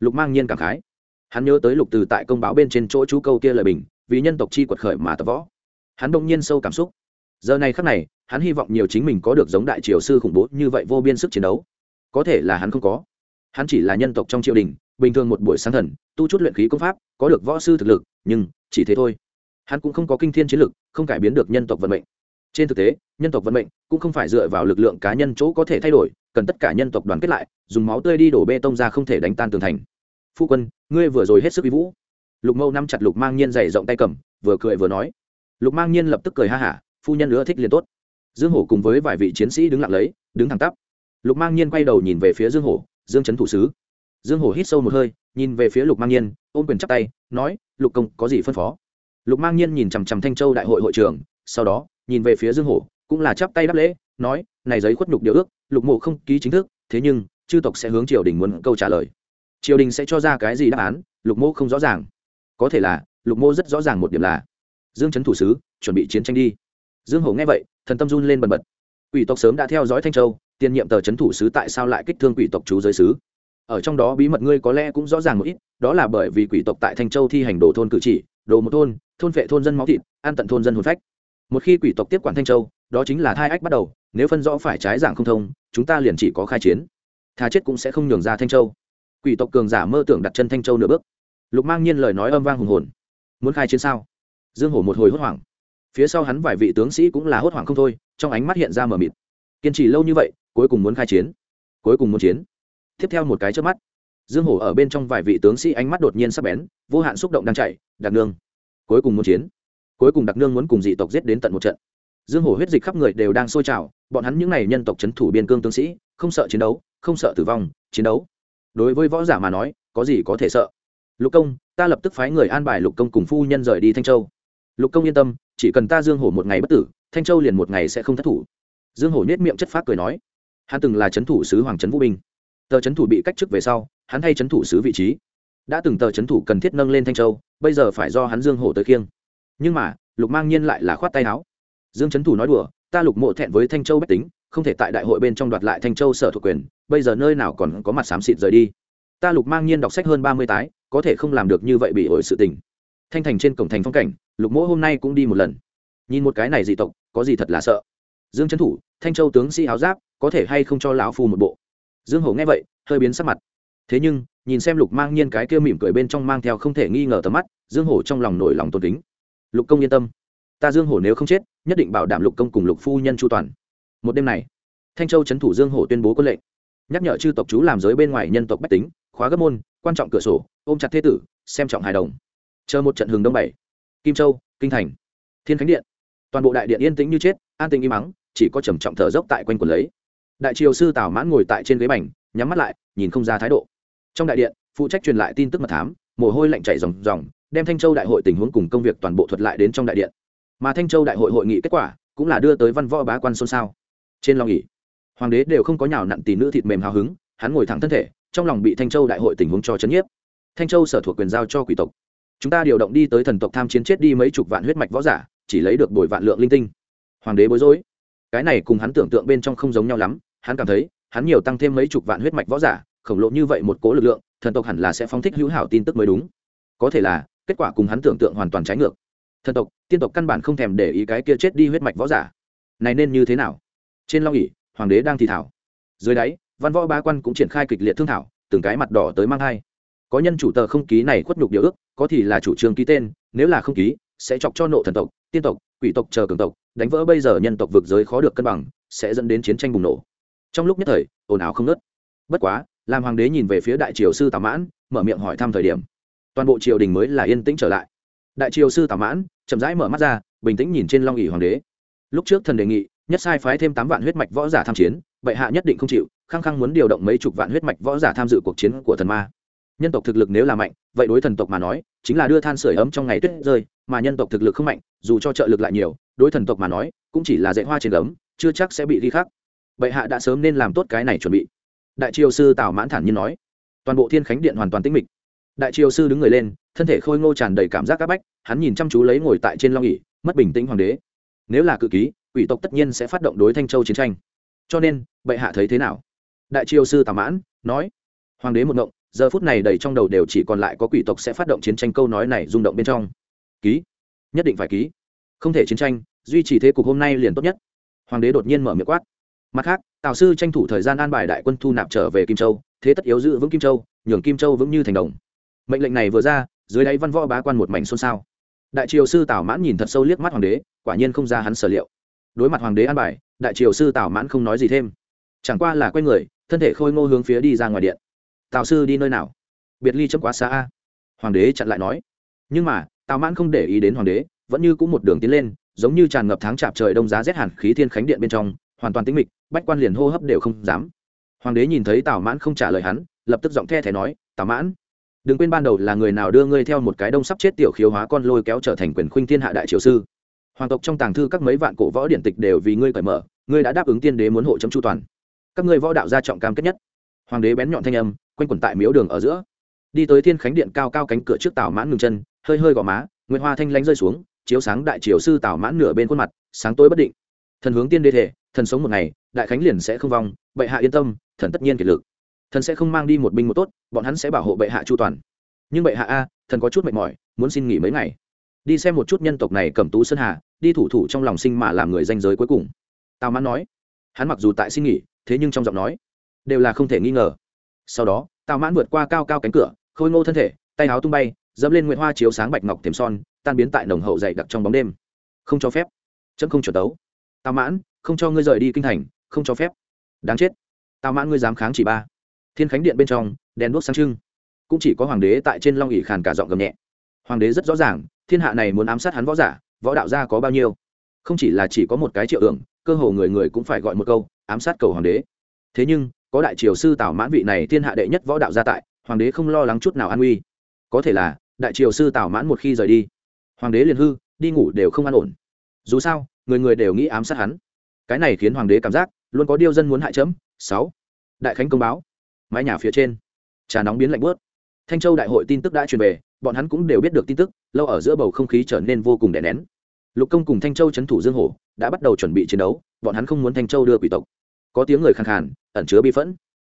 lục mang nhiên cảm khái. Hắn nhớ tới lục từ tại công báo bên trên chỗ chú câu kia lời bình, vì nhân tộc chi quật khởi mà tập võ. Hắn đông nhiên sâu cảm xúc. Giờ này khắc này, hắn hy vọng nhiều chính mình có được giống đại triều sư khủng bố như vậy vô biên sức chiến đấu. Có thể là hắn không có. Hắn chỉ là nhân tộc trong triều đình, bình thường một buổi sáng thần, tu chút luyện khí công pháp, có được võ sư thực lực, nhưng, chỉ thế thôi. Hắn cũng không có kinh thiên chiến lực, không cải biến được nhân tộc vận mệnh. Trên thực tế, nhân tộc vận mệnh cũng không phải dựa vào lực lượng cá nhân chỗ có thể thay đổi, cần tất cả nhân tộc đoàn kết lại, dùng máu tươi đi đổ bê tông ra không thể đánh tan tường thành phu quân, ngươi vừa rồi hết sức uy vũ. Lục mâu nắm chặt lục mang nhiên dày rộng tay cầm, vừa cười vừa nói. Lục mang nhiên lập tức cười ha hả, phu nhân ưa thích liền tốt. Dương hổ cùng với vài vị chiến sĩ đứng lặng lấy, đứng thẳng tắp. Lục mang nhiên quay đầu nhìn về phía dương hổ, dương trấn thủ sứ. Dương hổ hít sâu một hơi, nhìn về phía lục mang nhiên, ôm quyền chắp tay, nói, lục công, có gì phân phó? Lục mang nhiên nhìn chằm chằm thanh châu đại hội hội trưởng, sau đó, nhìn về phía dương hổ, cũng là chắp tay đáp lễ, nói, này giấy khuất nhục điều ước, lục mộ không ký chính thức, thế nhưng, chư tộc sẽ hướng triều đình muốn câu trả lời triều đình sẽ cho ra cái gì đáp án, lục Mô không rõ ràng. Có thể là, lục Mô rất rõ ràng một điểm là, dương trấn thủ sứ, chuẩn bị chiến tranh đi. Dương hổ nghe vậy, thần tâm run lên bần bật. Quỷ tộc sớm đã theo dõi thanh châu, tiền nhiệm tờ trấn thủ sứ tại sao lại kích thương quỷ tộc chú giới sứ? Ở trong đó bí mật ngươi có lẽ cũng rõ ràng một ít, đó là bởi vì quỷ tộc tại thanh châu thi hành đồ thôn cử chỉ, đồ một thôn thôn vệ thôn dân máu thịt, an tận thôn dân hồn phách. Một khi quỷ tộc tiếp quản thanh châu, đó chính là thai ách bắt đầu, nếu phân rõ phải trái dạng không thông, chúng ta liền chỉ có khai chiến. Thà chết cũng sẽ không nhường ra thanh châu quỷ tộc cường giả mơ tưởng đặt chân thanh châu nửa bước. Lục mang nhiên lời nói âm vang hùng hồn. Muốn khai chiến sao? Dương hổ một hồi hốt hoảng. Phía sau hắn vài vị tướng sĩ cũng là hốt hoảng không thôi, trong ánh mắt hiện ra mờ mịt. Kiên trì lâu như vậy, cuối cùng muốn khai chiến. Cuối cùng muốn chiến. Tiếp theo một cái trước mắt, dương hổ ở bên trong vài vị tướng sĩ ánh mắt đột nhiên sắp bén, vô hạn xúc động đang chạy đặc nương. Cuối cùng muốn chiến. Cuối cùng đặc nương muốn cùng dị tộc giết đến tận một trận. Dương hổ huyết dịch khắp người đều đang sôi trào, bọn hắn những n à y nhân tộc c h ấ n thủ biên cương tướng sĩ, không sợ chiến đấu, không sợ tử vong, chiến đấu đối với võ giả mà nói, có gì có thể sợ? Lục công, ta lập tức phái người an bài lục công cùng phu nhân rời đi thanh châu. Lục công yên tâm, chỉ cần ta dương hổ một ngày bất tử, thanh châu liền một ngày sẽ không thất thủ. Dương hổ nhét miệng chất phát cười nói, hắn từng là c h ấ n thủ sứ hoàng trấn vũ binh. Tờ c h ấ n thủ bị cách chức về sau, hắn thay c h ấ n thủ sứ vị trí. Đã từng tờ c h ấ n thủ cần thiết nâng lên thanh châu, bây giờ phải do hắn dương hổ tới khiêng. Nhưng mà, lục mang nhiên lại là khoát tay áo. Dương trấn thủ nói đùa, ta lục mộ thẹn với thanh châu bách tính, không thể tại đại hội bên trong đoạt lại thanh châu sở thuộc quyền bây giờ nơi nào còn có mặt xám xịt rời đi. Ta lục mang nhiên đọc sách hơn ba mươi tái, có thể không làm được như vậy bị ổi sự tình. Thanh thành trên cổng thành phong cảnh, lục mỗ hôm nay cũng đi một lần. Nhìn một cái này dị tộc, có gì thật là sợ? Dương trấn thủ, thanh châu tướng sĩ áo giáp, có thể hay không cho lão phu một bộ? Dương hổ nghe vậy, hơi biến sắc mặt. Thế nhưng, nhìn xem lục mang nhiên cái kia mỉm cười bên trong mang theo không thể nghi ngờ tầm mắt, dương hổ trong lòng nổi lòng tôn kính. Lục công yên tâm. Ta dương hổ nếu không chết, nhất định bảo đảm lục công cùng lục phu nhân chu toàn. Một đêm này, thanh châu trấn thủ dương hổ tuyên bố quân lệnh nhắc nhở chư tộc chú làm giới bên ngoài nhân tộc bách tính, khóa gấp môn, quan trọng cửa sổ, ôm chặt thế tử, xem trọng hài đồng. Chờ một trận hừng đông bảy. Kim châu, kinh thành, thiên khánh điện. Toàn bộ đại điện yên tĩnh như chết, an tĩnh im mắng chỉ có trầm trọng thở dốc tại quanh quần lấy. Đại triều sư tào mãn ngồi tại trên ghế bành, nhắm mắt lại, nhìn không ra thái độ. Trong đại điện, phụ trách truyền lại tin tức mật thám, mồ hôi lạnh chảy ròng ròng, đem thanh châu đại hội tình huống cùng công việc toàn bộ thuật lại đến trong đại điện. Mà thanh châu đại hội hội nghị kết quả, cũng là đưa tới văn võ bá quan xôn xao. Trên lo nghỉ hoàng đế đều không có nhào nặn tỷ nữ thịt mềm hào hứng, hắn ngồi thẳng thân thể, trong lòng bị thanh châu đại hội tình huống cho chấn nhiếp. Thanh châu sở thuộc quyền giao cho quỷ tộc. Chúng ta điều động đi tới thần tộc tham chiến chết đi mấy chục vạn huyết mạch võ giả, chỉ lấy được bồi vạn lượng linh tinh. Hoàng đế bối rối. Cái này cùng hắn tưởng tượng bên trong không giống nhau lắm, hắn cảm thấy, hắn nhiều tăng thêm mấy chục vạn huyết mạch võ giả, khổng lồ như vậy một cố lực lượng, thần tộc hẳn là sẽ phóng thích hữu hảo tin tức mới đúng. Có thể là, kết quả cùng hắn tưởng tượng hoàn toàn trái ngược. Thần tộc, tiên tộc căn bản không thèm để ý cái kia chết đi huyết mạch võ giả. Này nên như thế nào? Trên long ỉ hoàng đế đang thì thảo. Dưới đáy, văn võ ba quan cũng triển khai kịch liệt thương thảo, từng cái mặt đỏ tới mang thai có nhân chủ tờ không ký này khuất nhục điều ước, có thì là chủ trương ký tên, nếu là không ký, sẽ chọc cho nộ thần tộc, tiên tộc, quỷ tộc chờ cường tộc, đánh vỡ bây giờ nhân tộc vực giới khó được cân bằng, sẽ dẫn đến chiến tranh bùng nổ. Trong lúc nhất thời, ồn ào không nớt bất quá, làm hoàng đế nhìn về phía đại triều sư tào mãn, mở miệng hỏi thăm thời điểm. Toàn bộ triều đình mới là yên tĩnh trở lại. Đại triều sư tào mãn chậm rãi mở mắt ra, bình tĩnh nhìn trên long ỉ hoàng đế. Lúc trước thần đề nghị nhất sai phái thêm tám vạn huyết mạch võ giả tham chiến, bệ hạ nhất định không chịu, khăng khăng muốn điều động mấy chục vạn huyết mạch võ giả tham dự cuộc chiến của thần ma. Nhân tộc thực lực nếu là mạnh, vậy đối thần tộc mà nói, chính là đưa than sửa ấm trong ngày tuyết rơi, mà nhân tộc thực lực không mạnh, dù cho trợ lực lại nhiều, đối thần tộc mà nói, cũng chỉ là dạy hoa trên gấm, chưa chắc sẽ bị ghi khắc. Bệ hạ đã sớm nên làm tốt cái này chuẩn bị. Đại triều sư tào mãn thản nhiên nói. Toàn bộ thiên khánh điện hoàn toàn tĩnh mịch. Đại triều sư đứng người lên, thân thể khôi ngô tràn đầy cảm giác áp bách, hắn nhìn chăm chú lấy ngồi tại trên long ỉ mất bình tĩnh hoàng đế. Nếu là cự ký quỷ tộc tất nhiên sẽ phát động đối thanh châu chiến tranh. Cho nên, bệ hạ thấy thế nào? Đại triều sư tào mãn nói, hoàng đế một ngộng, giờ phút này đầy trong đầu đều chỉ còn lại có quỷ tộc sẽ phát động chiến tranh câu nói này rung động bên trong. Ký? Nhất định phải ký. Không thể chiến tranh, duy trì thế cục hôm nay liền tốt nhất. Hoàng đế đột nhiên mở miệng quát. Mặt khác, tào sư tranh thủ thời gian an bài đại quân thu nạp trở về kim châu, thế tất yếu giữ vững kim châu, nhường kim châu vững như thành đồng. Mệnh lệnh này vừa ra, dưới đáy văn võ bá quan một mảnh xôn xao. Đại triều sư tào mãn nhìn thật sâu liếc mắt hoàng đế, quả nhiên không ra hắn sở liệu đối mặt hoàng đế an bài, đại triều sư tào mãn không nói gì thêm. Chẳng qua là quay người, thân thể khôi ngô hướng phía đi ra ngoài điện. Tào sư đi nơi nào? Biệt ly chấm quá xa a. Hoàng đế chặn lại nói. Nhưng mà, tào mãn không để ý đến hoàng đế, vẫn như cũng một đường tiến lên, giống như tràn ngập tháng chạp trời đông giá rét hẳn khí thiên khánh điện bên trong, hoàn toàn tĩnh mịch, bách quan liền hô hấp đều không dám. Hoàng đế nhìn thấy tào mãn không trả lời hắn, lập tức giọng the thẻ nói, tào mãn, đừng quên ban đầu là người nào đưa ngươi theo một cái đông sắp chết tiểu khiếu hóa con lôi kéo trở thành quyền khuynh thiên hạ đại triều sư hoàng tộc trong tàng thư các mấy vạn cổ võ điển tịch đều vì ngươi cởi mở, ngươi đã đáp ứng tiên đế muốn hộ chấm chu toàn. Các ngươi võ đạo gia trọng cam kết nhất. Hoàng đế bén nhọn thanh âm, quanh quẩn tại miếu đường ở giữa. Đi tới thiên khánh điện cao cao cánh cửa trước tào mãn ngừng chân, hơi hơi gò má nguyễn hoa thanh lánh rơi xuống, chiếu sáng đại triều sư tào mãn nửa bên khuôn mặt, sáng tối bất định. Thần hướng tiên đế thể, thần sống một ngày, đại khánh liền sẽ không vong, bệ hạ yên tâm, thần tất nhiên kiệt lực. Thần sẽ không mang đi một binh một tốt, bọn hắn sẽ bảo hộ bệ hạ chu toàn. Nhưng bệ hạ a, thần có chút mệt mỏi, muốn xin nghỉ mấy ngày đi xem một chút nhân tộc này cầm tú sơn hà, đi thủ thủ trong lòng sinh mà làm người danh giới cuối cùng. Tào mãn nói, hắn mặc dù tại xin nghỉ, thế nhưng trong giọng nói, đều là không thể nghi ngờ. Sau đó, tào mãn vượt qua cao cao cánh cửa, khôi ngô thân thể, tay áo tung bay, dẫm lên nguyễn hoa chiếu sáng bạch ngọc thềm son, tan biến tại nồng hậu dày đặc trong bóng đêm. Không cho phép. Chấm không chuẩn tấu tào mãn, không cho ngươi rời đi kinh thành, không cho phép. Đáng chết. Tào mãn ngươi dám kháng chỉ ba. Thiên khánh điện bên trong, đèn đuốc sáng trưng. Cũng chỉ có hoàng đế tại trên long ỉ khàn cả giọng gầm nhẹ hoàng đế rất rõ ràng, thiên hạ này muốn ám sát hắn võ giả, võ đạo gia có bao nhiêu? Không chỉ là chỉ có một cái triệu ưởng cơ hồ người người cũng phải gọi một câu, ám sát cầu hoàng đế. Thế nhưng, có đại triều sư tào mãn vị này thiên hạ đệ nhất võ đạo gia tại, hoàng đế không lo lắng chút nào an nguy có thể là, đại triều sư tào mãn một khi rời đi, hoàng đế liền hư, đi ngủ đều không an ổn. Dù sao, người người đều nghĩ ám sát hắn. Cái này khiến hoàng đế cảm giác, luôn có điêu dân muốn hại chấm. Sáu. Đại khánh công báo. Mái nhà phía trên. Trà nóng biến lạnh bớt thanh châu đại hội tin tức đã truyền về bọn hắn cũng đều biết được tin tức, lâu ở giữa bầu không khí trở nên vô cùng đè nén. Lục công cùng thanh châu c h ấ n thủ dương hổ đã bắt đầu chuẩn bị chiến đấu, bọn hắn không muốn thanh châu đưa quỷ tộc. Có tiếng người khẳng khàn, ẩn chứa bi phẫn.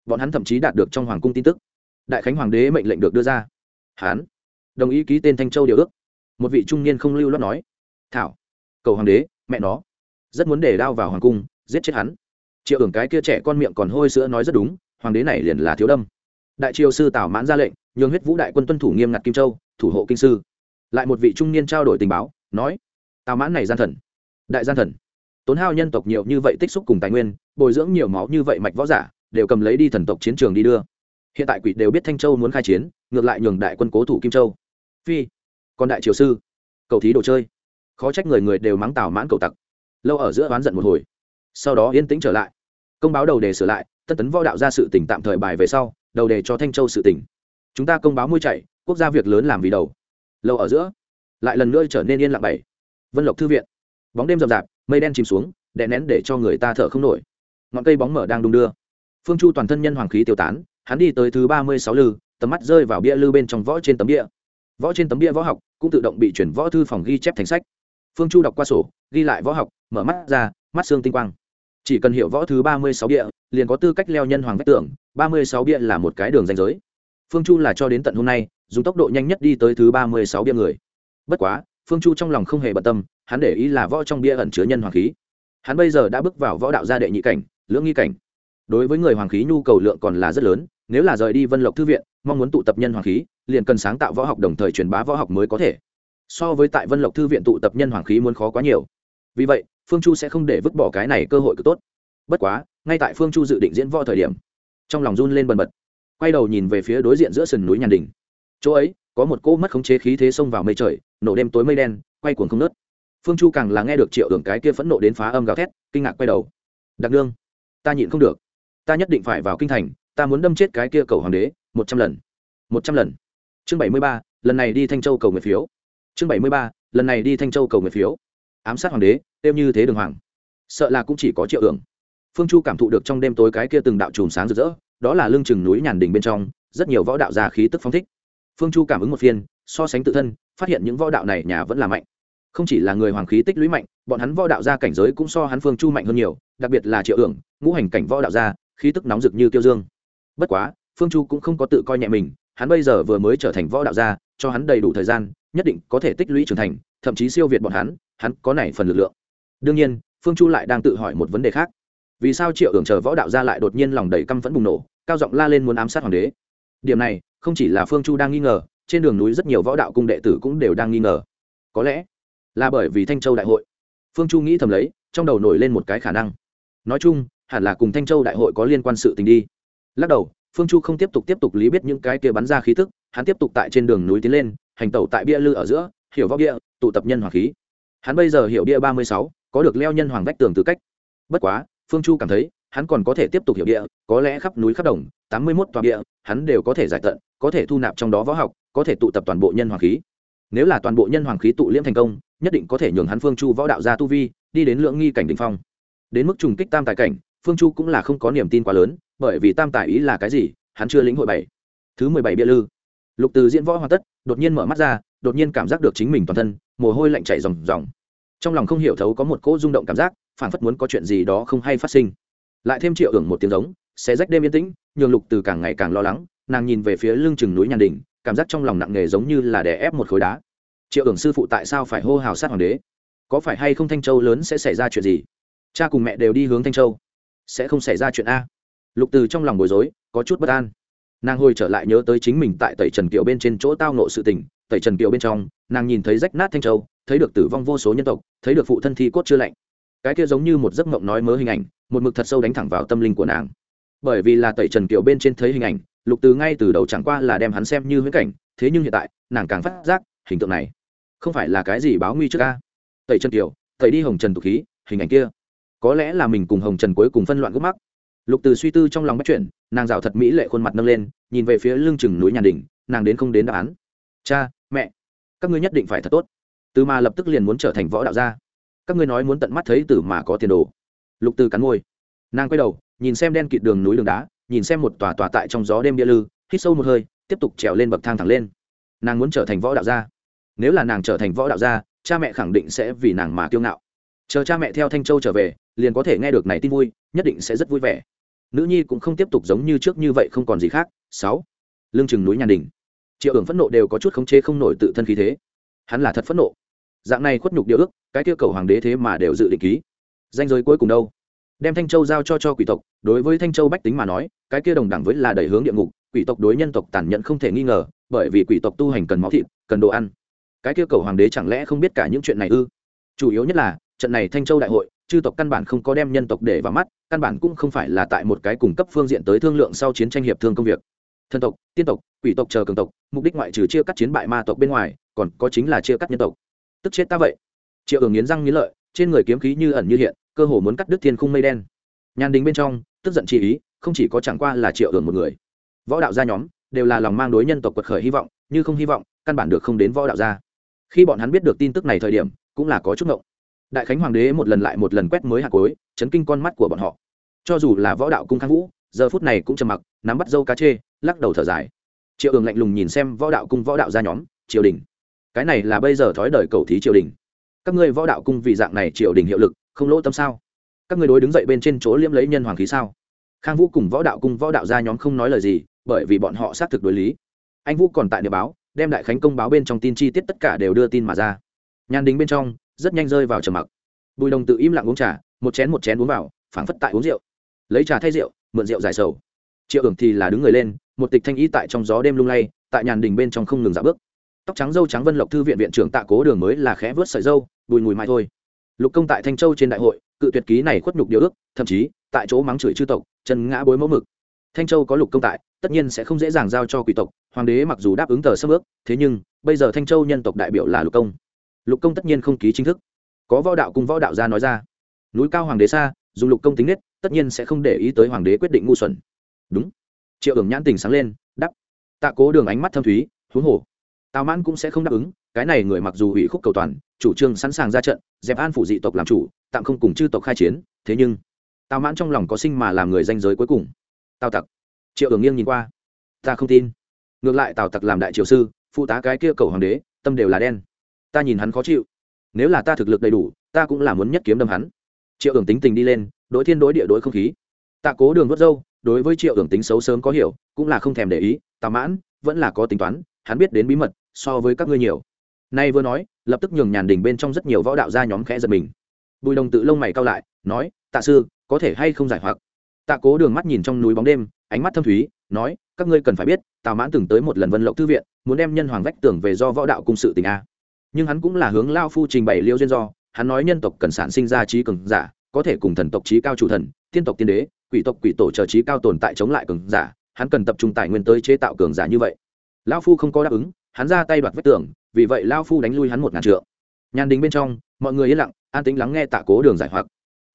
Bọn hắn thậm chí đạt được trong hoàng cung tin tức. Đại khánh hoàng đế mệnh lệnh được đưa ra. Hắn đồng ý ký tên thanh châu điều ước. Một vị trung niên không lưu lót nói, thảo, cầu hoàng đế, mẹ nó, rất muốn để đao vào hoàng cung, giết chết hắn. Triệu ưởng cái kia trẻ con miệng còn hôi sữa nói rất đúng, hoàng đế này liền là thiếu đâm. Đại triều sư tào mãn ra lệnh nhường huyết vũ đại quân tuân thủ nghiêm ngặt kim châu, thủ hộ kinh sư. Lại một vị trung niên trao đổi tình báo, nói, tào mãn này gian thần, đại gian thần. Tốn hao nhân tộc nhiều như vậy tích xúc cùng tài nguyên, bồi dưỡng nhiều máu như vậy mạch võ giả, đều cầm lấy đi thần tộc chiến trường đi đưa. Hiện tại quỷ đều biết thanh châu muốn khai chiến, ngược lại nhường đại quân cố thủ kim châu. Phi, còn đại triều sư, cầu thí đồ chơi. Khó trách người người đều mắng tào mãn cầu tặc. Lâu ở giữa oán giận một hồi. Sau đó yên tĩnh trở lại. Công báo đầu đề sửa lại tân tấn võ đạo ra sự tỉnh tạm thời bài về sau, đầu đề cho thanh châu sự tỉnh chúng ta công báo môi chạy quốc gia việc lớn làm vì đầu. Lâu ở giữa, lại lần nữa trở nên yên lặng bảy. Vân lộc thư viện. Bóng đêm rậm rạp, mây đen chìm xuống, đè nén để cho người ta thở không nổi. Ngọn cây bóng mở đang đung đưa. Phương chu toàn thân nhân hoàng khí tiêu tán, hắn đi tới thứ ba mươi sáu lư, tầm mắt rơi vào bia lư bên trong võ trên tấm bia. Võ trên tấm bia võ học cũng tự động bị chuyển võ thư phòng ghi chép thành sách. Phương chu đọc qua sổ, ghi lại võ học, mở mắt ra, mắt xương tinh quang. Chỉ cần hiểu võ thứ ba mươi sáu bia, liền có tư cách leo nhân hoàng vách tưởng ba mươi sáu bia là một cái đường danh giới phương chu là cho đến tận hôm nay, dùng tốc độ nhanh nhất đi tới thứ ba mươi sáu bia người. Bất quá, phương chu trong lòng không hề bận tâm, hắn để ý là võ trong bia ẩn chứa nhân hoàng khí. Hắn bây giờ đã bước vào võ đạo gia đệ nhị cảnh, lưỡng nghi cảnh. Đối với người hoàng khí nhu cầu lượng còn là rất lớn, nếu là rời đi vân lộc thư viện, mong muốn tụ tập nhân hoàng khí, liền cần sáng tạo võ học đồng thời truyền bá võ học mới có thể. So với tại vân lộc thư viện tụ tập nhân hoàng khí muốn khó quá nhiều. Vì vậy, phương chu sẽ không để vứt bỏ cái này cơ hội cực tốt. Bất quá, ngay tại phương chu dự định diễn võ thời điểm, trong lòng run lên bần bật quay đầu nhìn về phía đối diện giữa sườn núi nhàn đỉnh, chỗ ấy có một cỗ mất khống chế khí thế xông vào mây trời nổ đêm tối mây đen quay cuồng không nớt phương chu càng là nghe được triệu hưởng cái kia phẫn nộ đến phá âm gào thét kinh ngạc quay đầu. Đặc đương ta nhịn không được. Ta nhất định phải vào kinh thành ta muốn đâm chết cái kia cầu hoàng đế một trăm lần. Một trăm lần. Chương bảy mươi ba lần này đi thanh châu cầu nguyện phiếu. Chương bảy mươi ba lần này đi thanh châu cầu nguyện phiếu. Ám sát hoàng đế đêm như thế đường hoàng. Sợ là cũng chỉ có triệu hưởng. Phương chu cảm thụ được trong đêm tối cái kia từng đạo chùm sáng rực rỡ đó là lưng chừng núi nhàn đình bên trong, rất nhiều võ đạo gia khí tức phong thích. Phương chu cảm ứng một phiên, so sánh tự thân, phát hiện những võ đạo này nhà vẫn là mạnh. Không chỉ là người hoàng khí tích lũy mạnh, bọn hắn võ đạo gia cảnh giới cũng so hắn phương chu mạnh hơn nhiều, đặc biệt là triệu ưởng ngũ hành cảnh võ đạo gia, khí tức nóng rực như tiêu dương. Bất quá, phương chu cũng không có tự coi nhẹ mình, hắn bây giờ vừa mới trở thành võ đạo gia, cho hắn đầy đủ thời gian, nhất định có thể tích lũy trưởng thành, thậm chí siêu việt bọn hắn hắn có này phần lực lượng. Đương nhiên, phương chu lại đang tự hỏi một vấn đề khác. Vì sao triệu ưởng chờ võ đạo gia lại đột nhiên lòng đầy căm phẫn bùng nổ? Cao giọng la lên muốn ám sát hoàng đế. Điểm này, không chỉ là phương chu đang nghi ngờ, trên đường núi rất nhiều võ đạo cung đệ tử cũng đều đang nghi ngờ. Có lẽ là bởi vì thanh châu đại hội. Phương chu nghĩ thầm lấy, trong đầu nổi lên một cái khả năng. Nói chung, hẳn là cùng thanh châu đại hội có liên quan sự tình đi. Lắc đầu, phương chu không tiếp tục tiếp tục lý biết những cái kia bắn ra khí tức, hắn tiếp tục tại trên đường núi tiến lên, hành tẩu tại bia lư ở giữa, hiểu võ bia, tụ tập nhân hoàng khí. Hắn bây giờ hiểu bia ba mươi sáu, có được leo nhân hoàng vách tường tư cách. Bất quá, phương chu cảm thấy hắn còn có thể tiếp tục hiểu địa, có lẽ khắp núi khắp đồng, tám mươi mốt tòa địa, hắn đều có thể giải tận, có thể thu nạp trong đó võ học, có thể tụ tập toàn bộ nhân hoàng khí. Nếu là toàn bộ nhân hoàng khí tụ liễm thành công, nhất định có thể nhường hắn phương chu võ đạo gia tu vi, đi đến lượng nghi cảnh đ ỉ n h phong. Đến mức trùng kích tam tài cảnh, phương chu cũng là không có niềm tin quá lớn, bởi vì tam tài ý là cái gì, hắn chưa lĩnh hội bảy. Thứ mười bảy bia lư. Lục từ diễn võ hoàn tất, đột nhiên mở mắt ra, đột nhiên cảm giác được chính mình toàn thân, mồ hôi lạnh chảy ròng ròng. Trong lòng không hiểu thấu có một cỗ rung động cảm giác phản phất muốn có chuyện gì đó không hay phát sinh lại thêm triệu hưởng một tiếng giống, sẽ rách đêm yên tĩnh, nhường lục từ càng ngày càng lo lắng, nàng nhìn về phía lưng chừng núi nhàn đình cảm giác trong lòng nặng nề giống như là đè ép một khối đá. Triệu hưởng sư phụ tại sao phải hô hào sát hoàng đế? Có phải hay không thanh châu lớn sẽ xảy ra chuyện gì? Cha cùng mẹ đều đi hướng thanh châu. Sẽ không xảy ra chuyện a. Lục từ trong lòng bối rối, có chút bất an. Nàng hồi trở lại nhớ tới chính mình tại tẩy trần kiều bên trên chỗ tao nộ sự tình, tẩy trần kiều bên trong, nàng nhìn thấy rách nát thanh châu, thấy được tử vong vô số nhân tộc, thấy được phụ thân thi cốt chưa lạnh cái kia giống như một giấc mộng nói mớ hình ảnh, một mực thật sâu đánh thẳng vào tâm linh của nàng. Bởi vì là tẩy trần kiều bên trên thấy hình ảnh, lục từ ngay từ đầu chẳng qua là đem hắn xem như huyễn cảnh, thế nhưng hiện tại, nàng càng phát giác, hình tượng này không phải là cái gì báo nguy trước ca. Tẩy trần kiều tẩy đi hồng trần tục khí, hình ảnh kia. Có lẽ là mình cùng hồng trần cuối cùng phân loạn gốc mắc. Lục từ suy tư trong lòng bắt chuyện, nàng rào thật mỹ lệ khuôn mặt nâng lên, nhìn về phía lưng chừng núi nhà đỉnh, nàng đến không đến đáp án. Cha, mẹ, các ngươi nhất định phải thật tốt. Từ mà lập tức liền muốn trở thành võ đạo gia các ngươi nói muốn tận mắt thấy tử mà có tiền đồ. Lục từ cắn môi. Nàng quay đầu, nhìn xem đen kịt đường núi đường đá, nhìn xem một tòa tòa tại trong gió đêm bia lư, hít sâu một hơi, tiếp tục trèo lên bậc thang thẳng lên. Nàng muốn trở thành võ đạo gia. Nếu là nàng trở thành võ đạo gia, cha mẹ khẳng định sẽ vì nàng mà kiêu ngạo. Chờ cha mẹ theo thanh châu trở về, liền có thể nghe được này tin vui, nhất định sẽ rất vui vẻ. Nữ nhi cũng không tiếp tục giống như trước như vậy không còn gì khác. Sáu. Lương chừng núi nhàn đình. Triệu ưởng phẫn nộ đều có chút khống chế không nổi tự thân khí thế. Hắn là thật phẫn nộ dạng này khuất nhục điều ước, cái kia cầu hoàng đế thế mà đều dự định ký. Danh giới cuối cùng đâu? Đem thanh châu giao cho cho quỷ tộc, đối với thanh châu bách tính mà nói, cái kia đồng đẳng với là đẩy hướng địa ngục, quỷ tộc đối nhân tộc tàn nhẫn không thể nghi ngờ, bởi vì quỷ tộc tu hành cần máu thịt, cần đồ ăn. Cái kia cầu hoàng đế chẳng lẽ không biết cả những chuyện này ư? Chủ yếu nhất là, trận này thanh châu đại hội, chư tộc căn bản không có đem nhân tộc để vào mắt, căn bản cũng không phải là tại một cái cung cấp phương diện tới thương lượng sau chiến tranh hiệp thương công việc. Thân tộc, tiên tộc, quỷ tộc chờ cường tộc, mục đích ngoại trừ chia cắt chiến bại ma tộc bên ngoài, còn có chính là chia cắt nhân tộc tức chết ta vậy. Triệu ưởng nghiến răng nghiến lợi, trên người kiếm khí như ẩn như hiện, cơ hồ muốn cắt đứt thiên khung mây đen. Nhàn đình bên trong, tức giận chi ý, không chỉ có chẳng qua là triệu ưởng một người. Võ đạo gia nhóm đều là lòng mang đối nhân tộc quật khởi hy vọng, như không hy vọng, căn bản được không đến võ đạo gia. Khi bọn hắn biết được tin tức này thời điểm, cũng là có chút ngộng. Đại khánh hoàng đế một lần lại một lần quét mới hạt cối, chấn kinh con mắt của bọn họ. Cho dù là võ đạo cung khang vũ, giờ phút này cũng trầm mặc, nắm bắt dâu cá chê, lắc đầu thở dài. Triệu ường lạnh lùng nhìn xem võ đạo cung võ đạo gia nhóm, triều đình cái này là bây giờ thói đời cầu thí triều đình. Các ngươi võ đạo cung vì dạng này triều đình hiệu lực, không lỗ tâm sao? Các ngươi đối đứng dậy bên trên chỗ liễm lấy nhân hoàng khí sao? Khang vũ cùng võ đạo cung võ đạo gia nhóm không nói lời gì, bởi vì bọn họ xác thực đối lý. Anh vũ còn tại địa báo, đem đại khánh công báo bên trong tin chi tiết tất cả đều đưa tin mà ra. Nhàn đình bên trong, rất nhanh rơi vào trầm mặc. Bùi đồng tự im lặng uống trà, một chén một chén uống vào, phảng phất tại uống rượu. Lấy trà thay rượu, mượn rượu giải sầu. Triệu ưởng thì là đứng người lên, một tịch thanh ý tại trong gió đêm lung lay, tại nhàn đình bên trong không ngừng dạo bước tóc trắng dâu trắng vân lộc thư viện viện trưởng tạ cố đường mới là khẽ vớt sợi dâu, bùi mùi mai thôi. Lục công tại thanh châu trên đại hội, cự tuyệt ký này khuất nhục điều ước, thậm chí, tại chỗ mắng chửi chư tộc, chân ngã bối mẫu mực. Thanh châu có lục công tại, tất nhiên sẽ không dễ dàng giao cho quỷ tộc, hoàng đế mặc dù đáp ứng tờ sơ ước thế nhưng, bây giờ thanh châu nhân tộc đại biểu là lục công. Lục công tất nhiên không ký chính thức. Có võ đạo cùng võ đạo gia nói ra. Núi cao hoàng đế xa, dù lục công tính nết, tất nhiên sẽ không để ý tới hoàng đế quyết định ngu xuẩn. Đúng. Triệu ưởng nhãn tình sáng lên đắp tạ cố đường ánh mắt thâm thúy, huống hồ tào mãn cũng sẽ không đáp ứng, cái này người mặc dù ủy khúc cầu toàn, chủ trương sẵn sàng ra trận, dẹp an phủ dị tộc làm chủ, tạm không cùng chư tộc khai chiến, thế nhưng, tào mãn trong lòng có sinh mà làm người danh giới cuối cùng. Tào tặc, triệu ưởng nghiêng nhìn qua, ta không tin. Ngược lại tào tặc làm đại triều sư, phụ tá cái kia cầu hoàng đế, tâm đều là đen. Ta nhìn hắn khó chịu. Nếu là ta thực lực đầy đủ, ta cũng là muốn nhất kiếm đâm hắn. Triệu ưởng tính tình đi lên, đối thiên đối địa đối không khí. Tạ cố đường vớt dâu, đối với triệu ưởng tính xấu sớm có hiểu, cũng là không thèm để ý, tào mãn, vẫn là có tính toán, hắn biết đến bí mật so với các ngươi nhiều. Nay vừa nói, lập tức nhường nhàn đình bên trong rất nhiều võ đạo gia nhóm khẽ giật mình. Bùi đồng tự lông mày cao lại, nói, tạ sư, có thể hay không giải hoặc? Tạ cố đường mắt nhìn trong núi bóng đêm, ánh mắt thâm thúy, nói, các ngươi cần phải biết, tào mãn từng tới một lần vân lộc thư viện, muốn đem nhân hoàng vách tưởng về do võ đạo cung sự tình a. Nhưng hắn cũng là hướng lao phu trình bày liêu duyên do, hắn nói nhân tộc cần sản sinh ra trí cường giả, có thể cùng thần tộc trí cao chủ thần, tiên tộc tiên đế, quỷ tộc quỷ tổ chờ trí cao tồn tại chống lại cường giả, hắn cần tập trung tài nguyên tới chế tạo cường giả như vậy. Lão phu không có đáp ứng hắn ra tay đoạt vách tường, vì vậy lao phu đánh lui hắn một ngàn trượng. Nhàn đình bên trong, mọi người yên lặng, an tính lắng nghe tạ cố đường giải hoặc.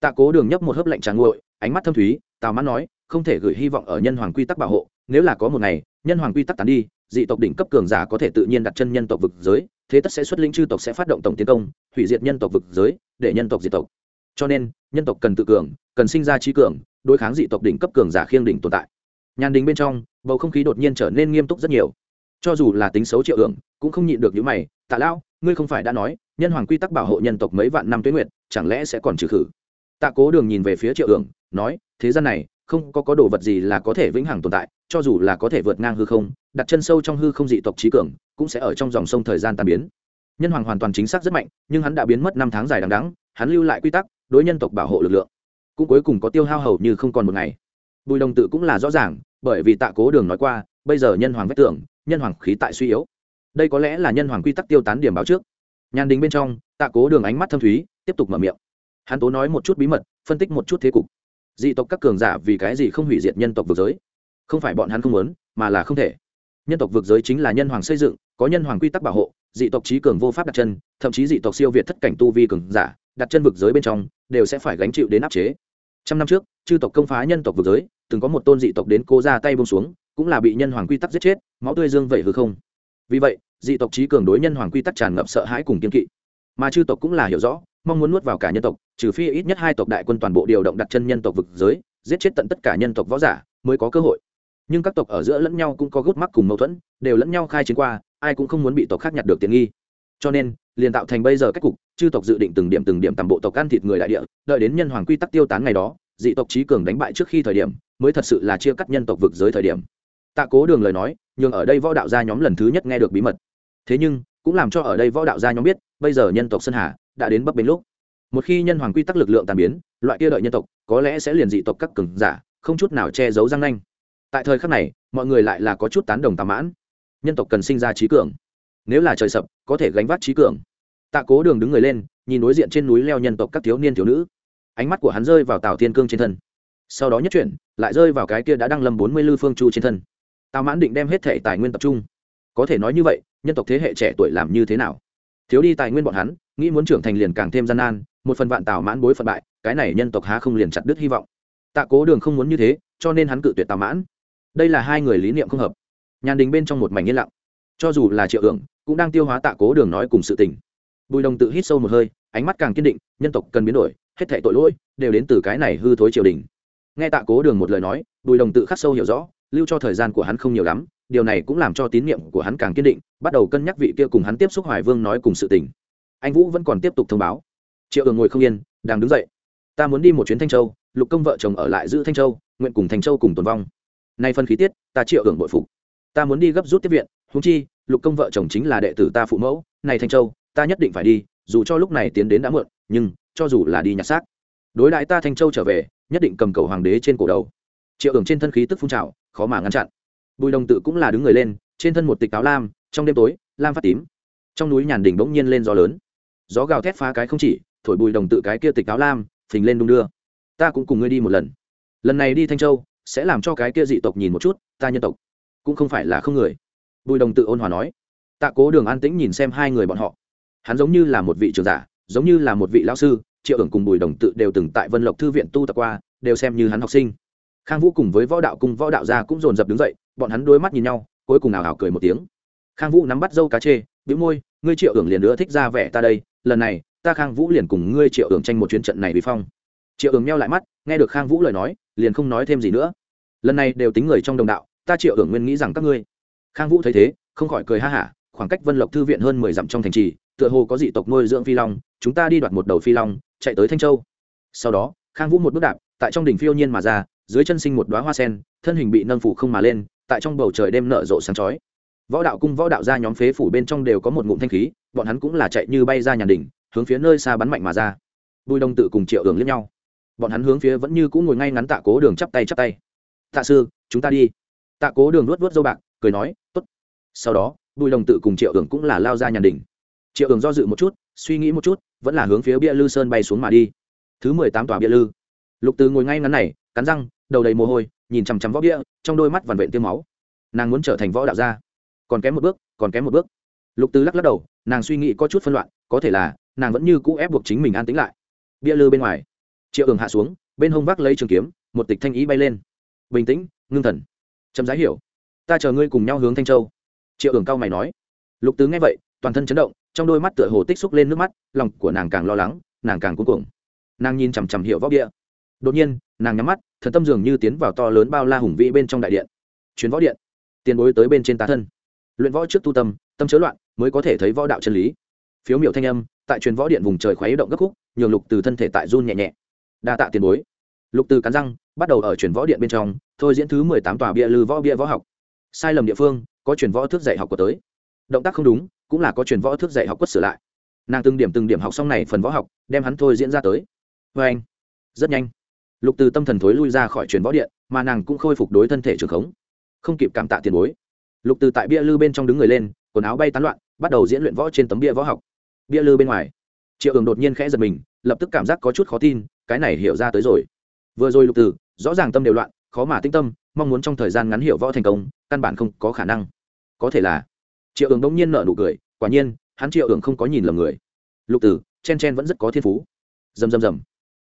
Tạ cố đường nhấp một hớp lạnh tràn nguội, ánh mắt thâm thúy, tào mắt nói, không thể gửi hy vọng ở nhân hoàng quy tắc bảo hộ, nếu là có một ngày, nhân hoàng quy tắc tán đi, dị tộc đỉnh cấp cường giả có thể tự nhiên đặt chân nhân tộc vực giới, thế tất sẽ xuất linh chư tộc sẽ phát động tổng tiến công, hủy diệt nhân tộc vực giới, để nhân tộc diệt tộc. Cho nên, nhân tộc cần tự cường, cần sinh ra trí cường, đối kháng dị tộc đỉnh cấp cường giả khiêng đỉnh tồn tại. Nhàn đình bên trong, bầu không khí đột nhiên trở nên nghiêm túc rất nhiều cho dù là tính xấu triệu ưởng cũng không nhịn được những mày, tạ lao ngươi không phải đã nói, nhân hoàng quy tắc bảo hộ nhân tộc mấy vạn năm tuyến nguyệt, chẳng lẽ sẽ còn trừ khử? Tạ cố đường nhìn về phía triệu ưởng nói, thế gian này, không có có đồ vật gì là có thể vĩnh hằng tồn tại, cho dù là có thể vượt ngang hư không, đặt chân sâu trong hư không dị tộc trí cường, cũng sẽ ở trong dòng sông thời gian tan biến. Nhân hoàng hoàn toàn chính xác rất mạnh, nhưng hắn đã biến mất năm tháng dài đằng đắng hắn lưu lại quy tắc, đối nhân tộc bảo hộ lực lượng. Cũng cuối cùng có tiêu hao hầu như không còn một ngày. Bùi đồng tự cũng là rõ ràng, bởi vì tạ cố đường nói qua, bây giờ nhân hoàng vách tưởng nhân hoàng khí tại suy yếu. Đây có lẽ là nhân hoàng quy tắc tiêu tán điểm báo trước. Nhàn đình bên trong, tạ cố đường ánh mắt thâm thúy, tiếp tục mở miệng. Hắn tố nói một chút bí mật, phân tích một chút thế cục. Dị tộc các cường giả vì cái gì không hủy diệt nhân tộc vực giới? Không phải bọn hắn không muốn, mà là không thể. Nhân tộc vực giới chính là nhân hoàng xây dựng, có nhân hoàng quy tắc bảo hộ, dị tộc trí cường vô pháp đặt chân, thậm chí dị tộc siêu việt thất cảnh tu vi cường giả, đặt chân vực giới bên trong, đều sẽ phải gánh chịu đến áp chế. Trăm năm trước, chư tộc công phá nhân tộc vực giới, từng có một tôn dị tộc đến cố ra tay bông xuống cũng là bị nhân hoàng quy tắc giết chết, máu tươi dương vậy hư không. Vì vậy, dị tộc trí cường đối nhân hoàng quy tắc tràn ngập sợ hãi cùng kiên kỵ. Mà chư tộc cũng là hiểu rõ, mong muốn nuốt vào cả nhân tộc, trừ phi ít nhất hai tộc đại quân toàn bộ điều động đặt chân nhân tộc vực giới, giết chết tận tất cả nhân tộc võ giả mới có cơ hội. Nhưng các tộc ở giữa lẫn nhau cũng có gút mắc cùng mâu thuẫn, đều lẫn nhau khai chiến qua, ai cũng không muốn bị tộc khác nhặt được tiện nghi. Cho nên, liền tạo thành bây giờ cách cục, chư tộc dự định từng điểm từng điểm tầm bộ tộc ăn thịt người đại địa, đợi đến nhân hoàng quy tắc tiêu tán ngày đó, dị tộc trí cường đánh bại trước khi thời điểm, mới thật sự là chia cắt nhân tộc vực giới thời điểm tạ cố đường lời nói nhưng ở đây võ đạo gia nhóm lần thứ nhất nghe được bí mật. Thế nhưng, cũng làm cho ở đây võ đạo gia nhóm biết, bây giờ nhân tộc sơn hà đã đến bấp bênh lúc. Một khi nhân hoàng quy tắc lực lượng tàn biến, loại kia đợi nhân tộc, có lẽ sẽ liền dị tộc các cường giả, không chút nào che giấu răng nanh. Tại thời khắc này, mọi người lại là có chút tán đồng tàm mãn. Nhân tộc cần sinh ra trí cường. Nếu là trời sập, có thể gánh vác trí cường. Tạ cố đường đứng người lên, nhìn đối diện trên núi leo nhân tộc các thiếu niên thiếu nữ. Ánh mắt của hắn rơi vào tào thiên cương trên thân. Sau đó nhất chuyển, lại rơi vào cái kia đã đăng lâm bốn mươi lư phương chu trên thân tào mãn định đem hết thể tài nguyên tập trung. Có thể nói như vậy, nhân tộc thế hệ trẻ tuổi làm như thế nào? Thiếu đi tài nguyên bọn hắn, nghĩ muốn trưởng thành liền càng thêm gian nan, một phần vạn tào mãn bối phận bại, cái này nhân tộc há không liền chặt đứt hy vọng. Tạ cố đường không muốn như thế, cho nên hắn cự tuyệt tào mãn. Đây là hai người lý niệm không hợp. Nhàn đình bên trong một mảnh yên lặng. Cho dù là triệu hưởng, cũng đang tiêu hóa tạ cố đường nói cùng sự tình. Bùi đồng tự hít sâu một hơi, ánh mắt càng kiên định, nhân tộc cần biến đổi, hết thệ tội lỗi đều đến từ cái này hư thối triều đình. Nghe tạ cố đường một lời nói, bùi đồng tự khắc sâu hiểu rõ lưu cho thời gian của hắn không nhiều lắm, điều này cũng làm cho tín nhiệm của hắn càng kiên định, bắt đầu cân nhắc vị kia cùng hắn tiếp xúc hoài vương nói cùng sự tình. Anh vũ vẫn còn tiếp tục thông báo. Triệu ường ngồi không yên, đang đứng dậy. Ta muốn đi một chuyến thanh châu, lục công vợ chồng ở lại giữ thanh châu, nguyện cùng thanh châu cùng tồn vong. Nay phân khí tiết, ta triệu ường bội phục. Ta muốn đi gấp rút tiếp viện húng chi, lục công vợ chồng chính là đệ tử ta phụ mẫu, này thanh châu, ta nhất định phải đi, dù cho lúc này tiến đến đã muộn, nhưng, cho dù là đi nhặt xác, đối đại ta thanh châu trở về, nhất định cầm cầu hoàng đế trên cổ đầu. Triệu hưởng trên thân khí tức phun trào khó mà ngăn chặn. Bùi đồng tự cũng là đứng người lên, trên thân một tịch áo lam, trong đêm tối, lam phát tím. Trong núi nhàn đỉnh bỗng nhiên lên gió lớn. Gió gào thét phá cái không chỉ, thổi bùi đồng tự cái kia tịch áo lam, phình lên đung đưa. Ta cũng cùng ngươi đi một lần. Lần này đi thanh châu, sẽ làm cho cái kia dị tộc nhìn một chút, ta nhân tộc cũng không phải là không người. Bùi đồng tự ôn hòa nói. Tạ cố đường an tĩnh nhìn xem hai người bọn họ. Hắn giống như là một vị trường giả, giống như là một vị lão sư, triệu ưởng cùng bùi đồng tự đều từng tại vân lộc thư viện tu tập qua, đều xem như hắn học sinh khang vũ cùng với võ đạo cùng võ đạo gia cũng dồn dập đứng dậy, bọn hắn đôi mắt nhìn nhau, cuối cùng nào hảo cười một tiếng. Khang vũ nắm bắt dâu cá chê, bĩu môi, ngươi triệu ưởng liền nữa thích ra vẻ ta đây, lần này, ta khang vũ liền cùng ngươi triệu ưởng tranh một chuyến trận này vì phong. Triệu ưởng meo lại mắt, nghe được khang vũ lời nói, liền không nói thêm gì nữa. Lần này đều tính người trong đồng đạo, ta triệu ưởng nguyên nghĩ rằng các ngươi khang vũ thấy thế, không khỏi cười ha hả, khoảng cách vân lộc thư viện hơn mười dặm trong thành trì, tựa hồ có dị tộc nuôi dưỡng phi long, chúng ta đi đoạt một đầu phi long, chạy tới thanh châu. Sau đó, khang vũ một bước đạp, tại trong đỉnh phiêu nhiên mà ra dưới chân sinh một đoá hoa sen, thân hình bị nâng phủ không mà lên, tại trong bầu trời đêm nở rộ sáng chói. Võ đạo cung võ đạo ra nhóm phế phủ bên trong đều có một ngụm thanh khí, bọn hắn cũng là chạy như bay ra nhàn đỉnh, hướng phía nơi xa bắn mạnh mà ra. Bùi đông tự cùng triệu đường liếc nhau. Bọn hắn hướng phía vẫn như cũng ngồi ngay ngắn tạ cố đường chắp tay chắp tay. Tạ sư, chúng ta đi. Tạ cố đường luốt nuốt dâu bạc, cười nói t ố t sau đó, bùi đồng tự cùng triệu đường cũng là lao ra nhàn đỉnh. Triệu đường do dự một chút, suy nghĩ một chút, vẫn là hướng phía bia lư sơn bay xuống mà đi. Thứ mười tám tòa bia lư. Lục từ ngồi ngay ngắn này, cắn răng đầu đầy mồ hôi nhìn chằm chằm võ bia trong đôi mắt vằn vện tiêm máu. Nàng muốn trở thành võ đạo gia. Còn kém một bước còn kém một bước. Lục tứ lắc lắc đầu nàng suy nghĩ có chút phân loạn có thể là nàng vẫn như cũ ép buộc chính mình an tĩnh lại. Bia lư bên ngoài triệu ường hạ xuống bên hông vác lấy trường kiếm một tịch thanh ý bay lên. Bình tĩnh ngưng thần. Chấm giá hiểu. Ta chờ ngươi cùng nhau hướng thanh châu. Triệu ường cao mày nói. Lục tứ nghe vậy toàn thân chấn động trong đôi mắt tựa hồ tích xúc lên nước mắt lòng của nàng càng lo lắng nàng càng cuống cuồng, nàng nhìn chằm chằm hiệu võ địa đột nhiên nàng nhắm mắt thần tâm dường như tiến vào to lớn bao la hùng vĩ bên trong đại điện. Chuyến võ điện. Tiền bối tới bên trên tá thân. Luyện võ trước tu tâm tâm chớ loạn, mới có thể thấy võ đạo chân lý. Phiếu miểu thanh âm, tại truyền võ điện vùng trời khoáy động gấp khúc, nhường lục từ thân thể tại run nhẹ nhẹ. Đa tạ tiền bối. Lục từ cắn răng, bắt đầu ở truyền võ điện bên trong, thôi diễn thứ mười tám tòa bia lư võ bia võ học. Sai lầm địa phương, có truyền võ thước dạy học của tới. Động tác không đúng, cũng là có truyền võ thước dạy học quất sửa lại. Nàng từng điểm từng điểm học xong này phần võ học, đem hắn thôi diễn ra tới. Vê anh. Rất nhanh lục từ tâm thần thối lui ra khỏi truyền võ điện, mà nàng cũng khôi phục đối thân thể trường khống, không kịp cảm tạ tiền bối. Lục từ tại bia lư bên trong đứng người lên, quần áo bay tán loạn, bắt đầu diễn luyện võ trên tấm bia võ học. Bia lư bên ngoài, triệu ường đột nhiên khẽ giật mình, lập tức cảm giác có chút khó tin, cái này hiểu ra tới rồi. Vừa rồi lục từ, rõ ràng tâm đều loạn, khó mà tinh tâm, mong muốn trong thời gian ngắn hiểu võ thành công, căn bản không có khả năng. Có thể là, triệu ường đông nhiên nợ nụ cười, quả nhiên, hắn triệu ường không có nhìn lầm người. Lục từ, chen chen vẫn rất có thiên phú. Dầm dầm dầm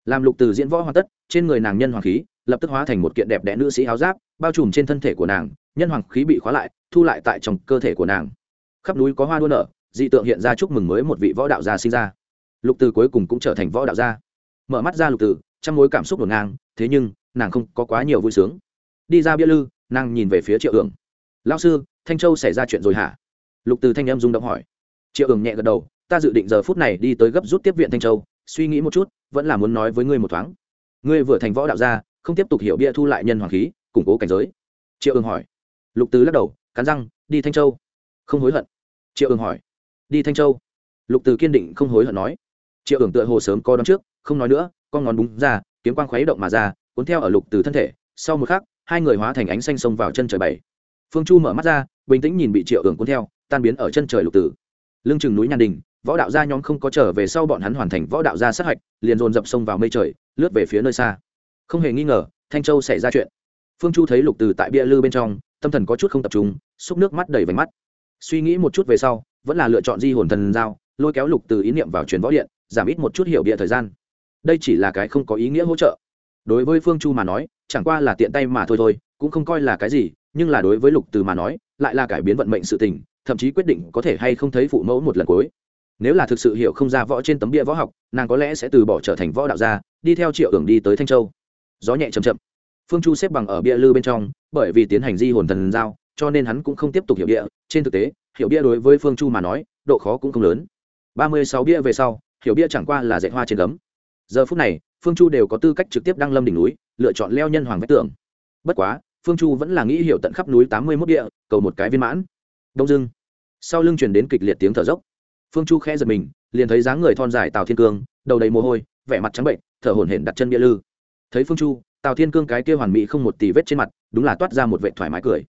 làm lục từ diễn võ hoàn tất, trên người nàng nhân hoàng khí lập tức hóa thành một kiện đẹp đẽ nữ sĩ áo giáp, bao trùm trên thân thể của nàng, nhân hoàng khí bị khóa lại, thu lại tại trong cơ thể của nàng. Khắp núi có hoa đua nở, dị tượng hiện ra chúc mừng mới một vị võ đạo gia sinh ra. Lục từ cuối cùng cũng trở thành võ đạo gia. Mở mắt ra lục từ trong mối cảm xúc ngổn ngang, thế nhưng, nàng không có quá nhiều vui sướng. Đi ra bia lư, nàng nhìn về phía triệu hưởng. Lao sư, thanh châu xảy ra chuyện rồi hả? Lục từ thanh em rung động hỏi. Triệu hưởng nhẹ gật đầu, ta dự định giờ phút này đi tới gấp rút tiếp viện thanh châu suy nghĩ một chút, vẫn là muốn nói với ngươi một thoáng. Ngươi vừa thành võ đạo gia, không tiếp tục hiểu bia thu lại nhân hoàng khí, củng cố cảnh giới. Triệu ương hỏi. Lục từ lắc đầu, cắn răng, đi thanh châu. Không hối hận. Triệu ương hỏi. Đi thanh châu. Lục từ kiên định, không hối hận nói. Triệu ương tựa hồ sớm co đón trước, không nói nữa, con ngón búng ra, kiếm quang khuấy động mà ra, cuốn theo ở lục từ thân thể. Sau một khắc, hai người hóa thành ánh xanh xông vào chân trời bảy. Phương chu mở mắt ra, bình tĩnh nhìn bị triệu ương cuốn theo, tan biến ở chân trời lục tử lưng chừng núi nhàn đình võ đạo gia nhóm không có trở về sau bọn hắn hoàn thành võ đạo gia sát hạch, liền dồn dập sông vào mây trời, lướt về phía nơi xa. Không hề nghi ngờ, thanh châu xảy ra chuyện. Phương chu thấy lục từ tại bia lư bên trong, tâm thần có chút không tập trung, xúc nước mắt đầy vành mắt. Suy nghĩ một chút về sau, vẫn là lựa chọn di hồn thần giao, lôi kéo lục từ ý niệm vào truyền võ điện, giảm ít một chút hiểu bịa thời gian. Đây chỉ là cái không có ý nghĩa hỗ trợ. Đối với phương chu mà nói, chẳng qua là tiện tay mà thôi thôi, cũng không coi là cái gì, nhưng là đối với lục từ mà nói, lại là cải biến vận mệnh sự tình, thậm chí quyết định có thể hay không thấy phụ mẫu một lần cuối nếu là thực sự hiểu không ra võ trên tấm bia võ học, nàng có lẽ sẽ từ bỏ trở thành võ đạo gia, đi theo triệu hưởng đi tới thanh châu. Gió nhẹ chầm chậm. Phương chu xếp bằng ở bia lư bên trong, bởi vì tiến hành di hồn thần giao, cho nên hắn cũng không tiếp tục hiểu bia. Trên thực tế, hiểu bia đối với phương chu mà nói, độ khó cũng không lớn. Ba mươi sáu bia về sau, hiểu bia chẳng qua là dạy hoa trên gấm. Giờ phút này, phương chu đều có tư cách trực tiếp đăng lâm đỉnh núi, lựa chọn leo nhân hoàng vách tường. Bất quá, phương chu vẫn là nghĩ hiểu tận khắp núi tám mươi mốt địa cầu một cái viên mãn. Đông dưng sau lưng chuyển đến kịch liệt tiếng thở dốc phương chu khẽ giật mình, liền thấy dáng người thon dài tào thiên cương, đầu đầy mồ hôi, vẻ mặt trắng bệnh, thở hổn hển đặt chân bia lư. Thấy phương chu, tào thiên cương cái kia hoàn mỹ không một tì vết trên mặt, đúng là toát ra một vệ thoải mái cười.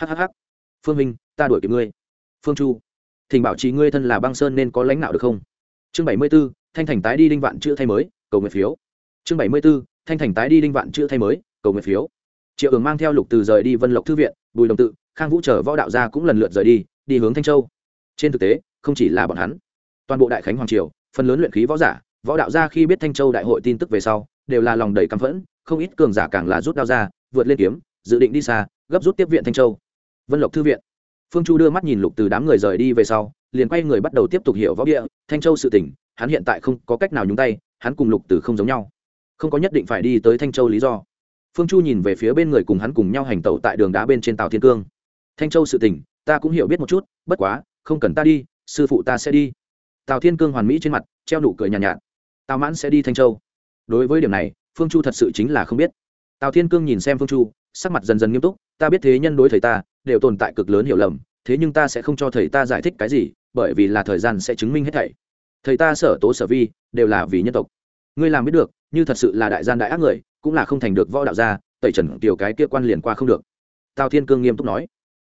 Hhh phương minh, ta đuổi kịp ngươi. Phương chu, thỉnh bảo trì ngươi thân là băng sơn nên có lãnh đạo được không? Chương bảy mươi b ố thanh thành tái đi đinh vạn chữ thay mới, cầu nguyện phiếu. Chương bảy mươi b ố thanh thành tái đi đinh vạn chữ thay mới, cầu nguyện phiếu. Triệu ứng mang theo lục từ rời đi vân lộc thư viện, bùi đồng tự, khang vũ trở võ đạo gia cũng lần lượt rời đi đi hướng thanh châu. Trên thực tế không chỉ là bọn hắn. Toàn bộ đại khánh hoàng triều, phần lớn luyện khí võ giả, võ đạo gia khi biết thanh châu đại hội tin tức về sau, đều là lòng đầy căm phẫn, không ít cường giả càng là rút đao ra, vượt lên kiếm, dự định đi xa, gấp rút tiếp viện thanh châu. Vân lộc thư viện. Phương chu đưa mắt nhìn lục từ đám người rời đi về sau, liền quay người bắt đầu tiếp tục hiểu võ địa, thanh châu sự tỉnh hắn hiện tại không có cách nào nhúng tay, hắn cùng lục từ không giống nhau. Không có nhất định phải đi tới thanh châu lý do. Phương chu nhìn về phía bên người cùng hắn cùng nhau hành tẩu tại đường đá bên trên tàu thiên cương. Thanh châu sự tỉnh ta cũng hiểu biết một chút, bất quá, không cần ta đi sư phụ ta sẽ đi. Tào thiên cương hoàn mỹ trên mặt treo nụ cười nhàn nhạt, nhạt. Tào mãn sẽ đi thanh châu. Đối với điểm này phương chu thật sự chính là không biết. Tào thiên cương nhìn xem phương chu sắc mặt dần dần nghiêm túc ta biết thế nhân đối thầy ta đều tồn tại cực lớn hiểu lầm thế nhưng ta sẽ không cho thầy ta giải thích cái gì bởi vì là thời gian sẽ chứng minh hết thảy. Thầy ta sở tố sở vi đều là vì nhân tộc. Ngươi làm biết được như thật sự là đại gian đại ác người cũng là không thành được võ đạo gia tẩy trần tiểu cái kia quan liền qua không được. Tào thiên cương nghiêm túc nói.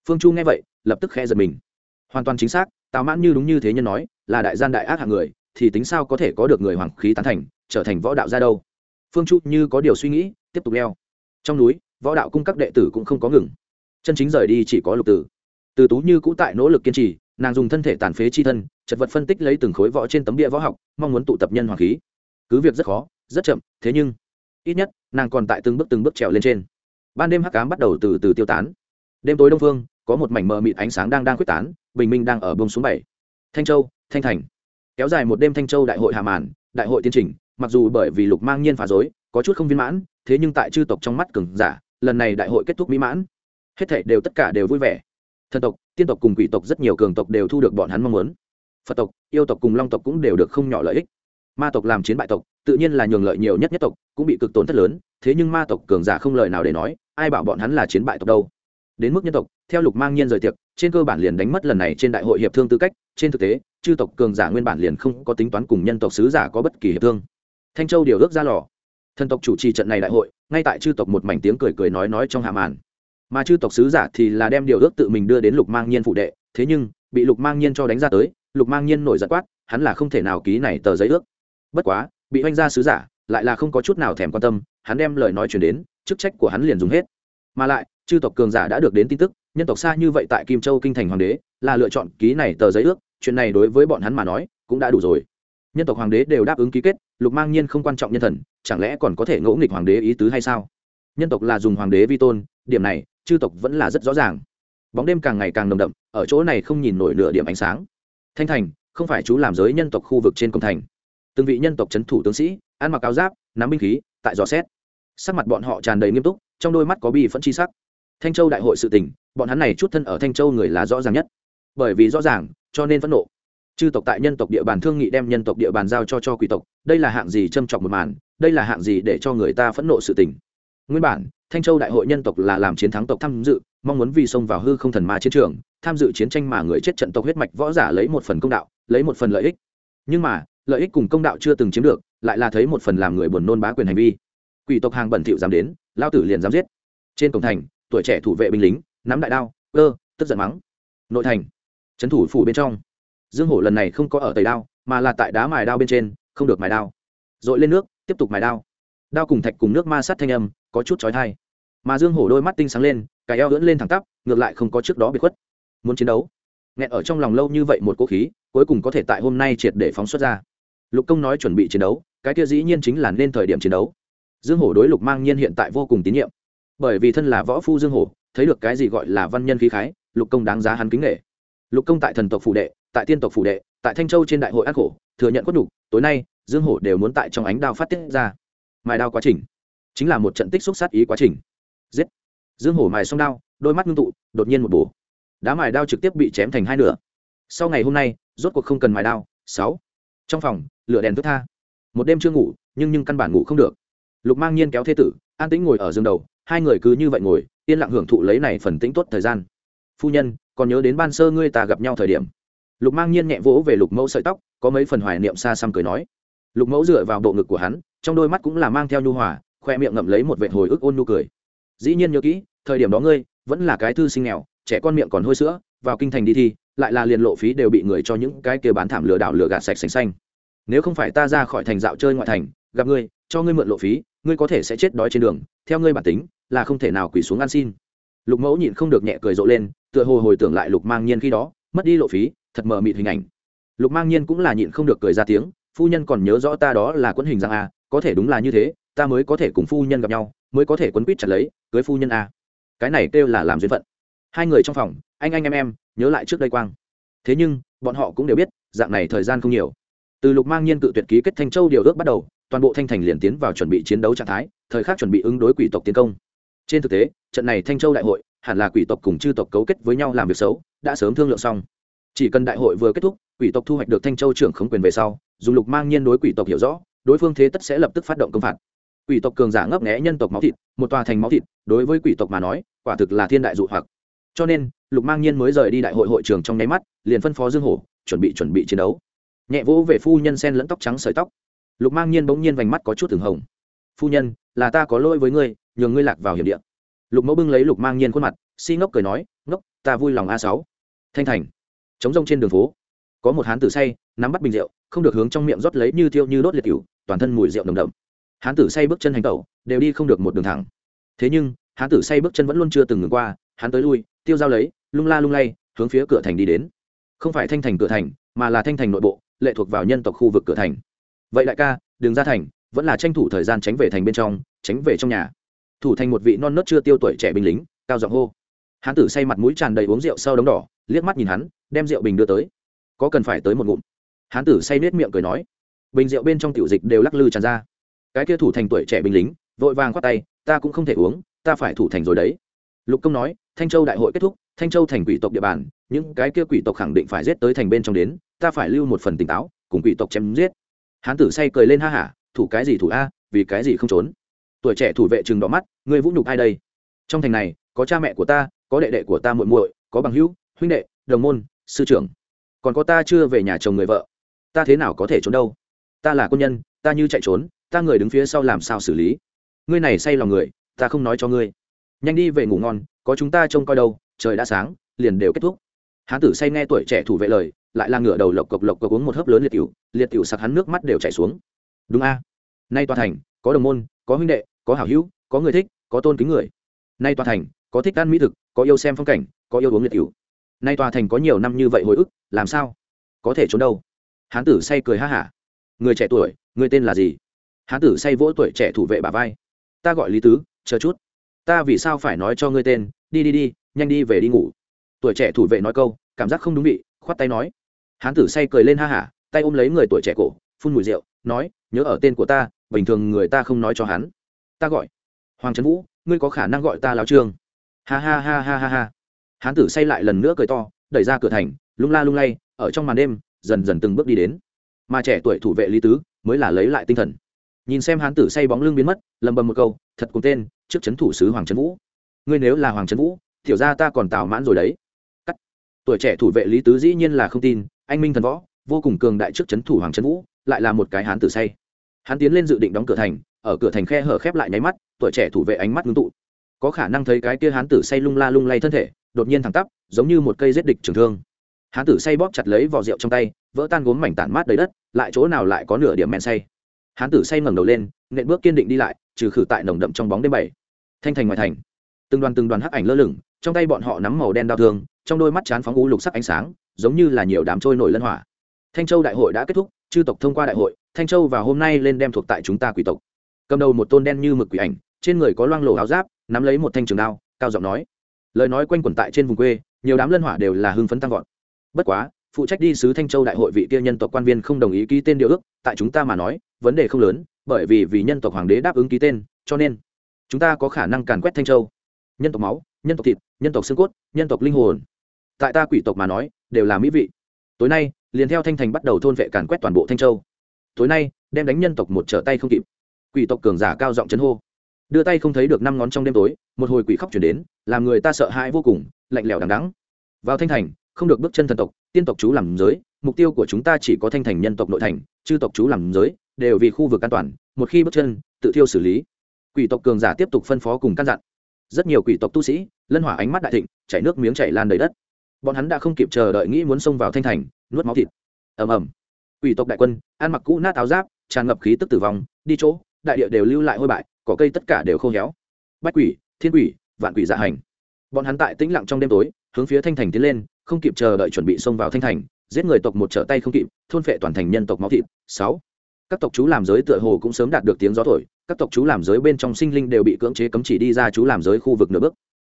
Phương chu nghe vậy lập tức khẽ giật mình. Hoàn toàn chính xác tào mãn như đúng như thế nhân nói, là đại gian đại ác hạng người, thì tính sao có thể có được người hoàng khí tán thành, trở thành võ đạo ra đâu? Phương chu như có điều suy nghĩ, tiếp tục leo. Trong núi, võ đạo cung các đệ tử cũng không có ngừng. Chân chính rời đi chỉ có lục tử. Từ tú như cũ tại nỗ lực kiên trì, nàng dùng thân thể tàn phế chi thân, chật vật phân tích lấy từng khối võ trên tấm địa võ học, mong muốn tụ tập nhân hoàng khí. Cứ việc rất khó, rất chậm, thế nhưng, ít nhất, nàng còn tại từng bước từng bước trèo lên trên. Ban đêm hắc cám bắt đầu từ từ tiêu tán. Đêm tối đông phương có một mảnh mờ mịt ánh sáng đang đang quyết tán, bình minh đang ở bông xuống bảy. Thanh châu, thanh thành. Kéo dài một đêm thanh châu đại hội hạ màn, đại hội tiến trình, mặc dù bởi vì lục mang nhiên phá dối có chút không viên mãn, thế nhưng tại chư tộc trong mắt cường giả, lần này đại hội kết thúc mỹ mãn. Hết thảy đều tất cả đều vui vẻ. Thần tộc, tiên tộc cùng quỷ tộc rất nhiều cường tộc đều thu được bọn hắn mong muốn. Phật tộc, yêu tộc cùng long tộc cũng đều được không nhỏ lợi ích. Ma tộc làm chiến bại tộc, tự nhiên là nhường lợi nhiều nhất nhất tộc, cũng bị cực tổn thất lớn, thế nhưng ma tộc cường giả không lời nào để nói, ai bảo bọn hắn là chiến bại tộc đâu đến mức nhân tộc, theo lục mang nhiên rời tiệc, trên cơ bản liền đánh mất lần này trên đại hội hiệp thương tư cách, trên thực tế, chư tộc cường giả nguyên bản liền không có tính toán cùng nhân tộc sứ giả có bất kỳ hiệp thương. Thanh châu điều ước ra lò. Thần tộc chủ trì trận này đại hội, ngay tại chư tộc một mảnh tiếng cười cười nói nói trong hạ màn. Mà chư tộc sứ giả thì là đem điều ước tự mình đưa đến lục mang nhiên phụ đệ, thế nhưng, bị lục mang nhiên cho đánh ra tới, lục mang nhiên nổi giận quát, hắn là không thể nào ký này tờ giấy ước. Bất quá, bị oanh ra sứ giả, lại là không có chút nào thèm quan tâm, hắn đem lời nói chuyển đến, chức trách của hắn liền dùng hết. Mà lại chư tộc cường giả đã được đến tin tức, nhân tộc xa như vậy tại kim châu kinh thành hoàng đế, là lựa chọn ký này tờ giấy ước, chuyện này đối với bọn hắn mà nói, cũng đã đủ rồi. Nhân tộc hoàng đế đều đáp ứng ký kết, lục mang nhiên không quan trọng nhân thần, chẳng lẽ còn có thể ngẫu nghịch hoàng đế ý tứ hay sao? Nhân tộc là dùng hoàng đế vi tôn, điểm này, chư tộc vẫn là rất rõ ràng. Bóng đêm càng ngày càng nồng đậm, ở chỗ này không nhìn nổi nửa điểm ánh sáng. Thanh thành, không phải chú làm giới nhân tộc khu vực trên công thành. Từng vị nhân tộc c h ấ n thủ tướng sĩ, ăn mặc áo giáp, nắm binh khí, tại dò xét. Sắc mặt bọn họ tràn đầy nghiêm túc, trong đôi mắt có bi phẫn chi sắc thanh châu đại hội sự tình, bọn hắn này chút thân ở thanh châu người là rõ ràng nhất. Bởi vì rõ ràng, cho nên phẫn nộ. Chư tộc tại nhân tộc địa bàn thương nghị đem nhân tộc địa bàn giao cho cho quỷ tộc, đây là hạng gì châm trọng một màn, đây là hạng gì để cho người ta phẫn nộ sự tình. Nguyên bản, thanh châu đại hội nhân tộc là làm chiến thắng tộc tham dự, mong muốn vì xông vào hư không thần ma chiến trường, tham dự chiến tranh mà người chết trận tộc huyết mạch võ giả lấy một phần công đạo, lấy một phần lợi ích. Nhưng mà, lợi ích cùng công đạo chưa từng chiếm được, lại là thấy một phần làm người buồn nôn bá quyền hành vi. Quỷ tộc hàng bẩn thỉu dám đến lao tử liền dám giết. Trên cổng thành tuổi trẻ thủ vệ binh lính, nắm đại đao, cơ, tức giận mắng. Nội thành, trấn thủ phủ bên trong. Dương hổ lần này không có ở tầy đao, mà là tại đá mài đao bên trên, không được mài đao. Dội lên nước, tiếp tục mài đao. Đao cùng thạch cùng nước ma sát thanh âm, có chút trói thai mà dương hổ đôi mắt tinh sáng lên, cái eo ưỡn lên thẳng tắp, ngược lại không có trước đó bị khuất. Muốn chiến đấu. Nghẹn ở trong lòng lâu như vậy một cố khí, cuối cùng có thể tại hôm nay triệt để phóng xuất ra. Lục công nói chuẩn bị chiến đấu, cái kia dĩ nhiên chính là nên thời điểm chiến đấu. Dương hổ đối lục mang nhiên hiện tại vô cùng tín nhiệm bởi vì thân là võ phu dương hổ, thấy được cái gì gọi là văn nhân khí khái, lục công đáng giá hắn kính nghệ lục công tại thần tộc phủ đệ, tại tiên tộc phủ đệ, tại thanh châu trên đại hội ác hổ thừa nhận quất đục tối nay, dương hổ đều muốn tại trong ánh đao phát tiết ra. Mài đao quá trình, chính là một trận tích xúc sát ý quá trình. Giết! Dương hổ mài xong đao, đôi mắt ngưng tụ, đột nhiên một bổ. Đá mài đao trực tiếp bị chém thành hai nửa. Sau ngày hôm nay, rốt cuộc không cần mài đao. Sáu. Trong phòng, lửa đèn thức tha. Một đêm chưa ngủ, nhưng nhưng căn bản ngủ không được. Lục mang nhiên kéo thế tử, an tĩnh ngồi ở giường đầu hai người cứ như vậy ngồi, yên lặng hưởng thụ lấy này phần tĩnh tốt thời gian. Phu nhân, còn nhớ đến ban sơ ngươi ta gặp nhau thời điểm. Lục mang nhiên nhẹ vỗ về lục mẫu sợi tóc, có mấy phần hoài niệm xa xăm cười nói. Lục mẫu dựa vào bộ ngực của hắn, trong đôi mắt cũng là mang theo nhu hòa, khoe miệng ngậm lấy một vệt hồi ức ôn nhu cười. Dĩ nhiên nhớ kỹ, thời điểm đó ngươi, vẫn là cái thư sinh nghèo, trẻ con miệng còn hôi sữa, vào kinh thành đi thi, lại là liền lộ phí đều bị người cho những cái kia bán thảm lừa đảo lừa gạt sạch sành xanh. Nếu không phải ta ra khỏi thành dạo chơi ngoại thành, gặp ngươi, cho ngươi mượn lộ phí, ngươi có thể sẽ chết đói trên đường, theo ngươi bản tính là không thể nào quỳ xuống ăn xin. Lục mẫu nhịn không được nhẹ cười rộ lên, tựa hồ hồi tưởng lại lục mang nhiên khi đó, mất đi lộ phí, thật mờ mịt hình ảnh. Lục mang nhiên cũng là nhịn không được cười ra tiếng, phu nhân còn nhớ rõ ta đó là quân hình giang a, có thể đúng là như thế, ta mới có thể cùng phu nhân gặp nhau, mới có thể quấn quýt chặt lấy, cưới phu nhân a. Cái này kêu là làm duyên phận. Hai người trong phòng, anh anh em em, nhớ lại trước đây quang. Thế nhưng, bọn họ cũng đều biết, dạng này thời gian không nhiều. Từ lục mang nhiên cự tuyệt ký kết thanh châu điều ước bắt đầu, toàn bộ thanh thành liền tiến vào chuẩn bị chiến đấu trạng thái, thời khắc chuẩn bị ứng đối quỷ tộc tiến công trên thực tế, trận này thanh châu đại hội, hẳn là quỷ tộc cùng chư tộc cấu kết với nhau làm việc xấu, đã sớm thương lượng xong. Chỉ cần đại hội vừa kết thúc, quỷ tộc thu hoạch được thanh châu trưởng khống quyền về sau, dùng lục mang nhiên đối quỷ tộc hiểu rõ, đối phương thế tất sẽ lập tức phát động công phạt. Quỷ tộc cường giả ngấp nghẽ nhân tộc máu thịt, một tòa thành máu thịt, đối với quỷ tộc mà nói, quả thực là thiên đại dụ hoặc. Cho nên, lục mang nhiên mới rời đi đại hội hội trường trong nháy mắt, liền phân phó dương hổ, chuẩn bị chuẩn bị chiến đấu. Nhẹ vỗ về phu nhân sen lẫn tóc trắng sợi tóc. Lục mang nhiên bỗng nhiên vành mắt có chút thường hồng. Phu nhân, là ta có lỗi với ngươi nhường ngươi lạc vào hiểm địa. Lục mẫu bưng lấy lục mang nhiên khuôn mặt, si ngốc cười nói, ngốc, ta vui lòng a sáu. Thanh thành chống rông trên đường phố, có một hán tử say, nắm bắt bình rượu, không được hướng trong miệng rót lấy như thiêu như đốt liệt cửu, toàn thân mùi rượu nồng đậm. Hán tử say bước chân hành tẩu, đều đi không được một đường thẳng. Thế nhưng, hán tử say bước chân vẫn luôn chưa từng ngừng qua, hắn tới lui, tiêu dao lấy, lung la lung lay, hướng phía cửa thành đi đến. Không phải thanh thành cửa thành, mà là thanh thành nội bộ, lệ thuộc vào nhân tộc khu vực cửa thành. Vậy đại ca đường ra thành, vẫn là tranh thủ thời gian tránh về thành bên trong, tránh về trong nhà thủ thành một vị non nớt chưa tiêu tuổi trẻ binh lính, cao giọng hô. Hán tử say mặt mũi tràn đầy uống rượu sau đống đỏ, liếc mắt nhìn hắn, đem rượu bình đưa tới. Có cần phải tới một ngụm? Hán tử say nết miệng cười nói. Bình rượu bên trong tiểu dịch đều lắc lư tràn ra. Cái kia thủ thành tuổi trẻ binh lính, vội vàng khoát tay, ta cũng không thể uống, ta phải thủ thành rồi đấy. Lục công nói, thanh châu đại hội kết thúc, thanh châu thành quỷ tộc địa bàn, những cái kia quỷ tộc khẳng định phải giết tới thành bên trong đến, ta phải lưu một phần tỉnh táo, cùng quỷ tộc chém giết. Hán tử say cười lên ha hả, thủ cái gì thủ a, vì cái gì không trốn? Tuổi trẻ thủ vệ chừng đỏ mắt, ngươi vũ nhục ai đây? Trong thành này, có cha mẹ của ta, có đệ đệ của ta muội muội, có bằng hữu, huynh đệ, đồng môn, sư trưởng. Còn có ta chưa về nhà chồng người vợ. Ta thế nào có thể trốn đâu? Ta là quân nhân, ta như chạy trốn, ta người đứng phía sau làm sao xử lý? Ngươi này say lòng người, ta không nói cho ngươi. Nhanh đi về ngủ ngon, có chúng ta trông coi đâu, trời đã sáng, liền đều kết thúc. Hán tử say nghe tuổi trẻ thủ vệ lời, lại là ngửa đầu lộc cộc lộc cộc uống một hớp lớn liệt tiểu liệt tiểu sặc hắn nước mắt đều chảy xuống. Đúng a. Nay tòa thành, có đồng môn, có huynh đệ có hảo hữu, có người thích, có tôn kính người. Nay tòa thành, có thích ăn mỹ thực, có yêu xem phong cảnh, có yêu uống liệt tiểu nay tòa thành có nhiều năm như vậy hồi ức, làm sao? Có thể trốn đâu? Hán tử say cười ha hả. Người trẻ tuổi, người tên là gì? Hán tử say vỗ tuổi trẻ thủ vệ bà vai. Ta gọi lý tứ, chờ chút. Ta vì sao phải nói cho ngươi tên? Đi đi đi, nhanh đi về đi ngủ. Tuổi trẻ thủ vệ nói câu, cảm giác không đúng vị, khoát tay nói. Hán tử say cười lên ha hả, tay ôm lấy người tuổi trẻ cổ, phun mùi rượu, nói, nhớ ở tên của ta, bình thường người ta không nói cho hắn ta gọi. Hoàng trấn vũ, ngươi có khả năng gọi ta lao trương. Ha ha ha ha ha ha. Hán tử say lại lần nữa cười to, đẩy ra cửa thành, lung la lung lay, ở trong màn đêm, dần dần từng bước đi đến. Mà trẻ tuổi thủ vệ lý tứ, mới là lấy lại tinh thần. Nhìn xem hán tử say bóng lưng biến mất, lầm bầm một câu, thật cùng tên, trước c thủ sứ hoàng trấn vũ. Ngươi nếu là hoàng trấn vũ, tiểu ra ta còn tào mãn rồi đấy. Cắt. Tuổi trẻ thủ vệ lý tứ dĩ nhiên là không tin, anh minh thần võ, vô cùng cường đại trước c thủ hoàng trấn vũ, lại là một cái hán tử say. Hắn tiến lên dự định đóng cửa thành ở cửa thành khe hở khép lại nháy mắt, tuổi trẻ thủ vệ ánh mắt ngưng tụ. Có khả năng thấy cái kia hán tử say lung la lung lay thân thể, đột nhiên thẳng tắp, giống như một cây giết địch trường thương. Hán tử say bóp chặt lấy vỏ rượu trong tay, vỡ tan gốm mảnh tản mát đầy đất, lại chỗ nào lại có nửa điểm men say. Hán tử say ngẩng đầu lên, nện bước kiên định đi lại, trừ khử tại nồng đậm trong bóng đêm bảy. Thanh thành ngoài thành. Từng đoàn từng đoàn hắc ảnh lơ lửng, trong tay bọn họ nắm màu đen đau thương, trong đôi mắt chán phóng u lục sắc ánh sáng, giống như là nhiều đám trôi nổi lân hỏa. Thanh châu đại hội đã kết thúc, chư tộc thông qua đại hội, thanh châu và hôm nay lên đem thuộc tại chúng ta quỷ tộc cầm đầu một tôn đen như mực quỷ ảnh, trên người có loang lổ áo giáp, nắm lấy một thanh trường đao, cao giọng nói. Lời nói quanh quẩn tại trên vùng quê, nhiều đám lân hỏa đều là hưng phấn tăng vọt. Bất quá, phụ trách đi sứ thanh châu đại hội vị kia nhân tộc quan viên không đồng ý ký tên điều ước, tại chúng ta mà nói, vấn đề không lớn, bởi vì vì nhân tộc hoàng đế đáp ứng ký tên, cho nên chúng ta có khả năng càn quét thanh châu. Nhân tộc máu, nhân tộc thịt, nhân tộc xương cốt, nhân tộc linh hồn. Tại ta quỷ tộc mà nói, đều là mỹ vị. Tối nay, liền theo thanh thành bắt đầu thôn vệ càn quét toàn bộ thanh châu. Tối nay, đem đánh nhân tộc một trở tay không kịp quỷ tộc cường giả cao giọng chấn hô. Đưa tay không thấy được năm ngón trong đêm tối, một hồi quỷ khóc chuyển đến, làm người ta sợ hãi vô cùng, lạnh lẽo đằng đắng vào thanh thành, không được bước chân thần tộc, tiên tộc chú làm giới, mục tiêu của chúng ta chỉ có thanh thành nhân tộc nội thành, chư tộc chú làm giới, đều vì khu vực an toàn, một khi bước chân, tự thiêu xử lý. Quỷ tộc cường giả tiếp tục phân phó cùng căn dặn. Rất nhiều quỷ tộc tu sĩ, lân hỏa ánh mắt đại thịnh, chảy nước miếng chảy lan đầy đất. Bọn hắn đã không kịp chờ đợi nghĩ muốn xông vào thanh thành, nuốt máu thịt. Ầm ầm. Quỷ tộc đại quân, ăn mặc cũ nát áo giáp, tràn ngập khí tức tử vong, đi chỗ đại địa đều lưu lại hôi bại, cỏ cây tất cả đều khô héo. Bách quỷ, thiên quỷ, vạn quỷ dạ hành. Bọn hắn tại tĩnh lặng trong đêm tối, hướng phía thanh thành tiến lên, không kịp chờ đợi chuẩn bị xông vào thanh thành, giết người tộc một trở tay không kịp, thôn phệ toàn thành nhân tộc máu thịt. Sáu, các tộc chú làm giới tựa hồ cũng sớm đạt được tiếng gió thổi, các tộc chú làm giới bên trong sinh linh đều bị cưỡng chế cấm chỉ đi ra chú làm giới khu vực nửa bước.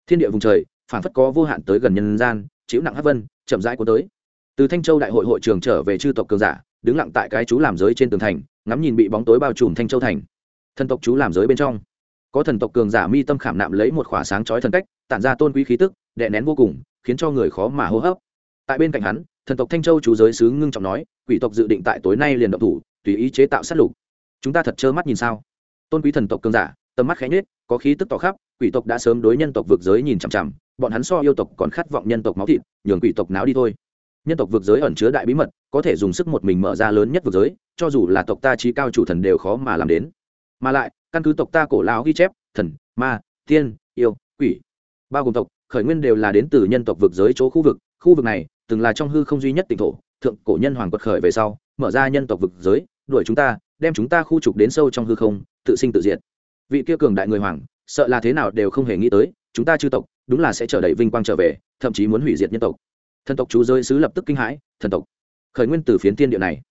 Thiên địa vùng trời phản phất có vô hạn tới gần nhân gian, chịu nặng hát vân, chậm rãi cuốn tới. Từ thanh châu đại hội hội trường trở về chư tộc cường giả, đứng lặng tại cái chú làm giới trên tường thành, ngắm nhìn bị bóng tối bao trùm thanh châu thành thần tộc chú làm giới bên trong. Có thần tộc cường giả mi tâm khảm nạm lấy một khỏa sáng chói thần cách, tản ra tôn quý khí tức, đè nén vô cùng, khiến cho người khó mà hô hấp. Tại bên cạnh hắn, thần tộc thanh châu chú giới sứ ngưng trọng nói, quỷ tộc dự định tại tối nay liền động thủ, tùy ý chế tạo sát lục. Chúng ta thật trơ mắt nhìn sao? Tôn quý thần tộc cường giả, tầm mắt khẽ nhết có khí tức tỏ khắp, quỷ tộc đã sớm đối nhân tộc vực giới nhìn chằm chằm, bọn hắn so yêu tộc còn khát vọng nhân tộc máu thịt, nhường quỷ tộc náo đi thôi. Nhân tộc vực giới ẩn chứa đại bí mật, có thể dùng sức một mình mở ra lớn nhất vực giới, cho dù là tộc ta trí cao chủ thần đều khó mà làm đến mà lại, căn cứ tộc ta cổ lão ghi chép, thần, ma, tiên, yêu, quỷ, bao gồm tộc, khởi nguyên đều là đến từ nhân tộc vực giới chỗ khu vực. Khu vực này từng là trong hư không duy nhất tỉnh thổ, thượng cổ nhân hoàng quật khởi về sau, mở ra nhân tộc vực giới, đuổi chúng ta, đem chúng ta khu trục đến sâu trong hư không, tự sinh tự diệt. Vị kia cường đại người hoàng, sợ là thế nào đều không hề nghĩ tới, chúng ta chư tộc, đúng là sẽ trở đầy vinh quang trở về, thậm chí muốn hủy diệt nhân tộc. Thần tộc chú giới sứ lập tức kinh hãi, thần tộc, khởi nguyên từ phiến tiên địa này.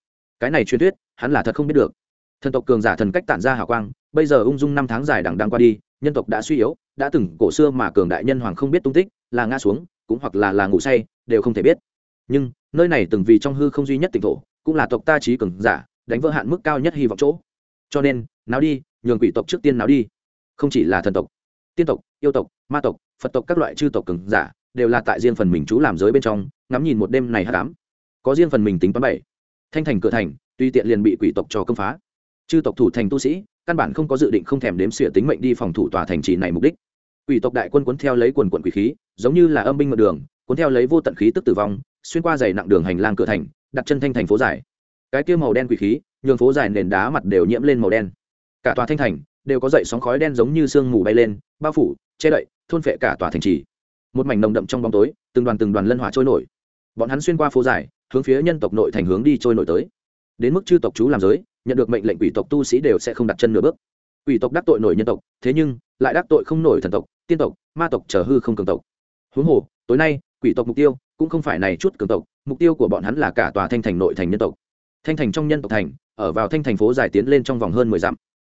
Cái này truyền thuyết, hắn là thật không biết được thần tộc cường giả thần cách tản ra hào quang bây giờ ung dung năm tháng dài đằng đang qua đi nhân tộc đã suy yếu đã từng cổ xưa mà cường đại nhân hoàng không biết tung tích là ngã xuống cũng hoặc là là ngủ say đều không thể biết. Nhưng nơi này từng vì trong hư không duy nhất tỉnh thổ cũng là tộc ta trí cường giả đánh vỡ hạn mức cao nhất hy vọng chỗ. Cho nên nào đi nhường quỷ tộc trước tiên nào đi. Không chỉ là thần tộc tiên tộc yêu tộc ma tộc phật tộc các loại chư tộc cường giả đều là tại riêng phần mình chú làm giới bên trong ngắm nhìn một đêm này hát đám, có riêng phần mình tính toán bảy. Thanh thành cửa thành tuy tiện liền bị quỷ tộc cho công phá chư tộc thủ thành tu sĩ, căn bản không có dự định không thèm đếm xỉa tính mệnh đi phòng thủ tòa thành trì này mục đích. Quỷ tộc đại quân cuốn theo lấy quần quận quỷ khí, giống như là âm binh mượn đường, cuốn theo lấy vô tận khí tức tử vong, xuyên qua dày nặng đường hành lang cửa thành, đặt chân thanh thành phố dài. Cái kia màu đen quỷ khí, nhường phố dài nền đá mặt đều nhiễm lên màu đen. Cả tòa thanh thành đều có dậy sóng khói đen giống như sương mù bay lên, bao phủ, che đậy, thôn phệ cả tòa thành trì. Một mảnh nồng đậm trong bóng tối, từng đoàn từng đoàn lân hỏa trôi nổi. Bọn hắn xuyên qua phố dài, hướng phía nhân tộc nội thành hướng đi trôi nổi tới. Đến mức chư tộc chú làm giới nhận được mệnh lệnh quỷ tộc tu sĩ đều sẽ không đặt chân nửa bước. Quỷ tộc đắc tội nổi nhân tộc, thế nhưng lại đắc tội không nổi thần tộc, tiên tộc, ma tộc trở hư không cường tộc. Huống hồ, tối nay, quỷ tộc mục tiêu cũng không phải này chút cường tộc, mục tiêu của bọn hắn là cả tòa thanh thành nội thành nhân tộc. Thanh thành trong nhân tộc thành, ở vào thanh thành phố dài tiến lên trong vòng hơn mười dặm.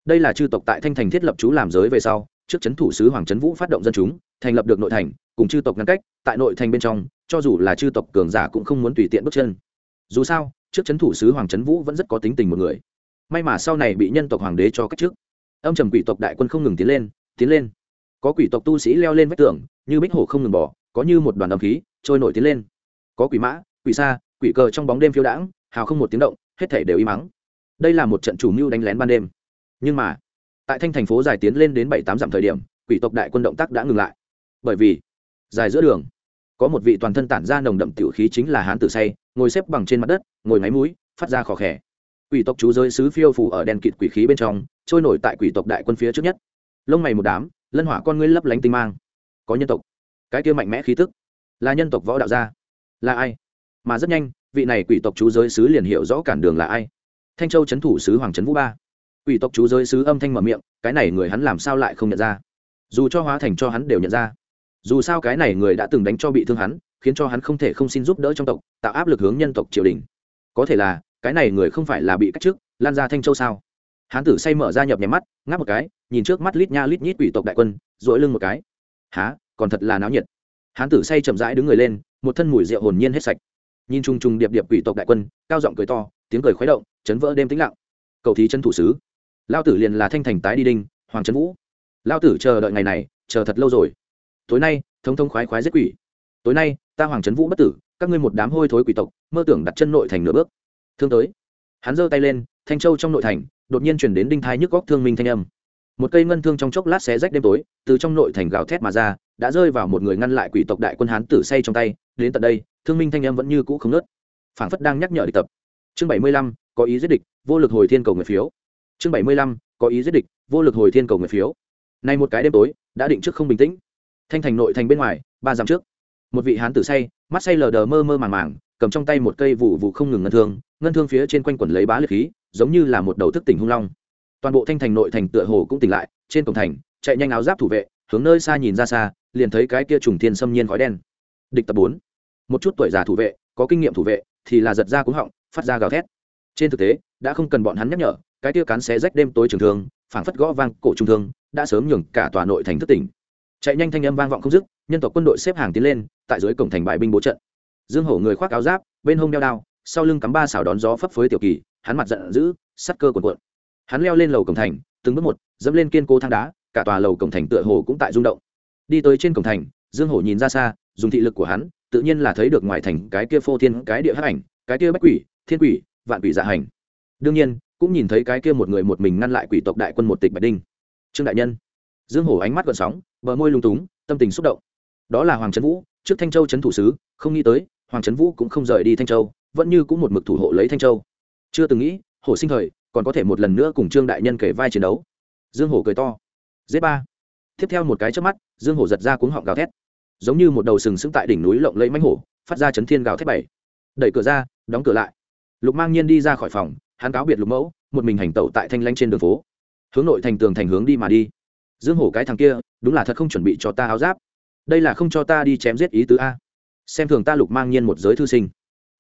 Đây là chư tộc tại thanh thành thiết lập chú làm giới về sau, trước c h ấ n thủ sứ hoàng trấn vũ phát động dân chúng, thành lập được nội thành, cùng chư tộc ngăn cách, tại nội thành bên trong, cho dù là chư tộc cường giả cũng không muốn tùy tiện bước chân. Dù sao, trước c h ấ n thủ sứ hoàng trấn vũ vẫn rất có tính tình một người may mà sau này bị nhân tộc hoàng đế cho cách trước âm trầm quỷ tộc đại quân không ngừng tiến lên tiến lên. Có quỷ tộc tu sĩ leo lên vách tường, như bích hổ không ngừng bỏ có như một đoàn âm khí trôi nổi tiến lên. Có quỷ mã, quỷ xa quỷ cờ trong bóng đêm phiêu đãng, hào không một tiếng động, hết thể đều im mắng đây là một trận chủ mưu đánh lén ban đêm. Nhưng mà, tại thanh thành phố dài tiến lên đến bảy tám dặm thời điểm, quỷ tộc đại quân động tác đã ngừng lại. Bởi vì, dài giữa đường, có một vị toàn thân tản ra nồng đậm tiểu khí chính là hán tử say, ngồi xếp bằng trên mặt đất, ngồi ngáy mũi, phát ra khó khè quỷ tộc chú giới sứ phiêu phủ ở đèn kịt quỷ khí bên trong, trôi nổi tại quỷ tộc đại quân phía trước nhất. Lông mày một đám, lân hỏa con ngươi lấp lánh tinh mang. Có nhân tộc. Cái kia mạnh mẽ khí tức. Là nhân tộc võ đạo gia. Là ai? Mà rất nhanh, vị này quỷ tộc chú giới sứ liền hiểu rõ cản đường là ai. Thanh châu c thủ sứ hoàng trấn vũ ba. Quỷ tộc chú giới sứ âm thanh mở miệng, cái này người hắn làm sao lại không nhận ra? Dù cho hóa thành cho hắn đều nhận ra. Dù sao cái này người đã từng đánh cho bị thương hắn, khiến cho hắn không thể không xin giúp đỡ trong tộc, tạo áp lực hướng nhân tộc triều đình. Có thể là cái này người không phải là bị cách chức, lan ra thanh châu sao? Hán tử say mở ra nhập nhèm mắt, ngáp một cái, nhìn trước mắt lít nha lít nhít quỷ tộc đại quân dội lưng một cái. Há còn thật là náo nhiệt. Hán tử say chậm rãi đứng người lên, một thân mùi rượu hồn nhiên hết sạch. Nhìn chung chung điệp điệp quỷ tộc đại quân, cao giọng cười to, tiếng cười khuấy động, chấn vỡ đêm tĩnh lặng. Cầu thí chân thủ sứ. Lao tử liền là thanh thành tái đi đinh, hoàng trấn vũ. Lao tử chờ đợi ngày này, chờ thật lâu rồi. Tối nay, thống thống khoái khoái giết quỷ. Tối nay, ta hoàng trấn vũ bất tử, các ngươi một đám hôi thối quỷ tộc, mơ tưởng đặt chân nội thành nửa bước thương tới. Hắn giơ tay lên, thanh châu trong nội thành, đột nhiên chuyển đến đinh thai nhức góc thương minh thanh âm. Một cây ngân thương trong chốc lát xé rách đêm tối, từ trong nội thành gào thét mà ra, đã rơi vào một người ngăn lại quỷ tộc đại quân hán tử say trong tay, đến tận đây, thương minh thanh âm vẫn như cũ không nớt phảng phất đang nhắc nhở địch tập. Chương bảy mươi lăm, có ý giết địch, vô lực hồi thiên cầu người phiếu. Chương bảy mươi lăm, có ý giết địch, vô lực hồi thiên cầu người phiếu. Nay một cái đêm tối, đã định trước không bình tĩnh. Thanh thành nội thành bên ngoài, ba dặm trước. Một vị hán tử say, mắt say lờ đờ mơ mơ màng màng cầm trong tay một cây vụ vụ không ngừng ngân thương ngân thương phía trên quanh quẩn lấy bá liệt khí, giống như là một đầu thức tỉnh hung long. Toàn bộ thanh thành nội thành tựa hồ cũng tỉnh lại, trên cổng thành, chạy nhanh áo giáp thủ vệ, hướng nơi xa nhìn ra xa, liền thấy cái kia trùng thiên xâm nhiên khói đen. Địch tập bốn. Một chút tuổi già thủ vệ, có kinh nghiệm thủ vệ, thì là giật ra cúng họng, phát ra gào thét. Trên thực tế, đã không cần bọn hắn nhắc nhở, cái tia cán xé rách đêm tối trường thương, phảng phất gõ vang cổ trung thương, đã sớm nhường cả tòa nội thành thất tỉnh. Chạy nhanh thanh âm vang vọng không dứt, nhân tộc quân đội xếp hàng tiến lên, tại dưới cổng thành bại binh bố trận dương hổ người khoác áo giáp, bên hông đeo đao, sau lưng cắm ba xảo đón gió phấp phới tiểu kỳ, hắn mặt giận dữ, sắt cơ cuộn cuộn. Hắn leo lên lầu cổng thành, từng bước một, dẫm lên kiên cố thang đá, cả tòa lầu cổng thành tựa hồ cũng tại rung động. Đi tới trên cổng thành, dương hổ nhìn ra xa, dùng thị lực của hắn, tự nhiên là thấy được ngoài thành cái kia phô thiên, cái địa hắc ảnh, cái kia bách quỷ, thiên quỷ, vạn quỷ dạ hành. Đương nhiên, cũng nhìn thấy cái kia một người một mình ngăn lại quỷ tộc đại quân một tịch bạch đinh. Trương đại nhân. Dương hổ ánh mắt gợn sóng, bờ môi lung túng, tâm tình xúc động. Đó là hoàng trấn vũ, trước thanh châu trấn thủ sứ, không nghĩ tới hoàng trấn vũ cũng không rời đi thanh châu, vẫn như cũng một mực thủ hộ lấy thanh châu. Chưa từng nghĩ, hổ sinh thời, còn có thể một lần nữa cùng trương đại nhân kể vai chiến đấu. Dương hổ cười to. Z ba. Tiếp theo một cái trước mắt, dương hổ giật ra cuống họng gào thét. Giống như một đầu sừng sững tại đỉnh núi lộng lẫy mánh hổ, phát ra chấn thiên gào thét bảy. Đẩy cửa ra, đóng cửa lại. Lục mang nhiên đi ra khỏi phòng, hắn cáo biệt lục mẫu, một mình hành tẩu tại thanh lanh trên đường phố. Hướng nội thành tường thành hướng đi mà đi. Dương hổ cái thằng kia, đúng là thật không chuẩn bị cho ta áo giáp. Đây là không cho ta đi chém giết ý tứ a xem thường ta lục mang nhiên một giới thư sinh.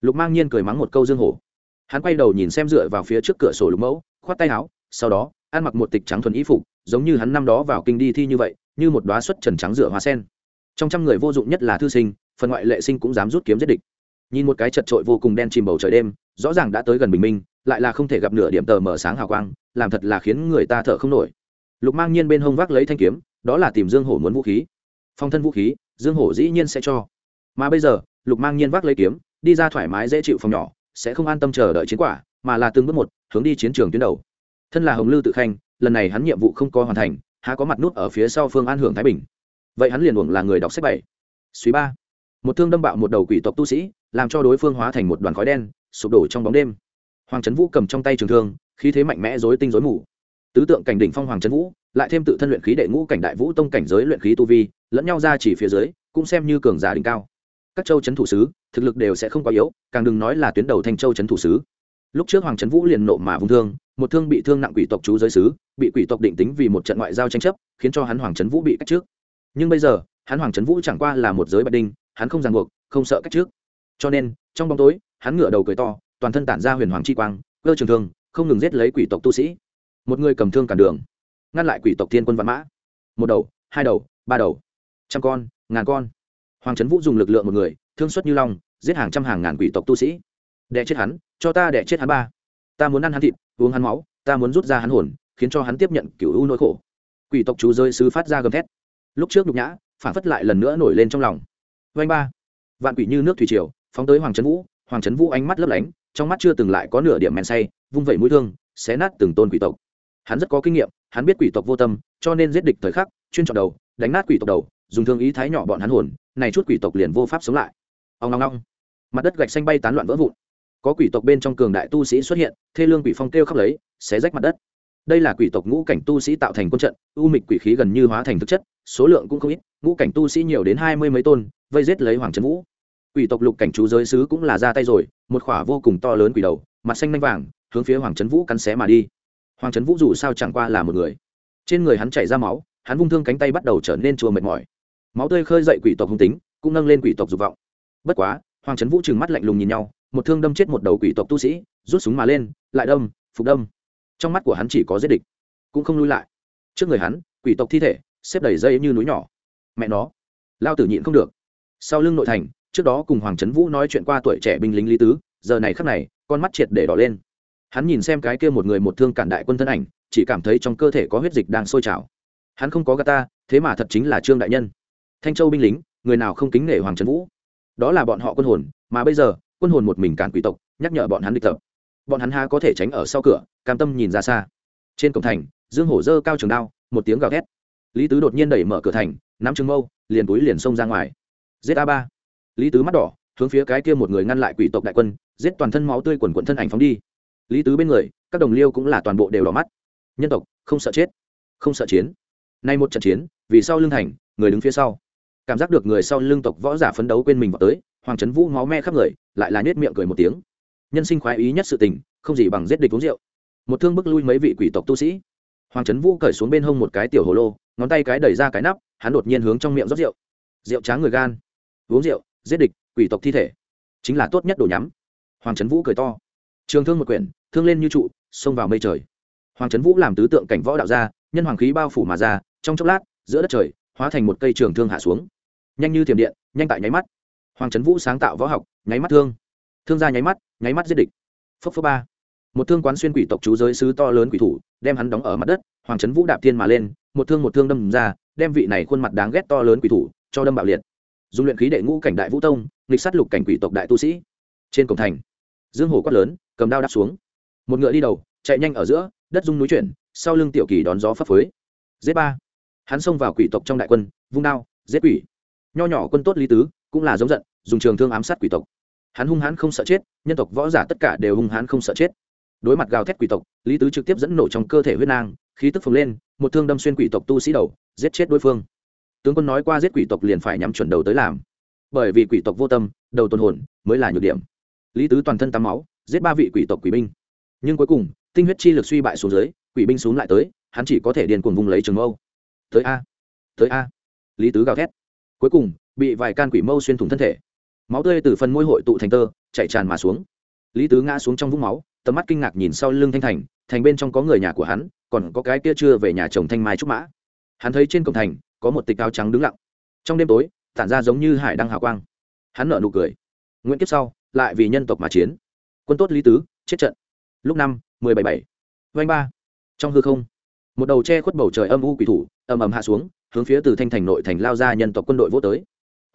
Lục mang nhiên cười mắng một câu dương hổ. Hắn quay đầu nhìn xem dựa vào phía trước cửa sổ lục mẫu, khoát tay áo, sau đó, ăn mặc một tịch trắng thuần y phục, giống như hắn năm đó vào kinh đi thi như vậy, như một đoá xuất trần trắng rửa hoa sen. Trong trăm người vô dụng nhất là thư sinh, phần ngoại lệ sinh cũng dám rút kiếm giết địch. Nhìn một cái chật trội vô cùng đen chìm bầu trời đêm, rõ ràng đã tới gần bình minh, lại là không thể gặp nửa điểm tờ mở sáng hào quang, làm thật là khiến người ta thở không nổi. Lục mang nhiên bên hông vác lấy thanh kiếm, đó là tìm dương hổ muốn vũ khí. Phong thân vũ khí, dương hổ dĩ nhiên sẽ cho mà bây giờ, lục mang nhiên vác lấy kiếm, đi ra thoải mái dễ chịu phòng nhỏ, sẽ không an tâm chờ đợi chiến quả, mà là từng bước một, hướng đi chiến trường tuyến đầu. Thân là hồng lư tự khanh, lần này hắn nhiệm vụ không có hoàn thành, há có mặt nút ở phía sau phương an hưởng thái bình. Vậy hắn liền uổng là người đọc sách bảy. Suy ba. Một thương đâm bạo một đầu quỷ tộc tu sĩ, làm cho đối phương hóa thành một đoàn khói đen, sụp đổ trong bóng đêm. Hoàng trấn vũ cầm trong tay trường thương, khí thế mạnh mẽ dối tinh dối mù. Tứ tượng cảnh đỉnh phong hoàng trấn vũ, lại thêm tự thân luyện khí đệ ngũ cảnh đại vũ tông cảnh giới luyện khí tu vi, lẫn nhau ra chỉ phía dưới, cũng xem như cường giả đỉnh cao các châu trấn thủ sứ, thực lực đều sẽ không quá yếu, càng đừng nói là tuyến đầu thanh châu trấn thủ sứ. Lúc trước hoàng trấn vũ liền nộ mà vung thương, một thương bị thương nặng quỷ tộc chú giới sứ, bị quỷ tộc định tính vì một trận ngoại giao tranh chấp, khiến cho hắn hoàng trấn vũ bị cách trước. Nhưng bây giờ, hắn hoàng trấn vũ chẳng qua là một giới bạch đinh, hắn không ràng buộc, không sợ cách trước. Cho nên, trong bóng tối, hắn ngửa đầu cười to, toàn thân tản ra huyền hoàng chi quang, cơ trường thương, không ngừng giết lấy quỷ tộc tu sĩ. Một người cầm thương cản đường, ngăn lại quỷ tộc thiên quân văn mã. Một đầu, hai đầu, ba đầu, trăm con, ngàn con hoàng trấn vũ dùng lực lượng một người, thương xuất như long, giết hàng trăm hàng ngàn quỷ tộc tu sĩ. Đẻ chết hắn, cho ta đẻ chết hắn ba. Ta muốn ăn hắn thịt, uống hắn máu, ta muốn rút ra hắn hồn, khiến cho hắn tiếp nhận cựu u nỗi khổ. Quỷ tộc chú rơi sứ phát ra gầm thét. Lúc trước nhục nhã, phản phất lại lần nữa nổi lên trong lòng. Vanh ba. Vạn quỷ như nước thủy triều, phóng tới hoàng trấn vũ. Hoàng trấn vũ ánh mắt lấp lánh, trong mắt chưa từng lại có nửa điểm men say, vung vẩy mũi thương, xé nát từng tôn quỷ tộc. Hắn rất có kinh nghiệm, hắn biết quỷ tộc vô tâm, cho nên giết địch thời khắc, chuyên chọn đầu, đánh nát quỷ tộc đầu, dùng thương ý thái nhỏ bọn hắn hồn này chút quỷ tộc liền vô pháp sống lại. Ông long long mặt đất gạch xanh bay tán loạn vỡ vụn. Có quỷ tộc bên trong cường đại tu sĩ xuất hiện, thê lương quỷ phong kêu khắp lấy, xé rách mặt đất. Đây là quỷ tộc ngũ cảnh tu sĩ tạo thành quân trận, u mịch quỷ khí gần như hóa thành thực chất, số lượng cũng không ít, ngũ cảnh tu sĩ nhiều đến hai mươi mấy tôn, vây giết lấy hoàng trấn vũ. Quỷ tộc lục cảnh chú giới sứ cũng là ra tay rồi, một khỏa vô cùng to lớn quỷ đầu, mặt xanh nanh vàng, hướng phía hoàng trấn vũ cắn xé mà đi. Hoàng trấn vũ dù sao chẳng qua là một người. Trên người hắn chảy ra máu, hắn vung thương cánh tay bắt đầu trở nên chua mệt mỏi máu tươi khơi dậy quỷ tộc hung tính, cũng nâng lên quỷ tộc dục vọng. Bất quá, hoàng trấn vũ trừng mắt lạnh lùng nhìn nhau, một thương đâm chết một đầu quỷ tộc tu sĩ, rút súng mà lên, lại đâm, phục đâm. Trong mắt của hắn chỉ có giết địch, cũng không lui lại. Trước người hắn, quỷ tộc thi thể, xếp đầy dây như núi nhỏ. Mẹ nó, lao tử nhịn không được. Sau lưng nội thành, trước đó cùng hoàng trấn vũ nói chuyện qua tuổi trẻ binh lính lý tứ, giờ này khắc này, con mắt triệt để đỏ lên. Hắn nhìn xem cái kia một người một thương cản đại quân thân ảnh, chỉ cảm thấy trong cơ thể có huyết dịch đang sôi trào. Hắn không có gà ta, thế mà thật chính là trương đại nhân thanh châu binh lính, người nào không kính nể hoàng trần vũ? Đó là bọn họ quân hồn, mà bây giờ, quân hồn một mình cản quỷ tộc, nhắc nhở bọn hắn địch tập. Bọn hắn ha có thể tránh ở sau cửa, cam tâm nhìn ra xa. Trên cổng thành, dương hổ dơ cao trường đao, một tiếng gào thét. Lý tứ đột nhiên đẩy mở cửa thành, nắm trứng mâu, liền túi liền xông ra ngoài. Giết a ba. Lý tứ mắt đỏ, hướng phía cái kia một người ngăn lại quỷ tộc đại quân, giết toàn thân máu tươi quần quận thân ảnh phóng đi. Lý tứ bên người, các đồng liêu cũng là toàn bộ đều đỏ mắt. Nhân tộc, không sợ chết, không sợ chiến. Nay một trận chiến, vì sau lưng thành, người đứng phía sau cảm giác được người sau lưng tộc võ giả phấn đấu quên mình vào tới, hoàng trấn vũ máu me khắp người, lại là nhét miệng cười một tiếng. Nhân sinh khoái ý nhất sự tình, không gì bằng giết địch uống rượu. Một thương bức lui mấy vị quỷ tộc tu sĩ. Hoàng trấn vũ cởi xuống bên hông một cái tiểu hồ lô, ngón tay cái đẩy ra cái nắp, hắn đột nhiên hướng trong miệng rót rượu. Rượu tráng người gan. Uống rượu, giết địch, quỷ tộc thi thể. Chính là tốt nhất đồ nhắm. Hoàng trấn vũ cười to. Trường thương một quyển, thương lên như trụ, xông vào mây trời. Hoàng trấn vũ làm tứ tượng cảnh võ đạo ra, nhân hoàng khí bao phủ mà ra, trong chốc lát, giữa đất trời, hóa thành một cây trường thương hạ xuống nhanh như thiểm điện, nhanh tại nháy mắt. Hoàng trấn vũ sáng tạo võ học, nháy mắt thương. Thương ra nháy mắt nháy mắt giết địch. Phốc phốc ba. Một thương quán xuyên quỷ tộc chú giới sứ to lớn quỷ thủ, đem hắn đóng ở mặt đất. Hoàng trấn vũ đạp thiên mà lên, một thương một thương đâm ra, đem vị này khuôn mặt đáng ghét to lớn quỷ thủ cho đâm bạo liệt. Dùng luyện khí đệ ngũ cảnh đại vũ tông, nghịch sát lục cảnh quỷ tộc đại tu sĩ. Trên cổng thành, dương Hổ quát lớn, cầm đao đáp xuống. Một ngựa đi đầu, chạy nhanh ở giữa, đất dung núi chuyển, sau lưng tiểu kỳ đón gió phấp phới. Giết ba. Hắn xông vào quỷ tộc trong đại quân, vung đao, giết quỷ nho nhỏ quân tốt lý tứ cũng là giống giận, dùng trường thương ám sát quỷ tộc. Hắn hung hãn không sợ chết, nhân tộc võ giả tất cả đều hung hãn không sợ chết. Đối mặt gào thét quỷ tộc, lý tứ trực tiếp dẫn nổ trong cơ thể huyết nang, khí tức phồng lên, một thương đâm xuyên quỷ tộc tu sĩ đầu, giết chết đối phương. Tướng quân nói qua giết quỷ tộc liền phải nhắm chuẩn đầu tới làm. Bởi vì quỷ tộc vô tâm, đầu tuần hồn mới là nhược điểm. Lý tứ toàn thân tắm máu, giết ba vị quỷ tộc quỷ binh. Nhưng cuối cùng, tinh huyết chi lực suy bại xuống dưới, quỷ binh xuống lại tới, hắn chỉ có thể điền cuồng vùng lấy trường mâu. Tới a tới a. Lý tứ gào thét cuối cùng, bị vài can quỷ mâu xuyên thủng thân thể. Máu tươi từ phần môi hội tụ thành tơ chạy tràn mà xuống. Lý tứ ngã xuống trong vũng máu, tầm mắt kinh ngạc nhìn sau lưng thanh thành thành bên trong có người nhà của hắn, còn có cái kia chưa về nhà chồng thanh mai trúc mã. Hắn thấy trên cổng thành, có một tịch áo trắng đứng lặng. Trong đêm tối, tản ra giống như hải đăng hào quang. Hắn nở nụ cười. Nguyễn kiếp sau, lại vì nhân tộc mà chiến. Quân tốt lý tứ, chết trận. Lúc năm, mười bảy bảy. Vanh ba. Trong hư không, một đầu che khuất bầu trời âm u quỷ thủ, ầm ầm hạ xuống hướng phía từ thanh thành nội thành lao ra nhân tộc quân đội vô tới.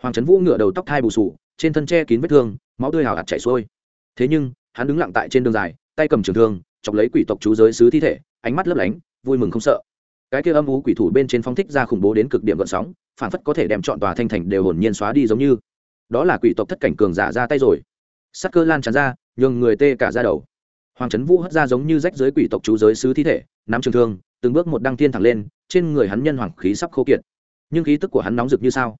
Hoàng trấn vũ ngựa đầu tóc thai bù sù, trên thân che kín vết thương, máu tươi hào hạt chảy xuôi. Thế nhưng, hắn đứng lặng tại trên đường dài, tay cầm trường thương, chọc lấy quỷ tộc chú giới sứ thi thể, ánh mắt lấp lánh, vui mừng không sợ. Cái kia âm u quỷ thủ bên trên phong thích ra khủng bố đến cực điểm gợn sóng, phản phất có thể đem chọn tòa thanh thành đều hồn nhiên xóa đi giống như. Đó là quỷ tộc thất cảnh cường giả ra tay rồi. Sắc cơ lan tràn ra, nhường người tê cả ra đầu. Hoàng trấn vũ hất ra giống như rách giới quỷ tộc chú giới sứ thi thể, nắm trường thương, từng bước một đăng thiên thẳng lên trên người hắn nhân hoàng khí sắp khô kiệt. Nhưng khí tức của hắn nóng rực như sao?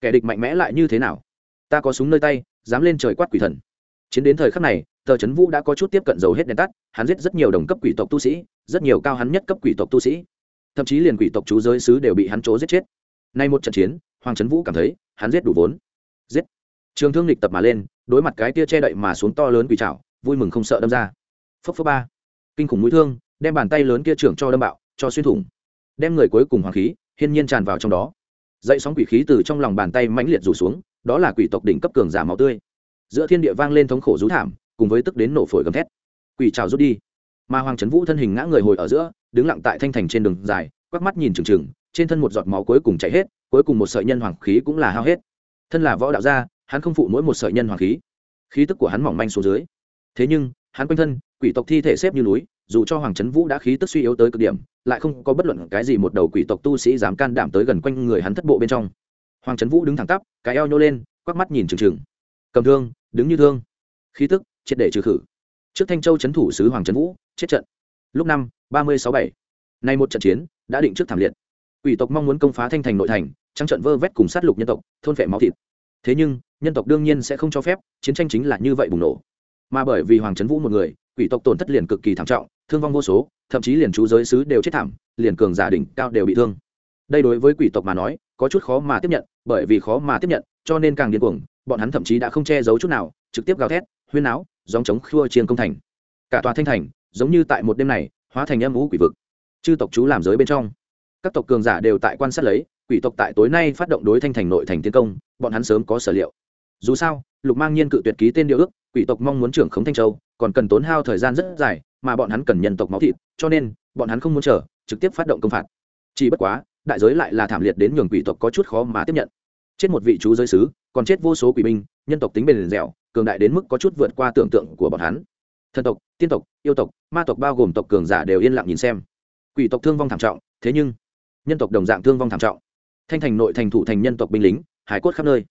Kẻ địch mạnh mẽ lại như thế nào? Ta có súng nơi tay, dám lên trời quát quỷ thần. Chiến đến thời khắc này, tờ trấn vũ đã có chút tiếp cận dầu hết đèn tắt, hắn giết rất nhiều đồng cấp quỷ tộc tu sĩ, rất nhiều cao hắn nhất cấp quỷ tộc tu sĩ. Thậm chí liền quỷ tộc chú giới sứ đều bị hắn chỗ giết chết. Nay một trận chiến, hoàng trấn vũ cảm thấy, hắn giết đủ vốn. Giết. Trường thương lịch tập mà lên, đối mặt cái tia che đậy mà xuống to lớn quỷ trào vui mừng không sợ đâm ra. Phốc phốc ba. Kinh khủng mũi thương, đem bàn tay lớn kia trưởng cho đâm bạo, cho xuyên thủng đem người cuối cùng hoàng khí hiên nhiên tràn vào trong đó. Dậy sóng quỷ khí từ trong lòng bàn tay mãnh liệt rủ xuống, đó là quỷ tộc đỉnh cấp cường giả máu tươi. Giữa thiên địa vang lên thống khổ rú thảm, cùng với tức đến nổ phổi gầm thét. Quỷ trào rút đi. Mà hoàng trấn vũ thân hình ngã người hồi ở giữa, đứng lặng tại thanh thành trên đường dài, quắc mắt nhìn trừng trừng, trên thân một giọt máu cuối cùng chảy hết, cuối cùng một sợi nhân hoàng khí cũng là hao hết. Thân là võ đạo gia, hắn không phụ mỗi một sợi nhân hoàng khí. Khí tức của hắn mỏng manh xuống dưới. Thế nhưng, hắn quanh thân quỷ tộc thi thể xếp như núi, dù cho hoàng trấn vũ đã khí tức suy yếu tới cực điểm, lại không có bất luận cái gì một đầu quỷ tộc tu sĩ dám can đảm tới gần quanh người hắn thất bộ bên trong. Hoàng trấn vũ đứng thẳng tắp, cái eo nhô lên, quắc mắt nhìn trừng trừng cầm thương, đứng như thương. Khí tức, triệt để trừ khử. Trước thanh châu trấn thủ sứ hoàng trấn vũ, chết trận. Lúc năm, ba mươi sáu bảy. Nay một trận chiến, đã định trước thảm liệt. Quỷ tộc mong muốn công phá thanh thành nội thành, trắng trận vơ vét cùng sát lục nhân tộc, thôn phệ máu thịt. Thế nhưng, nhân tộc đương nhiên sẽ không cho phép, chiến tranh chính là như vậy bùng nổ mà bởi vì hoàng trấn vũ một người, quỷ tộc tổn thất liền cực kỳ thảm trọng, thương vong vô số, thậm chí liền chú giới sứ đều chết thảm, liền cường giả đỉnh cao đều bị thương. Đây đối với quỷ tộc mà nói, có chút khó mà tiếp nhận, bởi vì khó mà tiếp nhận, cho nên càng điên cuồng, bọn hắn thậm chí đã không che giấu chút nào, trực tiếp gào thét, huyên áo dòng chống khua chiên công thành. Cả tòa thanh thành, giống như tại một đêm này, hóa thành âm ú quỷ vực. Chư tộc chú làm giới bên trong. Các tộc cường giả đều tại quan sát lấy, quỷ tộc tại tối nay phát động đối thanh thành nội thành tiến công, bọn hắn sớm có sở liệu dù sao, lục mang nhiên cự tuyệt ký tên điều ước, quỷ tộc mong muốn trưởng khống thanh châu, còn cần tốn hao thời gian rất dài, mà bọn hắn cần nhân tộc máu thịt, cho nên, bọn hắn không muốn chờ, trực tiếp phát động công phạt. Chỉ bất quá, đại giới lại là thảm liệt đến nhường quỷ tộc có chút khó mà tiếp nhận. Chết một vị chú giới sứ, còn chết vô số quỷ binh, nhân tộc tính bền dẻo, cường đại đến mức có chút vượt qua tưởng tượng của bọn hắn. Thần tộc, tiên tộc, yêu tộc, ma tộc bao gồm tộc cường giả đều yên lặng nhìn xem. Quỷ tộc thương vong thảm trọng, thế nhưng, nhân tộc đồng dạng thương vong thảm trọng. Thanh thành nội thành thủ thành nhân tộc binh lính, hải cốt khắp nơi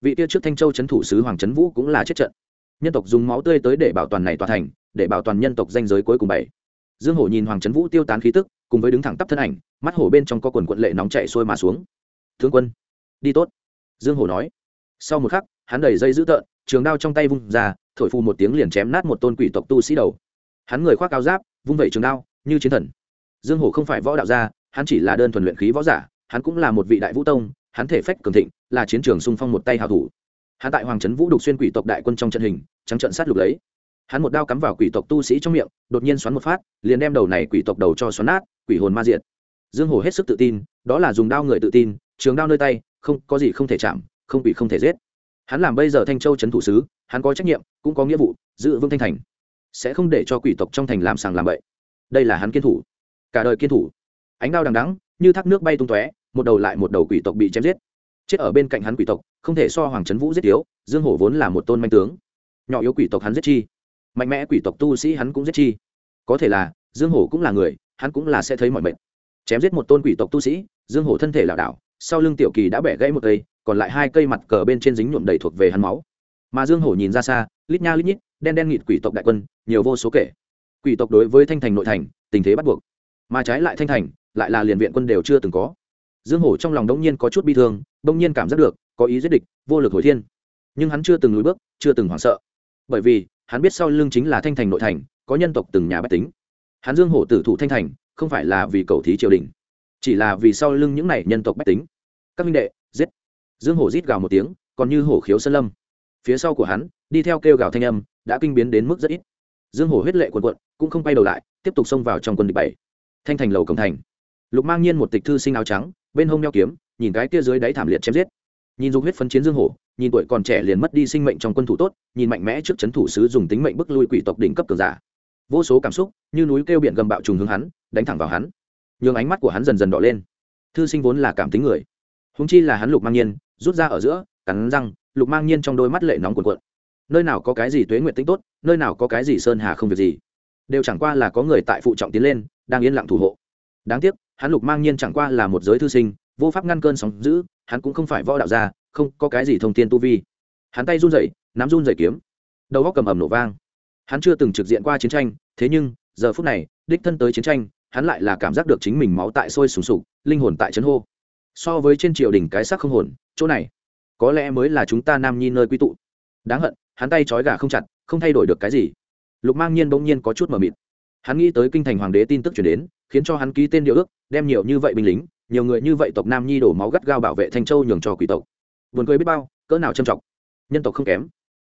vị kia trước thanh châu c h ấ n thủ sứ hoàng trấn vũ cũng là chết trận. Nhân tộc dùng máu tươi tới để bảo toàn này tòa thành, để bảo toàn nhân tộc danh giới cuối cùng bảy. Dương hổ nhìn hoàng trấn vũ tiêu tán khí tức, cùng với đứng thẳng tắp thân ảnh, mắt hổ bên trong có quần quận lệ nóng chạy sôi mà xuống. Thương quân, đi tốt, dương hổ nói. Sau một khắc, hắn đầy dây dữ tợn, trường đao trong tay vung ra, thổi phù một tiếng liền chém nát một tôn quỷ tộc tu sĩ đầu. Hắn người khoác áo giáp, vung vẩy trường đao, như chiến thần. Dương hổ không phải võ đạo gia, hắn chỉ là đơn thuần luyện khí võ giả, hắn cũng là một vị đại vũ tông hắn thể phách cường thịnh, là chiến trường xung phong một tay hào thủ. Hắn tại hoàng trấn vũ đục xuyên quỷ tộc đại quân trong trận hình, trắng trận sát lục lấy. Hắn một đao cắm vào quỷ tộc tu sĩ trong miệng, đột nhiên xoắn một phát, liền đem đầu này quỷ tộc đầu cho xoắn nát, quỷ hồn ma diệt. Dương hổ hết sức tự tin, đó là dùng đao người tự tin, trường đao nơi tay, không, có gì không thể chạm, không bị không thể giết. Hắn làm bây giờ thanh châu trấn thủ sứ, hắn có trách nhiệm, cũng có nghĩa vụ, giữ vững thanh thành. Sẽ không để cho quỷ tộc trong thành làm sàng làm bậy. Đây là hắn kiên thủ. Cả đời kiên thủ. Ánh đao đằng đắng như thác nước bay tung tóe một đầu lại một đầu quỷ tộc bị chém giết. Chết ở bên cạnh hắn quỷ tộc, không thể so hoàng trấn vũ giết yếu dương hổ vốn là một tôn manh tướng. Nhỏ yếu quỷ tộc hắn giết chi, mạnh mẽ quỷ tộc tu sĩ hắn cũng giết chi. Có thể là, dương hổ cũng là người, hắn cũng là sẽ thấy mọi mệnh. Chém giết một tôn quỷ tộc tu sĩ, dương hổ thân thể lảo đảo, sau lưng tiểu kỳ đã bẻ gãy một cây, còn lại hai cây mặt cờ bên trên dính nhuộm đầy thuộc về hắn máu. Mà dương hổ nhìn ra xa, lít nha lít nhít, đen đen nghịt quỷ tộc đại quân, nhiều vô số kể. Quỷ tộc đối với thanh thành nội thành, tình thế bắt buộc. Mà trái lại thanh thành, lại là liền viện quân đều chưa từng có dương hổ trong lòng đông nhiên có chút bi thương đông nhiên cảm giác được, có ý giết địch, vô lực hồi thiên. Nhưng hắn chưa từng lùi bước, chưa từng hoảng sợ. Bởi vì, hắn biết sau lưng chính là thanh thành nội thành, có nhân tộc từng nhà bách tính. Hắn dương hổ tử thủ thanh thành, không phải là vì cầu thí triều đình, chỉ là vì sau lưng những này nhân tộc bách tính. Các minh đệ, giết! Dương hổ rít gào một tiếng, còn như hổ khiếu sơn lâm. Phía sau của hắn, đi theo kêu gào thanh âm, đã kinh biến đến mức rất ít. Dương hổ huyết lệ quần quận cũng không quay đầu lại, tiếp tục xông vào trong quân địch bảy. Thanh thành lầu cổng thành lục mang nhiên một tịch thư sinh áo trắng, bên hông đeo kiếm, nhìn cái kia dưới đáy thảm liệt chém giết. Nhìn dục huyết phấn chiến dương hổ, nhìn tuổi còn trẻ liền mất đi sinh mệnh trong quân thủ tốt, nhìn mạnh mẽ trước c h ấ n thủ sứ dùng tính mệnh bức lui quỷ tộc đỉnh cấp cường giả. Vô số cảm xúc, như núi kêu biển gầm bạo trùng hướng hắn, đánh thẳng vào hắn. Nhường ánh mắt của hắn dần dần đỏ lên. Thư sinh vốn là cảm tính người. Húng chi là hắn lục mang nhiên, rút ra ở giữa, cắn răng, lục mang nhiên trong đôi mắt lệ nóng cuộn cuộn. Nơi nào có cái gì tuế nguyện tính tốt, nơi nào có cái gì sơn hà không việc gì. Đều chẳng qua là có người tại phụ trọng tiến lên, đang yên lặng thủ hộ. Đáng tiếc hắn lục mang nhiên chẳng qua là một giới thư sinh, vô pháp ngăn cơn sóng giữ hắn cũng không phải võ đạo gia, không có cái gì thông tin tu vi. Hắn tay run rẩy, nắm run rẩy kiếm. Đầu góc cầm ẩm nổ vang. Hắn chưa từng trực diện qua chiến tranh, thế nhưng, giờ phút này, đích thân tới chiến tranh, hắn lại là cảm giác được chính mình máu tại sôi sùng sục, linh hồn tại chấn hô. So với trên triều đình cái sắc không hồn, chỗ này, có lẽ mới là chúng ta nam nhi nơi quy tụ. Đáng hận, hắn tay trói gà không chặt, không thay đổi được cái gì. Lục mang nhiên bỗng nhiên có chút mờ mịt. Hắn nghĩ tới kinh thành hoàng đế tin tức chuyển đến, khiến cho hắn ký tên điều ước đem nhiều như vậy binh lính, nhiều người như vậy tộc nam nhi đổ máu gắt gao bảo vệ thanh châu nhường cho quỷ tộc. Buồn cười biết bao, cỡ nào trầm trọng. Nhân tộc không kém.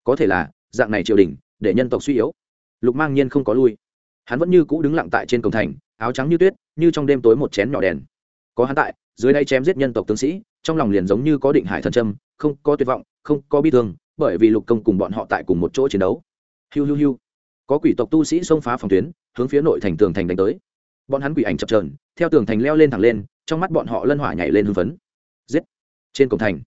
Có thể là, dạng này triều đình, để nhân tộc suy yếu. Lục mang nhiên không có lui. Hắn vẫn như cũ đứng lặng tại trên cổng thành, áo trắng như tuyết, như trong đêm tối một chén nhỏ đèn. Có hắn tại, dưới đây chém giết nhân tộc tướng sĩ, trong lòng liền giống như có định hải thần trâm không có tuyệt vọng, không có bi thương, bởi vì lục công cùng bọn họ tại cùng một chỗ chiến đấu. Hiu hiu hiu. Có quỷ tộc tu sĩ xông phá phòng tuyến, hướng phía nội thành tường thành đánh tới bọn hắn quỷ ảnh chập trờn theo tường thành leo lên thẳng lên, trong mắt bọn họ lân hỏa nhảy lên hưng phấn. Giết! Trên cổng thành,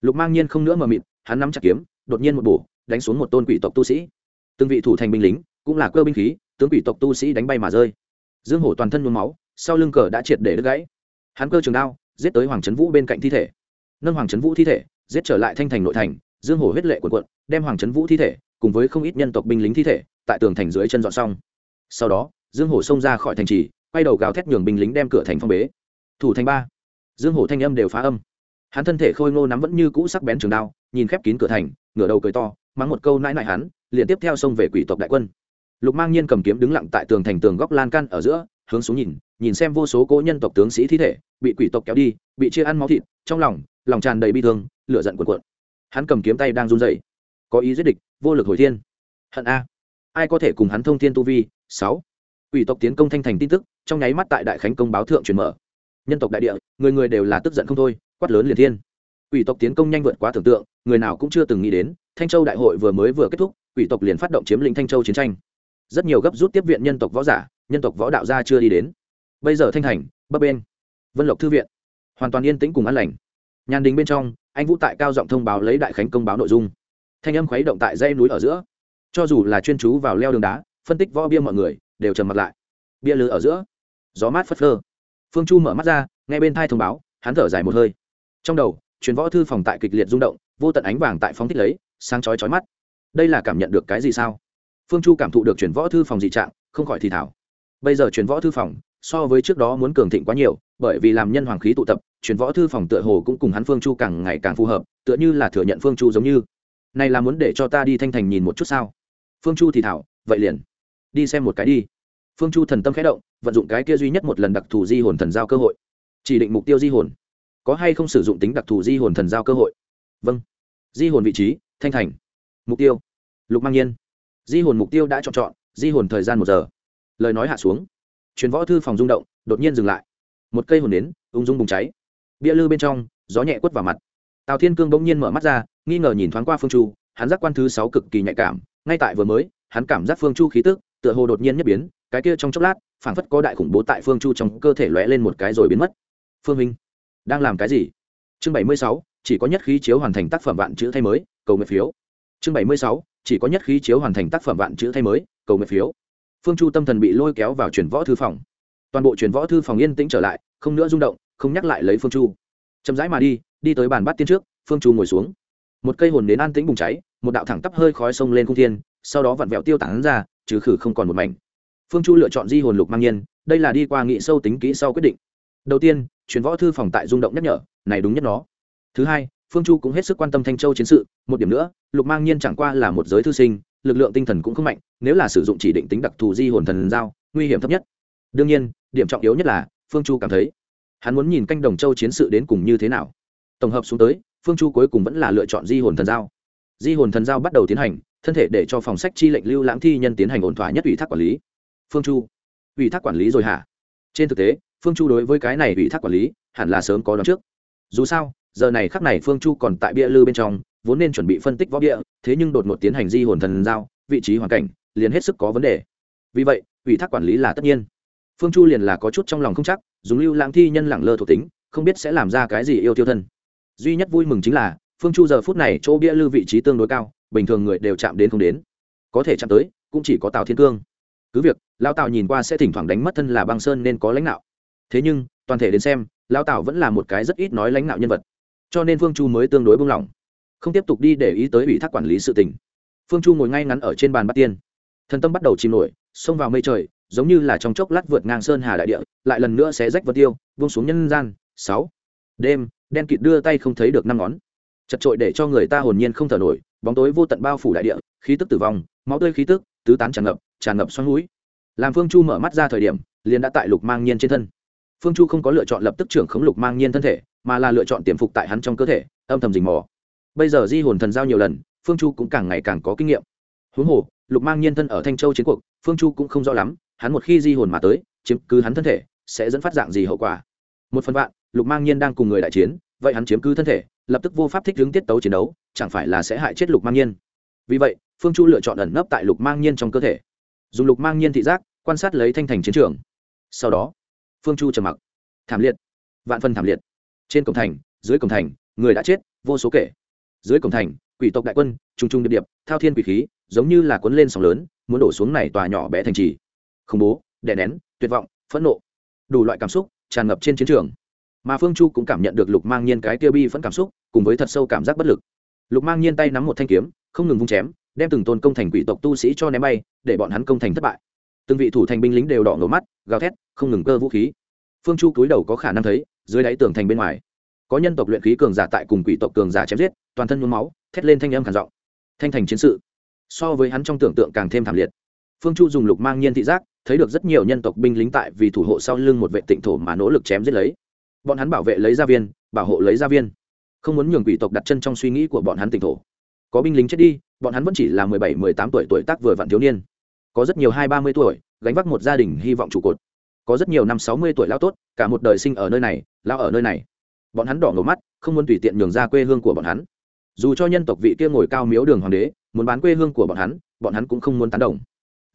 lục mang nhiên không nữa mờ mịt hắn nắm chặt kiếm, đột nhiên một bổ, đánh xuống một tôn quỷ tộc tu sĩ. Từng vị thủ thành binh lính, cũng là cơ binh khí, tướng quỷ tộc tu sĩ đánh bay mà rơi. Dương hổ toàn thân nhuốm máu, sau lưng cờ đã triệt để đứt gãy. Hắn cơ trường đao, giết tới hoàng trấn vũ bên cạnh thi thể. Nâng hoàng trấn vũ thi thể, giết trở lại thanh thành nội thành, dương hổ huyết lệ quần quận đem hoàng trấn vũ thi thể, cùng với không ít nhân tộc binh lính thi thể, tại tường thành dưới chân dọn xong. Sau đó, dương hổ xông ra khỏi thành trì quay đầu gào thét nhường binh lính đem cửa thành phong bế. Thủ thành ba. Dương hổ thanh âm đều phá âm. Hắn thân thể khôi ngô nắm vẫn như cũ sắc bén trường đao, nhìn khép kín cửa thành, ngửa đầu cười to, mắng một câu nãi nãi hắn, liền tiếp theo xông về quỷ tộc đại quân. Lục mang nhiên cầm kiếm đứng lặng tại tường thành tường góc lan can ở giữa, hướng xuống nhìn nhìn xem vô số cố nhân tộc tướng sĩ thi thể, bị quỷ tộc kéo đi, bị chia ăn máu thịt, trong lòng lòng tràn đầy bi thương, lửa giận cuộn cuộn. Hắn cầm kiếm tay đang run rẩy. Có ý giết địch, vô lực hồi thiên. Hận a. Ai có thể cùng hắn thông thiên tu vi? Sáu quỷ tộc tiến công thanh thành tin tức, trong nháy mắt tại đại khánh công báo thượng truyền mở. Nhân tộc đại địa, người người đều là tức giận không thôi, quát lớn liền thiên. Quỷ tộc tiến công nhanh vượt quá tưởng tượng, người nào cũng chưa từng nghĩ đến, thanh châu đại hội vừa mới vừa kết thúc, quỷ tộc liền phát động chiếm lĩnh thanh châu chiến tranh. Rất nhiều gấp rút tiếp viện nhân tộc võ giả, nhân tộc võ đạo gia chưa đi đến. Bây giờ thanh thành, bấp bên, vân lộc thư viện, hoàn toàn yên tĩnh cùng an lành. Nhàn đình bên trong, anh vũ tại cao giọng thông báo lấy đại khánh công báo nội dung. Thanh âm khuấy động tại dây núi ở giữa. Cho dù là chuyên chú vào leo đường đá, phân tích võ bia mọi người đều trầm mặt lại. Bia lư ở giữa, gió mát phất phơ. Phương chu mở mắt ra, nghe bên thai thông báo, hắn thở dài một hơi. Trong đầu, truyền võ thư phòng tại kịch liệt rung động, vô tận ánh vàng tại phóng thích lấy, sáng chói chói mắt. Đây là cảm nhận được cái gì sao? Phương chu cảm thụ được truyền võ thư phòng dị trạng, không khỏi thì thảo bây giờ truyền võ thư phòng, so với trước đó muốn cường thịnh quá nhiều, bởi vì làm nhân hoàng khí tụ tập, truyền võ thư phòng tựa hồ cũng cùng hắn phương chu càng ngày càng phù hợp, tựa như là thừa nhận phương chu giống như. Này là muốn để cho ta đi thanh thành nhìn một chút sao? Phương chu thì thảo vậy liền đi xem một cái đi. Phương chu thần tâm khẽ động, vận dụng cái kia duy nhất một lần đặc thù di hồn thần giao cơ hội. Chỉ định mục tiêu di hồn. Có hay không sử dụng tính đặc thù di hồn thần giao cơ hội? Vâng. Di hồn vị trí, thanh thành. Mục tiêu, lục mang nhiên. Di hồn mục tiêu đã chọn chọn, di hồn thời gian một giờ. Lời nói hạ xuống. Chuyến võ thư phòng rung động, đột nhiên dừng lại. Một cây hồn đến ung dung bùng cháy. Bia lư bên trong, gió nhẹ quất vào mặt. Tào thiên cương bỗng nhiên mở mắt ra, nghi ngờ nhìn thoáng qua phương chu, hắn giác quan thứ sáu cực kỳ nhạy cảm, ngay tại vừa mới, hắn cảm giác phương chu khí tức tựa hồ đột nhiên nhất biến, cái kia trong chốc lát, phảng phất có đại khủng bố tại phương chu trong cơ thể lóe lên một cái rồi biến mất. Phương minh, đang làm cái gì? Chương bảy mươi sáu, chỉ có nhất khí chiếu hoàn thành tác phẩm vạn chữ thay mới, cầu nguyện phiếu. Chương bảy mươi sáu, chỉ có nhất khí chiếu hoàn thành tác phẩm vạn chữ thay mới, cầu nguyện phiếu. Phương chu tâm thần bị lôi kéo vào truyền võ thư phòng. Toàn bộ truyền võ thư phòng yên tĩnh trở lại, không nữa rung động, không nhắc lại lấy phương chu. Chậm rãi mà đi đi tới bàn bắt tiên trước, phương chu ngồi xuống. Một cây hồn đến an tĩnh bùng cháy, một đạo thẳng tắp hơi khói sông lên cung thiên, sau đó vặn vẹo tiêu tản ra trừ khử không còn một mảnh. Phương chu lựa chọn di hồn lục mang nhiên, đây là đi qua nghị sâu tính kỹ sau quyết định. Đầu tiên chuyển võ thư phòng tại rung động nhắc nhở, này đúng nhất nó. Thứ hai, phương chu cũng hết sức quan tâm thanh châu chiến sự, một điểm nữa, lục mang nhiên chẳng qua là một giới thư sinh, lực lượng tinh thần cũng không mạnh, nếu là sử dụng chỉ định tính đặc thù di hồn thần giao, nguy hiểm thấp nhất. Đương nhiên, điểm trọng yếu nhất là, phương chu cảm thấy, hắn muốn nhìn canh đồng châu chiến sự đến cùng như thế nào. Tổng hợp xuống tới, phương chu cuối cùng vẫn là lựa chọn di hồn thần giao. Di hồn thần giao bắt đầu tiến hành thân thể để cho phòng sách chi lệnh lưu lãng thi nhân tiến hành ổn thỏa nhất ủy thác quản lý. Phương chu, ủy thác quản lý rồi hả? Trên thực tế, phương chu đối với cái này ủy thác quản lý, hẳn là sớm có đón trước. Dù sao, giờ này khắc này phương chu còn tại bia lư bên trong, vốn nên chuẩn bị phân tích võ bia, thế nhưng đột ngột tiến hành di hồn thần giao, vị trí hoàn cảnh, liền hết sức có vấn đề. Vì vậy, ủy thác quản lý là tất nhiên. Phương chu liền là có chút trong lòng không chắc, dùng lưu lãng thi nhân lẳng lơ thuộc tính, không biết sẽ làm ra cái gì yêu tiêu thân. Duy nhất vui mừng chính là, phương chu giờ phút này chỗ bia lư vị trí tương đối cao bình thường người đều chạm đến không đến. Có thể chạm tới, cũng chỉ có tào thiên cương. Cứ việc lao tào nhìn qua sẽ thỉnh thoảng đánh mất thân là băng sơn nên có lãnh đạo thế nhưng, toàn thể đến xem lao tào vẫn là một cái rất ít nói lãnh đạo nhân vật. Cho nên phương chu mới tương đối buông lỏng. Không tiếp tục đi để ý tới ủy thác quản lý sự tình. Phương chu ngồi ngay ngắn ở trên bàn bắt tiên. Thần tâm bắt đầu chìm nổi, xông vào mây trời, giống như là trong chốc lát vượt ngang sơn hà đại địa, lại lần nữa sẽ rách vật tiêu, buông xuống nhân gian. Sáu. Đêm, đen kịt đưa tay không thấy được năm ngón. Chật trội để cho người ta hồn nhiên không thở nổi bóng tối vô tận bao phủ đại địa, khí tức tử vong, máu tươi khí tức, tứ tán tràn ngập tràn ngập xoắn núi. Làm phương chu mở mắt ra thời điểm, liền đã tại lục mang nhiên trên thân. Phương chu không có lựa chọn lập tức trưởng khống lục mang nhiên thân thể, mà là lựa chọn tiềm phục tại hắn trong cơ thể, âm thầm rình mò. Bây giờ di hồn thần giao nhiều lần, phương chu cũng càng ngày càng có kinh nghiệm. Huống hồ, lục mang nhiên thân ở thanh châu chiến cuộc, phương chu cũng không rõ lắm, hắn một khi di hồn mà tới, chiếm cứ hắn thân thể, sẽ dẫn phát dạng gì hậu quả. Một phần vạn, lục mang nhiên đang cùng người đại chiến, vậy hắn chiếm cứ thân thể, lập tức vô pháp thích hướng tiết tấu chiến đấu chẳng phải là sẽ hại chết lục mang nhiên. Vì vậy, phương chu lựa chọn ẩn nấp tại lục mang nhiên trong cơ thể. Dùng lục mang nhiên thị giác, quan sát lấy thanh thành chiến trường. Sau đó, phương chu trầm mặc. Thảm liệt. Vạn phân thảm liệt. Trên cổng thành, dưới cổng thành, người đã chết, vô số kể. Dưới cổng thành, quỷ tộc đại quân trung trung điệp điệp, thao thiên quỷ khí, giống như là cuốn lên sóng lớn, muốn đổ xuống này tòa nhỏ bé thành trì. Khủng bố, đè nén, tuyệt vọng, phẫn nộ. Đủ loại cảm xúc tràn ngập trên chiến trường. Mà phương chu cũng cảm nhận được lục mang nhiên cái tiêu bi phẫn cảm xúc, cùng với thật sâu cảm giác bất lực lục mang nhiên tay nắm một thanh kiếm, không ngừng vung chém, đem từng tôn công thành quỷ tộc tu sĩ cho ném bay, để bọn hắn công thành thất bại. Từng vị thủ thành binh lính đều đỏ ngầu mắt, gào thét, không ngừng cơ vũ khí. Phương chu cúi đầu có khả năng thấy, dưới đáy tường thành bên ngoài, có nhân tộc luyện khí cường giả tại cùng quỷ tộc cường giả chém giết, toàn thân nhuốm máu, thét lên thanh âm khản giọng. Thanh thành chiến sự. So với hắn trong tưởng tượng càng thêm thảm liệt. Phương chu dùng lục mang nhiên thị giác, thấy được rất nhiều nhân tộc binh lính tại vì thủ hộ sau lưng một vệ tịnh thổ mà nỗ lực chém giết lấy. Bọn hắn bảo vệ lấy gia viên, bảo hộ lấy gia viên không muốn nhường quỷ tộc đặt chân trong suy nghĩ của bọn hắn tỉnh thổ. Có binh lính chết đi, bọn hắn vẫn chỉ là mười bảy, mười tám tuổi tuổi tác vừa vặn thiếu niên. Có rất nhiều hai, ba mươi tuổi, gánh vác một gia đình hy vọng trụ cột. Có rất nhiều năm, sáu mươi tuổi lao tốt, cả một đời sinh ở nơi này lao ở nơi này. Bọn hắn đỏ ngầu mắt, không muốn tùy tiện nhường ra quê hương của bọn hắn. Dù cho nhân tộc vị kia ngồi cao miếu đường hoàng đế, muốn bán quê hương của bọn hắn bọn hắn cũng không muốn tán đồng.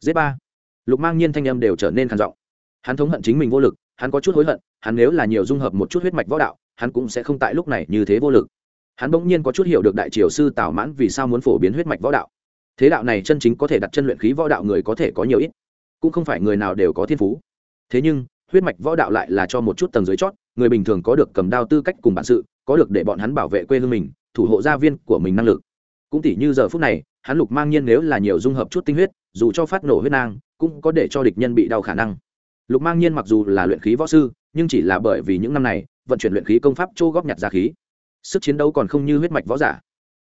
Dễ ba. Lục mang nhiên thanh âm đều trở nên khàn giọng. Hắn thống hận chính mình vô lực, hắn có chút hối hận, hắn nếu là nhiều dung hợp một chút huyết mạch võ đạo hắn cũng sẽ không tại lúc này như thế vô lực. Hắn bỗng nhiên có chút hiểu được đại triều sư tào mãn vì sao muốn phổ biến huyết mạch võ đạo. Thế đạo này chân chính có thể đặt chân luyện khí võ đạo người có thể có nhiều ít, cũng không phải người nào đều có thiên phú. Thế nhưng, huyết mạch võ đạo lại là cho một chút tầng dưới chót, người bình thường có được cầm đao tư cách cùng bản sự, có được để bọn hắn bảo vệ quê hương mình, thủ hộ gia viên của mình năng lực. Cũng tỉ như giờ phút này, hắn lục mang nhiên nếu là nhiều dung hợp chút tinh huyết, dù cho phát nổ huyết nang, cũng có để cho địch nhân bị đau khả năng. Lục mang nhiên mặc dù là luyện khí võ sư, nhưng chỉ là bởi vì những năm này vận chuyển luyện khí công pháp châu góp nhặt ra khí. Sức chiến đấu còn không như huyết mạch võ giả.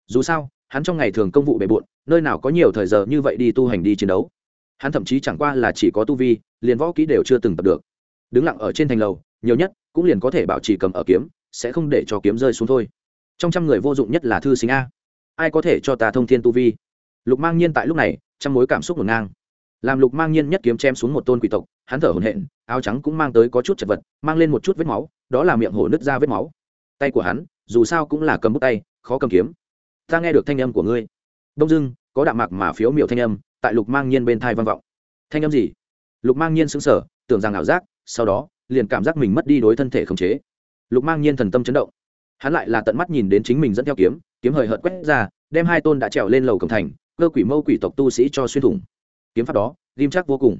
Dù sao, hắn trong ngày thường công vụ bề bộn, nơi nào có nhiều thời giờ như vậy đi tu hành đi chiến đấu. Hắn thậm chí chẳng qua là chỉ có tu vi, liền võ kỹ đều chưa từng tập được. Đứng lặng ở trên thành lầu, nhiều nhất cũng liền có thể bảo trì cầm ở kiếm, sẽ không để cho kiếm rơi xuống thôi. Trong trăm người vô dụng nhất là thư sinh a. Ai có thể cho ta thông thiên tu vi? Lục mang nhiên tại lúc này trong mối cảm xúc ngổn ngang làm lục mang nhiên nhất kiếm chém xuống một tôn quỷ tộc, hắn thở hổn hển, áo trắng cũng mang tới có chút chật vật, mang lên một chút vết máu, đó là miệng hổ nứt ra vết máu. Tay của hắn, dù sao cũng là cầm bút tay, khó cầm kiếm. Ta nghe được thanh âm của ngươi. Đông dưng có đạm mạc mà phiếu miệu thanh âm, tại lục mang nhiên bên thai vang vọng. Thanh âm gì? Lục mang nhiên sững sờ, tưởng rằng ảo giác, sau đó, liền cảm giác mình mất đi đối thân thể khống chế. Lục mang nhiên thần tâm chấn động. Hắn lại là tận mắt nhìn đến chính mình dẫn theo kiếm kiếm hời hợt quét ra, đem hai tôn đã trèo lên lầu cổng thành, cơ quỷ mâu quỷ tộc tu sĩ cho xuyên thủng kiếm pháp đó, ghim chắc vô cùng.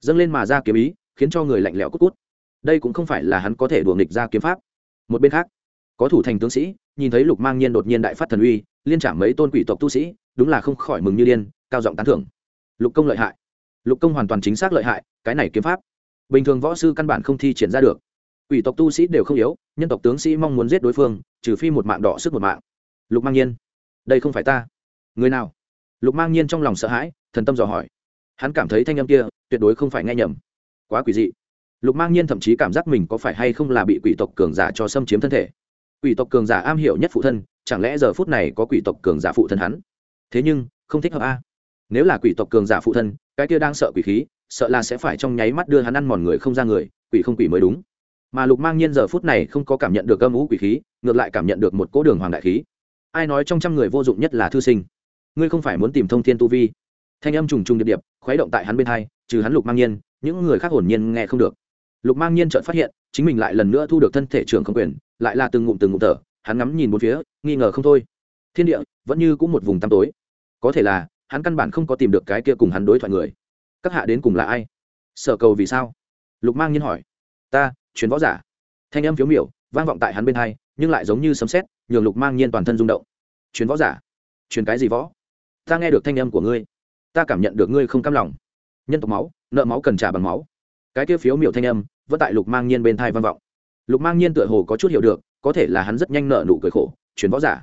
Dâng lên mà ra kiếm ý, khiến cho người lạnh lẽo cút cút. Đây cũng không phải là hắn có thể đùa nghịch ra kiếm pháp. Một bên khác, có thủ thành tướng sĩ, nhìn thấy lục mang nhiên đột nhiên đại phát thần uy, liên trả mấy tôn quỷ tộc tu sĩ, đúng là không khỏi mừng như điên, cao giọng tán thưởng. Lục công lợi hại. Lục công hoàn toàn chính xác lợi hại, cái này kiếm pháp. Bình thường võ sư căn bản không thi triển ra được. Quỷ tộc tu sĩ đều không yếu, nhân tộc tướng sĩ mong muốn giết đối phương, trừ phi một mạng đỏ sức một mạng. Lục mang nhiên, đây không phải ta. Người nào? Lục mang nhiên trong lòng sợ hãi, thần tâm dò hỏi hắn cảm thấy thanh âm kia tuyệt đối không phải nghe nhầm. Quá quỷ dị. Lục mang nhiên thậm chí cảm giác mình có phải hay không là bị quỷ tộc cường giả cho xâm chiếm thân thể. Quỷ tộc cường giả am hiểu nhất phụ thân, chẳng lẽ giờ phút này có quỷ tộc cường giả phụ thân hắn? Thế nhưng, không thích hợp a. À? Nếu là quỷ tộc cường giả phụ thân, cái kia đang sợ quỷ khí, sợ là sẽ phải trong nháy mắt đưa hắn ăn mòn người không ra người, quỷ không quỷ mới đúng. Mà lục mang nhiên giờ phút này không có cảm nhận được âm ú quỷ khí, ngược lại cảm nhận được một cỗ đường hoàng đại khí. Ai nói trong trăm người vô dụng nhất là thư sinh? Ngươi không phải muốn tìm thông thiên tu vi? Thanh âm trùng trùng điệp điệp, khuấy động tại hắn bên hai, trừ hắn lục mang nhiên, những người khác hồn nhiên nghe không được. Lục mang nhiên chợt phát hiện, chính mình lại lần nữa thu được thân thể trưởng không quyền, lại là từng ngụm từng ngụm thở, hắn ngắm nhìn bốn phía, nghi ngờ không thôi. Thiên địa, vẫn như cũng một vùng tăm tối. Có thể là, hắn căn bản không có tìm được cái kia cùng hắn đối thoại người. Các hạ đến cùng là ai? Sở cầu vì sao? Lục mang nhiên hỏi. Ta chuyến võ giả. Thanh âm phiếu miểu, vang vọng tại hắn bên hai, nhưng lại giống như sấm sét, nhường lục mang nhiên toàn thân rung động. Chuyến võ giả? Chuyến cái gì võ? Ta nghe được thanh âm của ngươi ta cảm nhận được ngươi không cam lòng. Nhân tộc máu, nợ máu cần trả bằng máu. Cái kia phiếu miểu thanh âm, vẫn tại lục mang nhiên bên thai văn vọng. Lục mang nhiên tựa hồ có chút hiểu được, có thể là hắn rất nhanh nợ nụ cười khổ chuyến võ giả.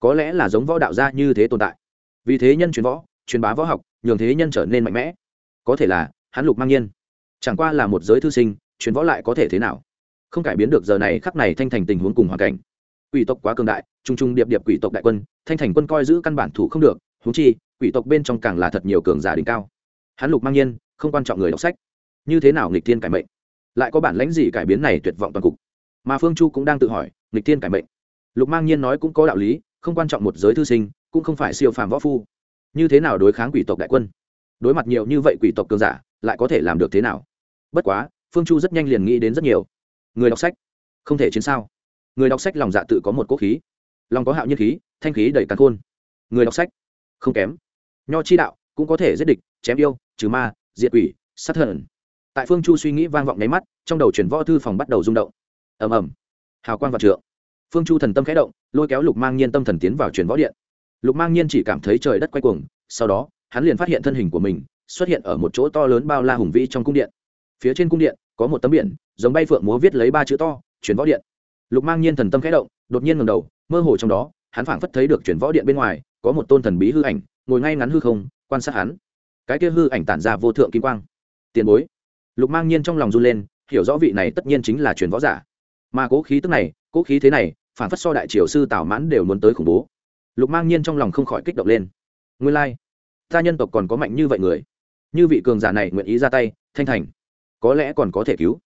Có lẽ là giống võ đạo gia như thế tồn tại. Vì thế nhân truyền võ, truyền bá võ học, nhường thế nhân trở nên mạnh mẽ. Có thể là, hắn lục mang nhiên. Chẳng qua là một giới thư sinh, truyền võ lại có thể thế nào? Không cải biến được giờ này khắc này thanh thành tình huống cùng hoàn cảnh. Quỷ tộc quá cường đại t r u n g t r u n g điệp điệp quỷ tộc đại quân, thanh thành quân coi giữ căn bản thủ không được húng chi quỷ tộc bên trong càng là thật nhiều cường giả đỉnh cao. Hắn lục mang nhiên, không quan trọng người đọc sách. Như thế nào nghịch thiên cải mệnh? Lại có bản lãnh gì cải biến này tuyệt vọng toàn cục? Mà phương chu cũng đang tự hỏi, nghịch thiên cải mệnh. Lục mang nhiên nói cũng có đạo lý, không quan trọng một giới thư sinh, cũng không phải siêu phàm võ phu. Như thế nào đối kháng quỷ tộc đại quân? Đối mặt nhiều như vậy quỷ tộc cường giả, lại có thể làm được thế nào? Bất quá, phương chu rất nhanh liền nghĩ đến rất nhiều. Người đọc sách không thể chiến sao? Người đọc sách lòng dạ tự có một quốc khí. Lòng có hạo nhiên khí, thanh khí đầy càn khôn. Người đọc sách không kém nho chi đạo cũng có thể giết địch, chém yêu, trừ ma, diệt quỷ, sát thần. Tại phương chu suy nghĩ vang vọng nháy mắt, trong đầu chuyển võ thư phòng bắt đầu rung động. Ầm ầm. Hào quang vạn trượng. Phương chu thần tâm khẽ động, lôi kéo lục mang nhiên tâm thần tiến vào chuyển võ điện. Lục mang nhiên chỉ cảm thấy trời đất quay cuồng, sau đó, hắn liền phát hiện thân hình của mình xuất hiện ở một chỗ to lớn bao la hùng vĩ trong cung điện. Phía trên cung điện có một tấm biển, giống bay phượng múa viết lấy ba chữ to chuyển võ điện. Lục mang nhiên thần tâm khẽ động, đột nhiên ngầm đầu, mơ hồ trong đó, hắn phảng phất thấy được chuyển võ điện bên ngoài có một tôn thần bí hư ảnh ngồi ngay ngắn hư không, quan sát hắn. Cái kia hư ảnh tản ra vô thượng kim quang. Tiền bối. Lục mang nhiên trong lòng run lên, hiểu rõ vị này tất nhiên chính là truyền võ giả. Mà cố khí tức này, cố khí thế này, phản phất so đại triều sư tào mãn đều muốn tới khủng bố. Lục mang nhiên trong lòng không khỏi kích động lên. Nguyên lai、like. ta nhân tộc còn có mạnh như vậy người. Như vị cường giả này nguyện ý ra tay, thanh thành, có lẽ còn có thể cứu.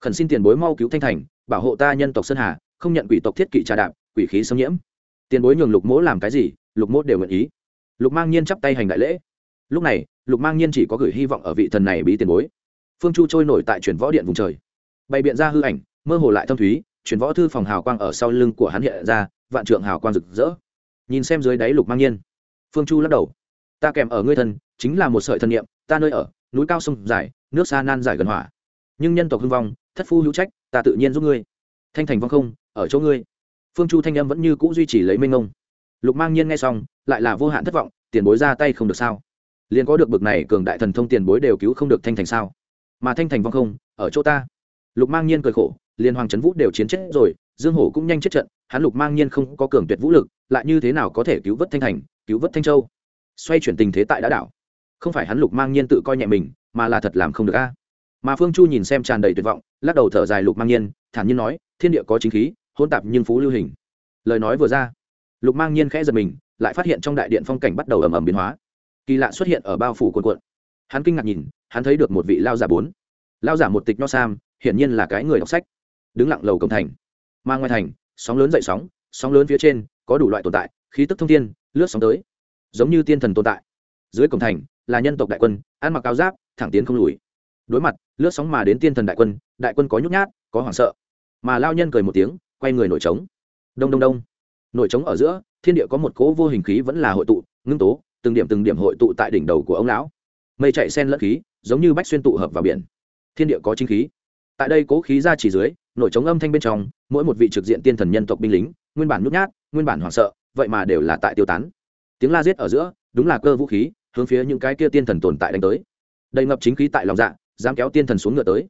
Khẩn xin tiền bối mau cứu thanh thành, bảo hộ ta nhân tộc sơn hà, không nhận quỷ tộc thiết kỵ trà đạp, quỷ khí xâm nhiễm. Tiền bối nhường lục mỗ làm cái gì, lục mỗ đều nguyện ý lục mang nhiên chắp tay hành đại lễ. Lúc này, lục mang nhiên chỉ có gửi hy vọng ở vị thần này bí tiền bối. Phương chu trôi nổi tại truyền võ điện vùng trời. Bày biện ra hư ảnh, mơ hồ lại thâm thúy, truyền võ thư phòng hào quang ở sau lưng của hắn hiện ra, vạn trượng hào quang rực rỡ. Nhìn xem dưới đáy lục mang nhiên, phương chu lắc đầu. Ta kèm ở ngươi thân, chính là một sợi thân nhiệm ta nơi ở, núi cao sông dài, nước xa nan dài gần hỏa. Nhưng nhân tộc hưng vong, thất phu hữu trách, ta tự nhiên giúp ngươi. Thanh thành vong không, ở chỗ ngươi. Phương chu thanh âm vẫn như c ũ duy trì lấy minh ngông lục mang nhiên nghe xong lại là vô hạn thất vọng, tiền bối ra tay không được sao? Liền có được bực này cường đại thần thông tiền bối đều cứu không được thanh thành sao? Mà thanh thành vong không, ở chỗ ta. Lục mang nhiên cười khổ liên hoàng trấn vũ đều chiến chết rồi, dương hổ cũng nhanh chết trận, hắn lục mang nhiên không có cường tuyệt vũ lực, lại như thế nào có thể cứu vớt thanh thành, cứu vớt thanh châu? Xoay chuyển tình thế tại đã đảo. Không phải hắn lục mang nhiên tự coi nhẹ mình, mà là thật làm không được a. Mà phương chu nhìn xem tràn đầy tuyệt vọng, lắc đầu thở dài lục mang nhiên, thản nhiên nói, thiên địa có chính khí hôn tạp nhưng phú lưu hình. Lời nói vừa ra, lục mang nhiên khẽ giật mình lại phát hiện trong đại điện phong cảnh bắt đầu ầm ầm biến hóa. Kỳ lạ xuất hiện ở bao phủ quần quận. Hắn kinh ngạc nhìn, hắn thấy được một vị lao giả bốn. Lao giả một tịch nho sam, hiển nhiên là cái người đọc sách. Đứng lặng lầu công thành. Mà ngoài thành, sóng lớn dậy sóng sóng lớn phía trên, có đủ loại tồn tại, khí tức thông thiên, lướt sóng tới. Giống như tiên thần tồn tại. Dưới cổng thành, là nhân tộc đại quân, ăn mặc áo giáp, thẳng tiến không lùi. Đối mặt, lướt sóng mà đến tiên thần đại quân đại quân có nhút nhát, có hoảng sợ. Mà lao nhân cười một tiếng, quay người nổi trống. Đông đông đông. Nổi trống ở giữa thiên địa có một cỗ vô hình khí vẫn là hội tụ, ngưng tố, từng điểm từng điểm hội tụ tại đỉnh đầu của ông lão. Mây chạy sen lẫn khí, giống như bách xuyên tụ hợp vào biển. Thiên địa có chính khí. Tại đây cố khí ra chỉ dưới, nổi trống âm thanh bên trong, mỗi một vị trực diện tiên thần nhân tộc binh lính, nguyên bản nhút nhát, nguyên bản hoảng sợ, vậy mà đều là tại tiêu tán. Tiếng la giết ở giữa, đúng là cơ vũ khí, hướng phía những cái kia tiên thần tồn tại đánh tới. Đầy ngập chính khí tại lòng dạ dám kéo tiên thần xuống ngựa tới.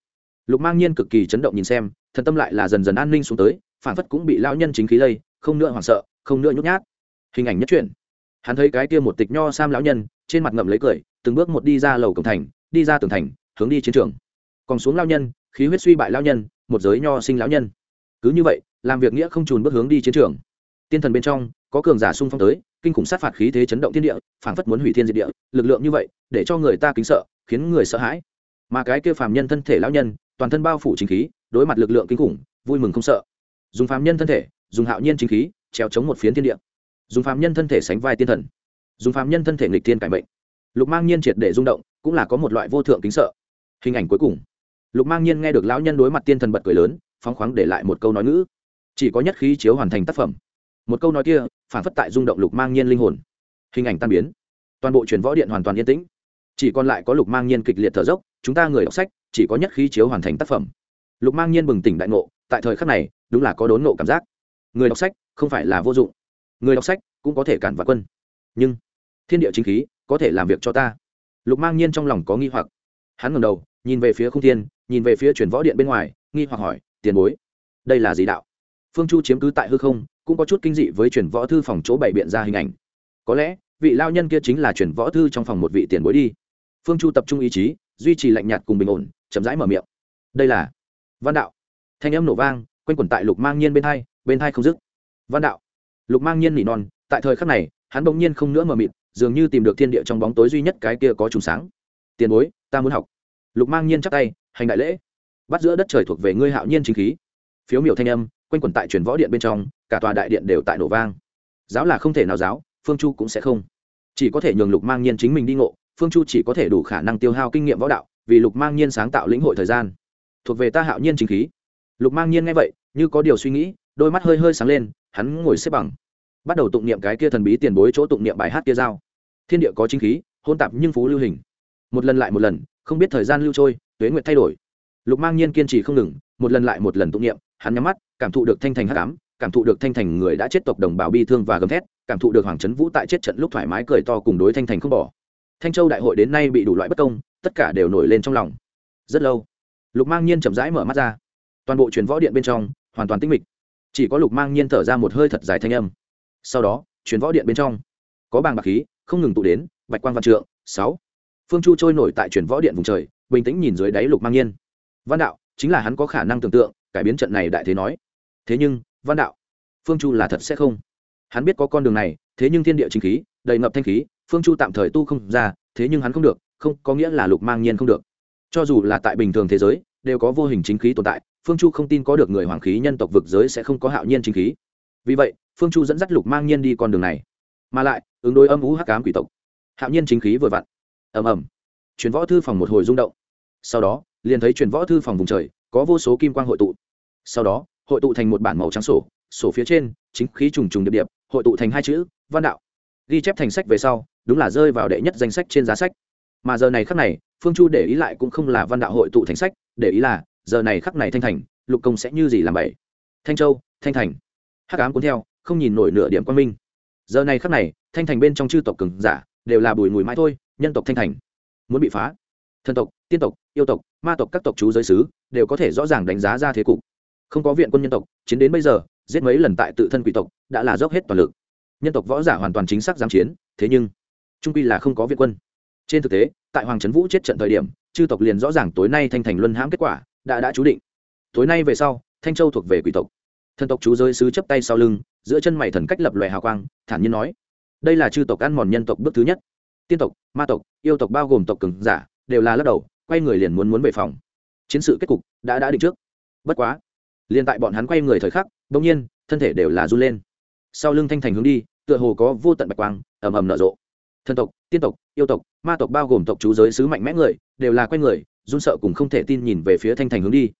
Lục mang nhiên cực kỳ chấn động nhìn xem, thần tâm lại là dần dần an ninh xuống tới, phản phất cũng bị lão nhân chính khí lây, không nữa hoảng sợ không nữa nhút nhát. Hình ảnh nhất truyện. Hắn thấy cái kia một tịch nho sam lão nhân, trên mặt ngậm lấy cười, từng bước một đi ra lầu cổng thành, đi ra tường thành, hướng đi chiến trường. Còn xuống lão nhân, khí huyết suy bại lão nhân, một giới nho sinh lão nhân. Cứ như vậy, làm việc nghĩa không trùn bước hướng đi chiến trường. Tiên thần bên trong, có cường giả xung phong tới, kinh khủng sát phạt khí thế chấn động thiên địa, phảng phất muốn hủy thiên diệt địa, lực lượng như vậy, để cho người ta kính sợ, khiến người sợ hãi. Mà cái kia phàm nhân thân thể lão nhân, toàn thân bao phủ chính khí, đối mặt lực lượng kinh khủng, vui mừng không sợ. Dùng phàm nhân thân thể, dùng hạo nhiên chính khí treo chống một phiến thiên địa. Dùng phàm nhân thân thể sánh vai tiên thần. Dùng phàm nhân thân thể nghịch thiên cải mệnh. Lục mang nhiên triệt để rung động, cũng là có một loại vô thượng kính sợ. Hình ảnh cuối cùng. Lục mang nhiên nghe được lão nhân đối mặt tiên thần bật cười lớn, phóng khoáng để lại một câu nói ngữ. Chỉ có nhất khí chiếu hoàn thành tác phẩm. Một câu nói kia, phản phất tại rung động lục mang nhiên linh hồn. Hình ảnh tan biến. Toàn bộ truyền võ điện hoàn toàn yên tĩnh. Chỉ còn lại có lục mang nhiên kịch liệt thở dốc, chúng ta người đọc sách, chỉ có nhất khí chiếu hoàn thành tác phẩm. Lục mang nhiên bừng tỉnh đại ngộ, tại thời khắc này, đúng là có đốn nộ cảm giác người đọc sách không phải là vô dụng. Người đọc sách cũng có thể cản và quân. Nhưng thiên địa chính khí có thể làm việc cho ta. Lục mang nhiên trong lòng có nghi hoặc. Hắn ngầm đầu, nhìn về phía không thiên, nhìn về phía truyền võ điện bên ngoài, nghi hoặc hỏi, tiền bối, đây là gì đạo? Phương chu chiếm cứ tại hư không, cũng có chút kinh dị với truyền võ thư phòng chỗ bày biện ra hình ảnh. Có lẽ, vị lao nhân kia chính là truyền võ thư trong phòng một vị tiền bối đi. Phương chu tập trung ý chí, duy trì lạnh nhạt cùng bình ổn, chậm rãi mở miệng. Đây là văn đạo. Thanh âm nổ vang, quanh quẩn tại lục mang nhiên bên hai bên hai không dứt. Văn đạo. Lục mang nhiên nỉ non, tại thời khắc này, hắn bỗng nhiên không nữa mờ mịt, dường như tìm được thiên địa trong bóng tối duy nhất cái kia có trùng sáng. Tiền bối, ta muốn học. Lục mang nhiên chắc tay, hành đại lễ. Bắt giữa đất trời thuộc về ngươi hạo nhiên chính khí. Phiếu miểu thanh âm, quanh quẩn tại truyền võ điện bên trong, cả tòa đại điện đều tại nổ vang. Giáo là không thể nào giáo, phương chu cũng sẽ không. Chỉ có thể nhường lục mang nhiên chính mình đi ngộ, phương chu chỉ có thể đủ khả năng tiêu hao kinh nghiệm võ đạo, vì lục mang nhiên sáng tạo lĩnh hội thời gian. Thuộc về ta hạo nhiên chính khí. Lục mang nhiên nghe vậy, như có điều suy nghĩ đôi mắt hơi hơi sáng lên, hắn ngồi xếp bằng. Bắt đầu tụng niệm cái kia thần bí tiền bối chỗ tụng niệm bài hát kia giao. Thiên địa có chính khí, hôn tạp nhưng phú lưu hình. Một lần lại một lần, không biết thời gian lưu trôi, tuế nguyện thay đổi. Lục mang nhiên kiên trì không ngừng, một lần lại một lần tụng niệm, hắn nhắm mắt, cảm thụ được thanh thành hắc ám, cảm thụ được thanh thành người đã chết tộc đồng bào bi thương và gầm thét, cảm thụ được hoàng trấn vũ tại chết trận lúc thoải mái cười to cùng đối thanh thành không bỏ. Thanh châu đại hội đến nay bị đủ loại bất công, tất cả đều nổi lên trong lòng. Rất lâu, lục mang nhiên chậm rãi mở mắt ra. Toàn bộ truyền võ điện bên trong, hoàn toàn tinh mịch chỉ có lục mang nhiên thở ra một hơi thật dài thanh âm. Sau đó, truyền võ điện bên trong. Có bàng bạc khí, không ngừng tụ đến, bạch quang văn trượng, sáu. Phương chu trôi nổi tại truyền võ điện vùng trời, bình tĩnh nhìn dưới đáy lục mang nhiên. Văn đạo, chính là hắn có khả năng tưởng tượng, cải biến trận này đại thế nói. Thế nhưng, văn đạo, phương chu là thật sẽ không? Hắn biết có con đường này, thế nhưng thiên địa chính khí, đầy ngập thanh khí, phương chu tạm thời tu không ra, thế nhưng hắn không được, không có nghĩa là lục mang nhiên không được. Cho dù là tại bình thường thế giới, đều có vô hình chính khí tồn tại phương chu không tin có được người hoàng khí nhân tộc vực giới sẽ không có hạo nhiên chính khí. Vì vậy, phương chu dẫn dắt lục mang nhiên đi con đường này. Mà lại, ứng đối âm ú hắc cám quỷ tộc. Hạo nhiên chính khí vừa vặn. Ầm ầm. Truyền võ thư phòng một hồi rung động. Sau đó, liền thấy truyền võ thư phòng vùng trời, có vô số kim quang hội tụ. Sau đó, hội tụ thành một bản màu trắng sổ. Sổ phía trên, chính khí trùng trùng điệp điệp, hội tụ thành hai chữ, văn đạo. Ghi chép thành sách về sau, đúng là rơi vào đệ nhất danh sách trên giá sách. Mà giờ này khắc này, phương chu để ý lại cũng không là văn đạo hội tụ thành sách, để ý là giờ này khắc này thanh thành, lục công sẽ như gì làm bảy thanh châu, thanh thành. Hắc ám cuốn theo, không nhìn nổi nửa điểm quan minh. Giờ này khắc này, thanh thành bên trong chư tộc cường giả đều là bùi mùi mãi thôi, nhân tộc thanh thành. Muốn bị phá, thần tộc, tiên tộc, yêu tộc, ma tộc các tộc chú giới sứ đều có thể rõ ràng đánh giá ra thế cục. Không có viện quân nhân tộc, chiến đến bây giờ, giết mấy lần tại tự thân quỷ tộc đã là dốc hết toàn lực. Nhân tộc võ giả hoàn toàn chính xác giáng chiến, thế nhưng, trung quy là không có viện quân. Trên thực tế, tại hoàng trấn vũ chết trận thời điểm, chư tộc liền rõ ràng tối nay thanh thành luân hãm kết quả đã đã chú định. Tối nay về sau, thanh châu thuộc về quỷ tộc. Thần tộc chú giới sứ chấp tay sau lưng, giữa chân mày thần cách lập lòe hào quang, thản nhiên nói, đây là chư tộc ăn mòn nhân tộc bước thứ nhất. Tiên tộc, ma tộc, yêu tộc bao gồm tộc cường giả, đều là lắc đầu, quay người liền muốn muốn về phòng. Chiến sự kết cục đã đã định trước. Bất quá, liền tại bọn hắn quay người thời khắc, bỗng nhiên, thân thể đều là run lên. Sau lưng thanh thành hướng đi, tựa hồ có vô tận bạch quang, ầm ầm nở rộ. Thần tộc, tiên tộc, yêu tộc, ma tộc bao gồm tộc chú giới sứ mạnh mẽ người, đều là quay người run sợ cùng không thể tin nhìn về phía thanh thành hướng đi.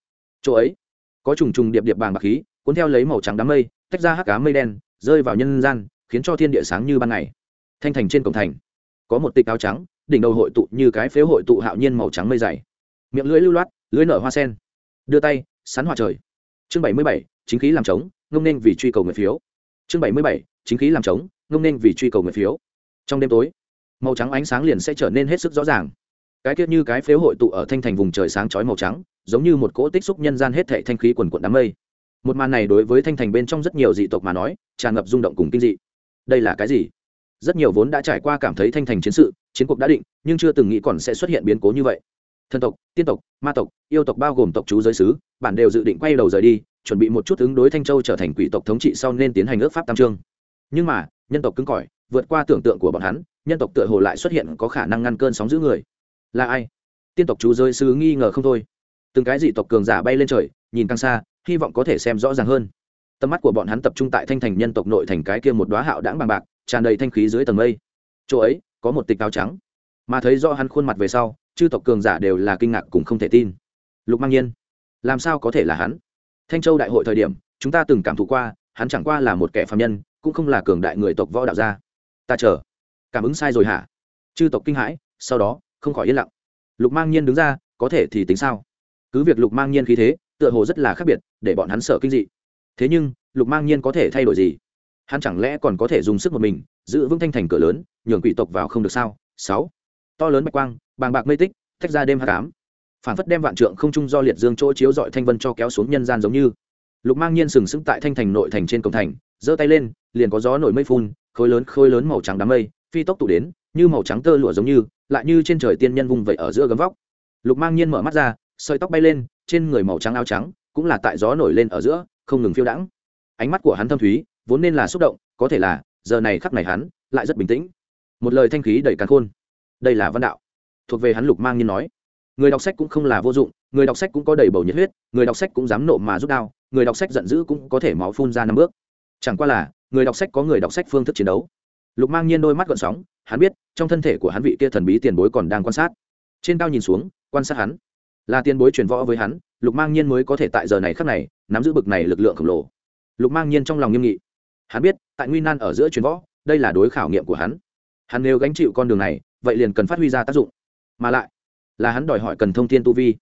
Chỗ ấy, có trùng trùng điệp điệp bàng bạc khí, cuốn theo lấy màu trắng đám mây, tách ra hắc cá mây đen, rơi vào nhân gian, khiến cho thiên địa sáng như ban ngày. Thanh thành trên cổng thành, có một tịch áo trắng, đỉnh đầu hội tụ như cái phếu hội tụ hạo nhiên màu trắng mây dày. Miệng lưỡi lưu loát, lưỡi nở hoa sen. Đưa tay sắn hòa trời. Chương bảy mươi bảy, chính khí làm trống, ngông nên vì truy cầu người phiếu. Chương bảy mươi bảy, chính khí làm trống, ngông nên vì truy cầu người phiếu. Trong đêm tối, màu trắng ánh sáng liền sẽ trở nên hết sức rõ ràng cái tiết như cái phếu hội tụ ở thanh thành vùng trời sáng chói màu trắng, giống như một cỗ tích xúc nhân gian hết thệ thanh khí quần quận đám mây. Một màn này đối với thanh thành bên trong rất nhiều dị tộc mà nói, tràn ngập rung động cùng kinh dị. Đây là cái gì? Rất nhiều vốn đã trải qua cảm thấy thanh thành chiến sự, chiến cuộc đã định, nhưng chưa từng nghĩ còn sẽ xuất hiện biến cố như vậy. Thần tộc, tiên tộc, ma tộc, yêu tộc bao gồm tộc chú giới sứ bản đều dự định quay đầu rời đi, chuẩn bị một chút ứng đối thanh châu trở thành quỷ tộc thống trị sau nên tiến hành ước pháp tam trương nhưng mà, nhân tộc cứng cỏi, vượt qua tưởng tượng của bọn hắn, nhân tộc tựa hồ lại xuất hiện có khả năng ngăn cơn sóng giữ người là ai? Tiên tộc chú giới sứ nghi ngờ không thôi. Từng cái dị tộc cường giả bay lên trời, nhìn càng xa, hy vọng có thể xem rõ ràng hơn. Tầm mắt của bọn hắn tập trung tại thanh thành nhân tộc nội thành cái kia một đoá hạo đãng bằng bạc, tràn đầy thanh khí dưới tầng mây. Chỗ ấy, có một tịch áo trắng. Mà thấy do hắn khuôn mặt về sau, chư tộc cường giả đều là kinh ngạc cùng không thể tin. Lục mang nhiên, làm sao có thể là hắn? Thanh châu đại hội thời điểm, chúng ta từng cảm thụ qua, hắn chẳng qua là một kẻ phạm nhân, cũng không là cường đại người tộc võ đạo gia. Ta chờ. Cảm ứng sai rồi hả? Chư tộc kinh hãi, sau đó không khỏi yên lặng. Lục mang nhiên đứng ra, có thể thì tính sao? Cứ việc lục mang nhiên khí thế, tựa hồ rất là khác biệt, để bọn hắn sợ kinh dị. Thế nhưng, lục mang nhiên có thể thay đổi gì? Hắn chẳng lẽ còn có thể dùng sức một mình, giữ vững thanh thành cửa lớn, nhường quỷ tộc vào không được sao? Sáu. To lớn bạch quang, bàng bạc mây tích, tách ra đêm hạ cám phản phất đem vạn trượng không trung do liệt dương chỗ chiếu dọi thanh vân cho kéo xuống nhân gian giống như. Lục mang nhiên sừng sững tại thanh thành nội thành trên cổng thành, giơ tay lên, liền có gió nổi mây phun, khối lớn khối lớn màu trắng đám mây, phi tốc tụ đến như màu trắng tơ lụa giống như, lại như trên trời tiên nhân vùng vậy ở giữa gấm vóc. Lục mang nhiên mở mắt ra, sợi tóc bay lên, trên người màu trắng áo trắng cũng là tại gió nổi lên ở giữa, không ngừng phiêu đãng. Ánh mắt của hắn thâm thúy, vốn nên là xúc động, có thể là giờ này khắc này hắn lại rất bình tĩnh. Một lời thanh khí đầy càn khôn. Đây là văn đạo. Thuộc về hắn lục mang nhiên nói. Người đọc sách cũng không là vô dụng, người đọc sách cũng có đầy bầu nhiệt huyết, người đọc sách cũng dám nộm mà rút đao, người đọc sách giận dữ cũng có thể máu phun ra năm bước. Chẳng qua là, người đọc sách có người đọc sách phương thức chiến đấu. Lục mang nhiên đôi mắt gợn sóng hắn biết, trong thân thể của hắn vị kia thần bí tiền bối còn đang quan sát. Trên cao nhìn xuống, quan sát hắn. Là tiền bối truyền võ với hắn, lục mang nhiên mới có thể tại giờ này khắc này, nắm giữ bực này lực lượng khổng lồ. Lục mang nhiên trong lòng nghiêm nghị. Hắn biết, tại nguy nan ở giữa truyền võ, đây là đối khảo nghiệm của hắn. Hắn nếu gánh chịu con đường này, vậy liền cần phát huy ra tác dụng. Mà lại, là hắn đòi hỏi cần thông tin tu vi.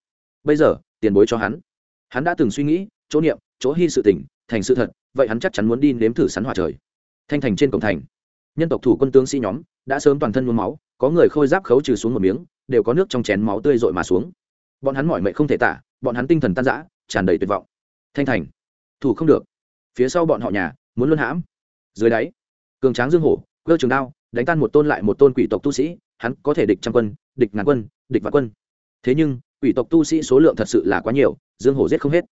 Bây giờ, tiền bối cho hắn. Hắn đã từng suy nghĩ, chỗ niệm, chỗ hy sự tỉnh thành sự thật, vậy hắn chắc chắn muốn đi nếm thử sắn hỏa trời. Thanh thành trên cổng thành nhân tộc thủ quân tướng sĩ nhóm đã sớm toàn thân nhuốm máu, có người khôi giáp khấu trừ xuống một miếng, đều có nước trong chén máu tươi rội mà xuống. Bọn hắn mỏi mệt không thể tả, bọn hắn tinh thần tan rã, tràn đầy tuyệt vọng. Thanh thành, thủ không được. Phía sau bọn họ nhà, muốn luân hãm. Dưới đáy, cường tráng dương hổ cơ trường đao, đánh tan một tôn lại một tôn quỷ tộc tu sĩ, hắn có thể địch trăm quân, địch ngàn quân, địch vạn quân. Thế nhưng, quỷ tộc tu sĩ số lượng thật sự là quá nhiều, dương hổ giết không hết.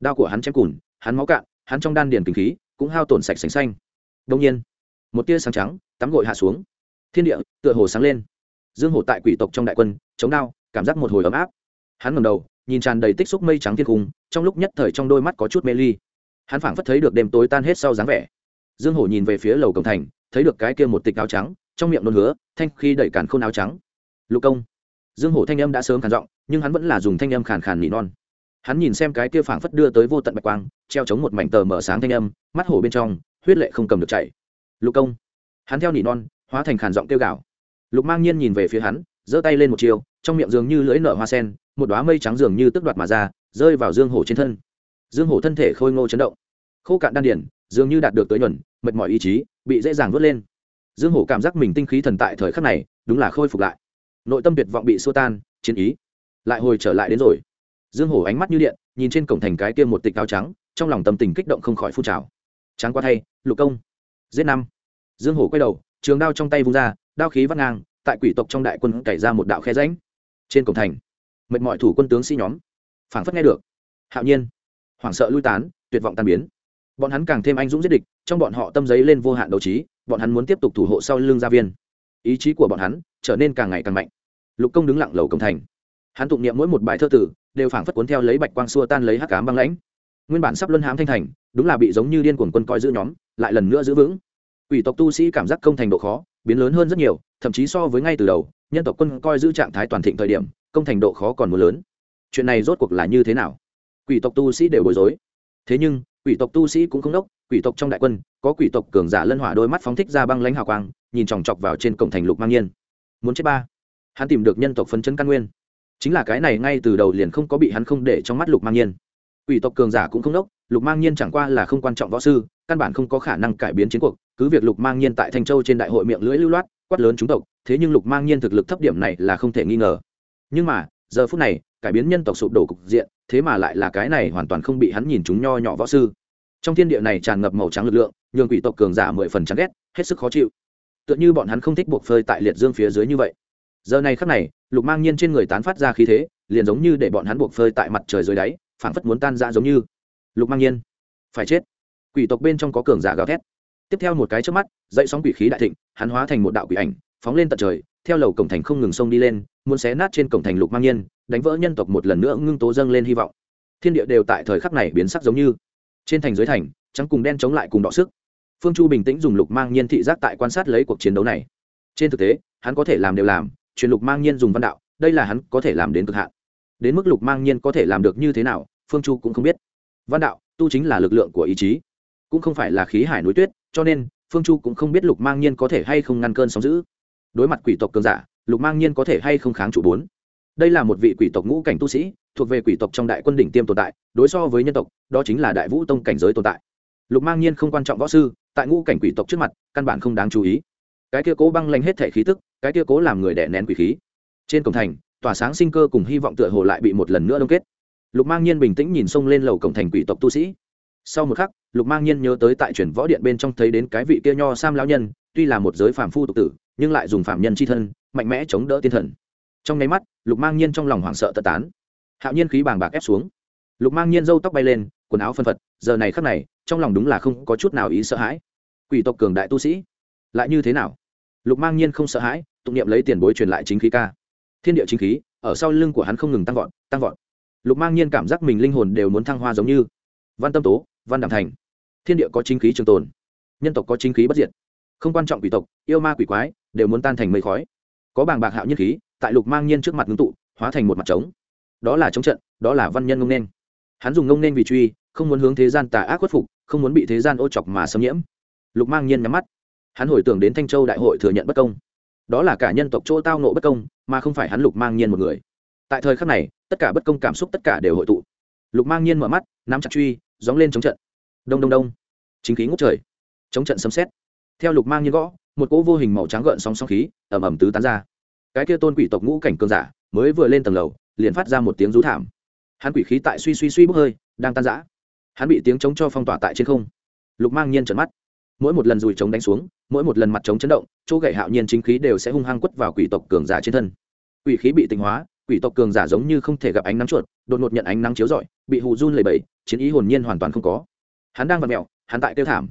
Đao của hắn chém cùn, hắn máu cạn, hắn trong đan điền kinh khí, cũng hao tổn sạch sành xanh. Đông nhiên một tia sáng trắng, tắm gội hạ xuống. Thiên địa tựa hồ sáng lên. Dương hổ tại quỷ tộc trong đại quân, chống đao, cảm giác một hồi ấm áp. Hắn ngầm đầu, nhìn tràn đầy tích xúc mây trắng thiên cung trong lúc nhất thời trong đôi mắt có chút mê ly. Hắn phảng phất thấy được đêm tối tan hết sau dáng vẻ. Dương hổ nhìn về phía lầu cổng thành, thấy được cái kia một tịch áo trắng, trong miệng nôn hứa, thanh khi đẩy cản khôn áo trắng. Lục công. Dương hổ thanh âm đã sớm khàn giọng, nhưng hắn vẫn là dùng thanh âm khàn khàn nỉ non. Hắn nhìn xem cái kia phảng phất đưa tới vô tận bạch quang, treo chống một mảnh tờ mở sáng thanh âm, mắt hổ bên trong, huyết lệ không cầm được chảy lục công. Hắn theo nỉ non, hóa thành khàn giọng kêu gào. Lục mang nhiên nhìn về phía hắn, giơ tay lên một chiều, trong miệng dường như lưỡi nở hoa sen, một đoá mây trắng dường như tước đoạt mà ra, rơi vào dương hổ trên thân. Dương hổ thân thể khôi ngô chấn động. Khô cạn đan điển dường như đạt được tới nhuần, mệt mỏi ý chí, bị dễ dàng vớt lên. Dương hổ cảm giác mình tinh khí thần tại thời khắc này, đúng là khôi phục lại. Nội tâm tuyệt vọng bị xua tan, chiến ý lại hồi trở lại đến rồi. Dương hổ ánh mắt như điện, nhìn trên cổng thành cái kia một tịch áo trắng, trong lòng tâm tình kích động không khỏi phun trào. Trắng qua thay, lục công. Giết năm dương hổ quay đầu, trường đao trong tay vung ra, đao khí vắt ngang, tại quỷ tộc trong đại quân cày ra một đạo khe ránh trên cổng thành, mệt mọi thủ quân tướng sĩ nhóm, phảng phất nghe được. Hạo nhiên, hoảng sợ lui tán, tuyệt vọng tan biến. Bọn hắn càng thêm anh dũng giết địch, trong bọn họ tâm giấy lên vô hạn đấu trí, bọn hắn muốn tiếp tục thủ hộ sau lưng gia viên. Ý chí của bọn hắn trở nên càng ngày càng mạnh. Lục công đứng lặng lầu cổng thành. Hắn tụng niệm mỗi một bài thơ tử, đều phảng phất cuốn theo lấy bạch quang xua tan lấy hắc cám băng lãnh. Nguyên bản sắp luân hãm thanh thành, đúng là bị giống như điên cuồng quân coi giữ nhóm, lại lần nữa giữ vững. Quỷ tộc tu sĩ cảm giác công thành độ khó, biến lớn hơn rất nhiều, thậm chí so với ngay từ đầu, nhân tộc quân coi giữ trạng thái toàn thịnh thời điểm công thành độ khó còn muốn lớn. Chuyện này rốt cuộc là như thế nào? Quỷ tộc tu sĩ đều bối rối. Thế nhưng, quỷ tộc tu sĩ cũng không đốc, quỷ tộc trong đại quân, có quỷ tộc cường giả lân hỏa đôi mắt phóng thích ra băng lãnh hào quang, nhìn chòng chọc vào trên cổng thành lục mang nhiên. Muốn chết ba. Hắn tìm được nhân tộc phấn chấn căn nguyên. Chính là cái này ngay từ đầu liền không có bị hắn không để trong mắt lục mang nhiên. Quỷ tộc cường giả cũng không đốc, lục mang nhiên chẳng qua là không quan trọng võ sư, căn bản không có khả năng cải biến chiến cuộc cứ việc lục mang nhiên tại thanh châu trên đại hội miệng lưỡi lưu loát, quát lớn chúng tộc, thế nhưng lục mang nhiên thực lực thấp điểm này là không thể nghi ngờ. Nhưng mà, giờ phút này, cải biến nhân tộc sụp đổ cục diện, thế mà lại là cái này hoàn toàn không bị hắn nhìn chúng nho nhỏ võ sư. Trong thiên địa này tràn ngập màu trắng lực lượng, nhường quỷ tộc cường giả mười phần chán ghét, hết sức khó chịu. Tựa như bọn hắn không thích buộc phơi tại liệt dương phía dưới như vậy. Giờ này khắc này, lục mang nhiên trên người tán phát ra khí thế, liền giống như để bọn hắn buộc phơi tại mặt trời dưới đáy, phảng phất muốn tan ra giống như. Lục mang nhiên, phải chết. Quỷ tộc bên trong có cường giả gào thét tiếp theo một cái trước mắt, dậy sóng quỷ khí đại thịnh, hắn hóa thành một đạo quỷ ảnh, phóng lên tận trời, theo lầu cổng thành không ngừng sông đi lên, muốn xé nát trên cổng thành lục mang nhiên, đánh vỡ nhân tộc một lần nữa ngưng tố dâng lên hy vọng. Thiên địa đều tại thời khắc này biến sắc giống như. Trên thành dưới thành, trắng cùng đen chống lại cùng đọ sức. Phương chu bình tĩnh dùng lục mang nhiên thị giác tại quan sát lấy cuộc chiến đấu này. Trên thực tế, hắn có thể làm đều làm, truyền lục mang nhiên dùng văn đạo, đây là hắn có thể làm đến cực hạn. Đến mức lục mang nhiên có thể làm được như thế nào, phương chu cũng không biết. Văn đạo, tu chính là lực lượng của ý chí cũng không phải là khí hải núi tuyết, cho nên, phương chu cũng không biết lục mang nhiên có thể hay không ngăn cơn sóng giữ đối mặt quỷ tộc cường giả, lục mang nhiên có thể hay không kháng chủ bốn. Đây là một vị quỷ tộc ngũ cảnh tu sĩ, thuộc về quỷ tộc trong đại quân đỉnh tiêm tồn tại, đối so với nhân tộc, đó chính là đại vũ tông cảnh giới tồn tại. Lục mang nhiên không quan trọng võ sư, tại ngũ cảnh quỷ tộc trước mặt, căn bản không đáng chú ý. Cái kia cố băng lanh hết thể khí tức, cái kia cố làm người đẻ nén quỷ khí. Trên cổng thành, tỏa sáng sinh cơ cùng hy vọng tựa hồ lại bị một lần nữa đông kết. Lục mang nhiên bình tĩnh nhìn xông lên lầu cổng thành quỷ tộc tu sĩ sau một khắc, lục mang nhiên nhớ tới tại chuyển võ điện bên trong thấy đến cái vị kia nho sam lão nhân, tuy là một giới phàm phu tục tử, nhưng lại dùng phạm nhân c h i thân, mạnh mẽ chống đỡ tiên thần. Trong nháy mắt, lục mang nhiên trong lòng hoảng sợ tật tán. Hạo nhiên khí bàng bạc ép xuống. Lục mang nhiên râu tóc bay lên, quần áo phân phật, giờ này khắc này, trong lòng đúng là không có chút nào ý sợ hãi. Quỷ tộc cường đại tu sĩ, lại như thế nào? Lục mang nhiên không sợ hãi, tụng niệm lấy tiền bối truyền lại chính khí ca. Thiên địa chính khí, ở sau lưng của hắn không ngừng tăng vọt tăng vọt. Lục mang nhiên cảm giác mình linh hồn đều muốn thăng hoa giống như. Văn tâm tố văn đảm thành. Thiên địa có chính khí trường tồn, nhân tộc có chính khí bất diệt. Không quan trọng quỷ tộc, yêu ma quỷ quái đều muốn tan thành mây khói. Có bàng bạc hạo nhân khí, tại lục mang nhiên trước mặt ngưng tụ, hóa thành một mặt trống. Đó là chống trận, đó là văn nhân ngông nên. Hắn dùng ngông nên vì truy, không muốn hướng thế gian tà ác khuất phục, không muốn bị thế gian ô chọc mà xâm nhiễm. Lục mang nhiên nhắm mắt. Hắn hồi tưởng đến thanh châu đại hội thừa nhận bất công. Đó là cả nhân tộc chỗ tao nộ bất công, mà không phải hắn lục mang nhiên một người. Tại thời khắc này, tất cả bất công cảm xúc tất cả đều hội tụ. Lục mang nhiên mở mắt, nắm chặt truy gióng lên chống trận. Đông đông đông. Chính khí ngút trời. Chống trận sấm xét theo lục mang nhiên gõ, một cỗ vô hình màu trắng gợn sóng sóng khí ẩm ẩm tứ tán ra. Cái kia tôn quỷ tộc ngũ cảnh cường giả mới vừa lên tầng lầu, liền phát ra một tiếng rú thảm. Hắn quỷ khí tại suy suy suy bốc hơi, đang tan rã. Hắn bị tiếng chống cho phong tỏa tại trên không. Lục mang nhiên trợn mắt. Mỗi một lần dùi chống đánh xuống, mỗi một lần mặt chống chấn động, chỗ gậy hạo nhiên chính khí đều sẽ hung hăng quất vào quỷ tộc cường giả trên thân. Quỷ khí bị tinh hóa quỷ tộc cường giả giống như không thể gặp ánh nắng chuột, đột ngột nhận ánh nắng chiếu rọi, bị hù run lầy bẫy chiến ý hồn nhiên hoàn toàn không có. Hắn đang vặt mẹo hắn tại tiêu thảm.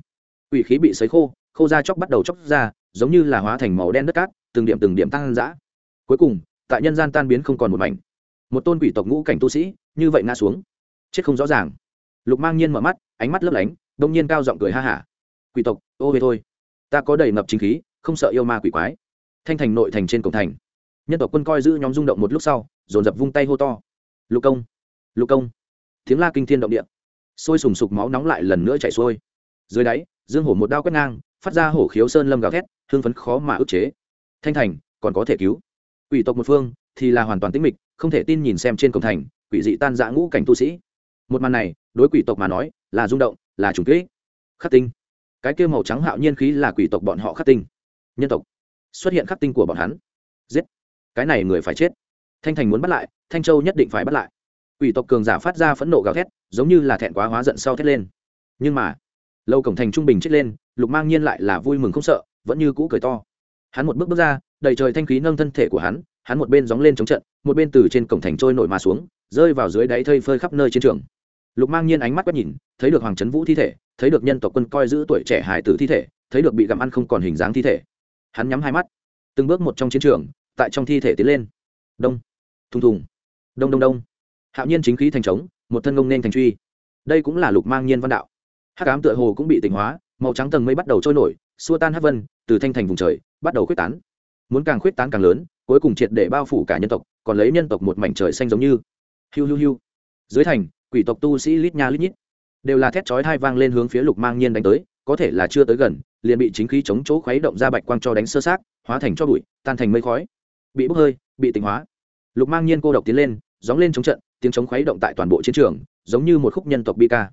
Quỷ khí bị sấy khô khô da chóc bắt đầu chóc ra, giống như là hóa thành màu đen đất cát, từng điểm từng điểm tăng dã. Cuối cùng, tại nhân gian tan biến không còn một mảnh. Một tôn quỷ tộc ngũ cảnh tu sĩ, như vậy ngã xuống. Chết không rõ ràng. Lục mang nhiên mở mắt, ánh mắt lấp lánh, đông nhiên cao giọng cười ha hả. Quỷ tộc, ô về thôi. Ta có đầy ngập chính khí, không sợ yêu ma quỷ quái. Thanh thành nội thành trên cổng thành nhân tộc quân coi giữ nhóm rung động một lúc sau, dồn dập vung tay hô to. Lục công! Lục công! Tiếng la kinh thiên động địa. Sôi sùng sục máu nóng lại lần nữa chảy xuôi. Dưới đáy, dương hổ một đao quét ngang, phát ra hổ khiếu sơn lâm gào thét hương phấn khó mà ức chế. Thanh thành, còn có thể cứu? Quỷ tộc một phương thì là hoàn toàn tĩnh mịch, không thể tin nhìn xem trên cổng thành, quỷ dị tan dã ngũ cảnh tu sĩ. Một màn này, đối quỷ tộc mà nói, là rung động, là trùng kỹ khắc tinh. Cái kia màu trắng hạo nhiên khí là quỷ tộc bọn họ khắc tinh. Nhân tộc. Xuất hiện khắc tinh của bọn hắn. Giết cái này người phải chết. Thanh thành muốn bắt lại, thanh châu nhất định phải bắt lại. Quỷ tộc cường giả phát ra phẫn nộ gào thét, giống như là thẹn quá hóa giận sau thét lên. Nhưng mà, lâu cổng thành trung bình chết lên, lục mang nhiên lại là vui mừng không sợ, vẫn như cũ cười to. Hắn một bước bước ra, đầy trời thanh khí nâng thân thể của hắn hắn một bên gióng lên chống trận, một bên từ trên cổng thành trôi nổi mà xuống, rơi vào dưới đáy thây phơi khắp nơi chiến trường. Lục mang nhiên ánh mắt quét nhìn, thấy được hoàng trấn vũ thi thể, thấy được nhân tộc quân coi giữ tuổi trẻ hải tử thi thể, thấy được bị gặm ăn không còn hình dáng thi thể. Hắn nhắm hai mắt, từng bước một trong chiến trường tại trong thi thể tiến lên. Đông. Thùng thùng. Đông đông đông. Hạo nhiên chính khí thành trống, một thân ngông nên thành truy. Đây cũng là lục mang nhiên văn đạo. Hắc ám tựa hồ cũng bị tỉnh hóa, màu trắng tầng mây bắt đầu trôi nổi, xua tan hắc vân, từ thanh thành vùng trời, bắt đầu khuyết tán. Muốn càng khuyết tán càng lớn, cuối cùng triệt để bao phủ cả nhân tộc, còn lấy nhân tộc một mảnh trời xanh giống như. Hiu hiu hiu. Dưới thành, quỷ tộc tu sĩ lít nha lít nhít, đều là thét chói hai vang lên hướng phía lục mang nhiên đánh tới, có thể là chưa tới gần, liền bị chính khí chống chỗ khuấy động ra bạch quang cho đánh sơ sát hóa thành cho bụi, tan thành mây khói bị bốc hơi, bị tịnh hóa. Lục mang nhiên cô độc tiến lên dóng lên chống trận, tiếng chống khuấy động tại toàn bộ chiến trường, giống như một khúc nhân tộc bi ca.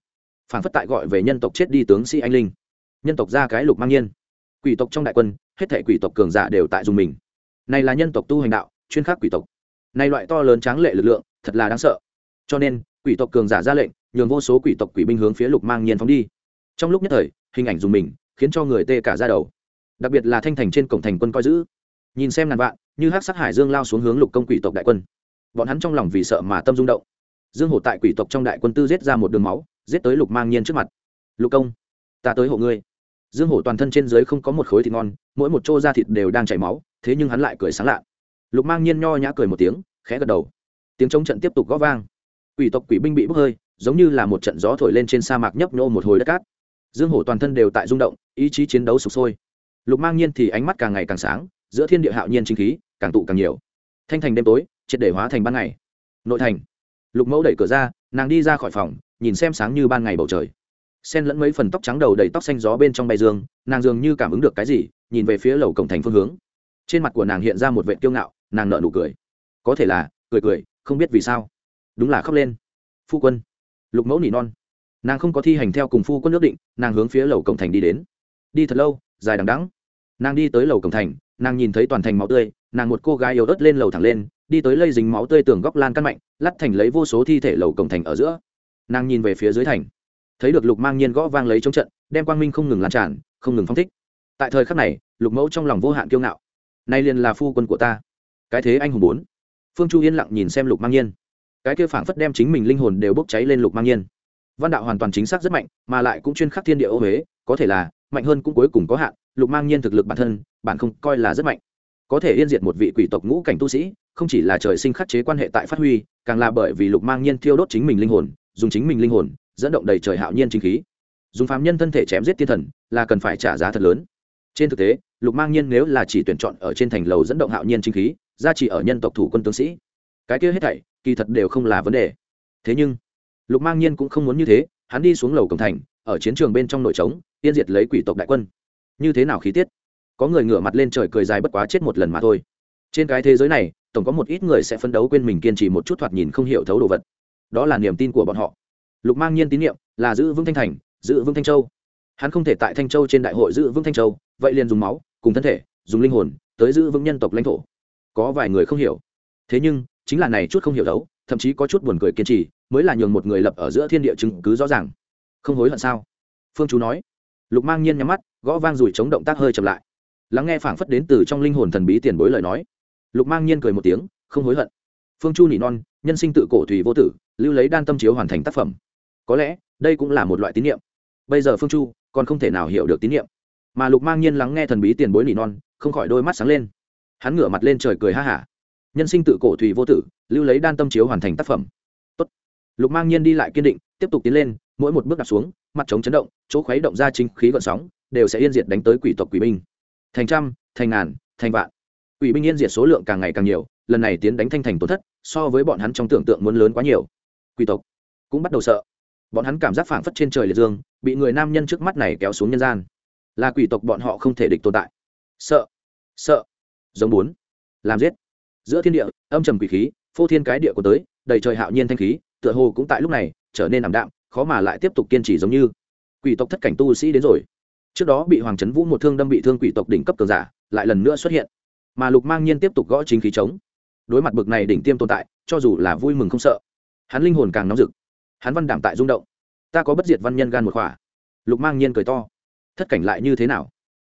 Phản phất tại gọi về nhân tộc chết đi tướng sĩ anh linh. Nhân tộc ra cái lục mang nhiên. Quỷ tộc trong đại quân, hết thể quỷ tộc cường giả đều tại dùng mình. Này là nhân tộc tu hành đạo, chuyên khắc quỷ tộc. Này loại to lớn tráng lệ lực lượng, thật là đáng sợ. Cho nên, quỷ tộc cường giả ra lệnh, nhường vô số quỷ tộc quỷ binh hướng phía lục mang nhiên phóng đi. Trong lúc nhất thời, hình ảnh dùng mình, khiến cho người tê cả ra đầu. Đặc biệt là thanh thành trên cổng thành quân coi giữ. Nhìn xem ngàn vạn như hát sát hải dương lao xuống hướng lục công quỷ tộc đại quân. Bọn hắn trong lòng vì sợ mà tâm rung động. Dương hổ tại quỷ tộc trong đại quân tư giết ra một đường máu, giết tới lục mang nhiên trước mặt. Lục công, ta tới hộ ngươi. Dương hổ toàn thân trên dưới không có một khối thịt ngon, mỗi một chỗ da thịt đều đang chảy máu, thế nhưng hắn lại cười sáng lạ. Lục mang nhiên nho nhã cười một tiếng, khẽ gật đầu. Tiếng chống trận tiếp tục gõ vang. Quỷ tộc quỷ binh bị bốc hơi, giống như là một trận gió thổi lên trên sa mạc nhấp nhô một hồi đất cát. Dương hổ toàn thân đều tại rung động, ý chí chiến đấu sụp sôi. Lục mang nhiên thì ánh mắt càng ngày càng sáng giữa thiên địa hạo nhiên chính khí, càng tụ càng nhiều. Thanh thành đêm tối, triệt để hóa thành ban ngày. Nội thành. Lục mẫu đẩy cửa ra, nàng đi ra khỏi phòng, nhìn xem sáng như ban ngày bầu trời. Sen lẫn mấy phần tóc trắng đầu đầy tóc xanh gió bên trong bay dương, nàng dường như cảm ứng được cái gì, nhìn về phía lầu cổng thành phương hướng. Trên mặt của nàng hiện ra một vệ kiêu ngạo, nàng nợ nụ cười. Có thể là, cười cười, không biết vì sao. Đúng là khóc lên. Phu quân. Lục mẫu nỉ non. Nàng không có thi hành theo cùng phu quân nước định, nàng hướng phía lầu cổng thành đi đến. Đi thật lâu, dài đằng đắng nàng đi tới lầu cổng thành, nàng nhìn thấy toàn thành máu tươi, nàng một cô gái yếu ớt lên lầu thẳng lên, đi tới lây dính máu tươi tường góc lan căn mạnh lắt thành lấy vô số thi thể lầu cổng thành ở giữa. Nàng nhìn về phía dưới thành. Thấy được lục mang nhiên gõ vang lấy chống trận, đem quang minh không ngừng lan tràn, không ngừng phong thích. Tại thời khắc này, lục mẫu trong lòng vô hạn kiêu ngạo. Nay liền là phu quân của ta. Cái thế anh hùng bốn. Phương chu yên lặng nhìn xem lục mang nhiên. Cái kia phảng phất đem chính mình linh hồn đều bốc cháy lên lục mang nhiên. Văn đạo hoàn toàn chính xác rất mạnh, mà lại cũng chuyên khắc thiên địa ô huế, có thể là mạnh hơn cũng cuối cùng có hạn, lục mang nhiên thực lực bản thân, bản không coi là rất mạnh. Có thể yên diệt một vị quỷ tộc ngũ cảnh tu sĩ, không chỉ là trời sinh khắc chế quan hệ tại phát huy, càng là bởi vì lục mang nhiên thiêu đốt chính mình linh hồn, dùng chính mình linh hồn, dẫn động đầy trời hạo nhiên chính khí. Dùng phàm nhân thân thể chém giết tiên thần, là cần phải trả giá thật lớn. Trên thực tế, lục mang nhiên nếu là chỉ tuyển chọn ở trên thành lầu dẫn động hạo nhiên chính khí ra chỉ ở nhân tộc thủ quân tướng sĩ, cái kia hết thảy, kỳ thật đều không là vấn đề. Thế nhưng, lục mang nhiên cũng không muốn như thế, hắn đi xuống lầu cổng thành ở chiến trường bên trong nội trống tiên diệt lấy quỷ tộc đại quân. Như thế nào khí tiết? Có người ngửa mặt lên trời cười dài bất quá chết một lần mà thôi. Trên cái thế giới này, tổng có một ít người sẽ phấn đấu quên mình kiên trì một chút thoạt nhìn không hiểu thấu đồ vật. Đó là niềm tin của bọn họ. Lục mang nhiên tín nhiệm là giữ vững thanh thành, giữ vững thanh châu. Hắn không thể tại thanh châu trên đại hội giữ vững thanh châu, vậy liền dùng máu, cùng thân thể, dùng linh hồn tới giữ vững nhân tộc lãnh thổ. Có vài người không hiểu. Thế nhưng, chính là này chút không hiểu đấu, thậm chí có chút buồn cười kiên trì, mới là nhường một người lập ở giữa thiên địa chứng cứ rõ ràng không hối hận sao? Phương chú nói. Lục mang nhiên nhắm mắt, gõ vang rủi chống động tác hơi chậm lại. Lắng nghe phảng phất đến từ trong linh hồn thần bí tiền bối lời nói. Lục mang nhiên cười một tiếng, không hối hận. Phương chu nỉ non, nhân sinh tự cổ thủy vô tử, lưu lấy đan tâm chiếu hoàn thành tác phẩm. Có lẽ, đây cũng là một loại tín nhiệm bây giờ phương chu còn không thể nào hiểu được tín nhiệm mà lục mang nhiên lắng nghe thần bí tiền bối nỉ non, không khỏi đôi mắt sáng lên. Hắn ngửa mặt lên trời cười ha hả. Nhân sinh tự cổ thủy vô tử, lưu lấy đan tâm chiếu hoàn thành tác phẩm. Tốt. lục mang nhiên đi lại kiên định, tiếp tục tiến lên mỗi một bước đặt xuống, mặt trống chấn động, chỗ khuấy động ra chính khí gợn sóng, đều sẽ yên diệt đánh tới quỷ tộc quỷ binh. Thành trăm, thành ngàn, thành vạn. Quỷ binh yên diệt số lượng càng ngày càng nhiều, lần này tiến đánh thanh thành tổn thất, so với bọn hắn trong tưởng tượng muốn lớn quá nhiều. Quỷ tộc cũng bắt đầu sợ. Bọn hắn cảm giác phảng phất trên trời liệt dương, bị người nam nhân trước mắt này kéo xuống nhân gian. Là quỷ tộc bọn họ không thể địch tồn tại. Sợ sợ. Giống bốn. Làm giết. Giữa thiên địa, âm trầm quỷ khí, phô thiên cái địa của tới, đầy trời hạo nhiên thanh khí, tựa hồ cũng tại lúc này, trở nên ảm đạm khó mà lại tiếp tục kiên trì giống như. Quỷ tộc thất cảnh tu sĩ đến rồi. Trước đó bị hoàng trấn vũ một thương đâm bị thương quỷ tộc đỉnh cấp cường giả, lại lần nữa xuất hiện. Mà lục mang nhiên tiếp tục gõ chính khí chống đối mặt bực này đỉnh tiêm tồn tại, cho dù là vui mừng không sợ, hắn linh hồn càng nóng rực. Hắn văn đảm tại rung động. Ta có bất diệt văn nhân gan một khỏa. Lục mang nhiên cười to. Thất cảnh lại như thế nào?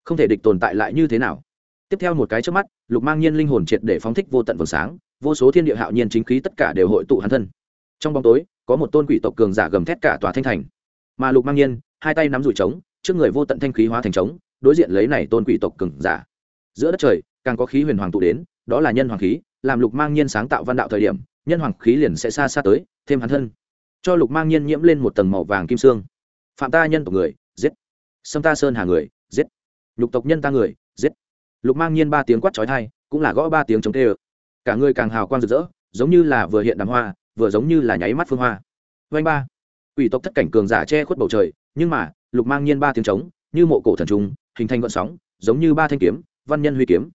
Không thể địch tồn tại lại như thế nào? Tiếp theo một cái trước mắt, lục mang nhiên linh hồn triệt để phóng thích vô tận vầng sáng, vô số thiên địa hạo nhiên chính khí tất cả đều hội tụ hắn thân trong bóng tối, có một tôn quỷ tộc cường giả gầm thét cả tòa thanh thành. Mà lục mang nhiên, hai tay nắm rủi trống, trước người vô tận thanh khí hóa thành trống, đối diện lấy này tôn quỷ tộc cường giả. Giữa đất trời, càng có khí huyền hoàng tụ đến, đó là nhân hoàng khí, làm lục mang nhiên sáng tạo văn đạo thời điểm, nhân hoàng khí liền sẽ xa xa tới, thêm hắn thân. Cho lục mang nhiên nhiễm lên một tầng màu vàng kim sương phạm ta nhân tộc người, giết. Xâm ta sơn hà người, giết. Lục tộc nhân ta người, giết. Lục mang nhiên ba tiếng quát trói thai cũng là gõ ba tiếng chống tê ơ cả người càng hào quang rực rỡ, giống như là vừa hiện đàm hoa vừa giống như là nháy mắt phương hoa. Vanh ba. Quỷ tộc thất cảnh cường giả che khuất bầu trời, nhưng mà, lục mang nhiên ba tiếng trống, như mộ cổ thần trung hình thành gọn sóng, giống như ba thanh kiếm, văn nhân huy kiếm.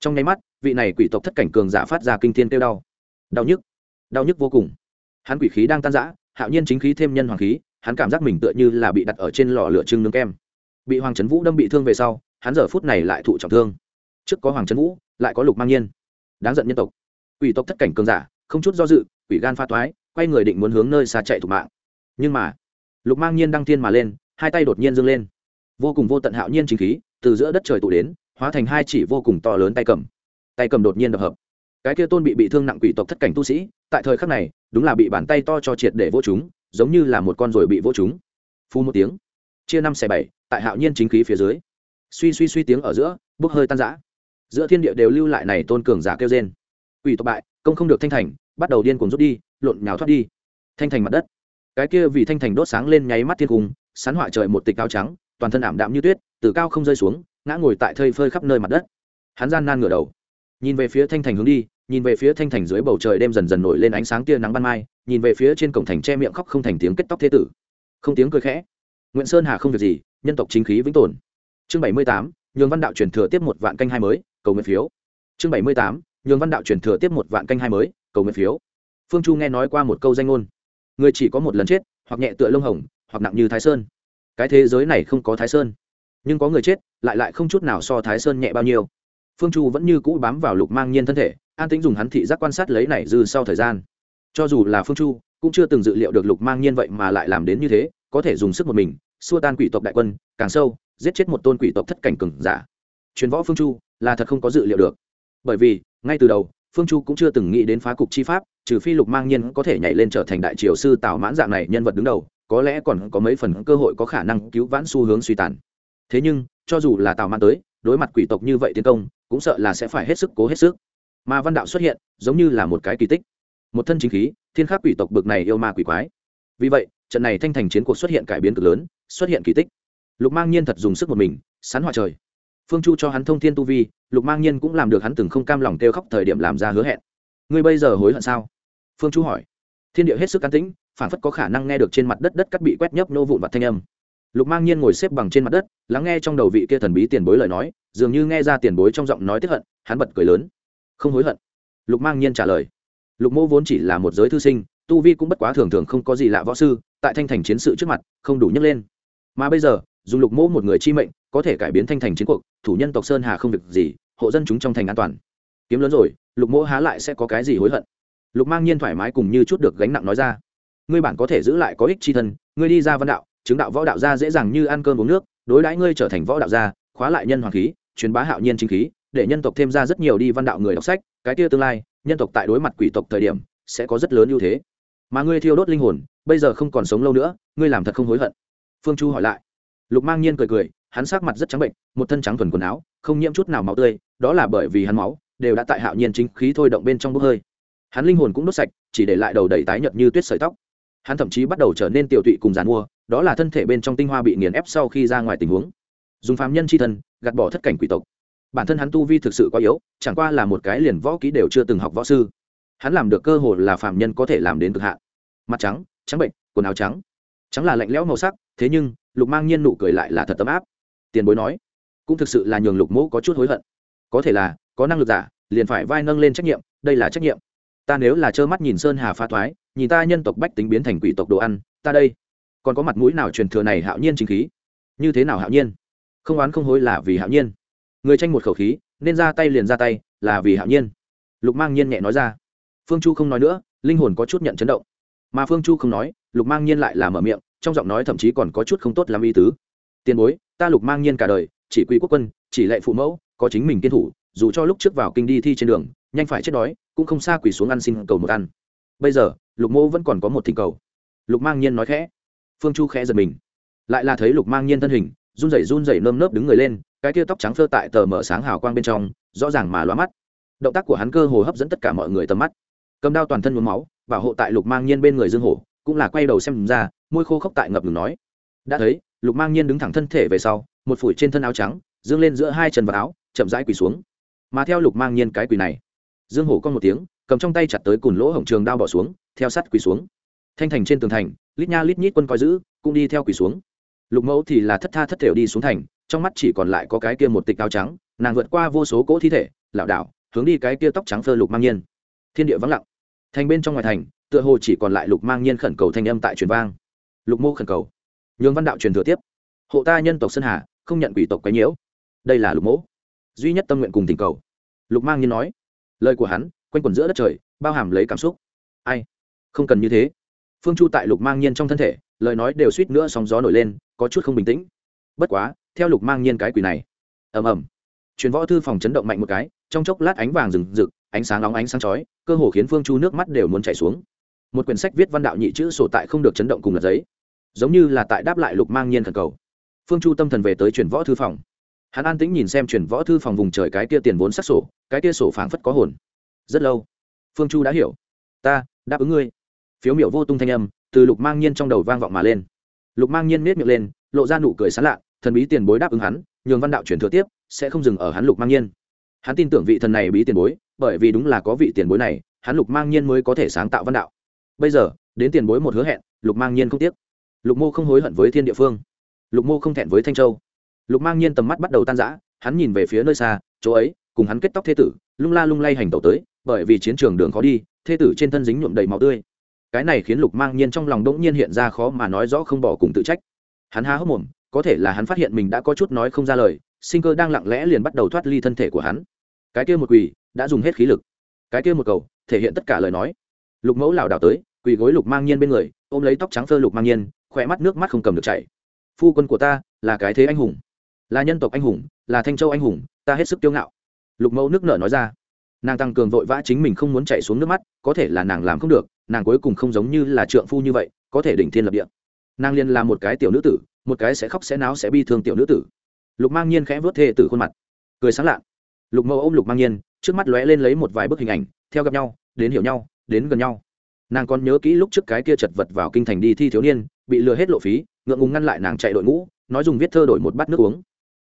Trong nháy mắt, vị này quỷ tộc thất cảnh cường giả phát ra kinh thiên kêu đau. Đau nhức. Đau nhức vô cùng. Hắn quỷ khí đang tan rã, hạo nhiên chính khí thêm nhân hoàng khí, hắn cảm giác mình tựa như là bị đặt ở trên lò lửa trưng nướng kem. Bị hoàng trấn vũ đâm bị thương về sau, hắn giờ phút này lại thụ trọng thương. Trước có hoàng trấn vũ, lại có lục mang nhiên. Đáng giận nhân tộc. Quỷ tộc thất cảnh cường giả, không chút do dự quỷ gan pha toái quay người định muốn hướng nơi xa chạy thủ mạng. Nhưng mà, lục mang nhiên đăng thiên mà lên, hai tay đột nhiên dâng lên. Vô cùng vô tận hạo nhiên chính khí, từ giữa đất trời tụ đến, hóa thành hai chỉ vô cùng to lớn tay cầm. Tay cầm đột nhiên đập hợp. Cái kia tôn bị bị thương nặng quỷ tộc thất cảnh tu sĩ, tại thời khắc này, đúng là bị bàn tay to cho triệt để vô chúng, giống như là một con rồi bị vô chúng. Phu một tiếng, chia năm xẻ bảy, tại hạo nhiên chính khí phía dưới. Suy suy suy tiếng ở giữa, bốc hơi tan rã. Giữa thiên địa đều lưu lại này tôn cường giả kêu trên quỷ tộc bại, công không được thanh thành bắt đầu điên cuồng rút đi, lộn nhào thoát đi. Thanh thành mặt đất. Cái kia vì thanh thành đốt sáng lên nháy mắt thiên cung, sán họa trời một tịch cao trắng, toàn thân ảm đạm như tuyết, từ cao không rơi xuống, ngã ngồi tại thây phơi khắp nơi mặt đất. Hắn gian nan ngửa đầu, nhìn về phía thanh thành hướng đi, nhìn về phía thanh thành dưới bầu trời đêm dần dần nổi lên ánh sáng tia nắng ban mai, nhìn về phía trên cổng thành che miệng khóc không thành tiếng kết tóc thế tử. Không tiếng cười khẽ. Nguyễn sơn hà không việc gì, nhân tộc chính khí vĩnh tồn. Chương bảy mươi tám, nhường văn đạo truyền thừa tiếp một vạn canh hai mới, cầu nguyện phiếu. Chương bảy mươi tám, nhường văn đạo truyền thừa tiếp một vạn canh hai mới cầu nguyện phiếu. Phương chu nghe nói qua một câu danh ngôn. Người chỉ có một lần chết, hoặc nhẹ tựa lông hồng, hoặc nặng như thái sơn. Cái thế giới này không có thái sơn. Nhưng có người chết, lại lại không chút nào so thái sơn nhẹ bao nhiêu. Phương chu vẫn như cũ bám vào lục mang nhiên thân thể, an tĩnh dùng hắn thị giác quan sát lấy này dư sau thời gian. Cho dù là phương chu, cũng chưa từng dự liệu được lục mang nhiên vậy mà lại làm đến như thế, có thể dùng sức một mình, xua tan quỷ tộc đại quân, càng sâu, giết chết một tôn quỷ tộc thất cảnh cừng giả. Truyền võ phương chu là thật không có dự liệu được. Bởi vì, ngay từ đầu phương chu cũng chưa từng nghĩ đến phá cục chi pháp, trừ phi lục mang nhiên có thể nhảy lên trở thành đại triều sư tào mãn dạng này nhân vật đứng đầu, có lẽ còn có mấy phần cơ hội có khả năng cứu vãn xu hướng suy tàn. Thế nhưng, cho dù là tào mãn tới, đối mặt quỷ tộc như vậy tiến công, cũng sợ là sẽ phải hết sức cố hết sức. Mà văn đạo xuất hiện, giống như là một cái kỳ tích. Một thân chính khí, thiên khắc quỷ tộc bực này yêu ma quỷ quái. Vì vậy, trận này thanh thành chiến cuộc xuất hiện cải biến cực lớn, xuất hiện kỳ tích. Lục mang nhiên thật dùng sức một mình, sán hòa trời phương chu cho hắn thông thiên tu vi, lục mang nhiên cũng làm được hắn từng không cam lòng kêu khóc thời điểm làm ra hứa hẹn. Ngươi bây giờ hối hận sao? Phương chu hỏi. Thiên địa hết sức can tĩnh phản phất có khả năng nghe được trên mặt đất đất cắt bị quét nhấp nô vụn vặt thanh âm. Lục mang nhiên ngồi xếp bằng trên mặt đất, lắng nghe trong đầu vị kia thần bí tiền bối lời nói, dường như nghe ra tiền bối trong giọng nói tiếp hận, hắn bật cười lớn. Không hối hận. Lục mang nhiên trả lời. Lục mô vốn chỉ là một giới thư sinh, tu vi cũng bất quá thường thường không có gì lạ võ sư, tại thanh thành chiến sự trước mặt, không đủ nhấc lên mà bây giờ, dùng lục mỗ một người chi mệnh, có thể cải biến thanh thành chiến cuộc, thủ nhân tộc sơn hà không việc gì, hộ dân chúng trong thành an toàn. Kiếm lớn rồi, lục mỗ há lại sẽ có cái gì hối hận? Lục mang nhiên thoải mái cùng như chút được gánh nặng nói ra. Ngươi bản có thể giữ lại có ích chi thân, ngươi đi ra văn đạo, chứng đạo võ đạo gia dễ dàng như ăn cơm uống nước, đối đãi ngươi trở thành võ đạo gia, khóa lại nhân hoàng khí, truyền bá hạo nhiên chính khí, để nhân tộc thêm ra rất nhiều đi văn đạo người đọc sách, cái kia tương lai, nhân tộc tại đối mặt quỷ tộc thời điểm, sẽ có rất lớn ưu thế. Mà ngươi thiêu đốt linh hồn, bây giờ không còn sống lâu nữa, ngươi làm thật không hối hận phương chu hỏi lại. Lục mang nhiên cười cười, hắn sắc mặt rất trắng bệnh, một thân trắng thuần quần áo, không nhiễm chút nào máu tươi, đó là bởi vì hắn máu, đều đã tại hạo nhiên chính khí thôi động bên trong bốc hơi. Hắn linh hồn cũng đốt sạch, chỉ để lại đầu đầy tái nhợt như tuyết sợi tóc. Hắn thậm chí bắt đầu trở nên tiểu tụy cùng giàn mua, đó là thân thể bên trong tinh hoa bị nghiền ép sau khi ra ngoài tình huống. Dùng phàm nhân c h i thân, gạt bỏ thất cảnh quỷ tộc. Bản thân hắn tu vi thực sự quá yếu, chẳng qua là một cái liền võ ký đều chưa từng học võ sư. Hắn làm được cơ hội là phàm nhân có thể làm đến cực hạn. Mặt trắng trắng bệnh, quần áo trắng trắng là lạnh lẽo màu sắc, thế nhưng, lục mang nhiên nụ cười lại là thật ấm áp. Tiền bối nói, cũng thực sự là nhường lục mẫu có chút hối hận. Có thể là, có năng lực giả, liền phải vai nâng lên trách nhiệm, đây là trách nhiệm. Ta nếu là trơ mắt nhìn sơn hà pha thoái, nhìn ta nhân tộc bách tính biến thành quỷ tộc đồ ăn, ta đây, còn có mặt mũi nào truyền thừa này hạo nhiên chính khí? Như thế nào hạo nhiên? Không oán không hối là vì hạo nhiên. Người tranh một khẩu khí, nên ra tay liền ra tay, là vì hạo nhiên. Lục mang nhiên nhẹ nói ra. Phương chu không nói nữa, linh hồn có chút nhận chấn động. Mà phương chu không nói lục mang nhiên lại là mở miệng, trong giọng nói thậm chí còn có chút không tốt làm y tứ. Tiền bối, ta lục mang nhiên cả đời, chỉ quy quốc quân, chỉ lệ phụ mẫu, có chính mình kiên thủ, dù cho lúc trước vào kinh đi thi trên đường, nhanh phải chết đói, cũng không xa quỷ xuống ăn xin cầu một ăn. Bây giờ, lục mô vẫn còn có một thỉnh cầu. Lục mang nhiên nói khẽ. Phương chu khẽ giật mình. Lại là thấy lục mang nhiên thân hình, run rẩy run rẩy nơm nớp đứng người lên, cái kia tóc trắng phơ tại tờ mở sáng hào quang bên trong, rõ ràng mà lóa mắt. Động tác của hắn cơ hồ hấp dẫn tất cả mọi người tầm mắt. Cầm đao toàn thân nhuốm máu, bảo hộ tại lục mang nhiên bên người dương hổ cũng là quay đầu xem ra, môi khô khốc tại ngập ngừng nói. Đã thấy, lục mang nhiên đứng thẳng thân thể về sau, một phủi trên thân áo trắng, dương lên giữa hai chân và áo, chậm rãi quỳ xuống. Mà theo lục mang nhiên cái quỳ này, dương hổ con một tiếng, cầm trong tay chặt tới cùn lỗ hổng trường đao bỏ xuống, theo sắt quỳ xuống. Thanh thành trên tường thành, lít nha lít nhít quân coi giữ, cũng đi theo quỳ xuống. Lục mẫu thì là thất tha thất thểu đi xuống thành, trong mắt chỉ còn lại có cái kia một tịch áo trắng, nàng vượt qua vô số cỗ thi thể, lảo đảo, hướng đi cái kia tóc trắng phơ lục mang nhiên. Thiên địa vắng lặng. Thành bên trong ngoài thành tựa hồ chỉ còn lại lục mang nhiên khẩn cầu thanh âm tại truyền vang. Lục mô khẩn cầu. Nhường văn đạo truyền thừa tiếp. Hộ ta nhân tộc sơn hà, không nhận quỷ tộc quấy nhiễu. Đây là lục mỗ duy nhất tâm nguyện cùng tình cầu. Lục mang nhiên nói. Lời của hắn, quanh quẩn giữa đất trời, bao hàm lấy cảm xúc. Ai? Không cần như thế. Phương chu tại lục mang nhiên trong thân thể, lời nói đều suýt nữa sóng gió nổi lên, có chút không bình tĩnh. Bất quá, theo lục mang nhiên cái quỷ này. Ầm ầm. Truyền võ thư phòng chấn động mạnh một cái, trong chốc lát ánh vàng rừng rực, ánh sáng nóng ánh sáng chói, cơ hồ khiến phương chu nước mắt đều muốn chảy xuống một quyển sách viết văn đạo nhị chữ sổ tại không được chấn động cùng lật giấy. Giống như là tại đáp lại lục mang nhiên thần cầu. Phương chu tâm thần về tới truyền võ thư phòng. Hắn an tĩnh nhìn xem truyền võ thư phòng vùng trời cái kia tiền vốn sắc sổ, cái kia sổ phảng phất có hồn. Rất lâu, phương chu đã hiểu. Ta, đáp ứng ngươi. Phiếu miểu vô tung thanh âm từ lục mang nhiên trong đầu vang vọng mà lên. Lục mang nhiên nết miệng lên, lộ ra nụ cười sán lạ, thần bí tiền bối đáp ứng hắn, nhường văn đạo chuyển thừa tiếp, sẽ không dừng ở hắn lục mang nhiên. Hắn tin tưởng vị thần này bí tiền bối, bởi vì đúng là có vị tiền bối này, hắn lục mang nhiên mới có thể sáng tạo văn đạo bây giờ, đến tiền bối một hứa hẹn, lục mang nhiên không tiếc. Lục mô không hối hận với thiên địa phương. Lục mô không thẹn với thanh châu. Lục mang nhiên tầm mắt bắt đầu tan rã, hắn nhìn về phía nơi xa, chỗ ấy, cùng hắn kết tóc thê tử, lung la lung lay hành tẩu tới, bởi vì chiến trường đường khó đi, thê tử trên thân dính nhuộm đầy máu tươi. Cái này khiến lục mang nhiên trong lòng đ ỗ n g nhiên hiện ra khó mà nói rõ không bỏ cùng tự trách. Hắn há hốc mồm, có thể là hắn phát hiện mình đã có chút nói không ra lời, sinh cơ đang lặng lẽ liền bắt đầu thoát ly thân thể của hắn. Cái kia một quỳ đã dùng hết khí lực. Cái kia một cầu, thể hiện tất cả lời nói lục mẫu lảo đảo tới, quỳ gối lục mang nhiên bên người, ôm lấy tóc trắng phơ lục mang nhiên, khỏe mắt nước mắt không cầm được chảy. Phu quân của ta là cái thế anh hùng, là nhân tộc anh hùng, là thanh châu anh hùng, ta hết sức kiêu ngạo. Lục mẫu nước nở nói ra. Nàng tăng cường vội vã chính mình không muốn chạy xuống nước mắt, có thể là nàng làm không được, nàng cuối cùng không giống như là trượng phu như vậy, có thể đỉnh thiên lập địa. Nàng liên là một cái tiểu nữ tử, một cái sẽ khóc sẽ náo sẽ bi thương tiểu nữ tử. Lục mang nhiên khẽ vớt thê tử khuôn mặt, cười sáng lạ. Lục mẫu ôm lục mang nhiên, trước mắt lóe lên lấy một vài bức hình ảnh, theo gặp nhau, đến hiểu nhau đến gần nhau. Nàng còn nhớ kỹ lúc trước cái kia chật vật vào kinh thành đi thi thiếu niên, bị lừa hết lộ phí, ngượng ngùng ngăn lại nàng chạy đội ngũ, nói dùng viết thơ đổi một bát nước uống.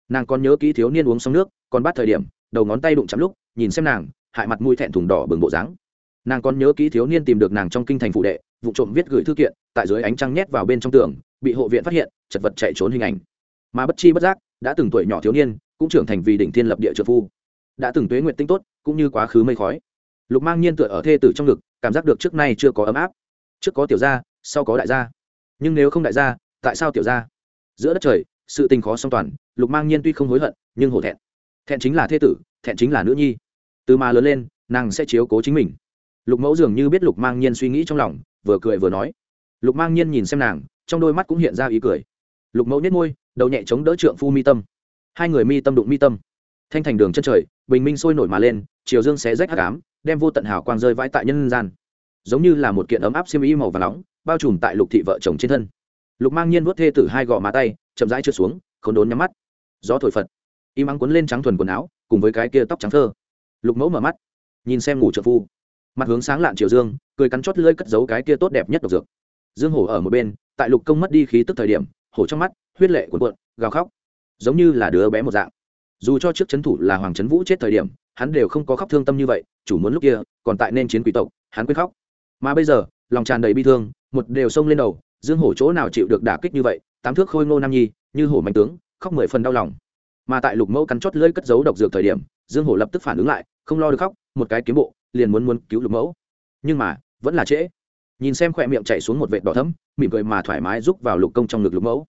Nàng còn nhớ kỹ thiếu niên uống xong nước, còn bắt thời điểm, đầu ngón tay đụng chạm lúc, nhìn xem nàng, hại mặt mũi thẹn thùng đỏ bừng bộ dáng. Nàng còn nhớ kỹ thiếu niên tìm được nàng trong kinh thành phụ đệ, vụ trộm viết gửi thư kiện, tại dưới ánh trăng nhét vào bên trong tường, bị hộ viện phát hiện, chật vật chạy trốn hình ảnh. Mà bất chi bất giác, đã từng tuổi nhỏ thiếu niên, cũng trưởng thành vì đỉnh thiên lập địa trợ phu. Đã từng tuế nguyện tinh tốt, cũng như quá khứ mây khói. Lục mang nhiên tựa ở thê tử trong ngực cảm giác được trước nay chưa có ấm áp. Trước có tiểu gia, sau có đại gia. Nhưng nếu không đại gia, tại sao tiểu gia? Giữa đất trời, sự tình khó song toàn, lục mang nhiên tuy không hối hận, nhưng hổ thẹn. Thẹn chính là thê tử, thẹn chính là nữ nhi. Từ mà lớn lên, nàng sẽ chiếu cố chính mình. Lục mẫu dường như biết lục mang nhiên suy nghĩ trong lòng, vừa cười vừa nói. Lục mang nhiên nhìn xem nàng, trong đôi mắt cũng hiện ra ý cười. Lục mẫu nhét môi, đầu nhẹ chống đỡ trượng phu mi tâm. Hai người mi tâm đụng mi tâm. Thanh thành đường chân trời, bình minh sôi nổi mà lên, chiều dương xé rách hắc ám đem vô tận hào quang rơi vãi tại nhân gian. Giống như là một kiện ấm áp xiêm y màu và nóng, bao trùm tại lục thị vợ chồng trên thân. Lục mang nhiên vuốt thê tử hai gò má tay, chậm rãi trượt xuống k h ố n đốn nhắm mắt. Gió thổi phật, im ắng cuốn lên trắng thuần quần áo, cùng với cái kia tóc trắng thơ. Lục mẫu mở mắt, nhìn xem ngủ trợ phu. Mặt hướng sáng lạn triều dương, cười cắn chót lưỡi cất giấu cái kia tốt đẹp nhất độc dược. Dương hổ ở một bên, tại lục công mất đi khí tức thời điểm, hổ trong mắt, huyết lệ cuộn cuộn, gào khóc. Giống như là đứa bé một dạng dù cho trước c h ấ n thủ là hoàng trấn vũ chết thời điểm, hắn đều không có khóc thương tâm như vậy, chủ muốn lúc kia, còn tại nên chiến quỷ tộc, hắn quyết khóc. Mà bây giờ, lòng tràn đầy bi thương, một đều xông lên đầu, dương hổ chỗ nào chịu được đả kích như vậy, tám thước khôi ngô nam nhi, như hổ mạnh tướng, khóc mười phần đau lòng. Mà tại lục mẫu cắn chót lưỡi cất giấu độc dược thời điểm, dương hổ lập tức phản ứng lại, không lo được khóc, một cái kiếm bộ, liền muốn muốn cứu lục mẫu. Nhưng mà, vẫn là trễ. Nhìn xem khỏe miệng chạy xuống một vệt đỏ thấm mỉm cười mà thoải mái rúc vào lục công trong ngực lục mẫu.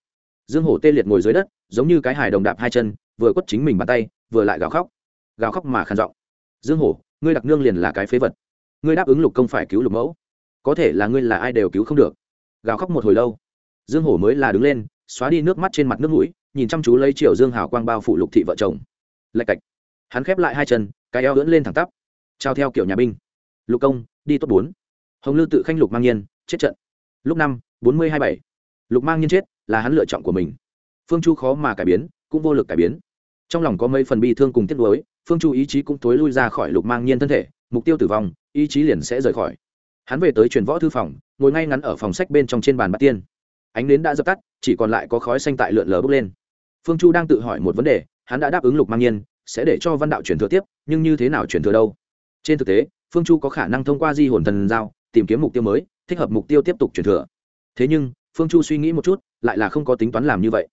Dương hổ tê liệt ngồi dưới đất giống như cái hài đồng đạp hai chân, vừa quất chính mình bàn tay, vừa lại gào khóc. Gào khóc mà khăn giọng. Dương hổ, ngươi đặc nương liền là cái phế vật. Ngươi đáp ứng lục công phải cứu lục mẫu. Có thể là ngươi là ai đều cứu không được. Gào khóc một hồi lâu. Dương hổ mới là đứng lên, xóa đi nước mắt trên mặt nước mũi, nhìn chăm chú lấy triệu dương hào quang bao phủ lục thị vợ chồng. Lạch cạch. Hắn khép lại hai chân, cái eo ưỡn lên thẳng tắp. Trao theo kiểu nhà binh. Lục công, đi tốt bốn. Hồng lư tự khanh lục mang nhiên, chết trận. Lúc năm, bốn mươi hai bảy. Lục mang nhiên chết, là hắn lựa chọn của mình phương chu khó mà cải biến, cũng vô lực cải biến. Trong lòng có mấy phần bi thương cùng tiếc nuối, phương chu ý chí cũng tối lui ra khỏi lục mang nhiên thân thể, mục tiêu tử vong, ý chí liền sẽ rời khỏi. Hắn về tới truyền võ thư phòng, ngồi ngay ngắn ở phòng sách bên trong trên bàn bát tiên. Ánh nến đã dập tắt, chỉ còn lại có khói xanh tại lượn lờ bốc lên. Phương chu đang tự hỏi một vấn đề, hắn đã đáp ứng lục mang nhiên, sẽ để cho văn đạo truyền thừa tiếp, nhưng như thế nào truyền thừa đâu? Trên thực tế, phương chu có khả năng thông qua di hồn thần giao, tìm kiếm mục tiêu mới, thích hợp mục tiêu tiếp tục truyền thừa. Thế nhưng, phương chu suy nghĩ một chút, lại là không có tính toán làm như vậy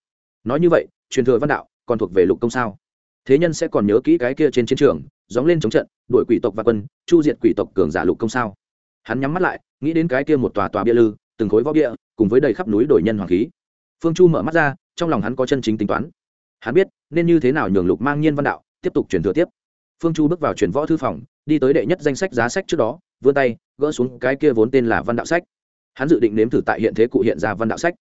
nói như vậy, truyền thừa văn đạo còn thuộc về lục công sao? Thế nhân sẽ còn nhớ kỹ cái kia trên chiến trường dóng lên chống trận, đuổi quỷ tộc và quân, chu diệt quỷ tộc cường giả lục công sao? Hắn nhắm mắt lại, nghĩ đến cái kia một tòa tòa bia lư, từng khối võ bia, cùng với đầy khắp núi đổi nhân hoàng khí. Phương chu mở mắt ra, trong lòng hắn có chân chính tính toán. Hắn biết, nên như thế nào nhường lục mang nhiên văn đạo tiếp tục truyền thừa tiếp. Phương chu bước vào truyền võ thư phòng, đi tới đệ nhất danh sách giá sách trước đó, vươn tay, gỡ xuống cái kia vốn tên là văn đạo sách. Hắn dự định nếm thử tại hiện thế cụ hiện ra văn đạo sách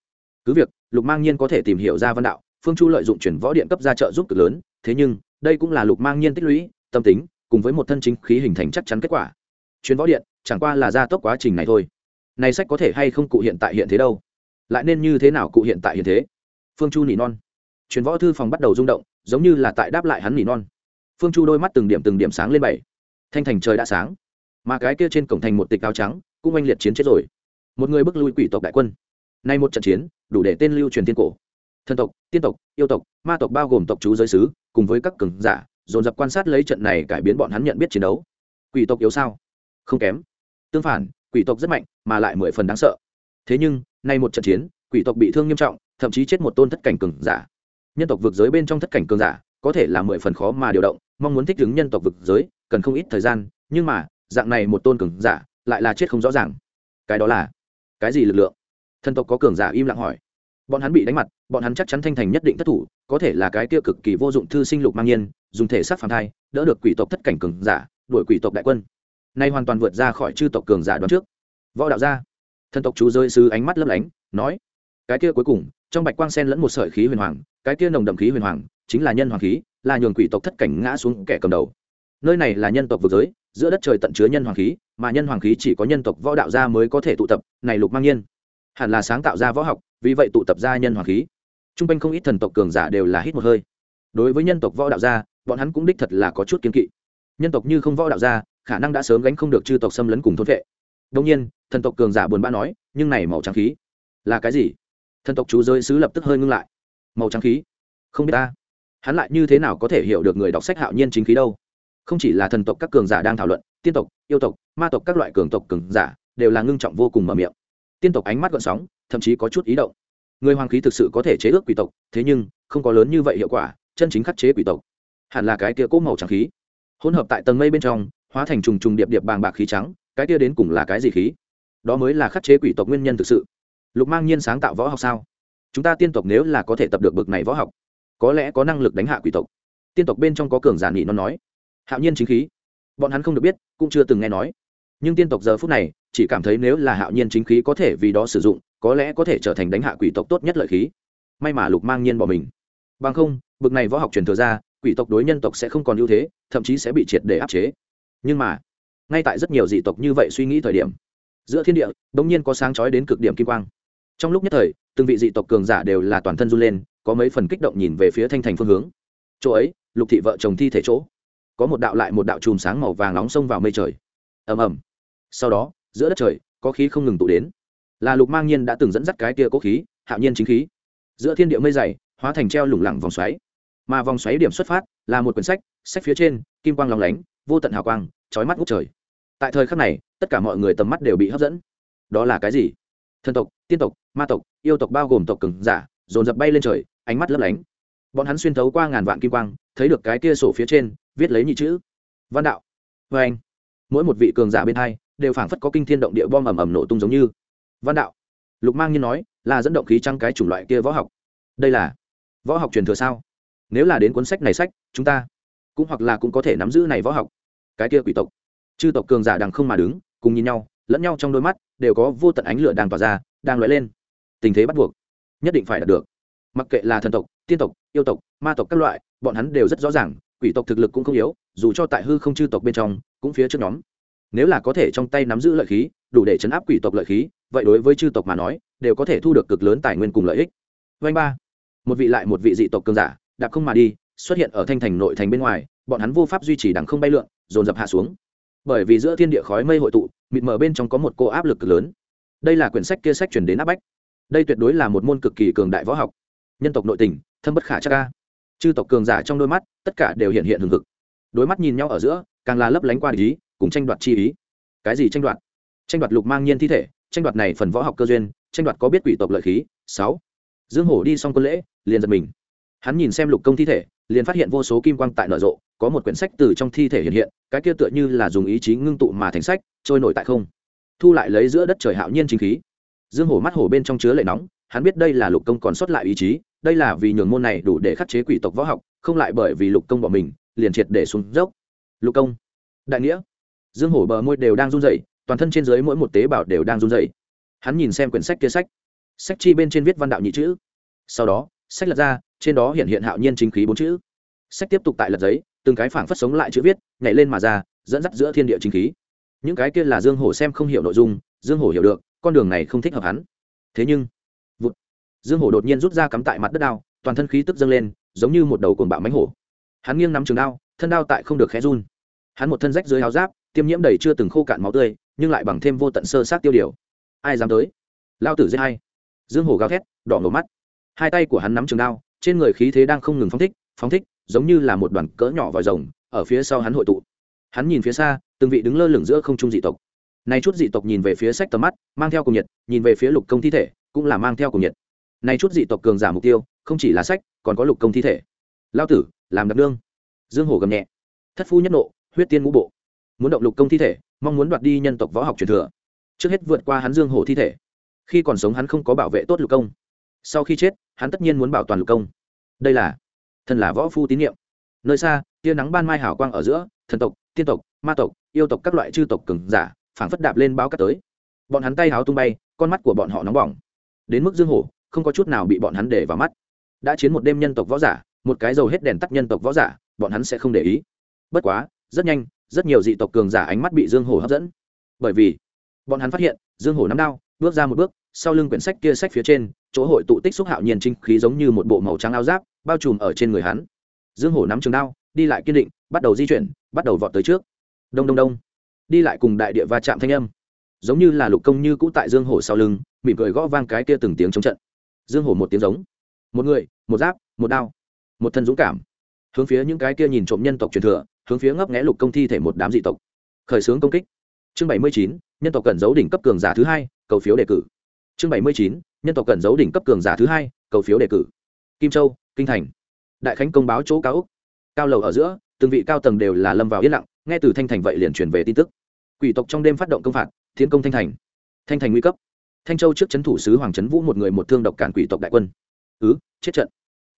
cứ việc, lục mang nhiên có thể tìm hiểu ra văn đạo, phương chu lợi dụng chuyển võ điện cấp ra trợ giúp cực lớn, thế nhưng, đây cũng là lục mang nhiên tích lũy, tâm tính, cùng với một thân chính khí hình thành chắc chắn kết quả. Chuyến võ điện, chẳng qua là gia tốc quá trình này thôi. Này sách có thể hay không cụ hiện tại hiện thế đâu? Lại nên như thế nào cụ hiện tại hiện thế? Phương chu nỉ non. Chuyến võ thư phòng bắt đầu rung động, giống như là tại đáp lại hắn nỉ non. Phương chu đôi mắt từng điểm từng điểm sáng lên bảy. Thanh thành trời đã sáng. Mà cái kia trên cổng thành một tịch áo trắng, cũng oanh liệt chiến chết rồi. Một người bước lui quỷ tộc đại quân nay một trận chiến, đủ để tên lưu truyền tiên cổ. Thần tộc, tiên tộc, yêu tộc, ma tộc bao gồm tộc chú giới sứ, cùng với các cường giả, dồn dập quan sát lấy trận này cải biến bọn hắn nhận biết chiến đấu. Quỷ tộc yếu sao? Không kém. Tương phản, quỷ tộc rất mạnh, mà lại mười phần đáng sợ. Thế nhưng, nay một trận chiến, quỷ tộc bị thương nghiêm trọng, thậm chí chết một tôn thất cảnh cường giả. Nhân tộc vực giới bên trong thất cảnh cường giả, có thể là mười phần khó mà điều động, mong muốn thích ứng nhân tộc vực giới, cần không ít thời gian, nhưng mà, dạng này một tôn cường giả, lại là chết không rõ ràng. Cái đó là cái gì lực lượng? Thần tộc có cường giả im lặng hỏi. Bọn hắn bị đánh mặt, bọn hắn chắc chắn thanh thành nhất định thất thủ, có thể là cái kia cực kỳ vô dụng thư sinh lục mang nhiên, dùng thể xác phản thai, đỡ được quỷ tộc thất cảnh cường giả, đuổi quỷ tộc đại quân. Nay hoàn toàn vượt ra khỏi chư tộc cường giả đoán trước. Võ đạo gia. Thần tộc chú rơi sứ ánh mắt lấp lánh, nói, cái kia cuối cùng, trong bạch quang sen lẫn một sợi khí huyền hoàng, cái kia nồng đậm khí huyền hoàng, chính là nhân hoàng khí, là nhường quỷ tộc thất cảnh ngã xuống kẻ cầm đầu. Nơi này là nhân tộc vực giới, giữa đất trời tận chứa nhân hoàng khí, mà nhân hoàng khí chỉ có nhân tộc võ đạo gia mới có thể tụ tập, này lục mang nhiên hẳn là sáng tạo ra võ học, vì vậy tụ tập ra nhân hoàng khí. T r u n g quanh không ít thần tộc cường giả đều là hít một hơi. Đối với nhân tộc võ đạo gia, bọn hắn cũng đích thật là có chút kiên kỵ. Nhân tộc như không võ đạo gia, khả năng đã sớm gánh không được chư tộc xâm lấn cùng thôn vệ. Đông nhiên, thần tộc cường giả buồn bã nói, nhưng này màu trắng khí, là cái gì? Thần tộc chú giới sứ lập tức hơi ngưng lại. Màu trắng khí? Không biết ta. Hắn lại như thế nào có thể hiểu được người đọc sách hạo nhiên chính khí đâu? Không chỉ là thần tộc các cường giả đang thảo luận, tiên tộc, yêu tộc, ma tộc các loại cường tộc cường giả, đều là ngưng trọng vô cùng mở miệng tiên tộc ánh mắt gợn sóng, thậm chí có chút ý động. Người hoàng khí thực sự có thể chế ước quỷ tộc, thế nhưng, không có lớn như vậy hiệu quả, chân chính khắc chế quỷ tộc. Hẳn là cái kia cỗ màu trắng khí. Hỗn hợp tại tầng mây bên trong, hóa thành trùng trùng điệp điệp bàng bạc khí trắng, cái kia đến cùng là cái gì khí? Đó mới là khắc chế quỷ tộc nguyên nhân thực sự. Lục mang nhiên sáng tạo võ học sao? Chúng ta tiên tộc nếu là có thể tập được bực này võ học, có lẽ có năng lực đánh hạ quỷ tộc. Tiên tộc bên trong có cường giả nghị nó nói. Hạo nhiên chính khí. Bọn hắn không được biết, cũng chưa từng nghe nói nhưng tiên tộc giờ phút này, chỉ cảm thấy nếu là hạo nhiên chính khí có thể vì đó sử dụng, có lẽ có thể trở thành đánh hạ quỷ tộc tốt nhất lợi khí. May mà lục mang nhiên bỏ mình. Bằng không, bực này võ học truyền thừa ra, quỷ tộc đối nhân tộc sẽ không còn ưu thế, thậm chí sẽ bị triệt để áp chế. Nhưng mà, ngay tại rất nhiều dị tộc như vậy suy nghĩ thời điểm, giữa thiên địa đ ỗ n g nhiên có sáng trói đến cực điểm kim quang. Trong lúc nhất thời, từng vị dị tộc cường giả đều là toàn thân run lên, có mấy phần kích động nhìn về phía thanh thành phương hướng. Chỗ ấy, lục thị vợ chồng thi thể chỗ, có một đạo lại một đạo chùm sáng màu vàng nóng xông vào mây trời. Ầm ầm sau đó, giữa đất trời, có khí không ngừng tụ đến. Là lục mang nhiên đã từng dẫn dắt cái kia cố khí, hạo nhiên chính khí. Giữa thiên địa mây dày, hóa thành treo lủng lẳng vòng xoáy. Mà vòng xoáy điểm xuất phát là một quyển sách sách phía trên, kim quang lòng lánh, vô tận hào quang trói mắt ngút trời. Tại thời khắc này, tất cả mọi người tầm mắt đều bị hấp dẫn. Đó là cái gì? Thần tộc, tiên tộc, ma tộc, yêu tộc bao gồm tộc cừng giả, dồn dập bay lên trời, ánh mắt lấp lánh. Bọn hắn xuyên thấu qua ngàn vạn kim quang, thấy được cái kia sổ phía trên, viết lấy nhị chữ. Văn đạo. Vê anh mỗi một vị cường giả bên hai đều phảng phất có kinh thiên động địa bom ầm ầm nổ tung giống như. Văn đạo. Lục mang nhiên nói, là dẫn động khí trăng cái chủng loại kia võ học. Đây là võ học truyền thừa sao? Nếu là đến cuốn sách này sách, chúng ta cũng hoặc là cũng có thể nắm giữ này võ học. Cái kia quỷ tộc. Chư tộc cường giả đằng không mà đứng, cùng nhìn nhau, lẫn nhau trong đôi mắt, đều có vô tận ánh lửa đang tỏa ra, đang lóe lên. Tình thế bắt buộc. Nhất định phải đạt được. Mặc kệ là thần tộc, tiên tộc, yêu tộc, ma tộc các loại, bọn hắn đều rất rõ ràng, quỷ tộc thực lực cũng không yếu, dù cho tại hư không chư tộc bên trong, cũng phía trước nhóm nếu là có thể trong tay nắm giữ lợi khí, đủ để chấn áp quỷ tộc lợi khí, vậy đối với chư tộc mà nói, đều có thể thu được cực lớn tài nguyên cùng lợi ích. Vanh ba. Một vị lại một vị dị tộc cường giả, đạp không mà đi, xuất hiện ở thanh thành nội thành bên ngoài, bọn hắn vô pháp duy trì đằng không bay lượn, dồn dập hạ xuống. Bởi vì giữa thiên địa khói mây hội tụ, mịt mờ bên trong có một cô áp lực cực lớn. Đây là quyển sách kia sách chuyển đến áp bách. Đây tuyệt đối là một môn cực kỳ cường đại võ học. Nhân tộc nội tình, thâm bất khả chắc ca chư tộc cường giả trong đôi mắt, tất cả đều hiện hiện hừng hực. Đối mắt nhìn nhau ở giữa, càng là lấp lánh qua ý cùng tranh đoạt chi ý. Cái gì tranh đoạt? Tranh đoạt lục mang nhiên thi thể, tranh đoạt này phần võ học cơ duyên, tranh đoạt có biết quỷ tộc lợi khí. Sáu. Dương hổ đi xong quân lễ, liền giật mình. Hắn nhìn xem lục công thi thể, liền phát hiện vô số kim quang tại nở rộ, có một quyển sách từ trong thi thể hiện hiện, cái kia tựa như là dùng ý chí ngưng tụ mà thành sách, trôi nổi tại không. Thu lại lấy giữa đất trời hạo nhiên chính khí. Dương hổ mắt hổ bên trong chứa lệ nóng, hắn biết đây là lục công còn sót lại ý chí, đây là vì nhường môn này đủ để khắc chế quỷ tộc võ học, không lại bởi vì lục công bỏ mình, liền triệt để xuống dốc. Lục công. Đại nghĩa dương hổ bờ môi đều đang run rẩy, toàn thân trên dưới mỗi một tế bào đều đang run rẩy. Hắn nhìn xem quyển sách kia sách. Sách chi bên trên viết văn đạo nhị chữ. Sau đó, sách lật ra, trên đó hiện hiện hạo nhiên chính khí bốn chữ. Sách tiếp tục tại lật giấy, từng cái phảng phất sống lại chữ viết, nhảy lên mà ra, dẫn dắt giữa thiên địa chính khí. Những cái kia là dương hổ xem không hiểu nội dung, dương hổ hiểu được, con đường này không thích hợp hắn. Thế nhưng, vụt, dương hổ đột nhiên rút ra cắm tại mặt đất đao, toàn thân khí tức dâng lên, giống như một đầu cồn bạo mánh hổ. Hắn nghiêng nắm trường đao, thân đao tại không được khẽ run. Hắn một thân rách dưới áo giáp tiêm nhiễm đầy chưa từng khô cạn máu tươi, nhưng lại bằng thêm vô tận sơ sát tiêu điều. Ai dám tới? Lao tử giết hay dương hổ gào thét, đỏ ngầu mắt. Hai tay của hắn nắm trường đao, trên người khí thế đang không ngừng phóng thích phóng thích, giống như là một đoàn cỡ nhỏ vòi rồng, ở phía sau hắn hội tụ. Hắn nhìn phía xa, từng vị đứng lơ lửng giữa không trung dị tộc. Này chút dị tộc nhìn về phía sách tầm mắt, mang theo cùng nhiệt, nhìn về phía lục công thi thể, cũng là mang theo cùng nhiệt. Này chút dị tộc cường giả mục tiêu, không chỉ là sách, còn có lục công thi thể. Lao tử, làm đặc đương. Dương hổ gầm nhẹ. Thất phu nhất nộ, huyết tiên ngũ bộ muốn động lục công thi thể, mong muốn đoạt đi nhân tộc võ học truyền thừa. Trước hết vượt qua hắn dương hổ thi thể. Khi còn sống hắn không có bảo vệ tốt lục công. Sau khi chết, hắn tất nhiên muốn bảo toàn lục công. Đây là thần là võ phu tín nhiệm nơi xa, tia nắng ban mai hảo quang ở giữa, thần tộc, tiên tộc, ma tộc, yêu tộc các loại chư tộc cường giả, phảng phất đạp lên báo cắt tới. Bọn hắn tay háo tung bay, con mắt của bọn họ nóng bỏng. Đến mức dương hổ, không có chút nào bị bọn hắn để vào mắt. Đã chiến một đêm nhân tộc võ giả, một cái dầu hết đèn tắt nhân tộc võ giả, bọn hắn sẽ không để ý. Bất quá, rất nhanh rất nhiều dị tộc cường giả ánh mắt bị dương hổ hấp dẫn. Bởi vì, bọn hắn phát hiện, dương hổ nắm đao, bước ra một bước, sau lưng quyển sách kia sách phía trên, chỗ hội tụ tích xúc hạo nhiên trinh khí giống như một bộ màu trắng áo giáp, bao trùm ở trên người hắn. Dương hổ nắm trường đao, đi lại kiên định, bắt đầu di chuyển, bắt đầu vọt tới trước. Đông đông đông. Đi lại cùng đại địa va chạm thanh âm. Giống như là lục công như cũ tại dương hổ sau lưng, mỉm cười gõ vang cái kia từng tiếng chống trận. Dương hổ một tiếng giống. Một người, một giáp, một đao, một thân dũng cảm. Hướng phía những cái kia nhìn trộm nhân tộc truyền thừa hướng phía ngấp nghẽ lục công thi thể một đám dị tộc. Khởi xướng công kích. Chương bảy mươi chín, nhân tộc cần giấu đỉnh cấp cường giả thứ hai, cầu phiếu đề cử. Chương bảy mươi chín, nhân tộc cần giấu đỉnh cấp cường giả thứ hai, cầu phiếu đề cử. Kim châu, kinh thành. Đại khánh công báo chỗ cao úc cao lầu ở giữa, từng vị cao tầng đều là lâm vào yên lặng, nghe từ thanh thành vậy liền truyền về tin tức. Quỷ tộc trong đêm phát động công phạt, tiến công thanh thành. Thanh thành nguy cấp. Thanh châu trước c h ấ n thủ sứ hoàng trấn vũ một người một thương độc cản quỷ tộc đại quân. Ứ, chết trận.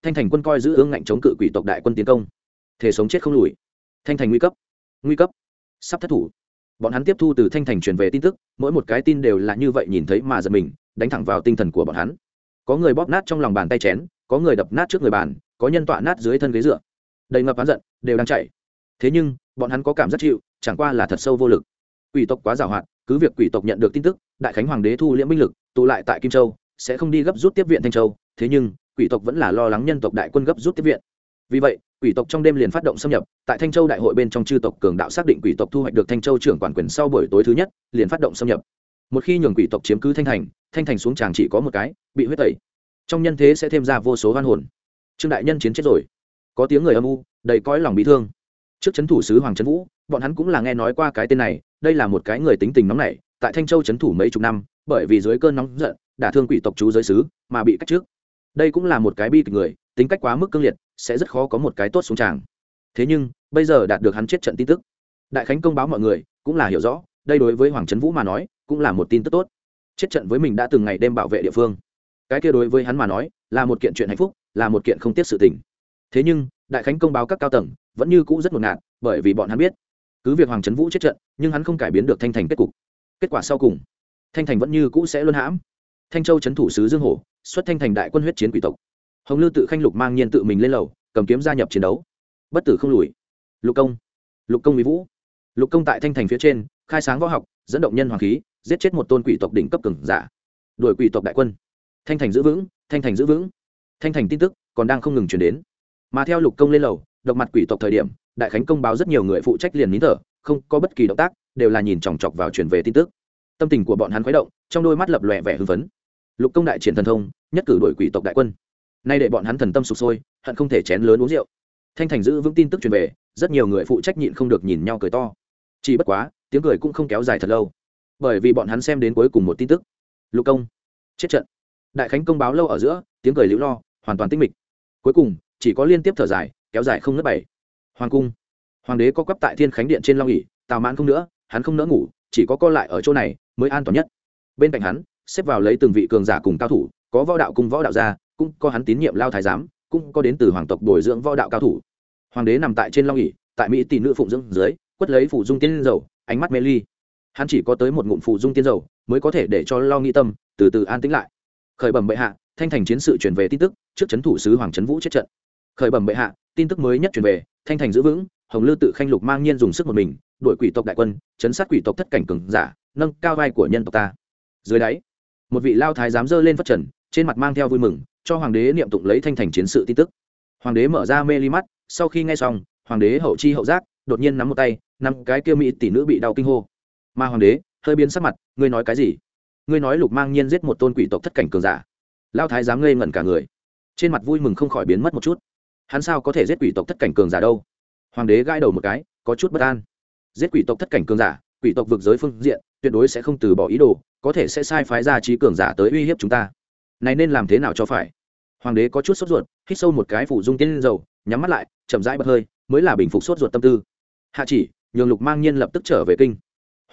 Thanh thành quân coi giữ ương ngạnh chống cự quỷ tộc đại quân tiến công. Thể sống chết không lùi thanh thành nguy cấp. Nguy cấp? Sắp thất thủ. Bọn hắn tiếp thu từ thanh thành truyền về tin tức, mỗi một cái tin đều là như vậy nhìn thấy mà giật mình, đánh thẳng vào tinh thần của bọn hắn. Có người bóp nát trong lòng bàn tay chén, có người đập nát trước người bàn, có nhân tọa nát dưới thân ghế dựa. Đầy ngập hắn giận, đều đang chạy. Thế nhưng, bọn hắn có cảm giác chịu, chẳng qua là thật sâu vô lực. Quỷ tộc quá giàu hạn, cứ việc quỷ tộc nhận được tin tức, đại khánh hoàng đế thu liễm binh lực, tụ lại tại kim châu, sẽ không đi gấp rút tiếp viện thanh châu. Thế nhưng, quỷ tộc vẫn là lo lắng nhân tộc đại quân gấp rút tiếp viện. Vì vậy quỷ tộc trong đêm liền phát động xâm nhập, tại thanh châu đại hội bên trong chư tộc cường đạo xác định quỷ tộc thu hoạch được thanh châu trưởng quản quyền sau buổi tối thứ nhất, liền phát động xâm nhập. Một khi nhường quỷ tộc chiếm cứ thanh thành thanh thành xuống tràng chỉ có một cái, bị huyết tẩy. Trong nhân thế sẽ thêm ra vô số hoan hồn. Trương đại nhân chiến chết rồi. Có tiếng người âm u, đầy cõi lòng bị thương. Trước c thủ sứ hoàng trấn vũ, bọn hắn cũng là nghe nói qua cái tên này, đây là một cái người tính tình nóng nảy, tại thanh châu c thủ mấy chục năm, bởi vì dưới cơn nóng giận, đả thương quỷ tộc chú giới sứ, mà bị cách trước đây cũng là một cái bi kịch người, tính cách quá mức cương liệt, sẽ rất khó có một cái tốt xuống tràng. Thế nhưng, bây giờ đạt được hắn chết trận tin tức. Đại khánh công báo mọi người cũng là hiểu rõ, đây đối với hoàng trấn vũ mà nói cũng là một tin tức tốt. Chết trận với mình đã từng ngày đêm bảo vệ địa phương. Cái kia đối với hắn mà nói là một kiện chuyện hạnh phúc, là một kiện không tiếc sự tình. Thế nhưng, đại khánh công báo các cao tầng vẫn như cũ rất ngột ngạt, bởi vì bọn hắn biết, cứ việc hoàng trấn vũ chết trận, nhưng hắn không cải biến được thanh thành kết cục. Kết quả sau cùng, thanh thành vẫn như cũ sẽ luân hãm. Thanh châu trấn thủ sứ dương hổ xuất thanh thành đại quân huyết chiến quỷ tộc. Hồng lư tự khanh lục mang nhiên tự mình lên lầu, cầm kiếm gia nhập chiến đấu. Bất tử không lùi. Lục công. Lục công mỹ vũ. Lục công tại thanh thành phía trên, khai sáng võ học, dẫn động nhân hoàng khí, giết chết một tôn quỷ tộc đỉnh cấp cường giả. Đuổi quỷ tộc đại quân. Thanh thành giữ vững, thanh thành giữ vững. Thanh thành tin tức còn đang không ngừng chuyển đến. Mà theo lục công lên lầu, độc mặt quỷ tộc thời điểm, đại khánh công báo rất nhiều người phụ trách liền nín thở, không có bất kỳ động tác, đều là nhìn chòng chọc vào truyền về tin tức. Tâm tình của bọn hắn khuấy động, trong đôi mắt lập lòe vẻ hưng phấn lục công đại triển thần thông, nhất cử đội quỷ tộc đại quân. Nay để bọn hắn thần tâm sụp sôi, hận không thể chén lớn uống rượu. Thanh thành giữ vững tin tức truyền về, rất nhiều người phụ trách nhịn không được nhìn nhau cười to. Chỉ bất quá, tiếng cười cũng không kéo dài thật lâu. Bởi vì bọn hắn xem đến cuối cùng một tin tức. Lục công, chết trận. Đại khánh công báo lâu ở giữa, tiếng cười liễu lo, hoàn toàn tinh mịch. Cuối cùng, chỉ có liên tiếp thở dài, kéo dài không ngất bảy. Hoàng cung. Hoàng đế có quắp tại thiên khánh điện trên long ỉ tào mãn không nữa, hắn không nỡ ngủ, chỉ có co lại ở chỗ này, mới an toàn nhất. Bên cạnh hắn xếp vào lấy từng vị cường giả cùng cao thủ, có võ đạo cùng võ đạo gia, cũng có hắn tín nhiệm lao thái giám, cũng có đến từ hoàng tộc bồi dưỡng võ đạo cao thủ. Hoàng đế nằm tại trên long ỉ tại mỹ tỷ nữ phụng dưỡng dưới, quất lấy phủ dung tiên dầu, ánh mắt mê ly. Hắn chỉ có tới một ngụm phủ dung tiên dầu, mới có thể để cho lo nghĩ tâm, từ từ an tĩnh lại. Khởi bẩm bệ hạ, thanh thành chiến sự truyền về tin tức, trước chấn thủ sứ hoàng trấn vũ chết trận. Khởi bẩm bệ hạ, tin tức mới nhất truyền về, thanh thành giữ vững, hồng lư tự khanh lục mang nhiên dùng sức một mình, đuổi quỷ tộc đại quân, chấn sát quỷ tộc thất cảnh cường giả, nâng cao vai của nhân tộc ta. Dưới đáy một vị lao thái dám dơ lên phất trần, trên mặt mang theo vui mừng, cho hoàng đế niệm tụng lấy thanh thành chiến sự tin tức. Hoàng đế mở ra mê ly mắt, sau khi nghe xong, hoàng đế hậu chi hậu giác, đột nhiên nắm một tay, nắm cái kia mỹ tỷ nữ bị đau kinh hô. Mà hoàng đế, hơi biến sắc mặt, ngươi nói cái gì? Ngươi nói lục mang nhiên giết một tôn quỷ tộc thất cảnh cường giả. Lao thái dám ngây ngẩn cả người. Trên mặt vui mừng không khỏi biến mất một chút. Hắn sao có thể giết quỷ tộc thất cảnh cường giả đâu? Hoàng đế gãi đầu một cái, có chút bất an. Giết quỷ tộc thất cảnh cường giả, quỷ tộc vực giới phương diện tuyệt đối sẽ không từ bỏ ý đồ, có thể sẽ sai phái ra trí cường giả tới uy hiếp chúng ta. Này nên làm thế nào cho phải? Hoàng đế có chút sốt ruột, hít sâu một cái phủ dung tiên dầu, nhắm mắt lại, chậm rãi bật hơi, mới là bình phục sốt ruột tâm tư. Hạ chỉ, nhường lục mang nhiên lập tức trở về kinh.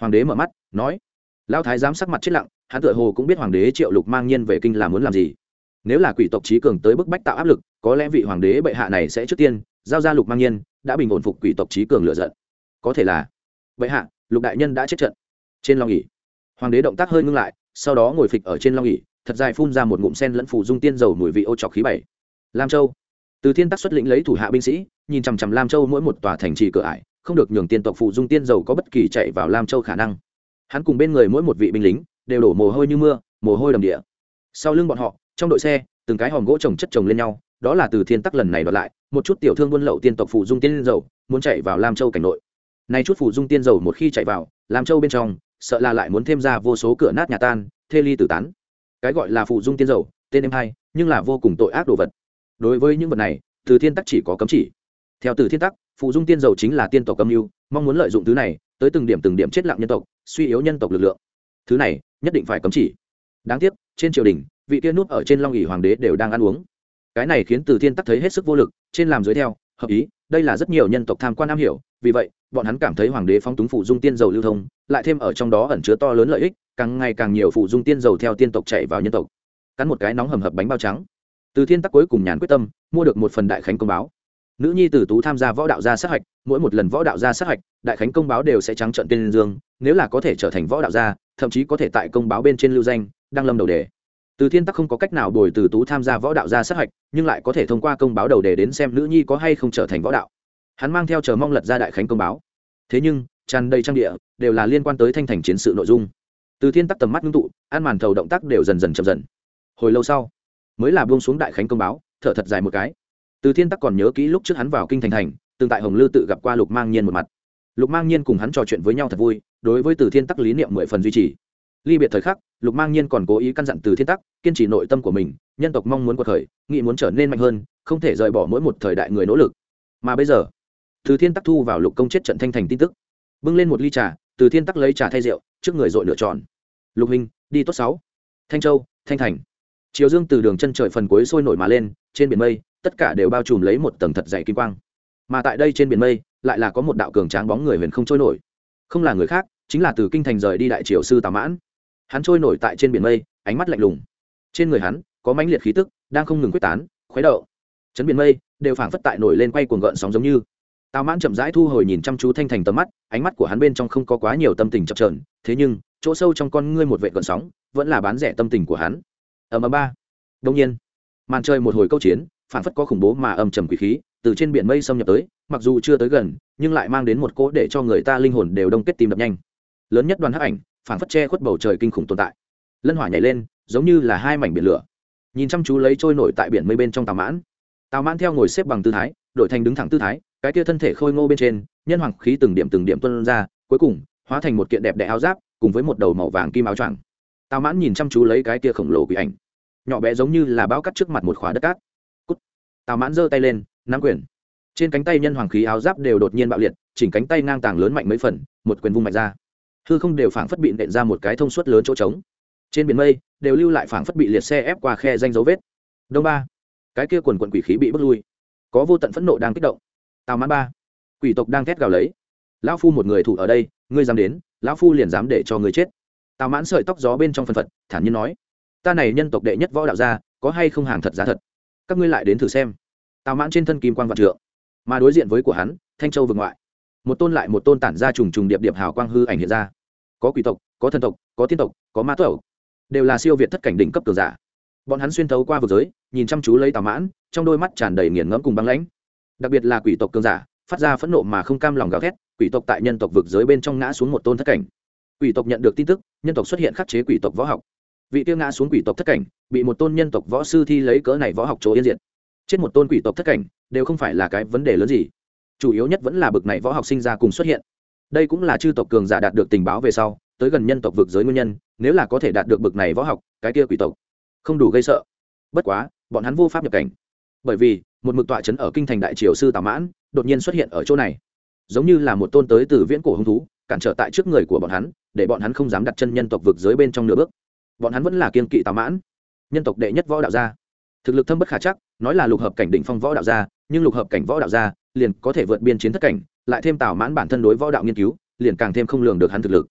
Hoàng đế mở mắt, nói, lão thái giám sắc mặt chết lặng, hắn tựa hồ cũng biết hoàng đế triệu lục mang nhiên về kinh là muốn làm gì. Nếu là quỷ tộc trí cường tới bức bách tạo áp lực, có lẽ vị hoàng đế bệ hạ này sẽ trước tiên giao ra lục mang nhiên, đã bình ổn phục quỷ tộc trí cường lựa giận. Có thể là, bệ hạ, lục đại nhân đã chết trận trên long ỉ hoàng đế động tác hơi ngưng lại, sau đó ngồi phịch ở trên long ỉ thật dài phun ra một ngụm sen lẫn phủ dung tiên dầu mùi vị ô trọc khí bảy. Lam châu. Từ thiên tắc xuất lĩnh lấy thủ hạ binh sĩ, nhìn chằm chằm lam châu mỗi một tòa thành trì cửa ải, không được nhường tiên tộc phụ dung tiên dầu có bất kỳ chạy vào lam châu khả năng. Hắn cùng bên người mỗi một vị binh lính, đều đổ mồ hôi như mưa, mồ hôi đầm địa. Sau lưng bọn họ, trong đội xe, từng cái hòm gỗ trồng chất trồng lên nhau, đó là từ thiên tắc lần này đoạt lại, một chút tiểu thương buôn lậu tiên tộc phụ dung tiên dầu, muốn chạy vào lam châu cảnh nội. Nay chút phụ dung tiên dầu một khi chạy vào, lam châu bên trong sợ là lại muốn thêm ra vô số cửa nát nhà tan, thê ly tử tán. Cái gọi là phụ dung tiên dầu, tên em hay, nhưng là vô cùng tội ác đồ vật. Đối với những vật này, từ thiên tắc chỉ có cấm chỉ. Theo từ thiên tắc, phụ dung tiên dầu chính là tiên tộc âm mưu, mong muốn lợi dụng thứ này, tới từng điểm từng điểm chết lặng nhân tộc, suy yếu nhân tộc lực lượng. Thứ này, nhất định phải cấm chỉ. Đáng tiếc, trên triều đình, vị tiên núp ở trên long ỉ hoàng đế đều đang ăn uống. Cái này khiến từ thiên tắc thấy hết sức vô lực, trên làm dưới theo, hợp ý, đây là rất nhiều nhân tộc tham quan am hiểu vì vậy, bọn hắn cảm thấy hoàng đế phóng túng phụ dung tiên dầu lưu thông, lại thêm ở trong đó ẩn chứa to lớn lợi ích, càng ngày càng nhiều phụ dung tiên dầu theo tiên tộc chạy vào nhân tộc. Cắn một cái nóng hầm hập bánh bao trắng. Từ thiên tắc cuối cùng nhàn quyết tâm, mua được một phần đại khánh công báo. Nữ nhi tử tú tham gia võ đạo gia sát hạch, mỗi một lần võ đạo gia sát hạch, đại khánh công báo đều sẽ trắng trận tên dương, nếu là có thể trở thành võ đạo gia, thậm chí có thể tại công báo bên trên lưu danh, đăng lâm đầu đề. Từ thiên tắc không có cách nào đổi từ tú tham gia võ đạo gia sát hạch, nhưng lại có thể thông qua công báo đầu đề đến xem nữ nhi có hay không trở thành võ đạo hắn mang theo chờ mong lật ra đại khánh công báo. Thế nhưng, tràn đầy trang địa, đều là liên quan tới thanh thành chiến sự nội dung. Từ thiên tắc tầm mắt ngưng tụ, an màn thầu động tác đều dần dần chậm dần. Hồi lâu sau, mới là buông xuống đại khánh công báo, thở thật dài một cái. Từ thiên tắc còn nhớ kỹ lúc trước hắn vào kinh thành thành, từng tại hồng lư tự gặp qua lục mang nhiên một mặt. Lục mang nhiên cùng hắn trò chuyện với nhau thật vui, đối với từ thiên tắc lý niệm mười phần duy trì. Ly biệt thời khắc, lục mang nhiên còn cố ý căn dặn từ thiên tắc, kiên trì nội tâm của mình, nhân tộc mong muốn cuộc khởi, nghĩ muốn trở nên mạnh hơn, không thể rời bỏ mỗi một thời đại người nỗ lực. Mà bây giờ từ thiên tắc thu vào lục công chết trận thanh thành tin tức. Bưng lên một ly trà, từ thiên tắc lấy trà thay rượu, trước người dội lựa tròn. lục hình, đi tốt sáu. Thanh châu, thanh thành. Chiều dương từ đường chân trời phần cuối sôi nổi mà lên, trên biển mây, tất cả đều bao trùm lấy một tầng thật dày kim quang. Mà tại đây trên biển mây, lại là có một đạo cường tráng bóng người huyền không trôi nổi. Không là người khác, chính là từ kinh thành rời đi đại triều sư tào mãn. Hắn trôi nổi tại trên biển mây, ánh mắt lạnh lùng. Trên người hắn, có mãnh liệt khí tức, đang không ngừng quyết tán, khuấy đậu chấn biển mây, đều phảng phất tại nổi lên quay cuồng gợn sóng giống như tào mãn chậm rãi thu hồi nhìn chăm chú thanh thành tầm mắt, ánh mắt của hắn bên trong không có quá nhiều tâm tình chập trờn thế nhưng, chỗ sâu trong con ngươi một vệ cận sóng, vẫn là bán rẻ tâm tình của hắn. Ở ầm ba. Đông nhiên, màn chơi một hồi câu chiến phảng phất có khủng bố mà âm trầm quỷ khí, từ trên biển mây xâm nhập tới, mặc dù chưa tới gần, nhưng lại mang đến một cỗ để cho người ta linh hồn đều đông kết tim đập nhanh. Lớn nhất đoàn hắc ảnh phảng phất che khuất bầu trời kinh khủng tồn tại. Lân hỏa nhảy lên, giống như là hai mảnh biển lửa. Nhìn chăm chú lấy trôi nổi tại biển mây bên trong tàu mãn. Tàu mãn theo ngồi xếp bằng tư thái, đổi thành đứng thẳng tư thái cái kia thân thể khôi ngô bên trên, nhân hoàng khí từng điểm từng điểm tuân ra, cuối cùng, hóa thành một kiện đẹp đẽ áo giáp, cùng với một đầu màu vàng kim áo choàng. Tào mãn nhìn chăm chú lấy cái kia khổng lồ quỷ ảnh. Nhỏ bé giống như là bao cắt trước mặt một khóa đất cát. Cút. tào mãn giơ tay lên, nắm quyền. Trên cánh tay nhân hoàng khí áo giáp đều đột nhiên bạo liệt, chỉnh cánh tay ngang tàng lớn mạnh mấy phần, một quyền vung mạnh ra. Hư không đều phảng phất bị nện ra một cái thông suất lớn chỗ trống. Trên biển mây, đều lưu lại phảng phất bị liệt xe ép qua khe danh dấu vết. Đông ba. Cái kia quần quần quỷ khí bị bước lui. Có vô tận phẫn nộ đang kích động tào mãn ba. Quỷ tộc đang thét gào lấy. Lão phu một người thủ ở đây, ngươi dám đến, lão phu liền dám để cho ngươi chết. Tào mãn sợi tóc gió bên trong phân phật, thản nhiên nói. Ta này nhân tộc đệ nhất võ đạo gia, có hay không hàng thật giá thật? Các ngươi lại đến thử xem. Tào mãn trên thân kim quan g vạn trượng, mà đối diện với của hắn, thanh châu vực ngoại. Một tôn lại một tôn tản ra trùng trùng điệp điệp hào quang hư ảnh hiện ra. Có quỷ tộc, có thần tộc, có tiên tộc, có ma tộc. Đều là siêu việt thất cảnh đỉnh cấp cường giả. Bọn hắn xuyên thấu qua vực giới, nhìn chăm chú lấy tào mãn, trong đôi mắt tràn đầy nghiền ngẫm cùng băng lãnh đặc biệt là quỷ tộc cường giả, phát ra phẫn nộ mà không cam lòng gào thét, quỷ tộc tại nhân tộc vực giới bên trong ngã xuống một tôn thất cảnh. Quỷ tộc nhận được tin tức, nhân tộc xuất hiện khắc chế quỷ tộc võ học. Vị tiêu ngã xuống quỷ tộc thất cảnh, bị một tôn nhân tộc võ sư thi lấy cỡ này võ học chỗ yên diệt. Chết một tôn quỷ tộc thất cảnh, đều không phải là cái vấn đề lớn gì. Chủ yếu nhất vẫn là bực này võ học sinh ra cùng xuất hiện. Đây cũng là chư tộc cường giả đạt được tình báo về sau, tới gần nhân tộc vực giới nguyên nhân, nếu là có thể đạt được bực này võ học, cái kia quỷ tộc không đủ gây sợ. Bất quá, bọn hắn vô pháp nhập cảnh. Bởi vì một mực tọa trấn ở kinh thành đại triều sư tào mãn, đột nhiên xuất hiện ở chỗ này. Giống như là một tôn tới từ viễn cổ hung thú, cản trở tại trước người của bọn hắn, để bọn hắn không dám đặt chân nhân tộc vực giới bên trong nửa bước. Bọn hắn vẫn là kiên kỵ tào mãn. Nhân tộc đệ nhất võ đạo gia. Thực lực thâm bất khả chắc, nói là lục hợp cảnh đỉnh phong võ đạo gia, nhưng lục hợp cảnh võ đạo gia liền có thể vượt biên chiến thất cảnh, lại thêm tào mãn bản thân đối võ đạo nghiên cứu, liền càng thêm không lường được hắn thực lực.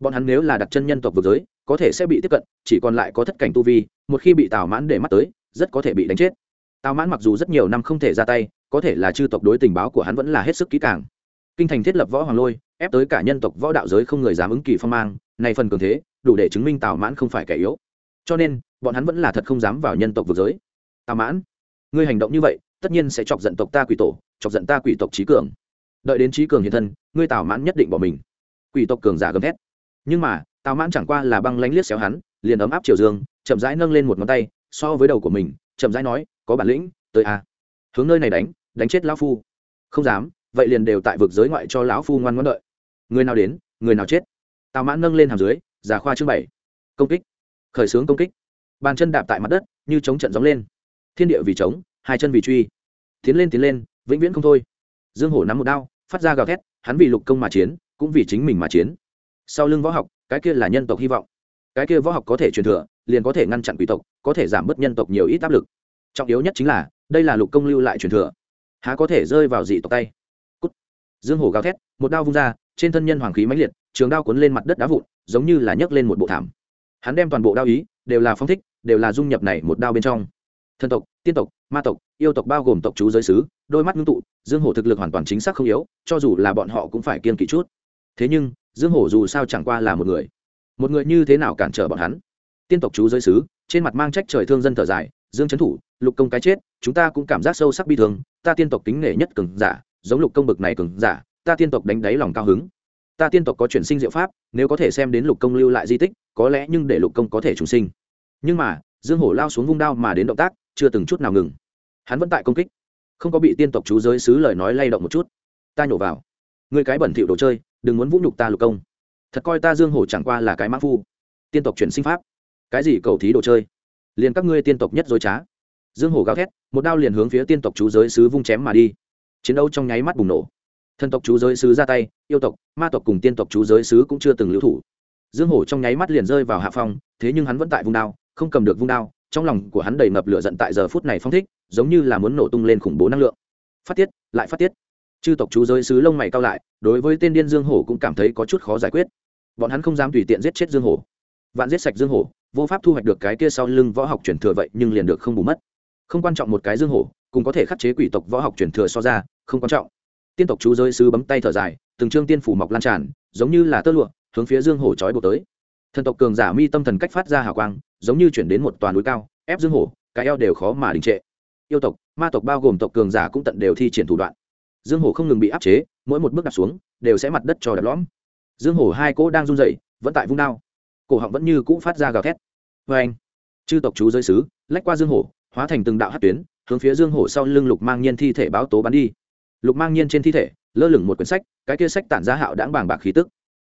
Bọn hắn nếu là đặt chân nhân tộc vực giới, có thể sẽ bị tiếp cận, chỉ còn lại có thất cảnh tu vi, một khi bị tào mãn để mắt tới, rất có thể bị đánh chết tào mãn mặc dù rất nhiều năm không thể ra tay, có thể là chư tộc đối tình báo của hắn vẫn là hết sức kỹ càng. Kinh thành thiết lập võ hoàng lôi, ép tới cả nhân tộc võ đạo giới không người dám ứng kỳ phong mang này phần cường thế, đủ để chứng minh tào mãn không phải kẻ yếu. Cho nên, bọn hắn vẫn là thật không dám vào nhân tộc vực giới. Tào mãn, ngươi hành động như vậy, tất nhiên sẽ chọc giận tộc ta quỷ tổ, chọc giận ta quỷ tộc trí cường. Đợi đến trí cường hiện thân, ngươi tào mãn nhất định bỏ mình. Quỷ tộc cường giả gầm thét. Nhưng mà tào mãn chẳng qua là băng lánh liếc xéo hắn, liền ấm áp triều dương, chậm rãi nâng lên một ngón tay, so với đầu của mình chậm rãi nói, có bản lĩnh, tới a. À. hướng nơi này đánh đánh chết lão phu. Không dám, vậy liền đều tại vực giới ngoại cho lão phu ngoan ngoãn đợi. Người nào đến, người nào chết. Tào mãn nâng lên hàm dưới giả khoa chương bảy. Công kích. Khởi xướng công kích. Bàn chân đạp tại mặt đất, như chống trận gióng lên. Thiên địa vì chống hai chân vì truy. Tiến lên tiến lên, vĩnh viễn không thôi. Dương hổ nắm một đao, phát ra gào thét, hắn vì lục công mà chiến, cũng vì chính mình mà chiến. Sau lưng võ học, cái kia là nhân tộc hy vọng cái kia võ học có thể truyền thừa, liền có thể ngăn chặn quỷ tộc, có thể giảm bớt nhân tộc nhiều ít áp lực. Trọng yếu nhất chính là, đây là lục công lưu lại truyền thừa. Há có thể rơi vào dị tộc tay? Cút. dương hổ gào thét, một đao vung ra, trên thân nhân hoàng khí mãnh liệt, trường đao cuốn lên mặt đất đá vụn, giống như là nhấc lên một bộ thảm. Hắn đem toàn bộ đao ý, đều là phong thích, đều là dung nhập này một đao bên trong. Thần tộc, tiên tộc, ma tộc, yêu tộc bao gồm tộc chú giới sứ đôi mắt ngưng tụ, dương hổ thực lực hoàn toàn chính xác không yếu, cho dù là bọn họ cũng phải kiên kỵ chút. Thế nhưng, dương hổ dù sao chẳng qua là một người một người như thế nào cản trở bọn hắn? Tiên tộc chú giới sứ, trên mặt mang trách trời thương dân thở dài, dương trấn thủ, lục công cái chết, chúng ta cũng cảm giác sâu sắc bi thương, ta tiên tộc kính nể nhất cường giả, giống lục công bực này cường giả, ta tiên tộc đánh đáy lòng cao hứng. Ta tiên tộc có chuyển sinh diệu pháp, nếu có thể xem đến lục công lưu lại di tích, có lẽ nhưng để lục công có thể trùng sinh. Nhưng mà, dương hổ lao xuống vung đao mà đến động tác, chưa từng chút nào ngừng. Hắn vẫn tại công kích. Không có bị tiên tộc chú giới xứ lời nói lay động một chút. Ta nhổ vào. Người cái bẩn thỉu đồ chơi, đừng muốn vũ nhục ta lục công thật coi ta dương hổ chẳng qua là cái mã phu. Tiên tộc chuyển sinh pháp. Cái gì cầu thí đồ chơi? Liền các ngươi tiên tộc nhất dối trá. Dương hổ gào thét, một đao liền hướng phía tiên tộc chú giới sứ vung chém mà đi. Chiến đấu trong nháy mắt bùng nổ. Thần tộc chú giới sứ ra tay, yêu tộc, ma tộc cùng tiên tộc chú giới sứ cũng chưa từng lưu thủ. Dương hổ trong nháy mắt liền rơi vào hạ phong, thế nhưng hắn vẫn tại vung đao, không cầm được vung đao, trong lòng của hắn đầy ngập lửa giận tại giờ phút này phong thích, giống như là muốn nổ tung lên khủng bố năng lượng. Phát tiết, lại phát tiết chư tộc chú giới sứ lông mày cao lại, đối với tên điên dương hổ cũng cảm thấy có chút khó giải quyết. Bọn hắn không dám tùy tiện giết chết dương hổ. Vạn giết sạch dương hổ, vô pháp thu hoạch được cái kia sau lưng võ học truyền thừa vậy nhưng liền được không bù mất. Không quan trọng một cái dương hổ, cũng có thể khắc chế quỷ tộc võ học truyền thừa so ra, không quan trọng. Tiên tộc chú giới sứ bấm tay thở dài, từng trương tiên phủ mọc lan tràn, giống như là tơ lụa, hướng phía dương hổ trói buộc tới. Thần tộc cường giả mi tâm thần cách phát ra hào quang, giống như chuyển đến một toàn núi cao, ép dương hổ, cái eo đều khó mà đình trệ. Yêu tộc, ma tộc bao gồm tộc cường giả cũng tận đều thi triển thủ đoạn dương hổ không ngừng bị áp chế, mỗi một bước đặt xuống, đều sẽ mặt đất cho đập lõm. Dương hổ hai cỗ đang run rẩy, vẫn tại vung đao. Cổ họng vẫn như cũ phát ra gào thét. Vê anh, chư tộc chú giới sứ lách qua dương hổ, hóa thành từng đạo hát tuyến, hướng phía dương hổ sau lưng lục mang nhiên thi thể báo tố bắn đi. Lục mang nhiên trên thi thể, lơ lửng một quyển sách, cái kia sách tản ra hạo đãng bàng bạc khí tức.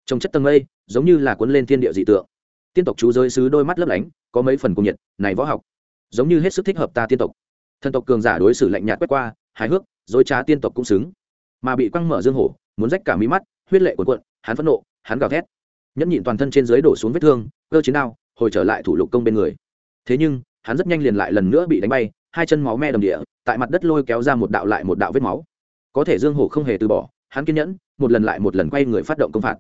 Trồng chất tầng mây, giống như là cuốn lên thiên địa dị tượng. Tiên tộc chú giới sứ đôi mắt lấp lánh, có mấy phần cung nhiệt, này võ học, giống như hết sức thích hợp ta tiên tộc. Thần tộc cường giả đối xử lạnh nhạt quét qua, hài hước dối trá tiên tộc cũng xứng. Mà bị quăng mở dương hổ, muốn rách cả mí mắt, huyết lệ cuộn cuộn, hắn phẫn nộ, hắn gào thét. Nhẫn nhịn toàn thân trên dưới đổ xuống vết thương, cơ chiến đao, hồi trở lại thủ lục công bên người. Thế nhưng, hắn rất nhanh liền lại lần nữa bị đánh bay, hai chân máu me đầm địa, tại mặt đất lôi kéo ra một đạo lại một đạo vết máu. Có thể dương hổ không hề từ bỏ, hắn kiên nhẫn, một lần lại một lần quay người phát động công phạt.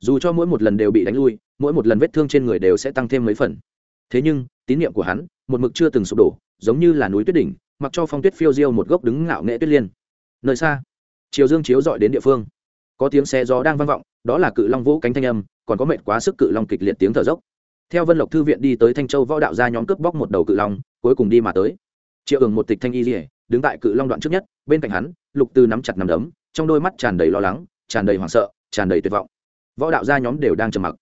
Dù cho mỗi một lần đều bị đánh lui, mỗi một lần vết thương trên người đều sẽ tăng thêm mấy phần. Thế nhưng, tín nhiệm của hắn, một mực chưa từng sụp đổ, giống như là núi tuyết đỉnh mặc cho phong tuyết phiêu diêu một gốc đứng ngạo nghệ tuyết liên. Nơi xa chiều dương chiếu dọi đến địa phương. Có tiếng xe gió đang vang vọng, đó là cự long vũ cánh thanh âm, còn có mệt quá sức cự long kịch liệt tiếng thở dốc. Theo vân lộc thư viện đi tới thanh châu, võ đạo ra nhóm cướp bóc một đầu cự long, cuối cùng đi mà tới. Triệu ường một tịch thanh y dỉa đứng tại cự long đoạn trước nhất, bên cạnh hắn, lục từ nắm chặt nằm đấm, trong đôi mắt tràn đầy lo lắng, tràn đầy hoảng sợ, tràn đầy tuyệt vọng. Võ đạo gia nhóm đều đang trầm mặc.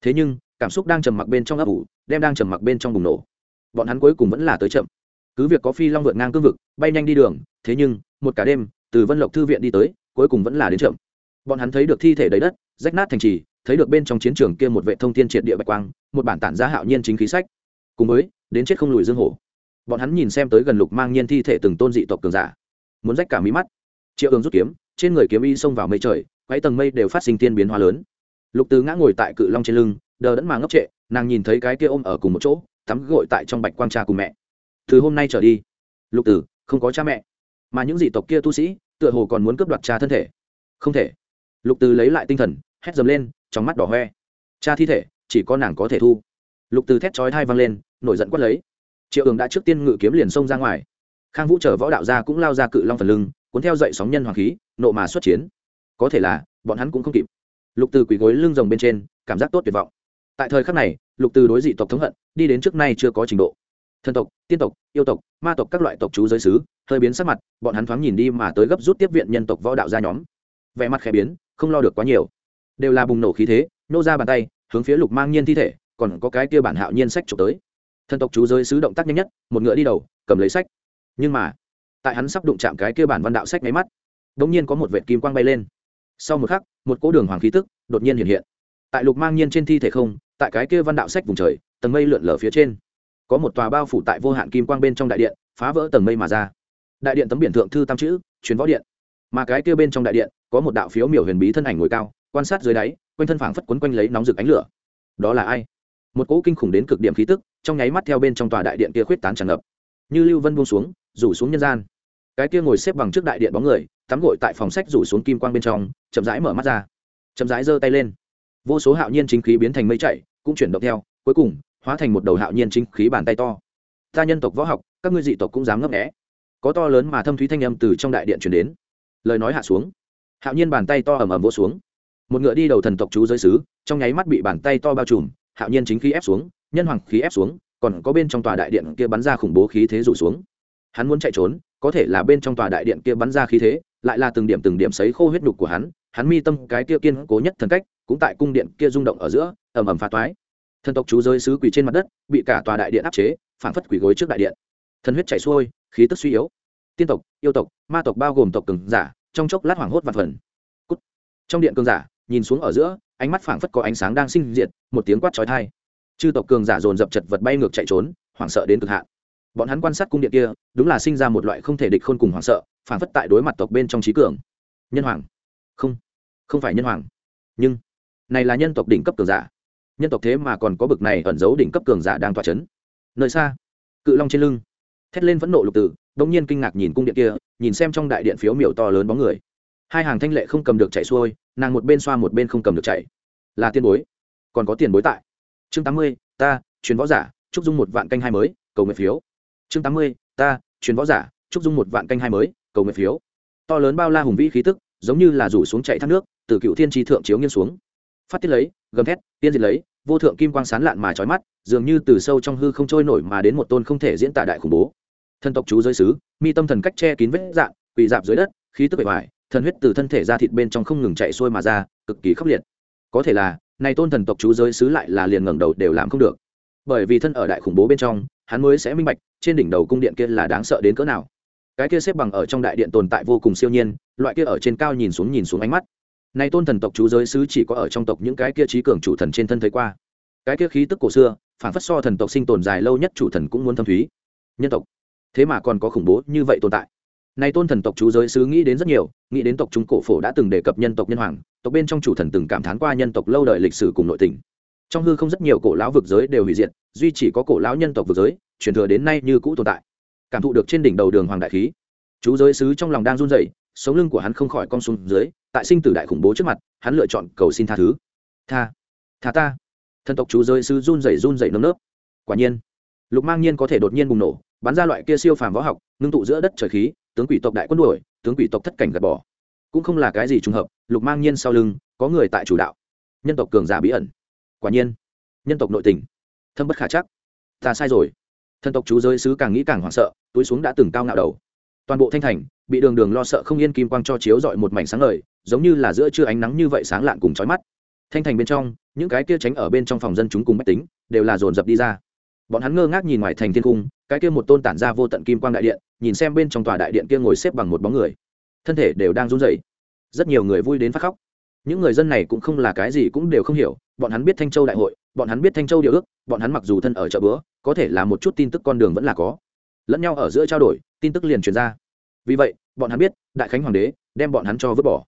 Thế nhưng, cảm xúc đang trầm mặc bên trong ấp ủ, đem đang trầm mặc bên trong bùng nổ. Bọn hắn cuối cùng vẫn là tới chậm cứ việc có phi long vượt ngang cương vực, bay nhanh đi đường, thế nhưng, một cả đêm, từ vân lộc thư viện đi tới, cuối cùng vẫn là đến chậm. Bọn hắn thấy được thi thể đầy đất, rách nát thành trì, thấy được bên trong chiến trường kia một vệ thông thiên triệt địa bạch quang, một bản tản giá hạo nhiên chính khí sách. Cùng với, đến chết không lùi dương hổ. Bọn hắn nhìn xem tới gần lục mang nhiên thi thể từng tôn dị tộc cường giả. Muốn rách cả mí mắt. Triệu ương rút kiếm, trên người kiếm y xông vào mây trời quấy tầng mây đều phát sinh tiên biến hóa lớn. Lục tứ ngã ngồi tại cự long trên lưng, đờ đẫn mà ngốc trệ, nàng nhìn thấy cái kia ôm ở cùng một chỗ, tắm gội tại trong bạch quang cha cùng mẹ từ hôm nay trở đi. Lục tử, không có cha mẹ. Mà những dị tộc kia tu sĩ, tựa hồ còn muốn cướp đoạt cha thân thể. Không thể. Lục từ lấy lại tinh thần, hét dầm lên, trong mắt đỏ hoe. Cha thi thể, chỉ có nàng có thể thu. Lục từ thét chói thai văng lên, nổi giận quất lấy. Triệu ường đã trước tiên ngự kiếm liền xông ra ngoài. Khang vũ chở võ đạo ra cũng lao ra cự long phần lưng, cuốn theo dậy sóng nhân hoàng khí, nộ mà xuất chiến. Có thể là, bọn hắn cũng không kịp. Lục từ quỳ gối lưng rồng bên trên, cảm giác tốt tuyệt vọng. Tại thời khắc này, lục từ đối dị tộc thống hận, đi đến trước nay chưa có trình độ thần tộc, tiên tộc, yêu tộc, ma tộc các loại tộc chú giới sứ hơi biến sắc mặt, bọn hắn thoáng nhìn đi mà tới gấp rút tiếp viện nhân tộc võ đạo ra nhóm. Vẻ mặt khẽ biến, không lo được quá nhiều. Đều là bùng nổ khí thế, nô ra bàn tay, hướng phía lục mang nhiên thi thể, còn có cái kia bản hạo nhiên sách trục tới. Thần tộc chú giới sứ động tác nhanh nhất, một ngựa đi đầu, cầm lấy sách. Nhưng mà, tại hắn sắp đụng chạm cái kia bản văn đạo sách máy mắt đ ỗ n g nhiên có một vệt kim quang bay lên. Sau một khắc, một cỗ đường hoàng khí tức đột nhiên hiện hiện. Tại lục mang nhiên trên thi thể không, tại cái kia văn đạo sách vùng trời, tầng mây lượn lở phía trên có một tòa bao phủ tại vô hạn kim quang bên trong đại điện, phá vỡ tầng mây mà ra. Đại điện tấm biển thượng thư tam chữ chuyến võ điện. Mà cái kia bên trong đại điện, có một đạo phiếu miểu huyền bí thân ảnh ngồi cao, quan sát dưới đáy, quanh thân phảng phất quấn quanh lấy nóng rực ánh lửa. Đó là ai? Một cỗ kinh khủng đến cực điểm khí tức, trong nháy mắt theo bên trong tòa đại điện kia khuyết tán tràn ngập. Như lưu vân buông xuống, rủ xuống nhân gian. Cái kia ngồi xếp bằng trước đại điện bóng người, tắm gội tại phòng sách rủ xuống kim quang bên trong, chậm rãi mở mắt ra. Chậm rãi giơ tay lên. Vô số hạo nhiên chính khí biến thành mây chạy cũng chuyển động theo, cuối cùng hóa thành một đầu hạo nhiên chính khí bàn tay to. Ta nhân tộc võ học, các ngươi dị tộc cũng dám ngấp nghẽ có to lớn mà thâm thúy thanh âm từ trong đại điện truyền đến. Lời nói hạ xuống. Hạo nhiên bàn tay to ầm ầm vỗ xuống. Một ngựa đi đầu thần tộc chú giới sứ, trong nháy mắt bị bàn tay to bao trùm, hạo nhiên chính khí ép xuống, nhân hoàng khí ép xuống, còn có bên trong tòa đại điện kia bắn ra khủng bố khí thế rủ xuống. Hắn muốn chạy trốn, có thể là bên trong tòa đại điện kia bắn ra khí thế, lại là từng điểm từng điểm sấy khô huyết nhục của hắn hắn mi tâm cái kia kiên cố nhất thần cách, cũng tại cung điện kia rung động ở giữa, ầm ầm phá toái thần tộc chú giới sứ quỳ trên mặt đất, bị cả tòa đại điện áp chế, phản phất quỳ gối trước đại điện. Thần huyết chảy xuôi, khí tức suy yếu. Tiên tộc, yêu tộc, ma tộc bao gồm tộc cường giả, trong chốc lát hoảng hốt và phần. Cút. trong điện cường giả, nhìn xuống ở giữa, ánh mắt phảng phất có ánh sáng đang sinh diệt, một tiếng quát chói tai. Chư tộc cường giả dồn dập chật vật bay ngược chạy trốn, hoảng sợ đến cực hạn. Bọn hắn quan sát cung điện kia, đúng là sinh ra một loại không thể địch khôn cùng hoảng sợ, phảng phất tại đối mặt tộc bên trong trí cường. Nhân hoàng. Không. Không phải nhân hoàng. Nhưng, này là nhân tộc đỉnh cấp cường giả nhân tộc thế mà còn có bực này ẩn giấu đỉnh cấp cường giả đang tỏa chấn. Nơi xa, cự long trên lưng, thét lên phẫn nộ lục tử đông nhiên kinh ngạc nhìn cung điện kia, nhìn xem trong đại điện phiếu miểu to lớn bóng người. Hai hàng thanh lệ không cầm được chạy xuôi, nàng một bên xoa một bên không cầm được chạy. Là tiền bối, còn có tiền bối tại. Chương tám mươi, ta, truyền võ giả trúc dung một vạn canh hai mới, cầu nguyện phiếu. Chương tám mươi, ta, truyền võ giả trúc dung một vạn canh hai mới, cầu nguyện phiếu. To lớn bao la hùng vĩ khí tức, giống như là rủ xuống chạy thác nước, từ cựu thiên tri thượng chiếu nghiêng xuống phát tiết lấy, gầm thét, tiên diệt lấy, vô thượng kim quang sán lạn mà trói mắt, dường như từ sâu trong hư không trôi nổi mà đến một tôn không thể diễn tả đại khủng bố. Thần tộc chú giới sứ, mi tâm thần cách che kín vết dạng, quỳ dạp dưới đất, khí tức bề ngoài thần huyết từ thân thể ra thịt bên trong không ngừng chạy xuôi mà ra, cực kỳ khốc liệt. Có thể là, này tôn thần tộc chú giới sứ lại là liền ngẩng đầu đều làm không được. Bởi vì thân ở đại khủng bố bên trong, hắn mới sẽ minh bạch, trên đỉnh đầu cung điện kia là đáng sợ đến cỡ nào. Cái kia xếp bằng ở trong đại điện tồn tại vô cùng siêu nhiên, loại kia ở trên cao nhìn xuống nhìn xuống ánh mắt này tôn thần tộc chú giới sứ chỉ có ở trong tộc những cái kia trí cường chủ thần trên thân thấy qua. Cái kia khí tức cổ xưa phản phất so thần tộc sinh tồn dài lâu nhất chủ thần cũng muốn thâm thúy. Nhân tộc. Thế mà còn có khủng bố như vậy tồn tại. Này tôn thần tộc chú giới sứ nghĩ đến rất nhiều, nghĩ đến tộc trung cổ phổ đã từng đề cập nhân tộc nhân hoàng, tộc bên trong chủ thần từng cảm thán qua nhân tộc lâu đời lịch sử cùng nội tình. Trong hư không rất nhiều cổ lão vực giới đều hủy diệt, duy chỉ có cổ lão nhân tộc vực giới, truyền thừa đến nay như cũ tồn tại. Cảm thụ được trên đỉnh đầu đường hoàng đại khí. Chú giới sứ trong lòng đang run rẩy sống lưng của hắn không khỏi cong xuống dưới, tại sinh tử đại khủng bố trước mặt, hắn lựa chọn cầu xin tha thứ. Tha tha ta. Thần tộc chú giới sư run rẩy run rẩy nơm nớp. Quả nhiên, lục mang nhiên có thể đột nhiên bùng nổ, bắn ra loại kia siêu phàm võ học, ngưng tụ giữa đất trời khí, tướng quỷ tộc đại quân đuổi, tướng quỷ tộc thất cảnh gạt bỏ. Cũng không là cái gì trùng hợp, lục mang nhiên sau lưng, có người tại chủ đạo. Nhân tộc cường giả bí ẩn. Quả nhiên, nhân tộc nội tình. Thâm bất khả chắc. Ta sai rồi. Thần tộc chú giới sứ càng nghĩ càng hoảng sợ, túi xuống đã từng cao ngạo đầu toàn bộ thanh thành, bị đường đường lo sợ không yên kim quang cho chiếu dọi một mảnh sáng ngời, giống như là giữa trưa ánh nắng như vậy sáng lạn cùng trói mắt. Thanh thành bên trong, những cái kia tránh ở bên trong phòng dân chúng cùng bách tính, đều là dồn dập đi ra. Bọn hắn ngơ ngác nhìn ngoài thành thiên cung, cái kia một tôn tản ra vô tận kim quang đại điện, nhìn xem bên trong tòa đại điện kia ngồi xếp bằng một bóng người. Thân thể đều đang run rẩy. Rất nhiều người vui đến phát khóc. Những người dân này cũng không là cái gì cũng đều không hiểu, bọn hắn biết thanh châu đại hội, bọn hắn biết thanh châu điều ước, bọn hắn mặc dù thân ở chợ bữa có thể là một chút tin tức con đường vẫn là có lẫn nhau ở giữa trao đổi, tin tức liền truyền ra. Vì vậy, bọn hắn biết, đại khánh hoàng đế đem bọn hắn cho vứt bỏ.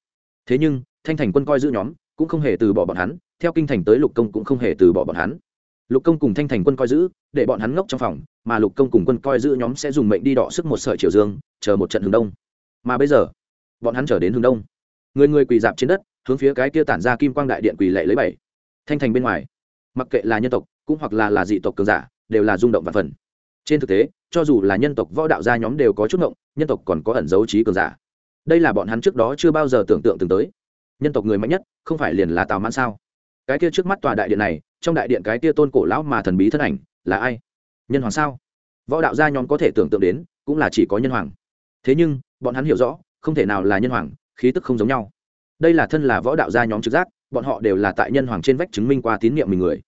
Thế nhưng, thanh thành quân coi giữ nhóm cũng không hề từ bỏ bọn hắn, theo kinh thành tới lục công cũng không hề từ bỏ bọn hắn. Lục công cùng thanh thành quân coi giữ, để bọn hắn ngốc trong phòng, mà lục công cùng quân coi giữ nhóm sẽ dùng mệnh đi đọ sức một sợi triều dương, chờ một trận hướng đông. Mà bây giờ, bọn hắn trở đến hướng đông. Người người quỳ dạp trên đất, hướng phía cái kia tản ra kim quang đại điện quỳ lệ lấy bảy. Thanh thành bên ngoài, mặc kệ là nhân tộc, cũng hoặc là là dị tộc cường giả, đều là rung động và phần. Trên thực tế cho dù là nhân tộc võ đạo gia nhóm đều có chút ngộng, nhân tộc còn có ẩn dấu trí cường giả. Đây là bọn hắn trước đó chưa bao giờ tưởng tượng từng tới. Nhân tộc người mạnh nhất, không phải liền là tào mãn sao? Cái kia trước mắt tòa đại điện này, trong đại điện cái kia tôn cổ lão mà thần bí thân ảnh, là ai? Nhân hoàng sao? Võ đạo gia nhóm có thể tưởng tượng đến, cũng là chỉ có nhân hoàng. Thế nhưng, bọn hắn hiểu rõ, không thể nào là nhân hoàng, khí tức không giống nhau. Đây là thân là võ đạo gia nhóm trực giác, bọn họ đều là tại nhân hoàng trên vách chứng minh qua tín nhiệm mình người.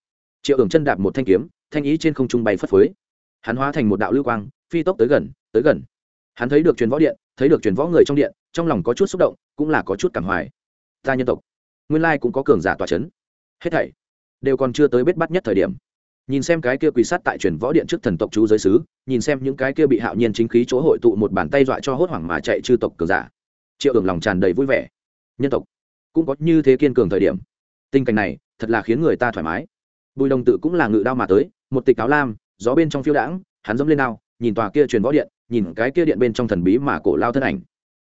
Triệu ưởng chân đạp một thanh kiếm, thanh ý trên không trung bay phất phới hắn hóa thành một đạo lưu quang, phi tốc tới gần tới gần. Hắn thấy được truyền võ điện, thấy được truyền võ người trong điện, trong lòng có chút xúc động, cũng là có chút cảm hoài. Ta nhân tộc, nguyên lai cũng có cường giả tòa c h ấ n hết thảy đều còn chưa tới bết bắt nhất thời điểm. Nhìn xem cái kia quỳ sát tại truyền võ điện trước thần tộc chú giới sứ, nhìn xem những cái kia bị hạo nhiên chính khí chỗ hội tụ một bàn tay dọa cho hốt hoảng mà chạy chư tộc cường giả, triệu hưởng lòng tràn đầy vui vẻ. Nhân tộc cũng có như thế kiên cường thời điểm. Tình cảnh này thật là khiến người ta thoải mái. Bùi đồng tự cũng là ngự đao mà tới, một tịch áo lam gió bên trong phiêu đãng hắn dẫm lên nào, nhìn tòa kia truyền võ điện nhìn cái kia điện bên trong thần bí mà cổ lao thân ảnh.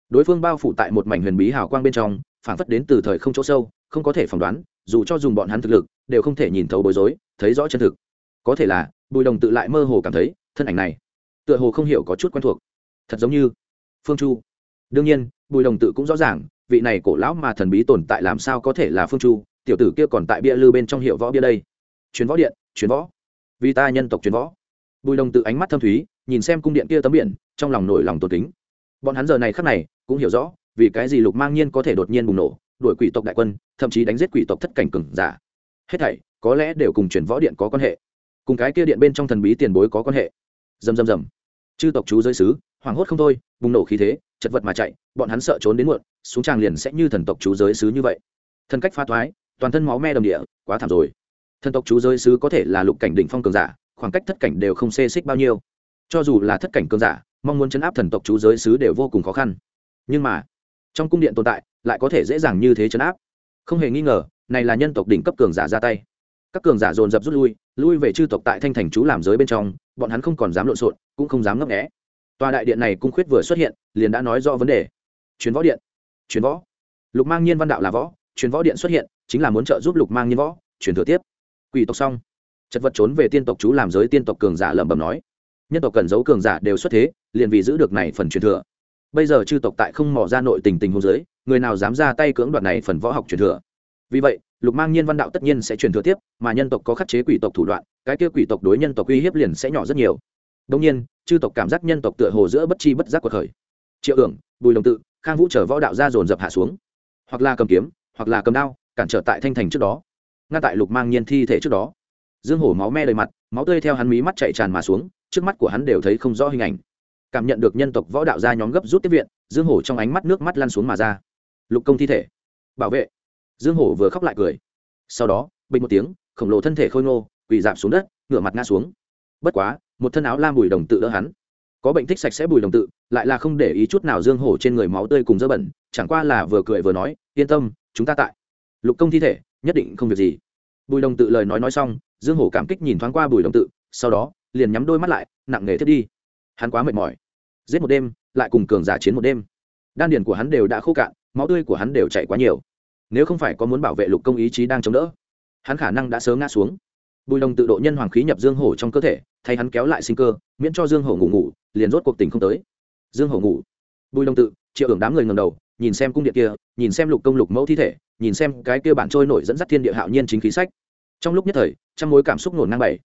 Đối phương bao phủ tại một mảnh huyền bí hào quang bên trong phản phất đến từ thời không chỗ sâu không có thể phỏng đoán dù cho dùng bọn hắn thực lực đều không thể nhìn thấu bối rối thấy rõ chân thực. Có thể là bùi đồng tự lại mơ hồ cảm thấy thân ảnh này tựa hồ không hiểu có chút quen thuộc. Thật giống như phương chu. Đương nhiên bùi đồng tự cũng rõ ràng vị này cổ lão mà thần bí tồn tại làm sao có thể là phương chu tiểu tử kia còn tại bia lư bên trong hiệu võ bia đây. Chuyến võ điện chuyến võ vì ta nhân tộc truyền võ. Bùi đồng tự ánh mắt thâm thúy, nhìn xem cung điện kia tấm biển, trong lòng nổi lòng tột kính. Bọn hắn giờ này khắc này cũng hiểu rõ, vì cái gì lục mang nhiên có thể đột nhiên bùng nổ, đuổi quỷ tộc đại quân, thậm chí đánh giết quỷ tộc thất cảnh cừng giả. Hết thảy, có lẽ đều cùng truyền võ điện có quan hệ. Cùng cái kia điện bên trong thần bí tiền bối có quan hệ. Dầm dầm dầm chư tộc chú giới sứ hoảng hốt không thôi, bùng nổ khí thế, chật vật mà chạy, bọn hắn sợ trốn đến muộn, xuống tràng liền sẽ như thần tộc chú giới sứ như vậy. Thân cách pha thoái, toàn thân máu me đồng địa, quá thảm rồi thần tộc chú giới sứ có thể là lục cảnh đỉnh phong cường giả, khoảng cách thất cảnh đều không xê xích bao nhiêu. Cho dù là thất cảnh cường giả, mong muốn chấn áp thần tộc chú giới sứ đều vô cùng khó khăn. Nhưng mà, trong cung điện tồn tại, lại có thể dễ dàng như thế chấn áp. Không hề nghi ngờ, này là nhân tộc đỉnh cấp cường giả ra tay. Các cường giả dồn dập rút lui lui về chư tộc tại thanh thành chú làm giới bên trong, bọn hắn không còn dám lộn xộn, cũng không dám ngấp nghẽ tòa đại điện này cung khuyết vừa xuất hiện, liền đã nói rõ vấn đề. Chuyến võ điện. Chuyến võ. Lục mang nhiên văn đạo là võ chuyến võ điện xuất hiện, chính là muốn trợ giúp lục mang nhiên võ chuyển thừa tiếp quỷ tộc xong. Chật vật trốn về tiên tộc chú làm giới tiên tộc cường giả lẩm bẩm nói. Nhân tộc cần giấu cường giả đều xuất thế, liền vì giữ được này phần truyền thừa. Bây giờ chư tộc tại không mò ra nội tình tình hôn giới người nào dám ra tay cưỡng đoạt này phần võ học truyền thừa? Vì vậy, lục mang nhiên văn đạo tất nhiên sẽ truyền thừa tiếp, mà nhân tộc có khắc chế quỷ tộc thủ đoạn, cái kia quỷ tộc đối nhân tộc uy hiếp liền sẽ nhỏ rất nhiều. Đông nhiên, chư tộc cảm giác nhân tộc tựa hồ giữa bất chi bất giác cuộc khởi. Triệu ưởng bùi đồng tự, khang vũ chở võ đạo ra dồn dập hạ xuống. Hoặc là cầm kiếm, hoặc là cầm đao, cản trở tại thanh thành trước đó ngăn tại lục mang nhiên thi thể trước đó. Dương hổ máu me đầy mặt, máu tươi theo hắn mí mắt chạy tràn mà xuống, trước mắt của hắn đều thấy không rõ hình ảnh. Cảm nhận được nhân tộc võ đạo gia nhóm gấp rút tiếp viện, dương hổ trong ánh mắt nước mắt lăn xuống mà ra. Lục công thi thể. Bảo vệ. Dương hổ vừa khóc lại cười. Sau đó, bình một tiếng, khổng lồ thân thể khôi ngô, quỳ dạp xuống đất, ngửa mặt ngã xuống. Bất quá, một thân áo lam bùi đồng tự đỡ hắn. Có bệnh thích sạch sẽ bùi đồng tự, lại là không để ý chút nào dương hổ trên người máu tươi cùng dơ bẩn, chẳng qua là vừa cười vừa nói, yên tâm, chúng ta tại. Lục công thi thể nhất định không việc gì. Bùi đồng tự lời nói nói xong, dương hổ cảm kích nhìn thoáng qua bùi đồng tự, sau đó, liền nhắm đôi mắt lại, nặng nề thiết đi. Hắn quá mệt mỏi. Giết một đêm, lại cùng cường giả chiến một đêm. Đan điền của hắn đều đã khô cạn, máu tươi của hắn đều chảy quá nhiều. Nếu không phải có muốn bảo vệ lục công ý chí đang chống đỡ, hắn khả năng đã sớm ngã xuống. Bùi đồng tự độ nhân hoàng khí nhập dương hổ trong cơ thể, thay hắn kéo lại sinh cơ, miễn cho dương hổ ngủ ngủ, liền rốt cuộc tình không tới. Dương hổ ngủ. Bùi đồng tự, triệu hưởng đám người ngầm đầu nhìn xem cung điện kia, nhìn xem lục công lục mẫu thi thể, nhìn xem cái kia bản trôi nổi dẫn dắt thiên địa hạo nhiên chính khí sách. Trong lúc nhất thời, trăm mối cảm xúc nổn ngang bảy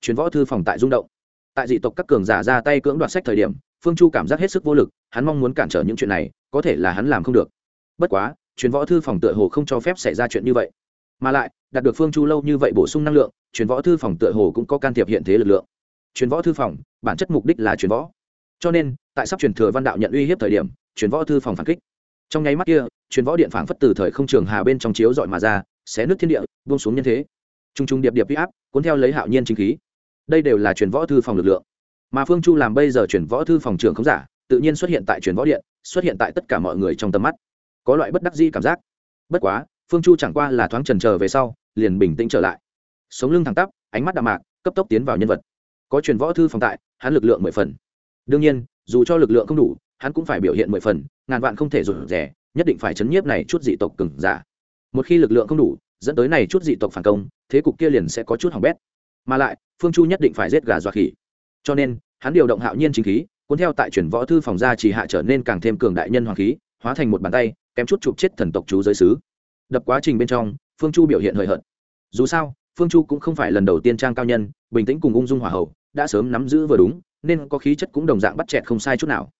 chuyến võ thư phòng tại rung động. Tại dị tộc các cường giả ra tay cưỡng đoạt sách thời điểm, phương chu cảm giác hết sức vô lực, hắn mong muốn cản trở những chuyện này, có thể là hắn làm không được. Bất quá chuyến võ thư phòng tựa hồ không cho phép xảy ra chuyện như vậy. Mà lại, đạt được phương chu lâu như vậy bổ sung năng lượng chuyến võ thư phòng tựa hồ cũng có can thiệp hiện thế lực lượng. Chuyến võ thư phòng, bản chất mục đích là chuyến võ. Cho nên, tại sắp truyền thừa văn đạo nhận uy hiếp thời điểm chuyến võ thư phòng phản kích trong nháy mắt kia chuyến võ điện phảng phất từ thời không trường hà bên trong chiếu dọi mà ra, xé nước thiên địa, buông xuống nhân thế. T r u n g t r u n g điệp điệp huy áp, cuốn theo lấy hạo nhiên chính khí. Đây đều là truyền võ thư phòng lực lượng. Mà phương chu làm bây giờ truyền võ thư phòng trường không giả, tự nhiên xuất hiện tại truyền võ điện, xuất hiện tại tất cả mọi người trong tầm mắt. Có loại bất đắc di cảm giác. Bất quá, phương chu chẳng qua là thoáng trần trờ về sau, liền bình tĩnh trở lại. Sống lưng thẳng tắp, ánh mắt đạm mạc, cấp tốc tiến vào nhân vật. Có truyền võ thư phòng tại, hắn lực lượng mười phần. Đương nhiên, dù cho lực lượng không đủ hắn cũng phải biểu hiện mười phần, ngàn vạn không thể rụt rẻ nhất định phải chấn nhiếp này chút dị tộc cừng giả. Một khi lực lượng không đủ, dẫn tới này chút dị tộc phản công, thế cục kia liền sẽ có chút hỏng bét. Mà lại, phương chu nhất định phải giết gà dọa khỉ. Cho nên, hắn điều động hạo nhiên chính khí, cuốn theo tại chuyển võ thư phòng ra chỉ hạ trở nên càng thêm cường đại nhân hoàng khí, hóa thành một bàn tay, kém chút chụp chết thần tộc chú giới sứ. Đập quá trình bên trong, phương chu biểu hiện hời hợt. Dù sao, phương chu cũng không phải lần đầu tiên trang cao nhân, bình tĩnh cùng ung dung hòa hậu, đã sớm nắm giữ vừa đúng, nên có khí chất cũng đồng dạng bắt chẹt không sai chút nào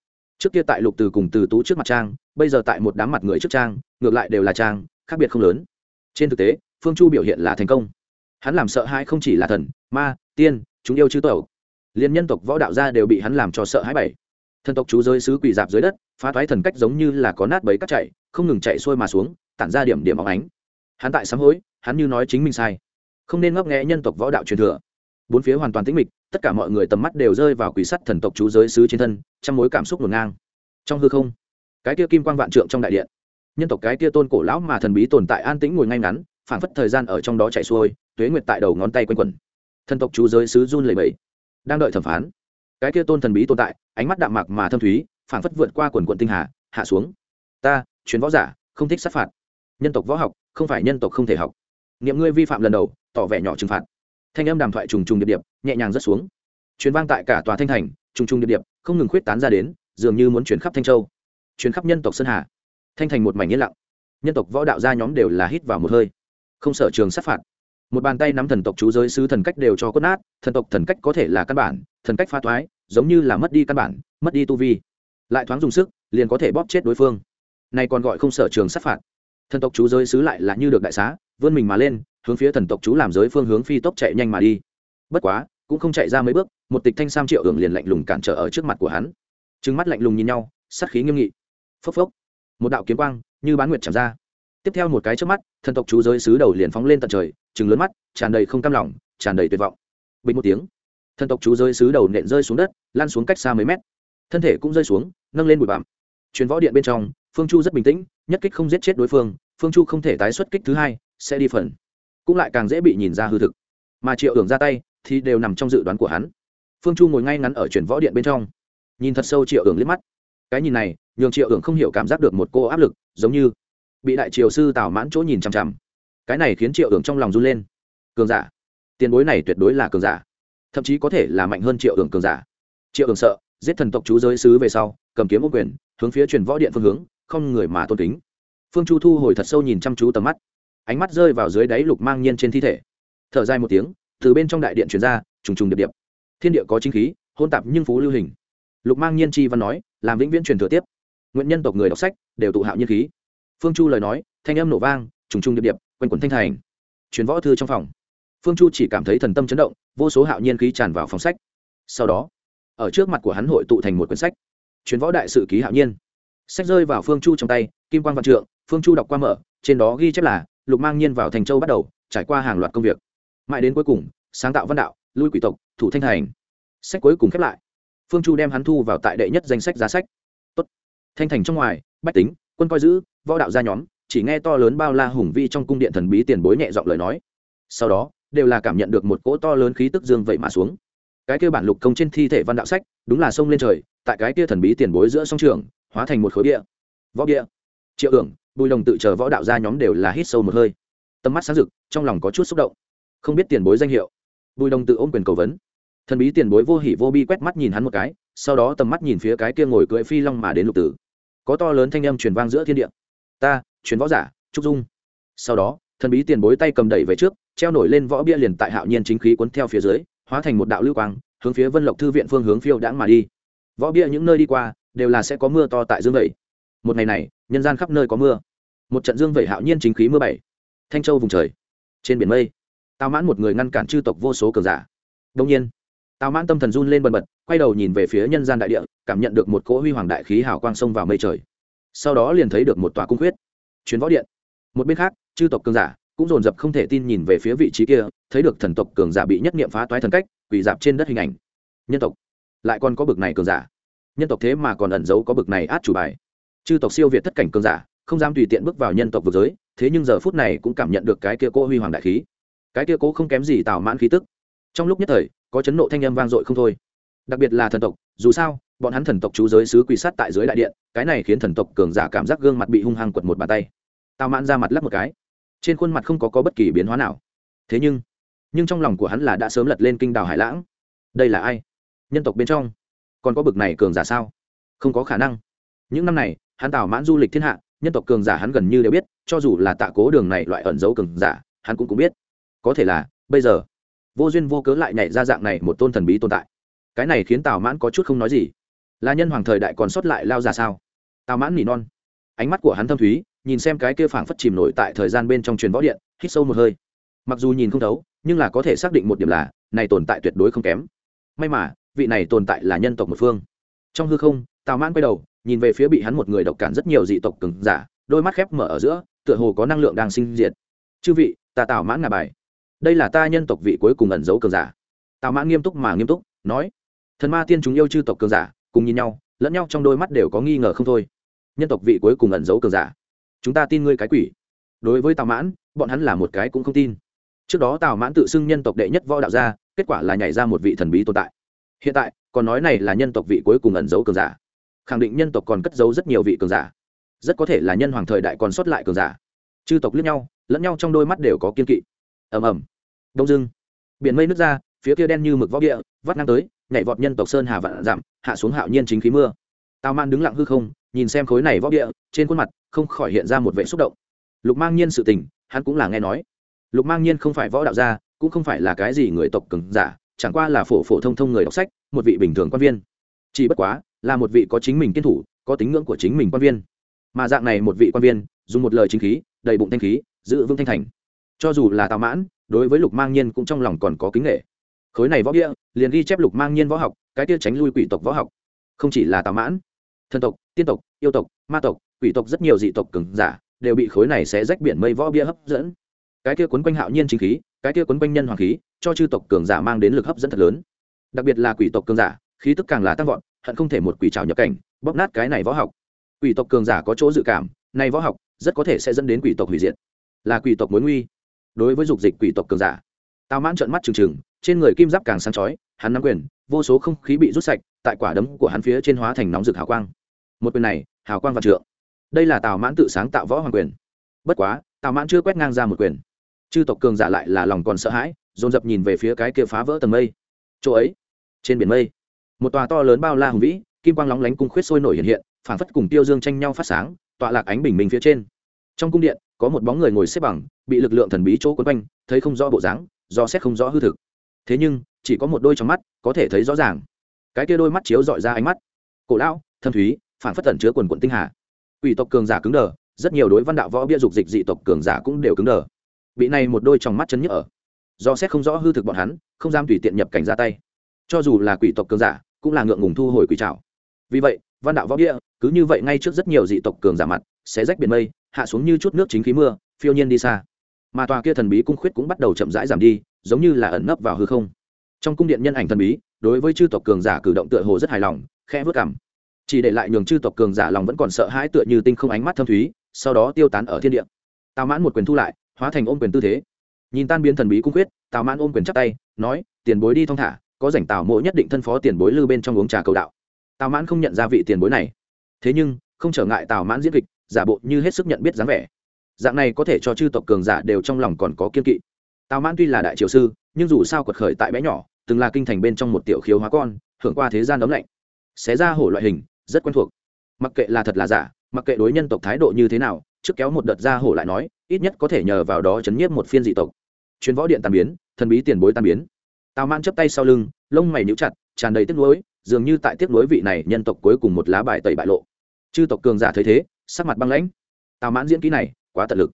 trước kia tại lục từ cùng từ tú trước mặt trang, bây giờ tại một đám mặt người trước trang, ngược lại đều là trang, khác biệt không lớn. Trên thực tế, phương chu biểu hiện là thành công. Hắn làm sợ hãi không chỉ là thần, ma, tiên, chúng yêu chư tẩu liên nhân tộc võ đạo gia đều bị hắn làm cho sợ hãi bảy thần tộc chú giới sứ quỳ dạp dưới đất, phá thoái thần cách giống như là có nát bấy cắt chạy, không ngừng chạy xuôi mà xuống, tản ra điểm điểm óng ánh. Hắn tại sám hối, hắn như nói chính mình sai. Không nên ngấp nghẽ nhân tộc võ đạo truyền thừa. Bốn phía hoàn toàn tĩnh mịch tất cả mọi người tầm mắt đều rơi vào quỷ sắt thần tộc chú giới sứ trên thân trong mối cảm xúc ngổn ngang. Trong hư không, cái kia kim quang vạn trượng trong đại điện, nhân tộc cái kia tôn cổ lão mà thần bí tồn tại an tĩnh ngồi ngay ngắn, phảng phất thời gian ở trong đó chạy xuôi, tuế nguyệt tại đầu ngón tay quanh quẩn. Thần tộc chú giới sứ run lẩy bẩy, đang đợi thẩm phán. Cái kia tôn thần bí tồn tại, ánh mắt đạm mạc mà thâm thúy, phảng phất vượt qua quần quận tinh hà, hạ xuống. Ta, chuyến võ giả, không thích sát phạt. Nhân tộc võ học, không phải nhân tộc không thể học. Niệm ngươi vi phạm lần đầu, tỏ vẻ nhỏ trừng phạt thanh âm đàm thoại trùng trùng điệp điệp, nhẹ nhàng rớt xuống. Chuyến vang tại cả tòa thanh thành, trùng trùng điệp điệp, không ngừng khuyết tán ra đến, dường như muốn chuyển khắp thanh châu. Chuyến khắp nhân tộc sơn hà. Thanh thành một mảnh yên lặng. Nhân tộc võ đạo gia nhóm đều là hít vào một hơi. Không sợ trường sát phạt. Một bàn tay nắm thần tộc chú giới sứ thần cách đều cho cốt nát, thần tộc thần cách có thể là căn bản, thần cách pha thoái, giống như là mất đi căn bản, mất đi tu vi. Lại thoáng dùng sức, liền có thể bóp chết đối phương. Này còn gọi không sở trường sát phạt. Thần tộc chú giới sứ lại là như được đại xá, vươn mình mà lên hướng phía thần tộc chú làm giới phương hướng phi tốc chạy nhanh mà đi. Bất quá, cũng không chạy ra mấy bước, một tịch thanh sam triệu hưởng liền lạnh lùng cản trở ở trước mặt của hắn. Trừng mắt lạnh lùng nhìn nhau, sát khí nghiêm nghị. Phốc phốc. Một đạo kiếm quang như bán nguyệt chạm ra. Tiếp theo một cái trước mắt, thần tộc chú giới sứ đầu liền phóng lên tận trời chừng lớn mắt, tràn đầy không cam lòng, tràn đầy tuyệt vọng. Bình một tiếng, thần tộc chú giới sứ đầu nện rơi xuống đất, lan xuống cách xa mấy mét. Thân thể cũng rơi xuống, nâng lên bụi bặm. Chuyến võ điện bên trong, phương chu rất bình tĩnh, nhất kích không giết chết đối phương phương chu không thể tái xuất kích thứ hai, sẽ đi phần cũng lại càng dễ bị nhìn ra hư thực. Mà triệu hưởng ra tay thì đều nằm trong dự đoán của hắn. Phương chu ngồi ngay ngắn ở chuyển võ điện bên trong, nhìn thật sâu triệu hưởng liếc mắt. Cái nhìn này, nhường triệu hưởng không hiểu cảm giác được một cô áp lực, giống như bị đại triều sư tào mãn chỗ nhìn chằm chằm. Cái này khiến triệu hưởng trong lòng run lên. Cường giả. Tiền bối này tuyệt đối là cường giả. Thậm chí có thể là mạnh hơn triệu hưởng cường giả. Triệu hưởng sợ, giết thần tộc chú giới sứ về sau, cầm kiếm ô quyền, hướng phía truyền võ điện phương hướng, không người mà tôn kính. Phương chu thu hồi thật sâu nhìn chăm chú tầm mắt ánh mắt rơi vào dưới đáy lục mang nhiên trên thi thể. Thở dài một tiếng, từ bên trong đại điện chuyển ra, trùng trùng điệp điệp. Thiên địa có chính khí hôn tạp nhưng phú lưu hình. Lục mang nhiên chi văn nói, làm vĩnh viễn truyền thừa tiếp. Nguyện nhân tộc người đọc sách, đều tụ hạo nhiên khí. Phương chu lời nói, thanh âm nổ vang, trùng trùng điệp điệp, quanh quẩn thanh thành. Truyền võ thư trong phòng. Phương chu chỉ cảm thấy thần tâm chấn động, vô số hạo nhiên khí tràn vào phòng sách. Sau đó, ở trước mặt của hắn hội tụ thành một quyển sách. Truyền võ đại sự ký hạo nhiên. Sách rơi vào phương chu trong tay, kim quan văn trượng, phương chu đọc qua mở, trên đó ghi chép là lục mang nhiên vào thành châu bắt đầu, trải qua hàng loạt công việc. Mãi đến cuối cùng, sáng tạo văn đạo, lui quỷ tộc, thủ thanh thành sách cuối cùng khép lại. Phương chu đem hắn thu vào tại đệ nhất danh sách giá sách. Tốt. thanh thành trong ngoài, bách tính, quân coi giữ, võ đạo gia nhóm, chỉ nghe to lớn bao la hùng vi trong cung điện thần bí tiền bối nhẹ giọng lời nói. Sau đó, đều là cảm nhận được một cỗ to lớn khí tức dương vậy mà xuống. Cái kia bản lục công trên thi thể văn đạo sách, đúng là sông lên trời, tại cái kia thần bí tiền bối giữa sông trường, hóa thành một khối địa. Võ bia triệu ưởng bùi đồng tự chờ võ đạo gia nhóm đều là hít sâu một hơi. Tầm mắt sáng rực, trong lòng có chút xúc động. Không biết tiền bối danh hiệu. Bùi đồng tự ôm quyền cầu vấn. Thần bí tiền bối vô hỉ vô bi quét mắt nhìn hắn một cái, sau đó tầm mắt nhìn phía cái kia ngồi cưỡi phi long mà đến lục tử. Có to lớn thanh âm truyền vang giữa thiên địa. Ta, truyền võ giả, trúc dung. Sau đó, thần bí tiền bối tay cầm đẩy về trước, treo nổi lên võ bia liền tại hạo nhiên chính khí cuốn theo phía dưới, hóa thành một đạo lưu quang, hướng phía vân lộc thư viện phương hướng phiêu đãng mà đi. Võ bia những nơi đi qua, đều là sẽ có mưa to tại dương vậy. Một ngày này nhân gian khắp nơi có mưa. Một trận dương vẩy hạo nhiên chính khí mưa bảy. Thanh châu vùng trời, trên biển mây. Tào mãn một người ngăn cản chư tộc vô số cường giả. Đông nhiên tào mãn tâm thần run lên bần bật, quay đầu nhìn về phía nhân gian đại địa, cảm nhận được một cỗ huy hoàng đại khí hào quang sông vào mây trời. Sau đó liền thấy được một tòa cung huyết chuyến võ điện. Một bên khác, chư tộc cường giả cũng dồn dập không thể tin nhìn về phía vị trí kia, thấy được thần tộc cường giả bị nhất niệm phá toái thần cách, quỳ dạp trên đất hình ảnh. Nhân tộc, lại còn có bực này cường giả. Nhân tộc thế mà còn ẩn giấu có bực này át chủ bài chư tộc siêu việt tất cảnh cường giả không dám tùy tiện bước vào nhân tộc vực giới thế nhưng giờ phút này cũng cảm nhận được cái kia cô huy hoàng đại khí. Cái kia cố không kém gì tào mãn khí tức. Trong lúc nhất thời có chấn nộ thanh âm vang dội không thôi. Đặc biệt là thần tộc dù sao bọn hắn thần tộc chú giới sứ quỳ sát tại dưới đại điện cái này khiến thần tộc cường giả cảm giác gương mặt bị hung hăng quật một bàn tay. Tào mãn ra mặt lắp một cái. Trên khuôn mặt không có, có bất kỳ biến hóa nào. Thế nhưng nhưng trong lòng của hắn là đã sớm lật lên kinh đào hải lãng. Đây là ai? Nhân tộc bên trong. Còn có bực này cường giả sao? Không có khả năng. Những năm này hắn tào mãn du lịch thiên hạ, nhân tộc cường giả hắn gần như đều biết, cho dù là tạ cố đường này loại ẩn dấu cường giả, hắn cũng cũng biết. Có thể là, bây giờ, vô duyên vô cớ lại nhảy ra dạng này một tôn thần bí tồn tại. Cái này khiến tào mãn có chút không nói gì. Là nhân hoàng thời đại còn sót lại lao ra sao? Tào mãn nỉ non. Ánh mắt của hắn thâm thúy, nhìn xem cái kia phảng phất chìm nổi tại thời gian bên trong truyền võ điện, hít sâu một hơi. Mặc dù nhìn không thấu, nhưng là có thể xác định một điểm là, này tồn tại tuyệt đối không kém. May mà, vị này tồn tại là nhân tộc một phương. Trong hư không, tào mãn quay đầu nhìn về phía bị hắn một người độc cản rất nhiều dị tộc cứng giả, đôi mắt khép mở ở giữa, tựa hồ có năng lượng đang sinh diệt. Chư vị, ta tào mãn ngà bài. Đây là ta nhân tộc vị cuối cùng ẩn giấu cường giả. Tào mãn nghiêm túc mà nghiêm túc, nói, thần ma tiên chúng yêu chư tộc cường giả, cùng nhìn nhau, lẫn nhau trong đôi mắt đều có nghi ngờ không thôi. Nhân tộc vị cuối cùng ẩn giấu cường giả, chúng ta tin ngươi cái quỷ. Đối với tào mãn, bọn hắn là một cái cũng không tin. Trước đó tào mãn tự xưng nhân tộc đệ nhất võ đạo gia, kết quả là nhảy ra một vị thần bí tồn tại. Hiện tại, còn nói này là nhân tộc vị cuối cùng ẩn giấu cường giả khẳng định nhân tộc còn cất giấu rất nhiều vị cường giả. Rất có thể là nhân hoàng thời đại còn sót lại cường giả. Chư tộc liếc nhau, lẫn nhau trong đôi mắt đều có kiên kỵ. Ầm ầm. Đông dưng. Biển mây nước ra, phía kia đen như mực võ địa, vắt ngang tới, nhảy vọt nhân tộc sơn hà vạn giảm hạ xuống hạo nhiên chính khí mưa. Tào man đứng lặng hư không, nhìn xem khối này võ địa, trên khuôn mặt không khỏi hiện ra một vẻ xúc động. Lục mang nhiên sự tình, hắn cũng là nghe nói. Lục mang nhiên không phải võ đạo gia, cũng không phải là cái gì người tộc cường giả, chẳng qua là phổ phổ thông thông người đọc sách, một vị bình thường quan viên. Chỉ bất quá là một vị có chính mình kiên thủ, có tính ngưỡng của chính mình quan viên. Mà dạng này một vị quan viên, dùng một lời chính khí, đầy bụng thanh khí, giữ vững thanh thành. Cho dù là tào mãn, đối với lục mang nhiên cũng trong lòng còn có kính nghệ khối này võ bia, liền ghi chép lục mang nhiên võ học, cái kia tránh lui quỷ tộc võ học. Không chỉ là tào mãn, thần tộc, tiên tộc, yêu tộc, ma tộc, quỷ tộc rất nhiều dị tộc cứng giả, đều bị khối này sẽ rách biển mây võ bia hấp dẫn. Cái kia quấn quanh hạo nhiên chính khí, cái kia quấn quanh nhân hoàng khí, cho chư tộc cường giả mang đến lực hấp dẫn thật lớn. Đặc biệt là quỷ tộc cường giả khí tức càng là tăng vọt, hận không thể một quỷ trào nhập cảnh, bóp nát cái này võ học. Quỷ tộc cường giả có chỗ dự cảm, này võ học rất có thể sẽ dẫn đến quỷ tộc hủy diệt. Là quỷ tộc mối nguy. Đối với dục dịch quỷ tộc cường giả, tào mãn trợn mắt trừng trừng, trên người kim giáp càng sáng chói, hắn nắm quyền, vô số không khí bị rút sạch, tại quả đấm của hắn phía trên hóa thành nóng rực hào quang. Một quyền này, hào quang vạn trượng. Đây là tào mãn tự sáng tạo võ hoàng quyền. Bất quá, tào mãn chưa quét ngang ra một quyền. Chư tộc cường giả lại là lòng còn sợ hãi, dồn dập nhìn về phía cái kia phá vỡ tầng mây. Chỗ ấy, trên biển mây một tòa to lớn bao la hùng vĩ, kim quang lóng lánh cung khuyết sôi nổi hiện hiện phản phất cùng tiêu dương tranh nhau phát sáng, tọa lạc ánh bình minh phía trên. Trong cung điện, có một bóng người ngồi xếp bằng, bị lực lượng thần bí chỗ quấn quanh, thấy không rõ bộ dáng, do xét không rõ hư thực. Thế nhưng, chỉ có một đôi trong mắt, có thể thấy rõ ràng. Cái kia đôi mắt chiếu dọi ra ánh mắt. Cổ lão, thâm thúy phản phất tẩn chứa quần quận tinh hà. Ủy tộc cường giả cứng đờ, rất nhiều đối văn đạo võ bia dục dịch dị tộc cường giả cũng đều cứng đờ. Bị này một đôi trong mắt chấn nhức ở. Do xét không rõ hư thực bọn hắn, không dám tùy tiện nhập cảnh ra tay. Cho dù là quỷ tộc cường giả cũng là ngượng ngùng thu hồi quỷ trảo. Vì vậy, văn đạo võ địa cứ như vậy ngay trước rất nhiều dị tộc cường giả mặt sẽ rách biển mây, hạ xuống như chút nước chính khí mưa, phiêu nhiên đi xa. Mà tòa kia thần bí cung khuyết cũng bắt đầu chậm rãi giảm đi, giống như là ẩn nấp vào hư không. Trong cung điện nhân ảnh thần bí, đối với chư tộc cường giả cử động tựa hồ rất hài lòng, khẽ vớt cảm. Chỉ để lại nhường chư tộc cường giả lòng vẫn còn sợ hãi tựa như tinh không ánh mắt thâm thúy, sau đó tiêu tán ở thiên địa. Tào mãn một quyền thu lại, hóa thành ôm quyền tư thế. Nhìn tan biến thần bí cung khuyết, tào mãn ôm quyền chắp tay, nói, tiền bối đi thong thả có rảnh tào mộ nhất định thân phó tiền bối lư bên trong uống trà cầu đạo. Tào mãn không nhận ra vị tiền bối này. Thế nhưng, không trở ngại tào mãn diễn kịch, giả bộ như hết sức nhận biết dáng vẻ. Dạng này có thể cho chư tộc cường giả đều trong lòng còn có kiên kỵ. Tào mãn tuy là đại triều sư, nhưng dù sao quật khởi tại bé nhỏ, từng là kinh thành bên trong một tiểu khiếu hóa con, hưởng qua thế gian đấm lạnh. Xé ra hổ loại hình, rất quen thuộc. Mặc kệ là thật là giả, mặc kệ đối nhân tộc thái độ như thế nào, trước kéo một đợt ra hổ lại nói, ít nhất có thể nhờ vào đó chấn nhiếp một phiên dị tộc. Chuyến võ điện tàn biến, thần bí tiền bối tàn biến tào mãn chấp tay sau lưng, lông mày níu chặt, tràn đầy tiếc nuối, dường như tại tiếc nuối vị này nhân tộc cuối cùng một lá bài tẩy bại lộ. Chư tộc cường giả thấy thế, sắc mặt băng lãnh. Tào mãn diễn kỹ này, quá tận lực.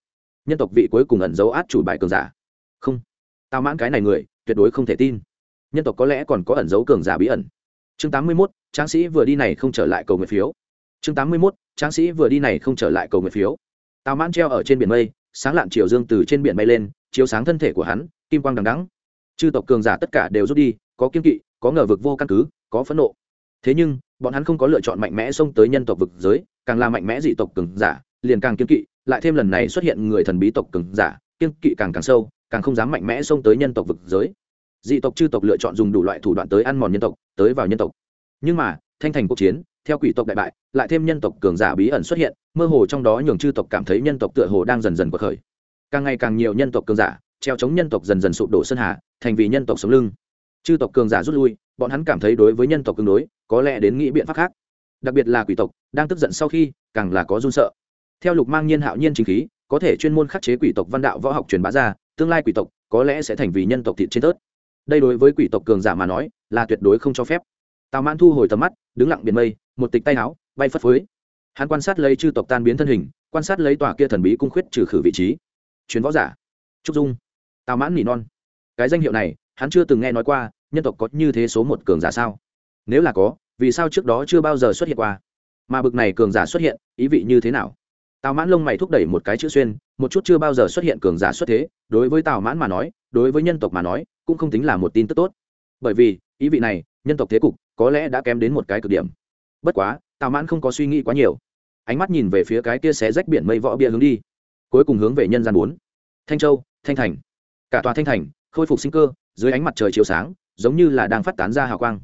Nhân tộc vị cuối cùng ẩn dấu át chủ bài cường giả. Không. Tào mãn cái này người, tuyệt đối không thể tin. Nhân tộc có lẽ còn có ẩn dấu cường giả bí ẩn. Chương tám mươi mốt, tráng sĩ vừa đi này không trở lại cầu nguyện phiếu. Chương tám mươi mốt, tráng sĩ vừa đi này không trở lại cầu nguyện phiếu. Tào mãn treo ở trên biển mây, sáng lạn chiều dương từ trên biển bay lên, chiếu sáng thân thể của hắn, kim quang đằng đắng chư tộc cường giả tất cả đều rút đi, có kiên kỵ, có ngờ vực vô căn cứ, có phẫn nộ. Thế nhưng, bọn hắn không có lựa chọn mạnh mẽ xông tới nhân tộc vực giới, càng là mạnh mẽ dị tộc cường giả, liền càng kiên kỵ, lại thêm lần này xuất hiện người thần bí tộc cường giả, kiên kỵ càng càng sâu, càng không dám mạnh mẽ xông tới nhân tộc vực giới. Dị tộc chư tộc lựa chọn dùng đủ loại thủ đoạn tới ăn mòn nhân tộc, tới vào nhân tộc. Nhưng mà, thanh thành cuộc chiến, theo quỷ tộc đại bại, lại thêm nhân tộc cường giả bí ẩn xuất hiện, mơ hồ trong đó nhường chư tộc cảm thấy nhân tộc tựa hồ đang dần dần bật khởi. Càng ngày càng nhiều nhân tộc cường giả treo chống nhân tộc dần dần sụp đổ sơn hà, thành vì nhân tộc sống lưng. Chư tộc cường giả rút lui, bọn hắn cảm thấy đối với nhân tộc tương đối, có lẽ đến nghĩ biện pháp khác. Đặc biệt là quỷ tộc, đang tức giận sau khi, càng là có run sợ. Theo lục mang nhiên hạo nhiên chính khí, có thể chuyên môn khắc chế quỷ tộc văn đạo võ học truyền bá ra, tương lai quỷ tộc, có lẽ sẽ thành vì nhân tộc thịt trên tớt. Đây đối với quỷ tộc cường giả mà nói, là tuyệt đối không cho phép. Tào mãn thu hồi tầm mắt, đứng lặng biển mây, một tịch tay áo, bay phất phới. Hắn quan sát lấy chư tộc tan biến thân hình, quan sát lấy tòa kia thần bí cung khuyết trừ khử vị trí. Chuyến võ giả. Trúc dung tào mãn nỉ non. Cái danh hiệu này, hắn chưa từng nghe nói qua, nhân tộc có như thế số một cường giả sao? Nếu là có, vì sao trước đó chưa bao giờ xuất hiện qua? Mà bực này cường giả xuất hiện, ý vị như thế nào? Tào mãn lông mày thúc đẩy một cái chữ xuyên, một chút chưa bao giờ xuất hiện cường giả xuất thế, đối với tào mãn mà nói, đối với nhân tộc mà nói, cũng không tính là một tin tức tốt. Bởi vì, ý vị này, nhân tộc thế cục, có lẽ đã kém đến một cái cực điểm. Bất quá, tào mãn không có suy nghĩ quá nhiều. Ánh mắt nhìn về phía cái kia xé rách biển mây võ bia hướng đi. Cuối cùng hướng về nhân gian bốn. Thanh châu, thanh thành cả tòa thanh thành, khôi phục sinh cơ, dưới ánh mặt trời chiếu sáng, giống như là đang phát tán ra hào quang.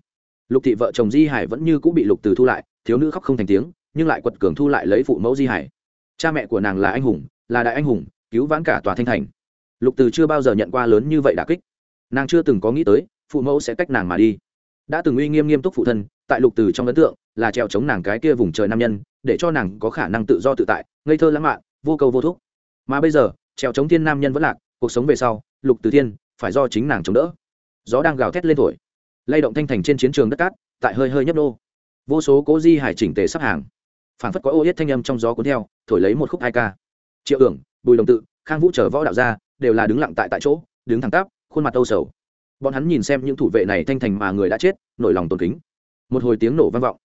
Lục thị vợ chồng di hải vẫn như cũng bị lục từ thu lại, thiếu nữ khóc không thành tiếng, nhưng lại quật cường thu lại lấy phụ mẫu di hải. Cha mẹ của nàng là anh hùng, là đại anh hùng, cứu vãn cả tòa thanh thành. Lục từ chưa bao giờ nhận qua lớn như vậy đà kích. Nàng chưa từng có nghĩ tới, phụ mẫu sẽ cách nàng mà đi. Đã từng uy nghiêm nghiêm túc phụ thân, tại lục từ trong ấn tượng, là treo chống nàng cái kia vùng trời nam nhân, để cho nàng có khả năng tự do tự tại, ngây thơ lãng mạn, vô cầu vô thúc. Mà bây giờ treo chống thiên nam nhân vẫn lạc, cuộc sống về sau lục từ thiên, phải do chính nàng chống đỡ. Gió đang gào thét lên thổi. Lay động thanh thành trên chiến trường đất cát, tại hơi hơi nhấp nô. Vô số cố di hải chỉnh tề sắp hàng. Phản phất có ô yết thanh âm trong gió cuốn theo, thổi lấy một khúc hai ca. Triệu ưởng bùi đồng tự, khang vũ chờ võ đạo ra đều là đứng lặng tại tại chỗ, đứng thẳng tắp, khuôn mặt âu sầu. Bọn hắn nhìn xem những thủ vệ này thanh thành mà người đã chết, nổi lòng tôn kính. Một hồi tiếng nổ vang vọng.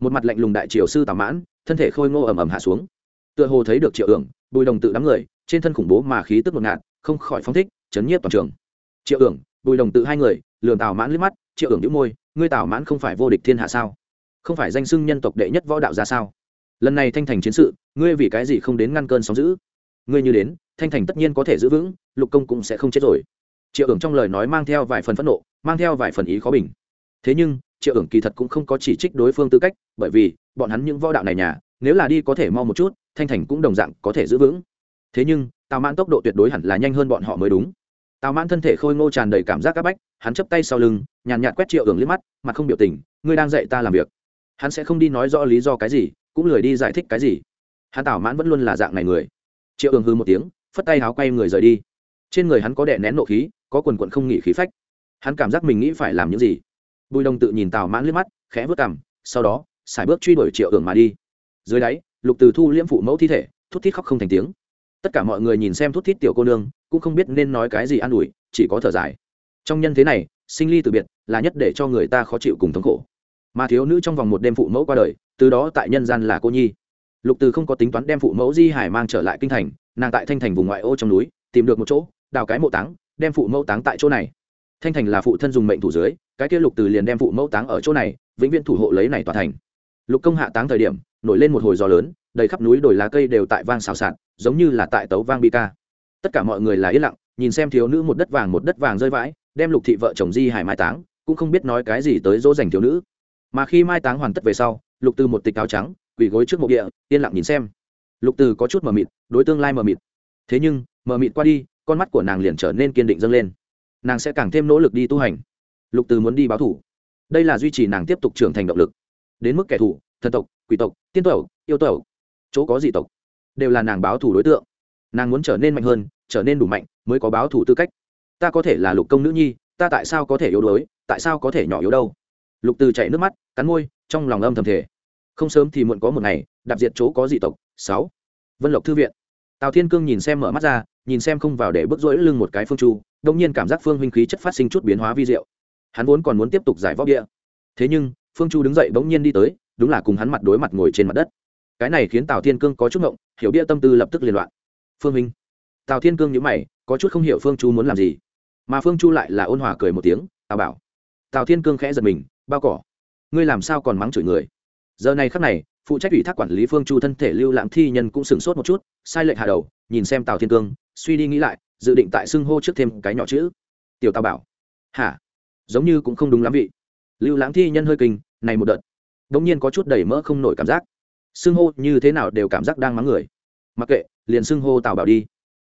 Một mặt lạnh lùng đại triều sư tào mãn, thân thể khôi ngô ầm ầm hạ xuống. Tựa hồ thấy được triệu ưởng bùi đồng tự đám người, trên thân khủng bố mà khí tức ngột ngạt, không khỏi phóng thích chấn nhiếp toàn trường. Triệu ưởng bùi đồng tự hai người lường tào mãn liếc mắt, triệu ưởng đĩu môi, ngươi tào mãn không phải vô địch thiên hạ sao? Không phải danh xưng nhân tộc đệ nhất võ đạo ra sao? Lần này thanh thành chiến sự, ngươi vì cái gì không đến ngăn cơn sóng giữ ngươi như đến, thanh thành tất nhiên có thể giữ vững, lục công cũng sẽ không chết rồi. Triệu ưởng trong lời nói mang theo vài phần phẫn nộ, mang theo vài phần ý khó bình. Thế nhưng, triệu ưởng kỳ thật cũng không có chỉ trích đối phương tư cách, bởi vì, bọn hắn những võ đạo này nhà, nếu là đi có thể mau một chút, thanh thành cũng đồng dạng có thể giữ vững. Thế nhưng, tào mãn tốc độ tuyệt đối hẳn là nhanh hơn bọn họ mới đúng tào mãn thân thể khôi ngô tràn đầy cảm giác c áp bách, hắn chấp tay sau lưng, nhàn nhạt quét triệu ưởng liếc mắt, mặt không biểu tình, ngươi đang dạy ta làm việc. Hắn sẽ không đi nói rõ lý do cái gì, cũng lười đi giải thích cái gì. Hắn tào mãn vẫn luôn là dạng này người. Triệu ưởng hư một tiếng, phất tay háo quay người rời đi. Trên người hắn có đè nén nộ khí, có quần quận không nghỉ khí phách. Hắn cảm giác mình nghĩ phải làm những gì. Bùi đồng tự nhìn tào mãn liếc mắt, khẽ vớt cằm, sau đó, xài bước truy đuổi triệu ưởng mà đi. Dưới đáy, lục từ thu liễm phụ mẫu thi thể, thút thít khóc không thành tiếng tất cả mọi người nhìn xem thút thít tiểu cô nương, cũng không biết nên nói cái gì an ủi, chỉ có thở dài. Trong nhân thế này, sinh ly từ biệt là nhất để cho người ta khó chịu cùng thống khổ. Mà thiếu nữ trong vòng một đêm phụ mẫu qua đời, từ đó tại nhân gian là cô nhi. Lục từ không có tính toán đem phụ mẫu di hải mang trở lại kinh thành, nàng tại thanh thành vùng ngoại ô trong núi, tìm được một chỗ, đào cái mộ táng, đem phụ mẫu táng tại chỗ này. Thanh thành là phụ thân dùng mệnh thủ dưới, cái kia lục từ liền đem phụ mẫu táng ở chỗ này, vĩnh viễn thủ hộ lấy này tòa thành. Lục công hạ táng thời điểm, nổi lên một hồi gió lớn đầy khắp núi đồi lá cây đều tại vang xào xạc, giống như là tại tấu vang bi ca. Tất cả mọi người là yên lặng, nhìn xem thiếu nữ một đất vàng một đất vàng rơi vãi, đem lục thị vợ chồng di hải mai táng, cũng không biết nói cái gì tới dỗ dành thiếu nữ. Mà khi mai táng hoàn tất về sau, lục từ một tịch áo trắng, quỳ gối trước mộ địa, yên lặng nhìn xem. Lục từ có chút mờ mịt, đối tương lai mờ mịt. Thế nhưng, mờ mịt qua đi, con mắt của nàng liền trở nên kiên định dâng lên. Nàng sẽ càng thêm nỗ lực đi tu hành. Lục từ muốn đi báo thủ. Đây là duy trì nàng tiếp tục trưởng thành động lực. Đến mức kẻ thù, thần tộc, quỷ tộc, tiên tộc, yêu tộc chỗ có dị tộc, đều là nàng báo thủ đối tượng. Nàng muốn trở nên mạnh hơn, trở nên đủ mạnh mới có báo thủ tư cách. Ta có thể là lục công nữ nhi, ta tại sao có thể yếu đuối, tại sao có thể nhỏ yếu đâu? Lục từ chạy nước mắt, cắn môi, trong lòng âm thầm thể không sớm thì muộn có một ngày, đạp diệt chỗ có dị tộc. Sáu. Vân lộc thư viện. Tào thiên cương nhìn xem mở mắt ra, nhìn xem không vào để bước rỗi lưng một cái phương chu, đông nhiên cảm giác phương huynh khí chất phát sinh chút biến hóa vi diệu. Hắn vốn còn muốn tiếp tục giải vóc địa. Thế nhưng, phương chu đứng dậy bỗng nhiên đi tới, đúng là cùng hắn mặt đối mặt ngồi trên mặt đất cái này khiến tào thiên cương có chút ngộng hiểu bia tâm tư lập tức liên loạn. Phương Minh, tào thiên cương nhữ mày có chút không hiểu phương chu muốn làm gì. Mà phương chu lại là ôn hòa cười một tiếng tào bảo. Tào thiên cương khẽ giật mình bao cỏ. Ngươi làm sao còn mắng chửi người? Giờ này khắc này phụ trách ủy thác quản lý phương chu thân thể lưu lãng thi nhân cũng sửng sốt một chút sai lệch hạ đầu nhìn xem tào thiên cương suy đi nghĩ lại dự định tại xưng hô trước thêm cái nhỏ chữ. Tiểu tào bảo. Hả? Giống như cũng không đúng lắm vị. Lưu lãng thi nhân hơi kinh này một đợt. Đ ỗ n g nhiên có chút đầy mỡ không nổi cảm giác xưng hô như thế nào đều cảm giác đang mắng người. Mặc kệ, liền xưng hô tào bảo đi.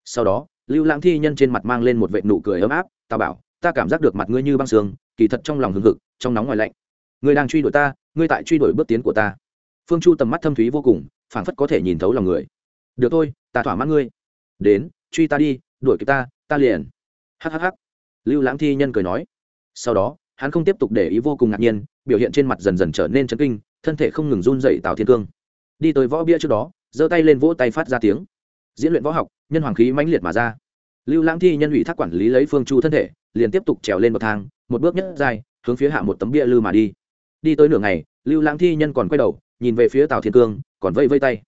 Sau đó, lưu lãng thi nhân trên mặt mang lên một vệ nụ cười ấm áp, tào bảo, ta cảm giác được mặt ngươi như băng sương, kỳ thật trong lòng hừng hực, trong nóng ngoài lạnh. Ngươi đang truy đuổi ta, ngươi tại truy đuổi bước tiến của ta. Phương chu tầm mắt thâm thúy vô cùng, phảng phất có thể nhìn thấu lòng người. Được thôi, ta thỏa mãn ngươi. Đến, truy ta đi, đuổi kịp ta ta liền. Hhh lưu lãng thi nhân cười nói. Sau đó, hắn không tiếp tục để ý vô cùng ngạc nhiên, biểu hiện trên mặt dần dần trở nên chấn kinh, thân thể không ngừng run dậy tào thiên cương đi tới võ bia trước đó, giơ tay lên vỗ tay phát ra tiếng. Diễn luyện võ học, nhân hoàng khí mãnh liệt mà ra. Lưu lãng thi nhân ủy thác quản lý lấy phương chu thân thể, liền tiếp tục trèo lên bậc thang, một bước nhất dài, hướng phía hạ một tấm bia lư mà đi. Đi tới nửa ngày, lưu lãng thi nhân còn quay đầu, nhìn về phía tào thiên cương, còn vây vây tay.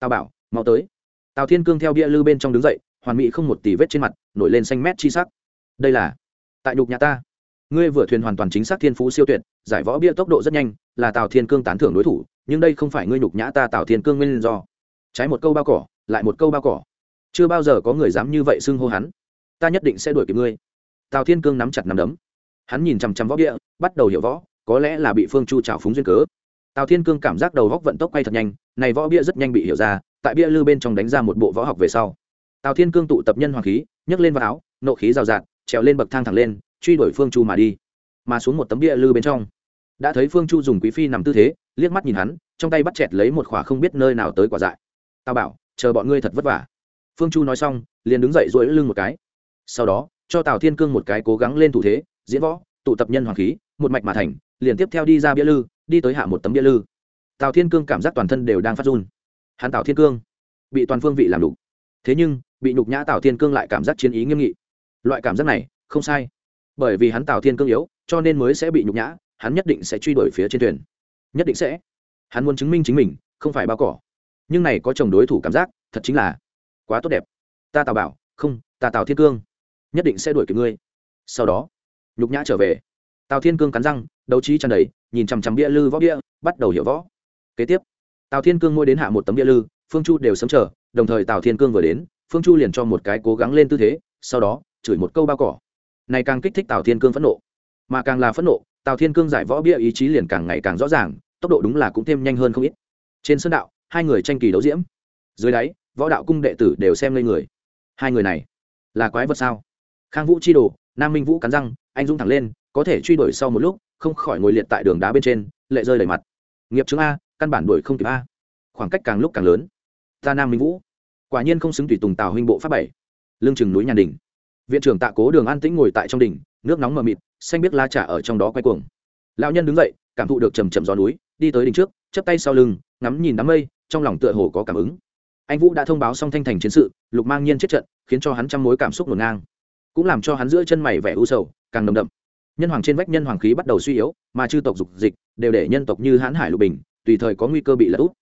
Tào bảo, mau tới. Tào thiên cương theo bia lư bên trong đứng dậy, hoàn mỹ không một tỷ vết trên mặt, nổi lên xanh mét chi sắc. Đây là tại nhục nhà ta. Ngươi vừa thuyền hoàn toàn chính xác thiên phú siêu tuyệt, giải võ bia tốc độ rất nhanh, là tào thiên cương tán thưởng đối thủ nhưng đây không phải ngươi nhục nhã ta tào thiên cương nguyên do. Trái một câu bao cỏ, lại một câu bao cỏ. Chưa bao giờ có người dám như vậy xưng hô hắn. Ta nhất định sẽ đuổi kịp ngươi. Tào thiên cương nắm chặt nắm đấm. Hắn nhìn chằm chằm võ bia bắt đầu hiểu võ, có lẽ là bị phương chu trào phúng duyên cớ. Tào thiên cương cảm giác đầu góc vận tốc quay thật nhanh, này võ bia rất nhanh bị hiểu ra, tại bia lư bên trong đánh ra một bộ võ học về sau. Tào thiên cương tụ tập nhân hoàng khí, nhấc lên vào áo, nộ khí rào rạt, trèo lên bậc thang thẳng lên, truy đuổi phương chu mà đi. Mà xuống một tấm bia lư bên trong đã thấy phương chu dùng quý phi nằm tư thế, liếc mắt nhìn hắn, trong tay bắt chẹt lấy một khỏa không biết nơi nào tới quả dại. Tao bảo, chờ bọn ngươi thật vất vả. Phương chu nói xong, liền đứng dậy dỗi lưng một cái. Sau đó, cho tào thiên cương một cái cố gắng lên thủ thế, diễn võ, tụ tập nhân hoàng khí, một mạch mà thành, liền tiếp theo đi ra bia lư, đi tới hạ một tấm bia lư. Tào thiên cương cảm giác toàn thân đều đang phát run. Hắn tào thiên cương, bị toàn phương vị làm đủ thế nhưng, bị nhục nhã tào thiên cương lại cảm giác chiến ý nghiêm nghị. Loại cảm giác này, không sai. Bởi vì hắn tào thiên cương yếu, cho nên mới sẽ bị nhục nhã hắn nhất định sẽ truy đuổi phía trên thuyền. Nhất định sẽ. Hắn muốn chứng minh chính mình, không phải bao cỏ. Nhưng này có chồng đối thủ cảm giác, thật chính là quá tốt đẹp. Ta tào bảo, không, ta tào thiên cương. Nhất định sẽ đuổi kịp ngươi. Sau đó, nhục nhã trở về. Tào thiên cương cắn răng, đấu trí tràn đầy, nhìn chằm chằm bia lư võ bia, bắt đầu hiểu võ. Kế tiếp, tào thiên cương ngôi đến hạ một tấm bia lư, phương chu đều sớm chờ, đồng thời tào thiên cương vừa đến, phương chu liền cho một cái cố gắng lên tư thế, sau đó, chửi một câu bao cỏ. Này càng kích thích tào thiên cương phẫn nộ, mà càng là phẫn nộ tào thiên cương giải võ bia ý chí liền càng ngày càng rõ ràng, tốc độ đúng là cũng thêm nhanh hơn không ít. Trên sân đạo, hai người tranh kỳ đấu diễm. Dưới đáy, võ đạo cung đệ tử đều xem lên người. Hai người này, là quái vật sao? Khang vũ chi đồ, nam minh vũ cắn răng, anh dũng thẳng lên, có thể truy đuổi sau một lúc, không khỏi ngồi liệt tại đường đá bên trên, lệ rơi đầy mặt. Nghiệp chứng a, căn bản đuổi không kịp a. Khoảng cách càng lúc càng lớn. Ta nam minh vũ. Quả nhiên không xứng tùy tùng tào huynh bộ pháp bảy. Lương chừng núi nhàn đình. Viện trưởng tạ cố đường an tĩnh ngồi tại trong đỉnh, nước nóng mờ mịt xanh biết la trà ở trong đó quay cuồng. Lão nhân đứng dậy, cảm thụ được trầm trầm gió núi, đi tới đỉnh trước, chắp tay sau lưng, ngắm nhìn đám mây, trong lòng tựa hồ có cảm ứng. Anh vũ đã thông báo xong thanh thành chiến sự, lục mang nhiên chết trận, khiến cho hắn trăm mối cảm xúc ngổn ngang. Cũng làm cho hắn giữa chân mày vẻ u sầu, càng nồng đậm. Nhân hoàng trên vách nhân hoàng khí bắt đầu suy yếu, mà chư tộc dục dịch đều để nhân tộc như hãn hải lục bình, tùy thời có nguy cơ bị lật úp.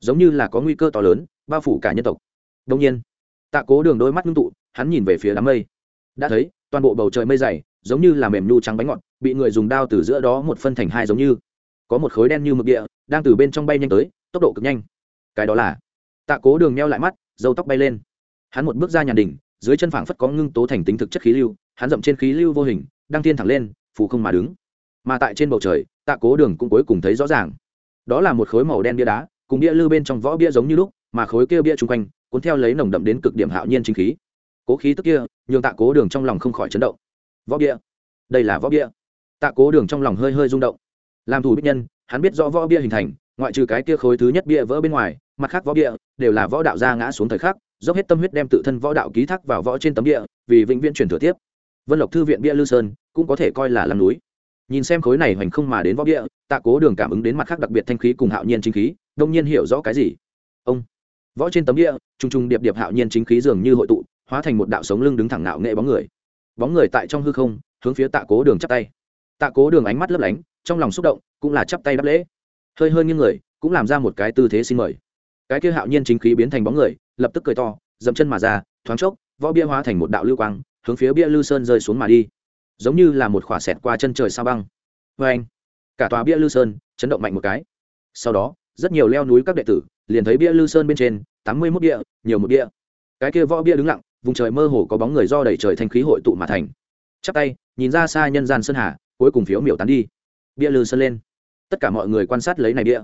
Giống như là có nguy cơ to lớn, bao phủ cả nhân tộc. Đông nhiên, tạ cố đường đôi mắt ngưng tụ, hắn nhìn về phía đám mây đã thấy, toàn bộ bầu trời mây dày, giống như là mềm nhu trắng bánh ngọt, bị người dùng đao từ giữa đó một phân thành hai giống như. Có một khối đen như mực địa, đang từ bên trong bay nhanh tới, tốc độ cực nhanh. Cái đó là tạ cố đường meo lại mắt dâu tóc bay lên. Hắn một bước ra nhà đình dưới chân phảng phất có ngưng tố thành tính thực chất khí lưu, hắn dậm trên khí lưu vô hình, đang thiên thẳng lên, phù không mà đứng. Mà tại trên bầu trời, tạ cố đường cũng cuối cùng thấy rõ ràng. Đó là một khối màu đen bia đá, cùng bia lư bên trong võ bia giống như lúc, mà khối kia bia chung quanh, cuốn theo lấy nồng đậm đến cực điểm hạo nhiên chính khí cố khí tức kia, nhường tạ cố đường trong lòng không khỏi chấn động. Võ bia, đây là võ bia. Tạ cố đường trong lòng hơi hơi rung động. Làm thủ bích nhân, hắn biết rõ võ bia hình thành, ngoại trừ cái kia khối thứ nhất bia vỡ bên ngoài, mặt khác võ bia đều là võ đạo gia ngã xuống thời khắc, dốc hết tâm huyết đem tự thân võ đạo ký thác vào võ trên tấm địa vì vĩnh viễn truyền thừa tiếp. Vân lộc thư viện bia lư sơn cũng có thể coi là lăng núi. Nhìn xem khối này hoành không mà đến võ bia, tạ cố đường cảm ứng đến mặt khác đặc biệt thanh khí cùng hạo nhiên chính khí, đông nhiên hiểu rõ cái gì. Ông, võ trên tấm địa trung trung điệp điệp hạo nhiên chính khí dường như hội tụ hóa thành một đạo sống lưng đứng thẳng nạo nghệ bóng người. Bóng người tại trong hư không, hướng phía tạ cố đường chắp tay. Tạ cố đường ánh mắt lấp lánh, trong lòng xúc động, cũng là chắp tay đáp lễ. Hơi hơi nghiêng người, cũng làm ra một cái tư thế xin mời. Cái kia hạo nhiên chính khí biến thành bóng người, lập tức cười to, dậm chân mà ra, thoáng chốc, võ bia hóa thành một đạo lưu quang, hướng phía bia lư sơn rơi xuống mà đi. Giống như là một khỏa sẹt qua chân trời sao băng. Vê anh, cả tòa bia lư sơn chấn động mạnh một cái. Sau đó, rất nhiều leo núi các đệ tử, liền thấy bia lư sơn bên trên, tám mươi mốt bia nhiều một bia cái kia võ bia đứng lặng vùng trời mơ hồ có bóng người do đẩy trời thanh khí hội tụ mà thành. Chắp tay, nhìn ra xa nhân gian sơn hà, cuối cùng phiếu miểu tán đi. Bia lư sơn lên. Tất cả mọi người quan sát lấy này bia.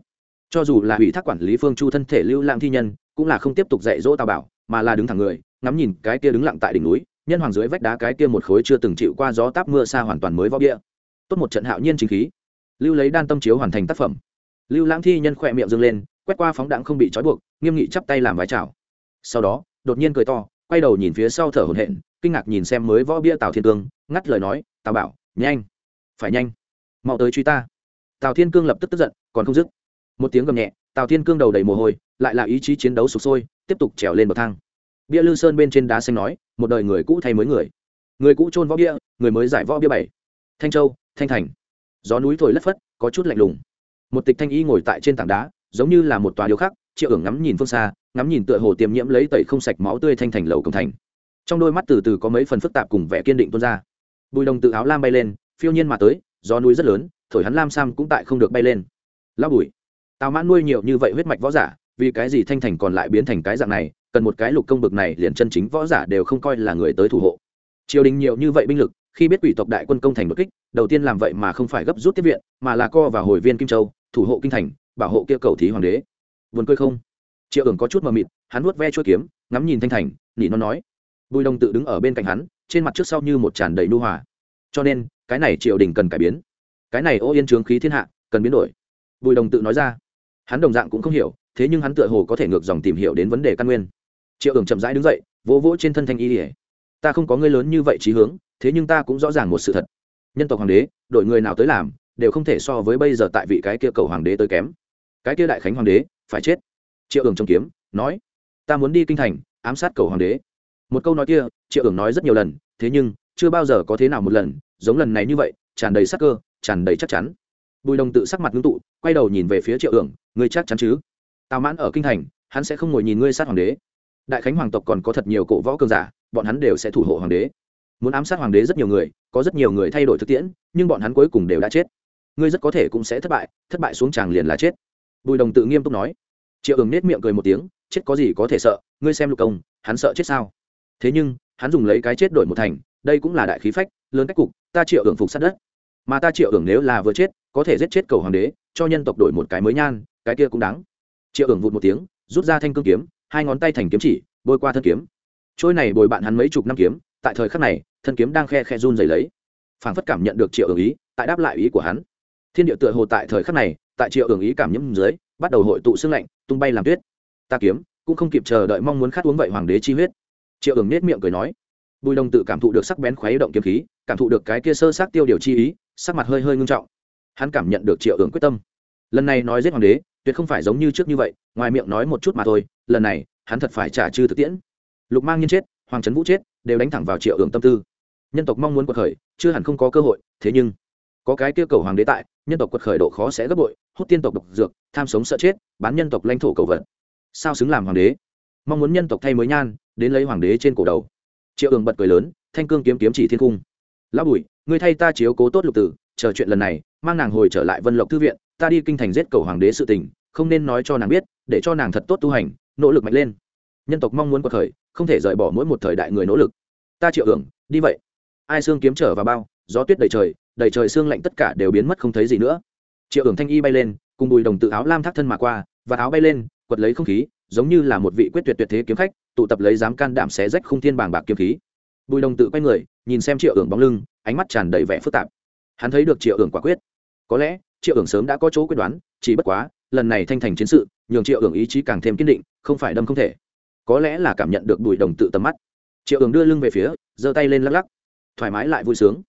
Cho dù là ủy thác quản lý phương chu thân thể lưu lãng thi nhân, cũng là không tiếp tục dạy dỗ tào bảo, mà là đứng thẳng người, ngắm nhìn cái kia đứng lặng tại đỉnh núi, nhân hoàng dưới vách đá cái kia một khối chưa từng chịu qua gió táp mưa xa hoàn toàn mới võ bia. Tốt một trận hạo nhiên chính khí. Lưu lấy đan tâm chiếu hoàn thành tác phẩm. Lưu lãng thi nhân khỏe miệng dâng lên, quét qua phóng đạn không bị trói buộc, nghiêm nghị chắp tay làm vái chào. Sau đó, đột nhiên cười to quay đầu nhìn phía sau thở hổn hển, kinh ngạc nhìn xem mới võ bia tào thiên cương, ngắt lời nói, tào bảo, nhanh, phải nhanh, mau tới truy ta. Tào thiên cương lập tức tức giận, còn không dứt. Một tiếng gầm nhẹ, tào thiên cương đầu đầy mồ hôi, lại là ý chí chiến đấu sụp sôi, tiếp tục trèo lên bậc thang. Bia lư sơn bên trên đá xanh nói, một đời người cũ thay mới người. Người cũ trôn võ bia, người mới giải võ bia bảy. Thanh châu, thanh thành. Gió núi thổi lất phất, có chút lạnh lùng. Một tịch thanh y ngồi tại trên tảng đá, giống như là một tòa điêu khắc, triệu ưởng ngắm nhìn phương xa ngắm nhìn tựa hồ tiêm nhiễm lấy tẩy không sạch máu tươi thanh thành lầu cổng thành. Trong đôi mắt từ từ có mấy phần phức tạp cùng vẻ kiên định tuôn ra. Bùi đồng tự áo lam bay lên, phiêu nhiên mà tới, gió núi rất lớn, thổi hắn lam sam cũng tại không được bay lên. Lao bùi, tào mãn nuôi nhiều như vậy huyết mạch võ giả, vì cái gì thanh thành còn lại biến thành cái dạng này, cần một cái lục công bực này liền chân chính võ giả đều không coi là người tới thủ hộ. Triều đình nhiều như vậy binh lực, khi biết quỷ tộc đại quân công thành đột kích, đầu tiên làm vậy mà không phải gấp rút tiếp viện, mà là co và hồi viên kim châu, thủ hộ kinh thành, bảo hộ kia cầu thí hoàng đế. Vườn cười không? Triệu ưởng có chút mờ mịt, hắn nuốt ve chuỗi kiếm, ngắm nhìn thanh thành, nỉ nó nói. Bùi đồng tự đứng ở bên cạnh hắn, trên mặt trước sau như một tràn đầy nu hòa. Cho nên, cái này triều đình cần cải biến. Cái này ô yên trướng khí thiên hạ, cần biến đổi. Bùi đồng tự nói ra. Hắn đồng dạng cũng không hiểu, thế nhưng hắn tựa hồ có thể ngược dòng tìm hiểu đến vấn đề căn nguyên. Triệu ưởng chậm rãi đứng dậy, vỗ vỗ trên thân thanh y ỉa ta không có ngươi lớn như vậy trí hướng, thế nhưng ta cũng rõ ràng một sự thật. Nhân tộc hoàng đế đội người nào tới làm, đều không thể so với bây giờ tại vị cái kia cầu hoàng đế tới kém. Cái kia đại khánh hoàng đế, phải chết triệu ưởng trong kiếm, nói, ta muốn đi kinh thành, ám sát cầu hoàng đế. Một câu nói kia, triệu ưởng nói rất nhiều lần, thế nhưng, chưa bao giờ có thế nào một lần, giống lần này như vậy, tràn đầy sắc cơ, tràn đầy chắc chắn. Bùi đồng tự sắc mặt ngưng tụ, quay đầu nhìn về phía triệu ưởng ngươi chắc chắn chứ? Tào mãn ở kinh thành, hắn sẽ không ngồi nhìn ngươi sát hoàng đế. Đại khánh hoàng tộc còn có thật nhiều cổ võ cường giả, bọn hắn đều sẽ thủ hộ hoàng đế. Muốn ám sát hoàng đế rất nhiều người, có rất nhiều người thay đổi thực tiễn, nhưng bọn hắn cuối cùng đều đã chết. Ngươi rất có thể cũng sẽ thất bại thất bại xuống tràng liền là chết. Bùi đồng tự nghiêm túc nói triệu ứng nết miệng cười một tiếng, chết có gì có thể sợ, ngươi xem lục công, hắn sợ chết sao? Thế nhưng, hắn dùng lấy cái chết đổi một thành, đây cũng là đại khí phách, lớn cách cục, ta triệu ứng phục sát đất. Mà ta triệu ứng nếu là vừa chết, có thể giết chết cầu hoàng đế, cho nhân tộc đổi một cái mới nhan, cái kia cũng đáng. Triệu ứng vụt một tiếng, rút ra thanh cương kiếm, hai ngón tay thành kiếm chỉ, bôi qua thân kiếm. Trôi này bồi bạn hắn mấy chục năm kiếm, tại thời khắc này, thân kiếm đang khe khe run dày lấy. Phảng phất cảm nhận được triệu ứng ý, tại đáp lại ý của hắn. Thiên địa tựa hồ tại thời khắc này, tại triệu ứng ý cảm nhiễm dưới bắt đầu hội tụ xương lạnh, tung bay làm tuyết. Ta kiếm, cũng không kịp chờ đợi mong muốn khát uống vậy hoàng đế chi huyết. Triệu ường nết miệng cười nói. Bùi đồng tự cảm thụ được sắc bén khuấy động kiếm khí, cảm thụ được cái kia sơ sát tiêu điều chi ý, sắc mặt hơi hơi ngưng trọng. Hắn cảm nhận được triệu ường quyết tâm. Lần này nói giết hoàng đế, tuyệt không phải giống như trước như vậy, ngoài miệng nói một chút mà thôi, lần này, hắn thật phải trả chư thực tiễn. Lục mang nhiên chết, hoàng trấn vũ chết, đều đánh thẳng vào triệu ường tâm tư. Nhân tộc mong muốn quật khởi, chưa hẳn không có cơ hội, thế nhưng, có cái kia cầu hoàng đế tại, nhân tộc quật khởi độ khó sẽ gấp bội hút tiên tộc độc dược, tham sống sợ chết, bán nhân tộc lãnh thổ cầu vật. Sao xứng làm hoàng đế? Mong muốn nhân tộc thay mới nhan, đến lấy hoàng đế trên cổ đầu. Triệu ường bật cười lớn, thanh cương kiếm kiếm chỉ thiên cung. Lão bùi, ngươi thay ta chiếu cố tốt lục tử, chờ chuyện lần này, mang nàng hồi trở lại vân lộc thư viện, ta đi kinh thành giết cầu hoàng đế sự tình, không nên nói cho nàng biết, để cho nàng thật tốt tu hành, nỗ lực mạnh lên. Nhân tộc mong muốn quật khởi, không thể rời bỏ mỗi một thời đại người nỗ lực. Ta triệu hưởng đi vậy. Ai xương kiếm trở vào bao, gió tuyết đầy trời đầy trời xương lạnh tất cả đều biến mất không thấy gì nữa triệu hưởng thanh y bay lên, cùng bùi đồng tự áo lam thác thân mà qua, và áo bay lên, quật lấy không khí, giống như là một vị quyết tuyệt tuyệt thế kiếm khách, tụ tập lấy dám can đảm xé rách không thiên bàng bạc kiếm khí. Bùi đồng tự quay người, nhìn xem triệu ưởng bóng lưng, ánh mắt tràn đầy vẻ phức tạp. Hắn thấy được triệu ưởng quả quyết. Có lẽ, triệu ưởng sớm đã có chỗ quyết đoán, chỉ bất quá, lần này thanh thành chiến sự, nhường triệu ưởng ý chí càng thêm kiên định, không phải đâm không thể. Có lẽ là cảm nhận được bùi đồng tự tầm mắt. Triệu ưởng đưa lưng về phía, giơ tay lên lắc lắc. Thoải mái lại vui sướng.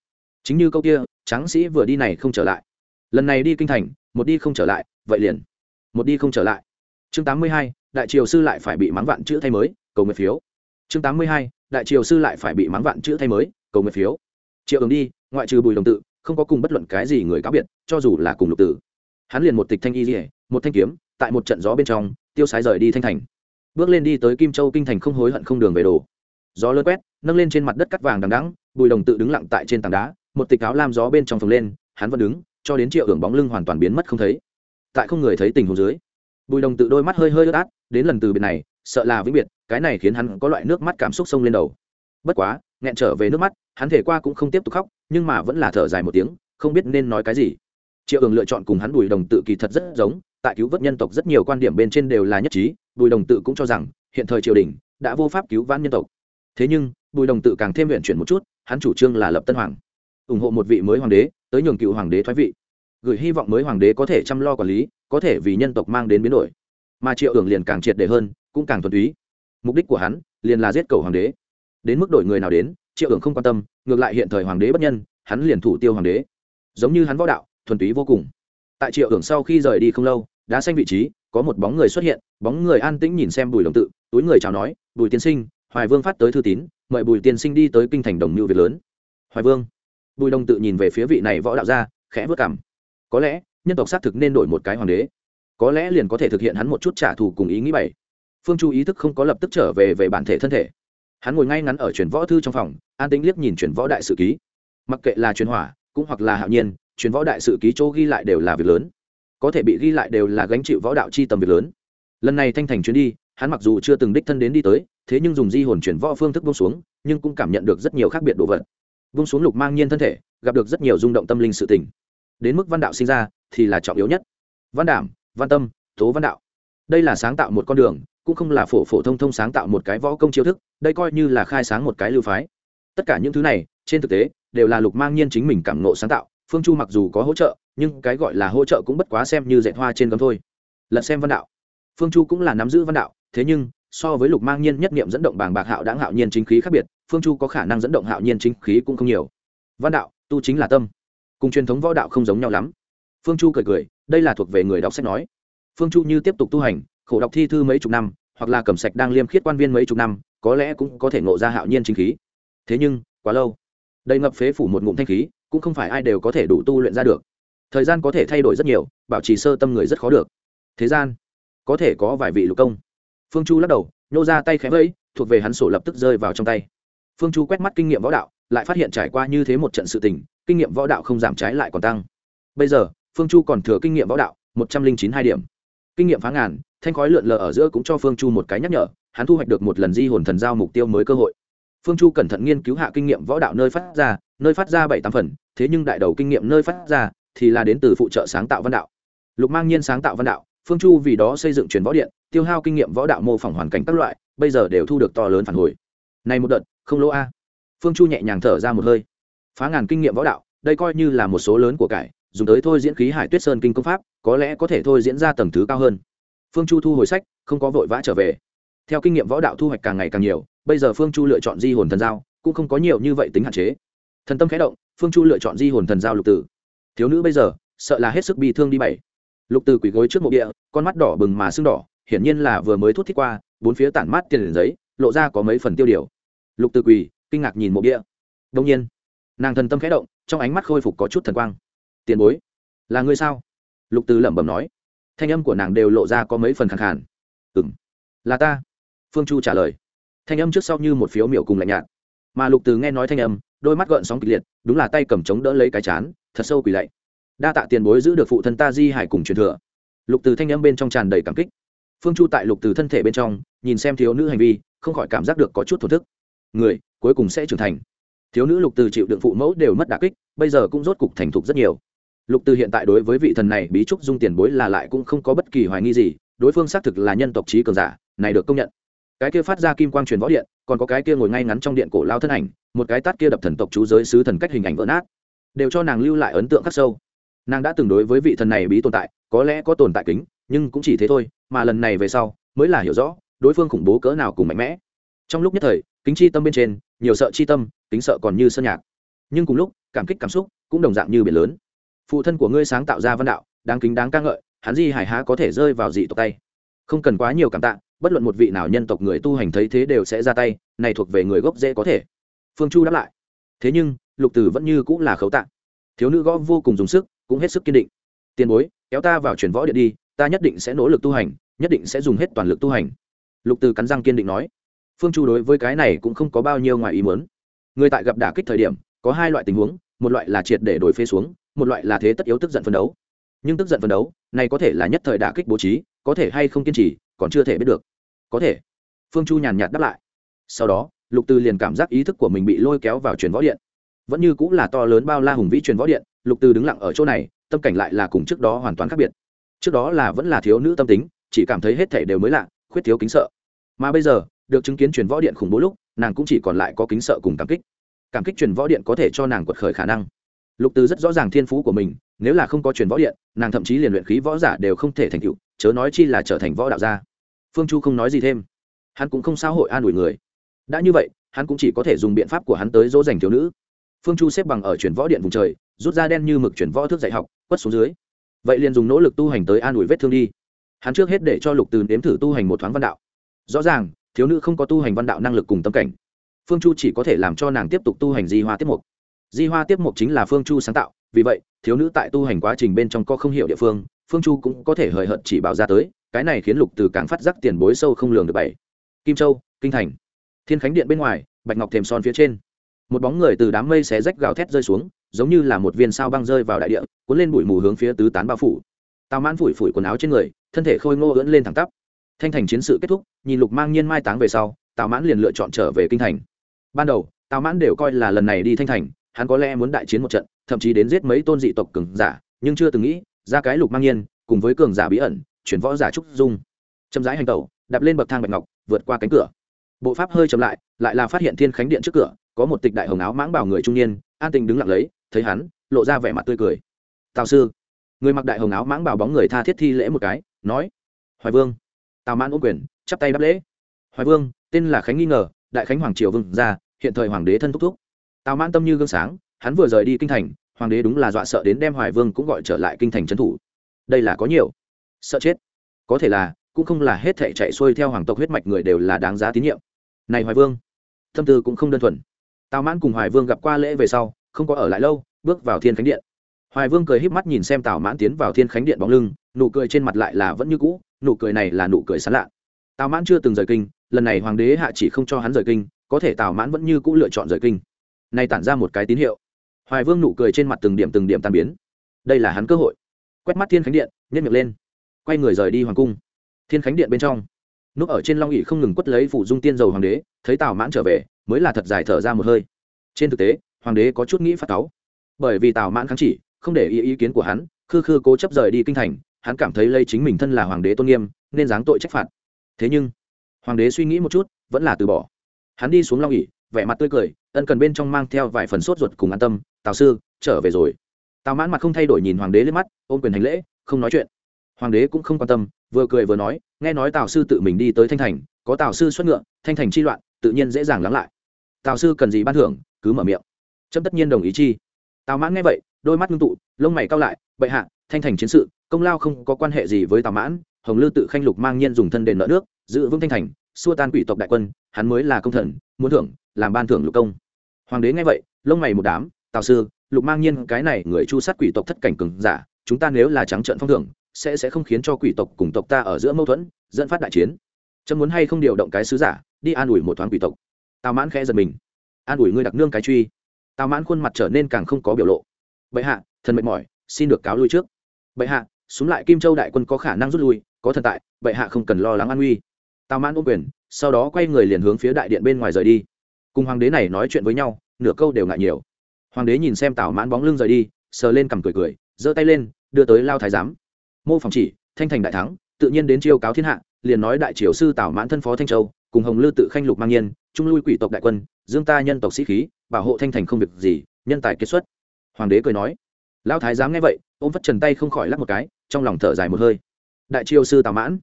Chính như câu kia, tráng sĩ vừa đi này không trở lại lần này đi kinh thành, một đi không trở lại, vậy liền. Một đi không trở lại. Chương tám mươi hai, đại triều sư lại phải bị mắng vạn chữ thay mới, cầu nguyện phiếu. Chương tám mươi hai, đại triều sư lại phải bị mắng vạn chữ thay mới, cầu nguyện phiếu. Triệu ứng đi, ngoại trừ bùi đồng tự, không có cùng bất luận cái gì người cáo biệt, cho dù là cùng lục tử. Hắn liền một tịch thanh y dỉa một thanh kiếm, tại một trận gió bên trong, tiêu sái rời đi thanh thành. Bước lên đi tới kim châu kinh thành không hối hận không đường về đồ. Gió lơ quét, nâng lên trên mặt đất cắt vàng đằng đắng bùi đồng tự đứng lặng tại trên tảng đá, một tịch áo lam gió bên trong phồng lên, hắn vẫn đứng cho đến triệu hưởng bóng lưng hoàn toàn biến mất không thấy. Tại không người thấy tình hồ dưới, bùi đồng tự đôi mắt hơi hơi ướt át, đến lần từ biệt này, sợ là vĩnh biệt, cái này khiến hắn có loại nước mắt cảm xúc sông lên đầu. Bất quá, nghẹn trở về nước mắt, hắn thể qua cũng không tiếp tục khóc, nhưng mà vẫn là thở dài một tiếng, không biết nên nói cái gì. Triệu hưởng lựa chọn cùng hắn bùi đồng tự kỳ thật rất giống, tại cứu vớt nhân tộc rất nhiều quan điểm bên trên đều là nhất trí, bùi đồng tự cũng cho rằng, hiện thời triều đình đã vô pháp cứu vãn nhân tộc. Thế nhưng, bùi đồng tự càng thêm nguyện chuyển một chút, hắn chủ trương là lập tân hoàng ủng hộ một vị mới hoàng đế, tới nhường cựu hoàng đế thoái vị. Gửi hy vọng mới hoàng đế có thể chăm lo quản lý, có thể vì nhân tộc mang đến biến đổi. Mà triệu hưởng liền càng triệt để hơn, cũng càng thuần túy. Mục đích của hắn, liền là giết cầu hoàng đế. Đến mức đổi người nào đến, triệu hưởng không quan tâm, ngược lại hiện thời hoàng đế bất nhân, hắn liền thủ tiêu hoàng đế. Giống như hắn võ đạo, thuần túy vô cùng. Tại triệu hưởng sau khi rời đi không lâu, đã xanh vị trí, có một bóng người xuất hiện, bóng người an tĩnh nhìn xem bùi đồng tự, túi người chào nói, bùi tiên sinh, hoài vương phát tới thư tín, mời bùi tiên sinh đi tới kinh thành đồng mưu việc lớn. Hoài vương? Bùi đồng tự nhìn về phía vị này võ đạo gia, khẽ vớt cảm có lẽ, nhân tộc xác thực nên đổi một cái hoàng đế. Có lẽ liền có thể thực hiện hắn một chút trả thù cùng ý nghĩ bảy. Phương chu ý thức không có lập tức trở về về bản thể thân thể. Hắn ngồi ngay ngắn ở truyền võ thư trong phòng, an tĩnh liếc nhìn truyền võ đại sự ký. Mặc kệ là truyền hỏa, cũng hoặc là hạo nhiên, truyền võ đại sự ký chỗ ghi lại đều là việc lớn. Có thể bị ghi lại đều là gánh chịu võ đạo chi tầm việc lớn. Lần này thanh thành chuyến đi, hắn mặc dù chưa từng đích thân đến đi tới, thế nhưng dùng di hồn chuyển võ phương thức bông xuống, nhưng cũng cảm nhận được rất nhiều khác biệt đồ vật vung xuống lục mang nhiên thân thể, gặp được rất nhiều rung động tâm linh sự tình. Đến mức văn đạo sinh ra, thì là trọng yếu nhất. Văn đảm, văn tâm, tố văn đạo. Đây là sáng tạo một con đường, cũng không là phổ phổ thông thông sáng tạo một cái võ công chiêu thức, đây coi như là khai sáng một cái lưu phái. Tất cả những thứ này, trên thực tế, đều là lục mang nhiên chính mình cảm nộ sáng tạo, phương chu mặc dù có hỗ trợ, nhưng cái gọi là hỗ trợ cũng bất quá xem như dạy hoa trên gấm thôi. Lật xem văn đạo. Phương chu cũng là nắm giữ văn đạo, thế nhưng so với lục mang nhiên nhất niệm dẫn động bàng bạc hạo đáng hạo nhiên chính khí khác biệt, phương chu có khả năng dẫn động hạo nhiên chính khí cũng không nhiều. Văn đạo, tu chính là tâm. Cùng truyền thống võ đạo không giống nhau lắm. Phương chu cười cười, đây là thuộc về người đọc sách nói. Phương chu như tiếp tục tu hành, khổ đọc thi thư mấy chục năm, hoặc là cầm sạch đang liêm khiết quan viên mấy chục năm, có lẽ cũng có thể ngộ ra hạo nhiên chính khí. Thế nhưng, quá lâu. Đầy ngập phế phủ một ngụm thanh khí, cũng không phải ai đều có thể đủ tu luyện ra được. Thời gian có thể thay đổi rất nhiều, bảo trì sơ tâm người rất khó được. Thế gian, có thể có vài vị lục công phương chu lắc đầu, nhô ra tay khẽ vẫy, thuộc về hắn sổ lập tức rơi vào trong tay. Phương chu quét mắt kinh nghiệm võ đạo, lại phát hiện trải qua như thế một trận sự tình, kinh nghiệm võ đạo không giảm trái lại còn tăng. Bây giờ, phương chu còn thừa kinh nghiệm võ đạo, một trăm linh chín hai điểm. Kinh nghiệm phá ngàn, thanh khói lượn lờ ở giữa cũng cho phương chu một cái nhắc nhở, hắn thu hoạch được một lần di hồn thần giao mục tiêu mới cơ hội. Phương chu cẩn thận nghiên cứu hạ kinh nghiệm võ đạo nơi phát ra, nơi phát ra bảy tám phần, thế nhưng đại đầu kinh nghiệm nơi phát ra thì là đến từ phụ trợ sáng tạo văn đạo. Lục mang nhiên sáng tạo văn đạo phương chu vì đó xây dựng truyền võ điện, tiêu hao kinh nghiệm võ đạo mô phỏng hoàn cảnh các loại, bây giờ đều thu được to lớn phản hồi. Này một đợt, không lỗ a. Phương chu nhẹ nhàng thở ra một hơi. Phá ngàn kinh nghiệm võ đạo, đây coi như là một số lớn của cải, dùng tới thôi diễn khí hải tuyết sơn kinh công pháp, có lẽ có thể thôi diễn ra tầng thứ cao hơn. Phương chu thu hồi sách, không có vội vã trở về. Theo kinh nghiệm võ đạo thu hoạch càng ngày càng nhiều, bây giờ phương chu lựa chọn di hồn thần giao, cũng không có nhiều như vậy tính hạn chế. Thần tâm khẽ động, phương chu lựa chọn di hồn thần giao lục tử. Thiếu nữ bây giờ, sợ là hết sức bị thương đi bảy lục từ quỳ gối trước mộ địa, con mắt đỏ bừng mà sưng đỏ, hiển nhiên là vừa mới thút thích qua, bốn phía tản mát tiền giấy, lộ ra có mấy phần tiêu điều. Lục từ quỳ, kinh ngạc nhìn mộ địa. Đông nhiên, nàng thần tâm khẽ động, trong ánh mắt khôi phục có chút thần quang. Tiền bối, là ngươi sao? Lục từ lẩm bẩm nói. Thanh âm của nàng đều lộ ra có mấy phần khẳng khàn. Ừ m là ta. Phương chu trả lời. Thanh âm trước sau như một phiếu miểu cùng lạnh nhạt. Mà lục từ nghe nói thanh âm, đôi mắt gợn sóng kịch liệt, đúng là tay cầm chống đỡ lấy cái chán, thật sâu quỳ lạy đa tạ tiền bối giữ được phụ thân ta di hải cùng truyền thừa. Lục từ thanh âm bên trong tràn đầy cảm kích. Phương chu tại lục từ thân thể bên trong, nhìn xem thiếu nữ hành vi, không khỏi cảm giác được có chút thổ thức. Người, cuối cùng sẽ trưởng thành. Thiếu nữ lục từ chịu đựng phụ mẫu đều mất đà kích, bây giờ cũng rốt cục thành thục rất nhiều. Lục từ hiện tại đối với vị thần này bí trúc dung tiền bối là lại cũng không có bất kỳ hoài nghi gì, đối phương xác thực là nhân tộc trí cường giả, này được công nhận. Cái kia phát ra kim quang truyền võ điện, còn có cái kia ngồi ngay ngắn trong điện cổ lao thân ảnh, một cái tát kia đập thần tộc chú giới sứ thần cách hình ảnh vỡ nát, đều cho nàng lưu lại ấn tượng khắc sâu nàng đã từng đối với vị thần này bí tồn tại, có lẽ có tồn tại kính, nhưng cũng chỉ thế thôi, mà lần này về sau, mới là hiểu rõ, đối phương khủng bố cỡ nào cùng mạnh mẽ. Trong lúc nhất thời, kính chi tâm bên trên, nhiều sợ chi tâm, kính sợ còn như sơn nhạc. Nhưng cùng lúc, cảm kích cảm xúc cũng đồng dạng như biển lớn. Phụ thân của ngươi sáng tạo ra văn đạo, đáng kính đáng ca ngợi, hắn di hải há có thể rơi vào dị tộc tay. Không cần quá nhiều cảm tạ, bất luận một vị nào nhân tộc người tu hành thấy thế đều sẽ ra tay, này thuộc về người gốc dễ có thể. Phương chu đáp lại. Thế nhưng, lục tử vẫn như cũng là khấu tạ. Thiếu nữ gõ vô cùng dùng sức cũng hết sức kiên định. Tiền bối, kéo ta vào chuyển võ điện đi, ta nhất định sẽ nỗ lực tu hành, nhất định sẽ dùng hết toàn lực tu hành. Lục từ cắn răng kiên định nói. Phương chu đối với cái này cũng không có bao nhiêu ngoài ý muốn. Người tại gặp đả kích thời điểm, có hai loại tình huống, một loại là triệt để đổi phê xuống, một loại là thế tất yếu tức giận phân đấu. Nhưng tức giận phân đấu, này có thể là nhất thời đả kích bố trí, có thể hay không kiên trì, còn chưa thể biết được. Có thể. Phương chu nhàn nhạt đáp lại. Sau đó, lục từ liền cảm giác ý thức của mình bị lôi kéo vào truyền võ điện. Vẫn như cũng là to lớn bao la hùng vĩ truyền võ điện lục từ đứng lặng ở chỗ này, tâm cảnh lại là cùng trước đó hoàn toàn khác biệt. Trước đó là vẫn là thiếu nữ tâm tính, chỉ cảm thấy hết thể đều mới lạ, khuyết thiếu kính sợ. Mà bây giờ, được chứng kiến truyền võ điện khủng bố lúc, nàng cũng chỉ còn lại có kính sợ cùng cảm kích. Cảm kích truyền võ điện có thể cho nàng quật khởi khả năng. Lục từ rất rõ ràng thiên phú của mình, nếu là không có truyền võ điện, nàng thậm chí liền luyện khí võ giả đều không thể thành tựu, chớ nói chi là trở thành võ đạo gia. Phương chu không nói gì thêm. Hắn cũng không sao hội an ủi người. Đã như vậy, hắn cũng chỉ có thể dùng biện pháp của hắn tới dỗ dành thiếu nữ. Phương chu xếp bằng ở truyền võ điện vùng trời rút ra đen như mực chuyển võ thước dạy học, quất xuống dưới. Vậy liền dùng nỗ lực tu hành tới an ủi vết thương đi. Hắn trước hết để cho lục từ nếm thử tu hành một thoáng văn đạo. Rõ ràng, thiếu nữ không có tu hành văn đạo năng lực cùng tâm cảnh. Phương chu chỉ có thể làm cho nàng tiếp tục tu hành di hoa tiếp mục. Di hoa tiếp mục chính là phương chu sáng tạo, vì vậy, thiếu nữ tại tu hành quá trình bên trong có không hiểu địa phương phương chu cũng có thể hời hợt chỉ bảo ra tới, cái này khiến lục từ càng phát giác tiền bối sâu không lường được bảy. Kim châu, kinh thành. Thiên khánh điện bên ngoài, bạch ngọc thềm son phía trên. Một bóng người từ đám mây xé rách gào thét rơi xuống giống như là một viên sao băng rơi vào đại địa, cuốn lên bụi mù hướng phía tứ tán bao phủ. Tào mãn phủi phủi quần áo trên người, thân thể khôi ngô ưỡn lên thẳng tắp. Thanh thành chiến sự kết thúc, nhìn lục mang nhiên mai táng về sau, tào mãn liền lựa chọn trở về kinh thành. Ban đầu, tào mãn đều coi là lần này đi thanh thành, hắn có lẽ muốn đại chiến một trận, thậm chí đến giết mấy tôn dị tộc cường giả, nhưng chưa từng nghĩ, ra cái lục mang nhiên, cùng với cường giả bí ẩn, chuyển võ giả trúc dung. Chậm rãi hành tẩu, đạp lên bậc thang bạch ngọc, vượt qua cánh cửa. Bộ pháp hơi chậm lại lại là phát hiện thiên khánh điện trước cửa, có một tịch đại hồng áo mãng bảo người trung niên, an tình đứng lặng lấy thấy hắn, lộ ra vẻ mặt tươi cười. Tào sư. Người mặc đại hồng áo mãng bảo bóng người tha thiết thi lễ một cái, nói, hoài vương. Tào mãn ô quyền, chắp tay đáp lễ. Hoài vương, tên là khánh nghi ngờ, đại khánh hoàng triều vương ra hiện thời hoàng đế thân thúc thúc. Tào mãn tâm như gương sáng, hắn vừa rời đi kinh thành, hoàng đế đúng là dọa sợ đến đem hoài vương cũng gọi trở lại kinh thành trấn thủ. Đây là có nhiều. Sợ chết. Có thể là, cũng không là hết thể chạy xuôi theo hoàng tộc huyết mạch người đều là đáng giá tín nhiệm. Này hoài vương, tâm tư cũng không đơn thuần. Tào mãn cùng hoài vương gặp qua lễ về sau không có ở lại lâu, bước vào thiên khánh điện. Hoài vương cười híp mắt nhìn xem tào mãn tiến vào thiên khánh điện bóng lưng, nụ cười trên mặt lại là vẫn như cũ, nụ cười này là nụ cười sán lạ. Tào mãn chưa từng rời kinh, lần này hoàng đế hạ chỉ không cho hắn rời kinh, có thể tào mãn vẫn như cũ lựa chọn rời kinh. Này tản ra một cái tín hiệu. Hoài vương nụ cười trên mặt từng điểm từng điểm tan biến. Đây là hắn cơ hội. Quét mắt thiên khánh điện nhét miệng lên. Quay người rời đi hoàng cung. Thiên khánh điện bên trong. Núp ở trên long ỉ không ngừng quất lấy phủ dung tiên dầu hoàng đế, thấy tào mãn trở về, mới là thật dài thở ra một hơi. Trên thực tế hoàng đế có chút nghĩ phát cáu. Bởi vì tào mãn kháng chỉ, không để ý ý kiến của hắn, khư khư cố chấp rời đi kinh thành, hắn cảm thấy lây chính mình thân là hoàng đế tôn nghiêm, nên giáng tội trách phạt. Thế nhưng, hoàng đế suy nghĩ một chút, vẫn là từ bỏ. Hắn đi xuống long ỉ vẻ mặt tươi cười, ân cần bên trong mang theo vài phần sốt ruột cùng an tâm, tào sư, trở về rồi. Tào mãn mặt không thay đổi nhìn hoàng đế lên mắt, ôm quyền hành lễ, không nói chuyện. Hoàng đế cũng không quan tâm, vừa cười vừa nói, nghe nói tào sư tự mình đi tới thanh thành, có tào sư xuất ngựa, thanh thành chi loạn, tự nhiên dễ dàng lắng lại. Tào sư cần gì ban thưởng? cứ mở miệng trâm tất nhiên đồng ý chi. Tào mãn nghe vậy, đôi mắt ngưng tụ, lông mày cao lại, bệ hạ, thanh thành chiến sự, công lao không có quan hệ gì với tào mãn, hồng lư tự khanh lục mang nhiên dùng thân đền nợ nước, giữ vững thanh thành, xua tan quỷ tộc đại quân, hắn mới là công thần, muốn thưởng, làm ban thưởng lục công. Hoàng đế nghe vậy, lông mày một đám, tào sư, lục mang nhiên, cái này người chu sát quỷ tộc thất cảnh cường giả, chúng ta nếu là trắng trợn phong thưởng, sẽ sẽ không khiến cho quỷ tộc cùng tộc ta ở giữa mâu thuẫn, dẫn phát đại chiến. Chấm muốn hay không điều động cái sứ giả, đi an ủi một thoáng quỷ tộc. Tào mãn khẽ giật mình. An ủi ngươi đặc nương cái truy tào mãn khuôn mặt trở nên càng không có biểu lộ. Bệ hạ, thần mệt mỏi, xin được cáo lui trước. Bệ hạ, súng lại kim châu đại quân có khả năng rút lui, có thần tại, bệ hạ không cần lo lắng an nguy. Tào mãn ôm quyền, sau đó quay người liền hướng phía đại điện bên ngoài rời đi. Cùng hoàng đế này nói chuyện với nhau, nửa câu đều ngại nhiều. Hoàng đế nhìn xem tào mãn bóng lưng rời đi, sờ lên cằm cười cười, giơ tay lên, đưa tới lao thái giám. Mô phòng chỉ, thanh thành đại thắng, tự nhiên đến chiêu cáo thiên hạ, liền nói đại triều sư tào mãn thân phó thanh châu, cùng hồng lư tự khanh lục mang nhiên, trung lui quỷ tộc đại quân dương ta nhân tộc sĩ khí, bảo hộ thanh thành không việc gì, nhân tài kết xuất. Hoàng đế cười nói. Lão thái giám nghe vậy, ôm phất trần tay không khỏi lắc một cái, trong lòng thở dài một hơi. Đại triều sư tào mãn,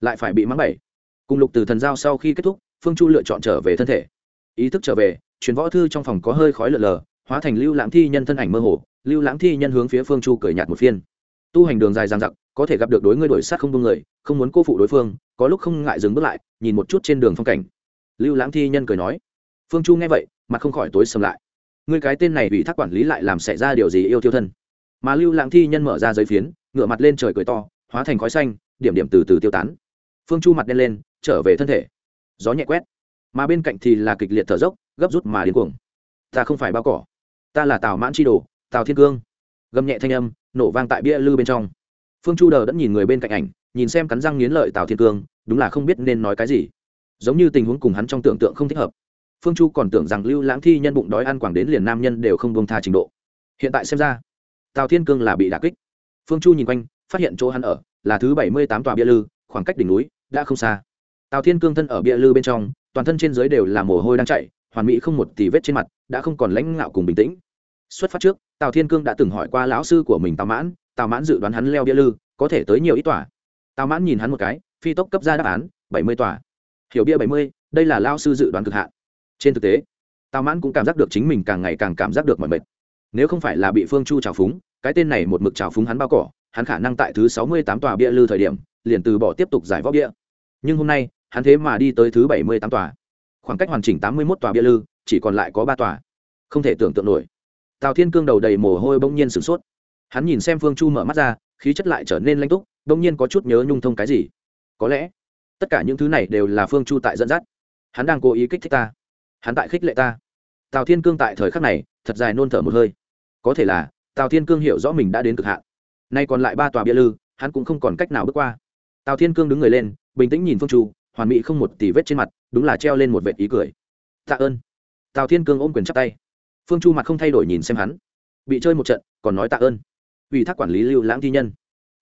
lại phải bị mắng bảy. Cùng lục từ thần giao sau khi kết thúc, phương chu lựa chọn trở về thân thể. Ý thức trở về, truyền võ thư trong phòng có hơi khói lờ lờ, hóa thành lưu lãng thi nhân thân ảnh mơ hồ. Lưu lãng thi nhân hướng phía phương chu cười nhạt một phiên. Tu hành đường dài dang dặc, có thể gặp được đối ngươi đổi sát không buông người, không muốn cô phụ đối phương, có lúc không ngại dừng bước lại, nhìn một chút trên đường phong cảnh. Lưu lãng thi nhân cười nói phương chu nghe vậy, mặt không khỏi tối sầm lại. Ngươi cái tên này bị thác quản lý lại làm xảy ra điều gì yêu thiêu thân? Mà lưu lãng thi nhân mở ra giấy phiến ngựa mặt lên trời cười to, hóa thành khói xanh, điểm điểm từ từ tiêu tán. Phương chu mặt đen lên, trở về thân thể. Gió nhẹ quét. Mà bên cạnh thì là kịch liệt thở dốc, gấp rút mà điên cuồng. Ta không phải bao cỏ. Ta là tào mãn chi đồ, tào thiên cương. Gầm nhẹ thanh âm, nổ vang tại bia lư bên trong. Phương chu đờ đẫn nhìn người bên cạnh ảnh, nhìn xem cắn răng nghiến lợi tào thiên cương, đúng là không biết nên nói cái gì. Giống như tình huống cùng hắn trong tưởng tượng không thích hợp phương chu còn tưởng rằng lưu lãng thi nhân bụng đói ăn quảng đến liền nam nhân đều không bông tha trình độ. Hiện tại xem ra, tào thiên cương là bị đà kích. Phương chu nhìn quanh, phát hiện chỗ hắn ở là thứ bảy mươi tám tòa bia lư, khoảng cách đỉnh núi đã không xa. Tào thiên cương thân ở bia lư bên trong, toàn thân trên dưới đều là mồ hôi đang chạy hoàn mỹ không một tì vết trên mặt, đã không còn lãnh ngạo cùng bình tĩnh. Xuất phát trước, tào thiên cương đã từng hỏi qua lão sư của mình tào mãn tào mãn dự đoán hắn leo bia lư, có thể tới nhiều ít tòa. Tào mãn nhìn hắn một cái, phi tốc cấp ra đáp án, bảy mươi tòa. Hiểu bia bảy mươi, đây là lao sư dự đoán cực hạn trên thực tế, tào mãn cũng cảm giác được chính mình càng ngày càng cảm giác được mọi mệt. Nếu không phải là bị phương chu trào phúng, cái tên này một mực trào phúng hắn bao cỏ, hắn khả năng tại thứ sáu mươi tám tòa bia lư thời điểm, liền từ bỏ tiếp tục giải võ bia. Nhưng hôm nay, hắn thế mà đi tới thứ bảy mươi tám tòa. Khoảng cách hoàn chỉnh tám mươi một tòa bia lư, chỉ còn lại có ba tòa. Không thể tưởng tượng nổi. Tào thiên cương đầu đầy mồ hôi bỗng nhiên sửng sốt. Hắn nhìn xem phương chu mở mắt ra, khí chất lại trở nên lanh túc, bỗng nhiên có chút nhớ nhung thông cái gì. Có lẽ, tất cả những thứ này đều là phương chu tại dẫn dắt. Hắn đang cố ý kích thích ta hắn tại khích lệ ta. Tào thiên cương tại thời khắc này, thật dài nôn thở một hơi. Có thể là, tào thiên cương hiểu rõ mình đã đến cực hạn. Nay còn lại ba tòa bia lư, hắn cũng không còn cách nào bước qua. Tào thiên cương đứng người lên, bình tĩnh nhìn phương chu, hoàn mỹ không một tỷ vết trên mặt, đúng là treo lên một vệt ý cười. Tạ ơn. Tào thiên cương ôm quyền chắp tay. Phương chu mặt không thay đổi nhìn xem hắn. Bị chơi một trận, còn nói tạ ơn. Ủy thác quản lý lưu lãng thi nhân.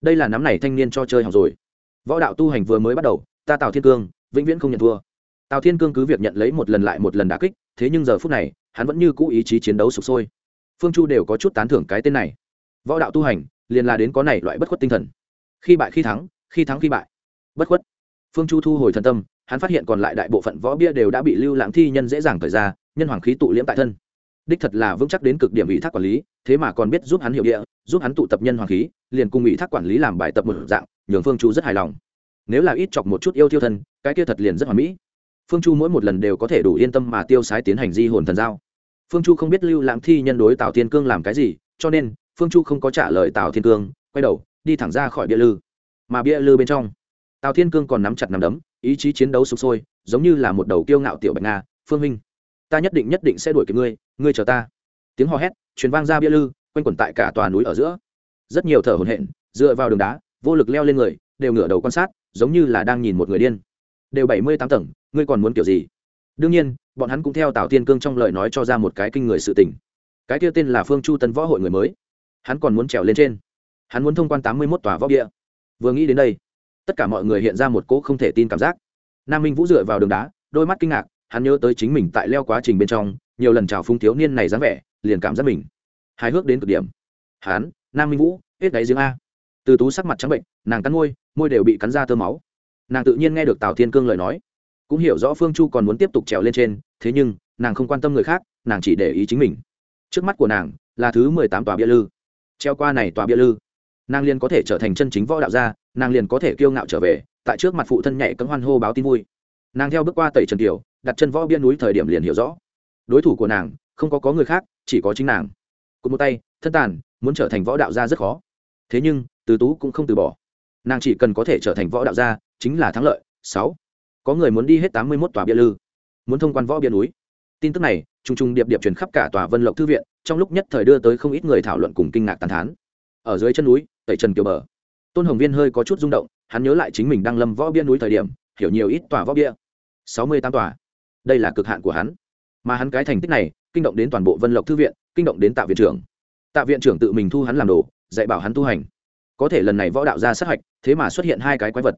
Đây là nắm này thanh niên cho chơi học rồi. Võ đạo tu hành vừa mới bắt đầu, ta tào thiên cương, vĩnh viễn không nhận thua tào thiên cương cứ việc nhận lấy một lần lại một lần đà kích, thế nhưng giờ phút này, hắn vẫn như cũ ý chí chiến đấu sụp sôi. Phương chu đều có chút tán thưởng cái tên này. Võ đạo tu hành, liền là đến có này loại bất khuất tinh thần. Khi bại khi thắng khi thắng khi bại. Bất khuất. Phương chu thu hồi thần tâm, hắn phát hiện còn lại đại bộ phận võ bia đều đã bị lưu lãng thi nhân dễ dàng thời ra, nhân hoàng khí tụ liễm tại thân. Đích thật là vững chắc đến cực điểm ủy thác quản lý, thế mà còn biết giúp hắn hiệu địa, giúp hắn tụ tập nhân hoàng khí, liền cùng ủy thác quản lý làm bài tập một dạng, nhường phương chu rất hài lòng. Nếu là ít chọc một chút yêu thiêu thân, cái kia thật liền rất hoàn mỹ phương chu mỗi một lần đều có thể đủ yên tâm mà tiêu sái tiến hành di hồn thần giao. Phương chu không biết lưu lãng thi nhân đối tào thiên cương làm cái gì, cho nên phương chu không có trả lời tào thiên cương, quay đầu, đi thẳng ra khỏi bia lư. Mà bia lư bên trong, tào thiên cương còn nắm chặt nắm đấm, ý chí chiến đấu sụp sôi, giống như là một đầu kiêu ngạo tiểu bạch nga. Phương minh, ta nhất định nhất định sẽ đuổi kịp ngươi ngươi chờ ta. Tiếng hò hét truyền vang ra bia lư, quanh quẩn tại cả tòa núi ở giữa. Rất nhiều thở hổn hển, dựa vào đường đá, vô lực leo lên người, đều ngửa đầu quan sát, giống như là đang nhìn một người điên. Đều bảy mươi tám tầng ngươi còn muốn kiểu gì? Đương nhiên, bọn hắn cũng theo tào thiên cương trong lời nói cho ra một cái kinh người sự tình. Cái kia tên là phương chu tân võ hội người mới. Hắn còn muốn trèo lên trên. Hắn muốn thông quan tám mươi mốt tòa võ địa vừa nghĩ đến đây, tất cả mọi người hiện ra một cỗ không thể tin cảm giác. Nam minh vũ dựa vào đường đá, đôi mắt kinh ngạc, hắn nhớ tới chính mình tại leo quá trình bên trong, nhiều lần chào phung thiếu niên này dáng vẻ, liền cảm giác mình hài hước đến cực điểm. Hắn, nam minh vũ, hết đáy giếng a. Từ tú sắc mặt trắng bệnh, nàng cắn môi môi đều bị cắn ra tơ máu. Nàng tự nhiên nghe được tào thiên cương lời nói cũng hiểu rõ phương chu còn muốn tiếp tục trèo lên trên thế nhưng nàng không quan tâm người khác nàng chỉ để ý chính mình. Trước mắt của nàng là thứ mười tám tòa bia lư. Treo qua này tòa bia lư nàng liền có thể trở thành chân chính võ đạo gia nàng liền có thể kiêu ngạo trở về tại trước mặt phụ thân nhảy cấm hoan hô báo tin vui. Nàng theo bước qua tẩy trần tiểu, đặt chân võ bia núi thời điểm liền hiểu rõ. Đối thủ của nàng không có có người khác chỉ có chính nàng. Cụt một tay thân tàn muốn trở thành võ đạo gia rất khó. Thế nhưng từ tú cũng không từ bỏ. Nàng chỉ cần có thể trở thành võ đạo gia chính là thắng lợi. Sáu có người muốn đi hết tám mươi mốt tòa bia lư, muốn thông quan võ bia núi. Tin tức này t r u n g t r n g điệp điệp truyền khắp cả tòa vân lộc thư viện, trong lúc nhất thời đưa tới không ít người thảo luận cùng kinh ngạc tàn thán. Ở dưới chân núi, tẩy trần kiều bờ. Tôn hồng viên hơi có chút rung động, hắn nhớ lại chính mình đang lâm võ bia núi thời điểm, hiểu nhiều ít tòa võ bia. Sáu mươi tám tòa. Đây là cực hạn của hắn. Mà hắn cái thành tích này, kinh động đến toàn bộ vân lộc thư viện, kinh động đến tạ viện trưởng. Tạ viện trưởng tự mình thu hắn làm đồ, dạy bảo hắn tu hành. Có thể lần này võ đạo ra sát hạch, thế mà xuất hiện hai cái quái vật.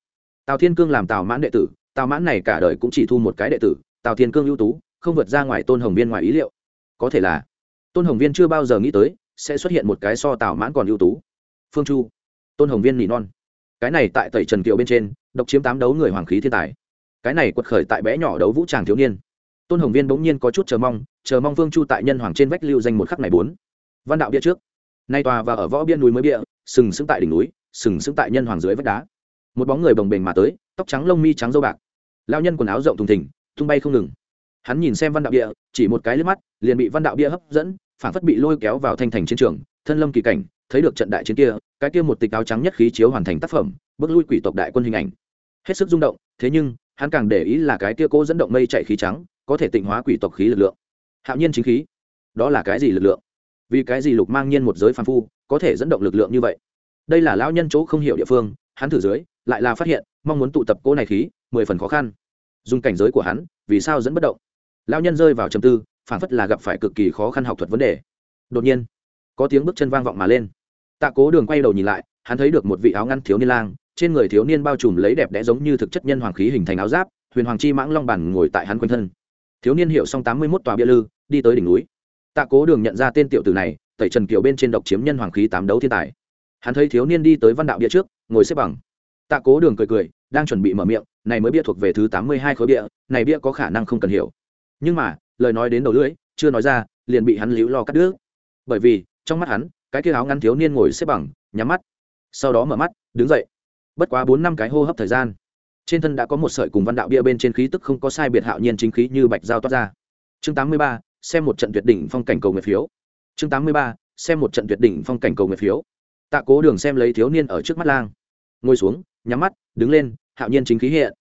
Tào thiên cương làm tào mãn đệ tử tào mãn này cả đời cũng chỉ thu một cái đệ tử, tào thiên cương ưu tú, không vượt ra ngoài tôn hồng viên ngoài ý liệu. Có thể là, tôn hồng viên chưa bao giờ nghĩ tới, sẽ xuất hiện một cái so tào mãn còn ưu tú. Phương chu, tôn hồng viên nỉ non. Cái này tại tẩy trần kiều bên trên, độc chiếm tám đấu người hoàng khí thiên tài. Cái này quật khởi tại bé nhỏ đấu vũ tràng thiếu niên. Tôn hồng viên bỗng nhiên có chút chờ mong chờ mong phương chu tại nhân hoàng trên vách lưu danh một khắc này bốn. Văn đạo bia trước. Nay tòa và ở võ biên núi mới bia, sừng sững tại đỉnh núi, sừng sững tại nhân hoàng dưới vách đá. Một bóng người bồng bềnh mà tới tóc trắng lông mi trắng dâu bạc. Lao nhân quần áo rộng thùng thình, tung bay không ngừng. Hắn nhìn xem văn đạo bia, chỉ một cái liếc mắt, liền bị văn đạo bia hấp dẫn phản phất bị lôi kéo vào thanh thành chiến trường, thân lâm kỳ cảnh, thấy được trận đại chiến kia, cái kia một tịch áo trắng nhất khí chiếu hoàn thành tác phẩm, bước lui quỷ tộc đại quân hình ảnh. Hết sức rung động, thế nhưng, hắn càng để ý là cái kia cố dẫn động mây chạy khí trắng, có thể tịnh hóa quỷ tộc khí lực lượng. Hạo nhiên chính khí, đó là cái gì lực lượng? Vì cái gì lục mang nhiên một giới phàm phu, có thể dẫn động lực lượng như vậy? Đây là lão nhân chỗ không hiểu địa phương, hắn thử dưới, lại là phát hiện mong muốn tụ tập cỗ này khí, mười phần khó khăn. Dùng cảnh giới của hắn, vì sao dẫn bất động? Lão nhân rơi vào trầm tư phản phất là gặp phải cực kỳ khó khăn học thuật vấn đề. Đột nhiên, có tiếng bước chân vang vọng mà lên. Tạ cố đường quay đầu nhìn lại, hắn thấy được một vị áo ngăn thiếu niên lang, trên người thiếu niên bao trùm lấy đẹp đẽ giống như thực chất nhân hoàng khí hình thành áo giáp, huyền hoàng chi mãng long bản ngồi tại hắn quanh thân. Thiếu niên hiệu xong tám mươi mốt tòa bia lư, đi tới đỉnh núi. Tạ cố đường nhận ra tên tiểu tử này, tẩy trần kiều bên trên độc chiếm nhân hoàng khí tám đấu thiên tài. Hắn thấy thiếu niên đi tới văn đạo bia trước, ngồi xếp bằng tạ cố đường cười cười, đang chuẩn bị mở miệng, này mới bia thuộc về thứ tám mươi hai khối bia, này bia có khả năng không cần hiểu. Nhưng mà, lời nói đến đầu lưỡi, chưa nói ra, liền bị hắn líu lo cắt đứt. Bởi vì, trong mắt hắn, cái kia áo ngắn thiếu niên ngồi xếp bằng, nhắm mắt. Sau đó mở mắt, đứng dậy. Bất quá bốn năm cái hô hấp thời gian, trên thân đã có một sợi cùng văn đạo bia bên trên khí tức không có sai biệt hạo nhiên chính khí như bạch giao toát ra. Chương tám mươi ba, xem một trận tuyệt đỉnh phong cảnh cầu nguyện phiếu. Chương tám mươi ba, xem một trận tuyệt đỉnh phong cảnh cầu nguyện phiếu. Tạ cố đường xem lấy thiếu niên ở trước mắt lang ngồi xuống, nhắm mắt, đứng lên, hạo nhiên chính khí hiện.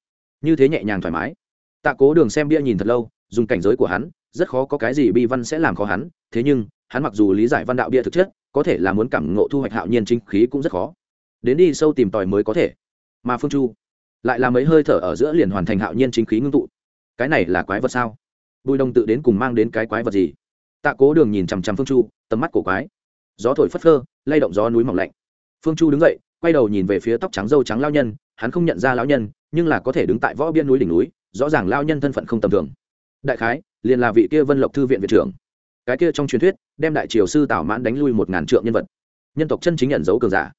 Như thế nhẹ nhàng thoải mái. Tạ cố đường xem bia nhìn thật lâu, dùng cảnh giới của hắn, rất khó có cái gì bi văn sẽ làm khó hắn, thế nhưng, hắn mặc dù lý giải văn đạo bia thực chất, có thể là muốn cảm ngộ thu hoạch hạo nhiên chính khí cũng rất khó. Đến đi sâu tìm tòi mới có thể. Mà phương chu, lại là mấy hơi thở ở giữa liền hoàn thành hạo nhiên chính khí ngưng tụ. Cái này là quái vật sao? Bùi đồng tự đến cùng mang đến cái quái vật gì? Tạ cố đường nhìn chằm chằm phương chu, tầm mắt cổ quái. Gió thổi phất phơ, lay động gió núi mỏng lạnh. Phương chu đứng dậy quay đầu nhìn về phía tóc trắng dâu trắng lao nhân, hắn không nhận ra lão nhân, nhưng là có thể đứng tại võ biên núi đỉnh núi, rõ ràng lao nhân thân phận không tầm thường. Đại khái, liền là vị kia vân lộc thư viện viện trưởng. Cái kia trong truyền thuyết, đem đại triều sư tảo mãn đánh lui một ngàn trượng nhân vật. Nhân tộc chân chính nhận dấu cường giả.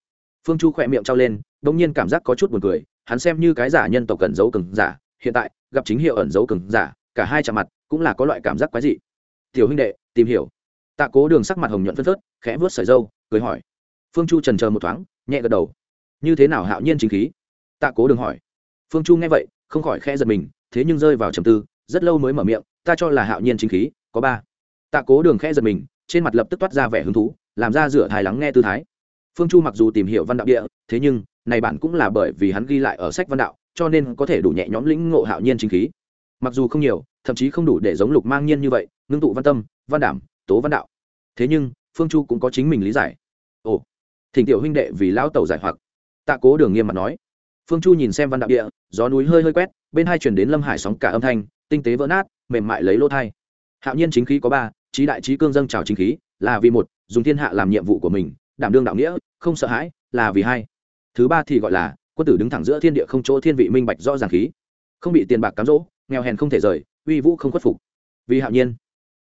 Phương chu khỏe miệng trao lên đ ỗ n g nhiên cảm giác có chút buồn cười, hắn xem như cái giả nhân tộc cẩn dấu cường giả, hiện tại, gặp chính hiệu ẩn dấu cường giả, cả hai chạm mặt, cũng là có loại cảm giác quái dị. Tiểu huynh đệ, tìm hiểu. Tạ cố đường sắc mặt hồng nhuận phân phớt, khẽ vớt sợi dâu, cười hỏi phương chu trần chờ một thoáng, nhẹ gật đầu. Như thế nào hạo nhiên chính khí? Tạ cố đường hỏi. Phương chu nghe vậy, không khỏi khẽ giật mình, thế nhưng rơi vào trầm tư, rất lâu mới mở miệng, ta cho là hạo nhiên chính khí, có ba. Tạ cố đường khẽ giật mình, trên mặt lập tức toát ra vẻ hứng thú, làm ra rửa thái lắng nghe tư thái. Phương chu mặc dù tìm hiểu văn đạo địa, thế nhưng, này bản cũng là bởi vì hắn ghi lại ở sách văn đạo, cho nên có thể đủ nhẹ nhõm lĩnh ngộ hạo nhiên chính khí. Mặc dù không nhiều, thậm chí không đủ để giống lục mang nhiên như vậy, ngưng tụ văn tâm, văn đảm, tố văn đạo. Thế nhưng, phương chu cũng có chính mình lý giải. Ồ thỉnh tiểu huynh đệ vì lão tẩu giải hoặc. Tạ cố đường nghiêm mặt nói. Phương chu nhìn xem văn đạo địa, gió núi hơi hơi quét, bên hai chuyển đến lâm hải sóng cả âm thanh, tinh tế vỡ nát, mềm mại lấy lỗ thai. Hạo nhiên chính khí có ba trí đại trí cương dâng trào chính khí, là vì một, dùng thiên hạ làm nhiệm vụ của mình, đảm đương đạo nghĩa, không sợ hãi, là vì hai. Thứ ba thì gọi là, quân tử đứng thẳng giữa thiên địa không chỗ thiên vị minh bạch rõ ràng khí. Không bị tiền bạc cám dỗ, nghèo hèn không thể rời, uy vũ không khuất phục. Vì hạo nhiên,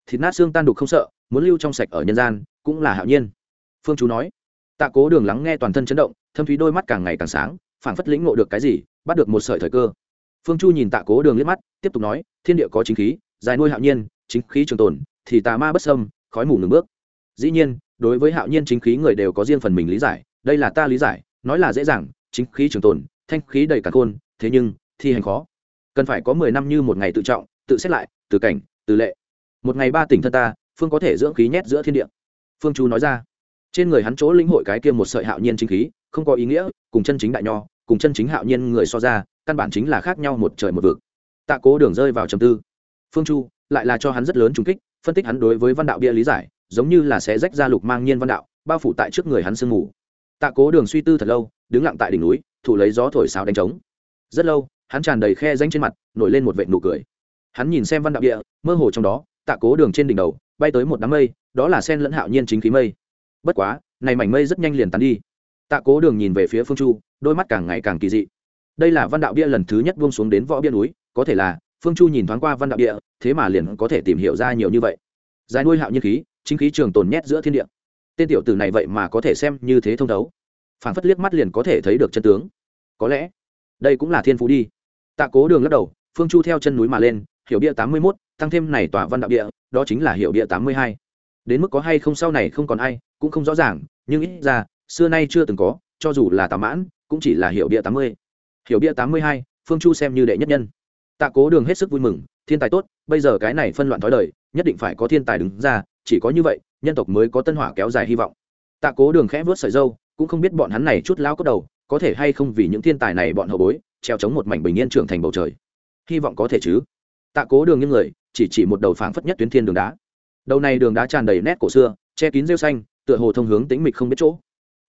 thịt nát xương tan đục không sợ, muốn lưu trong sạch ở nhân gian, cũng là hạo nhiên. Phương chú nói tạ cố đường lắng nghe toàn thân chấn động, thâm thúy đôi mắt càng ngày càng sáng, phảng phất lĩnh ngộ được cái gì, bắt được một sợi thời cơ. Phương chu nhìn tạ cố đường liếc mắt, tiếp tục nói, thiên địa có chính khí, dài nuôi hạo nhiên, chính khí trường tồn, thì tà ma bất sâm khói mù ngừng bước. Dĩ nhiên, đối với hạo nhiên chính khí người đều có riêng phần mình lý giải, đây là ta lý giải, nói là dễ dàng, chính khí trường tồn, thanh khí đầy cả khôn, thế nhưng, thi hành khó. Cần phải có mười năm như một ngày tự trọng, tự xét lại, từ cảnh, từ lệ. Một ngày ba tỉnh thân ta, phương có thể dưỡng khí nhét giữa thiên địa. Phương Chu nói ra trên người hắn chỗ lĩnh hội cái kia một sợi hạo nhiên chính khí, không có ý nghĩa, cùng chân chính đại nho, cùng chân chính hạo nhiên người so ra, căn bản chính là khác nhau một trời một vực. Tạ cố đường rơi vào trầm tư. Phương chu, lại là cho hắn rất lớn trùng kích, phân tích hắn đối với văn đạo bia lý giải, giống như là sẽ rách ra lục mang nhiên văn đạo, bao phủ tại trước người hắn sương mù. Tạ cố đường suy tư thật lâu, đứng lặng tại đỉnh núi thủ lấy gió thổi sáo đánh trống. Rất lâu, hắn tràn đầy khe danh trên mặt, nổi lên một vệ nụ cười. Hắn nhìn xem văn đạo địa mơ hồ trong đó, tạ cố đường trên đỉnh đầu, bay tới một đám mây, đó là sen lẫn hạo nhiên chính khí mây bất quá, này mảnh mây rất nhanh liền tán đi. Tạ cố đường nhìn về phía phương chu, đôi mắt càng ngày càng kỳ dị. Đây là văn đạo bia lần thứ nhất buông xuống đến võ bia núi, có thể là phương chu nhìn thoáng qua văn đạo địa thế mà liền có thể tìm hiểu ra nhiều như vậy. Dài nuôi hạo nhiên khí, chính khí trường tồn nhét giữa thiên địa. Tên tiểu tử này vậy mà có thể xem như thế thông thấu. Phảng phất liếc mắt liền có thể thấy được chân tướng. Có lẽ, đây cũng là thiên phú đi. Tạ cố đường lắc đầu, phương chu theo chân núi mà lên, hiểu bia tám mươi mốt, tăng thêm này tòa văn đạo địa đó chính là hiểu bia tám mươi hai. Đến mức có hay không sau này không còn ai cũng không rõ ràng, nhưng ít ra, xưa nay chưa từng có, cho dù là tà mãn, cũng chỉ là hiểu bia tám mươi. Hiểu bia tám mươi hai, phương chu xem như đệ nhất nhân. Tạ cố đường hết sức vui mừng, thiên tài tốt, bây giờ cái này phân loạn thói đời, nhất định phải có thiên tài đứng ra, chỉ có như vậy, nhân tộc mới có tân hỏa kéo dài hy vọng. Tạ cố đường khẽ vớt sợi dâu, cũng không biết bọn hắn này chút lao cốc đầu, có thể hay không vì những thiên tài này bọn hậu bối, treo chống một mảnh bình yên trưởng thành bầu trời. Hy vọng có thể chứ. Tạ cố đường những người, chỉ chỉ một đầu phảng phất nhất tuyến thiên đường đá. Đầu này đường đá tràn đầy nét cổ xưa, che kín rêu xanh tựa hồ thông hướng tĩnh mịch không biết chỗ.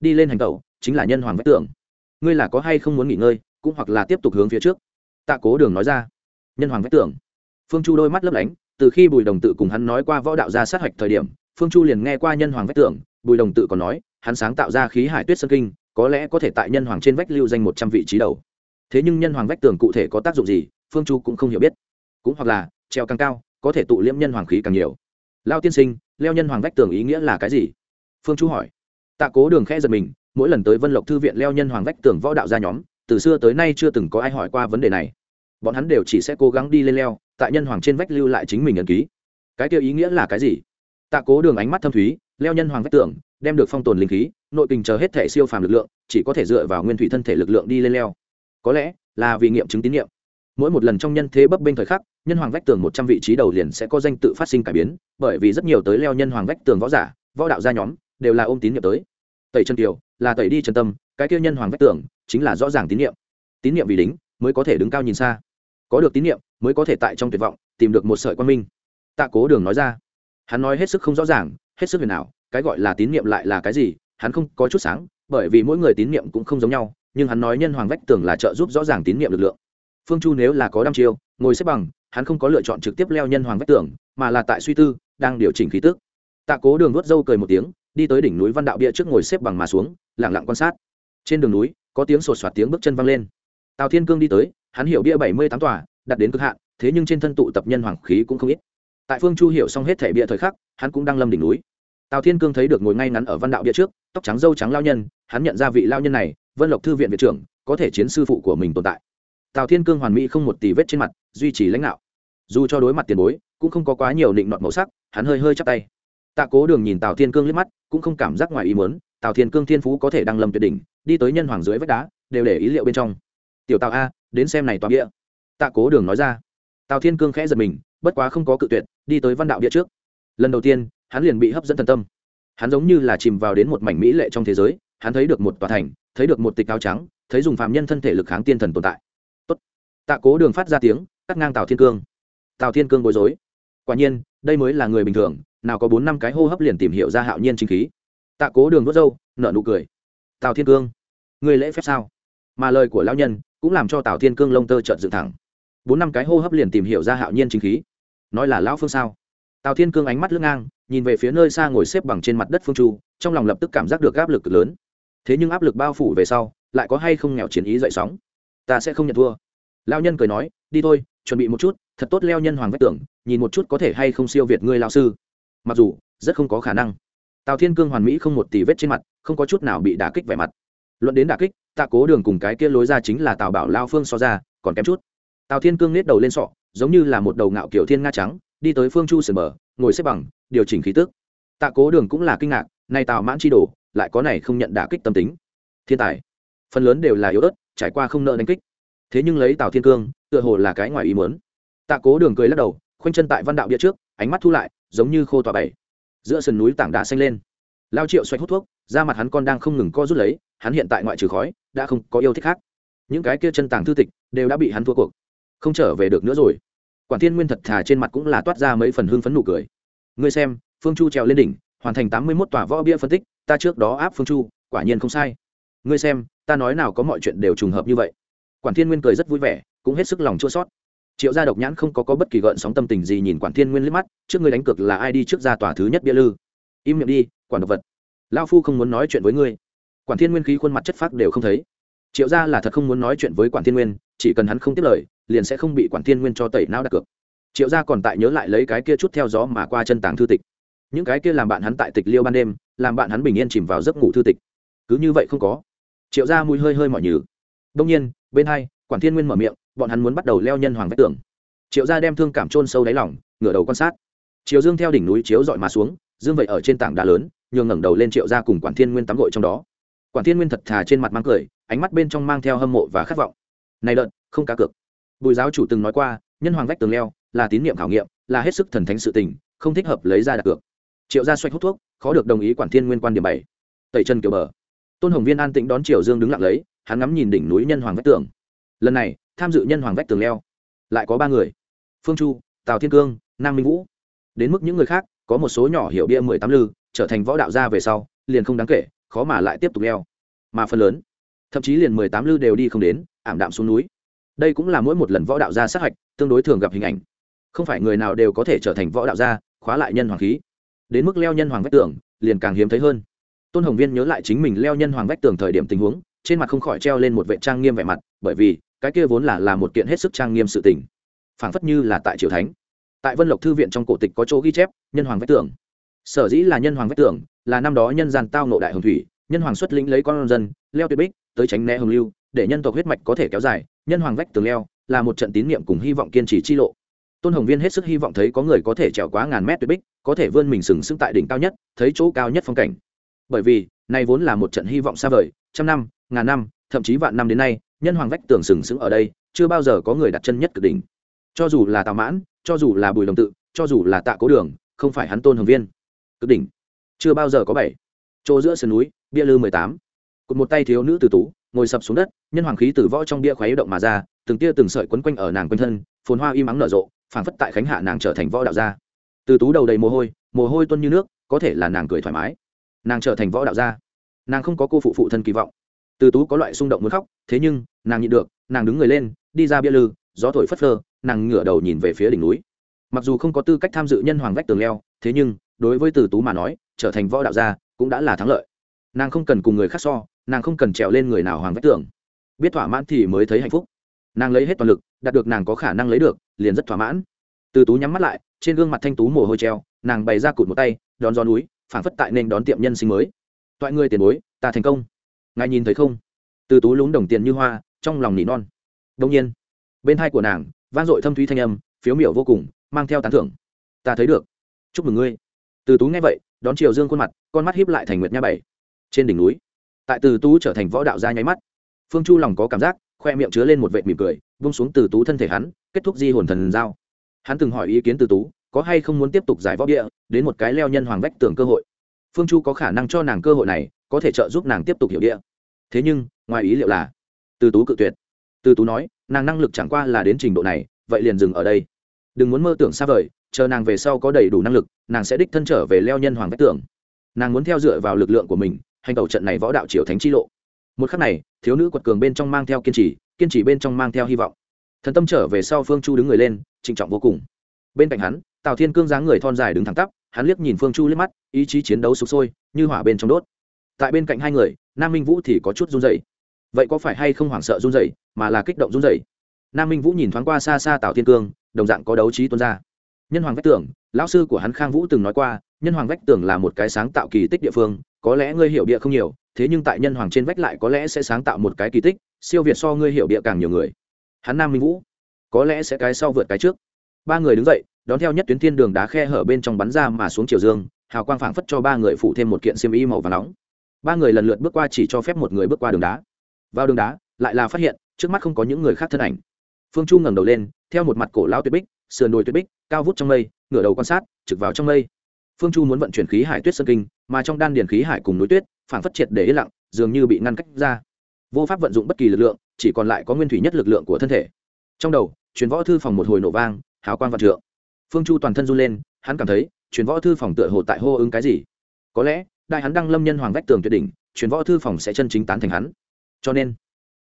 Đi lên hành tẩu, chính là nhân hoàng vách tường. Ngươi là có hay không muốn nghỉ ngơi, cũng hoặc là tiếp tục hướng phía trước? Tạ cố đường nói ra. Nhân hoàng vách tường. Phương chu đôi mắt lấp lánh, từ khi bùi đồng tự cùng hắn nói qua võ đạo gia sát hạch thời điểm, phương chu liền nghe qua nhân hoàng vách tường, bùi đồng tự còn nói, hắn sáng tạo ra khí hải tuyết sơn kinh, có lẽ có thể tại nhân hoàng trên vách lưu danh một trăm vị trí đầu. Thế nhưng nhân hoàng vách tường cụ thể có tác dụng gì, phương chu cũng không hiểu biết. Cũng hoặc là, treo càng cao, có thể tụ liễm nhân hoàng khí càng nhiều. Lao tiên sinh, leo nhân hoàng vách tường ý nghĩa là cái gì? Phương chu hỏi. Tạ cố đường khẽ giật mình, mỗi lần tới vân lộc thư viện leo nhân hoàng vách tường võ đạo gia nhóm, từ xưa tới nay chưa từng có ai hỏi qua vấn đề này. Bọn hắn đều chỉ sẽ cố gắng đi lên leo, tại nhân hoàng trên vách lưu lại chính mình ẩn ký. Cái kia ý nghĩa là cái gì? Tạ cố đường ánh mắt thâm thúy, leo nhân hoàng vách tường, đem được phong tồn linh khí, nội tình chờ hết thể siêu phàm lực lượng, chỉ có thể dựa vào nguyên thủy thân thể lực lượng đi lên leo. Có lẽ là vì nghiệm chứng tín nhiệm mỗi một lần trong nhân thế bấp bênh thời khắc, nhân hoàng vách tường một trăm vị trí đầu liền sẽ có danh tự phát sinh cải biến, bởi vì rất nhiều tới leo nhân hoàng vách tường võ giả, võ đạo gia nhóm đều là ôm tín nhiệm tới. Tẩy chân kiều là tẩy đi chân tâm cái kia nhân hoàng vách tưởng chính là rõ ràng tín nhiệm. Tín nhiệm vì đính mới có thể đứng cao nhìn xa. Có được tín nhiệm mới có thể tại trong tuyệt vọng tìm được một sợi quan minh. Tạ cố đường nói ra. Hắn nói hết sức không rõ ràng hết sức huyền ảo cái gọi là tín nhiệm lại là cái gì hắn không có chút sáng bởi vì mỗi người tín nhiệm cũng không giống nhau nhưng hắn nói nhân hoàng vách tưởng là trợ giúp rõ ràng tín nhiệm lực lượng. Phương chu nếu là có đăm chiêu ngồi xếp bằng hắn không có lựa chọn trực tiếp leo nhân hoàng vách tưởng, mà là tại suy tư đang điều chỉnh khí tức. Tạ cố đường nuốt dâu cười một tiếng đi tới đỉnh núi văn đạo bia trước ngồi xếp bằng mà xuống lẳng lặng quan sát. Trên đường núi, có tiếng sột soạt tiếng bước chân văng lên. Tào thiên cương đi tới, hắn hiểu bia bảy mươi tám tòa, đặt đến cực hạn, thế nhưng trên thân tụ tập nhân hoàng khí cũng không ít. Tại phương chu hiểu xong hết thể bia thời khắc, hắn cũng đang lâm đỉnh núi. Tào thiên cương thấy được ngồi ngay ngắn ở văn đạo bia trước, tóc trắng dâu trắng lao nhân, hắn nhận ra vị lao nhân này, vân lộc thư viện viện trưởng, có thể chiến sư phụ của mình tồn tại. Tào thiên cương hoàn mỹ không một tì vết trên mặt, duy trì lãnh đạo. Dù cho đối mặt tiền bối, cũng không có quá nhiều định nọt màu sắc, hắn hơi hơi chắp tay. Tạ cố đường nhìn tào thiên cương liếc mắt cũng không cảm giác ngoài ý muốn, tào thiên cương thiên phú có thể đăng lâm tuyệt đỉnh, đi tới nhân hoàng dưới vách đá, đều để ý liệu bên trong. Tiểu tào a, đến xem này toàn địa tạ cố đường nói ra. Tào thiên cương khẽ giật mình, bất quá không có cự tuyệt, đi tới văn đạo địa trước. Lần đầu tiên, hắn liền bị hấp dẫn thần tâm. Hắn giống như là chìm vào đến một mảnh mỹ lệ trong thế giới, hắn thấy được một tòa thành, thấy được một tịch áo trắng, thấy dùng phạm nhân thân thể lực kháng tiên thần tồn tại. Tốt. tạ cố đường phát ra tiếng, cắt ngang tào thiên cương. Tào thiên cương bối rối. Quả nhiên, đây mới là người bình thường nào có bốn năm cái hô hấp liền tìm hiểu ra hạo nhiên chính khí. Tạ cố đường vớt râu nợ nụ cười. Tào thiên cương người lễ phép sao? Mà lời của lão nhân cũng làm cho tào thiên cương lông tơ trợn dựng thẳng. Bốn năm cái hô hấp liền tìm hiểu ra hạo nhiên chính khí. Nói là lão phương sao? Tào thiên cương ánh mắt lướt ngang, nhìn về phía nơi xa ngồi xếp bằng trên mặt đất phương chu, trong lòng lập tức cảm giác được áp lực lớn. Thế nhưng áp lực bao phủ về sau, lại có hay không nghèo chiến ý dậy sóng? Ta sẽ không nhận thua. Lao nhân cười nói, đi thôi, chuẩn bị một chút, thật tốt leo nhân hoàng vách tưởng nhìn một chút có thể hay không siêu việt ngươi lao sư mặc dù, rất không có khả năng. Tào thiên cương hoàn mỹ không một tỷ vết trên mặt, không có chút nào bị đả kích vẻ mặt. Luận đến đả kích, tạ cố đường cùng cái kia lối ra chính là tào bảo lao phương so ra, còn kém chút. Tào thiên cương nết đầu lên sọ, giống như là một đầu ngạo kiểu thiên nga trắng, đi tới phương chu sườn bờ, ngồi xếp bằng, điều chỉnh khí tức. Tạ cố đường cũng là kinh ngạc nay tào mãn chi đồ, lại có này không nhận đả kích tâm tính. Thiên tài. Phần lớn đều là yếu ớt, trải qua không nợ đánh kích. Thế nhưng lấy tào thiên cương, tựa hồ là cái ngoài ý muốn. Tạ cố đường cười lắc đầu khoanh chân tại văn đạo bia trước, ánh mắt thu lại, giống như khô tòa bảy giữa sườn núi tảng đá xanh lên. Lao triệu xoay hút thuốc, da mặt hắn con đang không ngừng co rút lấy, hắn hiện tại ngoại trừ khói, đã không có yêu thích khác. Những cái kia chân tàng thư tịch, đều đã bị hắn thua cuộc. Không trở về được nữa rồi. Quản thiên nguyên thật thà trên mặt cũng là toát ra mấy phần hưng phấn nụ cười. Ngươi xem, phương chu trèo lên đỉnh, hoàn thành tám mươi mốt tòa võ bia phân tích, ta trước đó áp phương chu, quả nhiên không sai. Ngươi xem, ta nói nào có mọi chuyện đều trùng hợp như vậy. Quản thiên nguyên cười rất vui vẻ, cũng hết sức lòng chua sót triệu gia độc nhãn không có, có bất kỳ gợn sóng tâm tình gì nhìn quản thiên nguyên liếc mắt trước ngươi đánh cược là ai đi trước ra tòa thứ nhất bia lư. Im miệng đi quản độc vật. Lao phu không muốn nói chuyện với ngươi. Quản thiên nguyên khí khuôn mặt chất phác đều không thấy. Triệu gia là thật không muốn nói chuyện với quản thiên nguyên chỉ cần hắn không tiếp lời liền sẽ không bị quản thiên nguyên cho tẩy não đặt cược. Triệu gia còn tại nhớ lại lấy cái kia chút theo gió mà qua chân tàng thư tịch. Những cái kia làm bạn hắn tại tịch liêu ban đêm làm bạn hắn bình yên chìm vào giấc ngủ thư tịch. Cứ như vậy không có. Triệu gia mùi hơi hơi mỏi nhừ. Đông nhiên bên hai quản thiên nguyên mở miệng, bọn hắn muốn bắt đầu leo nhân hoàng vách tường. Triệu gia đem thương cảm trôn sâu đáy lỏng ngửa đầu quan sát. Chiều dương theo đỉnh núi chiếu dọi mà xuống, dương vậy ở trên tảng đá lớn, nhường ngẩng đầu lên triệu gia cùng quản thiên nguyên tắm gội trong đó. Quản thiên nguyên thật thà trên mặt mang cười, ánh mắt bên trong mang theo hâm mộ và khát vọng. Này lợn, không cá cược. Bùi giáo chủ từng nói qua, nhân hoàng vách tường leo, là tín nhiệm khảo nghiệm, là hết sức thần thánh sự tình, không thích hợp lấy ra đặt cược. Triệu gia xoay hút thuốc, khó được đồng ý quản thiên nguyên quan điểm bảy tẩy chân kiểu bờ. Tôn hồng viên an tĩnh đón triều dương đứng lặng lấy, hắn ngắm nhìn đỉnh núi nhân hoàng vách tường lần này tham dự nhân hoàng vách tường leo lại có ba người phương chu tào thiên cương nam minh vũ đến mức những người khác có một số nhỏ hiểu bia mười tám lư trở thành võ đạo gia về sau liền không đáng kể khó mà lại tiếp tục leo mà phần lớn thậm chí liền mười tám lư đều đi không đến ảm đạm xuống núi đây cũng là mỗi một lần võ đạo gia sát hạch tương đối thường gặp hình ảnh không phải người nào đều có thể trở thành võ đạo gia khóa lại nhân hoàng khí đến mức leo nhân hoàng vách tường liền càng hiếm thấy hơn tôn hồng viên nhớ lại chính mình leo nhân hoàng vách tường thời điểm tình huống trên mặt không khỏi treo lên một vệ trang nghiêm vẻ mặt bởi vì cái kia vốn là là một kiện hết sức trang nghiêm sự tình. Phảng phất như là tại triều thánh. Tại vân lộc thư viện trong cổ tịch có chỗ ghi chép, nhân hoàng vách tường. Sở dĩ là nhân hoàng vách tường, là năm đó nhân gian tao nộ đại hồng thủy, nhân hoàng xuất lĩnh lấy con dân, leo tuyệt bích, tới tránh né hồng lưu, để nhân tộc huyết mạch có thể kéo dài, nhân hoàng vách tường leo, là một trận tín nhiệm cùng hy vọng kiên trì chi lộ. Tôn hồng viên hết sức hy vọng thấy có người có thể trèo quá ngàn mét tuyệt bích, có thể vươn mình sừng sững tại đỉnh cao nhất, thấy chỗ cao nhất phong cảnh. Bởi vì nay vốn là một trận hy vọng xa vời, trăm năm, ngàn năm, thậm chí vạn năm đến nay nhân hoàng vách tường sừng sững ở đây, chưa bao giờ có người đặt chân nhất cực đỉnh. Cho dù là tào mãn, cho dù là bùi đồng tự, cho dù là tạ cố đường, không phải hắn tôn hồng viên. Cực đỉnh. Chưa bao giờ có bảy. Chỗ giữa sườn núi, bia lư mười tám. Cụt một tay thiếu nữ từ tú, ngồi sập xuống đất, nhân hoàng khí từ võ trong bia khoáy động mà ra, từng tia từng sợi quấn quanh ở nàng quanh thân, phồn hoa im ắng nở rộ, phảng phất tại khánh hạ nàng trở thành võ đạo gia. Từ tú đầu đầy mồ hôi mồ hôi tuân như nước, có thể là nàng cười thoải mái. Nàng trở thành võ đạo gia. Nàng không có cô phụ phụ thân kỳ vọng từ tú có loại xung động muốn khóc, thế nhưng, nàng nhịn được, nàng đứng người lên, đi ra bia lư, gió thổi phất phơ, nàng ngửa đầu nhìn về phía đỉnh núi. Mặc dù không có tư cách tham dự nhân hoàng vách tường leo, thế nhưng, đối với từ tú mà nói, trở thành võ đạo gia cũng đã là thắng lợi. Nàng không cần cùng người khác so, nàng không cần trèo lên người nào hoàng vách tường. Biết thỏa mãn thì mới thấy hạnh phúc. Nàng lấy hết toàn lực, đạt được nàng có khả năng lấy được, liền rất thỏa mãn. Từ tú nhắm mắt lại, trên gương mặt thanh tú mồ hôi treo, nàng bày ra cụt một tay, đón gió núi, phảng phất tại nên đón tiệm nhân sinh mới. Toại người tiền bối, ta thành công ngài nhìn thấy không? Từ tú lún đồng tiền như hoa, trong lòng nỉ non. Đông nhiên, bên hai của nàng, vang dội thâm thúy thanh âm, phiếu miểu vô cùng, mang theo tán thưởng. Ta thấy được. Chúc mừng ngươi. Từ tú nghe vậy, đón chiều dương khuôn mặt, con mắt hiếp lại thành nguyệt nha bảy. Trên đỉnh núi, tại từ tú trở thành võ đạo gia nháy mắt, phương chu lòng có cảm giác, khoe miệng chứa lên một vệt mỉm cười bung xuống từ tú thân thể hắn, kết thúc di hồn thần giao. Hắn từng hỏi ý kiến từ tú, có hay không muốn tiếp tục giải võ địa, đến một cái leo nhân hoàng vách tường cơ hội phương chu có khả năng cho nàng cơ hội này, có thể trợ giúp nàng tiếp tục hiểu địa. Thế nhưng, ngoài ý liệu là, từ tú cự tuyệt. Từ tú nói, nàng năng lực chẳng qua là đến trình độ này, vậy liền dừng ở đây. Đừng muốn mơ tưởng xa vời, chờ nàng về sau có đầy đủ năng lực, nàng sẽ đích thân trở về leo nhân hoàng vách tưởng. nàng muốn theo dựa vào lực lượng của mình, hành tẩu trận này võ đạo triều thánh chi lộ. Một khắc này, thiếu nữ quật cường bên trong mang theo kiên trì kiên trì bên trong mang theo hy vọng. Thần tâm trở về sau phương chu đứng người lên, trịnh trọng vô cùng. Bên cạnh hắn, tào thiên cương dáng người thon dài đứng thẳng tắp hắn liếc nhìn phương chu liếc mắt ý chí chiến đấu sụp sôi như hỏa bên trong đốt. Tại bên cạnh hai người nam minh vũ thì có chút run dày vậy có phải hay không hoảng sợ run dày mà là kích động run dày nam minh vũ nhìn thoáng qua xa xa tào thiên cương đồng dạng có đấu trí tuôn ra. Nhân hoàng vách Tưởng, lão sư của hắn khang vũ từng nói qua nhân hoàng vách Tưởng là một cái sáng tạo kỳ tích địa phương có lẽ ngươi hiểu địa không nhiều thế nhưng tại nhân hoàng trên vách lại có lẽ sẽ sáng tạo một cái kỳ tích siêu việt so ngươi hiểu địa càng nhiều người. Hắn nam minh vũ có lẽ sẽ cái sau vượt cái trước. Ba người đứng dậy đón theo nhất tuyến thiên đường đá khe hở bên trong bắn ra mà xuống chiều dương, hào quang phảng phất cho ba người phụ thêm một kiện xiêm y màu và nóng. Ba người lần lượt bước qua chỉ cho phép một người bước qua đường đá. Vào đường đá, lại là phát hiện, trước mắt không có những người khác thân ảnh. Phương chu ngẩng đầu lên, theo một mặt cổ lao tuyết bích, sườn đồi tuyết bích, cao vút trong mây, ngửa đầu quan sát, trực vào trong mây. Phương chu muốn vận chuyển khí hải tuyết sơn kinh, mà trong đan điền khí hải cùng núi tuyết phản phất triệt để yên lặng, dường như bị ngăn cách ra. Vô pháp vận dụng bất kỳ lực lượng, chỉ còn lại có nguyên thủy nhất lực lượng của thân thể. Trong đầu, truyền võ thư phòng một hồi nổ vang, hào quang vạn trượng phương chu toàn thân run lên, hắn cảm thấy, truyền võ thư phòng tựa hồ tại hô ứng cái gì. Có lẽ, đại hắn đăng lâm nhân hoàng vách tường tuyệt đỉnh, truyền võ thư phòng sẽ chân chính tán thành hắn. Cho nên,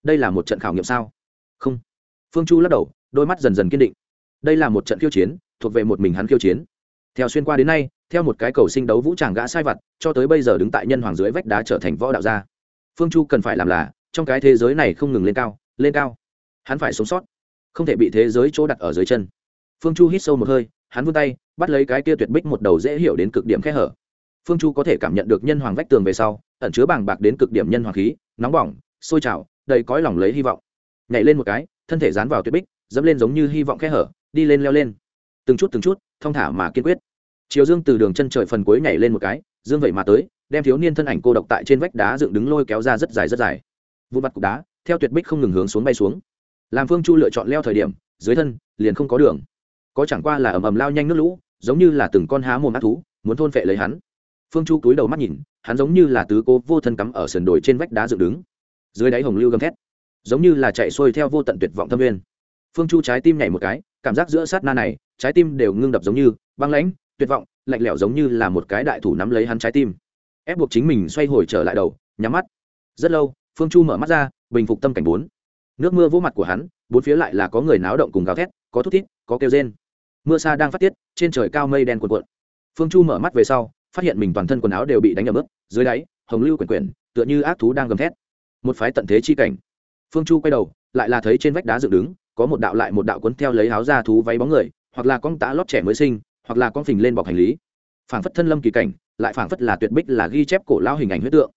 đây là một trận khảo nghiệm sao? Không. Phương chu lắc đầu, đôi mắt dần dần kiên định. Đây là một trận khiêu chiến, thuộc về một mình hắn khiêu chiến. Theo xuyên qua đến nay, theo một cái cầu sinh đấu vũ tràng gã sai vặt, cho tới bây giờ đứng tại nhân hoàng dưới vách đá trở thành võ đạo gia. Phương chu cần phải làm là, trong cái thế giới này không ngừng lên cao lên cao. Hắn phải sống sót, không thể bị thế giới chỗ đặt ở dưới chân. Phương chu hít sâu một hơi hắn vươn tay, bắt lấy cái kia tuyệt bích một đầu dễ hiểu đến cực điểm khe hở. Phương chu có thể cảm nhận được nhân hoàng vách tường về sau, ẩn chứa bàng bạc đến cực điểm nhân hoàng khí, nóng bỏng, sôi trào, đầy cõi lòng lấy hy vọng. Nhảy lên một cái, thân thể dán vào tuyệt bích, dẫm lên giống như hy vọng khe hở, đi lên leo lên. Từng chút từng chút, thong thả mà kiên quyết. Chiều dương từ đường chân trời phần cuối nhảy lên một cái, dương vậy mà tới, đem thiếu niên thân ảnh cô độc tại trên vách đá dựng đứng lôi kéo ra rất dài rất dài. Vụn mặt cục đá, theo tuyệt bích không ngừng hướng xuống bay xuống. Làm phương chu lựa chọn leo thời điểm, dưới thân liền không có đường có chẳng qua là ầm ầm lao nhanh nước lũ, giống như là từng con há mồm ác thú, muốn thôn vệ lấy hắn. Phương chu cúi đầu mắt nhìn, hắn giống như là tứ cố vô thân cắm ở sườn đồi trên vách đá dựng đứng. Dưới đáy hồng lưu gầm thét, giống như là chạy xuôi theo vô tận tuyệt vọng thâm viên. Phương chu trái tim nhảy một cái, cảm giác giữa sát na này, trái tim đều ngưng đập giống như băng lãnh, tuyệt vọng, lạnh lẽo giống như là một cái đại thủ nắm lấy hắn trái tim. Ép buộc chính mình xoay hồi trở lại đầu, nhắm mắt. Rất lâu, phương chu mở mắt ra, bình phục tâm cảnh bốn. Nước mưa vỗ mặt của hắn, bốn phía lại là có người náo động cùng gào thét, có thút thít, có kêu rên mưa xa đang phát tiết, trên trời cao mây đen cuộn cuộn. Phương chu mở mắt về sau, phát hiện mình toàn thân quần áo đều bị đánh ẩm ướt, dưới đáy, hồng lưu quyển quyển, tựa như ác thú đang gầm thét. Một phái tận thế chi cảnh. Phương chu quay đầu, lại là thấy trên vách đá dựng đứng, có một đạo lại một đạo cuốn theo lấy áo ra thú váy bóng người, hoặc là con tá lót trẻ mới sinh, hoặc là con phình lên bọc hành lý. Phảng phất thân lâm kỳ cảnh, lại phảng phất là tuyệt bích là ghi chép cổ lao hình ảnh huyết tượng.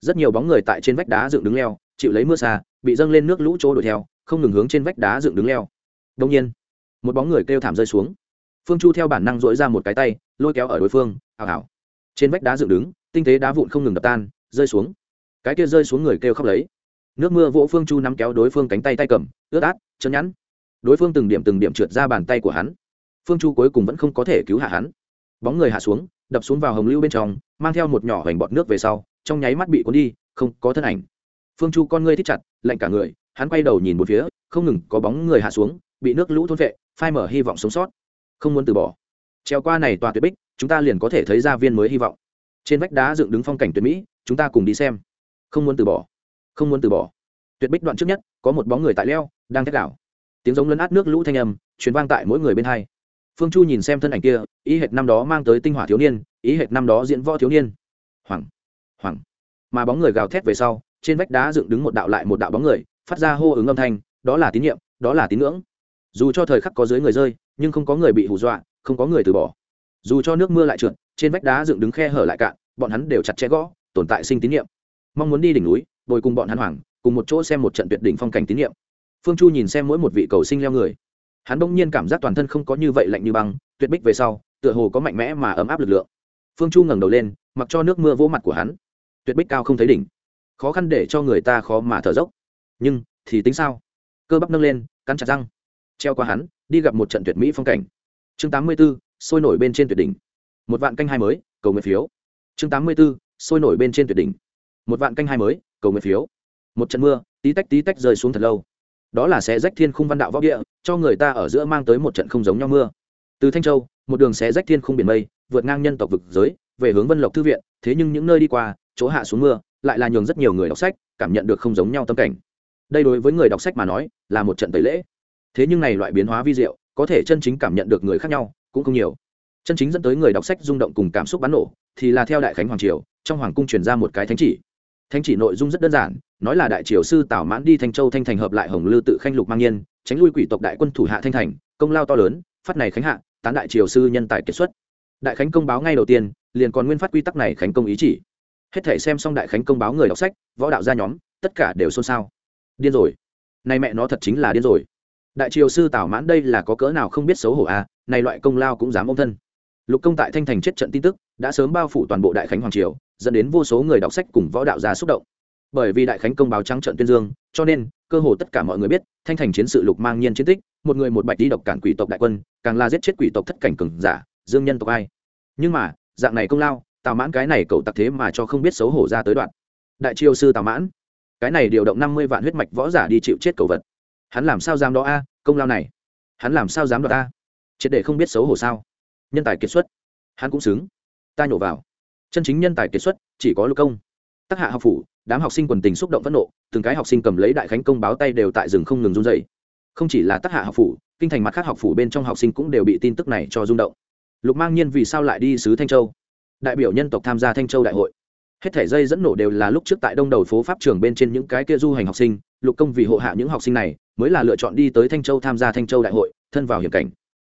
Rất nhiều bóng người tại trên vách đá dựng đứng leo, chịu lấy mưa xa, bị dâng lên nước lũ trôi đuổi theo, không ngừng hướng trên vách đá dựng đứng leo. Đông nhiên một bóng người kêu thảm rơi xuống. Phương chu theo bản năng dỗi ra một cái tay, lôi kéo ở đối phương, hào hào. Trên vách đá dựng đứng, tinh tế đá vụn không ngừng đập tan, rơi xuống. Cái kia rơi xuống người kêu khóc lấy. Nước mưa vỗ phương chu nắm kéo đối phương cánh tay tay cầm, ướt át chân nhẵn. Đối phương từng điểm từng điểm trượt ra bàn tay của hắn. Phương chu cuối cùng vẫn không có thể cứu hạ hắn. Bóng người hạ xuống, đập xuống vào hồng lưu bên trong, mang theo một nhỏ hoành bọt nước về sau, trong nháy mắt bị cuốn đi, không có thân ảnh. Phương chu con ngươi thích chặt, lạnh cả người, hắn quay đầu nhìn một phía, không ngừng có bóng người hạ xuống, bị nước lũ thôn vệ phai mở hy vọng sống sót. Không muốn từ bỏ. Treo qua này tòa tuyệt bích, chúng ta liền có thể thấy ra viên mới hy vọng. Trên vách đá dựng đứng phong cảnh tuyệt mỹ, chúng ta cùng đi xem. Không muốn từ bỏ. Không muốn từ bỏ. Tuyệt bích đoạn trước nhất, có một bóng người tại leo, đang thét đảo tiếng giống lấn át nước lũ thanh âm, truyền vang tại mỗi người bên hai. Phương chu nhìn xem thân ảnh kia ý hệt năm đó mang tới tinh hỏa thiếu niên ý hệt năm đó diễn võ thiếu niên. Hoàng hoàng mà bóng người gào thét về sau, trên vách đá dựng đứng một đạo lại một đạo bóng người, phát ra hô ứng âm thanh, đó là tín nhiệm, đó là tín ngưỡng dù cho thời khắc có dưới người rơi, nhưng không có người bị hù dọa, không có người từ bỏ. Dù cho nước mưa lại trượt, trên vách đá dựng đứng khe hở lại cạn, bọn hắn đều chặt chẽ gõ, tồn tại sinh tín nhiệm. Mong muốn đi đỉnh núi, bồi cùng bọn hắn hoàng cùng một chỗ xem một trận tuyệt đỉnh phong cảnh tín nhiệm. Phương chu nhìn xem mỗi một vị cầu sinh leo người. Hắn bỗng nhiên cảm giác toàn thân không có như vậy lạnh như băng, tuyệt bích về sau, tựa hồ có mạnh mẽ mà ấm áp lực lượng. Phương chu ngẩng đầu lên, mặc cho nước mưa vỗ mặt của hắn. Tuyệt bích cao không thấy đỉnh. Khó khăn để cho người ta khó mà thở dốc. Nhưng, thì tính sao? Cơ bắp nâng lên, cắn chặt răng treo qua hắn đi gặp một trận tuyệt mỹ phong cảnh. Chương tám mươi 84, sôi nổi bên trên tuyệt đỉnh. Một vạn canh hai mới cầu nguyện phiếu. Chương tám mươi 84, sôi nổi bên trên tuyệt đỉnh. Một vạn canh hai mới cầu nguyện phiếu. Một trận mưa tí tách tí tách rơi xuống thật lâu. Đó là xé rách thiên khung văn đạo võ địa cho người ta ở giữa mang tới một trận không giống nhau mưa. Từ thanh châu một đường xé rách thiên khung biển mây vượt ngang nhân tộc vực giới về hướng vân lộc thư viện thế nhưng những nơi đi qua chỗ hạ xuống mưa lại là nhường rất nhiều người đọc sách cảm nhận được không giống nhau tâm cảnh. Đây đối với người đọc sách mà nói là một trận tẩy lễ thế nhưng này loại biến hóa vi diệu, có thể chân chính cảm nhận được người khác nhau, cũng không nhiều. Chân chính dẫn tới người đọc sách rung động cùng cảm xúc bắn nổ, thì là theo đại khánh hoàng triều, trong hoàng cung truyền ra một cái thánh chỉ. Thánh chỉ nội dung rất đơn giản, nói là đại triều sư tào mãn đi thanh châu thanh thành hợp lại hồng lư tự khanh lục mang nhiên, tránh lui quỷ tộc đại quân thủ hạ thanh thành, công lao to lớn, phát này khánh hạ, tán đại triều sư nhân tài kiệt xuất. Đại khánh công báo ngay đầu tiên, liền còn nguyên phát quy tắc này khánh công ý chỉ. Hết thể xem xong đại khánh công báo người đọc sách, võ đạo gia nhóm, tất cả đều xôn xao. Điên rồi. Nay mẹ nó thật chính là điên rồi đại triều sư tào mãn đây là có cỡ nào không biết xấu hổ à này loại công lao cũng dám ông thân. Lục công tại thanh thành chết trận tin tức, đã sớm bao phủ toàn bộ đại khánh hoàng triều, dẫn đến vô số người đọc sách cùng võ đạo gia xúc động. Bởi vì đại khánh công báo trắng trận tuyên dương, cho nên, cơ hồ tất cả mọi người biết, thanh thành chiến sự lục mang nhiên chiến tích, một người một bạch đi độc cản quỷ tộc đại quân, càng là giết chết quỷ tộc thất cảnh cường giả, dương nhân tộc ai. Nhưng mà, dạng này công lao tào mãn cái này cậu tặc thế mà cho không biết xấu hổ ra tới đoạn. Đại triều sư tào mãn, cái này điều động năm mươi vạn huyết mạch võ giả đi chịu chết cầu vật hắn làm sao dám đó a công lao này? Hắn làm sao dám đoạt ta, triệt để không biết xấu hổ sao? Nhân tài kiệt xuất. Hắn cũng xứng. Ta nhổ vào. Chân chính nhân tài kiệt xuất chỉ có lục công. Tác hạ học phủ đám học sinh quần tình xúc động phẫn nộ từng cái học sinh cầm lấy đại khánh công báo tay đều tại rừng không ngừng run dày không chỉ là tác hạ học phủ kinh thành mặt khác học phủ bên trong học sinh cũng đều bị tin tức này cho rung động. Lục mang nhiên vì sao lại đi sứ thanh châu? Đại biểu nhân tộc tham gia thanh châu đại hội. Hết thẻ dây dẫn nổ đều là lúc trước tại đông đầu phố pháp trường bên trên những cái kia du hành học sinh lục công vì hộ hạ những học sinh này mới là lựa chọn đi tới thanh châu tham gia thanh châu đại hội, thân vào hiểm cảnh.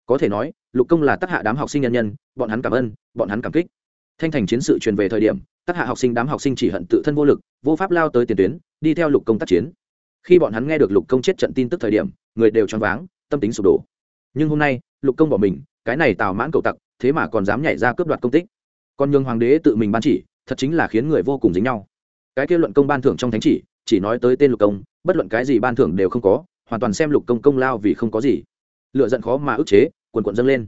Có thể nói, lục công là tác hạ đám học sinh nhân nhân, bọn hắn cảm ơn, bọn hắn cảm kích. Thanh thành chiến sự truyền về thời điểm, tác hạ học sinh đám học sinh chỉ hận tự thân vô lực, vô pháp lao tới tiền tuyến, đi theo lục công tác chiến. Khi bọn hắn nghe được lục công chết trận tin tức thời điểm, người đều choáng váng, tâm tính sụp đổ. Nhưng hôm nay, lục công bỏ mình, cái này tào mãn cầu tặc, thế mà còn dám nhảy ra cướp đoạt công tích. Còn nhường hoàng đế tự mình ban chỉ, thật chính là khiến người vô cùng dính nhau. Cái kia luận công ban thưởng trong thánh chỉ chỉ nói tới tên lục công, bất luận cái gì ban thưởng đều không có hoàn toàn xem lục công công lao vì không có gì. Lựa giận khó mà ức chế quần quận dâng lên.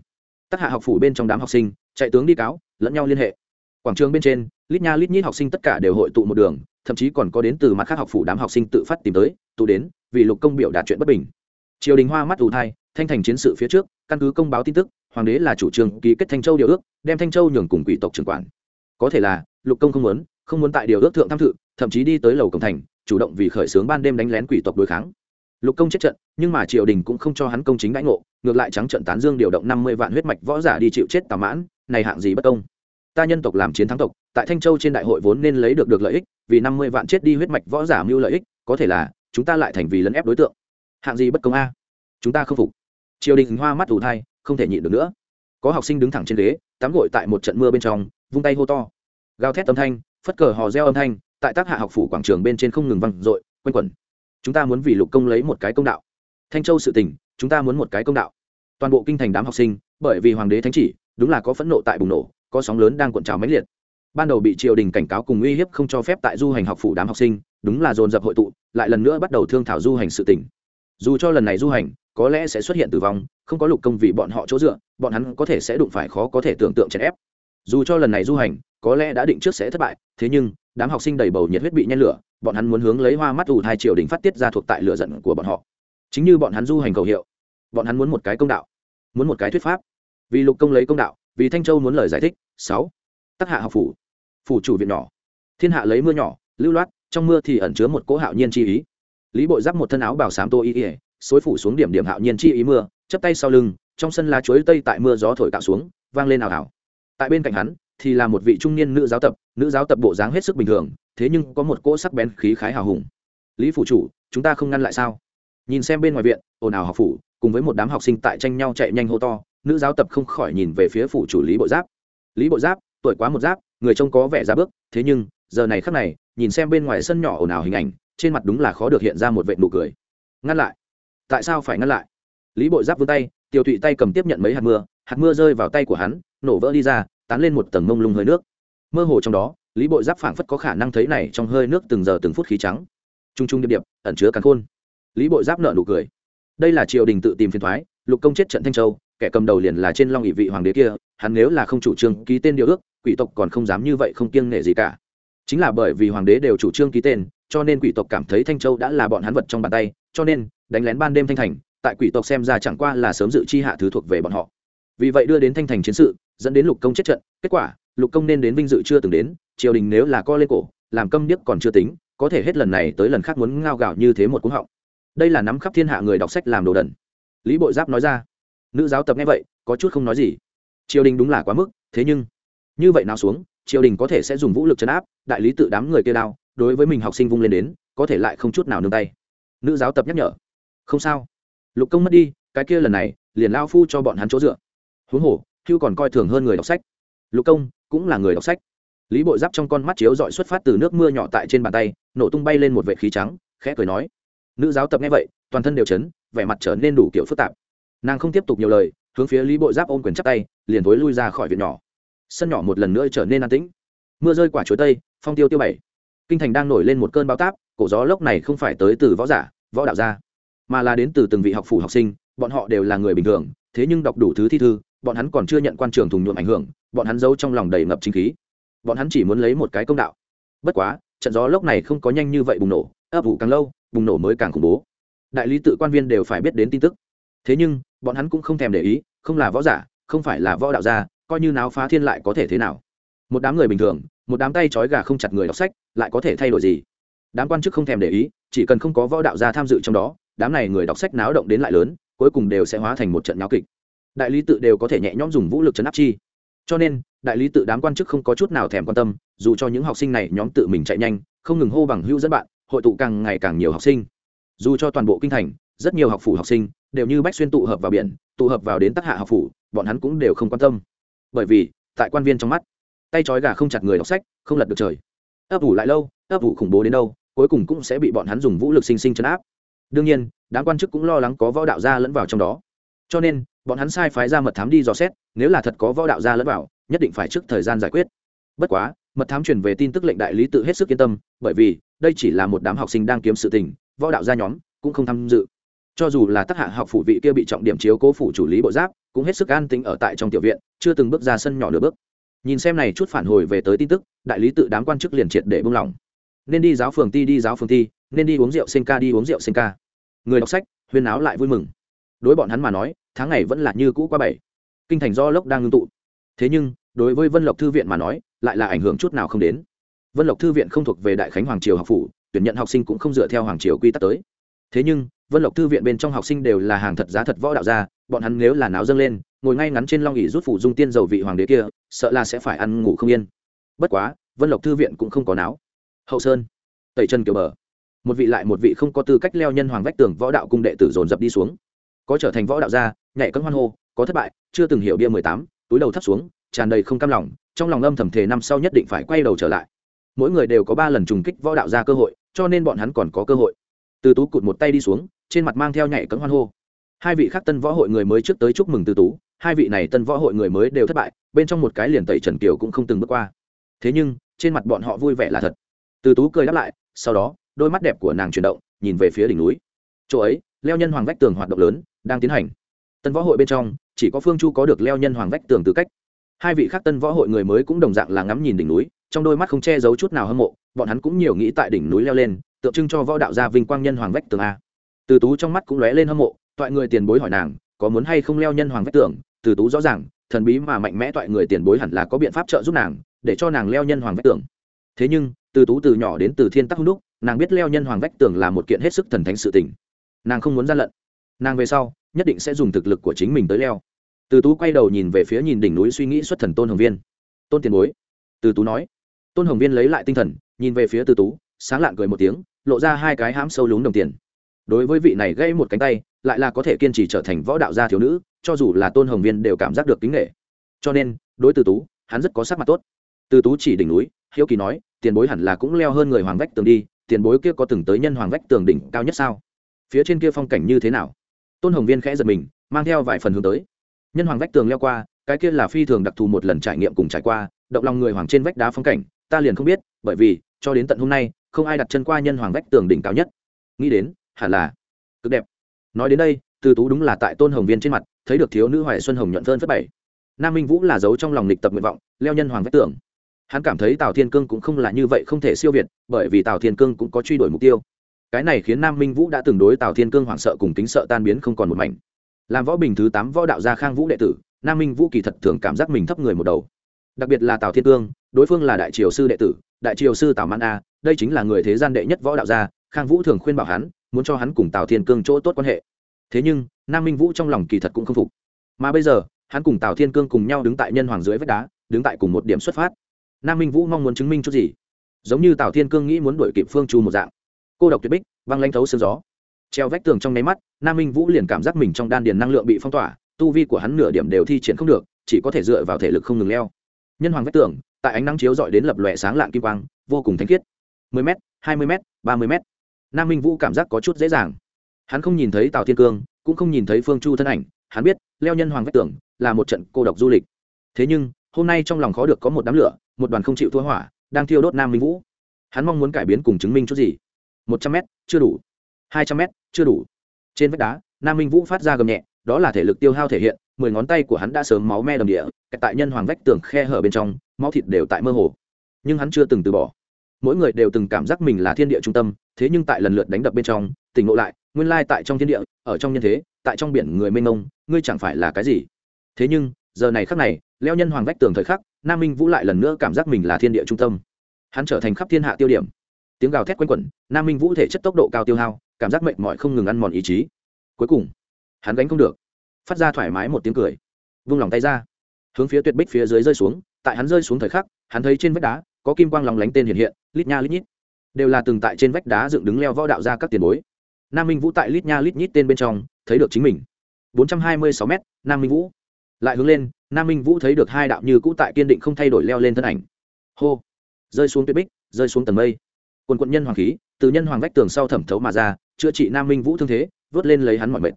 Tác hạ học phủ bên trong đám học sinh, chạy tướng đi cáo, lẫn nhau liên hệ. Quảng trường bên trên, lít nha lít nhít học sinh tất cả đều hội tụ một đường, thậm chí còn có đến từ mặt khác học phủ đám học sinh tự phát tìm tới, tụ đến, vì lục công biểu đạt chuyện bất bình. Triều đình hoa mắt ù thai, thanh thành chiến sự phía trước, căn cứ công báo tin tức, hoàng đế là chủ trương ký kết thanh châu điều ước, đem thanh châu nhường cùng quỷ tộc trưởng quản. Có thể là, lục công không muốn không muốn tại điều ước thượng tham thự thậm chí đi tới lầu cổng thành, chủ động vì khởi xướng ban đêm đánh lén quỷ tộc đối kháng lục công chết trận, nhưng mà triều đình cũng không cho hắn công chính đãi ngộ, ngược lại trắng trận tán dương điều động năm mươi vạn huyết mạch võ giả đi chịu chết tà mãn, này hạng gì bất công. Ta nhân tộc làm chiến thắng tộc, tại thanh châu trên đại hội vốn nên lấy được được lợi ích, vì năm mươi vạn chết đi huyết mạch võ giả mưu lợi ích, có thể là, chúng ta lại thành vì lấn ép đối tượng. Hạng gì bất công a? Chúng ta không phục. Triều đình hoa mắt ủ thai, không thể nhịn được nữa. Có học sinh đứng thẳng trên ghế, tắm gội tại một trận mưa bên trong, vung tay hô to. Gào thét âm thanh, phất cờ hò reo âm thanh, tại tác hạ học phủ quảng trường bên trên không ngừng văng r ộ i quanh quẩn chúng ta muốn vì lục công lấy một cái công đạo. Thanh châu sự tình, chúng ta muốn một cái công đạo. Toàn bộ kinh thành đám học sinh, bởi vì hoàng đế thánh chỉ, đúng là có phẫn nộ tại bùng nổ, có sóng lớn đang cuộn trào mãnh liệt. Ban đầu bị triều đình cảnh cáo cùng uy hiếp không cho phép tại du hành học phủ đám học sinh, đúng là dồn dập hội tụ, lại lần nữa bắt đầu thương thảo du hành sự tình. dù cho lần này du hành, có lẽ sẽ xuất hiện tử vong, không có lục công vì bọn họ chỗ dựa, bọn hắn có thể sẽ đụng phải khó có thể tưởng tượng chèn ép. Dù cho lần này du hành có lẽ đã định trước sẽ thất bại, thế nhưng, đám học sinh đầy bầu nhiệt huyết bị nhen lửa, bọn hắn muốn hướng lấy hoa mắt ủ hai triều đình phát tiết ra thuộc tại lửa giận của bọn họ. Chính như bọn hắn du hành cầu hiệu, bọn hắn muốn một cái công đạo, muốn một cái thuyết pháp. Vì lục công lấy công đạo, vì thanh châu muốn lời giải thích, sáu, tắc hạ học phủ phủ chủ viện nhỏ. Thiên hạ lấy mưa nhỏ, lưu loát, trong mưa thì ẩn chứa một cỗ hạo nhiên chi ý. Lý bội giáp một thân áo bảo sám tô y ỉa xối phủ xuống điểm điểm hạo nhiên chi ý mưa chấp tay sau lưng, trong sân lá chuối tây tại mưa gió thổi cạo xuống, vang lên ảo ảo tại bên cạnh hắn thì là một vị trung niên nữ giáo tập, nữ giáo tập bộ dáng hết sức bình thường, thế nhưng có một cỗ sắc bén khí khái hào hùng. Lý phủ chủ, chúng ta không ngăn lại sao? Nhìn xem bên ngoài viện, ồn ào học phủ, cùng với một đám học sinh tại tranh nhau chạy nhanh hô to, nữ giáo tập không khỏi nhìn về phía phủ chủ lý bộ giáp. Lý bộ giáp, tuổi quá một giáp, người trông có vẻ ra bước, thế nhưng, giờ này khắc này, nhìn xem bên ngoài sân nhỏ ồn ào hình ảnh, trên mặt đúng là khó được hiện ra một vệ nụ cười. Ngăn lại. Tại sao phải ngăn lại? Lý bộ giáp vươn tay, tiêu thụy tay cầm tiếp nhận mấy hạt mưa hạt mưa rơi vào tay của hắn, nổ vỡ đi ra tán lên một tầng mông lung hơi nước. Mơ hồ trong đó, lý Bội giáp phảng phất có khả năng thấy này trong hơi nước từng giờ từng phút khí trắng. T r u n g t r u n g điệp điệp, ẩn chứa cắn khôn. Lý Bội giáp nợ nụ cười. Đây là triều đình tự tìm phiền thoái, lục công chết trận thanh châu, kẻ cầm đầu liền là trên long ỵ vị hoàng đế kia, hắn nếu là không chủ trương ký tên điều ước, quỷ tộc còn không dám như vậy không kiêng nể gì cả. Chính là bởi vì hoàng đế đều chủ trương ký tên, cho nên quỷ tộc cảm thấy thanh châu đã là bọn hắn vật trong bàn tay, cho nên, đánh lén ban đêm thanh thành, tại quỷ tộc xem ra chẳng qua là sớm dự chi hạ thứ thuộc về bọn họ. Vì vậy đưa đến thanh thành chiến sự dẫn đến lục công chết trận, kết quả, lục công nên đến vinh dự chưa từng đến, triều đình nếu là co lên cổ, làm câm điếc còn chưa tính, có thể hết lần này tới lần khác muốn ngao gạo như thế một cúng họng. Đây là nắm khắp thiên hạ người đọc sách làm đồ đần. Lý bội giáp nói ra. Nữ giáo tập nghe vậy, có chút không nói gì. Triều đình đúng là quá mức, thế nhưng, như vậy nào xuống, triều đình có thể sẽ dùng vũ lực chấn áp, đại lý tự đám người kia đao, đối với mình học sinh vung lên đến, có thể lại không chút nào nương tay. Nữ giáo tập nhắc nhở. Không sao. Lục công mất đi, cái kia lần này, liền lao phu cho bọn hắn chỗ dựa. Huống hồ hưu còn coi thường hơn người đọc sách. Lục công cũng là người đọc sách. Lý bộ giáp trong con mắt chiếu dọi xuất phát từ nước mưa nhỏ tại trên bàn tay, nổ tung bay lên một vệ khí trắng, khẽ cười nói, nữ giáo tập nghe vậy, toàn thân đều chấn, vẻ mặt trở nên đủ kiểu phức tạp. Nàng không tiếp tục nhiều lời, hướng phía lý bộ giáp ôm quyền chắc tay, liền thối lui ra khỏi viện nhỏ. Sân nhỏ một lần nữa trở nên an tĩnh. Mưa rơi quả chuối tây, phong tiêu tiêu bảy. Kinh thành đang nổi lên một cơn bao táp, cổ gió lốc này không phải tới từ võ giả, võ đạo gia, mà là đến từ từng vị học phủ học sinh, bọn họ đều là người bình thường, thế nhưng đọc đủ thứ thi thư bọn hắn còn chưa nhận quan trường thùng nhuộm ảnh hưởng, bọn hắn giấu trong lòng đầy ngập chính khí. Bọn hắn chỉ muốn lấy một cái công đạo. Bất quá, trận gió lốc này không có nhanh như vậy bùng nổ, ấp ủ càng lâu, bùng nổ mới càng khủng bố. Đại lý tự quan viên đều phải biết đến tin tức. Thế nhưng, bọn hắn cũng không thèm để ý, không là võ giả, không phải là võ đạo gia, coi như náo phá thiên lại có thể thế nào. Một đám người bình thường, một đám tay trói gà không chặt người đọc sách, lại có thể thay đổi gì? Đám quan chức không thèm để ý, chỉ cần không có võ đạo gia tham dự trong đó, đám này người đọc sách náo động đến lại lớn, cuối cùng đều sẽ hóa thành một trận náo kịch đại lý tự đều có thể nhẹ nhõm dùng vũ lực chấn áp chi. Cho nên, đại lý tự đám quan chức không có chút nào thèm quan tâm, dù cho những học sinh này nhóm tự mình chạy nhanh, không ngừng hô bằng hữu dẫn bạn, hội tụ càng ngày càng nhiều học sinh. Dù cho toàn bộ kinh thành, rất nhiều học phủ học sinh đều như bách xuyên tụ hợp vào biển, tụ hợp vào đến tác hạ học phủ, bọn hắn cũng đều không quan tâm. Bởi vì, tại quan viên trong mắt, tay trói gà không chặt người đọc sách, không lật được trời. Ấp ủ lại lâu, ấp ủ khủng bố đến đâu, cuối cùng cũng sẽ bị bọn hắn dùng vũ lực sinh sinh chấn áp. Đương nhiên, đám quan chức cũng lo lắng có võ đạo gia lẫn vào trong đó. Cho nên bọn hắn sai phái ra mật thám đi dò xét, nếu là thật có võ đạo gia lẫn vào, nhất định phải trước thời gian giải quyết. Bất quá, mật thám truyền về tin tức lệnh đại lý tự hết sức yên tâm, bởi vì, đây chỉ là một đám học sinh đang kiếm sự tình, võ đạo gia nhóm cũng không tham dự. Cho dù là tác hạ học phủ vị kia bị trọng điểm chiếu cố phủ chủ lý bộ giáp, cũng hết sức an tĩnh ở tại trong tiểu viện, chưa từng bước ra sân nhỏ nửa bước. Nhìn xem này chút phản hồi về tới tin tức, đại lý tự đám quan chức liền triệt để buông lỏng. Nên đi giáo phường ti đi giáo phường ti, nên đi uống rượu sinh ca đi uống rượu sinh ca. Người đọc sách, huyên áo lại vui mừng. Đối bọn hắn mà nói tháng ngày vẫn là như cũ qua bảy. Kinh thành do lốc đang ngưng tụ. Thế nhưng, đối với vân lộc thư viện mà nói, lại là ảnh hưởng chút nào không đến. Vân lộc thư viện không thuộc về đại khánh hoàng triều học phủ, tuyển nhận học sinh cũng không dựa theo hoàng triều quy tắc tới. Thế nhưng, vân lộc thư viện bên trong học sinh đều là hàng thật giá thật võ đạo gia, bọn hắn nếu là náo dâng lên, ngồi ngay ngắn trên long ỉ rút phủ dung tiên dầu vị hoàng đế kia, sợ là sẽ phải ăn ngủ không yên. Bất quá, vân lộc thư viện cũng không có náo. Hậu sơn, tẩy chân kiểu bờ. Một vị lại một vị không có tư cách leo nhân hoàng vách tường võ đạo cung đệ tử dồn dập đi xuống. Có trở thành võ đạo gia nhảy cấm hoan hô, có thất bại, chưa từng hiểu bia mười tám, túi đầu thấp xuống, tràn đầy không cam lòng, trong lòng âm thầm thề năm sau nhất định phải quay đầu trở lại. Mỗi người đều có ba lần trùng kích võ đạo ra cơ hội, cho nên bọn hắn còn có cơ hội. Từ tú cụt một tay đi xuống, trên mặt mang theo nhảy cấm hoan hô. Hai vị khác tân võ hội người mới trước tới chúc mừng từ tú, hai vị này tân võ hội người mới đều thất bại, bên trong một cái liền tẩy trần kiều cũng không từng bước qua. Thế nhưng, trên mặt bọn họ vui vẻ là thật. Từ tú cười đáp lại, sau đó, đôi mắt đẹp của nàng chuyển động, nhìn về phía đỉnh núi. Chỗ ấy, leo nhân hoàng vách tường hoạt động lớn, đang tiến hành tân võ hội bên trong, chỉ có phương chu có được leo nhân hoàng vách tường tư cách. Hai vị khác tân võ hội người mới cũng đồng dạng là ngắm nhìn đỉnh núi, trong đôi mắt không che giấu chút nào hâm mộ, bọn hắn cũng nhiều nghĩ tại đỉnh núi leo lên, tượng trưng cho võ đạo gia vinh quang nhân hoàng vách tường a. Từ tú trong mắt cũng lóe lên hâm mộ, toại người tiền bối hỏi nàng, có muốn hay không leo nhân hoàng vách tường? Từ tú rõ ràng, thần bí mà mạnh mẽ toại người tiền bối hẳn là có biện pháp trợ giúp nàng, để cho nàng leo nhân hoàng vách tường. Thế nhưng, từ tú từ nhỏ đến từ thiên tắc hung đúc, nàng biết leo nhân hoàng vách tường là một kiện hết sức thần thánh sự tình. Nàng không muốn gian lận nàng về sau, nhất định sẽ dùng thực lực của chính mình tới leo. Từ tú quay đầu nhìn về phía nhìn đỉnh núi suy nghĩ xuất thần tôn hồng viên. Tôn tiền bối, từ tú nói. Tôn hồng viên lấy lại tinh thần, nhìn về phía từ tú, sáng lạng cười một tiếng, lộ ra hai cái hãm sâu lún đồng tiền. Đối với vị này gây một cánh tay, lại là có thể kiên trì trở thành võ đạo gia thiếu nữ, cho dù là tôn hồng viên đều cảm giác được kính nghệ cho nên, đối từ tú, hắn rất có sắc mặt tốt. Từ tú chỉ đỉnh núi, hiếu kỳ nói, tiền bối hẳn là cũng leo hơn người hoàng vách tường đi, tiền bối kia có từng tới nhân hoàng vách tường đỉnh cao nhất sao? Phía trên kia phong cảnh như thế nào? Tôn hồng viên khẽ giật mình, mang theo vài phần hướng tới. Nhân hoàng vách tường leo qua, cái kia là phi thường đặc thù một lần trải nghiệm cùng trải qua, động lòng người hoàng trên vách đá phong cảnh, ta liền không biết, bởi vì, cho đến tận hôm nay, không ai đặt chân qua nhân hoàng vách tường đỉnh cao nhất. Nghĩ đến, hẳn là cực đẹp. Nói đến đây, từ tú đúng là tại tôn hồng viên trên mặt, thấy được thiếu nữ hoài xuân hồng nhuận phơn phất bảy nam minh vũ là giấu trong lòng lịch tập nguyện vọng, leo nhân hoàng vách tường. Hắn cảm thấy tào thiên cương cũng không là như vậy không thể siêu việt, bởi vì tào thiên cương cũng có truy đuổi mục tiêu cái này khiến nam minh vũ đã từng đối tào thiên cương hoảng sợ cùng tính sợ tan biến không còn một mảnh. Làm võ bình thứ tám võ đạo gia khang vũ đệ tử, nam minh vũ kỳ thật thường cảm giác mình thấp người một đầu. Đặc biệt là tào thiên cương, đối phương là đại triều sư đệ tử, đại triều sư tào man a, đây chính là người thế gian đệ nhất võ đạo gia, khang vũ thường khuyên bảo hắn, muốn cho hắn cùng tào thiên cương chỗ tốt quan hệ. Thế nhưng, nam minh vũ trong lòng kỳ thật cũng không phục. Mà bây giờ, hắn cùng tào thiên cương cùng nhau đứng tại nhân hoàng dưới vách đá, đứng tại cùng một điểm xuất phát. Nam minh vũ mong muốn chứng minh chút gì? Giống như tào thiên cương nghĩ muốn đuổi kịp phương chu một dạng cô độc tuyệt bích văng lanh thấu sương gió. Treo vách tường trong nháy mắt, nam minh vũ liền cảm giác mình trong đan điền năng lượng bị phong tỏa, tu vi của hắn nửa điểm đều thi triển không được, chỉ có thể dựa vào thể lực không ngừng leo. Nhân hoàng vách tường, tại ánh nắng chiếu dọi đến lập lòe sáng lạng kim quang, vô cùng thanh khiết. 10 m 20 m 30 m nam minh vũ cảm giác có chút dễ dàng. Hắn không nhìn thấy tào thiên cương, cũng không nhìn thấy phương chu thân ảnh, hắn biết, leo nhân hoàng vách tường là một trận cô độc du lịch. Thế nhưng, hôm nay trong lòng khó được có một đám lửa, một đoàn không chịu thua hỏa, đang thiêu đốt nam minh vũ. Hắn mong muốn cải biến cùng chứng minh chút gì? Một trăm m chưa đủ. hai trăm m chưa đủ. Trên vách đá, nam minh vũ phát ra gầm nhẹ, đó là thể lực tiêu hao thể hiện, mười ngón tay của hắn đã sớm máu me đầm địa tại nhân hoàng vách tường khe hở bên trong, máu thịt đều tại mơ hồ. Nhưng hắn chưa từng từ bỏ. Mỗi người đều từng cảm giác mình là thiên địa trung tâm, thế nhưng tại lần lượt đánh đập bên trong, tỉnh ngộ lại, nguyên lai tại trong thiên địa, ở trong nhân thế, tại trong biển người mênh mông, ngươi chẳng phải là cái gì? Thế nhưng, giờ này khắc này, leo nhân hoàng vách tường thời khắc, nam minh vũ lại lần nữa cảm giác mình là thiên địa trung tâm. Hắn trở thành khắp thiên hạ tiêu điểm tiếng gào thét quanh quẩn, nam minh vũ thể chất tốc độ cao tiêu hao, cảm giác mệt mỏi không ngừng ăn mòn ý chí. Cuối cùng, hắn gánh không được, phát ra thoải mái một tiếng cười, vung lòng tay ra, hướng phía tuyệt bích phía dưới rơi xuống. Tại hắn rơi xuống thời khắc, hắn thấy trên vách đá, có kim quang lóng lánh tên hiện hiện, lít nha lít nhít. Đều là từng tại trên vách đá dựng đứng leo võ đạo ra các tiền bối. Nam minh vũ tại lít nha lít nhít tên bên trong, thấy được chính mình. 426 m nam minh vũ. Lại hướng lên, nam minh vũ thấy được hai đạo như cũ tại kiên định không thay đổi leo lên thân ảnh. Hô! Rơi xuống tuyệt bích, rơi xuống tầng mây quần quận nhân hoàng khí, từ nhân hoàng vách tường sau thẩm thấu mà ra, chữa trị nam minh vũ thương thế, vớt lên lấy hắn mọi mệt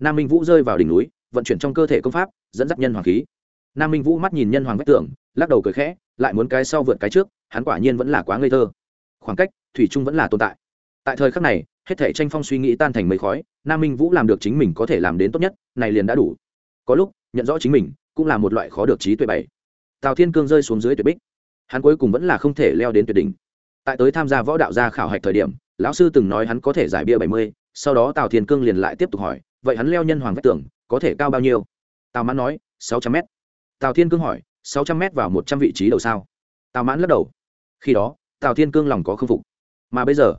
nam minh vũ rơi vào đỉnh núi, vận chuyển trong cơ thể công pháp, dẫn dắt nhân hoàng khí. Nam minh vũ mắt nhìn nhân hoàng vách tường, lắc đầu cười khẽ, lại muốn cái sau vượt cái trước, hắn quả nhiên vẫn là quá ngây thơ. Khoảng cách, thủy trung vẫn là tồn tại. Tại thời khắc này, hết thể tranh phong suy nghĩ tan thành mấy khói, nam minh vũ làm được chính mình có thể làm đến tốt nhất, này liền đã đủ. Có lúc, nhận rõ chính mình, cũng là một loại khó được trí tuệ bảy. Tào thiên cương rơi xuống dưới tuyệt bích. Hắn cuối cùng vẫn là không thể leo đến tuyệt đỉnh tại tới tham gia võ đạo gia khảo hạch thời điểm, lão sư từng nói hắn có thể giải bia bảy mươi, sau đó tào thiên cương liền lại tiếp tục hỏi, vậy hắn leo nhân hoàng vách tường, có thể cao bao nhiêu? Tào mãn nói, sáu trăm m tào thiên cương hỏi, sáu trăm m vào một trăm vị trí đầu sao? Tào mãn lắc đầu. Khi đó, tào thiên cương lòng có k phục. Mà bây giờ,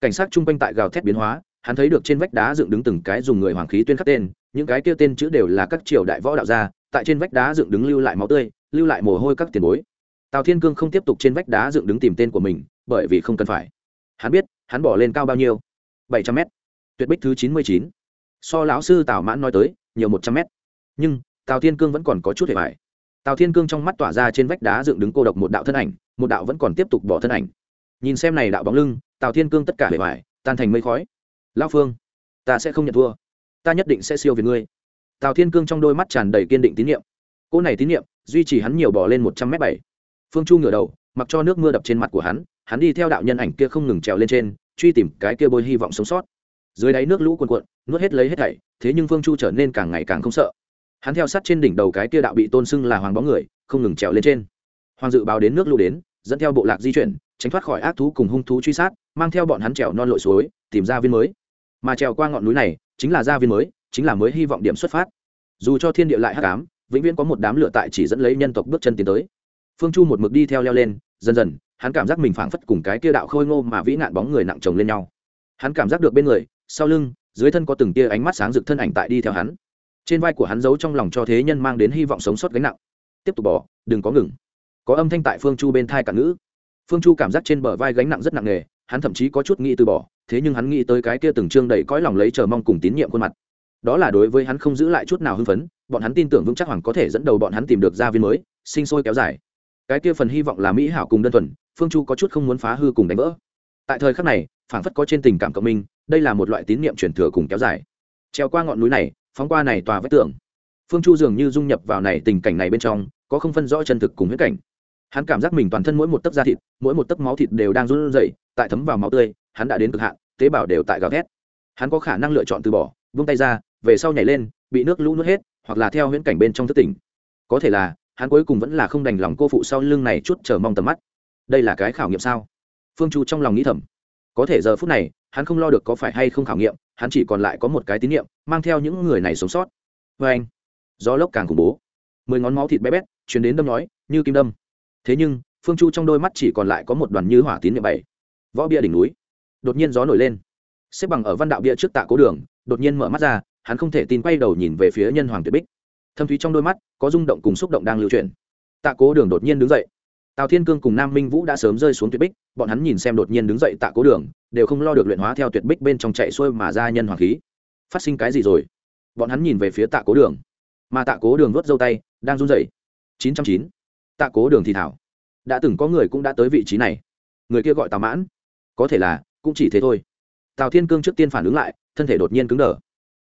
cảnh sát chung quanh tại gào thét biến hóa, hắn thấy được trên vách đá dựng đứng từng cái dùng người hoàng khí tuyên khắc tên, những cái kia tên chữ đều là các triều đại võ đạo gia, tại trên vách đá dựng đứng lưu lại máu tươi, lưu lại mồ hôi các tiền bối. Tào thiên cương không tiếp tục trên vách đá dựng đứng tìm tên của mình bởi vì không cần phải. Hắn biết, hắn bỏ lên cao bao nhiêu? Bảy trăm m tuyệt bích thứ chín mươi chín. So lão sư tào mãn nói tới, nhiều một trăm m nhưng, tào thiên cương vẫn còn có chút hề mại tào thiên cương trong mắt tỏa ra trên vách đá dựng đứng cô độc một đạo thân ảnh, một đạo vẫn còn tiếp tục bỏ thân ảnh. Nhìn xem này đạo bóng lưng, tào thiên cương tất cả hề mại tan thành mây khói. Lao phương, ta sẽ không nhận thua. Ta nhất định sẽ siêu về ngươi. Tào thiên cương trong đôi mắt tràn đầy kiên định tín nhiệm cỗ này tín nhiệm duy trì hắn nhiều bỏ lên một trăm m bảy. Phương chu ngửa đầu, mặc cho nước mưa đập trên mặt của hắn hắn đi theo đạo nhân ảnh kia không ngừng trèo lên trên, truy tìm cái kia bôi hy vọng sống sót. Dưới đáy nước lũ cuồn cuộn, nuốt hết lấy hết thảy, thế nhưng phương chu trở nên càng ngày càng không sợ. Hắn theo sát trên đỉnh đầu cái kia đạo bị tôn xưng là hoàng bóng người, không ngừng trèo lên trên. Hoàng dự báo đến nước lũ đến, dẫn theo bộ lạc di chuyển, tránh thoát khỏi ác thú cùng hung thú truy sát, mang theo bọn hắn trèo non lội suối, tìm ra viên mới. Mà trèo qua ngọn núi này, chính là gia viên mới, chính là mới hy vọng điểm xuất phát. Dù cho thiên địa lại hắc ám, vĩnh viễn có một đám lửa tại chỉ dẫn lấy nhân tộc bước chân tiến tới. Phương chu một mực đi theo leo lên, dần dần hắn cảm giác mình phảng phất cùng cái kia đạo khôi ngô mà vĩ nạn bóng người nặng chồng lên nhau. Hắn cảm giác được bên người, sau lưng, dưới thân có từng tia ánh mắt sáng rực thân ảnh tại đi theo hắn. Trên vai của hắn giấu trong lòng cho thế nhân mang đến hy vọng sống sót gánh nặng. Tiếp tục bỏ đừng có ngừng. Có âm thanh tại phương chu bên thai cả ngữ. Phương chu cảm giác trên bờ vai gánh nặng rất nặng nề, hắn thậm chí có chút nghĩ từ bỏ, thế nhưng hắn nghĩ tới cái kia từng trương đầy cõi lòng lấy chờ mong cùng tín nhiệm khuôn mặt. Đó là đối với hắn không giữ lại chút nào hưng phấn, bọn hắn tin tưởng vững chắc hoàng có thể dẫn đầu bọn hắn tìm được gia viên mới, sinh sôi kéo dài. Cái kia phần hy vọng là mỹ hảo cùng đơn thuần phương chu có chút không muốn phá hư cùng đánh vỡ. Tại thời khắc này, phảng phất có trên tình cảm cộng minh, đây là một loại tín niệm truyền thừa cùng kéo dài. Treo qua ngọn núi này, phóng qua này tòa vách tường. Phương chu dường như dung nhập vào này tình cảnh này bên trong, có không phân rõ chân thực cùng huyết cảnh. Hắn cảm giác mình toàn thân mỗi một tấc da thịt, mỗi một tấc máu thịt đều đang run rẩy, tại thấm vào máu tươi, hắn đã đến cực hạn, tế bào đều tại gào thét. Hắn có khả năng lựa chọn từ bỏ, vung tay ra, về sau nhảy lên, bị nước lũ nuốt hết, hoặc là theo huyễn cảnh bên trong thất tỉnh. Có thể là, hắn cuối cùng vẫn là không đành lòng cô phụ sau lưng này chút chờ mong tầm mắt đây là cái khảo nghiệm sao? Phương chu trong lòng nghĩ thầm. Có thể giờ phút này, hắn không lo được có phải hay không khảo nghiệm, hắn chỉ còn lại có một cái tín nhiệm mang theo những người này sống sót. Vê anh, gió lốc càng khủng bố. Mười ngón máu thịt bé bét chuyển đến đâm nói như kim đâm. Thế nhưng, phương chu trong đôi mắt chỉ còn lại có một đoàn như hỏa tín nhiệm bảy. Võ bia đỉnh núi. Đột nhiên gió nổi lên. Xếp bằng ở văn đạo bia trước tạ cố đường, đột nhiên mở mắt ra, hắn không thể tin quay đầu nhìn về phía nhân hoàng tuyệt bích. Thâm thúy trong đôi mắt, có rung động cùng xúc động đang lưu truyền tạ cố đường đột nhiên đứng dậy tào thiên cương cùng nam minh vũ đã sớm rơi xuống tuyệt bích, bọn hắn nhìn xem đột nhiên đứng dậy tạ cố đường, đều không lo được luyện hóa theo tuyệt bích bên trong chạy xuôi mà ra nhân hoàng khí. Phát sinh cái gì rồi? Bọn hắn nhìn về phía tạ cố đường. Mà tạ cố đường vớt dâu tay, đang run rẩy. Chín trăm chín. Tạ cố đường thì thảo. Đã từng có người cũng đã tới vị trí này. Người kia gọi tào mãn. Có thể là, cũng chỉ thế thôi. Tào thiên cương trước tiên phản ứng lại, thân thể đột nhiên cứng đờ.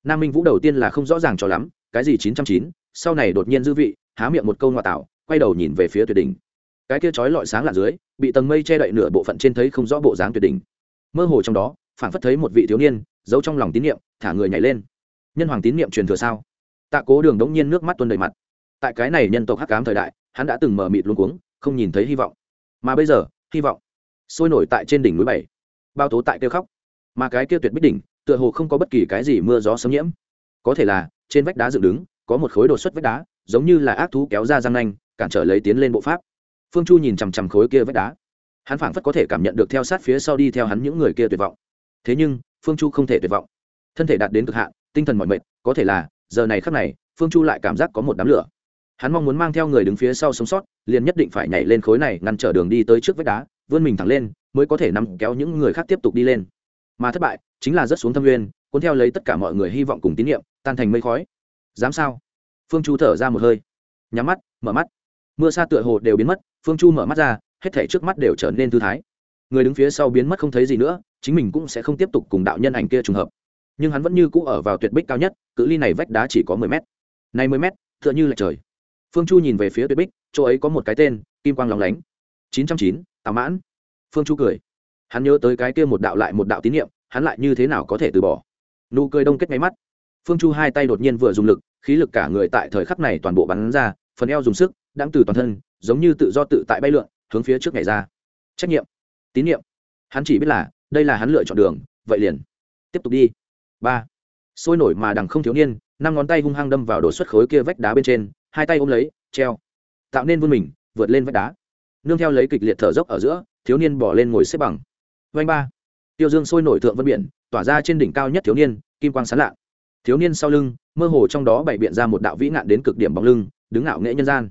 Nam minh vũ đầu tiên là không rõ ràng cho lắm, cái gì chín trăm chín, sau này đột nhiên dư vị, há miệng một câu ngoại tạo, quay đầu nhìn về phía tuyệt đỉnh cái kia chói lọi sáng lạ dưới, bị tầng mây che đậy nửa bộ phận trên thấy không rõ bộ dáng tuyệt đỉnh. Mơ hồ trong đó phản phất thấy một vị thiếu niên, giấu trong lòng tín niệm, thả người nhảy lên. Nhân hoàng tín niệm truyền thừa sao? Tạ cố đường đống nhiên nước mắt tuôn đầy mặt. Tại cái này nhân tộc hắc cám thời đại, hắn đã từng mờ mịt luôn cuống, không nhìn thấy hy vọng. Mà bây giờ, hy vọng sôi nổi tại trên đỉnh núi bảy. Bao tố tại kêu khóc. Mà cái kia tuyệt bích đỉnh, tựa hồ không có bất kỳ cái gì mưa gió xâm nhiễm. Có thể là, trên vách đá dựng đứng, có một khối đột xuất vách đá, giống như là ác thú kéo ra răng nanh, cản trở lấy tiến lên bộ pháp phương chu nhìn chằm chằm khối kia vách đá. Hắn phảng phất có thể cảm nhận được theo sát phía sau đi theo hắn những người kia tuyệt vọng. Thế nhưng, phương chu không thể tuyệt vọng. Thân thể đạt đến cực hạn, tinh thần mọi mệt, có thể là, giờ này khắc này, phương chu lại cảm giác có một đám lửa. Hắn mong muốn mang theo người đứng phía sau sống sót, liền nhất định phải nhảy lên khối này, ngăn trở đường đi tới trước vách đá, vươn mình thẳng lên, mới có thể nắm kéo những người khác tiếp tục đi lên. Mà thất bại, chính là rất xuống thâm nguyên, cuốn theo lấy tất cả mọi người hy vọng cùng tín nhiệm, tan thành mây khói. Dám sao? Phương chu thở ra một hơi. Nhắm mắt, mở mắt mưa xa tựa hồ đều biến mất, phương chu mở mắt ra, hết thể trước mắt đều trở nên thư thái. Người đứng phía sau biến mất không thấy gì nữa, chính mình cũng sẽ không tiếp tục cùng đạo nhân ảnh kia trùng hợp. Nhưng hắn vẫn như cũ ở vào tuyệt bích cao nhất, cự ly này vách đá chỉ có mười mét. Này mười mét, tựa như là trời. Phương chu nhìn về phía tuyệt bích, chỗ ấy có một cái tên, kim quang lóng lánh. chín trăm chín tào mãn. Phương chu cười. Hắn nhớ tới cái kia một đạo lại một đạo tín nhiệm hắn lại như thế nào có thể từ bỏ? Nụ cười đông kết máy mắt. Phương chu hai tay đột nhiên vừa dùng lực, khí lực cả người tại thời khắc này toàn bộ bắn ra phần eo dùng sức đang từ toàn thân, giống như tự do tự tại bay lượn, hướng phía trước ngày ra. Trách nhiệm, tín nhiệm. Hắn chỉ biết là, đây là hắn lựa chọn đường, vậy liền. Tiếp tục đi. Ba. Sôi nổi mà đằng không thiếu niên, năm ngón tay hung hăng đâm vào đổ xuất khối kia vách đá bên trên, hai tay ôm lấy, treo. Tạo nên vươn mình, vượt lên vách đá. Nương theo lấy kịch liệt thở dốc ở giữa, thiếu niên bỏ lên ngồi xếp bằng. Vanh ba. Tiêu dương sôi nổi thượng vân biển, tỏa ra trên đỉnh cao nhất thiếu niên, kim quang sán lạ. Thiếu niên sau lưng, mơ hồ trong đó bày biện ra một đạo vĩ nạn đến cực điểm bóng lưng đứng ngạo nghệ nhân gian.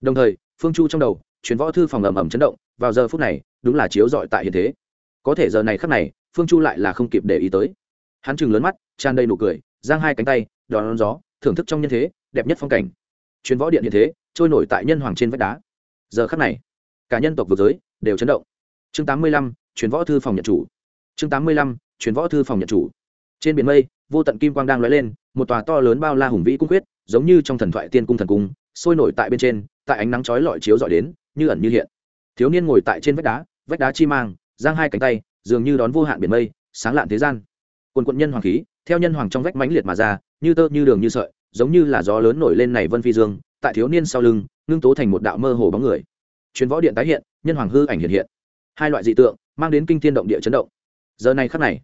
Đồng thời phương chu trong đầu chuyến võ thư phòng ầm ầm chấn động vào giờ phút này đúng là chiếu dọi tại hiện thế. Có thể giờ này khắc này phương chu lại là không kịp để ý tới. Hắn chừng lớn mắt tràn đầy nụ cười giang hai cánh tay đón, đón gió thưởng thức trong nhân thế đẹp nhất phong cảnh. Chuyến võ điện hiện thế trôi nổi tại nhân hoàng trên vách đá. Giờ khắc này cả nhân tộc vực giới đều chấn động. Chương tám mươi lăm chuyến võ thư phòng nhận chủ. Chương tám mươi lăm chuyến võ thư phòng nhận chủ. Trên biển mây vô tận kim quang đang lóe lên một tòa to lớn bao la hùng vĩ cung quyết giống như trong thần thoại tiên cung thần cung, sôi nổi tại bên trên, tại ánh nắng chói lọi chiếu dọi đến, như ẩn như hiện. Thiếu niên ngồi tại trên vách đá vách đá chi mang, giang hai cánh tay, dường như đón vô hạn biển mây, sáng lạn thế gian. Quần quận nhân hoàng khí, theo nhân hoàng trong vách mãnh liệt mà ra, như tơ như đường như sợi, giống như là gió lớn nổi lên này vân phi dương, tại thiếu niên sau lưng, ngưng tố thành một đạo mơ hồ bóng người. Chuyến võ điện tái hiện, nhân hoàng hư ảnh hiện hiện. Hai loại dị tượng, mang đến kinh thiên động địa chấn động. Giờ này khắc này,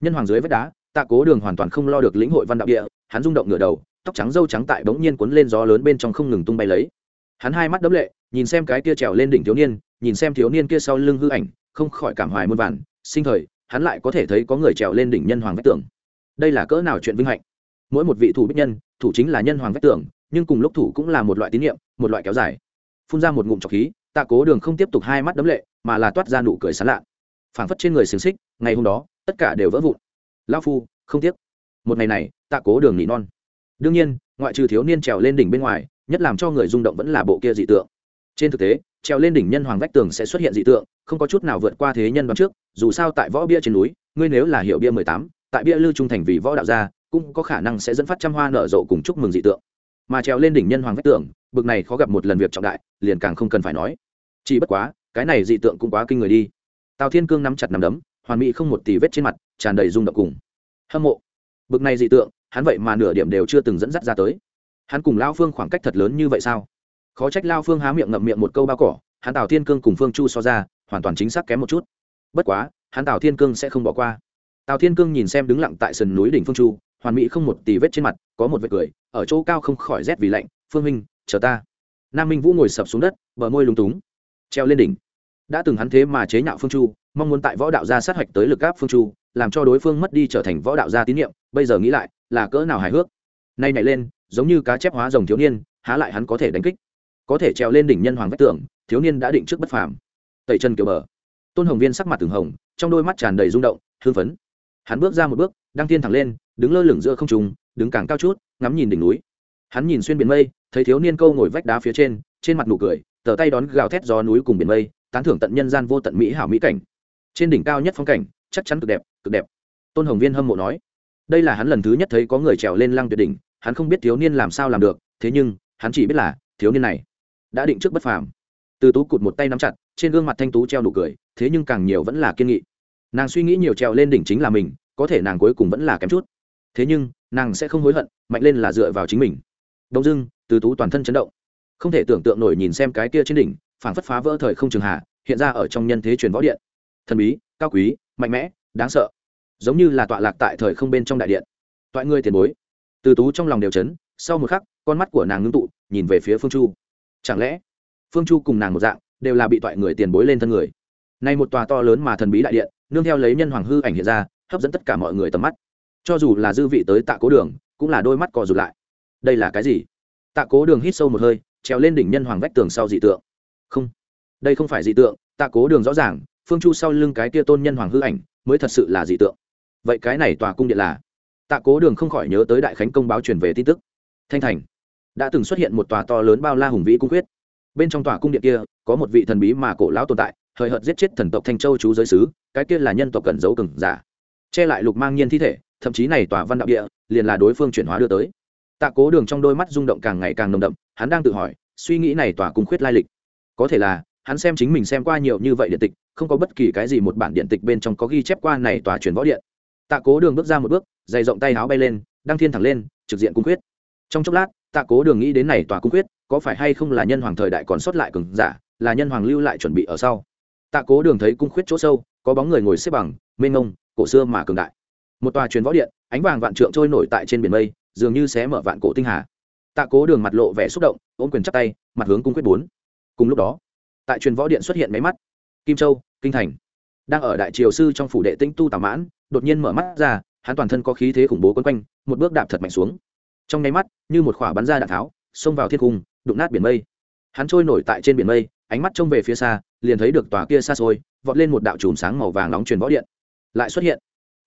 nhân hoàng dưới vách đá, tạ cố đường hoàn toàn không lo được lĩnh hội văn đạo địa, hắn rung động ngửa đầu tóc trắng dâu trắng tại bỗng nhiên cuốn lên gió lớn bên trong không ngừng tung bay lấy. Hắn hai mắt đấm lệ, nhìn xem cái kia trèo lên đỉnh thiếu niên, nhìn xem thiếu niên kia sau lưng hư ảnh, không khỏi cảm hoài muôn vàn, sinh thời, hắn lại có thể thấy có người trèo lên đỉnh nhân hoàng vách tường. Đây là cỡ nào chuyện vinh hạnh. Mỗi một vị thủ bích nhân, thủ chính là nhân hoàng vách tường, nhưng cùng lúc thủ cũng là một loại tín nhiệm một loại kéo dài. Phun ra một ngụm trọc khí, tạ cố đường không tiếp tục hai mắt đấm lệ, mà là toát ra nụ cười sán lạ. Phảng phất trên người xiềng xích, ngày hôm đó, tất cả đều vỡ vụn. Lao phu, không tiếc. Một ngày này, tạ cố đường nỉ non đương nhiên, ngoại trừ thiếu niên trèo lên đỉnh bên ngoài, nhất làm cho người rung động vẫn là bộ kia dị tượng. Trên thực tế, trèo lên đỉnh nhân hoàng vách tường sẽ xuất hiện dị tượng, không có chút nào vượt qua thế nhân đoán trước, dù sao tại võ bia trên núi, ngươi nếu là hiệu bia mười tám, tại bia lưu trung thành vì võ đạo gia, cũng có khả năng sẽ dẫn phát trăm hoa nở rộ cùng chúc mừng dị tượng. Mà trèo lên đỉnh nhân hoàng vách tường, bực này khó gặp một lần việc trọng đại, liền càng không cần phải nói. Chỉ bất quá, cái này dị tượng cũng quá kinh người đi. Tào thiên cương nắm chặt nắm đấm, hoàn mỹ không một tì vết trên mặt, tràn đầy rung động cùng hâm mộ. Bực này dị tượng hắn vậy mà nửa điểm đều chưa từng dẫn dắt ra tới. Hắn cùng lao phương khoảng cách thật lớn như vậy sao? Khó trách lao phương há miệng ngậm miệng một câu bao cỏ, hắn tào thiên cương cùng phương chu so ra, hoàn toàn chính xác kém một chút. Bất quá, hắn tào thiên cương sẽ không bỏ qua. Tào thiên cương nhìn xem đứng lặng tại sườn núi đỉnh phương chu, hoàn mỹ không một tì vết trên mặt, có một vệt cười, ở chỗ cao không khỏi rét vì lạnh, phương minh chờ ta. Nam minh vũ ngồi sập xuống đất, bờ môi lúng túng, treo lên đỉnh. Đã từng hắn thế mà chế nhạo phương chu, mong muốn tại võ đạo gia sát hạch tới lực áp phương chu, làm cho đối phương mất đi trở thành võ đạo gia tín nhiệm, bây giờ nghĩ lại là cỡ nào hài hước. Nay nhảy lên, giống như cá chép hóa rồng thiếu niên, há lại hắn có thể đánh kích. Có thể trèo lên đỉnh nhân hoàng vách tường, thiếu niên đã định trước bất phàm. Tẩy chân kiểu bờ. Tôn hồng viên sắc mặt từng hồng, trong đôi mắt tràn đầy rung động hương phấn. Hắn bước ra một bước, đăng tiên thẳng lên, đứng lơ lửng giữa không trùng đứng càng cao chút, ngắm nhìn đỉnh núi. Hắn nhìn xuyên biển mây, thấy thiếu niên câu ngồi vách đá phía trên trên mặt nụ cười, tờ tay đón gào thét gió núi cùng biển mây, tán thưởng tận nhân gian vô tận mỹ hảo mỹ cảnh. Trên đỉnh cao nhất phong cảnh, chắc chắn cực đẹp cực đẹp. Tôn hồng viên hâm mộ nói đây là hắn lần thứ nhất thấy có người trèo lên lăng tuyệt đỉnh, hắn không biết thiếu niên làm sao làm được, thế nhưng, hắn chỉ biết là, thiếu niên này đã định trước bất phàm. Từ tú cụt một tay nắm chặt, trên gương mặt thanh tú treo nụ cười, thế nhưng càng nhiều vẫn là kiên nghị. Nàng suy nghĩ nhiều trèo lên đỉnh chính là mình, có thể nàng cuối cùng vẫn là kém chút. Thế nhưng, nàng sẽ không hối hận, mạnh lên là dựa vào chính mình. Đông dưng từ tú toàn thân chấn động. Không thể tưởng tượng nổi nhìn xem cái kia trên đỉnh, phảng phất phá vỡ thời không trường hạ, hiện ra ở trong nhân thế truyền võ điện. Thần bí, cao quý, mạnh mẽ, đáng sợ giống như là tọa lạc tại thời không bên trong đại điện. Toại ngươi tiền bối. Từ tú trong lòng đều chấn, sau một khắc, con mắt của nàng ngưng tụ, nhìn về phía phương chu. Chẳng lẽ, phương chu cùng nàng một dạng, đều là bị toại người tiền bối lên thân người? Nay một tòa to lớn mà thần bí đại điện, nương theo lấy nhân hoàng hư ảnh hiện ra, hấp dẫn tất cả mọi người tầm mắt. Cho dù là dư vị tới tạ cố đường, cũng là đôi mắt cò rụt lại. Đây là cái gì? Tạ cố đường hít sâu một hơi, trèo lên đỉnh nhân hoàng vách tường sau dị tượng. Không, đây không phải dị tượng, tạ cố đường rõ ràng, phương chu sau lưng cái kia tôn nhân hoàng hư ảnh, mới thật sự là dị tượng vậy cái này tòa cung điện là? Tạ cố đường không khỏi nhớ tới đại khánh công báo truyền về tin tức. Thanh thành, đã từng xuất hiện một tòa to lớn bao la hùng vĩ cung quyết bên trong tòa cung điện kia, có một vị thần bí mà cổ lão tồn tại, hời hợt giết chết thần tộc thanh châu chú giới sứ, cái kia là nhân tộc cần giấu cừng giả. Che lại lục mang nhiên thi thể, thậm chí này tòa văn đạo địa, liền là đối phương chuyển hóa đưa tới. Tạ cố đường trong đôi mắt rung động càng ngày càng nồng đậm, hắn đang tự hỏi, suy nghĩ này tòa cung khuyết lai lịch. Có thể là, hắn xem chính mình xem qua nhiều như vậy điện tịch, không có bất kỳ cái gì một bản điện tịch bên trong có ghi chép qua này tòa truyền võ điện tạ cố đường bước ra một bước dày rộng tay áo bay lên đăng thiên thẳng lên trực diện cung quyết. trong chốc lát tạ cố đường nghĩ đến này tòa cung quyết, có phải hay không là nhân hoàng thời đại còn sót lại cường giả là nhân hoàng lưu lại chuẩn bị ở sau. Tạ cố đường thấy cung khuyết chỗ sâu có bóng người ngồi xếp bằng mênh ngông cổ xưa mà cường đại. Một tòa truyền võ điện ánh vàng vạn trượng trôi nổi tại trên biển mây dường như xé mở vạn cổ tinh hà. Tạ cố đường mặt lộ vẻ xúc động ôm quyền chắp tay mặt hướng cung quyết bốn. Cùng lúc đó tại truyền võ điện xuất hiện máy mắt kim châu kinh thành đang ở đại triều sư trong phủ đệ tinh tu tào mãn, đột nhiên mở mắt ra, hắn toàn thân có khí thế khủng bố quấn quanh, một bước đạp thật mạnh xuống. Trong nháy mắt, như một khỏa bắn ra đạn tháo, xông vào thiên cung, đụng nát biển mây. Hắn trôi nổi tại trên biển mây, ánh mắt trông về phía xa, liền thấy được tòa kia xa xôi, vọt lên một đạo chùm sáng màu vàng nóng truyền võ điện. Lại xuất hiện.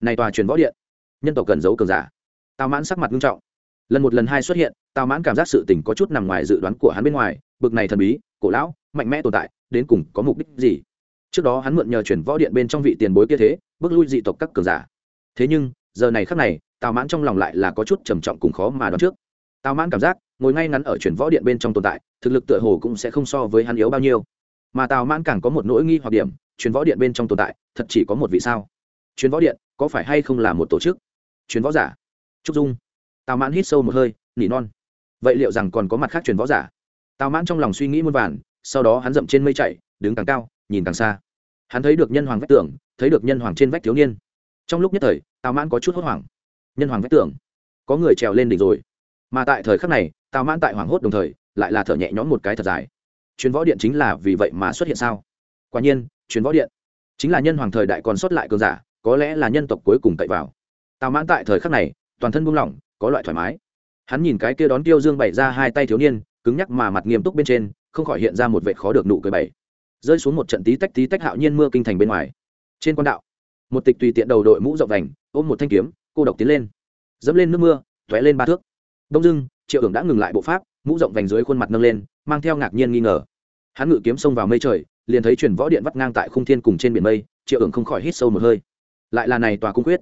Này tòa truyền võ điện, nhân tộc cần giấu cường giả. Tào mãn sắc mặt nghiêm trọng. Lần một lần hai xuất hiện, tào mãn cảm giác sự tình có chút nằm ngoài dự đoán của hắn bên ngoài, bực này thần bí, cổ lão, mạnh mẽ tồn tại, đến cùng có mục đích gì? Trước đó hắn mượn nhờ chuyển võ điện bên trong vị tiền bối kia thế, bước lui dị tộc các cường giả. Thế nhưng, giờ này khác này, tào mãn trong lòng lại là có chút trầm trọng cùng khó mà đoán trước. Tào mãn cảm giác, ngồi ngay ngắn ở chuyển võ điện bên trong tồn tại, thực lực tựa hồ cũng sẽ không so với hắn yếu bao nhiêu. Mà tào mãn càng có một nỗi nghi hoặc điểm chuyển võ điện bên trong tồn tại, thật chỉ có một vị sao? Chuyển võ điện, có phải hay không là một tổ chức? Chuyển võ giả. Trúc dung. Tào mãn hít sâu một hơi, nỉ non. Vậy liệu rằng còn có mặt khác chuyển võ giả? Tào mãn trong lòng suy nghĩ muôn vàn, sau đó hắn dậm trên mây chạy, đứng càng cao nhìn càng xa. Hắn thấy được nhân hoàng vách tường, thấy được nhân hoàng trên vách thiếu niên. Trong lúc nhất thời, tào mãn có chút hốt hoảng. Nhân hoàng vách tường, có người trèo lên đỉnh rồi. Mà tại thời khắc này, tào mãn tại hoàng hốt đồng thời, lại là thở nhẹ nhõm một cái thật dài. Chuyến võ điện chính là vì vậy mà xuất hiện sao? Quả nhiên chuyến võ điện chính là nhân hoàng thời đại còn sót lại cường giả, có lẽ là nhân tộc cuối cùng cậy vào. Tào mãn tại thời khắc này, toàn thân buông lỏng, có loại thoải mái. Hắn nhìn cái kia đón tiêu dương bày ra hai tay thiếu niên, cứng nhắc mà mặt nghiêm túc bên trên, không khỏi hiện ra một vệ khó được nụ cười bảy rơi xuống một trận tí tách tí tách hạo nhiên mưa kinh thành bên ngoài. Trên con đạo, một tịch tùy tiện đầu đội mũ rộng vành, ôm một thanh kiếm, cô độc tiến lên. Dẫm lên nước mưa t lên ba thước. Đông dưng triệu hưởng đã ngừng lại bộ pháp, mũ rộng vành dưới khuôn mặt nâng lên, mang theo ngạc nhiên nghi ngờ. Hắn ngự kiếm xông vào mây trời, liền thấy truyền võ điện vắt ngang tại khung thiên cùng trên biển mây, triệu hưởng không khỏi hít sâu một hơi. Lại là này tòa cung quyết.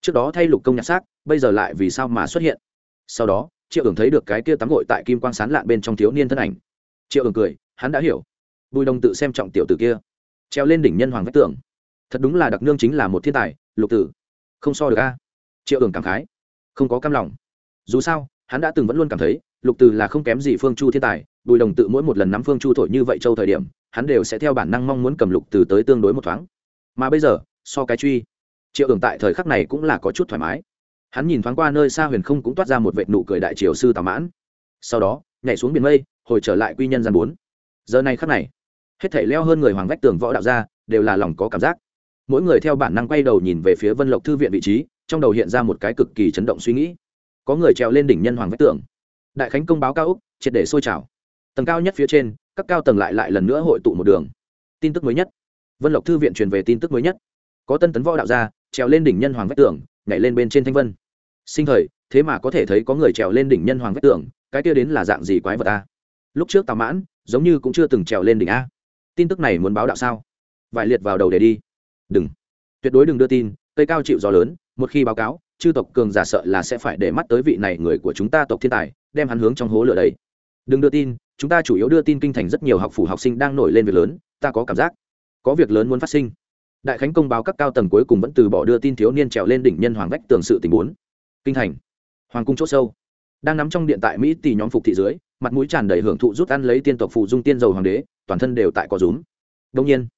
Trước đó thay lục công nhặt xác, bây giờ lại vì sao mà xuất hiện? Sau đó, triệu hưởng thấy được cái kia tắm gội tại kim quang sán lạn bên trong thiếu niên thân ảnh. Triệu hưởng cười, hắn đã hiểu bùi đồng tự xem trọng tiểu tử kia. Treo lên đỉnh nhân hoàng vách tưởng thật đúng là đặc nương chính là một thiên tài, lục tử. Không so được a. Triệu ưởng cảm khái. Không có cam lòng. Dù sao, hắn đã từng vẫn luôn cảm thấy, lục tử là không kém gì phương chu thiên tài, bùi đồng tự mỗi một lần nắm phương chu thổi như vậy châu thời điểm, hắn đều sẽ theo bản năng mong muốn cầm lục tử tới tương đối một thoáng. Mà bây giờ, so cái truy, triệu ưởng tại thời khắc này cũng là có chút thoải mái. Hắn nhìn thoáng qua nơi xa huyền không cũng toát ra một vệ nụ cười đại triều sư tào mãn. Sau đó, nhảy xuống biển mây, hồi trở lại quy nhân gian bốn. Giờ này khắc này hết thể leo hơn người hoàng vách tường võ đạo ra, đều là lòng có cảm giác. Mỗi người theo bản năng quay đầu nhìn về phía vân lộc thư viện vị trí, trong đầu hiện ra một cái cực kỳ chấn động suy nghĩ. Có người trèo lên đỉnh nhân hoàng vách tường. Đại khánh công báo cao úc, triệt để sôi trào. Tầng cao nhất phía trên, các cao tầng lại lại lần nữa hội tụ một đường. Tin tức mới nhất. Vân lộc thư viện truyền về tin tức mới nhất. Có tân tấn võ đạo gia trèo lên đỉnh nhân hoàng vách tường, nhảy lên bên trên thanh vân. Sinh thời, thế mà có thể thấy có người trèo lên đỉnh nhân hoàng vách tường, cái kia đến là dạng gì quái vật a? Lúc trước tào mãn, giống như cũng chưa từng trèo lên đỉnh a tin tức này muốn báo đạo sao? Vải liệt vào đầu để đi. Đừng. Tuyệt đối đừng đưa tin, cây cao chịu gió lớn, một khi báo cáo, chư tộc cường giả sợ là sẽ phải để mắt tới vị này người của chúng ta tộc thiên tài, đem hắn hướng trong hố lửa đấy đừng đưa tin, chúng ta chủ yếu đưa tin kinh thành rất nhiều học phủ học sinh đang nổi lên việc lớn, ta có cảm giác có việc lớn muốn phát sinh. Đại khánh công báo các cao tầng cuối cùng vẫn từ bỏ đưa tin thiếu niên trèo lên đỉnh nhân hoàng vách tường sự tình bốn. Kinh thành. Hoàng cung c h ỗ sâu. Đang nắm trong điện tại mỹ tỷ nhóm phục thị dưới, mặt mũi tràn đầy hưởng thụ rút ăn lấy tiên tộc phụ dung tiên dầu hoàng đế toàn thân đều tại có rúm. Đông nhiên,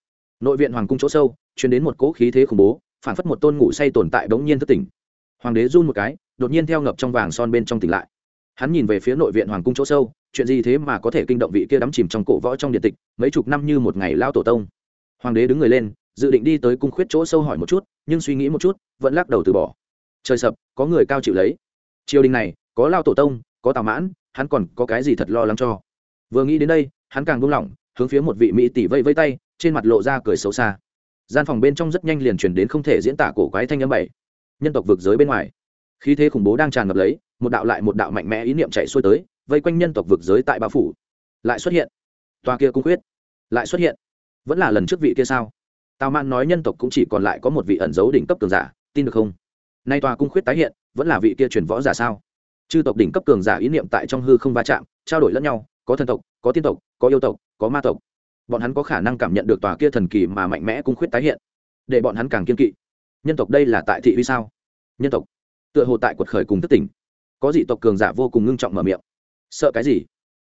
nội viện hoàng cung chỗ sâu chuyển đến một cỗ khí thế khủng bố, phản phất một tôn ngủ say tồn tại bỗng nhiên thất tỉnh. Hoàng đế run một cái, đột nhiên theo ngập trong vàng son bên trong tỉnh lại. Hắn nhìn về phía nội viện hoàng cung chỗ sâu, chuyện gì thế mà có thể kinh động vị kia đắm chìm trong cổ võ trong điện tịch, mấy chục năm như một ngày lao tổ tông. Hoàng đế đứng người lên, dự định đi tới cung khuyết chỗ sâu hỏi một chút, nhưng suy nghĩ một chút, vẫn lắc đầu từ bỏ. Trời sập, có người cao chịu lấy. Triều đình này, có lao tổ tông, có tào mãn, hắn còn có cái gì thật lo lắng cho? Vừa nghĩ đến đây, hắn càng buông lỏng hướng phía một vị mỹ tỷ vây vây tay, trên mặt lộ ra cười xấu xa. Gian phòng bên trong rất nhanh liền chuyển đến không thể diễn tả cổ quái thanh âm bảy. Nhân tộc vực giới bên ngoài. Khí thế khủng bố đang tràn ngập lấy, một đạo lại một đạo mạnh mẽ ý niệm chạy xuôi tới, vây quanh nhân tộc vực giới tại bao phủ. Lại xuất hiện. Toa kia cung quyết lại xuất hiện. Vẫn là lần trước vị kia sao? Tào mạn nói nhân tộc cũng chỉ còn lại có một vị ẩn giấu đỉnh cấp cường giả, tin được không? Nay tòa cung khuyết tái hiện, vẫn là vị kia truyền võ giả sao? Chư tộc đỉnh cấp cường giả ý niệm tại trong hư không va chạm, trao đổi lẫn nhau, có thần tộc, có tiên tộc, có yêu tộc có ma tộc. Bọn hắn có khả năng cảm nhận được tòa kia thần kỳ mà mạnh mẽ cung khuyết tái hiện. Để bọn hắn càng kiên kỵ. Nhân tộc đây là tại thị huy sao? Nhân tộc. Tựa hồ tại quật khởi cùng thất tỉnh. Có dị tộc cường giả vô cùng ngưng trọng mở miệng. Sợ cái gì?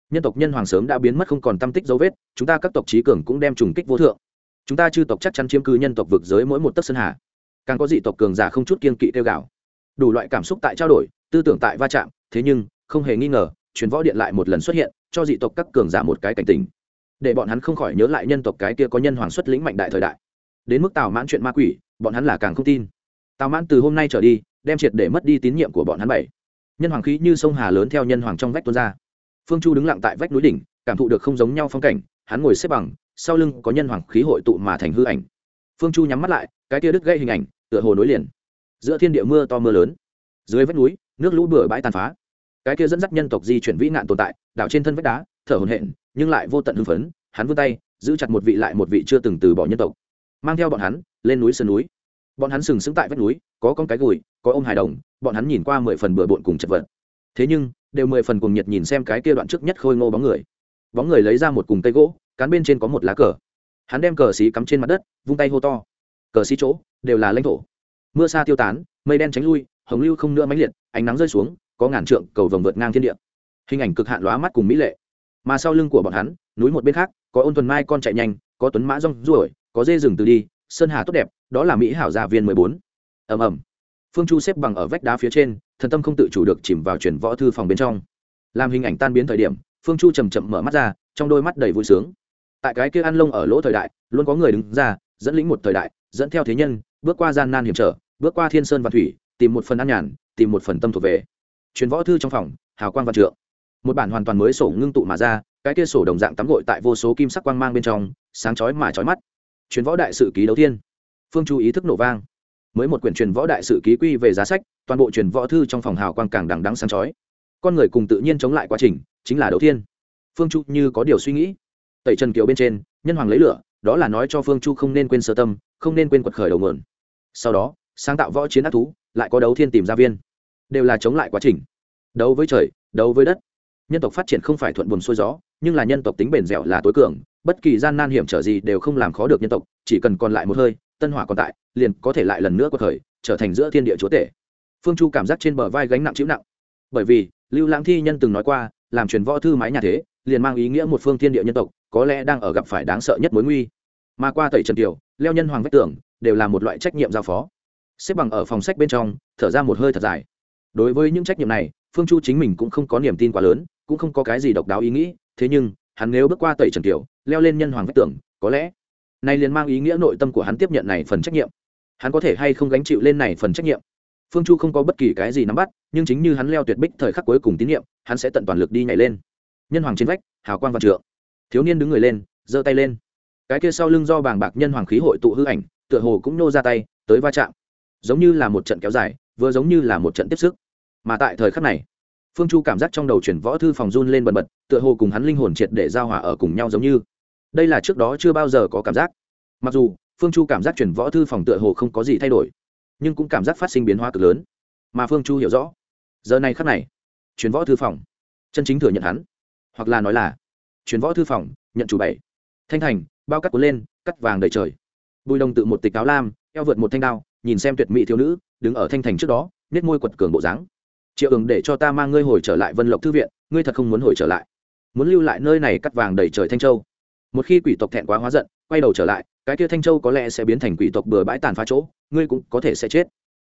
Nhân tộc nhân hoàng sớm đã biến mất không còn tâm tích dấu vết, chúng ta các tộc trí cường cũng đem trùng kích vô thượng. Chúng ta chư tộc chắc chắn chiếm cứ nhân tộc vực giới mỗi một tấc sơn hà. Càng có dị tộc cường giả không chút kiên kỵ tiêu gạo. Đủ loại cảm xúc tại trao đổi, tư tưởng tại va chạm, thế nhưng, không hề nghi ngờ chuyến võ điện lại một lần xuất hiện, cho dị tộc các cường giả một cái cảnh tình để bọn hắn không khỏi nhớ lại nhân tộc cái kia có nhân hoàng xuất lĩnh mạnh đại thời đại. Đến mức tào mãn chuyện ma quỷ, bọn hắn là càng không tin. Tào mãn từ hôm nay trở đi, đem triệt để mất đi tín nhiệm của bọn hắn bảy. Nhân hoàng khí như sông hà lớn theo nhân hoàng trong vách tuôn ra. Phương chu đứng lặng tại vách núi đỉnh, cảm thụ được không giống nhau phong cảnh, hắn ngồi xếp bằng, sau lưng có nhân hoàng khí hội tụ mà thành hư ảnh. Phương chu nhắm mắt lại, cái tia đứt gây hình ảnh, tựa hồ nối liền. Giữa thiên địa mưa to mưa lớn. Dưới vách núi, nước lũ bừa bãi tàn phá. Cái kia dẫn dắt nhân tộc di chuyển vĩ nạn tồn tại, đảo trên thân vách đá, thở hồn hện nhưng lại vô tận hưng phấn, hắn vươn tay, giữ chặt một vị lại một vị chưa từng từ bỏ nhân tộc. Mang theo bọn hắn, lên núi sơn núi. Bọn hắn sừng sững tại vách núi, có con cái gùi, có ôm hài đồng, bọn hắn nhìn qua mười phần bừa bộn cùng chật vật. Thế nhưng, đều mười phần cùng nhiệt nhìn xem cái kia đoạn trước nhất khôi ngô bóng người. Bóng người lấy ra một cùng cây gỗ, cán bên trên có một lá cờ. Hắn đem cờ xí cắm trên mặt đất, vung tay hô to. Cờ xí chỗ, đều là lãnh thổ. Mưa xa tiêu tán, mây đen tránh lui, hồng lưu không nữa mãnh liệt, ánh nắng rơi xuống, có ngàn trượng cầu vồng vượt ngang thiên địa. Hình ảnh cực hạn lóa mắt cùng mỹ lệ mà sau lưng của bọn hắn, núi một bên khác, có ôn tuần mai con chạy nhanh, có tuấn mã rong ruổi, có dê rừng từ đi, sơn hà tốt đẹp, đó là mỹ hảo gia viên mười bốn. Ầm ầm. Phương chu xếp bằng ở vách đá phía trên, thần tâm không tự chủ được chìm vào chuyển võ thư phòng bên trong. Làm hình ảnh tan biến thời điểm, phương chu chầm chậm mở mắt ra, trong đôi mắt đầy vui sướng. Tại cái kia ăn lông ở lỗ thời đại, luôn có người đứng ra, dẫn lĩnh một thời đại, dẫn theo thế nhân, bước qua gian nan hiểm trở, bước qua thiên sơn và thủy, tìm một phần an nhàn, tìm một phần tâm thuộc về. Truyền võ thư trong phòng, hào quang và trượng một bản hoàn toàn mới sổ ngưng tụ mà ra, cái kia sổ đồng dạng tắm gội tại vô số kim sắc quang mang bên trong, sáng chói mà chói mắt. Truyền võ đại sự ký đầu tiên. Phương chu ý thức nổ vang. Mới một quyển truyền võ đại sự ký quy về giá sách, toàn bộ truyền võ thư trong phòng hào quang càng đằng đắng sáng chói. Con người cùng tự nhiên chống lại quá trình, chính là đầu tiên. Phương chu như có điều suy nghĩ. Tẩy trần kiều bên trên, nhân hoàng lấy lửa, đó là nói cho phương chu không nên quên sơ tâm, không nên quên quật khởi đầu mượn sau đó, sáng tạo võ chiến ác thú, lại có đấu thiên tìm ra viên. Đều là chống lại quá trình. Đấu với trời, đấu với đất nhân tộc phát triển không phải thuận buồm xuôi gió nhưng là nhân tộc tính bền dẻo là tối cường bất kỳ gian nan hiểm trở gì đều không làm khó được nhân tộc chỉ cần còn lại một hơi tân hỏa còn tại liền có thể lại lần nữa quật khởi trở thành giữa thiên địa chúa tể. Phương chu cảm giác trên bờ vai gánh nặng chịu nặng. Bởi vì lưu lãng thi nhân từng nói qua làm truyền võ thư mái nhà thế liền mang ý nghĩa một phương thiên địa nhân tộc có lẽ đang ở gặp phải đáng sợ nhất mối nguy. Mà qua tẩy trần tiểu, leo nhân hoàng vách tưởng đều là một loại trách nhiệm giao phó. Xếp bằng ở phòng sách bên trong thở ra một hơi thật dài. Đối với những trách nhiệm này phương chu chính mình cũng không có niềm tin quá lớn cũng không có cái gì độc đáo ý nghĩ, thế nhưng, hắn nếu bước qua tẩy trần kiều leo lên nhân hoàng vách tưởng có lẽ này liền mang ý nghĩa nội tâm của hắn tiếp nhận này phần trách nhiệm. Hắn có thể hay không gánh chịu lên này phần trách nhiệm? Phương chu không có bất kỳ cái gì nắm bắt, nhưng chính như hắn leo tuyệt bích thời khắc cuối cùng tín nhiệm, hắn sẽ tận toàn lực đi nhảy lên. Nhân hoàng trên vách, hào quang văn trượng. Thiếu niên đứng người lên, giơ tay lên. Cái kia sau lưng do bàng bạc nhân hoàng khí hội tụ hư ảnh, tựa hồ cũng nô ra tay, tới va chạm. Giống như là một trận kéo dài, vừa giống như là một trận tiếp sức. Mà tại thời khắc này phương chu cảm giác trong đầu chuyển võ thư phòng run lên bần bật, tựa hồ cùng hắn linh hồn triệt để giao hòa ở cùng nhau giống như. Đây là trước đó chưa bao giờ có cảm giác. Mặc dù, phương chu cảm giác chuyển võ thư phòng tựa hồ không có gì thay đổi, nhưng cũng cảm giác phát sinh biến hóa cực lớn. Mà phương chu hiểu rõ, giờ này khắc này, chuyển võ thư phòng, chân chính thừa nhận hắn, hoặc là nói là, chuyển võ thư phòng, nhận chủ bảy. Thanh thành, bao cắt cuốn lên, cắt vàng đầy trời. Bùi đồng tự một tịch áo lam, eo vượt một thanh đao, nhìn xem tuyệt mỹ thiếu nữ, đứng ở thanh thành trước đó nết môi quật cường bộ dáng triệu ứng để cho ta mang ngươi hồi trở lại vân lộc thư viện, ngươi thật không muốn hồi trở lại. Muốn lưu lại nơi này cắt vàng đầy trời thanh châu. Một khi quỷ tộc thẹn quá hóa giận, quay đầu trở lại, cái kia thanh châu có lẽ sẽ biến thành quỷ tộc bừa bãi tàn phá chỗ, ngươi cũng có thể sẽ chết.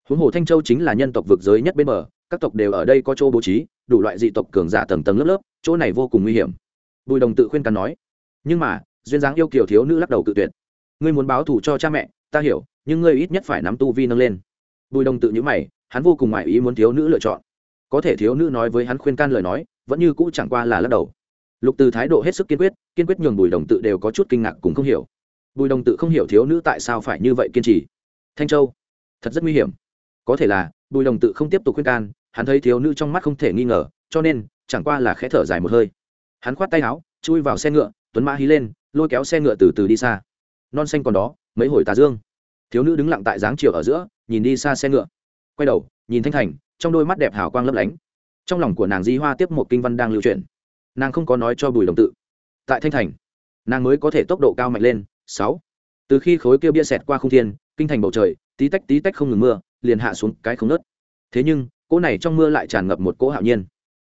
Huống hồ thanh châu chính là nhân tộc vực giới nhất bên bờ, các tộc đều ở đây có chỗ bố trí, đủ loại dị tộc cường giả tầng tầng lớp lớp, chỗ này vô cùng nguy hiểm. Bùi đồng tự khuyên cắn nói. Nhưng mà, duyên dáng yêu kiều thiếu nữ lắc đầu cự tuyệt. Ngươi muốn báo thù cho cha mẹ, ta hiểu, nhưng ngươi ít nhất phải nắm tu vi nâng lên. Bùi đồng tự nhữ mày, hắn vô cùng ngoại ý muốn thiếu nữ lựa chọn có thể thiếu nữ nói với hắn khuyên can lời nói, vẫn như cũ chẳng qua là lắc đầu. Lục từ thái độ hết sức kiên quyết kiên quyết nhường bùi đồng tự đều có chút kinh ngạc cùng không hiểu. Bùi đồng tự không hiểu thiếu nữ tại sao phải như vậy kiên trì. Thanh châu, thật rất nguy hiểm. Có thể là, bùi đồng tự không tiếp tục khuyên can, hắn thấy thiếu nữ trong mắt không thể nghi ngờ, cho nên, chẳng qua là khẽ thở dài một hơi. Hắn khoát tay áo, chui vào xe ngựa, tuấn mã hí lên, lôi kéo xe ngựa từ từ đi xa. Non xanh còn đó, mấy hồi tà dương. Thiếu nữ đứng lặng tại dáng chiều ở giữa, nhìn đi xa xe ngựa. Quay đầu, nhìn thanh thành trong đôi mắt đẹp hào quang lấp lánh. Trong lòng của nàng di hoa tiếp một kinh văn đang lưu truyền. Nàng không có nói cho bùi đồng tự. Tại thanh thành, nàng mới có thể tốc độ cao mạnh lên. Sáu. Từ khi khối kia bia xẹt qua không thiên, kinh thành bầu trời, tí tách tí tách không ngừng mưa, liền hạ xuống cái không nớt. Thế nhưng, cỗ này trong mưa lại tràn ngập một cỗ hạo nhiên.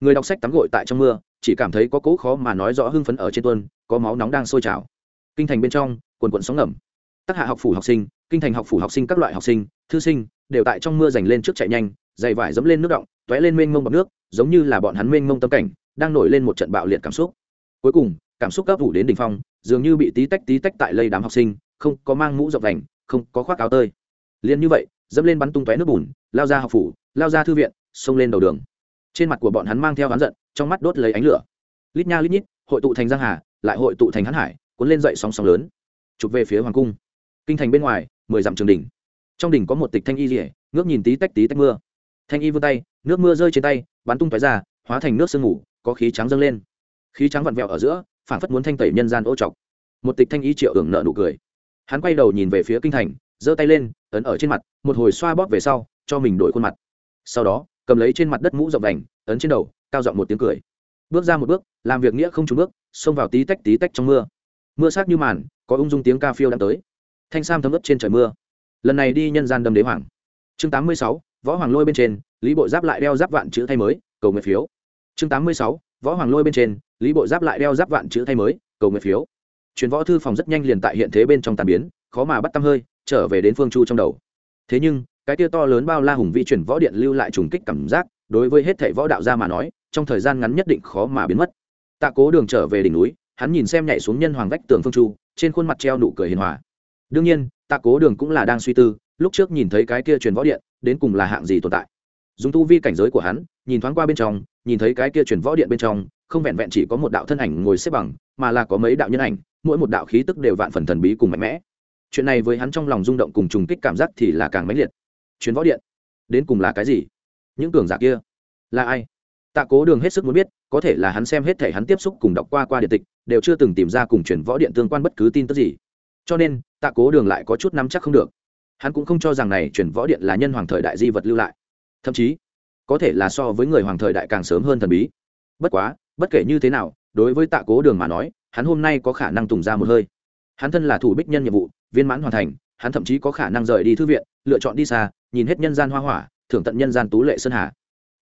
Người đọc sách tắm gội tại trong mưa, chỉ cảm thấy có cỗ khó mà nói rõ hưng phấn ở trên tuân có máu nóng đang sôi trào. Kinh thành bên trong, quần quần sóng ngầm. Tác hạ học phủ học sinh, kinh thành học phủ học sinh các loại học sinh, thư sinh đều tại trong mưa giành lên trước chạy nhanh, dày vải dẫm lên nước động t ó é lên mênh mông bọc nước, giống như là bọn hắn mênh mông tâm cảnh, đang nổi lên một trận bạo liệt cảm xúc. Cuối cùng, cảm xúc gấp ủ đến đ ỉ n h phong, dường như bị tí tách tí tách tại lây đám học sinh, không có mang mũ rộng vành, không có khoác áo tơi. Liền như vậy, dẫm lên bắn tung tóe nước bùn, lao ra học phủ, lao ra thư viện, xông lên đầu đường. Trên mặt của bọn hắn mang theo hắn giận, trong mắt đốt lấy ánh lửa. Lít nha lít nhít, hội tụ thành giang hà, lại hội tụ thành hắn hải, cuốn lên dậy sóng sóng lớn. Chụp về phía hoàng cung. Kinh thành bên ngoài, mười dặm trường đỉnh trong đỉnh có một tịch thanh y rỉa, ngước nhìn tí tách tí tách mưa. Thanh y vươn tay, nước mưa rơi trên tay, bắn tung tói ra, hóa thành nước sương ngủ có khí trắng dâng lên. Khí trắng vặn vẹo ở giữa phản phất muốn thanh tẩy nhân gian ô trọc. Một tịch thanh y triệu ưởng nợ nụ cười. Hắn quay đầu nhìn về phía kinh thành, giơ tay lên, ấn ở trên mặt, một hồi xoa bóp về sau, cho mình đổi khuôn mặt. Sau đó, cầm lấy trên mặt đất mũ rộng đành, ấn trên đầu, cao giọng một tiếng cười. Bước ra một bước, làm việc nghĩa không trúng bước, xông vào tí tách tí tách trong mưa. Mưa sát như màn, có ung dung tiếng ca phiêu đang tới. Thanh sam thấm ướt trên trời mưa lần này đi nhân gian đâm đế hoàng. Chương tám mươi sáu, võ hoàng lôi bên trên, lý bộ giáp lại đeo giáp vạn chữ thay mới, cầu nguyện phiếu. Chương tám mươi sáu, võ hoàng lôi bên trên, lý bộ giáp lại đeo giáp vạn chữ thay mới, cầu nguyện phiếu. Truyền võ thư phòng rất nhanh liền tại hiện thế bên trong tàn biến, khó mà bắt tâm hơi, trở về đến phương chu trong đầu. Thế nhưng, cái tia to lớn bao la hùng vi chuyển võ điện lưu lại trùng kích cảm giác, đối với hết thảy võ đạo gia mà nói, trong thời gian ngắn nhất định khó mà biến mất. Tạ cố đường trở về đỉnh núi, hắn nhìn xem nhảy xuống nhân hoàng vách tường phương chu, trên khuôn mặt treo nụ cười hiền hòa. Đương nhiên tạ cố đường cũng là đang suy tư, lúc trước nhìn thấy cái kia truyền võ điện, đến cùng là hạng gì tồn tại. Dùng tu vi cảnh giới của hắn, nhìn thoáng qua bên trong, nhìn thấy cái kia truyền võ điện bên trong, không vẹn vẹn chỉ có một đạo thân ảnh ngồi xếp bằng, mà là có mấy đạo nhân ảnh, mỗi một đạo khí tức đều vạn phần thần bí cùng mạnh mẽ. Chuyện này với hắn trong lòng rung động cùng trùng kích cảm giác thì là càng mãnh liệt. Truyền võ điện, đến cùng là cái gì? Những cường giả kia, là ai? Tạ cố đường hết sức muốn biết, có thể là hắn xem hết thể hắn tiếp xúc cùng đọc qua qua điện tịch, đều chưa từng tìm ra cùng truyền võ điện tương quan bất cứ tin tức gì cho nên, tạ cố đường lại có chút nắm chắc không được. Hắn cũng không cho rằng này truyền võ điện là nhân hoàng thời đại di vật lưu lại. Thậm chí, có thể là so với người hoàng thời đại càng sớm hơn thần bí. Bất quá, bất kể như thế nào, đối với tạ cố đường mà nói, hắn hôm nay có khả năng tùng ra một hơi. Hắn thân là thủ bích nhân nhiệm vụ, viên mãn hoàn thành, hắn thậm chí có khả năng rời đi thư viện, lựa chọn đi xa, nhìn hết nhân gian hoa hỏa, thưởng tận nhân gian tú lệ sơn hà.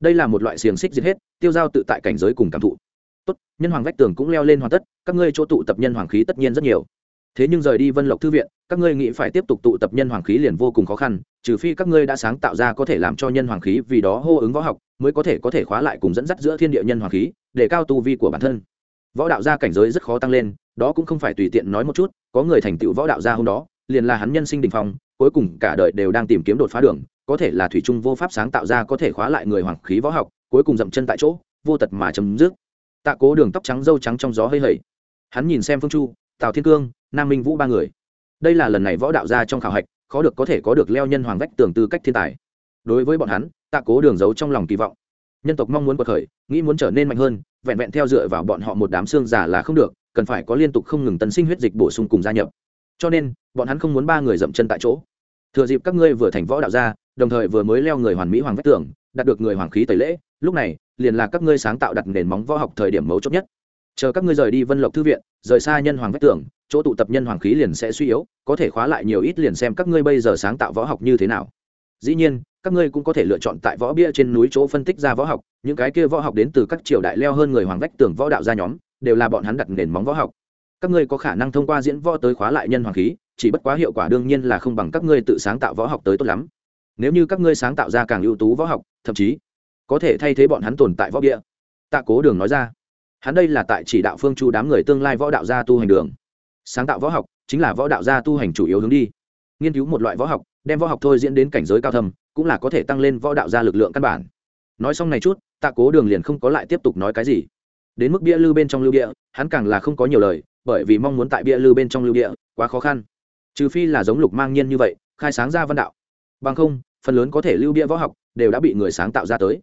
Đây là một loại xiềng xích giết hết, tiêu giao tự tại cảnh giới cùng cảm thụ. Tốt, nhân hoàng vách tường cũng leo lên hoàn tất, các ngươi chỗ tụ tập nhân hoàng khí tất nhiên rất nhiều thế nhưng rời đi vân lộc thư viện, các ngươi nghĩ phải tiếp tục tụ tập nhân hoàng khí liền vô cùng khó khăn, trừ phi các ngươi đã sáng tạo ra có thể làm cho nhân hoàng khí vì đó hô ứng võ học, mới có thể có thể khóa lại cùng dẫn dắt giữa thiên địa nhân hoàng khí, để cao tu vi của bản thân. Võ đạo gia cảnh giới rất khó tăng lên, đó cũng không phải tùy tiện nói một chút, có người thành tựu võ đạo gia hôm đó, liền là hắn nhân sinh đình phong, cuối cùng cả đời đều đang tìm kiếm đột phá đường, có thể là thủy trung vô pháp sáng tạo ra có thể khóa lại người hoàng khí võ học, cuối cùng dậm chân tại chỗ, vô tật mà chấm dứt. Tạ cố đường tóc trắng dâu trắng trong gió hơi hẩy hắn nhìn xem phương chu, tào thiên cương nam minh vũ ba người đây là lần này võ đạo gia trong khảo hạch khó được có thể có được leo nhân hoàng vách tường tư cách thiên tài đối với bọn hắn tạ cố đường giấu trong lòng kỳ vọng nhân tộc mong muốn quật khởi nghĩ muốn trở nên mạnh hơn vẹn vẹn theo dựa vào bọn họ một đám xương giả là không được cần phải có liên tục không ngừng tấn sinh huyết dịch bổ sung cùng gia nhập cho nên bọn hắn không muốn ba người dậm chân tại chỗ thừa dịp các ngươi vừa thành võ đạo gia đồng thời vừa mới leo người hoàn mỹ hoàng vách tường, đạt được người hoàng khí tẩy lễ, lúc này liền là các ngươi sáng tạo đặt nền móng võ học thời điểm mấu chốt nhất chờ các ngươi rời đi vân lộc thư viện, rời xa nhân hoàng vách tường, chỗ tụ tập nhân hoàng khí liền sẽ suy yếu, có thể khóa lại nhiều ít liền xem các ngươi bây giờ sáng tạo võ học như thế nào. Dĩ nhiên, các ngươi cũng có thể lựa chọn tại võ bia trên núi chỗ phân tích ra võ học, những cái kia võ học đến từ các triều đại leo hơn người hoàng vách tường võ đạo gia nhóm, đều là bọn hắn đặt nền móng võ học. Các ngươi có khả năng thông qua diễn võ tới khóa lại nhân hoàng khí, chỉ bất quá hiệu quả đương nhiên là không bằng các ngươi tự sáng tạo võ học tới tốt lắm. Nếu như các ngươi sáng tạo ra càng ưu tú võ học, thậm chí có thể thay thế bọn hắn tồn tại võ bia. Tạ cố đường nói ra hắn đây là tại chỉ đạo phương chu đám người tương lai võ đạo gia tu hành đường. Sáng tạo võ học, chính là võ đạo gia tu hành chủ yếu hướng đi. Nghiên cứu một loại võ học, đem võ học thôi diễn đến cảnh giới cao thầm cũng là có thể tăng lên võ đạo gia lực lượng căn bản. Nói xong này chút, tạ cố đường liền không có lại tiếp tục nói cái gì. Đến mức bia lư bên trong lưu địa, hắn càng là không có nhiều lời, bởi vì mong muốn tại bia lư bên trong lưu địa, quá khó khăn. Trừ phi là giống lục mang nhiên như vậy, khai sáng ra văn đạo. Bằng không, phần lớn có thể lưu bia võ học đều đã bị người sáng tạo ra tới.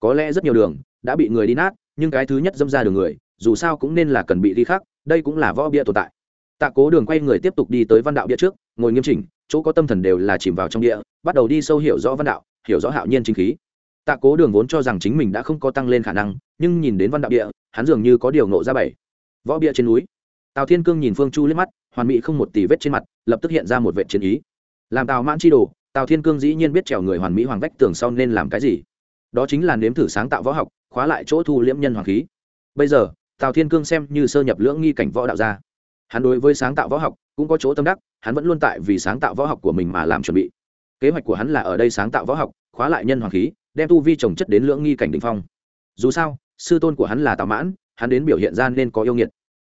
Có lẽ rất nhiều đường đã bị người đi nát nhưng cái thứ nhất dâm ra đường người, dù sao cũng nên là cần bị đi khác đây cũng là võ bia tồn tại. Tạ cố đường quay người tiếp tục đi tới văn đạo bia trước, ngồi nghiêm chỉnh, chỗ có tâm thần đều là chìm vào trong địa, bắt đầu đi sâu hiểu rõ văn đạo, hiểu rõ hạo nhiên chính khí. Tạ cố đường vốn cho rằng chính mình đã không có tăng lên khả năng, nhưng nhìn đến văn đạo địa hắn dường như có điều nộ ra bảy. Võ bia trên núi. Tào thiên cương nhìn phương chu liếc mắt, hoàn mỹ không một tỷ vết trên mặt, lập tức hiện ra một vệ chiến ý. Làm tào mãn chi đồ, tào thiên cương dĩ nhiên biết trèo người hoàn mỹ hoàng vách tường sau nên làm cái gì đó chính là nếm thử sáng tạo võ học, khóa lại chỗ thu liễm nhân hoàng khí. Bây giờ, tào thiên cương xem như sơ nhập lưỡng nghi cảnh võ đạo gia hắn đối với sáng tạo võ học cũng có chỗ tâm đắc, hắn vẫn luôn tại vì sáng tạo võ học của mình mà làm chuẩn bị. Kế hoạch của hắn là ở đây sáng tạo võ học, khóa lại nhân hoàng khí, đem tu vi trồng chất đến lưỡng nghi cảnh đ phong. Dù sao, sư tôn của hắn là tào mãn, hắn đến biểu hiện ra nên có yêu nghiệt.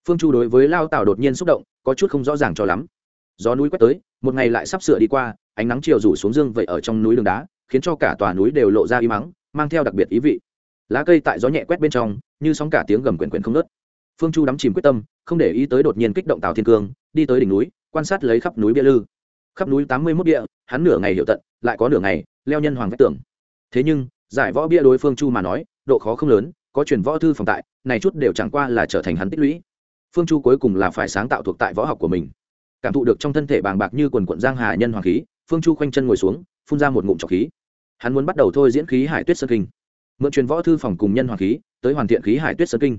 Phương chu đối với lao tào đột nhiên xúc động, có chút không rõ ràng cho lắm. Gió núi quét tới, một ngày lại sắp sửa đi qua, ánh nắng chiều rủ xuống dương vậy ở trong núi đường đá, khiến cho cả tòa núi đều lộ ra y mắng mang theo đặc biệt ý vị. Lá cây tại gió nhẹ quét bên trong, như sóng cả tiếng gầm quyển quyển không nớt phương chu đắm chìm quyết tâm, không để ý tới đột nhiên kích động tào thiên cương, đi tới đỉnh núi, quan sát lấy khắp núi bia lư. Khắp núi tám mươi mốt địa hắn nửa ngày hiểu tận, lại có nửa ngày, leo nhân hoàng vách tưởng thế nhưng, giải võ bia đối phương chu mà nói, độ khó không lớn, có truyền võ thư phòng tại, này chút đều chẳng qua là trở thành hắn tích lũy. Phương chu cuối cùng là phải sáng tạo thuộc tại võ học của mình. Cảm thụ được trong thân thể bàng bạc như quần quận giang hà nhân hoàng khí, phương chu khoanh chân ngồi xuống, phun ra một ngụm trọc khí hắn muốn bắt đầu thôi diễn khí hải tuyết sơn kinh, mượn truyền võ thư phòng cùng nhân hoàng khí tới hoàn thiện khí hải tuyết sơn kinh.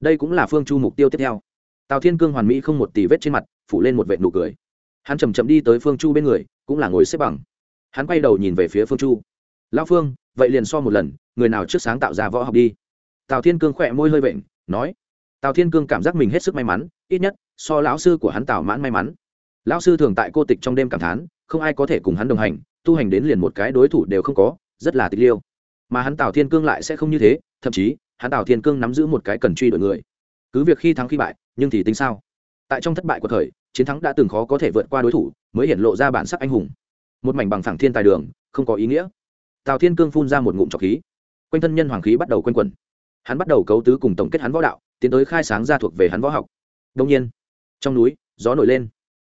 đây cũng là phương chu mục tiêu tiếp theo. tào thiên cương hoàn mỹ không một tỷ vết trên mặt, phủ lên một vệ nụ cười. hắn chầm chậm đi tới phương chu bên người, cũng là ngồi xếp bằng. hắn quay đầu nhìn về phía phương chu. lão phương, vậy liền so một lần, người nào trước sáng tạo ra võ học đi. tào thiên cương khỏe môi hơi vện, nói. tào thiên cương cảm giác mình hết sức may mắn, ít nhất, so lão sư của hắn tào mãn may mắn. lão sư thường tại cô tịch trong đêm cảm thán, không ai có thể cùng hắn đồng hành tu hành đến liền một cái đối thủ đều không có, rất là tịch liêu. Mà hắn tào thiên cương lại sẽ không như thế, thậm chí, hắn tào thiên cương nắm giữ một cái cần truy đuổi người. Cứ việc khi thắng khi bại, nhưng thì tính sao? Tại trong thất bại của thời, chiến thắng đã từng khó có thể vượt qua đối thủ, mới hiện lộ ra bản sắc anh hùng. Một mảnh bằng phẳng thiên tài đường, không có ý nghĩa. Tào thiên cương phun ra một ngụm trọc khí. Quanh thân nhân hoàng khí bắt đầu quanh quẩn. Hắn bắt đầu cấu tứ cùng tổng kết hắn võ đạo, tiến tới khai sáng ra thuộc về hắn võ học. Đông nhiên, trong núi, gió nổi lên.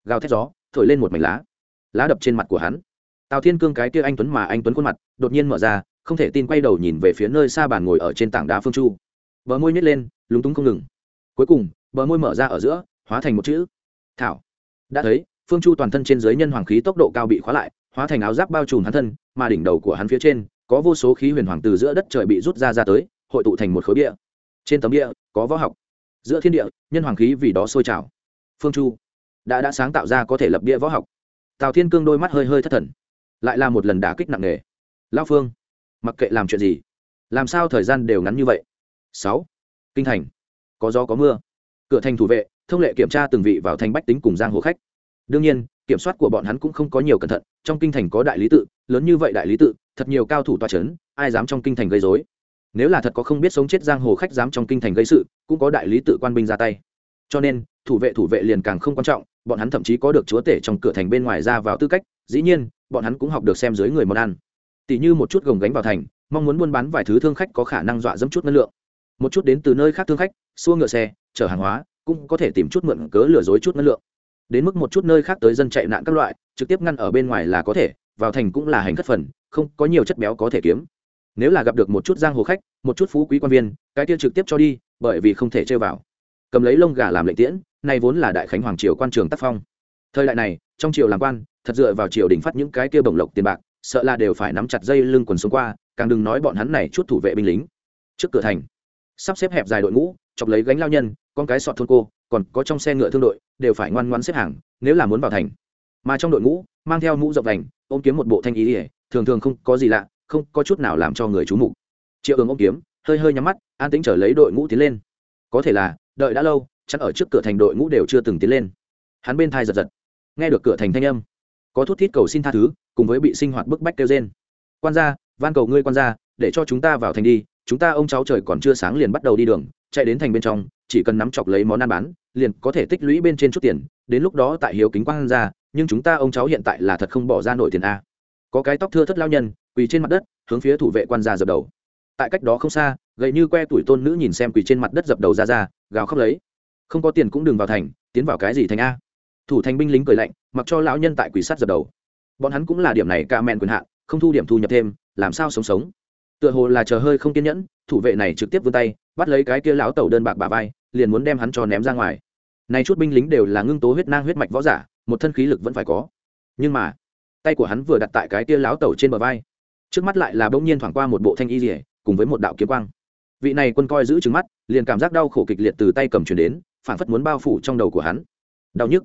Gào thét gió, thổi lên một mảnh lá. Lá đập trên mặt của hắn tào thiên cương cái kia anh tuấn mà anh tuấn khuôn mặt, đột nhiên mở ra, không thể tin quay đầu nhìn về phía nơi xa bàn ngồi ở trên tảng đá phương chu. Bờ môi nhét lên, lúng túng không ngừng. Cuối cùng, bờ môi mở ra ở giữa, hóa thành một chữ, thảo. Đã thấy, phương chu toàn thân trên dưới nhân hoàng khí tốc độ cao bị khóa lại, hóa thành áo giáp bao trùm hắn thân, mà đỉnh đầu của hắn phía trên, có vô số khí huyền hoàng từ giữa đất trời bị rút ra ra tới, hội tụ thành một khối địa trên tấm địa có võ học. Giữa thiên địa, nhân hoàng khí vì đó sôi trào. Phương chu đã đã sáng tạo ra có thể lập địa võ học. Tào thiên cương đôi mắt hơi hơi thất thần lại là một lần đả kích nặng nề. Lao phương, mặc kệ làm chuyện gì, làm sao thời gian đều ngắn như vậy? Sáu, kinh thành, có gió có mưa. Cửa thành thủ vệ, thông lệ kiểm tra từng vị vào thành bách tính cùng giang hồ khách. Đương nhiên, kiểm soát của bọn hắn cũng không có nhiều cẩn thận, trong kinh thành có đại lý tự, lớn như vậy đại lý tự, thật nhiều cao thủ toa c h ấ n ai dám trong kinh thành gây dối nếu là thật có không biết sống chết giang hồ khách dám trong kinh thành gây sự, cũng có đại lý tự quan binh ra tay. Cho nên, thủ vệ thủ vệ liền càng không quan trọng, bọn hắn thậm chí có được chúa tể trong cửa thành bên ngoài ra vào tư cách dĩ nhiên, bọn hắn cũng học được xem dưới người món ăn. Tỷ như một chút gồng gánh vào thành, mong muốn buôn bán vài thứ thương khách có khả năng dọa dẫm chút năng lượng. Một chút đến từ nơi khác thương khách, xua ngựa xe, chở hàng hóa, cũng có thể tìm chút mượn cớ lừa dối chút năng lượng. Đến mức một chút nơi khác tới dân chạy nạn các loại, trực tiếp ngăn ở bên ngoài là có thể, vào thành cũng là hành khất phần, không có nhiều chất béo có thể kiếm. Nếu là gặp được một chút giang hồ khách, một chút phú quý quan viên, cái kia trực tiếp cho đi, bởi vì không thể chơi vào. Cầm lấy lông gà làm lệnh tiễn này vốn là đại khánh hoàng triều quan trường tác phong. Thời đại này, trong triều làm quan thật dựa vào triều đình phát những cái kia bổng lộc tiền bạc, sợ là đều phải nắm chặt dây lưng quần xuống qua, càng đừng nói bọn hắn này chút thủ vệ binh lính. Trước cửa thành, sắp xếp hẹp dài đội ngũ, chọc lấy gánh lao nhân, con cái sọt thôn cô, còn có trong xe ngựa thương đội, đều phải ngoan ngoan xếp hàng, nếu là muốn vào thành. Mà trong đội ngũ, mang theo mũ rộng đành, ôm kiếm một bộ thanh ý ỉa thường thường không có gì lạ, không có chút nào làm cho người chú mục. Triệu ứng ôm kiếm, hơi hơi nhắm mắt, an tĩnh trở lấy đội ngũ tiến lên. Có thể là, đợi đã lâu, chắc ở trước cửa thành đội ngũ đều chưa từng tiến lên. Hắn bên thai giật giật. Nghe được cửa thành thanh âm có thút thít cầu xin tha thứ, cùng với bị sinh hoạt bức bách kêu trên quan gia, van cầu ngươi quan gia, để cho chúng ta vào thành đi, chúng ta ông cháu trời còn chưa sáng liền bắt đầu đi đường, chạy đến thành bên trong, chỉ cần nắm chọc lấy món ăn bán, liền có thể tích lũy bên trên chút tiền, đến lúc đó tại hiếu kính quan ra nhưng chúng ta ông cháu hiện tại là thật không bỏ ra nổi tiền a. Có cái tóc thưa thất lao nhân, quỳ trên mặt đất, hướng phía thủ vệ quan gia dập đầu. Tại cách đó không xa, gậy như que tuổi tôn nữ nhìn xem quỳ trên mặt đất dập đầu ra ra, gào khóc lấy. Không có tiền cũng đừng vào thành, tiến vào cái gì thành a? Thủ thành binh lính cười lạnh, mặc cho lão nhân tại quỷ sát dập đầu. Bọn hắn cũng là điểm này ca mẹn quyền hạn, không thu điểm thu nhập thêm, làm sao sống sống. Tựa hồ là chờ hơi không kiên nhẫn, thủ vệ này trực tiếp vươn tay, bắt lấy cái kia lão tẩu đơn bạc bà vai, liền muốn đem hắn cho ném ra ngoài. Này chút binh lính đều là ngưng tố huyết nang huyết mạch võ giả, một thân khí lực vẫn phải có. Nhưng mà, tay của hắn vừa đặt tại cái kia lão tẩu trên bờ vai, trước mắt lại là bỗng nhiên thoảng qua một bộ thanh y rỉa cùng với một đạo kiếm quang. Vị này quân coi giữ trứng mắt, liền cảm giác đau khổ kịch liệt từ tay cầm chuyển đến phản phất muốn bao phủ trong đầu của hắn. Đau nhức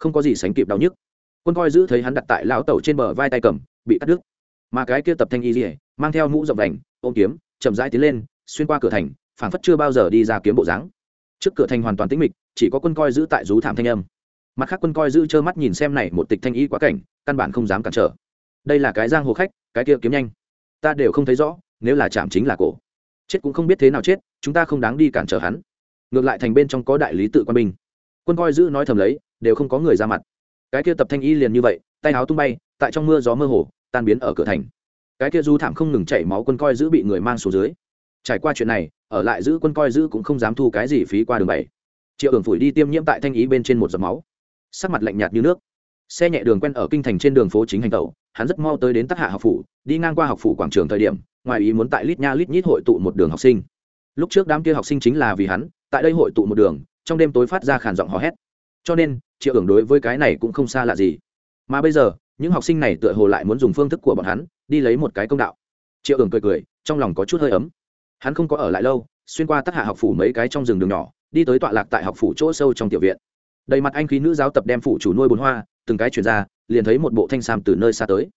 không có gì sánh kịp đau nhức. Quân coi giữ thấy hắn đặt tại lão tẩu trên bờ vai tay cầm, bị cắt đứt. Mà cái kia tập thanh y rỉa mang theo mũ rộng đành, ôm kiếm, chậm rãi tiến lên, xuyên qua cửa thành, phảng phất chưa bao giờ đi ra kiếm bộ dáng. Trước cửa thành hoàn toàn tĩnh mịch, chỉ có quân coi giữ tại rú thảm thanh âm. Mặt khác quân coi giữ trơ mắt nhìn xem này một tịch thanh y quá cảnh, căn bản không dám cản trở. Đây là cái giang hồ khách, cái kia kiếm nhanh. Ta đều không thấy rõ, nếu là chạm chính là cổ. Chết cũng không biết thế nào chết, chúng ta không đáng đi cản trở hắn. Ngược lại thành bên trong có đại lý tự quan binh. Quân coi giữ nói thầm lấy đều không có người ra mặt. Cái kia tập thanh y liền như vậy tay áo tung bay tại trong mưa gió mơ hồ tan biến ở cửa thành. Cái kia du thảm không ngừng chảy máu quân coi giữ bị người mang xuống dưới. Trải qua chuyện này ở lại giữ quân coi giữ cũng không dám thu cái gì phí qua đường bảy. Triệu hưởng phủi đi tiêm nhiễm tại thanh ý bên trên một giọt máu. Sắc mặt lạnh nhạt như nước. Xe nhẹ đường quen ở kinh thành trên đường phố chính hành tàu, hắn rất mau tới đến tác hạ học phủ đi ngang qua học phủ quảng trường thời điểm ngoài ý muốn tại lít nha lít nhít hội tụ một đường học sinh. Lúc trước đám kia học sinh chính là vì hắn tại đây hội tụ một đường trong đêm tối phát ra khản giọng hò hét. Cho nên triệu ưởng đối với cái này cũng không xa lạ gì. Mà bây giờ, những học sinh này tựa hồ lại muốn dùng phương thức của bọn hắn, đi lấy một cái công đạo. Triệu ưởng cười cười, trong lòng có chút hơi ấm. Hắn không có ở lại lâu, xuyên qua tác hạ học phủ mấy cái trong rừng đường nhỏ, đi tới tọa lạc tại học phủ chỗ sâu trong tiểu viện. Đầy mặt anh khí nữ giáo tập đem phủ chủ nuôi bồn hoa, từng cái chuyển ra, liền thấy một bộ thanh sam từ nơi xa tới.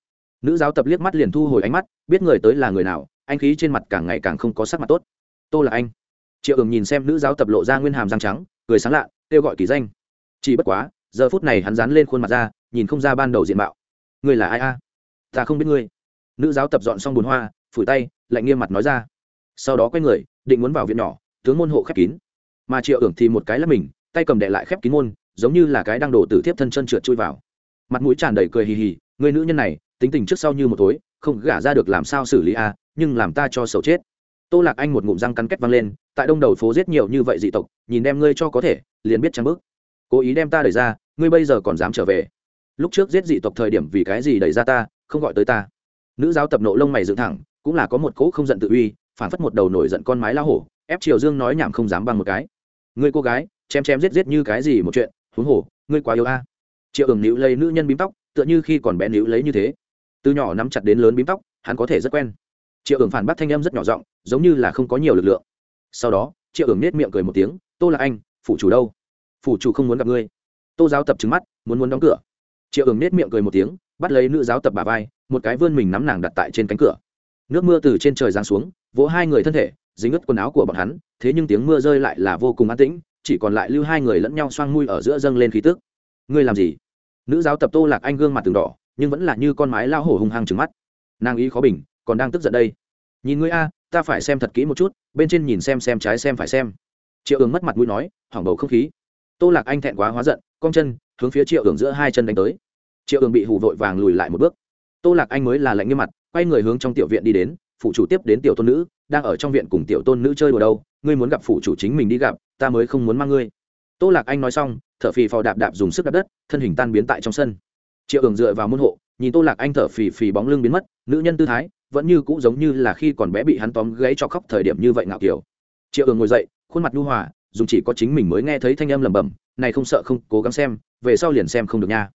Nữ giáo tập liếc mắt liền thu hồi ánh mắt, biết người tới là người nào, anh khí trên mặt càng ngày càng không có sắc mặt tốt. Tô là anh. Triệu ường nhìn xem nữ giáo tập lộ ra nguyên hàm răng trắng, cười sáng lạ, kêu gọi kỳ danh chỉ bất quá, giờ phút này hắn dán lên khuôn mặt ra, nhìn không ra ban đầu diện mạo. Người là ai a? Ta không biết ngươi. Nữ giáo tập dọn xong bùn hoa, phủi tay, lạnh nghiêm mặt nói ra. Sau đó quay người, định muốn vào viện nhỏ, tướng môn hộ khép kín. Mà triệu ưởng thì một cái là mình, tay cầm đệ lại khép kín môn, giống như là cái đang đổ tử thiếp thân chân trượt chui vào. Mặt mũi tràn đầy cười hì hì người nữ nhân này, tính tình trước sau như một tối không gả ra được làm sao xử lý a, nhưng làm ta cho sầu chết. Tô lạc anh một ngụm răng cắn kết văng lên, tại đông đầu phố giết nhiều như vậy dị tộc, nhìn đem ngươi cho có thể, liền biết trang bước cố ý đem ta đẩy ra, ngươi bây giờ còn dám trở về. Lúc trước giết dị tộc thời điểm vì cái gì đẩy ra ta, không gọi tới ta. Nữ giáo tập nộ lông mày dựng thẳng, cũng là có một cỗ không giận tự uy, phản phất một đầu nổi giận con mái lao hổ, ép triều dương nói nhảm không dám bằng một cái. Ngươi cô gái, chém chém giết giết như cái gì một chuyện, huống hổ ngươi quá yêu a. Triệu ưởng níu lấy nữ nhân bím tóc, tựa như khi còn bé níu lấy như thế. Từ nhỏ nắm chặt đến lớn bím tóc, hắn có thể rất quen. Triệu ưởng phản bác thanh âm rất nhỏ giọng, giống như là không có nhiều lực lượng. Sau đó, triệu ưởng nết miệng cười một tiếng, tô là anh, phủ chủ đâu? Phủ chủ không muốn gặp ngươi. Tô giáo tập trứng mắt, muốn muốn đóng cửa. Triệu ứng nết miệng cười một tiếng, bắt lấy nữ giáo tập bà vai, một cái vươn mình nắm nàng đặt tại trên cánh cửa. Nước mưa từ trên trời giáng xuống, vỗ hai người thân thể, dính ướt quần áo của bọn hắn, thế nhưng tiếng mưa rơi lại là vô cùng an tĩnh, chỉ còn lại lưu hai người lẫn nhau xoang mui ở giữa dâng lên khí tức. Ngươi làm gì? Nữ giáo tập tô lạc anh gương mặt từng đỏ, nhưng vẫn là như con mái lao hổ hung hăng trứng mắt. Nàng ý khó bình, còn đang tức giận đây. Nhìn ngươi a, ta phải xem thật kỹ một chút, bên trên nhìn xem xem trái xem phải xem. Triệu ứng mất mặt mũi nói, hỏng bầu không khí tô lạc anh thẹn quá hóa giận, cong chân, hướng phía triệu ứng giữa hai chân đánh tới. Triệu ứng bị hù vội vàng lùi lại một bước. Tô lạc anh mới là lạnh nghiêm mặt, quay người hướng trong tiểu viện đi đến, phụ chủ tiếp đến tiểu tôn nữ, đang ở trong viện cùng tiểu tôn nữ chơi đùa đâu, ngươi muốn gặp phụ chủ chính mình đi gặp, ta mới không muốn mang ngươi. Tô lạc anh nói xong, thở phì phò đạp đạp dùng sức đạp đất, thân hình tan biến tại trong sân. Triệu ưởng dựa vào môn hộ, nhìn tô lạc anh thở phì phì bóng lưng biến mất, nữ nhân tư thái vẫn như cũ giống như là khi còn bé bị hắn tóm gáy cho khóc thời điểm như vậy ngạo kiểu. Triệu ưởng ngồi dậy, khuôn mặt nhu hòa dùng chỉ có chính mình mới nghe thấy thanh âm lẩm bẩm, này không sợ, không, cố gắng xem, về sau liền xem không được nha.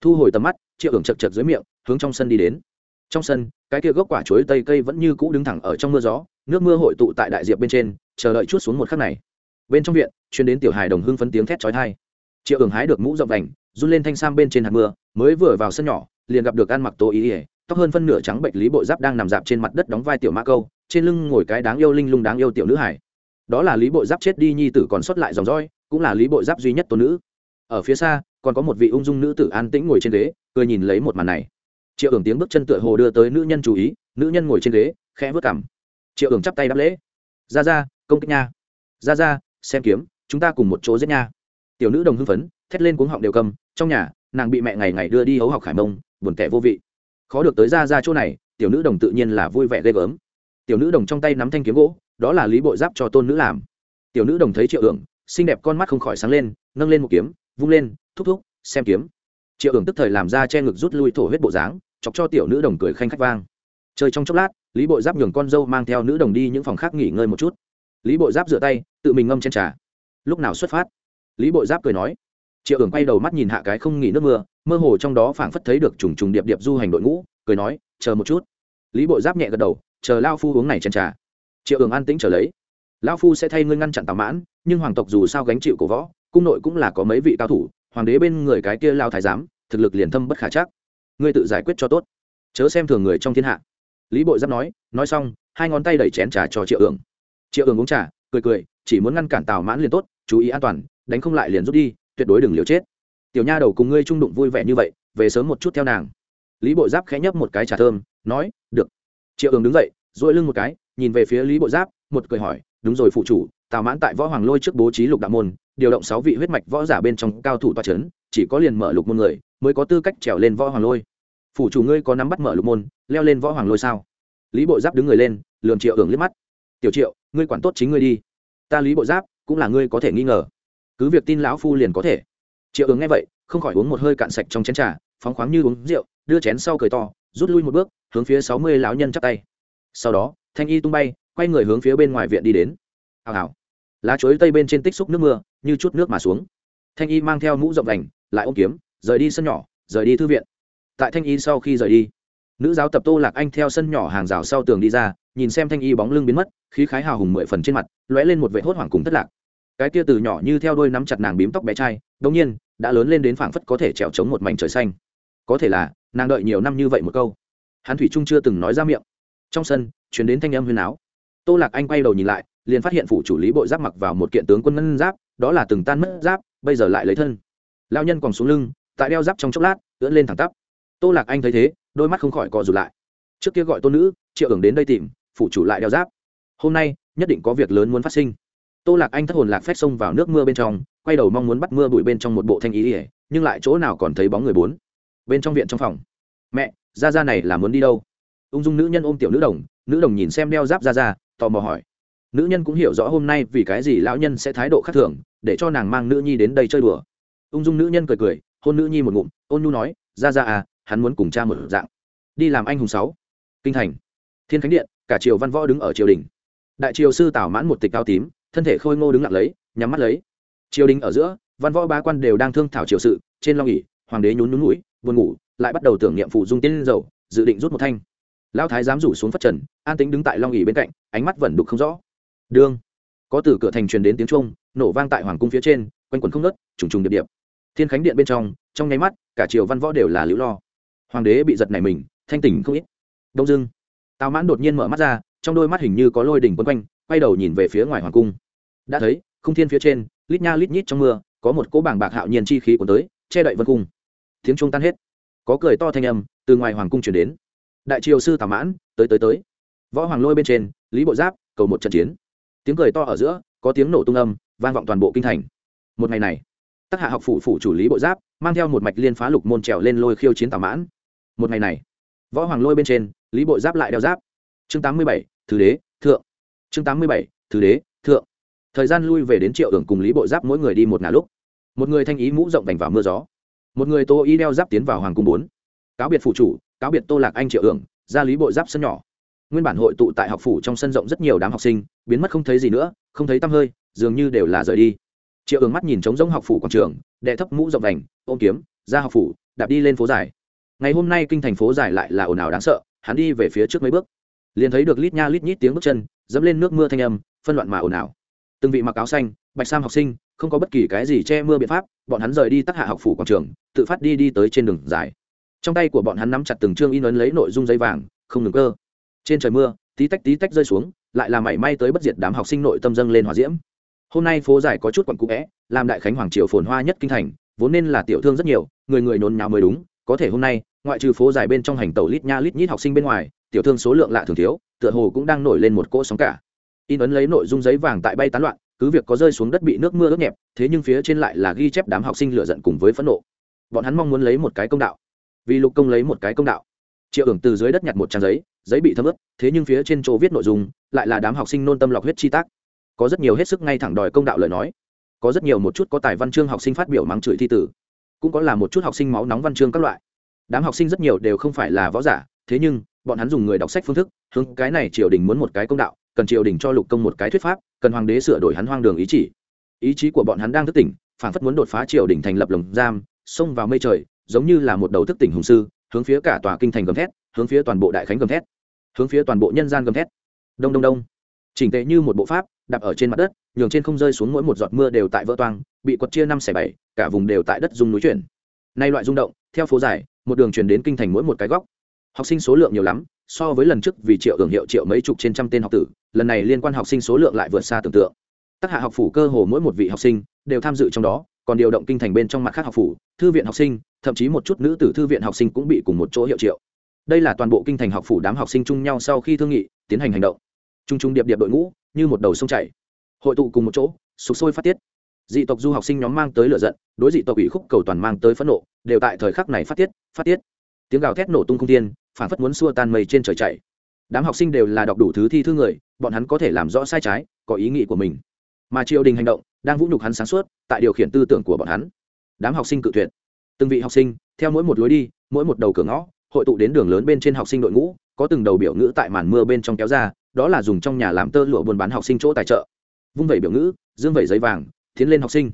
Thu hồi tầm mắt, triệu hưởng chật chật dưới miệng, hướng trong sân đi đến. Trong sân, cái kia gốc quả chuối tây cây vẫn như cũ đứng thẳng ở trong mưa gió, nước mưa hội tụ tại đại diệp bên trên, chờ đợi chút xuống một khắc này. Bên trong viện chuyên đến tiểu hài đồng hưng phấn tiếng thét chói tai. Triệu hưởng hái được mũ rộng vành, run lên thanh sam bên trên hạt mưa, mới vừa vào sân nhỏ, liền gặp được ăn mặc tô ý ỉa, tóc hơn phân nửa trắng bệnh lý bộ giáp đang nằm dạp trên mặt đất đóng vai tiểu mã câu, trên lưng ngồi cái đáng yêu linh lung đáng yêu tiểu nữ hải đó là lý bộ giáp chết đi nhi tử còn xuất lại dòng roi cũng là lý bộ giáp duy nhất tôn nữ. Ở phía xa, còn có một vị ung dung nữ tử an tĩnh ngồi trên ghế, cười nhìn lấy một màn này. Triệu ưởng tiếng bước chân tựa hồ đưa tới nữ nhân chú ý, nữ nhân ngồi trên ghế, khẽ vớt cảm triệu ưởng chắp tay đáp lễ. Ra ra công kích nha. Ra ra xem kiếm, chúng ta cùng một chỗ giết nha. Tiểu nữ đồng hưng phấn, thét lên cuống họng đều cầm, trong nhà, nàng bị mẹ ngày ngày đưa đi hấu học khải mông, buồn kẻ vô vị. Khó được tới ra ra chỗ này, tiểu nữ đồng tự nhiên là vui vẻ ghê gớm. Tiểu nữ đồng trong tay nắm thanh kiếm gỗ đó là lý bội giáp cho tôn nữ làm. Tiểu nữ đồng thấy triệu ưởng xinh đẹp con mắt không khỏi sáng lên, nâng lên một kiếm, vung lên, thúc thúc, xem kiếm. Triệu ưởng tức thời làm ra che ngực rút lui thổ huyết bộ dáng, chọc cho tiểu nữ đồng cười khanh khách vang. Chơi trong chốc lát, lý bội giáp nhường con dâu mang theo nữ đồng đi những phòng khác nghỉ ngơi một chút. Lý bội giáp rửa tay, tự mình ngâm trên trà. Lúc nào xuất phát? Lý bội giáp cười nói. Triệu ưởng quay đầu mắt nhìn hạ cái không nghỉ nước mưa, mơ hồ trong đó phảng phất thấy được trùng trùng điệp điệp du hành đội ngũ, cười nói, chờ một chút. Lý bội giáp nhẹ gật đầu, chờ lao phu uống này chén trà triệu ường an tĩnh trở lấy. Lao phu sẽ thay ngươi ngăn chặn tào mãn, nhưng hoàng tộc dù sao gánh chịu cổ võ, cung nội cũng là có mấy vị cao thủ, hoàng đế bên người cái kia lao thái giám, thực lực liền thâm bất khả chắc. Ngươi tự giải quyết cho tốt. Chớ xem thường người trong thiên hạ. Lý bội giáp nói nói xong, hai ngón tay đẩy chén trà cho triệu ường triệu ường uống trà, cười cười, chỉ muốn ngăn cản tào mãn liền tốt, chú ý an toàn, đánh không lại liền rút đi, tuyệt đối đừng liều chết. Tiểu nha đầu cùng ngươi trung đụng vui vẻ như vậy, về sớm một chút theo nàng. Lý bội giáp khẽ nhấp một cái trà thơm, nói, được. Triệu ường đứng dậy dội lưng một cái nhìn về phía lý Bộ giáp, một cười hỏi, đúng rồi, phụ chủ, tào mãn tại võ hoàng lôi trước bố trí lục đạo môn, điều động sáu vị huyết mạch võ giả bên trong cao thủ toa c h ấ n chỉ có liền mở lục môn người mới có tư cách trèo lên võ hoàng lôi. Phủ chủ ngươi có nắm bắt mở lục môn, leo lên võ hoàng lôi sao? Lý bộ giáp đứng người lên lường triệu hưởng liếc mắt. Tiểu triệu, ngươi quản tốt chính ngươi đi. Ta lý bộ giáp, cũng là ngươi có thể nghi ngờ. Cứ việc tin lão phu liền có thể. Triệu hưởng nghe vậy, không khỏi uống một hơi cạn sạch trong chén trà, phóng khoáng như uống rượu, đưa chén sau cười to, rút lui một bước, hướng phía sáu mươi lão nhân chắp tay. Sau đó thanh y tung bay, quay người hướng phía bên ngoài viện đi đến. Hào hào. Lá chuối tây bên trên tích xúc nước mưa, như chút nước mà xuống. Thanh y mang theo mũ rộng đành lại ôm kiếm, rời đi sân nhỏ, rời đi thư viện. Tại thanh y sau khi rời đi, nữ giáo tập tô lạc anh theo sân nhỏ hàng rào sau tường đi ra, nhìn xem thanh y bóng lưng biến mất, khí khái hào hùng mười phần trên mặt, lóe lên một vệ hốt hoảng cùng thất lạc. Cái tia từ nhỏ như theo đôi nắm chặt nàng bím tóc bé trai đông nhiên, đã lớn lên đến phảng phất có thể trèo trống một mảnh trời xanh. Có thể là, nàng đợi nhiều năm như vậy một câu. Hắn thủy trung chưa từng nói ra miệng trong sân chuyển đến thanh âm huyền áo tô lạc anh quay đầu nhìn lại, liền phát hiện phủ chủ lý bộ giáp mặc vào một kiện tướng quân ngân giáp, đó là từng tan mất giáp, bây giờ lại lấy thân. Lao nhân còn xuống lưng, tại đeo giáp trong chốc lát, ưỡn lên thẳng tắp. Tô lạc anh thấy thế, đôi mắt không khỏi cọ rụt lại. Trước kia gọi tôn nữ, triệu hưởng đến đây tìm, phủ chủ lại đeo giáp. Hôm nay, nhất định có việc lớn muốn phát sinh. Tô lạc anh thất hồn lạc phép xông vào nước mưa bên trong, quay đầu mong muốn bắt mưa bụi bên trong một bộ thanh ý ỉa nhưng lại chỗ nào còn thấy bóng người bốn. Bên trong viện trong phòng. Mẹ ra ra này là muốn đi đâu? Ung dung nữ nhân ôm tiểu nữ đồng nữ đồng nhìn xem đeo giáp ra ra, tò mò hỏi. Nữ nhân cũng hiểu rõ hôm nay vì cái gì lão nhân sẽ thái độ khác thường, để cho nàng mang nữ nhi đến đây chơi đùa. Ung dung nữ nhân cười cười, hôn nữ nhi một ngụm, ôn nhu nói, ra ra à hắn muốn cùng cha một dạng. Đi làm anh hùng sáu. Kinh thành. Thiên khánh điện, cả triều văn võ đứng ở triều đình. Đại triều sư tảo mãn một tịch cao tím, thân thể khôi ngô đứng lặng lấy, nhắm mắt lấy. Triều đình ở giữa, văn võ ba quan đều đang thương thảo triều sự, trên long ỉ hoàng đế nhún nhún mũi buồn ngủ, lại bắt đầu tưởng niệm phụ dung tiên dầu, dự định rút một thanh lao thái dám rủ xuống phát trần, an tính đứng tại long ỉ bên cạnh, ánh mắt vẫn đục không rõ. Đương có từ cửa thành truyền đến tiếng trung nổ vang tại hoàng cung phía trên, quanh quần không nớt trùng trùng điệp điệp. Thiên khánh điện bên trong trong nháy mắt, cả triều văn võ đều là liễu lo. Hoàng đế bị giật này mình, thanh tỉnh không ít. Đông dưng tào mãn đột nhiên mở mắt ra, trong đôi mắt hình như có lôi đỉnh quấn quanh, quay đầu nhìn về phía ngoài hoàng cung. Đã thấy không thiên phía trên, lít nha lít nhít trong mưa, có một cỗ bảng bạc hạo nhiên chi khí cuốn tới, che đậy vân cung. Tiếng trung tan hết. Có cười to thanh âm từ ngoài hoàng cung chuyển đến đại triều sư tào mãn, tới tới tới. Võ hoàng lôi bên trên, lý bộ giáp, cầu một trận chiến. Tiếng cười to ở giữa, có tiếng nổ tung âm, vang vọng toàn bộ kinh thành. Một ngày này tác hạ học phủ phủ chủ lý bộ giáp, mang theo một mạch liên phá lục môn trèo lên lôi khiêu chiến tào mãn. Một ngày này, võ hoàng lôi bên trên, lý bộ giáp lại đeo giáp. Chương tám mươi bảy, thứ đế, thượng. Chương tám mươi bảy, thứ đế, thượng. Thời gian lui về đến triệu hưởng cùng lý bộ giáp mỗi người đi một ngả lúc. Một người thanh ý mũ rộng đành vào mưa gió. Một người tô ý đeo giáp tiến vào hoàng cung bốn. Cáo biệt phụ chủ cáo biệt tô lạc anh triệu hưởng, ra lý bộ giáp sân nhỏ. Nguyên bản hội tụ tại học phủ trong sân rộng rất nhiều đám học sinh, biến mất không thấy gì nữa, không thấy tăm hơi, dường như đều là rời đi. Triệu ứng mắt nhìn trống giống học phủ quảng trường, đệ thấp mũ rộng đành ôm kiếm, ra học phủ, đạp đi lên phố dài. Ngày hôm nay kinh thành phố dài lại là ồn ào đáng sợ, hắn đi về phía trước mấy bước, liền thấy được lít nha lít nhít tiếng bước chân, dẫm lên nước mưa thanh âm, phân loạn mà ồn ào. Từng vị mặc áo xanh, bạch sam học sinh, không có bất kỳ cái gì che mưa biện pháp, bọn hắn rời đi tắc hạ học phủ quảng trường, tự phát đi đi tới trên đường dài trong tay của bọn hắn nắm chặt từng chương in ấn lấy nội dung giấy vàng, không ngừng cơ. Trên trời mưa, tí tách tí tách rơi xuống, lại là mảy may tới bất diệt đám học sinh nội tâm dâng lên hòa diễm. Hôm nay phố giải có chút quặn cũ vẽ, làm đại khánh hoàng triều phồn hoa nhất kinh thành, vốn nên là tiểu thương rất nhiều, người người nôn nhào mới đúng, có thể hôm nay, ngoại trừ phố dài bên trong hành tàu lít nha lít nhít học sinh bên ngoài, tiểu thương số lượng lạ thường thiếu, tựa hồ cũng đang nổi lên một cỗ sóng cả. In ấn lấy nội dung giấy vàng tại bay tán loạn, cứ việc có rơi xuống đất bị nước mưa ướt nhẹp, thế nhưng phía trên lại là ghi chép đám học sinh lựa giận cùng với phẫn nộ. Bọn hắn mong muốn lấy một cái công đạo vì lục công lấy một cái công đạo. Triệu ưởng từ dưới đất nhặt một trang giấy giấy bị thấm ướt, thế nhưng phía trên chỗ viết nội dung, lại là đám học sinh nôn tâm lọc huyết chi tác. Có rất nhiều hết sức ngay thẳng đòi công đạo lời nói. Có rất nhiều một chút có tài văn chương học sinh phát biểu mắng chửi thi tử. Cũng có là một chút học sinh máu nóng văn chương các loại. Đám học sinh rất nhiều đều không phải là võ giả, thế nhưng, bọn hắn dùng người đọc sách phương thức, hướng cái này triều đình muốn một cái công đạo, cần triều đình cho lục công một cái thuyết pháp, cần hoàng đế sửa đổi hắn hoang đường ý chỉ. Ý chí của bọn hắn đang thức tỉnh phản phất muốn đột phá triều đình thành lập lồng giam, xông vào mây trời giống như là một đầu thức tỉnh hùng sư, hướng phía cả tòa kinh thành gầm thét, hướng phía toàn bộ đại khánh gầm thét, hướng phía toàn bộ nhân gian gầm thét. Đông đông đông. Chỉnh tệ như một bộ pháp, đạp ở trên mặt đất, nhường trên không rơi xuống mỗi một giọt mưa đều tại vỡ toang, bị quật chia năm xẻ bảy, cả vùng đều tại đất dung núi chuyển. Nay loại rung động, theo phố dài, một đường truyền đến kinh thành mỗi một cái góc. Học sinh số lượng nhiều lắm, so với lần trước vì triệu hưởng hiệu triệu mấy chục trên trăm tên học tử, lần này liên quan học sinh số lượng lại vượt xa tưởng tượng. Tác hạ học phủ cơ hồ mỗi một vị học sinh đều tham dự trong đó, còn điều động kinh thành bên trong mặt khác học phủ, thư viện học sinh thậm chí một chút nữ tử thư viện học sinh cũng bị cùng một chỗ hiệu triệu. Đây là toàn bộ kinh thành học phủ đám học sinh chung nhau sau khi thương nghị, tiến hành hành động. T r u n g t r u n g điệp điệp đội ngũ, như một đầu sông chảy. Hội tụ cùng một chỗ, sục sôi phát tiết. Dị tộc du học sinh nhóm mang tới lửa giận, đối dị tộc ủy khúc cầu toàn mang tới phẫn nộ, đều tại thời khắc này phát tiết phát tiết. Tiếng gào thét nổ tung không tiên phản phất muốn xua tan mây trên trời chạy đám học sinh đều là đọc đủ thứ thi thư người, bọn hắn có thể làm rõ sai trái, có ý nghĩ của mình. Mà triều đình hành động, đang vũ nhục hắn sáng suốt, tại điều khiển tư tưởng của bọn hắn. Đám học sinh cự tuyệt từng vị học sinh, theo mỗi một lối đi, mỗi một đầu cửa ngõ, hội tụ đến đường lớn bên trên học sinh đội ngũ, có từng đầu biểu ngữ tại màn mưa bên trong kéo ra, đó là dùng trong nhà làm tơ lụa buôn bán học sinh chỗ tài trợ. Vung vẩy biểu ngữ, dương vẩy giấy vàng, tiến lên học sinh.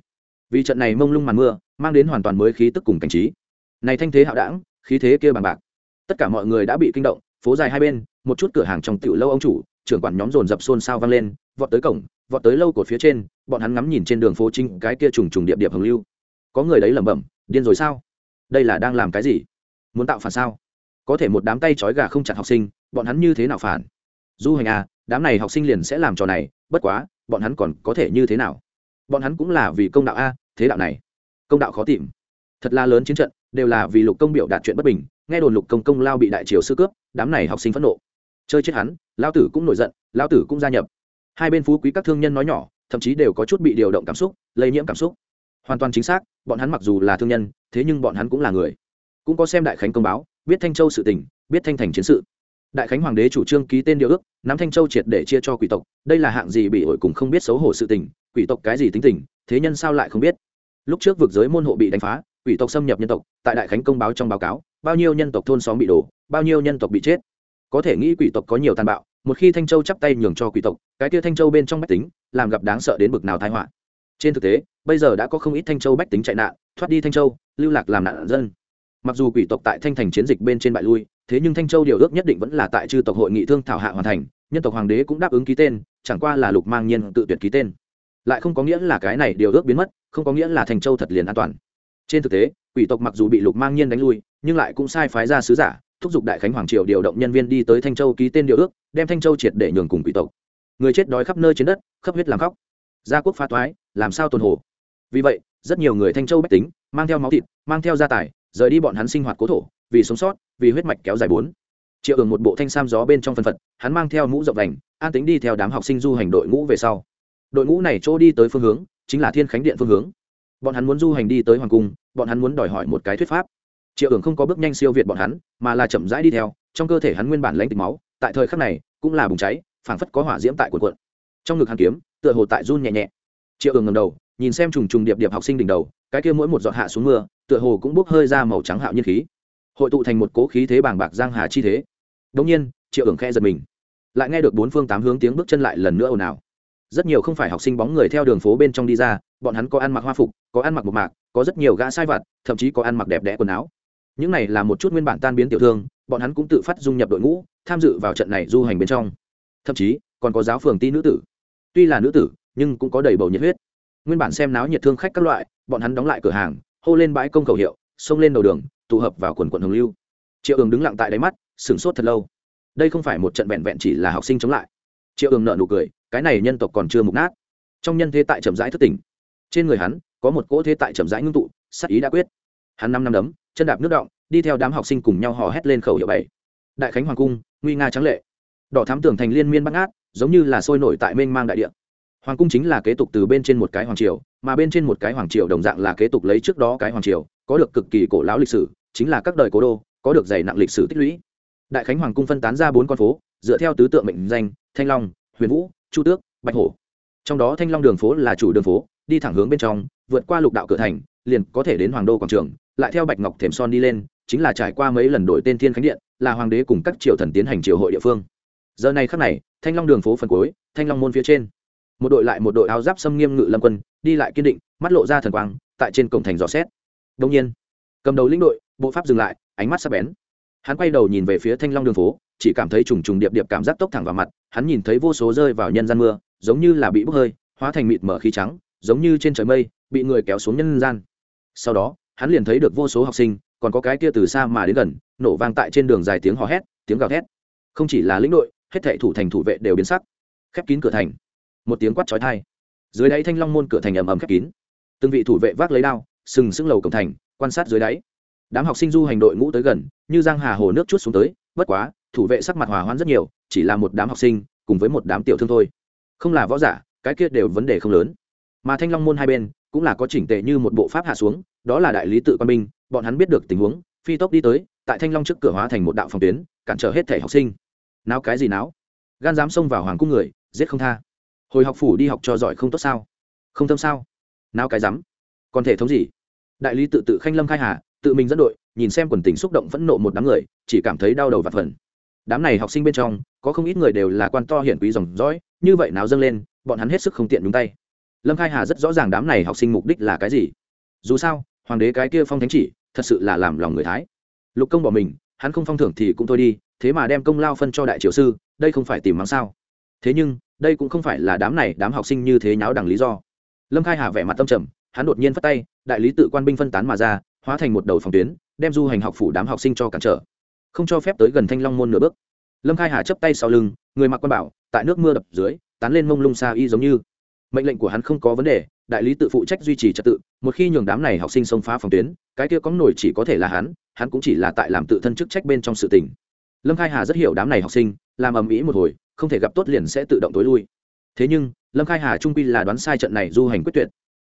Vì trận này mông lung màn mưa, mang đến hoàn toàn mới khí tức cùng cảnh trí. Này thanh thế hạo đảng, khí thế kia bằng bạc. Tất cả mọi người đã bị kinh động, phố dài hai bên, một chút cửa hàng trong tiểu lâu ông chủ, trưởng quản nhóm dồn dập xôn xao vang lên, vọt tới cổng, vọt tới lâu cột phía trên, bọn hắn ngắm nhìn trên đường phố trinh cái kia trùng trùng điệp điệp hồng lưu. Có người đấy lẩm bẩm điên rồi sao? Đây là đang làm cái gì? Muốn tạo phản sao? Có thể một đám tay trói gà không chặt học sinh, bọn hắn như thế nào phản? Du hành à đám này học sinh liền sẽ làm trò này, bất quá, bọn hắn còn có thể như thế nào? Bọn hắn cũng là vì công đạo a, thế đạo này. Công đạo khó tìm. Thật là lớn chiến trận, đều là vì lục công biểu đạt chuyện bất bình, nghe đồn lục công công lao bị đại triều sư cướp, đám này học sinh phẫn nộ. Chơi chết hắn lao tử cũng nổi giận lao tử cũng gia nhập. Hai bên phú quý các thương nhân nói nhỏ, thậm chí đều có chút bị điều động cảm xúc, lây nhiễm cảm xúc hoàn toàn chính xác, bọn hắn mặc dù là thương nhân, thế nhưng bọn hắn cũng là người. Cũng có xem đại khánh công báo, biết thanh châu sự tình, biết thanh thành chiến sự. Đại khánh hoàng đế chủ trương ký tên điều ước, nắm thanh châu triệt để chia cho quỷ tộc, đây là hạng gì bị ổi cùng không biết xấu hổ sự tình, quỷ tộc cái gì tính tình, thế nhân sao lại không biết. Lúc trước vực giới môn hộ bị đánh phá, quỷ tộc xâm nhập nhân tộc, tại đại khánh công báo trong báo cáo, bao nhiêu nhân tộc thôn xóm bị đổ, bao nhiêu nhân tộc bị chết. Có thể nghĩ quỷ tộc có nhiều tàn bạo, một khi thanh châu chắp tay nhường cho quỷ tộc, cái tia thanh châu bên trong mách tính, làm gặp đáng sợ đến bực nào thái họa trên thực tế, bây giờ đã có không ít thanh châu bách tính chạy nạn, thoát đi thanh châu, lưu lạc làm nạn dân. Mặc dù quỷ tộc tại thanh thành chiến dịch bên trên bại lui, thế nhưng thanh châu điều ước nhất định vẫn là tại chư tộc hội nghị thương thảo hạ hoàn thành, nhân tộc hoàng đế cũng đáp ứng ký tên, chẳng qua là lục mang nhiên tự tuyệt ký tên. Lại không có nghĩa là cái này điều ước biến mất, không có nghĩa là thanh châu thật liền an toàn. Trên thực tế, quỷ tộc mặc dù bị lục mang nhiên đánh lui, nhưng lại cũng sai phái ra sứ giả, thúc giục đại khánh hoàng triều điều động nhân viên đi tới thanh châu ký tên điều ước, đem thanh châu triệt để nhường cùng quỷ tộc. Người chết đói khắp nơi trên đất, khắp huyết làm khóc. Gia quốc phá toái làm sao tồn hồ? Vì vậy, rất nhiều người thanh châu bách tính, mang theo máu thịt, mang theo gia tài, rời đi bọn hắn sinh hoạt cố thổ, vì sống sót, vì huyết mạch kéo dài bốn. Triệu hưởng một bộ thanh sam gió bên trong phân phật, hắn mang theo mũ rộng đành an tính đi theo đám học sinh du hành đội ngũ về sau. Đội ngũ này chỗ đi tới phương hướng, chính là thiên khánh điện phương hướng. Bọn hắn muốn du hành đi tới hoàng cung, bọn hắn muốn đòi hỏi một cái thuyết pháp. Triệu ưởng không có bước nhanh siêu việt bọn hắn, mà là chậm rãi đi theo, trong cơ thể hắn nguyên bản lãnh tịch máu, tại thời khắc này, cũng là bùng cháy, phảng phất có hỏa diễm tại cuộn cuộn. Trong ngực hàn kiếm, tựa hồ tại run nhẹ nhẹ triệu ường ngầm đầu, nhìn xem trùng trùng điệp điệp học sinh đỉnh đầu, cái kia mỗi một giọt hạ xuống mưa, tựa hồ cũng bốc hơi ra màu trắng hạo nhiên khí. Hội tụ thành một cố khí thế bàng bạc giang hà chi thế. Đông nhiên, triệu ưởng khe giật mình. Lại nghe được bốn phương tám hướng tiếng bước chân lại lần nữa ồn ào. Rất nhiều không phải học sinh bóng người theo đường phố bên trong đi ra, bọn hắn có ăn mặc hoa phục, có ăn mặc một mạc, có rất nhiều gã sai vặt, thậm chí có ăn mặc đẹp đẽ quần áo. Những này là một chút nguyên bản tan biến tiểu thương, bọn hắn cũng tự phát dung nhập đội ngũ, tham dự vào trận này du hành bên trong. Thậm chí, còn có giáo phường ti nữ tử. Tuy là nữ tử nhưng cũng có đầy bầu nhiệt huyết. Nguyên bản xem náo nhiệt thương khách các loại, bọn hắn đóng lại cửa hàng, hô lên bãi công khẩu hiệu, xông lên đầu đường, tụ hợp vào quần quận hồng lưu. Triệu ương đứng lặng tại đáy mắt, sửng sốt thật lâu. Đây không phải một trận vẹn vẹn chỉ là học sinh chống lại. Triệu ương nợ nụ cười, cái này nhân tộc còn chưa mục nát. Trong nhân thế tại trầm rãi thất tỉnh. Trên người hắn, có một cỗ thế tại trầm rãi ngưng tụ sắc ý đã quyết. Hắn năm năm đấm, chân đạp nước động, đi theo đám học sinh cùng nhau hò hét lên khẩu hiệu bảy. Đại khánh hoàng cung, nguy nga trắng lệ. Đỏ thám tường thành liên miên bắt ngát, giống như là sôi nổi tại mênh mang đại địa hoàng cung chính là kế tục từ bên trên một cái hoàng triều, mà bên trên một cái hoàng triều đồng dạng là kế tục lấy trước đó cái hoàng triều, có được cực kỳ cổ lão lịch sử, chính là các đời cố đô, có được dày nặng lịch sử tích lũy. Đại khánh hoàng cung phân tán ra bốn con phố, dựa theo tứ tượng mệnh danh, thanh long, huyền vũ, chu tước, bạch hổ. Trong đó thanh long đường phố là chủ đường phố, đi thẳng hướng bên trong, vượt qua lục đạo cửa thành, liền có thể đến hoàng đô quảng trường, lại theo bạch ngọc thềm son đi lên, chính là trải qua mấy lần đổi tên thiên khánh điện, là hoàng đế cùng các triều thần tiến hành triều hội địa phương. Giờ này khắc này, thanh long đường phố phần cuối, thanh long môn phía trên một đội lại một đội áo giáp xâm nghiêm ngự lâm quân, đi lại kiên định, mắt lộ ra thần quang, tại trên cổng thành dò xét. Đông nhiên, cầm đầu lĩnh đội, bộ pháp dừng lại, ánh mắt sắc bén. Hắn quay đầu nhìn về phía thanh long đường phố, chỉ cảm thấy trùng trùng điệp điệp cảm giác tốc thẳng vào mặt, hắn nhìn thấy vô số rơi vào nhân gian mưa, giống như là bị bốc hơi, hóa thành mịt mở khí trắng, giống như trên trời mây, bị người kéo xuống nhân gian. Sau đó, hắn liền thấy được vô số học sinh, còn có cái kia từ xa mà đến gần, nổ vang tại trên đường dài tiếng hò hét, tiếng gào thét. Không chỉ là lĩnh đội, hết thệ thủ thành thủ vệ đều biến sắc, khép kín cửa thành một tiếng quát trói thai dưới đáy thanh long môn cửa thành ầm ầm khép kín. Từng vị thủ vệ vác lấy đao, sừng sững lầu cổng thành, quan sát dưới đáy. Đám học sinh du hành đội ngũ tới gần, như giang hà hồ nước chút xuống tới, bất quá, thủ vệ sắc mặt hòa hoãn rất nhiều, chỉ là một đám học sinh, cùng với một đám tiểu thương thôi. Không là võ giả, cái kia đều vấn đề không lớn. Mà thanh long môn hai bên, cũng là có chỉnh tệ như một bộ pháp hạ xuống, đó là đại lý tự quan binh, bọn hắn biết được tình huống, phi tốc đi tới, tại thanh long trước cửa hóa thành một đạo phòng tuyến, cản trở hết thể học sinh. Náo cái gì náo? Gan dám xông vào hoàng cung người, giết không tha hồi học phủ đi học cho giỏi không tốt sao? Không thâm sao? Náo cái rắm. Còn thể thống gì? Đại lý tự tự khanh lâm khai hà, tự mình dẫn đội, nhìn xem quần tình xúc động phẫn nộ một đám người, chỉ cảm thấy đau đầu và phần đám này học sinh bên trong, có không ít người đều là quan to hiển quý dòng dõi, như vậy náo dâng lên, bọn hắn hết sức không tiện đúng tay. Lâm khai hà rất rõ ràng đám này học sinh mục đích là cái gì. Dù sao, hoàng đế cái kia phong thánh chỉ, thật sự là làm lòng người thái. Lục công bỏ mình, hắn không phong thưởng thì cũng thôi đi, thế mà đem công lao phân cho đại triều sư, đây không phải tìm mắng sao? Thế nhưng, đây cũng không phải là đám này, đám học sinh như thế nháo đằng lý do. Lâm khai hà vẻ mặt tâm trầm, hắn đột nhiên phát tay, đại lý tự quan binh phân tán mà ra, hóa thành một đầu phòng tuyến, đem du hành học phủ đám học sinh cho cản trở. Không cho phép tới gần thanh long môn nửa bước. Lâm khai hà chấp tay sau lưng, người mặc quan bảo, tại nước mưa đập dưới, tán lên mông lung xa y giống như. Mệnh lệnh của hắn không có vấn đề, đại lý tự phụ trách duy trì trật tự, một khi nhường đám này học sinh xông phá phòng tuyến, cái kia có nổi chỉ có thể là hắn hắn cũng chỉ là tại làm tự thân chức trách bên trong sự tình. Lâm khai hà rất hiểu đám này học sinh, làm ầm ĩ một hồi không thể gặp tốt liền sẽ tự động tối lui. Thế nhưng, lâm khai hà trung quy là đoán sai trận này du hành quyết tuyệt.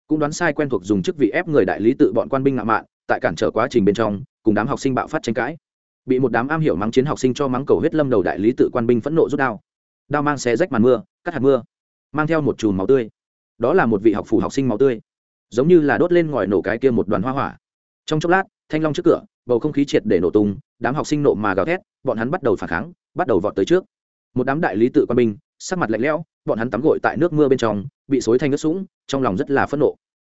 Cũng đoán sai quen thuộc dùng chức vị ép người đại lý tự bọn quan binh ngạo mạn, tại cản trở quá trình bên trong, cùng đám học sinh bạo phát tranh cãi. Bị một đám am hiểu mắng chiến học sinh cho mắng cầu huyết lâm đầu đại lý tự quan binh phẫn nộ rút đao. Đao mang xé rách màn mưa, cắt hạt mưa, mang theo một chùm máu tươi. Đó là một vị học phủ học sinh máu tươi. Giống như là đốt lên ngòi nổ cái kia một đoàn hoa hỏa. Trong chốc lát, thanh long trước cửa, bầu không khí triệt để nổ tung, đám học sinh nộ mà gào thét, bọn hắn bắt đầu phản kháng, bắt đầu vọt tới trước một đám đại lý tự quan binh, sắc mặt lạnh lẽo, bọn hắn tắm gội tại nước mưa bên trong, bị xối thành nước sũng, trong lòng rất là phẫn nộ.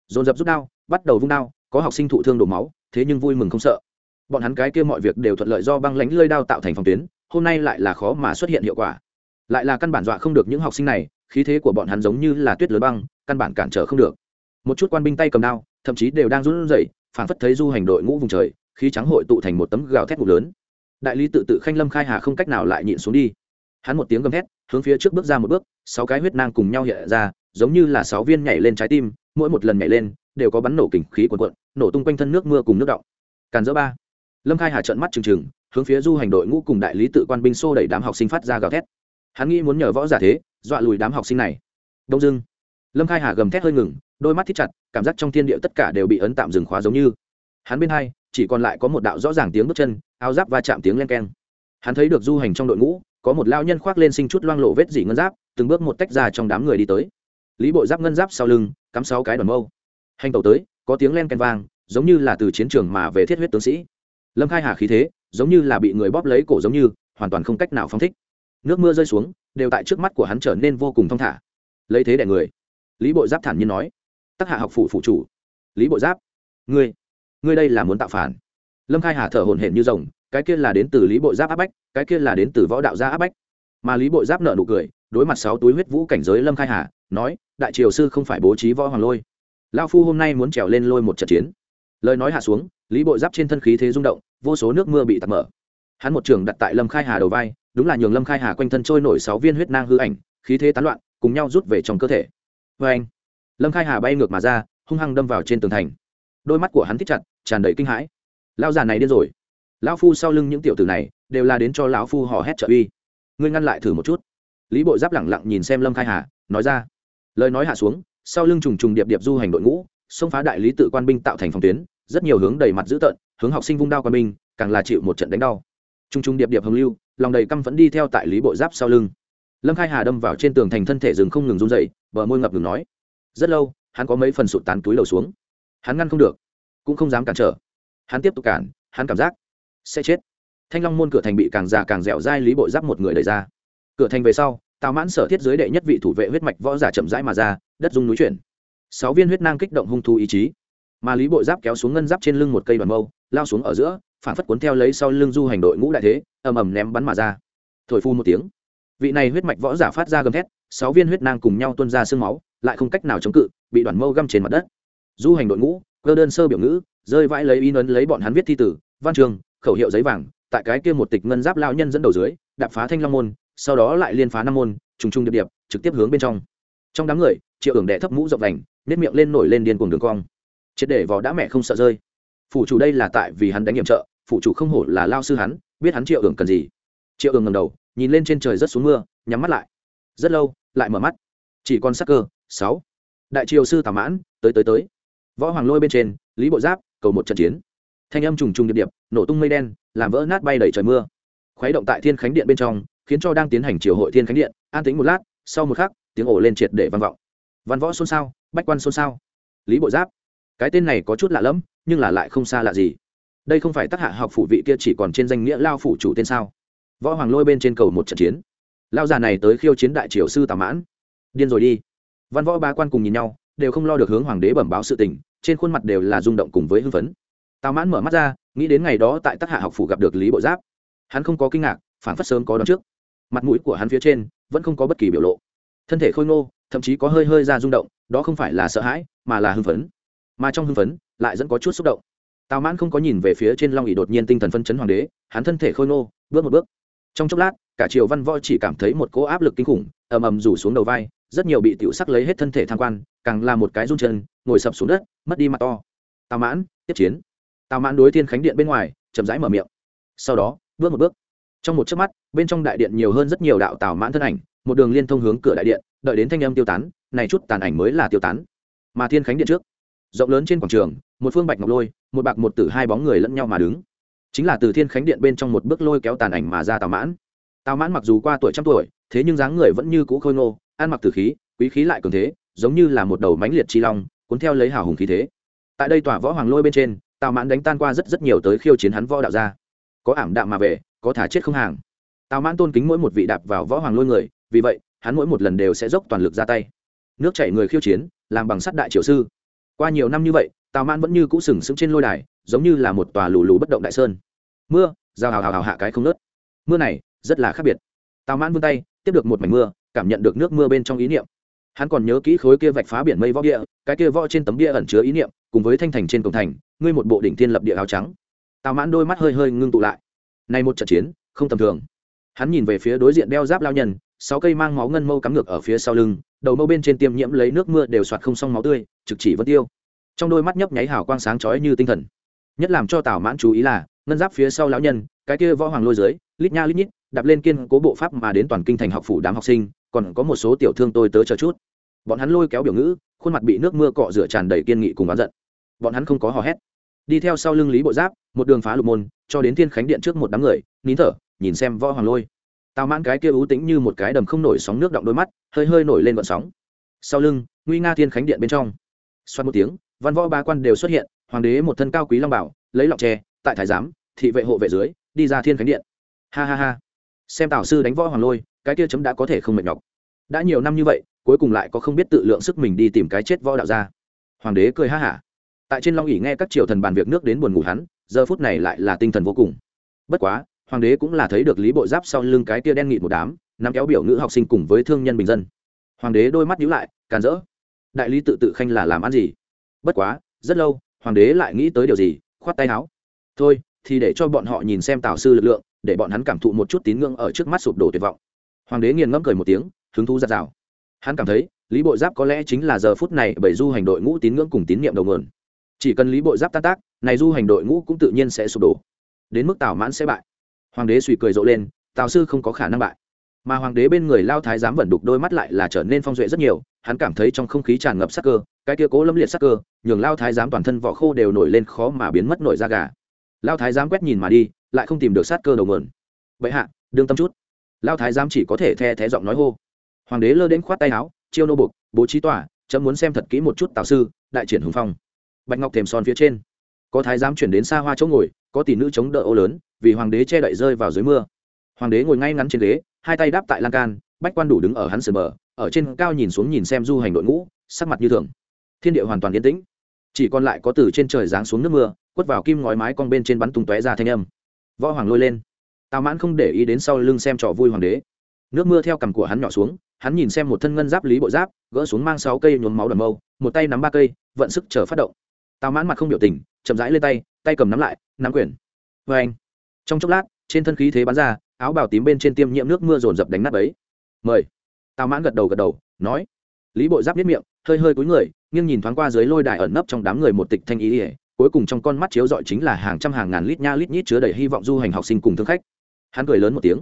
Dồn dập rút đao, bắt đầu vung đao, có học sinh thụ thương đổ máu, thế nhưng vui mừng không sợ. Bọn hắn cái kia mọi việc đều thuận lợi do băng lánh lơi đao tạo thành phòng tuyến, hôm nay lại là khó mà xuất hiện hiệu quả. Lại là căn bản dọa không được những học sinh này, khí thế của bọn hắn giống như là tuyết lớn băng, căn bản cản trở không được. Một chút quan binh tay cầm đao, thậm chí đều đang run rẩy phản phất thấy du hành đội ngũ vùng trời, khí trắng hội tụ thành một tấm gào thét ngục lớn. Đại lý tự tự khanh lâm khai hà không cách nào lại nhịn xuống đi hắn một tiếng gầm thét, hướng phía trước bước ra một bước, sáu cái huyết nang cùng nhau hiện ra, giống như là sáu viên nhảy lên trái tim, mỗi một lần nhảy lên, đều có bắn nổ kình khí cuồn cuộn, nổ tung quanh thân nước mưa cùng nước động càn dỡ ba. Lâm khai hà trợn mắt trừng trừng, hướng phía du hành đội ngũ cùng đại lý tự quan binh xô đẩy đám học sinh phát ra gào thét. Hắn nghĩ muốn nhờ võ giả thế, dọa lùi đám học sinh này. Đông dưng lâm khai hà gầm thét hơi ngừng, đôi mắt thít chặt, cảm giác trong thiên địa tất cả đều bị ấn tạm dừng khóa giống như. Hắn bên hai, chỉ còn lại có một đạo rõ ràng tiếng bước chân, áo giáp va chạm tiếng len keng. Hắn thấy được du hành trong đội ngũ có một lao nhân khoác lên sinh chút loang lộ vết dỉ ngân giáp, từng bước một tách ra trong đám người đi tới. Lý bộ giáp ngân giáp sau lưng, cắm sáu cái đoàn mâu. Hành tàu tới, có tiếng len ken vang, giống như là từ chiến trường mà về thiết huyết tướng sĩ. Lâm khai hà khí thế, giống như là bị người bóp lấy cổ giống như, hoàn toàn không cách nào phong thích. Nước mưa rơi xuống, đều tại trước mắt của hắn trở nên vô cùng thong thả. Lấy thế đẻ người. Lý bộ giáp thản nhiên nói. Tắc hạ học phủ phụ chủ. Lý bộ giáp, ngươi ngươi đây là muốn tạo phản. Lâm khai hà thở hổn hển như rồng, cái kia là đến từ lý bộ giáp áp bách cái kia là đến từ võ đạo gia áp bách. Mà lý bộ giáp nợ nụ cười, đối mặt sáu túi huyết vũ cảnh giới lâm khai hà, nói, đại triều sư không phải bố trí võ hoàng lôi. Lao phu hôm nay muốn trèo lên lôi một trận chiến. Lời nói hạ xuống, lý bộ giáp trên thân khí thế rung động, vô số nước mưa bị tạt mở. Hắn một trường đặt tại lâm khai hà đầu vai, đúng là nhường lâm khai hà quanh thân trôi nổi sáu viên huyết nang hư ảnh, khí thế tán loạn, cùng nhau rút về trong cơ thể. Vê anh, lâm khai hà bay ngược mà ra, hung hăng đâm vào trên tường thành. Đôi mắt của hắn thích chặt, tràn đầy kinh hãi. Lao già này điên rồi lão phu sau lưng những tiểu tử này đều là đến cho lão phu hò hét trợ uy. Ngươi ngăn lại thử một chút. Lý bộ giáp lẳng lặng nhìn xem lâm khai hà, nói ra. Lời nói hạ xuống, sau lưng trùng trùng điệp điệp du hành đội ngũ, xông phá đại lý tự quan binh tạo thành phòng tuyến, rất nhiều hướng đầy mặt dữ tợn, hướng học sinh vung đao quan binh, càng là chịu một trận đánh đau. Trùng trùng điệp điệp hồng lưu, lòng đầy căm vẫn đi theo tại lý bộ giáp sau lưng. Lâm khai hà đâm vào trên tường thành thân thể rừng không ngừng run dậy bờ môi ngập ngừng nói. Rất lâu, hắn có mấy phần sụt tán túi đầu xuống. Hắn ngăn không được, cũng không dám cản trở. Hắn tiếp tục cản, hắn cảm giác sẽ chết. Thanh long môn cửa thành bị càng già càng dẻo dai lý bộ giáp một người đẩy ra. Cửa thành về sau, tào mãn sở thiết giới đệ nhất vị thủ vệ huyết mạch võ giả chậm rãi mà ra, đất dung núi chuyển. Sáu viên huyết nang kích động hung thu ý chí. Mà lý bộ giáp kéo xuống ngân giáp trên lưng một cây đoàn mâu, lao xuống ở giữa, phản phất cuốn theo lấy sau lưng du hành đội ngũ đại thế, ầm ầm ném bắn mà ra. Thổi phu một tiếng, vị này huyết mạch võ giả phát ra gầm thét, sáu viên huyết nang cùng nhau tuôn ra sương máu, lại không cách nào chống cự, bị đoàn mâu găm trên mặt đất. Du hành đội ngũ, cơ đơn sơ biểu ngữ, rơi vãi lấy in ấn lấy bọn hắn viết thi tử, văn trường khẩu hiệu giấy vàng, tại cái kia một tịch ngân giáp lao nhân dẫn đầu dưới, đạp phá thanh long môn, sau đó lại liên phá năm môn, trùng trùng điệp điệp, trực tiếp hướng bên trong. Trong đám người, triệu ưởng đệ thấp mũ rộng vành nếp miệng lên nổi lên điên cuồng đường cong. Triệt để vò đã mẹ không sợ rơi. Phủ chủ đây là tại vì hắn đánh nhiệm trợ, phủ chủ không hổ là lao sư hắn, biết hắn triệu ưởng cần gì. Triệu ưởng ngầm đầu, nhìn lên trên trời rất xuống mưa, nhắm mắt lại. Rất lâu, lại mở mắt. Chỉ còn sắc cơ, sáu. Đại triều sư tào mãn, tới tới tới. Võ hoàng lôi bên trên, lý bộ giáp, cầu một trận chiến thanh âm trùng trùng điệp điệp, nổ tung mây đen, làm vỡ nát bay đầy trời mưa. Khuấy động tại thiên khánh điện bên trong, khiến cho đang tiến hành triều hội thiên khánh điện, an tính một lát, sau một khắc, tiếng ổ lên triệt để vang vọng. Văn võ xôn xao, bách quan xôn xao. Lý bộ giáp. Cái tên này có chút lạ lẫm, nhưng là lại không xa lạ gì. Đây không phải tác hạ học phủ vị kia chỉ còn trên danh nghĩa lao phủ chủ tên sao? Võ hoàng lôi bên trên cầu một trận chiến. Lao già này tới khiêu chiến đại triều sư tà mãn. Điên rồi đi. Văn võ ba quan cùng nhìn nhau, đều không lo được hướng hoàng đế bẩm báo sự tình, trên khuôn mặt đều là rung động cùng với hưng phấn tào mãn mở mắt ra, nghĩ đến ngày đó tại tác hạ học phủ gặp được lý bộ giáp. Hắn không có kinh ngạc phản phất sớm có đón trước. Mặt mũi của hắn phía trên vẫn không có bất kỳ biểu lộ. Thân thể khôi ngô, thậm chí có hơi hơi ra rung động, đó không phải là sợ hãi, mà là hưng phấn. Mà trong hưng phấn lại dẫn có chút xúc động. Tào mãn không có nhìn về phía trên long ỉ đột nhiên tinh thần phân chấn hoàng đế, hắn thân thể khôi ngô, bước một bước. Trong chốc lát, cả triều văn võ chỉ cảm thấy một cỗ áp lực kinh khủng, ầm ầm rủ xuống đầu vai, rất nhiều bị tiểu sắc lấy hết thân thể tham quan, càng là một cái run chân, ngồi sập xuống đất, mất đi mặt to. Tào mãn, tiếp chiến tào mãn đối thiên khánh điện bên ngoài chậm rãi mở miệng sau đó bước một bước trong một chớp mắt bên trong đại điện nhiều hơn rất nhiều đạo tào mãn thân ảnh một đường liên thông hướng cửa đại điện đợi đến thanh âm tiêu tán này chút tàn ảnh mới là tiêu tán mà thiên khánh điện trước rộng lớn trên quảng trường một phương bạch ngọc lôi một bạc một tử hai bóng người lẫn nhau mà đứng chính là từ thiên khánh điện bên trong một bước lôi kéo tàn ảnh mà ra tào mãn tào mãn mặc dù qua tuổi trăm tuổi thế nhưng dáng người vẫn như cũ khôi ngô ăn mặc tử khí quý khí lại cường thế giống như là một đầu mánh liệt chi long cuốn theo lấy hào hùng khí thế tại đây tòa võ hoàng lôi bên trên tào mãn đánh tan qua rất rất nhiều tới khiêu chiến hắn võ đạo gia có ảm đạm mà về, có thả chết không hàng. Tào mãn tôn kính mỗi một vị đạp vào võ hoàng lôi người, vì vậy, hắn mỗi một lần đều sẽ dốc toàn lực ra tay. Nước chảy người khiêu chiến, làm bằng sắt đại triều sư. Qua nhiều năm như vậy, tào mãn vẫn như cũ sừng sững trên lôi đài, giống như là một tòa lù lù bất động đại sơn. Mưa giao hào hào hào hạ cái không nớt. Mưa này, rất là khác biệt. Tào mãn vươn tay, tiếp được một mảnh mưa, cảm nhận được nước mưa bên trong ý niệm. Hắn còn nhớ kỹ khối kia vạch phá biển mây võ địa, cái kia võ trên tấm bia ẩn chứa ý niệm cùng với thanh thành trên cổng thành, ngươi một bộ đỉnh thiên lập địa áo trắng. Tào mãn đôi mắt hơi hơi ngưng tụ lại. Nay một trận chiến, không tầm thường. Hắn nhìn về phía đối diện đeo giáp lao nhân, sáu cây mang máu ngân mâu cắm ngược ở phía sau lưng, đầu mâu bên trên tiêm nhiễm lấy nước mưa đều soạt không xong máu tươi, trực chỉ vân tiêu. Trong đôi mắt nhấp nháy hào quang sáng chói như tinh thần. Nhất làm cho tào mãn chú ý là, ngân giáp phía sau lão nhân, cái kia võ hoàng lôi dưới, lít nha lít nhít, đạp lên kiên cố bộ pháp mà đến toàn kinh thành học phủ đám học sinh, còn có một số tiểu thương tôi tớ chờ chút. Bọn hắn lôi kéo biểu ngữ, khuôn mặt bị nước mưa cọ rửa tràn đầy kiên nghị cùng oán giận bọn hắn không có hò hét. Đi theo sau lưng lý bộ giáp, một đường phá lục môn, cho đến thiên khánh điện trước một đám người, nín thở, nhìn xem võ hoàng lôi. Tào mãn cái kia ú tính như một cái đầm không nổi sóng nước động đôi mắt, hơi hơi nổi lên vận sóng. Sau lưng, nguy nga thiên khánh điện bên trong. Xoát một tiếng, văn võ ba quan đều xuất hiện, hoàng đế một thân cao quý long bảo, lấy lọc tre, tại thái giám, thị vệ hộ vệ dưới, đi ra thiên khánh điện. Ha ha ha. Xem tào sư đánh võ hoàng lôi, cái kia chấm đã có thể không mệt nhọc. Đã nhiều năm như vậy, cuối cùng lại có không biết tự lượng sức mình đi tìm cái chết võ đạo ra hoàng đế cười ha hả tại trên long ỉ nghe các triều thần bàn việc nước đến buồn ngủ hắn, giờ phút này lại là tinh thần vô cùng. Bất quá, hoàng đế cũng là thấy được lý bộ giáp sau lưng cái tia đen nghịt một đám, nắm kéo biểu ngữ học sinh cùng với thương nhân bình dân. Hoàng đế đôi mắt nhíu lại, càn rỡ. Đại lý tự tự khanh là làm ăn gì? Bất quá, rất lâu, hoàng đế lại nghĩ tới điều gì, khoát tay áo. Thôi, thì để cho bọn họ nhìn xem tào sư lực lượng, để bọn hắn cảm thụ một chút tín ngưỡng ở trước mắt sụp đổ tuyệt vọng. Hoàng đế nghiền ngẫm cười một tiếng, hứng thú giặt rào hắn cảm thấy, lý bộ giáp có lẽ chính là giờ phút này bởi du hành đội ngũ tín ngưỡng cùng tín nhiệm đầu nguồn chỉ cần lý bộ giáp tan tác, này du hành đội ngũ cũng tự nhiên sẽ sụp đổ. Đến mức tào mãn sẽ bại. Hoàng đế suy cười rộ lên, tào sư không có khả năng bại. Mà hoàng đế bên người lao thái giám vẩn đục đôi mắt lại là trở nên phong duệ rất nhiều, hắn cảm thấy trong không khí tràn ngập sắc cơ, cái kia cố lâm liệt sắc cơ, nhường lao thái giám toàn thân vỏ khô đều nổi lên khó mà biến mất nổi da gà. Lao thái giám quét nhìn mà đi, lại không tìm được sát cơ đầu mượn vậy hạ, đương tâm chút. Lao thái giám chỉ có thể the thé giọng nói hô. Hoàng đế lơ đến khoát tay áo, chiêu nô bục bố trí tòa, chấm muốn xem thật kỹ một chút tào sư, đại triển hùng phong bạch ngọc thềm son phía trên. Có thái giám chuyển đến xa hoa chỗ ngồi, có tỷ nữ chống đỡ ô lớn, vì hoàng đế che đậy rơi vào dưới mưa. Hoàng đế ngồi ngay ngắn trên ghế, hai tay đáp tại lan can, bách quan đủ đứng ở hắn sườn bờ, ở trên cao nhìn xuống nhìn xem du hành đội ngũ, sắc mặt như thường. Thiên địa hoàn toàn yên tĩnh. Chỉ còn lại có từ trên trời giáng xuống nước mưa, quất vào kim ngói mái con bên trên bắn tung tóe ra thanh âm. Võ hoàng lôi lên. Tào mãn không để ý đến sau lưng xem trò vui hoàng đế. Nước mưa theo cằm của hắn nhỏ xuống, hắn nhìn xem một thân ngân giáp lý bộ giáp, gỡ xuống mang sáu cây nhuốm máu đầm mâu, một tay nắm ba cây, vận sức chờ phát động tào mãn mặt không biểu tình, chậm rãi lên tay tay cầm nắm lại, nắm quyền. Vê anh, trong chốc lát, trên thân khí thế bắn ra, áo bào tím bên trên tiêm nhiễm nước mưa rồn rập đánh nát ấy mời. Tào mãn gật đầu gật đầu, nói. Lý bộ giáp biết miệng, hơi hơi cúi người, nghiêng nhìn thoáng qua dưới lôi đài ẩn nấp trong đám người một tịch thanh ý ỉa cuối cùng trong con mắt chiếu dọi chính là hàng trăm hàng ngàn lít nha lít nhít chứa đầy hy vọng du hành học sinh cùng thương khách. Hắn cười lớn một tiếng.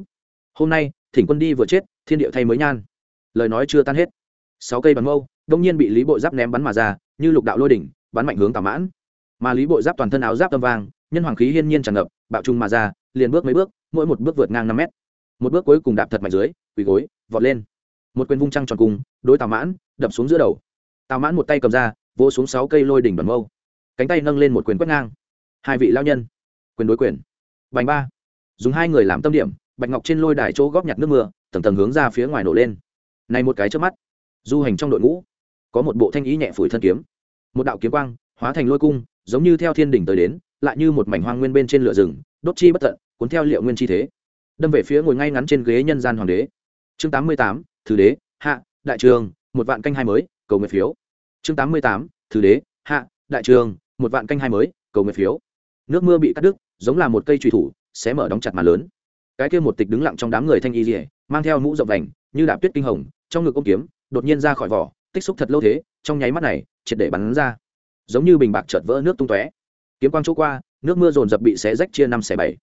Hôm nay, thỉnh quân đi vừa chết, thiên địa thay mới nhan. Lời nói chưa tan hết. Sáu cây bắn mâu, đông nhiên bị lý bộ giáp ném bắn mà ra, như lục đạo lôi đỉnh bắn mạnh hướng tào mãn. Mà lý bộ giáp toàn thân áo giáp tâm vang nhân hoàng khí hiên nhiên tràn ngập, bạo trung mà ra, liền bước mấy bước, mỗi một bước vượt ngang năm mét. Một bước cuối cùng đạp thật mạnh dưới, quỳ gối, vọt lên. Một quyền vung trăng tròn cùng, đối tào mãn, đập xuống giữa đầu. Tào mãn một tay cầm ra, vỗ xuống sáu cây lôi đỉnh đoàn mâu. Cánh tay nâng lên một quyền quét ngang. Hai vị lao nhân, quyền đối quyền. Bành ba. Dùng hai người làm tâm điểm, bạch ngọc trên lôi đài chỗ góp nhặt nước mưa, tầng tầng hướng ra phía ngoài nổ lên. Này một cái trước mắt, du hành trong đội ngũ, có một bộ thanh ý nhẹ phủi thân kiếm một đạo kiếm quang, hóa thành lôi cung, giống như theo thiên đỉnh tới đến, lại như một mảnh hoang nguyên bên trên lửa rừng, đốt chi bất tận, cuốn theo liệu nguyên chi thế. Đâm về phía ngồi ngay ngắn trên ghế nhân gian hoàng đế. Chương tám mươi tám, thứ đế, hạ, đại trường, một vạn canh hai mới, cầu nguyện phiếu. Chương tám mươi tám, thứ đế, hạ, đại trường, một vạn canh hai mới, cầu nguyện phiếu. Nước mưa bị cắt đứt, giống là một cây trùy thủ, sẽ mở đóng chặt mà lớn. Cái kia một tịch đứng lặng trong đám người thanh y rỉa mang theo mũ rộng vành, như đạp tuyết kinh hồng, trong ngực ôm kiếm, đột nhiên ra khỏi vỏ, tích xúc thật lâu thế trong nháy mắt này, triệt để bắn ra. Giống như bình bạc chợt vỡ nước tung tóe. Kiếm quang chỗ qua, nước mưa dồn dập bị xé rách chia năm xẻ bảy.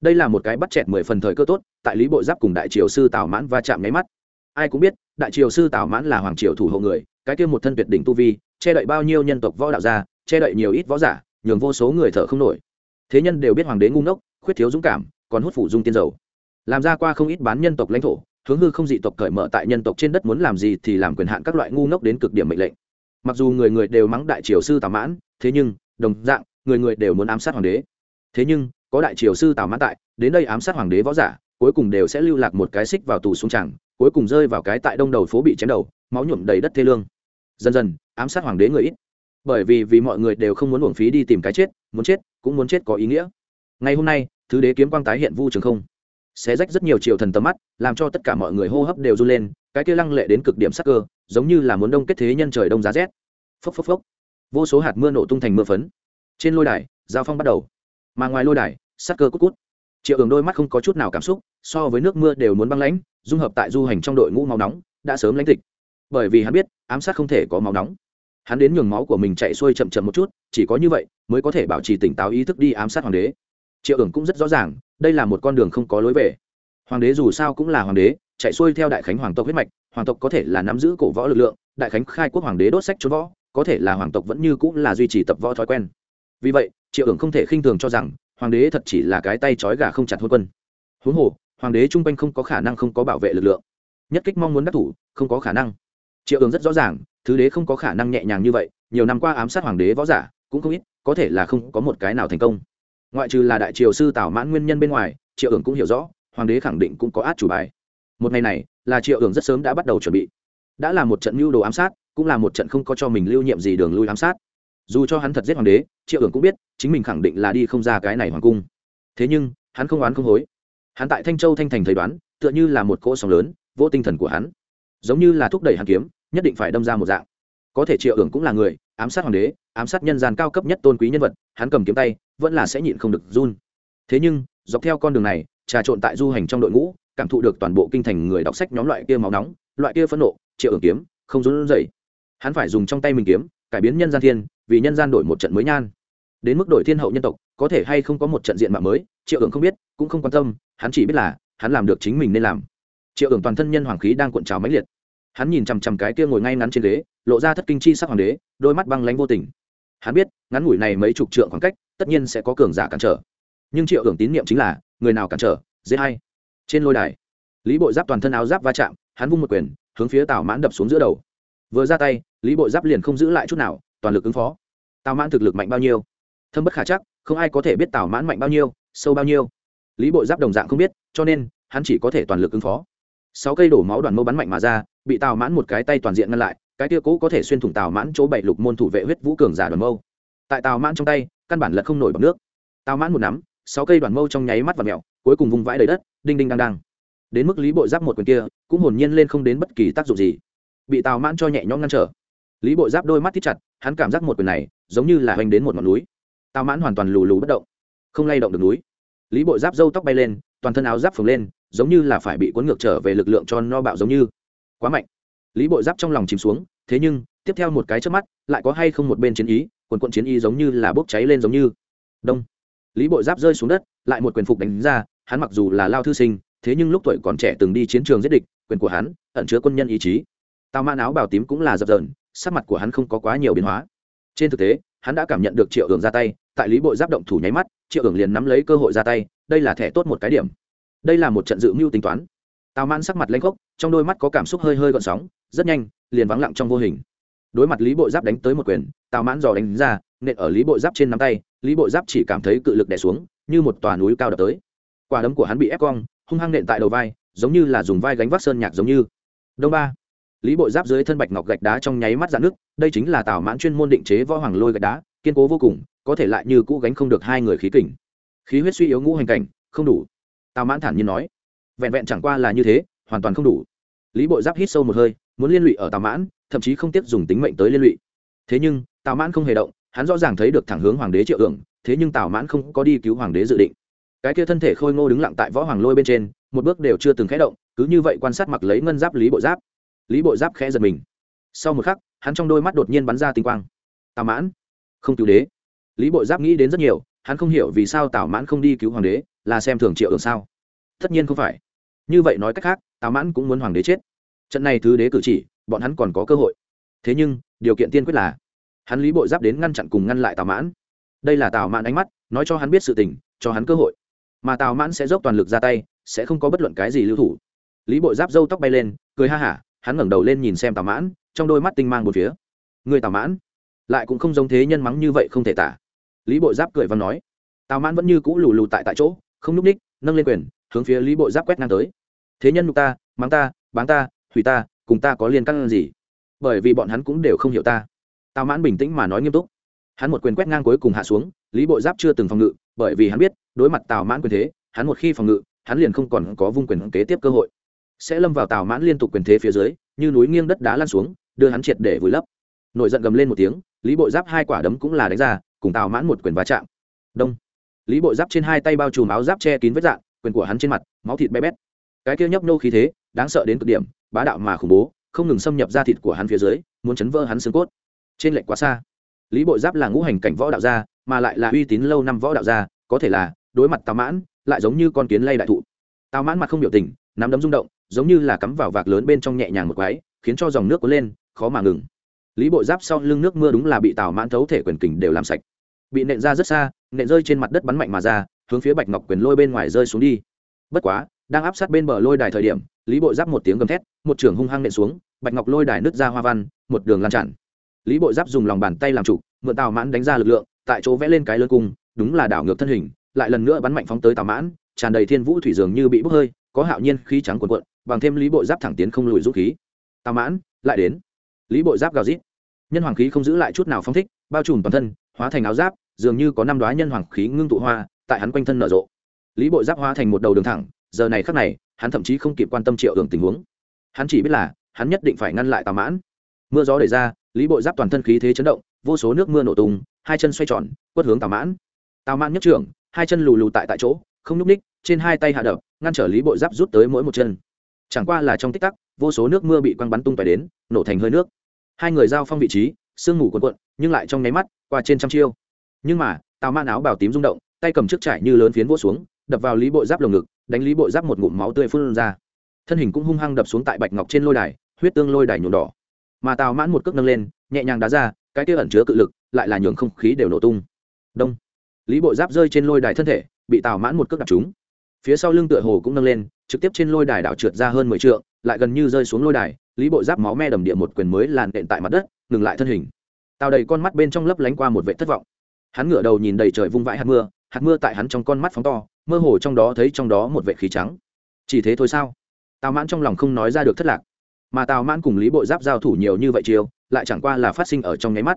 Đây là một cái bắt chẹt mười phần thời cơ tốt, tại lý bộ giáp cùng đại triều sư tào mãn va chạm nháy mắt. Ai cũng biết, đại triều sư tào mãn là hoàng triều thủ hộ người, cái kia một thân tuyệt đỉnh tu vi, che đậy bao nhiêu nhân tộc võ đạo gia, che đậy nhiều ít võ giả, nhường vô số người thở không nổi. Thế nhân đều biết hoàng đế ngu ngốc, khuyết thiếu dũng cảm, còn hút phủ dung tiên dầu. Làm ra qua không ít bán nhân tộc lãnh thổ, hướng hư không dị tộc cởi mở tại nhân tộc trên đất muốn làm gì thì làm quyền hạn các loại ngu ngốc đến cực điểm mệnh lệnh mặc dù người người đều mắng đại triều sư tào mãn thế nhưng đồng dạng người người đều muốn ám sát hoàng đế. Thế nhưng có đại triều sư tào mãn tại đến đây ám sát hoàng đế võ giả cuối cùng đều sẽ lưu lạc một cái xích vào tù xuống tràng, cuối cùng rơi vào cái tại đông đầu phố bị chém đầu máu nhuộm đầy đất thê lương. Dần dần ám sát hoàng đế người ít. Bởi vì vì mọi người đều không muốn uổng phí đi tìm cái chết muốn chết cũng muốn chết có ý nghĩa. Ngày hôm nay thứ đế kiếm quang tái hiện vu trường không. Xé rách rất nhiều triều thần tầm mắt làm cho tất cả mọi người hô hấp đều run lên cái kia lăng lệ đến cực điểm sắc cơ, giống như là muốn đông kết thế nhân trời đông giá rét. Phốc phốc phốc. Vô số hạt mưa nổ tung thành mưa phấn. Trên lôi đài, giao phong bắt đầu. Mà ngoài lôi đài, sắc cơ cút cút. Triệu ường đôi mắt không có chút nào cảm xúc, so với nước mưa đều muốn băng lãnh, dung hợp tại du hành trong đội ngũ máu nóng, đã sớm lãnh tịch. Bởi vì hắn biết, ám sát không thể có máu nóng. Hắn đến nhường máu của mình chạy xuôi chậm chậm một chút, chỉ có như vậy mới có thể bảo trì tỉnh táo ý thức đi ám sát hoàng đế. Triệu ưởng cũng rất rõ ràng, đây là một con đường không có lối về. Hoàng đế dù sao cũng là hoàng đế chạy xuôi theo đại khánh hoàng tộc huyết mạch, hoàng tộc có thể là nắm giữ cổ võ lực lượng, đại khánh khai quốc hoàng đế đốt sách trốn võ, có thể là hoàng tộc vẫn như cũng là duy trì tập võ thói quen. Vì vậy, triệu ưởng không thể khinh thường cho rằng, hoàng đế thật chỉ là cái tay trói gà không chặt hôn quân. Huống hồ, hoàng đế trung quanh không có khả năng không có bảo vệ lực lượng. Nhất kích mong muốn đắc thủ, không có khả năng. Triệu ưởng rất rõ ràng, thứ đế không có khả năng nhẹ nhàng như vậy, nhiều năm qua ám sát hoàng đế võ giả, cũng không ít, có thể là không có một cái nào thành công. Ngoại trừ là đại triều sư tào mãn nguyên nhân bên ngoài, triệu ưởng cũng hiểu rõ, hoàng đế khẳng định cũng có át chủ bài một ngày này, là triệu hưởng rất sớm đã bắt đầu chuẩn bị. Đã là một trận mưu đồ ám sát, cũng là một trận không có cho mình lưu nhiệm gì đường lui ám sát. Dù cho hắn thật giết hoàng đế, triệu hưởng cũng biết, chính mình khẳng định là đi không ra cái này hoàng cung. Thế nhưng, hắn không oán không hối. Hắn tại thanh châu thanh thành thầy đoán, tựa như là một cỗ sóng lớn, vô tinh thần của hắn. Giống như là thúc đẩy hắn kiếm, nhất định phải đâm ra một dạng. Có thể triệu hưởng cũng là người, ám sát hoàng đế, ám sát nhân gian cao cấp nhất tôn quý nhân vật, hắn cầm kiếm tay, vẫn là sẽ nhịn không được run. Thế nhưng, dọc theo con đường này, trà trộn tại du hành trong đội ngũ cảm thụ được toàn bộ kinh thành người đọc sách nhóm loại kia máu nóng, loại kia phẫn nộ triệu ưởng kiếm, không run rẩy. Hắn phải dùng trong tay mình kiếm, cải biến nhân gian thiên, vì nhân gian đổi một trận mới nhan. Đến mức đổi thiên hậu nhân tộc, có thể hay không có một trận diện mạo mới, triệu ưởng không biết, cũng không quan tâm, hắn chỉ biết là, hắn làm được chính mình nên làm. Triệu ưởng toàn thân nhân hoàng khí đang cuộn trào mãnh liệt. Hắn nhìn chằm chằm cái kia ngồi ngay ngắn trên ghế, lộ ra thất kinh chi sắc hoàng đế, đôi mắt băng lánh vô tình. Hắn biết, ngắn ngủi này mấy chục trượng khoảng cách, tất nhiên sẽ có cường giả cản trở. Nhưng triệu hưởng tín nhiệm chính là, người nào cản trở, dễ hay trên lôi đài, lý bộ giáp toàn thân áo giáp va chạm, hắn vung một quyền, hướng phía tào mãn đập xuống giữa đầu. Vừa ra tay, lý bộ giáp liền không giữ lại chút nào, toàn lực ứng phó. Tào mãn thực lực mạnh bao nhiêu? Thâm bất khả chắc, không ai có thể biết tào mãn mạnh bao nhiêu, sâu bao nhiêu. Lý bộ giáp đồng dạng không biết, cho nên, hắn chỉ có thể toàn lực ứng phó. Sáu cây đổ máu đoàn mâu bắn mạnh mà ra, bị tào mãn một cái tay toàn diện ngăn lại, cái tia cũ có thể xuyên thủng tào mãn chỗ bảy lục môn thủ vệ huyết vũ cường giả đoàn mâu. Tại tào mãn trong tay, căn bản lật không nổi bằng nước. Tào mãn một nắm, sáu cây đoàn mâu trong nháy mắt và mèo cuối cùng vùng vãi đầy đất, đinh đinh đang đang. Đến mức lý bội giáp một quyền kia, cũng hồn nhiên lên không đến bất kỳ tác dụng gì. Bị tào mãn cho nhẹ nhõm ngăn trở. Lý bội giáp đôi mắt thít chặt, hắn cảm giác một quyền này, giống như là hoành đến một ngọn núi. Tào mãn hoàn toàn lù lù bất động, không lay động được núi. Lý bội giáp râu tóc bay lên, toàn thân áo giáp phồng lên, giống như là phải bị cuốn ngược trở về lực lượng cho no bạo giống như. Quá mạnh. Lý bội giáp trong lòng chìm xuống, thế nhưng, tiếp theo một cái trước mắt, lại có hay không một bên chiến ý, quần quận chiến ý giống như là bốc cháy lên giống như. Đông. Lý bội giáp rơi xuống đất, lại một quyền phục đánh ra hắn mặc dù là lao thư sinh, thế nhưng lúc tuổi còn trẻ từng đi chiến trường giết địch, quyền của hắn ẩn chứa quân nhân ý chí. Tào man áo bào tím cũng là dập dờn, sắc mặt của hắn không có quá nhiều biến hóa. Trên thực tế, hắn đã cảm nhận được triệu hưởng ra tay, tại lý bội giáp động thủ nháy mắt, triệu hưởng liền nắm lấy cơ hội ra tay, đây là thẻ tốt một cái điểm. Đây là một trận dự mưu tính toán. Tào man sắc mặt lanh khốc, trong đôi mắt có cảm xúc hơi hơi gọn sóng, rất nhanh, liền vắng lặng trong vô hình. Đối mặt lý bội giáp đánh tới một quyền, tào mãn dò đánh ra, nện ở lý bội giáp trên nắm tay, lý bội giáp chỉ cảm thấy cự lực đè xuống, như một tòa núi cao đập tới quả đấm của hắn bị ép cong, hung hăng nện tại đầu vai, giống như là dùng vai gánh vác sơn nhạc giống như. Đông ba. Lý bội giáp dưới thân bạch ngọc gạch đá trong nháy mắt dạn nước đây chính là tào mãn chuyên môn định chế võ hoàng lôi gạch đá, kiên cố vô cùng, có thể lại như cũ gánh không được hai người khí kình. Khí huyết suy yếu ngũ hành cảnh, không đủ. Tào mãn thản nhiên nói, vẹn vẹn chẳng qua là như thế, hoàn toàn không đủ. Lý bội giáp hít sâu một hơi, muốn liên lụy ở tào mãn, thậm chí không tiếc dùng tính mệnh tới liên lụy. Thế nhưng, tào mãn không hề động, hắn rõ ràng thấy được thẳng hướng hoàng đế triệu ưởng thế nhưng tào mãn không có đi cứu hoàng đế dự định cái kia thân thể khôi ngô đứng lặng tại võ hoàng lôi bên trên, một bước đều chưa từng khẽ động, cứ như vậy quan sát mặc lấy ngân giáp lý bộ giáp. Lý bộ giáp khẽ giật mình. Sau một khắc, hắn trong đôi mắt đột nhiên bắn ra tinh quang. Tào mãn. Không cứu đế. Lý bộ giáp nghĩ đến rất nhiều, hắn không hiểu vì sao tào mãn không đi cứu hoàng đế, là xem thường triệu ưởng sao. Tất nhiên không phải. Như vậy nói cách khác tào mãn cũng muốn hoàng đế chết. Trận này thứ đế cử chỉ, bọn hắn còn có cơ hội. Thế nhưng, điều kiện tiên quyết là, hắn lý bộ giáp đến ngăn chặn cùng ngăn lại tào mãn. Đây là tào mãn ánh mắt, nói cho hắn biết sự tình, cho hắn cơ hội mà tào mãn sẽ dốc toàn lực ra tay, sẽ không có bất luận cái gì lưu thủ. Lý bội giáp râu tóc bay lên, cười ha hả, hắn ngẩng đầu lên nhìn xem tào mãn, trong đôi mắt tinh mang một phía. Người tào mãn, lại cũng không giống thế nhân mắng như vậy không thể tả. Lý bội giáp cười và nói. Tào mãn vẫn như cũ lù lù tại tại chỗ, không núp ních, nâng lên quyền, hướng phía lý bội giáp quét ngang tới. Thế nhân nhục ta, mắng ta, báng ta, hủy ta, cùng ta có liên căn gì? Bởi vì bọn hắn cũng đều không hiểu ta. Tào mãn bình tĩnh mà nói nghiêm túc. Hắn một quyền quét ngang cuối cùng hạ xuống, lý bộ giáp chưa từng phòng ngự bởi vì hắn biết, đối mặt tào mãn quyền thế, hắn một khi phòng ngự, hắn liền không còn có vung quyền kế tiếp cơ hội. Sẽ lâm vào tào mãn liên tục quyền thế phía dưới, như núi nghiêng đất đá lan xuống, đưa hắn triệt để vùi lấp. Nổi giận gầm lên một tiếng, lý bộ giáp hai quả đấm cũng là đánh ra, cùng tào mãn một quyền va chạm. Đông. Lý bộ giáp trên hai tay bao trùm áo giáp che kín vết dạng, quyền của hắn trên mặt, máu thịt bé bét. Cái kia nhấp nô khí thế, đáng sợ đến cực điểm, bá đạo mà khủng bố, không ngừng xâm nhập ra thịt của hắn phía dưới, muốn chấn vỡ hắn xương cốt. Trên lệnh quá xa. Lý bội giáp là ngũ hành cảnh võ đạo gia mà lại là uy tín lâu năm võ đạo gia, có thể là đối mặt tào mãn, lại giống như con kiến lay đại thụ. Tào mãn mặt không biểu tình, nắm đấm rung động, giống như là cắm vào vạc lớn bên trong nhẹ nhàng một quái, khiến cho dòng nước cuốn lên, khó mà ngừng. Lý bội giáp sau lưng nước mưa đúng là bị tào mãn thấu thể quyền kình đều làm sạch. Bị nện ra rất xa, nện rơi trên mặt đất bắn mạnh mà ra, hướng phía bạch ngọc quyền lôi bên ngoài rơi xuống đi. Bất quá, đang áp sát bên bờ lôi đài thời điểm, lý bội giáp một tiếng gầm thét, một trưởng hung hăng nện xuống, bạch ngọc lôi đài nứt ra hoa văn, một đường lan tràn. Lý bội giáp dùng lòng bàn tay làm chủ, mượn tào mãn đánh ra lực lượng tại chỗ vẽ lên cái lơ cung, đúng là đảo ngược thân hình, lại lần nữa bắn mạnh phóng tới tào mãn, tràn đầy thiên vũ thủy dường như bị bốc hơi, có hạo nhiên khí trắng cuộn cuộn, bằng thêm lý bội giáp thẳng tiến không lùi rút khí. Tào mãn, lại đến. Lý bội giáp gào rít. Nhân hoàng khí không giữ lại chút nào phong thích, bao trùm toàn thân, hóa thành áo giáp, dường như có năm đoá nhân hoàng khí ngưng tụ hoa, tại hắn quanh thân nở rộ. Lý bội giáp hóa thành một đầu đường thẳng, giờ này khắc này, hắn thậm chí không kịp quan tâm triệu hưởng tình huống. Hắn chỉ biết là, hắn nhất định phải ngăn lại tào mãn. Mưa gió đẩy ra, lý bội giáp toàn thân khí thế chấn động vô số nước mưa nổ tung, hai chân xoay tròn, quất hướng tào mãn. Tào mãn nhất trưởng, hai chân lù lù tại tại chỗ, không nhúc ních trên hai tay hạ đập, ngăn trở lý bội giáp rút tới mỗi một chân. Chẳng qua là trong tích tắc, vô số nước mưa bị quăng bắn tung tóe đến, nổ thành hơi nước. Hai người giao phong vị trí, sương mù cuộn cuộn, nhưng lại trong nháy mắt, qua trên trăm chiêu. Nhưng mà, tào mãn áo bào tím rung động, tay cầm trước trải như lớn phiến vỗ xuống, đập vào lý bộ giáp lồng ngực, đánh lý bộ giáp một ngụm máu tươi phun ra. Thân hình cũng hung hăng đập xuống tại bạch ngọc trên lôi đài, huyết tương lôi đài nhuộm đỏ. Mà tào mãn một cước nâng lên, nhẹ nhàng đá ra cái kia ẩn chứa cự lực lại là nhường không khí đều nổ tung. Đông. Lý bội giáp rơi trên lôi đài thân thể, bị tào mãn một cước đập trúng. Phía sau lưng tựa hồ cũng nâng lên, trực tiếp trên lôi đài đảo trượt ra hơn mười t lại gần như rơi xuống lôi đài, lý bộ giáp máu me đầm địa một quyền mới làn đện tại mặt đất, ngừng lại thân hình. Tào đầy con mắt bên trong lấp lánh qua một vệ thất vọng. Hắn ngửa đầu nhìn đầy trời vung vãi hạt mưa hạt mưa tại hắn trong con mắt phóng to, mơ hồ trong đó thấy trong đó một vệ khí trắng. Chỉ thế thôi sao? Tào mãn trong lòng không nói ra được thất lạc. Mà tào mãn cùng lý bộ giáp giao thủ nhiều như vậy chiều lại chẳng qua là phát sinh ở trong nháy mắt.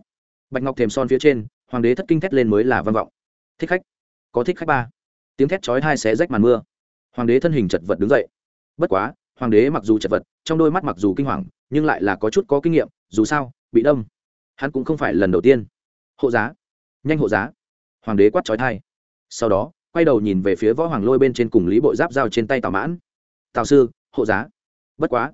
Bạch ngọc thềm son phía trên, hoàng đế thất kinh thét lên mới là văn vọng. Thích khách. Có thích khách ba. Tiếng thét chói hai xé rách màn mưa. Hoàng đế thân hình chật vật đứng dậy. Bất quá, hoàng đế mặc dù chật vật, trong đôi mắt mặc dù kinh hoàng, nhưng lại là có chút có kinh nghiệm, dù sao, bị đâm, hắn cũng không phải lần đầu tiên. Hộ giá. Nhanh hộ giá. Hoàng đế quát trói thai sau đó, quay đầu nhìn về phía võ hoàng lôi bên trên cùng lý bộ giáp dao trên tay tào mãn. Tào sư, hộ giá. Bất quá,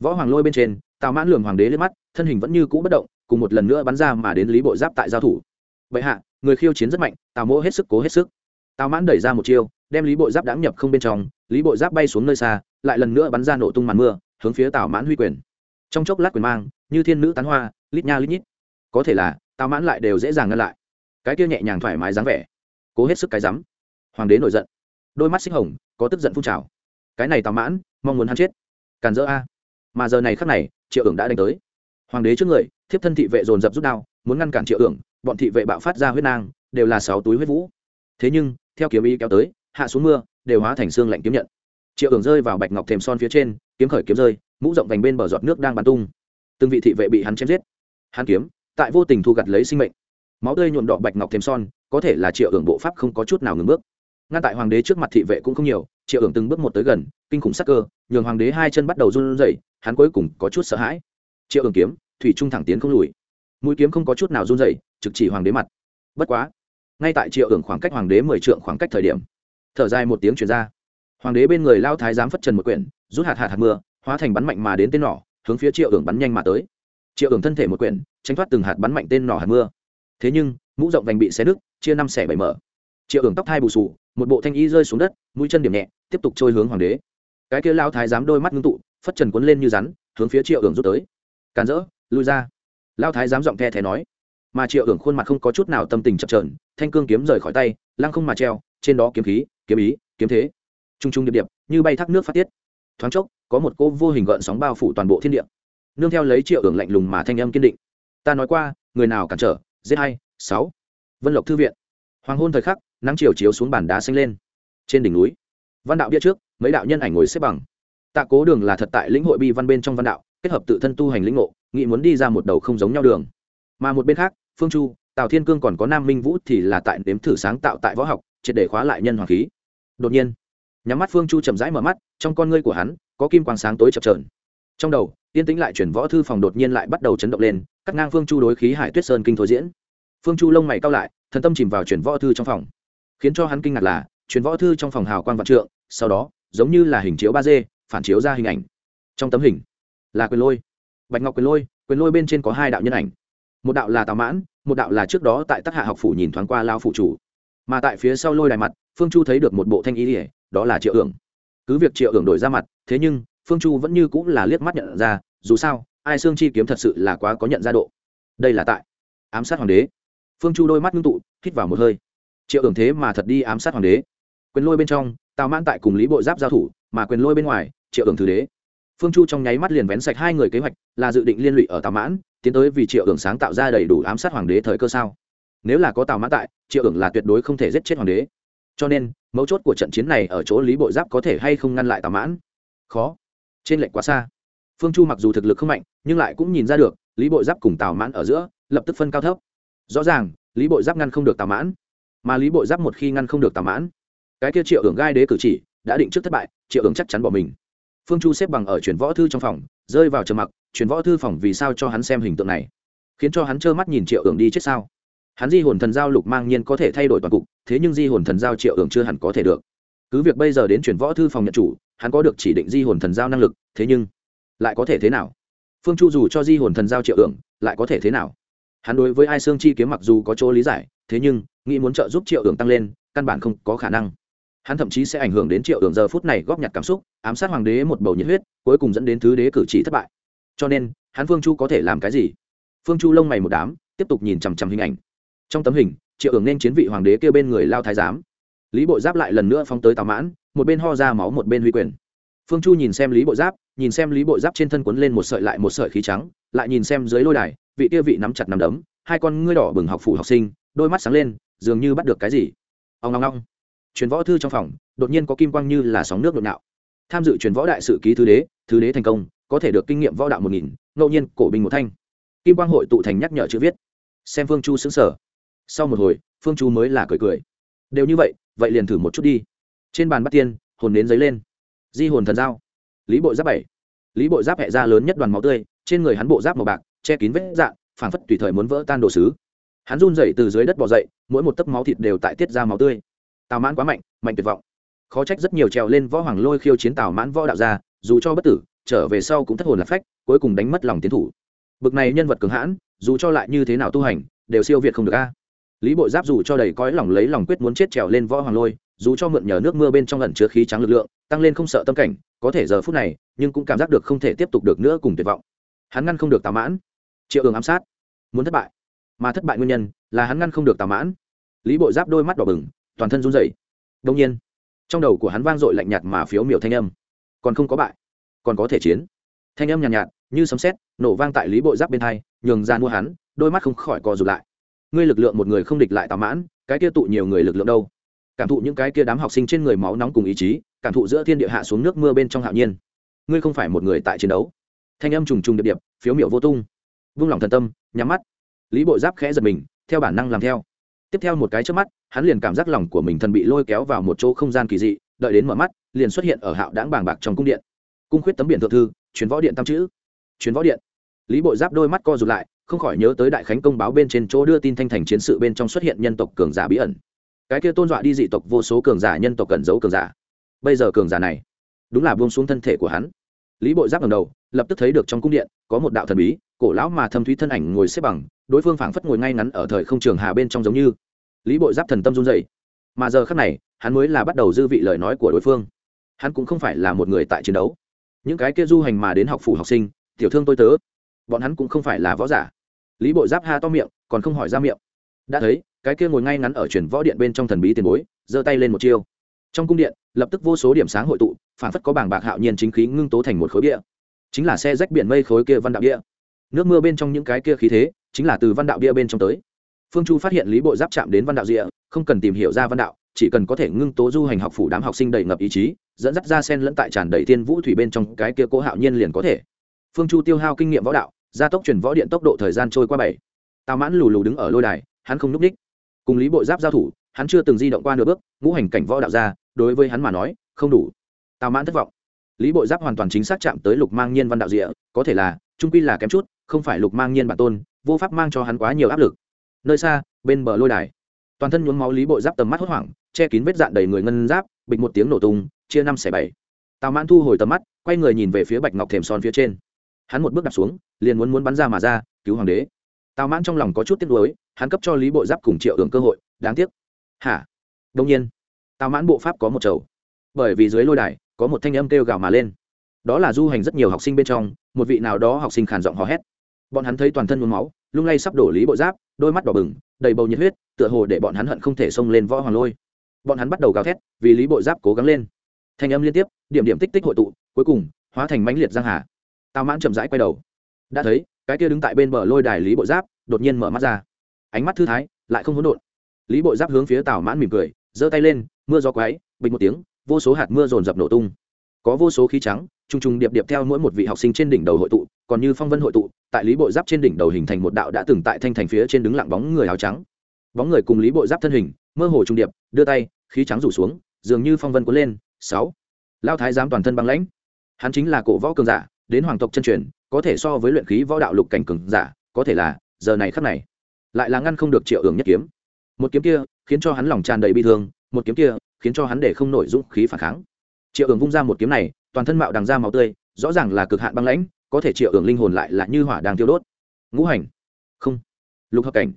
võ hoàng lôi bên trên tào mãn lường hoàng đế lên mắt, thân hình vẫn như cũ bất động, cùng một lần nữa bắn ra mà đến lý bộ giáp tại giao thủ. Vậy hạ, người khiêu chiến rất mạnh, tào mỗ hết sức cố hết sức. Tào mãn đẩy ra một chiêu, đem lý bộ giáp đáng nhập không bên trong, lý bộ giáp bay xuống nơi xa, lại lần nữa bắn ra nổ tung màn mưa, hướng phía tào mãn huy quyền. Trong chốc lát quyền mang, như thiên nữ tán hoa, lít nha lít nhít. Có thể là, tào mãn lại đều dễ dàng ngăn lại. Cái kia nhẹ nhàng thoải mái dáng vẻ, cố hết sức cái rắm. Hoàng đế nổi giận, đôi mắt xích hồng, có tức giận phun trào. Cái này tào mãn, mong muốn hắn chết. Càn dỡ a. Mà giờ này khắc này triệu ưởng đã đánh tới. Hoàng đế trước người, thiếp thân thị vệ dồn dập rút đao, muốn ngăn cản triệu ưởng, bọn thị vệ bạo phát ra huyết nang, đều là sáu túi huyết vũ. Thế nhưng, theo kiếm ý kéo tới, hạ xuống mưa, đều hóa thành xương lạnh kiếm nhận. Triệu ưởng rơi vào bạch ngọc thềm son phía trên, kiếm khởi kiếm rơi, mũ rộng vành bên bờ giọt nước đang bắn tung. Từng vị thị vệ bị hắn chém giết. Hắn kiếm, tại vô tình thu gặt lấy sinh mệnh. Máu tươi nhuộm đỏ bạch ngọc thềm son, có thể là triệu ưởng bộ pháp không có chút nào ngừng bước ngăn tại hoàng đế trước mặt thị vệ cũng không nhiều, triệu ưởng từng bước một tới gần, kinh khủng sắc cơ, nhường hoàng đế hai chân bắt đầu run rẩy, hắn cuối cùng có chút sợ hãi. Triệu ưởng kiếm, thủy trung thẳng tiến không lùi. Mũi kiếm không có chút nào run rẩy, trực chỉ hoàng đế mặt. Bất quá, ngay tại triệu ưởng khoảng cách hoàng đế mười trượng khoảng cách thời điểm, thở dài một tiếng chuyển ra. Hoàng đế bên người lao thái giám phất trần một quyển, rút hạt hạt hạt mưa, hóa thành bắn mạnh mà đến tên nỏ, hướng phía triệu ưởng bắn nhanh mà tới. Triệu ưởng thân thể một quyển, tránh thoát từng hạt bắn mạnh tên nỏ hạt mưa. Thế nhưng, mũ rộng vành bị xé nứt, chia năm xẻ bảy mở. Triệu ưởng tóc thai bù sù một bộ thanh y rơi xuống đất, mũi chân điểm nhẹ, tiếp tục trôi hướng hoàng đế. Cái kia lao thái giám đôi mắt ngưng tụ, phất trần cuốn lên như rắn, hướng phía triệu hưởng rút tới. Càn rỡ, lui ra. Lao thái giám giọng the thé nói. Mà triệu hưởng khuôn mặt không có chút nào tâm tình chập trờn thanh cương kiếm rời khỏi tay, lăng không mà treo, trên đó kiếm khí, kiếm ý, kiếm thế. T r u n g t r u n g điệp điệp, như bay thác nước phát tiết. Thoáng chốc, có một cô vô hình gợn sóng bao phủ toàn bộ thiên địa. Nương theo lấy triệu hưởng lạnh lùng mà thanh âm kiên định. Ta nói qua, người nào cản trở? Giết hay sáu. Vân lộc thư viện. Hoàng hôn thời khắc nắng chiều chiếu xuống bàn đá xanh lên. Trên đỉnh núi, văn đạo bia trước, mấy đạo nhân ảnh ngồi xếp bằng. Tạ cố đường là thật tại lĩnh hội bi văn bên trong văn đạo, kết hợp tự thân tu hành lĩnh ngộ nghị muốn đi ra một đầu không giống nhau đường. Mà một bên khác, phương chu, tào thiên cương còn có nam minh vũ thì là tại nếm thử sáng tạo tại võ học, triệt để khóa lại nhân hoàng khí. Đột nhiên, nhắm mắt phương chu chậm rãi mở mắt, trong con ngươi của hắn, có kim quang sáng tối chập trờn trong đầu, tiên tĩnh lại chuyển võ thư phòng đột nhiên lại bắt đầu chấn động lên, cắt ngang phương chu đối khí hải tuyết sơn kinh thối diễn. Phương chu lông mày cao lại, thần tâm chìm vào chuyển võ thư trong phòng khiến cho hắn kinh ngạc là, truyền võ thư trong phòng hào quang vạn trượng, sau đó, giống như là hình chiếu ba d, phản chiếu ra hình ảnh. Trong tấm hình, là quyền lôi. Bạch ngọc quyền lôi quyền lôi bên trên có hai đạo nhân ảnh. Một đạo là tào mãn, một đạo là trước đó tại tác hạ học phủ nhìn thoáng qua lao phụ chủ. Mà tại phía sau lôi đài mặt, phương chu thấy được một bộ thanh ý ỉa đó là triệu hưởng. Cứ việc triệu hưởng đổi ra mặt, thế nhưng, phương chu vẫn như cũng là liếc mắt nhận ra, dù sao, ai xương chi kiếm thật sự là quá có nhận ra độ. Đây là tại ám sát hoàng đế. Phương chu đôi mắt ngưng tụ, hít vào một hơi triệu ưởng thế mà thật đi ám sát hoàng đế. Quyền lôi bên trong, tào mãn tại cùng lý bộ giáp giao thủ, mà quyền lôi bên ngoài, triệu ưởng thứ đế. Phương chu trong nháy mắt liền vén sạch hai người kế hoạch, là dự định liên lụy ở tào mãn, tiến tới vì triệu ưởng sáng tạo ra đầy đủ ám sát hoàng đế thời cơ sao? Nếu là có tào mãn tại, triệu ưởng là tuyệt đối không thể giết chết hoàng đế. Cho nên, mấu chốt của trận chiến này ở chỗ lý bộ giáp có thể hay không ngăn lại tào mãn? Khó. Trên lệnh quá xa. Phương chu mặc dù thực lực không mạnh, nhưng lại cũng nhìn ra được, lý bộ giáp cùng tào mãn ở giữa, lập tức phân cao thấp. Rõ ràng, lý bộ giáp ngăn không được tào mãn mà lý bộ giáp một khi ngăn không được tào mãn cái kia triệu hưởng gai đế cử chỉ đã định trước thất bại triệu hưởng chắc chắn bỏ mình phương chu xếp bằng ở chuyển võ thư trong phòng rơi vào trầm mặc chuyển võ thư phòng vì sao cho hắn xem hình tượng này khiến cho hắn trơ mắt nhìn triệu hưởng đi chết sao hắn di hồn thần giao lục mang nhiên có thể thay đổi toàn cục thế nhưng di hồn thần giao triệu hưởng chưa hẳn có thể được cứ việc bây giờ đến chuyển võ thư phòng nhận chủ hắn có được chỉ định di hồn thần giao năng lực thế nhưng lại có thể thế nào phương chu dù cho di hồn thần giao triệu hưởng lại có thể thế nào hắn đối với ai xương chi kiếm mặc dù có chỗ lý giải thế nhưng, nghĩ muốn trợ giúp triệu ưởng tăng lên, căn bản không có khả năng. Hắn thậm chí sẽ ảnh hưởng đến triệu ưởng giờ phút này góp nhặt cảm xúc, ám sát hoàng đế một bầu nhiệt huyết, cuối cùng dẫn đến thứ đế cử chỉ thất bại. Cho nên, hắn phương chu có thể làm cái gì? Phương chu lông mày một đám, tiếp tục nhìn chằm chằm hình ảnh. Trong tấm hình, triệu ưởng nên chiến vị hoàng đế kêu bên người lao thái giám. Lý bộ giáp lại lần nữa phóng tới tào mãn, một bên ho ra máu, một bên huy quyền. Phương chu nhìn xem lý bộ giáp, nhìn xem lý bộ giáp trên thân quấn lên một sợi lại một sợi khí trắng, lại nhìn xem dưới lôi đài, vị kia vị nắm chặt nắm đấm, hai con ngươi đỏ bừng học phủ học sinh đôi mắt sáng lên, dường như bắt được cái gì. Ông ngong ngong truyền võ thư trong phòng, đột nhiên có kim quang như là sóng nước nội nạo. Tham dự truyền võ đại sự ký thứ đế thứ đế thành công, có thể được kinh nghiệm võ đạo một nghìn, ngẫu nhiên cổ bình một thanh. Kim quang hội tụ thành nhắc nhở chữ viết. Xem phương chu xứng sở sau một hồi, phương chu mới là cười cười. Đều như vậy vậy liền thử một chút đi. Trên bàn bắt tiên, hồn đến giấy lên. Di hồn thần giao. Lý bộ giáp bảy. Lý bộ giáp hẹ ra lớn nhất đoàn máu tươi, trên người hắn bộ giáp màu bạc, che kín vết dạng, phảng phất tùy thời muốn vỡ tan đồ sứ hắn run rẩy từ dưới đất bò dậy, mỗi một tấc máu thịt đều tại tiết ra máu tươi. Tào mãn quá mạnh mạnh tuyệt vọng. Khó trách rất nhiều trèo lên võ hoàng lôi khiêu chiến tào mãn võ đạo ra dù cho bất tử, trở về sau cũng thất hồn lạc phách, cuối cùng đánh mất lòng tiến thủ. Bực này nhân vật cường hãn, dù cho lại như thế nào tu hành, đều siêu việt không được a. Lý bộ giáp dù cho đầy cõi lòng lấy lòng quyết muốn chết trèo lên võ hoàng lôi, dù cho mượn nhờ nước mưa bên trong lần chứa khí trắng lực lượng, tăng lên không sợ tâm cảnh, có thể giờ phút này, nhưng cũng cảm giác được không thể tiếp tục được nữa cùng tuyệt vọng. Hắn ngăn không được tào mãn. Triệu ương ám sát. Muốn thất bại mà thất bại nguyên nhân là hắn ngăn không được tào mãn. Lý bộ giáp đôi mắt đỏ bừng toàn thân run rẩy. Đông nhiên trong đầu của hắn vang dội lạnh nhạt mà phiếu miểu thanh âm. Còn không có bại còn có thể chiến. Thanh âm nhàn nhạt, nhạt như sấm sét nổ vang tại lý bộ giáp bên hai nhường ra mua hắn đôi mắt không khỏi co rụt lại. Ngươi lực lượng một người không địch lại tào mãn cái kia tụ nhiều người lực lượng đâu? Cảm thụ những cái kia đám học sinh trên người máu nóng cùng ý chí cảm thụ giữa thiên địa hạ xuống nước mưa bên trong hạo nhiên. Ngươi không phải một người tại chiến đấu. Thanh âm trùng trùng điệp điệp phiếu miểu vô tung. Vung lòng thần tâm nhắm mắt lý bộ giáp khẽ giật mình, theo bản năng làm theo. Tiếp theo một cái trước mắt, hắn liền cảm giác lòng của mình thần bị lôi kéo vào một chỗ không gian kỳ dị, đợi đến mở mắt, liền xuất hiện ở hạo đáng bàng bạc trong cung điện. Cung khuyết tấm biển thượng thư chuyến võ điện tam chữ. Chuyến võ điện. Lý bộ giáp đôi mắt co rụt lại, không khỏi nhớ tới đại khánh công báo bên trên chỗ đưa tin thanh thành chiến sự bên trong xuất hiện nhân tộc cường giả bí ẩn. Cái kia tôn dọa đi dị tộc vô số cường giả nhân tộc cần giấu cường giả. Bây giờ cường giả này, đúng là buông xuống thân thể của hắn. Lý bộ giáp ngầm đầu, lập tức thấy được trong cung điện, có một đạo thần bí, cổ lão mà thâm thúy thân ảnh ngồi xếp bằng đối phương phảng phất ngồi ngay ngắn ở thời không trường hà bên trong giống như. Lý bộ giáp thần tâm run dày mà giờ khắc này, hắn mới là bắt đầu dư vị lời nói của đối phương. Hắn cũng không phải là một người tại chiến đấu. Những cái kia du hành mà đến học phủ học sinh, tiểu thương tôi tớ, bọn hắn cũng không phải là võ giả. Lý bộ giáp ha to miệng, còn không hỏi ra miệng. Đã thấy, cái kia ngồi ngay ngắn ở truyền võ điện bên trong thần bí tiền bối, giơ tay lên một chiêu. Trong cung điện, lập tức vô số điểm sáng hội tụ phản phất có bảng bạc hạo nhiên chính khí ngưng tố thành một khối bia. Chính là xe rách biển mây khối kia văn đạo bia. Nước mưa bên trong những cái kia khí thế chính là từ văn đạo bia bên trong tới. Phương chu phát hiện lý bộ giáp chạm đến văn đạo rịa không cần tìm hiểu ra văn đạo, chỉ cần có thể ngưng tố du hành học phủ đám học sinh đầy ngập ý chí, dẫn dắt ra sen lẫn tại tràn đầy thiên vũ thủy bên trong cái kia cố hạo nhiên liền có thể. Phương chu tiêu hao kinh nghiệm võ đạo, gia tốc chuyển võ điện tốc độ thời gian trôi qua bảy. Tào mãn lù lù đứng ở lôi đài, hắn không n ú c ních cùng lý bộ giáp giao thủ, hắn chưa từng di động qua nửa bước, ngũ hành cảnh võ đạo ra, đối với hắn mà nói, không đủ. Tào mãn thất vọng. Lý bộ giáp hoàn toàn chính xác chạm tới lục mang nhiên văn đạo rịa có thể là, trung quy là kém chút, không phải lục mang nhiên bản tôn vô pháp mang cho hắn quá nhiều áp lực. Nơi xa, bên bờ lôi đài, toàn thân nhuốm máu lý bộ giáp tầm mắt hốt hoảng, che kín vết dạn đầy người ngân giáp, bịch một tiếng nổ tung, chia năm xẻ bảy. Tào mãn thu hồi tầm mắt, quay người nhìn về phía bạch ngọc thềm son phía trên. Hắn một bước đặt xuống, liền muốn muốn bắn ra mà ra, cứu hoàng đế. Tào mãn trong lòng có chút tiếc nuối, hắn cấp cho lý bộ giáp cùng triệu hưởng cơ hội, đáng tiếc. Hả? Đông nhiên. Tào mãn bộ pháp có một chầu bởi vì dưới lôi đài, có một thanh âm kêu gào mà lên. Đó là du hành rất nhiều học sinh bên trong, một vị nào đó học sinh khản giọng hò hét bọn hắn thấy toàn thân nhuốm máu, lung lay sắp đổ lý bộ giáp, đôi mắt đỏ bừng, đầy bầu nhiệt huyết, tựa hồ để bọn hắn hận không thể xông lên võ hoàng lôi. Bọn hắn bắt đầu gào thét, vì lý bộ giáp cố gắng lên. Thanh âm liên tiếp, điểm điểm tích tích hội tụ, cuối cùng, hóa thành mãnh liệt giang hà. Tào mãn chậm rãi quay đầu. Đã thấy, cái kia đứng tại bên bờ lôi đài lý bộ giáp, đột nhiên mở mắt ra. Ánh mắt thư thái, lại không hỗn độn. Lý bộ giáp hướng phía tào mãn mỉm cười, giơ tay lên, mưa gió quái bình một tiếng, vô số hạt mưa rồn rập nổ tung. Có vô số khí trắng t r u n g t r u n g điệp điệp theo mỗi một vị học sinh trên đỉnh đầu hội tụ, còn như phong vân hội tụ tại lý bộ giáp trên đỉnh đầu hình thành một đạo đã từng tại thanh thành phía trên đứng lặng bóng người áo trắng. Bóng người cùng lý bộ giáp thân hình, mơ hồ trung điệp, đưa tay, khí trắng rủ xuống, dường như phong vân cuốn lên. Sáu. Lao thái giám toàn thân băng lãnh. Hắn chính là cổ võ cường giả, đến hoàng tộc chân truyền, có thể so với luyện khí võ đạo lục cảnh cường giả, có thể là, giờ này khắc này, lại là ngăn không được triệu ưởng nhất kiếm. Một kiếm kia, khiến cho hắn lòng tràn đầy bi thương, một kiếm kia, khiến cho hắn để không nổi dũng khí phản kháng. Triệu ưởng vung ra một kiếm này, toàn thân mạo đằng ra máu tươi, rõ ràng là cực hạn băng lãnh có thể triệu ưởng linh hồn lại là như hỏa đang tiêu đốt. Ngũ hành. Không. Lục hợp cảnh.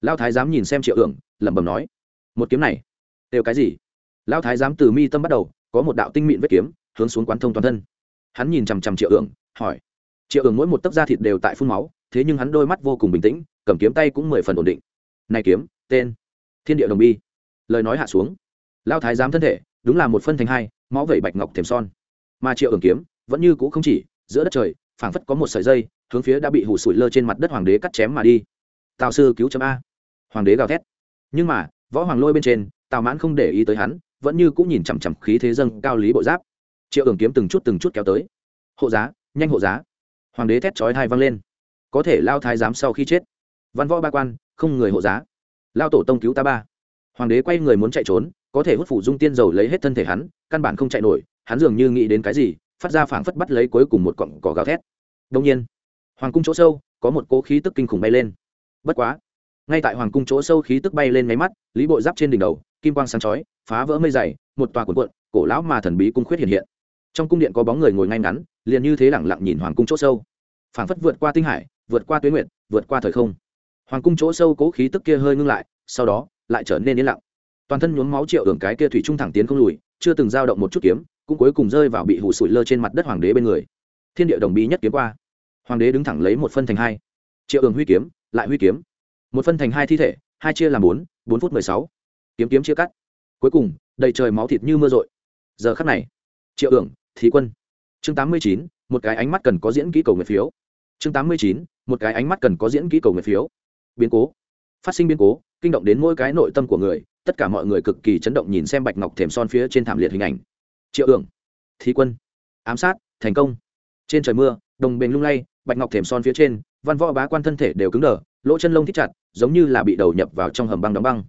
Lao thái dám nhìn xem triệu ưởng lẩm bẩm nói, một kiếm này, đều cái gì? Lao thái dám từ mi tâm bắt đầu, có một đạo tinh mịn vết kiếm, hướng xuống quán thông toàn thân. Hắn nhìn chằm chằm triệu ưởng hỏi, triệu ưởng mỗi một tấc da thịt đều tại phun máu, thế nhưng hắn đôi mắt vô cùng bình tĩnh, cầm kiếm tay cũng mười phần ổn định. Này kiếm, tên, thiên địa đồng bi. Lời nói hạ xuống. Lao thái giám thân thể, đúng là một phân thành hai, máu vẩy bạch ngọc thềm son. Mà triệu ưởng kiếm, vẫn như cũ không chỉ, giữa đất trời phảng phất có một sợi dây, hướng phía đã bị hủ sủi lơ trên mặt đất hoàng đế cắt chém mà đi. Tào sư cứu chấm a. Hoàng đế gào thét. Nhưng mà, võ hoàng lôi bên trên, tào mãn không để ý tới hắn, vẫn như cũng nhìn chằm chằm khí thế dâng cao lý bộ giáp. Triệu ưởng kiếm từng chút từng chút kéo tới. Hộ giá, nhanh hộ giá. Hoàng đế thét chói hai văng lên. Có thể lao thái giám sau khi chết. Văn võ ba quan, không người hộ giá. Lao tổ tông cứu ta ba. Hoàng đế quay người muốn chạy trốn, có thể hút phủ dung tiên dầu lấy hết thân thể hắn, căn bản không chạy nổi, hắn dường như nghĩ đến cái gì phát ra phảng phất bắt lấy cuối cùng một cọng cỏ gào thét. Đông nhiên, hoàng cung chỗ sâu có một cỗ khí tức kinh khủng bay lên. Bất quá, ngay tại hoàng cung chỗ sâu khí tức bay lên máy mắt, lý bộ giáp trên đỉnh đầu, kim quang sáng chói, phá vỡ mây dày, một tòa cuộn cuộn, cổ lão mà thần bí cung khuyết hiện hiện. Trong cung điện có bóng người ngồi ngay ngắn, liền như thế lẳng lặng nhìn hoàng cung chỗ sâu. Phảng phất vượt qua tinh hải, vượt qua tuyến nguyện vượt qua thời không. Hoàng cung chỗ sâu cố khí tức kia hơi ngưng lại, sau đó, lại trở nên yên lặng. Toàn thân nhuốm máu triệu hưởng cái kia thủy trung thẳng tiến không lùi, chưa từng dao động một chút kiếm cũng cuối cùng rơi vào bị hủ sủi lơ trên mặt đất hoàng đế bên người. Thiên địa đồng bí nhất kiếm qua. Hoàng đế đứng thẳng lấy một phân thành hai. Triệu ường huy kiếm, lại huy kiếm. Một phân thành hai thi thể, hai chia làm bốn bốn phút mười sáu. Kiếm kiếm chia cắt. Cuối cùng, đầy trời máu thịt như mưa rội. Giờ khắc này, triệu hưởng thí quân. Chương tám mươi chín, một cái ánh mắt cần có diễn kỹ cầu nguyện phiếu. Chương tám mươi chín, một cái ánh mắt cần có diễn kỹ cầu nguyện phiếu. Biến cố. Phát sinh biến cố, kinh động đến mỗi cái nội tâm của người, tất cả mọi người cực kỳ chấn động nhìn xem bạch ngọc thềm son phía trên thảm liệt hình ảnh triệu ưởng thí quân, ám sát, thành công. Trên trời mưa, đồng bền lung lay, bạch ngọc thềm son phía trên, văn võ bá quan thân thể đều cứng đờ, lỗ chân lông thích chặt, giống như là bị đầu nhập vào trong hầm băng đóng băng.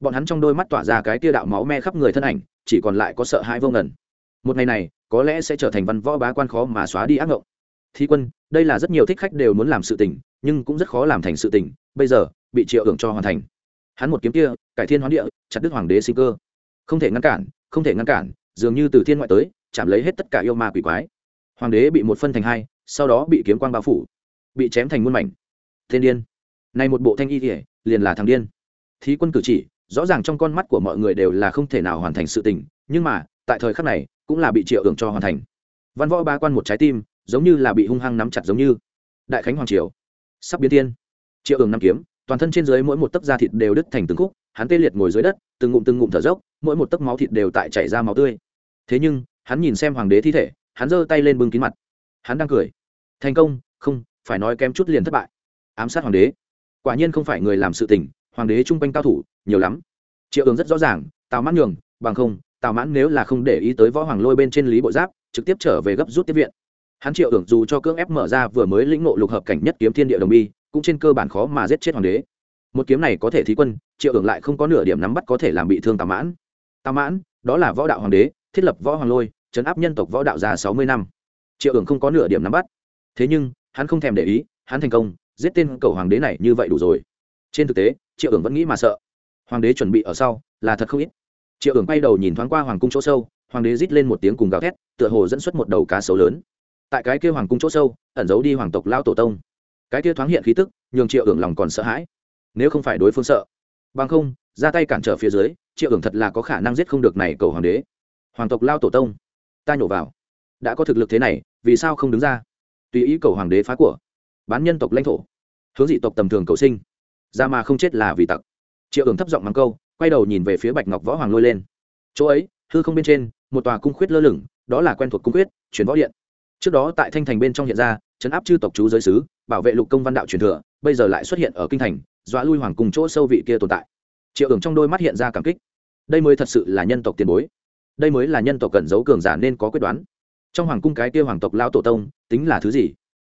Bọn hắn trong đôi mắt tỏa ra cái tia đạo máu me khắp người thân ảnh, chỉ còn lại có sợ hai vô ngần. Một ngày này, có lẽ sẽ trở thành văn võ bá quan khó mà xóa đi ác ngộng. Thi quân, đây là rất nhiều thích khách đều muốn làm sự tình, nhưng cũng rất khó làm thành sự tình, bây giờ, bị triệu hưởng cho hoàn thành. Hắn một kiếm kia, cải thiên hoán địa, chặt đứt hoàng đế sinh cơ. Không thể ngăn cản, không thể ngăn cản dường như từ thiên ngoại tới, chạm lấy hết tất cả yêu ma quỷ quái. Hoàng đế bị một phân thành hai, sau đó bị kiếm quang bao phủ, bị chém thành muôn mảnh. Thiên điên. Này một bộ thanh y thể liền là thằng điên. Thí quân cử chỉ, rõ ràng trong con mắt của mọi người đều là không thể nào hoàn thành sự tình, nhưng mà, tại thời khắc này, cũng là bị triệu ưởng cho hoàn thành. Văn võ ba quan một trái tim, giống như là bị hung hăng nắm chặt giống như. Đại khánh hoàng triều. Sắp biến thiên. Triệu ưởng năm kiếm, toàn thân trên dưới mỗi một tấc da thịt đều đứt thành từng khúc, hắn tê liệt ngồi dưới đất, từng ngụm từng ngụm thở dốc, mỗi một tấc máu thịt đều tại chảy ra máu tươi thế nhưng, hắn nhìn xem hoàng đế thi thể, hắn giơ tay lên bưng kín mặt. Hắn đang cười. Thành công, không, phải nói kém chút liền thất bại. Ám sát hoàng đế. Quả nhiên không phải người làm sự tình, hoàng đế chung quanh cao thủ, nhiều lắm. Triệu ứng rất rõ ràng, tào mãn nhường, bằng không, tào mãn nếu là không để ý tới võ hoàng lôi bên trên lý bộ giáp, trực tiếp trở về gấp rút tiếp viện. Hắn triệu ứng dù cho cưỡng ép mở ra vừa mới lĩnh ngộ lục hợp cảnh nhất kiếm thiên địa đồng bi cũng trên cơ bản khó mà giết chết hoàng đế. Một kiếm này có thể thí quân, triệu ứng lại không có nửa điểm nắm bắt có thể làm bị thương tào mãn. Tào mãn, đó là võ đạo hoàng đế thiết lập võ hoàng lôi chấn áp nhân tộc võ đạo già sáu mươi năm. Triệu ưởng không có nửa điểm nắm bắt. Thế nhưng, hắn không thèm để ý, hắn thành công, giết tên cầu hoàng đế này như vậy đủ rồi. Trên thực tế, triệu ưởng vẫn nghĩ mà sợ. Hoàng đế chuẩn bị ở sau, là thật không ít. Triệu ưởng bay đầu nhìn thoáng qua hoàng cung chỗ sâu, hoàng đế rít lên một tiếng cùng gào thét, tựa hồ dẫn xuất một đầu cá sấu lớn. Tại cái kia hoàng cung chỗ sâu, ẩn giấu đi hoàng tộc lao tổ tông. Cái kia thoáng hiện khí tức, nhường triệu ưởng lòng còn sợ hãi. Nếu không phải đối phương sợ. Bằng không, ra tay cản trở phía dưới, triệu ưởng thật là có khả năng giết không được này cầu hoàng đế hoàng tộc lao tổ tông, ta nhổ vào. Đã có thực lực thế này, vì sao không đứng ra? Tùy ý cầu hoàng đế phá của. Bán nhân tộc lãnh thổ. Hướng dị tộc tầm thường cầu sinh. Ra mà không chết là vì tặc. Triệu ứng thấp giọng mắng câu, quay đầu nhìn về phía bạch ngọc võ hoàng lôi lên. Chỗ ấy, hư không bên trên, một tòa cung khuyết lơ lửng, đó là quen thuộc cung khuyết chuyển võ điện. Trước đó tại thanh thành bên trong hiện ra chấn áp chư tộc chú giới sứ bảo vệ lục công văn đạo truyền thừa, bây giờ lại xuất hiện ở kinh thành, dọa lui hoàng cùng chỗ sâu vị kia tồn tại. Triệu ứng trong đôi mắt hiện ra cảm kích. Đây mới thật sự là nhân tộc tiền bối đây mới là nhân tộc cần giấu cường giả nên có quyết đoán. Trong hoàng cung cái kia hoàng tộc lao tổ tông, tính là thứ gì?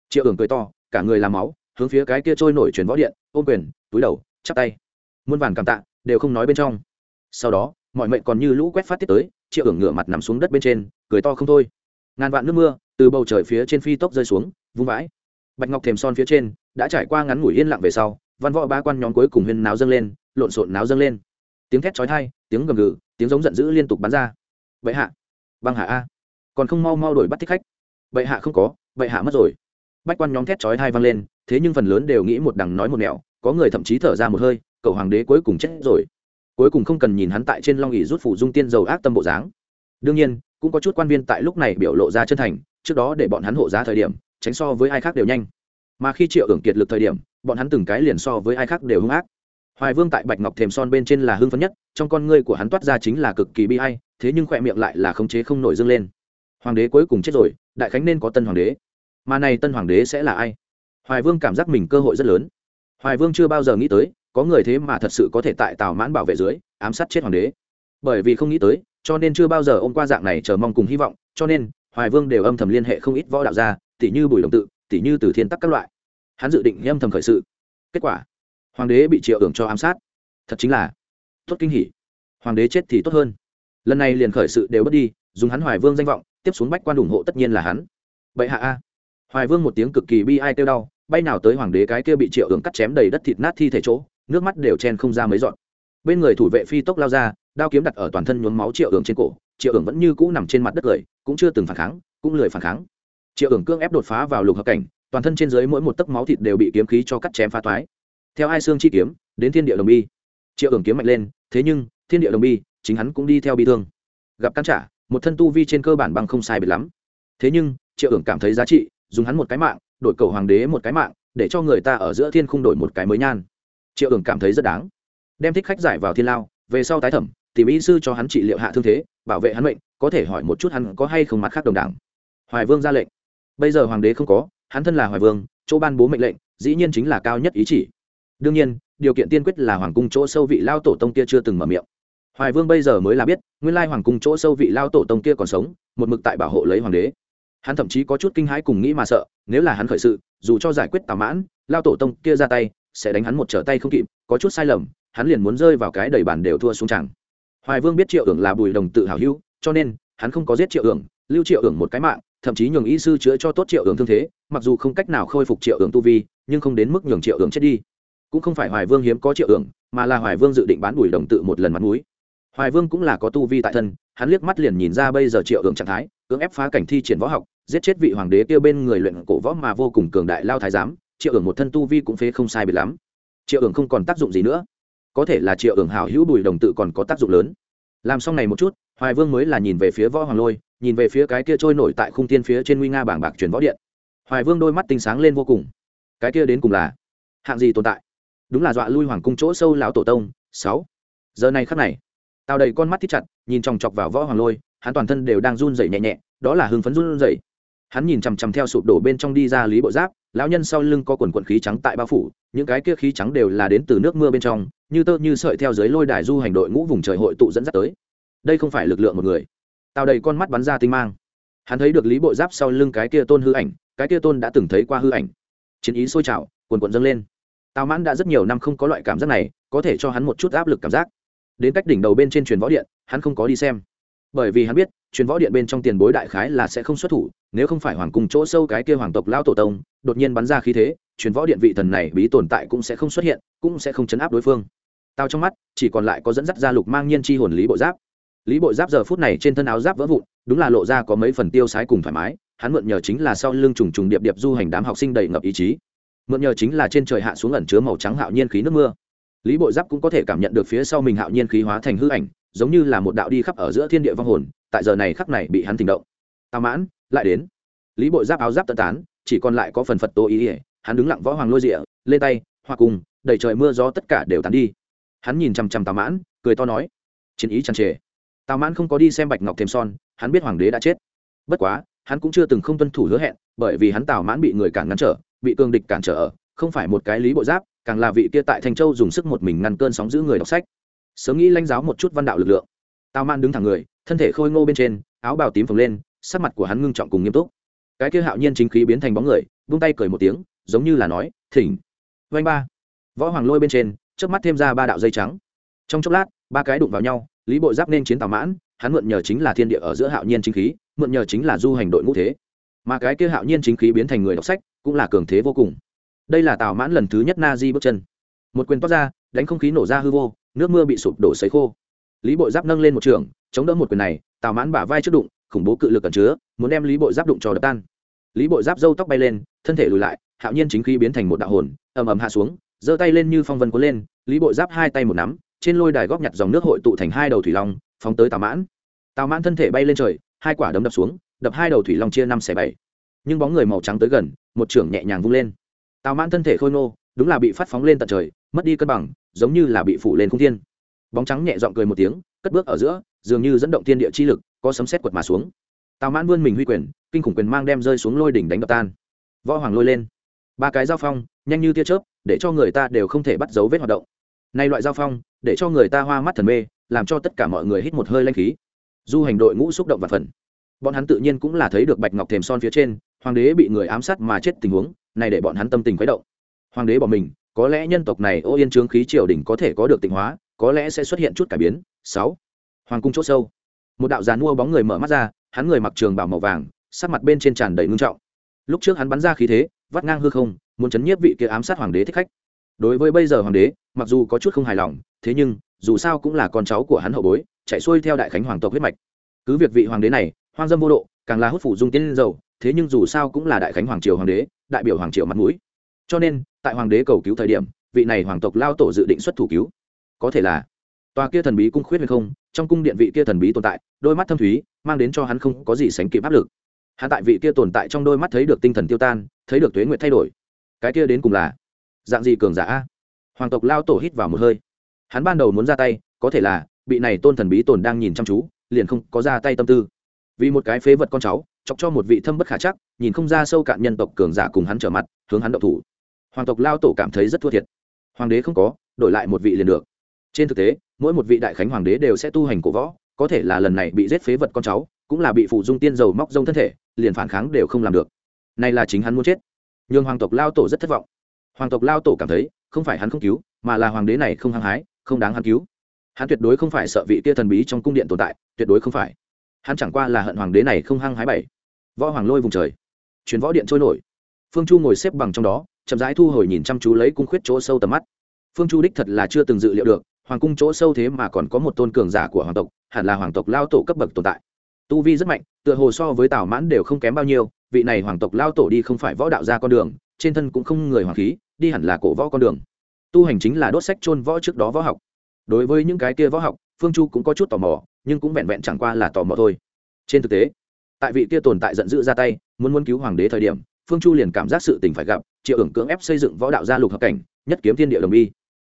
Triệu ưởng cười to, cả người làm máu, hướng phía cái kia trôi nổi truyền võ điện, ôm quyền, túi đầu, chắp tay. Muôn vàn cảm tạ, đều không nói bên trong. Sau đó, mọi mệnh còn như lũ quét phát tiết tới, triệu ưởng ngửa mặt nằm xuống đất bên trên, cười to không thôi. Ngàn vạn nước mưa, từ bầu trời phía trên phi tốc rơi xuống, vung vãi. Bạch ngọc thềm son phía trên, đã trải qua ngắn ngủi yên lặng về sau, văn võ ba quan nhóm cuối cùng huyên náo dâng lên, lộn xộn náo dâng lên. Tiếng thét chói tai, tiếng gầm gừ, tiếng giống giận dữ liên tục bắn ra vậy hạ. Băng hạ a. Còn không mau mau đổi bắt thích khách. Vậy hạ không có vậy hạ mất rồi. Bách quan nhóm thét chói thai vang lên, thế nhưng phần lớn đều nghĩ một đằng nói một nẻo, có người thậm chí thở ra một hơi, cậu hoàng đế cuối cùng chết rồi. Cuối cùng không cần nhìn hắn tại trên long ỉ rút phủ dung tiên dầu ác tâm bộ dáng. Đương nhiên, cũng có chút quan viên tại lúc này biểu lộ ra chân thành, trước đó để bọn hắn hộ giá thời điểm, tránh so với ai khác đều nhanh. Mà khi triệu hưởng kiệt lực thời điểm, bọn hắn từng cái liền so với ai khác đều hung ác hoài vương tại bạch ngọc thềm son bên trên là hưng phấn nhất, trong con ngươi của hắn toát ra chính là cực kỳ bi hay thế nhưng khỏe miệng lại là khống chế không nổi dâng lên. Hoàng đế cuối cùng chết rồi, đại khánh nên có tân hoàng đế. Mà này tân hoàng đế sẽ là ai? Hoài vương cảm giác mình cơ hội rất lớn. Hoài vương chưa bao giờ nghĩ tới, có người thế mà thật sự có thể tại tào mãn bảo vệ dưới, ám sát chết hoàng đế. Bởi vì không nghĩ tới, cho nên chưa bao giờ ôm qua dạng này chờ mong cùng hy vọng, cho nên, hoài vương đều âm thầm liên hệ không ít võ đạo gia, tỷ như bùi đồng tự, tỷ như từ thiên tắc các loại. Hắn dự định âm thầm khởi sự. Kết quả hoàng đế bị triệu ưởng cho ám sát. Thật chính là tốt kinh hỉ. Hoàng đế chết thì tốt hơn. Lần này liền khởi sự đều bất đi, dùng hắn hoài vương danh vọng, tiếp xuống bách quan ủng hộ tất nhiên là hắn. Vậy hạ a. Hoài vương một tiếng cực kỳ bi ai kêu đau, bay nào tới hoàng đế cái kia bị triệu ưởng cắt chém đầy đất thịt nát thi thể chỗ, nước mắt đều chen không ra mấy dọn bên người thủ vệ phi tốc lao ra, đao kiếm đặt ở toàn thân nhuốm máu triệu ưởng trên cổ, triệu ưởng vẫn như cũ nằm trên mặt đất cười, cũng chưa từng phản kháng, cũng lười phản kháng. Triệu ưởng cương ép đột phá vào lục hợp cảnh, toàn thân trên dưới mỗi một tấc máu thịt đều bị kiếm khí cho cắt chém phá toái theo ai xương chi kiếm, đến thiên địa đồng bi. Triệu ưởng kiếm mạnh lên, thế nhưng, thiên địa đồng bi, chính hắn cũng đi theo bi thương. Gặp cắn trả, một thân tu vi trên cơ bản bằng không sai biệt lắm. Thế nhưng, triệu ưởng cảm thấy giá trị, dùng hắn một cái mạng, đổi cầu hoàng đế một cái mạng, để cho người ta ở giữa thiên không đổi một cái mới nhan. Triệu ưởng cảm thấy rất đáng. Đem thích khách giải vào thiên lao, về sau tái thẩm, tìm y sư cho hắn trị liệu hạ thương thế, bảo vệ hắn mệnh, có thể hỏi một chút hắn có hay không mặt khác đồng đảng hoài vương ra lệnh. Bây giờ hoàng đế không có, hắn thân là hoài vương, chỗ ban bố mệnh lệnh, dĩ nhiên chính là cao nhất ý chỉ đương nhiên, điều kiện tiên quyết là hoàng cung chỗ sâu vị lao tổ tông kia chưa từng mở miệng. Hoài vương bây giờ mới là biết, nguyên lai hoàng cung chỗ sâu vị lao tổ tông kia còn sống, một mực tại bảo hộ lấy hoàng đế. Hắn thậm chí có chút kinh hãi cùng nghĩ mà sợ, nếu là hắn khởi sự, dù cho giải quyết tào mãn, lao tổ tông kia ra tay, sẽ đánh hắn một trở tay không kịp, có chút sai lầm, hắn liền muốn rơi vào cái đầy bàn đều thua xuống chẳng. Hoài vương biết triệu ưởng là bùi đồng tự hào hữu, cho nên, hắn không có giết triệu ưởng lưu triệu ưởng một cái mạng, thậm chí nhường y sư chữa cho tốt triệu ưởng thương thế, mặc dù không cách nào khôi phục triệu ưởng tu vi, nhưng không đến mức nhường triệu ưởng chết đi cũng không phải hoài vương hiếm có triệu ưởng, mà là hoài vương dự định bán bùi đồng tự một lần mặt mũi. Hoài vương cũng là có tu vi tại thân, hắn liếc mắt liền nhìn ra bây giờ triệu ưởng trạng thái, cưỡng ép phá cảnh thi triển võ học, giết chết vị hoàng đế kia bên người luyện cổ võ mà vô cùng cường đại lao thái giám, triệu ưởng một thân tu vi cũng phế không sai biệt lắm. Triệu ưởng không còn tác dụng gì nữa. Có thể là triệu ưởng hào hữu bùi đồng tự còn có tác dụng lớn. Làm xong này một chút, hoài vương mới là nhìn về phía võ hoàng lôi, nhìn về phía cái kia trôi nổi tại khung tiên phía trên nguy nga bảng bạc truyền võ điện. Hoài vương đôi mắt tinh sáng lên vô cùng. Cái kia đến cùng là hạng gì tồn tại? Đúng là dọa lui hoàng cung chỗ sâu lão tổ tông. Sáu. Giờ này khắc này, tào đầy con mắt thít chặt, nhìn chòng chọc vào võ hoàng lôi, hắn toàn thân đều đang run rẩy nhẹ nhẹ, đó là hưng phấn run rẩy. Hắn nhìn chằm chằm theo sụp đổ bên trong đi ra lý bộ giáp, lão nhân sau lưng có quần quần khí trắng tại bao phủ, những cái kia khí trắng đều là đến từ nước mưa bên trong, như tơ như sợi theo dưới lôi đài du hành đội ngũ vùng trời hội tụ dẫn dắt tới. Đây không phải lực lượng một người. Tào đầy con mắt bắn ra tinh mang. Hắn thấy được lý bộ giáp sau lưng cái kia tôn hư ảnh, cái kia tôn đã từng thấy qua hư ảnh. Chiến ý sôi trào, quần quần dâng lên tào mãn đã rất nhiều năm không có loại cảm giác này, có thể cho hắn một chút áp lực cảm giác. Đến cách đỉnh đầu bên trên truyền võ điện, hắn không có đi xem. Bởi vì hắn biết, truyền võ điện bên trong tiền bối đại khái là sẽ không xuất thủ, nếu không phải hoàng cung chỗ sâu cái kia hoàng tộc lão tổ tông, đột nhiên bắn ra khí thế, truyền võ điện vị thần này bí tồn tại cũng sẽ không xuất hiện, cũng sẽ không chấn áp đối phương. Tao trong mắt, chỉ còn lại có dẫn dắt gia lục mang nhiên chi hồn lý bộ giáp. Lý bộ giáp giờ phút này trên thân áo giáp vỡ vụn, đúng là lộ ra có mấy phần tiêu sái cùng thoải mái, hắn mượn nhờ chính là sau lưng trùng trùng điệp điệp du hành đám học sinh đầy ngập ý chí mượn nhờ chính là trên trời hạ xuống ẩn chứa màu trắng hạo nhiên khí nước mưa. Lý bộ giáp cũng có thể cảm nhận được phía sau mình hạo nhiên khí hóa thành hư ảnh, giống như là một đạo đi khắp ở giữa thiên địa vong hồn, tại giờ này khắc này bị hắn tình động. Tào mãn, lại đến. Lý bộ giáp áo giáp tận tán, chỉ còn lại có phần phật tô ý ỉa hắn đứng lặng võ hoàng lôi rịa lên tay, hoa cùng, đầy trời mưa gió tất cả đều tán đi. Hắn nhìn chằm chằm tào mãn, cười to nói, chiến ý tràn trề. Tào mãn không có đi xem bạch ngọc thêm son, hắn biết hoàng đế đã chết. Bất quá, hắn cũng chưa từng không tuân thủ hứa hẹn, bởi vì hắn tào mãn bị người cản ngăn trở bị cường địch cản trở ở, không phải một cái lý bộ giáp, càng là vị kia tại thanh châu dùng sức một mình ngăn cơn sóng giữ người đọc sách. Sớm nghĩ lãnh giáo một chút văn đạo lực lượng. Tào man đứng thẳng người, thân thể khôi ngô bên trên, áo bào tím phồng lên, sắc mặt của hắn ngưng trọng cùng nghiêm túc. Cái kia hạo nhiên chính khí biến thành bóng người, vung tay cười một tiếng, giống như là nói, thỉnh. Vanh ba. Võ hoàng lôi bên trên trước mắt thêm ra ba đạo dây trắng. Trong chốc lát, ba cái đụng vào nhau, lý bộ giáp nên chiến tào mãn hắn mượn nhờ chính là thiên địa ở giữa hạo nhiên chính khí, mượn nhờ chính là du hành đội ngũ thế. Mà cái kia hạo nhiên chính khí biến thành người đọc sách cũng là cường thế vô cùng. Đây là tào mãn lần thứ nhất na di bước chân. Một quyền toát ra, đánh không khí nổ ra hư vô, nước mưa bị sụp đổ sấy khô. Lý bộ giáp nâng lên một trường, chống đỡ một quyền này, tào mãn bả vai trước đụng, khủng bố cự lực cẩn chứa, muốn đem lý bộ giáp đụng cho đập tan. Lý bộ giáp râu tóc bay lên, thân thể lùi lại, hạo nhiên chính khí biến thành một đạo hồn, ầm ầm hạ xuống, giơ tay lên như phong vân cuốn lên, lý bộ giáp hai tay một nắm, trên lôi đài góp nhặt dòng nước hội tụ thành hai đầu thủy long, phóng tới tào mãn. Tào mãn thân thể bay lên trời, hai quả đấm đập xuống, đập hai đầu thủy long chia năm xẻ bảy. Nhưng bóng người màu trắng tới gần một trưởng nhẹ nhàng vung lên. Tào mãn thân thể khôi nô, đúng là bị phát phóng lên tận trời mất đi cân bằng giống như là bị phủ lên không thiên. Bóng trắng nhẹ giọng cười một tiếng cất bước ở giữa dường như dẫn động thiên địa chi lực có sấm sét quật mà xuống. Tào mãn vươn mình huy quyền kinh khủng quyền mang đem rơi xuống lôi đỉnh đánh đập tan. Võ hoàng lôi lên. Ba cái giao phong nhanh như tia chớp để cho người ta đều không thể bắt dấu vết hoạt động. Nay loại giao phong để cho người ta hoa mắt thần mê làm cho tất cả mọi người hít một hơi lanh khí. Du hành đội ngũ xúc động và phần. Bọn hắn tự nhiên cũng là thấy được bạch ngọc thềm son phía trên hoàng đế bị người ám sát mà chết tình huống, này để bọn hắn tâm tình khuấy động. Hoàng đế bỏ mình, có lẽ nhân tộc này ô yên trướng khí triều đình có thể có được tịnh hóa, có lẽ sẽ xuất hiện chút cải biến. Sáu, hoàng cung chỗ sâu. Một đạo giàn mua bóng người mở mắt ra, hắn người mặc trường bảo màu vàng, sắc mặt bên trên tràn đầy ngưng trọng. Lúc trước hắn bắn ra khí thế, vắt ngang hư không, muốn chấn nhiếp vị kia ám sát hoàng đế thích khách. Đối với bây giờ hoàng đế, mặc dù có chút không hài lòng, thế nhưng, dù sao cũng là con cháu của hắn hậu bối, chạy xuôi theo đại khánh hoàng tộc huyết mạch. Cứ việc vị hoàng đế này, hoang dâm vô độ, càng là hút phủ dung tiên dầu thế nhưng dù sao cũng là đại khánh hoàng triều hoàng đế, đại biểu hoàng triều mặt mũi. Cho nên, tại hoàng đế cầu cứu thời điểm, vị này hoàng tộc lao tổ dự định xuất thủ cứu. Có thể là, tòa kia thần bí cung khuyết hay không, trong cung điện vị kia thần bí tồn tại, đôi mắt thâm thúy, mang đến cho hắn không có gì sánh kịp áp lực. Hắn tại vị kia tồn tại trong đôi mắt thấy được tinh thần tiêu tan, thấy được tuế nguyện thay đổi. Cái kia đến cùng là dạng gì cường giả hoàng tộc lao tổ hít vào một hơi. Hắn ban đầu muốn ra tay, có thể là, bị này tôn thần bí tồn đang nhìn chăm chú, liền không có ra tay tâm tư. Vì một cái phế vật con cháu chọc cho một vị thâm bất khả chắc, nhìn không ra sâu cạn nhân tộc cường giả cùng hắn trở mặt, hướng hắn động thủ. Hoàng tộc lao tổ cảm thấy rất thua thiệt. Hoàng đế không có, đổi lại một vị liền được. Trên thực tế, mỗi một vị đại khánh hoàng đế đều sẽ tu hành cổ võ, có thể là lần này bị giết phế vật con cháu, cũng là bị phụ dung tiên dầu móc rông thân thể, liền phản kháng đều không làm được. Này là chính hắn muốn chết. Nhưng hoàng tộc lao tổ rất thất vọng. Hoàng tộc lao tổ cảm thấy, không phải hắn không cứu, mà là hoàng đế này không hăng hái, không đáng hắn cứu. Hắn tuyệt đối không phải sợ vị kia thần bí trong cung điện tồn tại, tuyệt đối không phải hắn chẳng qua là hận hoàng đế này không hăng hái bảy võ hoàng lôi vùng trời. Chuyến võ điện trôi nổi. Phương chu ngồi xếp bằng trong đó, chậm rãi thu hồi nhìn chăm chú lấy cung khuyết chỗ sâu tầm mắt. Phương chu đích thật là chưa từng dự liệu được, hoàng cung chỗ sâu thế mà còn có một tôn cường giả của hoàng tộc, hẳn là hoàng tộc lao tổ cấp bậc tồn tại. Tu vi rất mạnh, tựa hồ so với tào mãn đều không kém bao nhiêu, vị này hoàng tộc lao tổ đi không phải võ đạo ra con đường, trên thân cũng không người hoàng khí, đi hẳn là cổ võ con đường. Tu hành chính là đốt sách chôn võ trước đó võ học. Đối với những cái kia võ học, phương chu cũng có chút tò mò nhưng cũng vẹn vẹn chẳng qua là tò mò thôi. Trên thực tế, tại vị kia tồn tại giận dữ ra tay, muốn muốn cứu hoàng đế thời điểm, phương chu liền cảm giác sự tình phải gặp, triệu ưởng cưỡng ép xây dựng võ đạo gia lục hợp cảnh, nhất kiếm thiên địa đồng bi.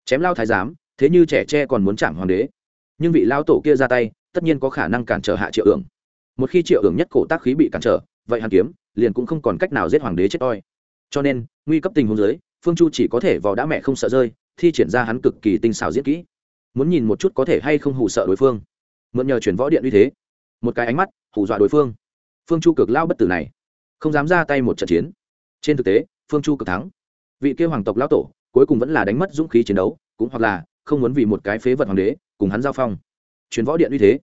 Chém lao thái giám, thế như trẻ tre còn muốn chạm hoàng đế. Nhưng vị lao tổ kia ra tay, tất nhiên có khả năng cản trở hạ triệu ưởng một khi triệu ưởng nhất cổ tác khí bị cản trở, vậy hàn kiếm liền cũng không còn cách nào giết hoàng đế chết oi cho nên, nguy cấp tình huống dưới, phương chu chỉ có thể vào đã mẹ không sợ rơi, thi triển ra hắn cực kỳ tinh xảo diễn kỹ. Muốn nhìn một chút có thể hay không hù sợ đối phương mượn nhờ chuyển võ điện uy thế. Một cái ánh mắt, hù dọa đối phương. Phương chu cực lao bất tử này, không dám ra tay một trận chiến. Trên thực tế, phương chu cực thắng. Vị kêu hoàng tộc lao tổ, cuối cùng vẫn là đánh mất dũng khí chiến đấu, cũng hoặc là không muốn vì một cái phế vật hoàng đế, cùng hắn giao phong. Chuyến võ điện uy thế,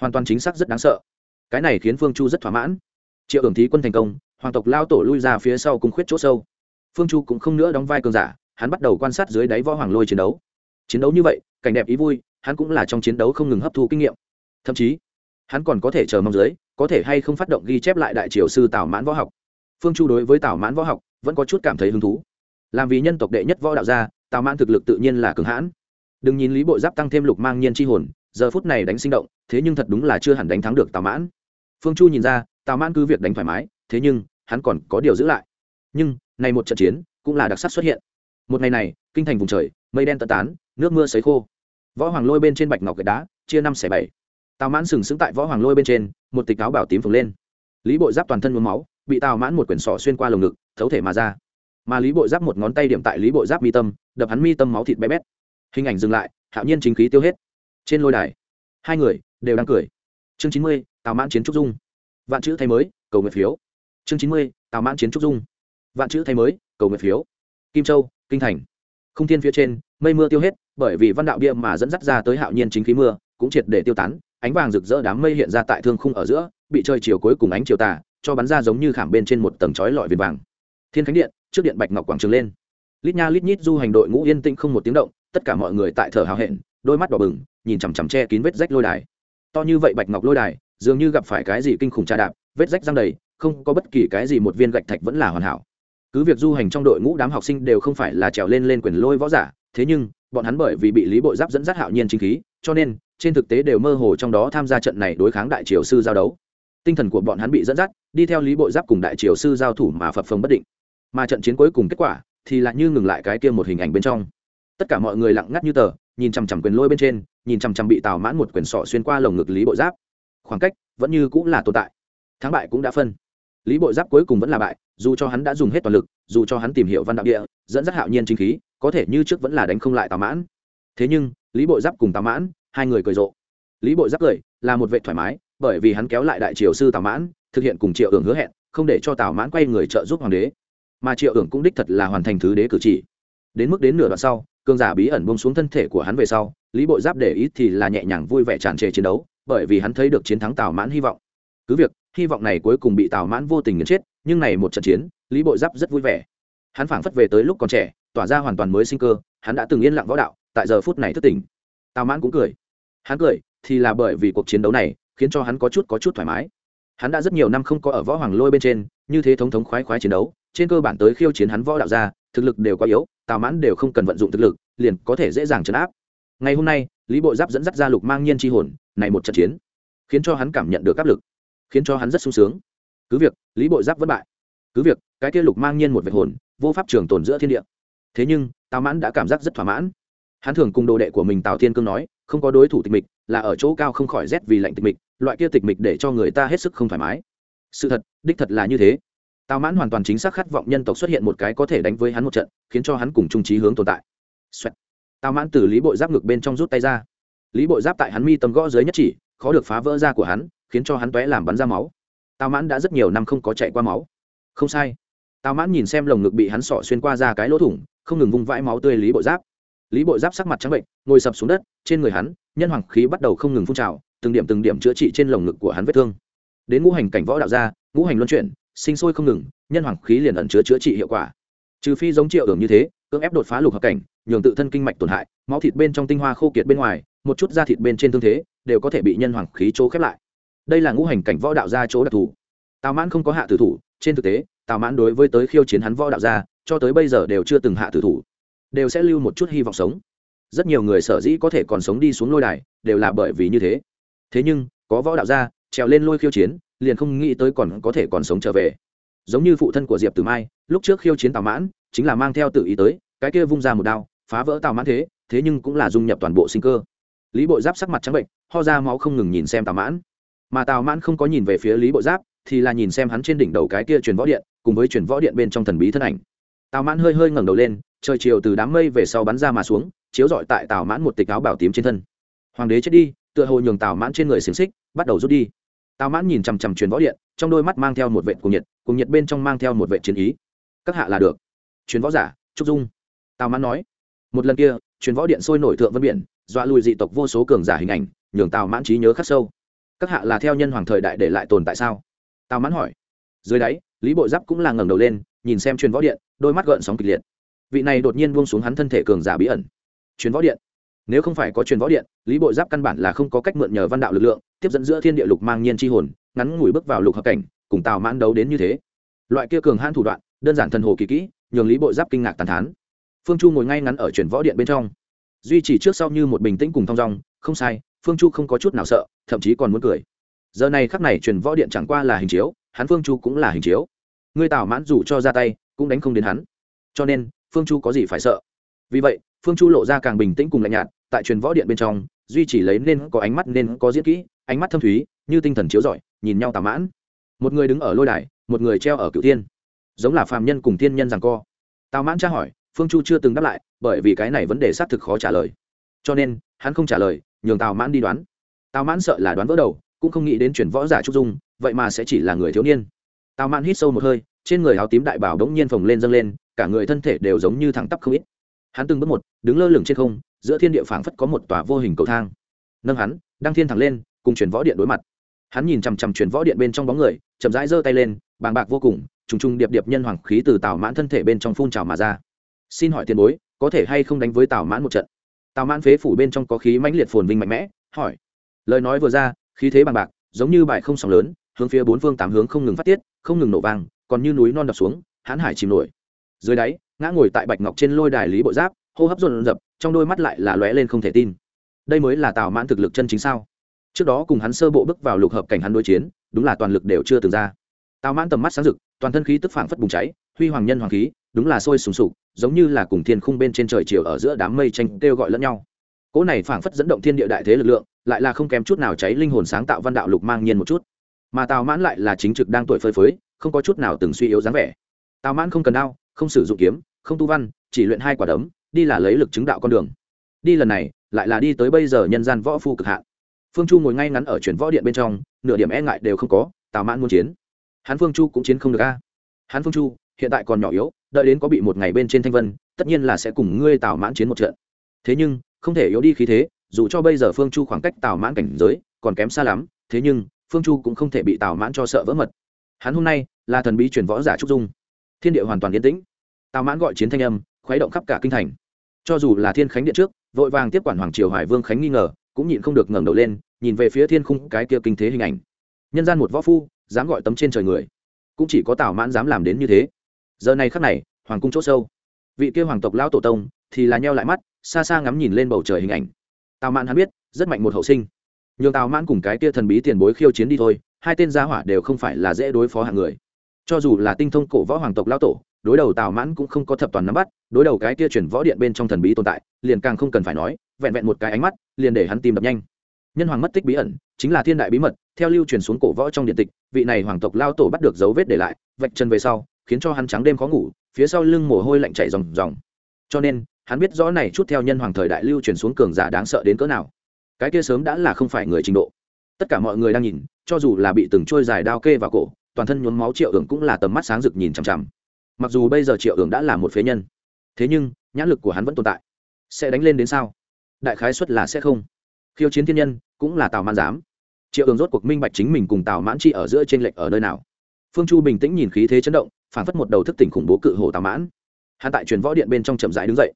hoàn toàn chính xác rất đáng sợ. Cái này khiến phương chu rất thỏa mãn. Triệu ưởng thí quân thành công, hoàng tộc lao tổ lui ra phía sau cùng khuyết chỗ sâu. Phương chu cũng không nữa đóng vai cường giả, hắn bắt đầu quan sát dưới đáy võ hoàng lôi chiến đấu. Chiến đấu như vậy, cảnh đẹp ý vui, hắn cũng là trong chiến đấu không ngừng hấp thu kinh nghiệm thậm chí, hắn còn có thể chờ mong dưới, có thể hay không phát động ghi chép lại đại triều sư tào mãn võ học. Phương chu đối với tào mãn võ học vẫn có chút cảm thấy hứng thú. Làm vì nhân tộc đệ nhất võ đạo gia tào mãn thực lực tự nhiên là cường hãn. Đừng nhìn lý Bộ giáp tăng thêm lục mang nhiên chi hồn, giờ phút này đánh sinh động, thế nhưng thật đúng là chưa hẳn đánh thắng được tào mãn. Phương chu nhìn ra tào mãn cứ việc đánh thoải mái, thế nhưng, hắn còn có điều giữ lại. Nhưng, này một trận chiến, cũng là đặc sắc xuất hiện. Một ngày này, kinh thành vùng trời, mây đen tận tán, nước mưa sấy khô. Võ hoàng lôi bên trên bạch ngọc gạch đá, chia năm xẻ bảy tào mãn sừng sững tại võ hoàng lôi bên trên, một tịch áo bảo tím phồng lên. Lý bội giáp toàn thân mướm máu, bị tào mãn một quyển sọ xuyên qua lồng ngực, thấu thể mà ra. Mà lý bội giáp một ngón tay điểm tại lý bội giáp mi tâm, đập hắn mi tâm máu thịt bé bét. Hình ảnh dừng lại, hạo nhiên chính khí tiêu hết. Trên lôi đài, hai người đều đang cười. Chương chín mươi, tào mãn chiến trúc dung. Vạn chữ thay mới, cầu nguyện phiếu. Chương chín mươi, tào mãn chiến trúc dung. Vạn chữ thay mới, cầu nguyện phiếu. Kim châu, kinh thành. Không thiên phía trên, mây mưa tiêu hết, bởi vì văn đạo bia mà dẫn dắt ra tới hạo nhiên chính khí mưa, cũng triệt để tiêu tán ánh vàng rực rỡ đám mây hiện ra tại thương khung ở giữa, bị trời chiều cuối cùng ánh chiều tà, cho bắn ra giống như khảm bên trên một tầng chói lọi viền vàng. Thiên khánh điện, trước điện bạch ngọc quảng trường lên. Lít nha lít nhít du hành đội ngũ yên tĩnh không một tiếng động, tất cả mọi người tại thở hào hẹn, đôi mắt đỏ bừng, nhìn chằm chằm che kín vết rách lôi đài. To như vậy bạch ngọc lôi đài, dường như gặp phải cái gì kinh khủng trà đạp, vết rách răng đầy, không có bất kỳ cái gì một viên gạch thạch vẫn là hoàn hảo. Cứ việc du hành trong đội ngũ đám học sinh đều không phải là trèo lên lên quyền lôi võ giả, thế nhưng, bọn hắn bởi vì bị lý bội giáp dẫn dắt hạo nhiên chính khí, cho nên trên thực tế đều mơ hồ trong đó tham gia trận này đối kháng đại triều sư giao đấu. Tinh thần của bọn hắn bị dẫn dắt, đi theo lý bộ giáp cùng đại triều sư giao thủ mà phập phồng bất định. Mà trận chiến cuối cùng kết quả thì lại như ngừng lại cái kia một hình ảnh bên trong. Tất cả mọi người lặng ngắt như tờ, nhìn chằm chằm quyền lôi bên trên, nhìn chằm chằm bị tào mãn một quyền sọ xuyên qua lồng ngực lý bộ giáp. Khoảng cách vẫn như cũng là tồn tại. Thắng bại cũng đã phân. Lý bộ giáp cuối cùng vẫn là bại, dù cho hắn đã dùng hết toàn lực, dù cho hắn tìm hiểu văn đạo địa, dẫn dắt hạo nhiên chính khí, có thể như trước vẫn là đánh không lại tào mãn. Thế nhưng, lý bộ giáp cùng tào mãn hai người cười rộ. Lý Bội giáp cười, là một vệ thoải mái, bởi vì hắn kéo lại đại triều sư tào mãn, thực hiện cùng triệu ưởng hứa hẹn, không để cho tào mãn quay người trợ giúp hoàng đế. Mà triệu ưởng cũng đích thật là hoàn thành thứ đế cử chỉ. Đến mức đến nửa đoạn sau cương giả bí ẩn bông xuống thân thể của hắn về sau, lý Bội giáp để ý thì là nhẹ nhàng vui vẻ tràn trề chiến đấu, bởi vì hắn thấy được chiến thắng tào mãn hy vọng. Cứ việc, hy vọng này cuối cùng bị tào mãn vô tình nghiền chết, nhưng này một trận chiến, lý Bội giáp rất vui vẻ. Hắn phảng phất về tới lúc còn trẻ, tỏa ra hoàn toàn mới sinh cơ, hắn đã từng yên lặng võ đạo, tại giờ phút này thức tỉnh. Tào mãn cũng cười hắn cười, thì là bởi vì cuộc chiến đấu này, khiến cho hắn có chút có chút thoải mái. Hắn đã rất nhiều năm không có ở võ hoàng lôi bên trên, như thế thống thống khoái khoái chiến đấu, trên cơ bản tới khiêu chiến hắn võ đạo ra thực lực đều quá yếu, tào mãn đều không cần vận dụng thực lực, liền có thể dễ dàng chấn áp. Ngày hôm nay, lý bộ giáp dẫn dắt ra lục mang nhiên tri hồn, này một trận chiến, khiến cho hắn cảm nhận được áp lực, khiến cho hắn rất sung sướng. Cứ việc, lý bộ giáp vất bại. Cứ việc, cái kia lục mang nhiên một vệt hồn, vô pháp trường tồn giữa thiên địa. Thế nhưng, tào mãn đã cảm giác rất thỏa mãn. Hắn thường cùng đồ đệ của mình tào thiên cương nói không có đối thủ tịch mịch, là ở chỗ cao không khỏi rét vì lạnh tịch mịch, loại kia tịch mịch để cho người ta hết sức không thoải mái. Sự thật, đích thật là như thế. Tào mãn hoàn toàn chính xác khát vọng nhân tộc xuất hiện một cái có thể đánh với hắn một trận, khiến cho hắn cùng trung trí hướng tồn tại. Xoẹt. tào mãn từ lý bội giáp ngực bên trong rút tay ra. Lý bội giáp tại hắn mi tầm gõ dưới nhất chỉ, khó được phá vỡ ra của hắn, khiến cho hắn tóe làm bắn ra máu. Tào mãn đã rất nhiều năm không có chạy qua máu. Không sai. Tào mãn nhìn xem lồng ngực bị hắn sọ xuyên qua ra cái lỗ thủng, không ngừng vung vãi máu tươi lý bội giáp lý bội giáp sắc mặt trắng bệnh, ngồi sập xuống đất, trên người hắn, nhân hoàng khí bắt đầu không ngừng phun trào, từng điểm từng điểm chữa trị trên lồng ngực của hắn vết thương. Đến ngũ hành cảnh võ đạo gia, ngũ hành luân chuyển, sinh sôi không ngừng, nhân hoàng khí liền ẩn chứa chữa trị hiệu quả. Trừ phi giống triệu đường như thế, cưỡng ép đột phá lục hợp cảnh, nhường tự thân kinh mạch tổn hại, máu thịt bên trong tinh hoa khô kiệt bên ngoài, một chút da thịt bên trên thương thế, đều có thể bị nhân hoàng khí chỗ khép lại. Đây là ngũ hành cảnh võ đạo gia chỗ đặc thù. Tào mãn không có hạ tử thủ, trên thực tế, tào mãn đối với tới khiêu chiến hắn võ đạo gia, cho tới bây giờ đều chưa từng hạ tử thủ đều sẽ lưu một chút hy vọng sống. Rất nhiều người sở dĩ có thể còn sống đi xuống lôi đài, đều là bởi vì như thế. Thế nhưng, có võ đạo gia, trèo lên lôi khiêu chiến, liền không nghĩ tới còn có thể còn sống trở về. Giống như phụ thân của diệp tử mai, lúc trước khiêu chiến tào mãn, chính là mang theo tự ý tới, cái kia vung ra một đao, phá vỡ tào mãn thế thế nhưng cũng là dung nhập toàn bộ sinh cơ. Lý bộ giáp sắc mặt trắng bệnh, ho ra máu không ngừng nhìn xem tào mãn. Mà tào mãn không có nhìn về phía lý bộ giáp, thì là nhìn xem hắn trên đỉnh đầu cái kia truyền võ điện, cùng với truyền võ điện bên trong thần bí thân ảnh. Tào mãn hơi hơi ngẩng đầu lên trời chiều từ đám mây về sau bắn ra mà xuống, chiếu rọi tại tào mãn một tịch áo bảo tím trên thân. Hoàng đế chết đi, tựa hồ nhường tào mãn trên người xiềng xích, bắt đầu rút đi. Tào mãn nhìn chằm chằm truyền võ điện, trong đôi mắt mang theo một vệ cùng nhiệt cùng nhiệt bên trong mang theo một vệ chiến ý. Các hạ là được. Truyền võ giả, trúc dung. Tào mãn nói, một lần kia, truyền võ điện sôi nổi thượng vân biển, dọa lùi dị tộc vô số cường giả hình ảnh, nhường tào mãn trí nhớ khắc sâu. Các hạ là theo nhân hoàng thời đại để lại tồn tại sao? Tào mãn hỏi. Dưới đáy, lý bộ giáp cũng là ngẩng đầu lên, nhìn xem truyền võ điện, đôi mắt gợn sóng kịch liệt vị này đột nhiên buông xuống hắn thân thể cường giả bí ẩn. Truyền võ điện. Nếu không phải có truyền võ điện, lý bộ giáp căn bản là không có cách mượn nhờ văn đạo lực lượng, tiếp dẫn giữa thiên địa lục mang nhiên chi hồn, ngắn ngủi bước vào lục hợp cảnh, cùng tào mãn đấu đến như thế. Loại kia cường hãn thủ đoạn, đơn giản thần hồ kỳ kỹ, nhường lý bộ giáp kinh ngạc tàn thán. Phương chu ngồi ngay ngắn ở truyền võ điện bên trong. Duy chỉ trước sau như một bình tĩnh cùng thong dong, không sai, phương chu không có chút nào sợ, thậm chí còn muốn cười. Giờ này khắc này truyền võ điện chẳng qua là hình chiếu, hắn phương chu cũng là hình chiếu. Ngươi tào mãn dù cho ra tay, cũng đánh không đến hắn. Cho nên phương chu có gì phải sợ? Vì vậy, phương chu lộ ra càng bình tĩnh cùng lạnh nhạt, tại truyền võ điện bên trong, duy chỉ lấy nên có ánh mắt nên có diễn kỹ, ánh mắt thâm thúy, như tinh thần chiếu rọi, nhìn nhau tào mãn. Một người đứng ở lôi đài, một người treo ở cựu tiên giống là phàm nhân cùng tiên nhân rằng co. Tào mãn tra hỏi, phương chu chưa từng đáp lại, bởi vì cái này vấn đề xác thực khó trả lời. Cho nên, hắn không trả lời, nhường tào mãn đi đoán. Tào mãn sợ là đoán vỡ đầu, cũng không nghĩ đến chuyển võ giả trúc dung, vậy mà sẽ chỉ là người thiếu niên. Tào mãn hít sâu một hơi, trên người áo tím đại bảo đống nhiên phồng lên dâng lên cả người thân thể đều giống như thẳng tắp không ít. Hắn từng bước một, đứng lơ lửng trên không, giữa thiên địa phảng phất có một tòa vô hình cầu thang. Nâng hắn đang thiên thẳng lên, cùng chuyển võ điện đối mặt. Hắn nhìn chằm chằm chuyển võ điện bên trong bóng người, chậm rãi giơ tay lên, bàng bạc vô cùng, trùng trùng điệp điệp nhân hoàng khí từ tào mãn thân thể bên trong phun trào mà ra. Xin hỏi tiền bối, có thể hay không đánh với tào mãn một trận? Tào mãn phế phủ bên trong có khí mãnh liệt phồn vinh mạnh mẽ, hỏi. Lời nói vừa ra, khí thế bằng bạc, giống như bài không sóng lớn, hướng phía bốn phương tám hướng không ngừng phát tiết, không ngừng nổ vang, còn như núi non đập xuống, hãn hải chìm nổi dưới đáy, ngã ngồi tại bạch ngọc trên lôi đài lý bộ giáp, hô hấp dồn dập, trong đôi mắt lại là lóe lên không thể tin. Đây mới là tào mãn thực lực chân chính sao? Trước đó cùng hắn sơ bộ bước vào lục hợp cảnh hắn đối chiến, đúng là toàn lực đều chưa từng ra. Tào mãn tầm mắt sáng rực, toàn thân khí tức phảng phất bùng cháy, huy hoàng nhân hoàng khí, đúng là sôi sùng sục, giống như là cùng thiên khung bên trên trời chiều ở giữa đám mây tranh kêu gọi lẫn nhau. Cỗ này phảng phất dẫn động thiên địa đại thế lực lượng, lại là không kém chút nào cháy linh hồn sáng tạo văn đạo lục mang nhiên một chút. Mà tào mãn lại là chính trực đang tuổi phơi phới, không có chút nào từng suy yếu dáng vẻ. Tào mãn không cần đau không sử dụng kiếm, không tu văn, chỉ luyện hai quả đấm, đi là lấy lực chứng đạo con đường. Đi lần này, lại là đi tới bây giờ nhân gian võ phu cực hạn. Phương chu ngồi ngay ngắn ở chuyển võ điện bên trong, nửa điểm e ngại đều không có tào mãn muốn chiến. Hắn phương chu cũng chiến không được a. Hắn phương chu, hiện tại còn nhỏ yếu, đợi đến có bị một ngày bên trên thanh vân, tất nhiên là sẽ cùng ngươi tào mãn chiến một trận. Thế nhưng, không thể yếu đi khí thế, dù cho bây giờ phương chu khoảng cách tào mãn cảnh giới còn kém xa lắm, thế nhưng, phương chu cũng không thể bị tào mãn cho sợ vỡ mật. Hắn hôm nay là thần bí truyền võ giả trúc dung thiên địa hoàn toàn yên tĩnh. Tào mãn gọi chiến thanh âm, khuấy động khắp cả kinh thành. Cho dù là thiên khánh điện trước, vội vàng tiếp quản hoàng triều hoài vương khánh nghi ngờ, cũng nhịn không được ngẩng đầu lên, nhìn về phía thiên khung cái kia kinh thế hình ảnh. Nhân gian một võ phu, dám gọi tấm trên trời người. Cũng chỉ có tào mãn dám làm đến như thế. Giờ này khắc này, hoàng cung c h ỗ sâu. Vị kia hoàng tộc lão tổ tông, thì là nheo lại mắt, xa xa ngắm nhìn lên bầu trời hình ảnh. Tào mãn hắn biết, rất mạnh một hậu sinh. Nhường tào mãn cùng cái kia thần bí tiền bối khiêu chiến đi thôi, hai tên gia hỏa đều không phải là dễ đối phó hạng người cho dù là tinh thông cổ võ hoàng tộc lão tổ, đối đầu tào mãn cũng không có thập toàn nắm bắt, đối đầu cái kia chuyển võ điện bên trong thần bí tồn tại, liền càng không cần phải nói, vẹn vẹn một cái ánh mắt, liền để hắn tìm đập nhanh. Nhân hoàng mất tích bí ẩn, chính là thiên đại bí mật, theo lưu truyền xuống cổ võ trong điện tịch, vị này hoàng tộc lao tổ bắt được dấu vết để lại, vạch chân về sau, khiến cho hắn trắng đêm khó ngủ, phía sau lưng mồ hôi lạnh chảy ròng ròng. Cho nên, hắn biết rõ này chút theo nhân hoàng thời đại lưu truyền xuống cường giả đáng sợ đến cỡ nào. Cái kia sớm đã là không phải người trình độ. Tất cả mọi người đang nhìn, cho dù là bị từng trôi dài đao kê vào cổ toàn thân nhuốm máu triệu ưởng cũng là tầm mắt sáng rực nhìn chằm chằm. Mặc dù bây giờ triệu ưởng đã là một phế nhân, thế nhưng, nhãn lực của hắn vẫn tồn tại. Sẽ đánh lên đến sao? Đại khái xuất là sẽ không. Khiêu chiến thiên nhân, cũng là tào man giám. Triệu ưởng rốt cuộc minh bạch chính mình cùng tào mãn chi ở giữa t r ê n lệch ở nơi nào. Phương chu bình tĩnh nhìn khí thế chấn động phản phất một đầu thức tỉnh khủng bố cự hồ tào mãn. Hắn tại truyền võ điện bên trong chậm rãi đứng dậy.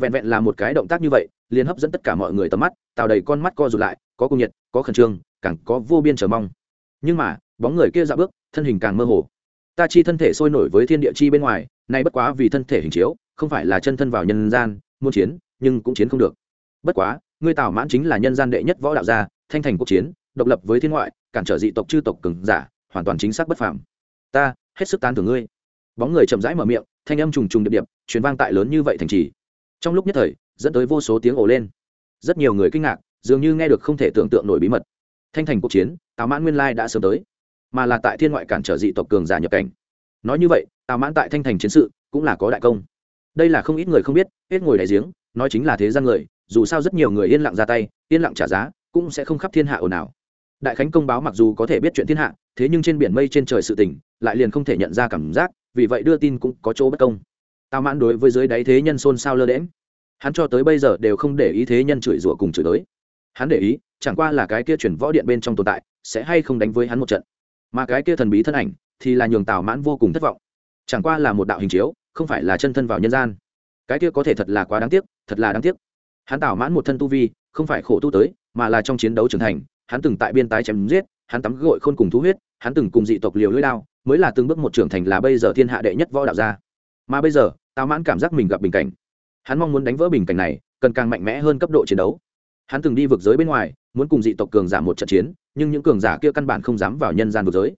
Vẹn vẹn là một cái động tác như vậy, liền hấp dẫn tất cả mọi người tầm mắt, tào đầy con mắt co rụt lại, có cung nhiệt, có khẩn trương, càng có vô biên chờ mong. Nhưng mà bóng người kia dạo bước, thân hình càng mơ hồ. Ta chi thân thể sôi nổi với thiên địa chi bên ngoài, nay bất quá vì thân thể hình chiếu, không phải là chân thân vào nhân gian, muốn chiến, nhưng cũng chiến không được. Bất quá, ngươi tào mãn chính là nhân gian đệ nhất võ đạo gia, thanh thành quốc chiến, độc lập với thiên ngoại, cản trở dị tộc chư tộc cường giả, hoàn toàn chính xác bất phàm. Ta, hết sức tán thưởng ngươi. Bóng người chậm rãi mở miệng, thanh âm trùng trùng điệp điệp, truyền vang tại lớn như vậy thành trì. Trong lúc nhất thời, dẫn tới vô số tiếng ồ lên. Rất nhiều người kinh ngạc, dường như nghe được không thể tưởng tượng nổi bí mật. Thanh thành quốc chiến, tào mãn nguyên lai đã sớm tới mà là tại thiên ngoại cản trở dị tộc cường giả nhập cảnh. Nói như vậy, tào mãn tại thanh thành chiến sự cũng là có đại công. Đây là không ít người không biết, hết ngồi đại giếng, nói chính là thế gian người, dù sao rất nhiều người yên lặng ra tay, yên lặng trả giá, cũng sẽ không khắp thiên hạ ồn ào. Đại khánh công báo mặc dù có thể biết chuyện thiên hạ, thế nhưng trên biển mây trên trời sự tình, lại liền không thể nhận ra cảm giác, vì vậy đưa tin cũng có chỗ bất công. Tào mãn đối với dưới đáy thế nhân xôn xao lơ đễm hắn cho tới bây giờ đều không để ý thế nhân chửi rủa cùng chửi tới hắn để ý, chẳng qua là cái kia chuyển võ điện bên trong tồn tại, sẽ hay không đánh với hắn một trận mà cái kia thần bí thân ảnh thì là nhường tào mãn vô cùng thất vọng. Chẳng qua là một đạo hình chiếu, không phải là chân thân vào nhân gian. Cái kia có thể thật là quá đáng tiếc, thật là đáng tiếc. Hắn tào mãn một thân tu vi, không phải khổ tu tới, mà là trong chiến đấu trưởng thành, hắn từng tại biên tái chém giết, hắn tắm gội khôn cùng thú huyết, hắn từng cùng dị tộc liều lưỡi lao mới là từng bước một trưởng thành là bây giờ thiên hạ đệ nhất võ đạo gia. Mà bây giờ, tào mãn cảm giác mình gặp bình cảnh. Hắn mong muốn đánh vỡ bình cảnh này, cần càng mạnh mẽ hơn cấp độ chiến đấu. Hắn từng đi vượt giới bên ngoài muốn cùng dị tộc cường giả một trận chiến, nhưng những cường giả kia căn bản không dám vào nhân gian vực giới.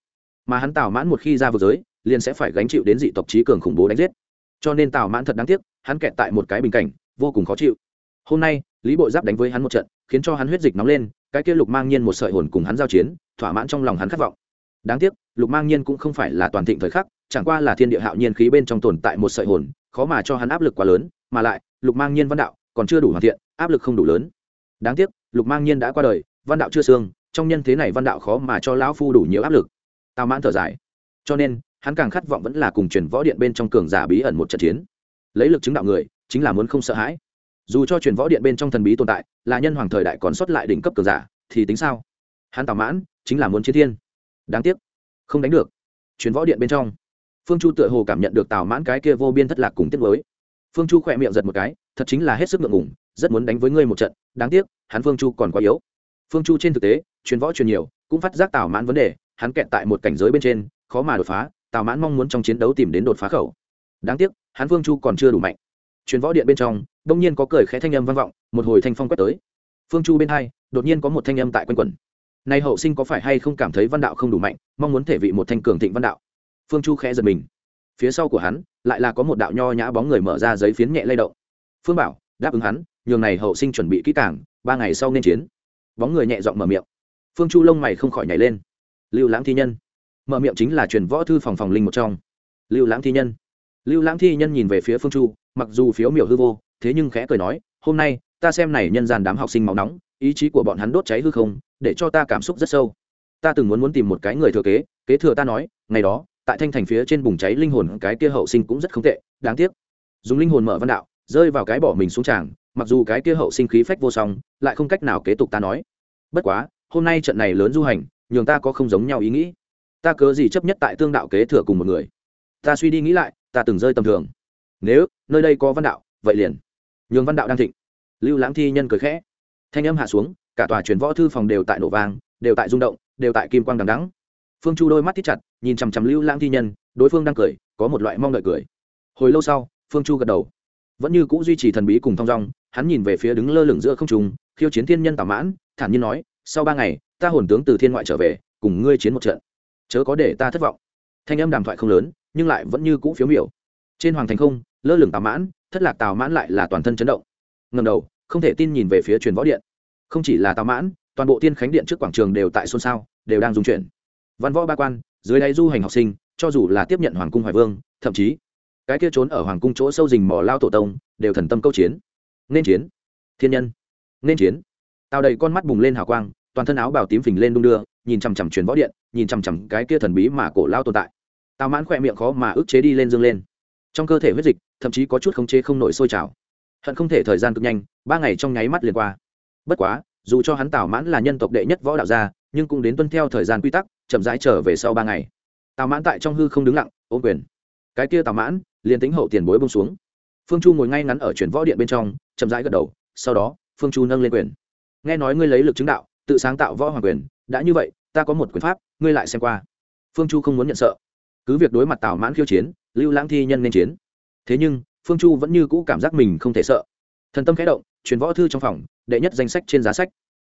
Mà hắn tào mãn một khi ra vực giới, liền sẽ phải gánh chịu đến dị tộc trí cường khủng bố đánh giết. Cho nên tào mãn thật đáng tiếc, hắn kẹt tại một cái bình cảnh, vô cùng khó chịu. Hôm nay, lý bội giáp đánh với hắn một trận, khiến cho hắn huyết dịch nóng lên, cái kia lục mang nhiên một sợi hồn cùng hắn giao chiến, thỏa mãn trong lòng hắn khát vọng. Đáng tiếc, lục mang nhiên cũng không phải là toàn thịnh thời khắc, chẳng qua là thiên địa hạo nhiên khí bên trong tồn tại một sợi hồn, khó mà cho hắn áp lực quá lớn, mà lại, lục mang nhiên văn đạo còn chưa đủ hoàn thiện, áp lực không đủ lớn. Đáng tiếc lục mang nhiên đã qua đời, văn đạo chưa xương, trong nhân thế này văn đạo khó mà cho lão phu đủ nhiều áp lực. Tào mãn thở dài. Cho nên, hắn càng khát vọng vẫn là cùng truyền võ điện bên trong cường giả bí ẩn một trận chiến. Lấy lực chứng đạo người, chính là muốn không sợ hãi. Dù cho truyền võ điện bên trong thần bí tồn tại, là nhân hoàng thời đại còn xuất lại đỉnh cấp cường giả, thì tính sao? Hắn tào mãn, chính là muốn chiến thiên. Đáng tiếc, không đánh được. Truyền võ điện bên trong, phương chu tựa hồ cảm nhận được tào mãn cái kia vô biên thất lạc cùng tiết mới phương chu khỏe miệng giật một cái, thật chính là hết sức ngượng ngủng rất muốn đánh với ngươi một trận, đáng tiếc hắn phương chu còn quá yếu. Phương chu trên thực tế, truyền võ truyền nhiều, cũng phát giác tào mãn vấn đề, hắn kẹt tại một cảnh giới bên trên, khó mà đột phá, tào mãn mong muốn trong chiến đấu tìm đến đột phá khẩu. Đáng tiếc, hắn phương chu còn chưa đủ mạnh. Truyền võ điện bên trong, đông nhiên có cười khẽ thanh âm vang vọng, một hồi thanh phong quét tới. Phương chu bên hai, đột nhiên có một thanh âm tại quanh quẩn. Nay hậu sinh có phải hay không cảm thấy văn đạo không đủ mạnh, mong muốn thể vị một thanh cường thịnh văn đạo. Phương chu khẽ giật mình. Phía sau của hắn, lại là có một đạo nho nhã bóng người mở ra giấy phiến nhẹ lay động. Phương bảo, đáp ứng hắn, nhường này hậu sinh chuẩn bị kỹ càng ba ngày sau nên chiến. Bóng người nhẹ giọng mở miệng. Phương chu lông mày không khỏi nhảy lên. Lưu lãng thi nhân. Mở miệng chính là truyền võ thư phòng phòng linh một trong. Lưu lãng thi nhân. Lưu lãng thi nhân nhìn về phía phương chu, mặc dù phiếu miểu hư vô, thế nhưng khẽ cười nói, hôm nay, ta xem này nhân gian đám học sinh máu nóng, ý chí của bọn hắn đốt cháy hư không, để cho ta cảm xúc rất sâu. Ta từng muốn muốn tìm một cái người thừa kế kế thừa ta nói, ngày đó, tại thanh thành phía trên bùng cháy linh hồn, cái kia hậu sinh cũng rất không tệ, đáng tiếc. Dùng linh hồn mở văn đạo, rơi vào cái bỏ mình xuống tràng mặc dù cái kia hậu sinh khí phách vô song, lại không cách nào kế tục ta nói. Bất quá, hôm nay trận này lớn du hành, nhường ta có không giống nhau ý nghĩ. Ta cớ gì chấp nhất tại tương đạo kế thừa cùng một người? Ta suy đi nghĩ lại, ta từng rơi tầm thường. Nếu, nơi đây có văn đạo, vậy liền. Nhường văn đạo đang thịnh. Lưu lãng thi nhân cười khẽ. Thanh âm hạ xuống, cả tòa truyền võ thư phòng đều tại nổ vang, đều tại rung động, đều tại kim quang đằng đắng phương chu đôi mắt thích chặt, nhìn chằm chằm lưu lãng thi nhân, đối phương đang cười, có một loại mong đợi cười. Hồi lâu sau, phương chu gật đầu. Vẫn như c ũ duy trì thần bí cùng thong dong hắn nhìn về phía đứng lơ lửng giữa không trung, khiêu chiến thiên nhân tào mãn thản nhiên nói sau ba ngày ta hồn tướng từ thiên ngoại trở về cùng ngươi chiến một trận. Chớ có để ta thất vọng. Thanh âm đàm thoại không lớn nhưng lại vẫn như cũ phiếu miểu. Trên hoàng thành không lơ lửng tào mãn thất lạc tào mãn lại là toàn thân chấn động. Ngầm đầu không thể tin nhìn về phía truyền võ điện. Không chỉ là tào mãn toàn bộ tiên khánh điện trước quảng trường đều tại xôn xao đều đang dung chuyển. Văn võ ba quan dưới đáy du hành học sinh cho dù là tiếp nhận hoàng cung hoài vương thậm chí cái kia trốn ở hoàng cung chỗ sâu rình mỏ lao tổ tông đều thần tâm câu chiến nên chiến. Thiên nhân. Nên chiến. Tào đầy con mắt bùng lên hào quang, toàn thân áo bào tím phình lên đung đưa, nhìn chằm chằm truyền võ điện, nhìn chằm chằm cái kia thần bí mà cổ lao tồn tại. Tào mãn khỏe miệng khó mà ức chế đi lên dương lên. Trong cơ thể huyết dịch, thậm chí có chút khống chế không nổi sôi trào. Hận không thể thời gian cực nhanh, ba ngày trong nháy mắt liền qua. Bất quá, dù cho hắn tào mãn là nhân tộc đệ nhất võ đạo gia, nhưng cũng đến tuân theo thời gian quy tắc, chậm rãi trở về sau ba ngày. Tào mãn tại trong hư không đứng lặng, ôm quyền. Cái kia tào mãn, liền tính hậu tiền bối bông xuống phương chu ngồi ngay ngắn ở chuyển võ điện bên trong, chậm rãi gật đầu, sau đó, phương chu nâng lên quyền. Nghe nói ngươi lấy lực chứng đạo, tự sáng tạo võ hoàng quyền, đã như vậy, ta có một quyền pháp, ngươi lại xem qua. Phương chu không muốn nhận sợ. Cứ việc đối mặt tào mãn khiêu chiến, lưu lãng thi nhân nên chiến. Thế nhưng, phương chu vẫn như cũ cảm giác mình không thể sợ. Thần tâm khẽ động, truyền võ thư trong phòng, đệ nhất danh sách trên giá sách.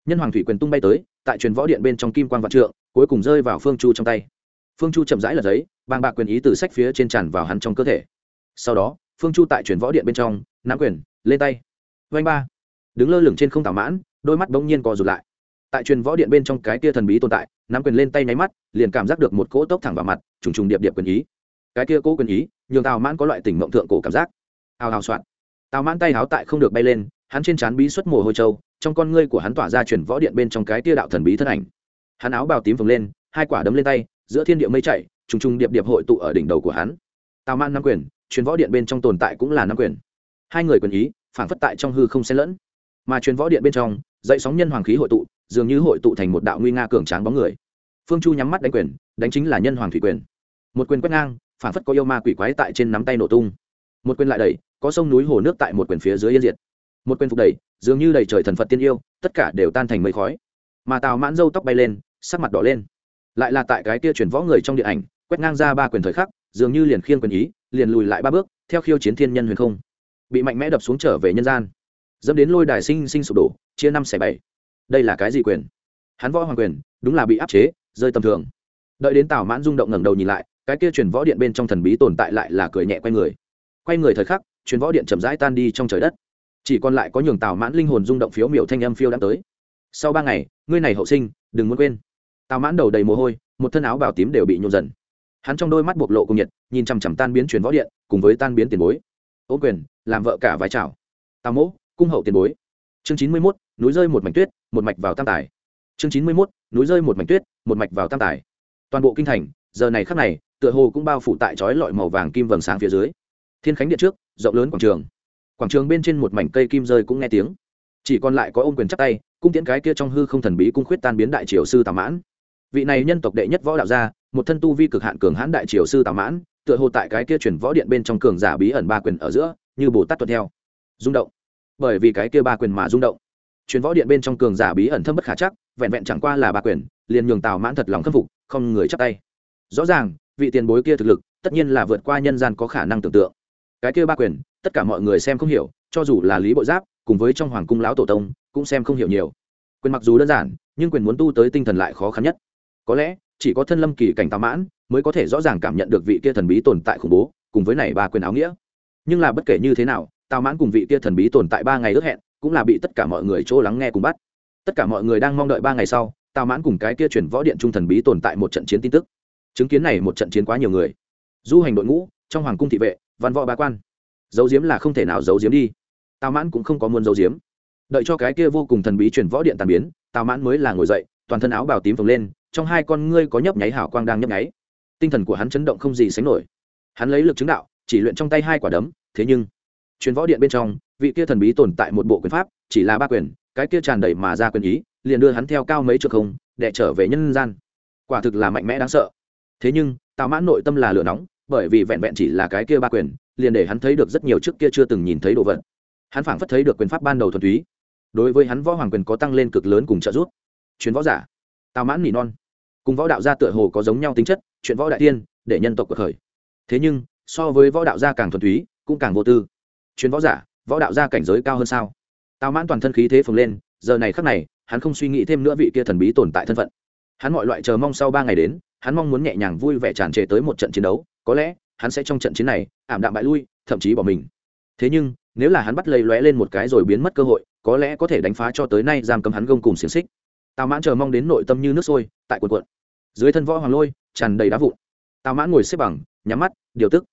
Nhân hoàng thủy quyền tung bay tới, tại truyền võ điện bên trong kim quan vạn trượng, cuối cùng rơi vào phương chu trong tay. Phương chu chậm rãi là giấy, bàng bạc quyền ý từ sách phía trên tràn vào hắn trong cơ thể. Sau đó phương chu tại truyền võ điện bên trong, nắm quyền, lên tay. Vanh ba. Đứng lơ lửng trên không thảo mãn, đôi mắt bỗng nhiên co rụt lại. Tại truyền võ điện bên trong cái kia thần bí tồn tại, nắm quyền lên tay nháy mắt, liền cảm giác được một cỗ tốc thẳng vào mặt, trùng trùng điệp điệp quyền ý. Cái kia cỗ quyền ý, nhường tào mãn có loại tỉnh mộng thượng cổ cảm giác. Hào hào soạn. Tào mãn tay háo tại không được bay lên, hắn trên trán bí xuất mồ hôi trâu, trong con ngươi của hắn tỏa ra truyền võ điện bên trong cái kia đạo thần bí thân ảnh. Hắn áo bào tím phồng lên, hai quả đấm lên tay, giữa thiên địa mây chạy trùng trùng điệp điệp hội tụ ở đỉnh đầu của hắn. Tào mãn nắm quyền truyền võ điện bên trong tồn tại cũng là năm quyền. Hai người quyền ý phản phất tại trong hư không xen lẫn. Mà truyền võ điện bên trong, dậy sóng nhân hoàng khí hội tụ, dường như hội tụ thành một đạo nguy nga cường tráng bóng người. Phương chu nhắm mắt đánh quyền, đánh chính là nhân hoàng thủy quyền. Một quyền quét ngang phản phất có yêu ma quỷ quái tại trên nắm tay nổ tung. Một quyền lại đẩy, có sông núi hồ nước tại một quyền phía dưới yên diệt. Một quyền phục đẩy, dường như đầy trời thần phật tiên yêu, tất cả đều tan thành mây khói. Mà tào mãn râu tóc bay lên, sắc mặt đỏ lên. Lại là tại cái kia chuyển võ người trong điện ảnh, quét ngang ra ba quyền thời khắc, dường như liền khiên quyền ý liền lùi lại ba bước, theo khiêu chiến thiên nhân huyền không. Bị mạnh mẽ đập xuống trở về nhân gian. Dẫm đến lôi đài sinh sinh sụp đổ, chia năm xẻ bảy. Đây là cái gì quyền? Hắn võ hoàng quyền, đúng là bị áp chế, rơi tầm thường. Đợi đến tào mãn rung động ngẩng đầu nhìn lại, cái kia truyền võ điện bên trong thần bí tồn tại lại là cười nhẹ quay người. Quay người thời khắc, truyền võ điện chậm rãi tan đi trong trời đất. Chỉ còn lại có nhường tào mãn linh hồn rung động phiếu miểu thanh âm phiêu đã tới. Sau ba ngày, ngươi này hậu sinh, đừng muốn quên. Tào mãn đầu đầy mồ hôi, một thân áo bào tím đều bị nhộn dần hắn trong đôi mắt bộc lộ cùng nhiệt, nhìn chằm chằm tan biến chuyển võ điện, cùng với tan biến tiền bối. Ô quyền, làm vợ cả vái chào tào mỗ, cung hậu tiền bối. Chương chín mươi mốt, núi rơi một mảnh tuyết, một mạch vào tam tài. Chương chín mươi mốt, núi rơi một mảnh tuyết, một mạch vào tam tài. Toàn bộ kinh thành, giờ này khắc này, tựa hồ cũng bao phủ tại trói lọi màu vàng kim vầng sáng phía dưới. Thiên khánh điện trước, rộng lớn quảng trường. Quảng trường bên trên một mảnh cây kim rơi cũng nghe tiếng. Chỉ còn lại có Ô quyền chắc tay, cung tiễn cái kia trong hư không thần bí cung khuyết tan biến đại triều sư tào mãn. Vị này nhân tộc đệ nhất võ đạo gia một thân tu vi cực hạn cường hãn đại triều sư tào mãn, tựa hồ tại cái kia chuyển võ điện bên trong cường giả bí ẩn ba quyền ở giữa, như bồ tát tuân theo. Rung động. Bởi vì cái kia ba quyền mà rung động. Chuyển võ điện bên trong cường giả bí ẩn thâm bất khả chắc, vẹn vẹn chẳng qua là ba quyền, liền nhường tào mãn thật lòng khâm phục, không người chắp tay. Rõ ràng, vị tiền bối kia thực lực, tất nhiên là vượt qua nhân gian có khả năng tưởng tượng. Cái kia ba quyền, tất cả mọi người xem không hiểu, cho dù là lý bộ giáp, cùng với trong hoàng cung lão tổ tông, cũng xem không hiểu nhiều. Quyền mặc dù đơn giản, nhưng quyền muốn tu tới tinh thần lại khó khăn nhất. Có lẽ chỉ có thân lâm kỳ cảnh tào mãn, mới có thể rõ ràng cảm nhận được vị kia thần bí tồn tại khủng bố, cùng với này ba quyền áo nghĩa. Nhưng là bất kể như thế nào tào mãn cùng vị kia thần bí tồn tại ba ngày ước hẹn, cũng là bị tất cả mọi người chỗ lắng nghe cùng bắt. Tất cả mọi người đang mong đợi ba ngày sau tào mãn cùng cái kia chuyển võ điện trung thần bí tồn tại một trận chiến tin tức. Chứng kiến này một trận chiến quá nhiều người. Du hành đội ngũ, trong hoàng cung thị vệ, văn võ ba quan. Giấu diếm là không thể nào giấu diếm đi. Tào mãn cũng không có muốn giấu diếm đợi cho cái kia vô cùng thần bí chuyển võ điện tàn biến tào mãn mới là ngồi dậy, toàn thân áo bào tím phồng lên trong hai con ngươi có nhấp nháy hảo quang đang nhấp nháy. Tinh thần của hắn chấn động không gì sánh nổi. Hắn lấy lực chứng đạo, chỉ luyện trong tay hai quả đấm, thế nhưng chuyến võ điện bên trong, vị kia thần bí tồn tại một bộ quyền pháp, chỉ là ba quyền, cái kia tràn đầy mà ra quyền ý, liền đưa hắn theo cao mấy trượng không, để trở về nhân gian. Quả thực là mạnh mẽ đáng sợ. Thế nhưng, tào mãn nội tâm là lửa nóng, bởi vì vẹn vẹn chỉ là cái kia ba quyền, liền để hắn thấy được rất nhiều trước kia chưa từng nhìn thấy đồ vật. Hắn phảng phất thấy được quyền pháp ban đầu thuần túy. Đối với hắn võ hoàng quyền có tăng lên cực lớn cùng trợ giúp. Chuyến võ giả. Tào mãn nỉ non cùng võ đạo gia tựa hồ có giống nhau tính chất, chuyện võ đại tiên, để nhân tộc cuộc khởi. Thế nhưng, so với võ đạo gia càng thuần túy, cũng càng vô tư. Chuyến võ giả, võ đạo gia cảnh giới cao hơn sao? Tào mãn toàn thân khí thế phồng lên, giờ này khắc này, hắn không suy nghĩ thêm nữa vị kia thần bí tồn tại thân phận. Hắn mọi loại chờ mong sau ba ngày đến, hắn mong muốn nhẹ nhàng vui vẻ tràn trề tới một trận chiến đấu, có lẽ, hắn sẽ trong trận chiến này, ảm đạm bại lui, thậm chí bỏ mình. Thế nhưng, nếu là hắn bắt lây lóe lên một cái rồi biến mất cơ hội, có lẽ có thể đánh phá cho tới nay giam cấm hắn gông cùng xiềng xích tào mãn chờ mong đến nội tâm như nước sôi, tại cuộn cuộn. Dưới thân võ hoàng lôi, tràn đầy đá vụn. Tào mãn ngồi xếp bằng, nhắm mắt, điều tức.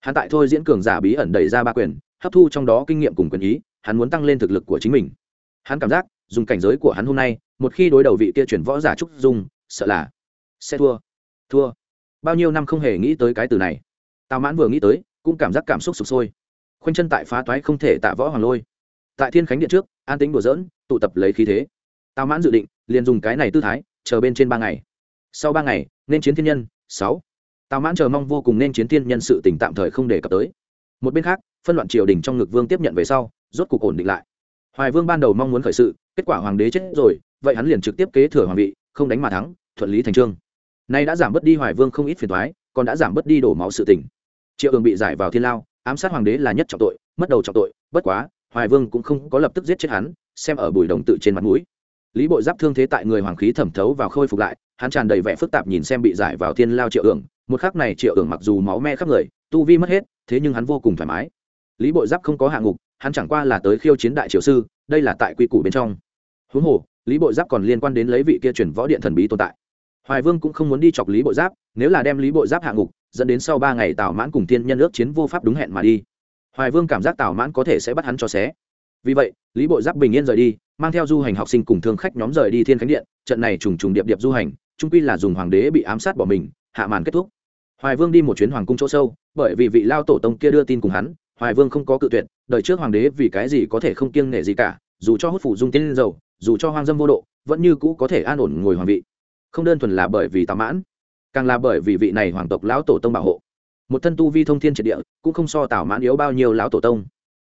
Hắn tại thôi diễn cường giả bí ẩn đẩy ra ba quyền, hấp thu trong đó kinh nghiệm cùng quyền ý, hắn muốn tăng lên thực lực của chính mình. Hắn cảm giác, dùng cảnh giới của hắn hôm nay, một khi đối đầu vị kia chuyển võ giả trúc dung, sợ là sẽ thua. Thua. Bao nhiêu năm không hề nghĩ tới cái từ này. Tào mãn vừa nghĩ tới, cũng cảm giác cảm xúc sụp sôi. Khoanh chân tại phá toái không thể tạ võ hoàng lôi. Tại thiên khánh điện trước, an tính đùa dỡn tụ tập lấy khí thế tào mãn dự định, liền dùng cái này tư thái, chờ bên trên ba ngày. Sau ba ngày, nên chiến thiên nhân, sáu. Tào mãn chờ mong vô cùng nên chiến thiên nhân sự tỉnh tạm thời không đề cập tới. Một bên khác, phân loạn triều đình trong ngực vương tiếp nhận về sau, rốt cuộc ổn định lại. Hoài vương ban đầu mong muốn khởi sự, kết quả hoàng đế chết rồi, vậy hắn liền trực tiếp kế thừa hoàng vị, không đánh mà thắng, thuận lý thành trương. Nay đã giảm bớt đi hoài vương không ít phiền thoái còn đã giảm bớt đi đổ máu sự tình. Triệu ương bị giải vào thiên lao, ám sát hoàng đế là nhất trọng tội, mất đầu trọng tội, bất quá, hoài vương cũng không có lập tức giết chết hắn, xem ở bùi đồng tự trên mặt mũi lý bội giáp thương thế tại người hoàng khí thẩm thấu vào khôi phục lại, hắn tràn đầy vẻ phức tạp nhìn xem bị giải vào thiên lao triệu ưởng, một khắc này triệu ưởng mặc dù máu me khắp người, tu vi mất hết, thế nhưng hắn vô cùng thoải mái. Lý bội giáp không có hạng ngục, hắn chẳng qua là tới khiêu chiến đại triều sư, đây là tại quy củ bên trong. Huống hồ, lý bội giáp còn liên quan đến lấy vị kia chuyển võ điện thần bí tồn tại. Hoài vương cũng không muốn đi chọc lý bội giáp, nếu là đem lý bội giáp hạng ngục, dẫn đến sau ba ngày tào mãn cùng thiên nhân ước chiến vô pháp đúng hẹn mà đi. Hoài vương cảm giác tào mãn có thể sẽ bắt hắn cho xé vì vậy, lý bội giáp bình yên rời đi, mang theo du hành học sinh cùng thương khách nhóm rời đi thiên khánh điện, trận này trùng trùng điệp điệp du hành trung quy là dùng hoàng đế bị ám sát bỏ mình, hạ màn kết thúc. Hoài vương đi một chuyến hoàng cung chỗ sâu, bởi vì vị lao tổ tông kia đưa tin cùng hắn, hoài vương không có cự tuyệt, đời trước hoàng đế vì cái gì có thể không kiêng nể gì cả, dù cho hút phủ dung tiên dầu, dù cho hoang dâm vô độ, vẫn như cũ có thể an ổn ngồi hoàng vị. Không đơn thuần là bởi vì tà mãn, càng là bởi vì vị này hoàng tộc lão tổ tông bảo hộ. Một thân tu vi thông thiên triệt địa, cũng không so tào mãn yếu bao nhiêu lão tổ tông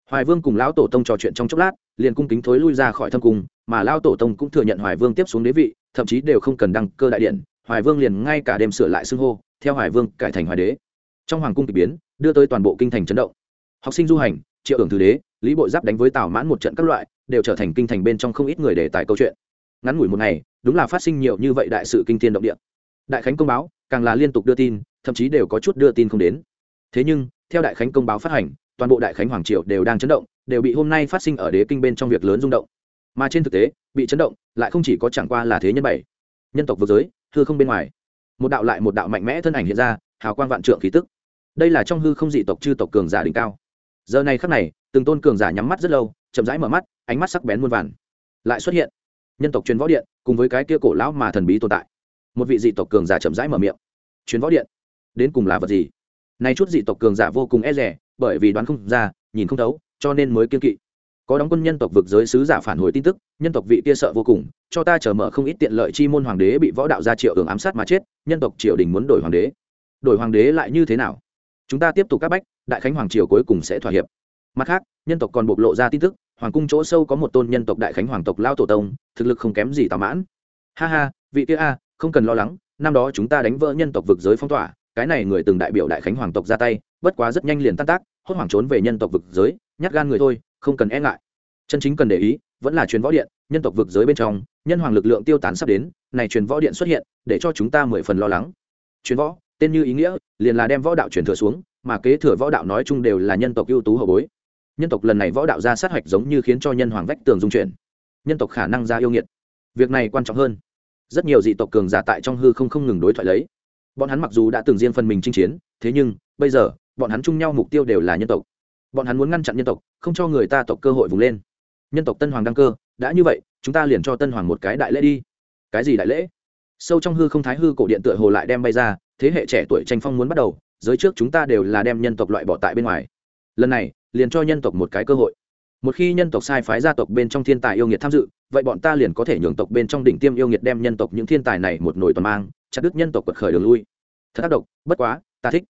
hoài vương cùng lão tổ tông trò chuyện trong chốc lát, liền cung kính thối lui ra khỏi thâm cung, mà lão tổ tông cũng thừa nhận hoài vương tiếp xuống đế vị, thậm chí đều không cần đăng cơ đại điện, hoài vương liền ngay cả đêm sửa lại xưng hô, theo hoài vương cải thành hoài đế. Trong hoàng cung k ỳ biến, đưa tới toàn bộ kinh thành chấn động. Học sinh du hành, triệu ưởng thứ đế, lý bộ giáp đánh với tào mãn một trận các loại, đều trở thành kinh thành bên trong không ít người để tài câu chuyện. Ngắn ngủi một ngày, đúng là phát sinh nhiều như vậy đại sự kinh thiên động địa. Đại khánh công báo, càng là liên tục đưa tin, thậm chí đều có chút đưa tin không đến. Thế nhưng, theo đại khánh công báo phát hành toàn bộ đại khánh hoàng triều đều đang chấn động, đều bị hôm nay phát sinh ở đế kinh bên trong việc lớn rung động. Mà trên thực tế, bị chấn động, lại không chỉ có chẳng qua là thế nhân bảy, nhân tộc vực giới, hư không bên ngoài. Một đạo lại một đạo mạnh mẽ thân ảnh hiện ra, hào quang vạn trượng khí tức. Đây là trong hư không dị tộc chư tộc cường giả đỉnh cao. Giờ này khắc này, từng tôn cường giả nhắm mắt rất lâu, chậm rãi mở mắt, ánh mắt sắc bén muôn vàn. Lại xuất hiện nhân tộc truyền võ điện cùng với cái kia cổ lão mà thần bí tồn tại. Một vị dị tộc cường giả chậm rãi mở miệng. Truyền võ điện? Đến cùng là vật gì? Nay chút dị tộc cường giả vô cùng e rẻ bởi vì đoán không ra, nhìn không thấu, cho nên mới kiên kỵ. Có đóng quân nhân tộc vực giới sứ giả phản hồi tin tức, nhân tộc vị kia sợ vô cùng, cho ta chờ mở không ít tiện lợi chi môn hoàng đế bị võ đạo gia triệu hưởng ám sát mà chết, nhân tộc triều đình muốn đổi hoàng đế. Đổi hoàng đế lại như thế nào? Chúng ta tiếp tục các bách, đại khánh hoàng triều cuối cùng sẽ thỏa hiệp. Mặt khác, nhân tộc còn bộc lộ ra tin tức, hoàng cung chỗ sâu có một tôn nhân tộc đại khánh hoàng tộc lao tổ tông, thực lực không kém gì tào mãn. Ha ha, vị kia a, không cần lo lắng, năm đó chúng ta đánh vỡ nhân tộc vực giới phong tỏa cái này người từng đại biểu đại khánh hoàng tộc ra tay, bất quá rất nhanh liền tan tác, hốt hoảng trốn về nhân tộc vực giới, nhát gan người thôi, không cần e ngại. Chân chính cần để ý, vẫn là truyền võ điện, nhân tộc vực giới bên trong, nhân hoàng lực lượng tiêu tán sắp đến, này truyền võ điện xuất hiện, để cho chúng ta mười phần lo lắng. Truyền võ, tên như ý nghĩa, liền là đem võ đạo truyền thừa xuống, mà kế thừa võ đạo nói chung đều là nhân tộc ưu tú hậu bối. Nhân tộc lần này võ đạo ra sát hạch giống như khiến cho nhân hoàng vách tường dung chuyển. Nhân tộc khả năng ra yêu nghiệt. Việc này quan trọng hơn. Rất nhiều dị tộc cường giả tại trong hư không không ngừng đối thoại lấy bọn hắn mặc dù đã từng riêng phần mình chinh chiến, thế nhưng, bây giờ, bọn hắn chung nhau mục tiêu đều là nhân tộc. Bọn hắn muốn ngăn chặn nhân tộc, không cho người ta tộc cơ hội vùng lên. Nhân tộc tân hoàng đăng cơ, đã như vậy, chúng ta liền cho tân hoàng một cái đại lễ đi. Cái gì đại lễ? Sâu trong hư không thái hư cổ điện tựa hồ lại đem bay ra, thế hệ trẻ tuổi tranh phong muốn bắt đầu, giới trước chúng ta đều là đem nhân tộc loại bỏ tại bên ngoài. Lần này, liền cho nhân tộc một cái cơ hội. Một khi nhân tộc sai phái gia tộc bên trong thiên tài yêu nghiệt tham dự, vậy bọn ta liền có thể nhường tộc bên trong đỉnh tiêm yêu nghiệt đem nhân tộc những thiên tài này một nồi toàn mang chặt đứt nhân tộc quật khởi đường lui. Thật tác động bất quá, ta thích.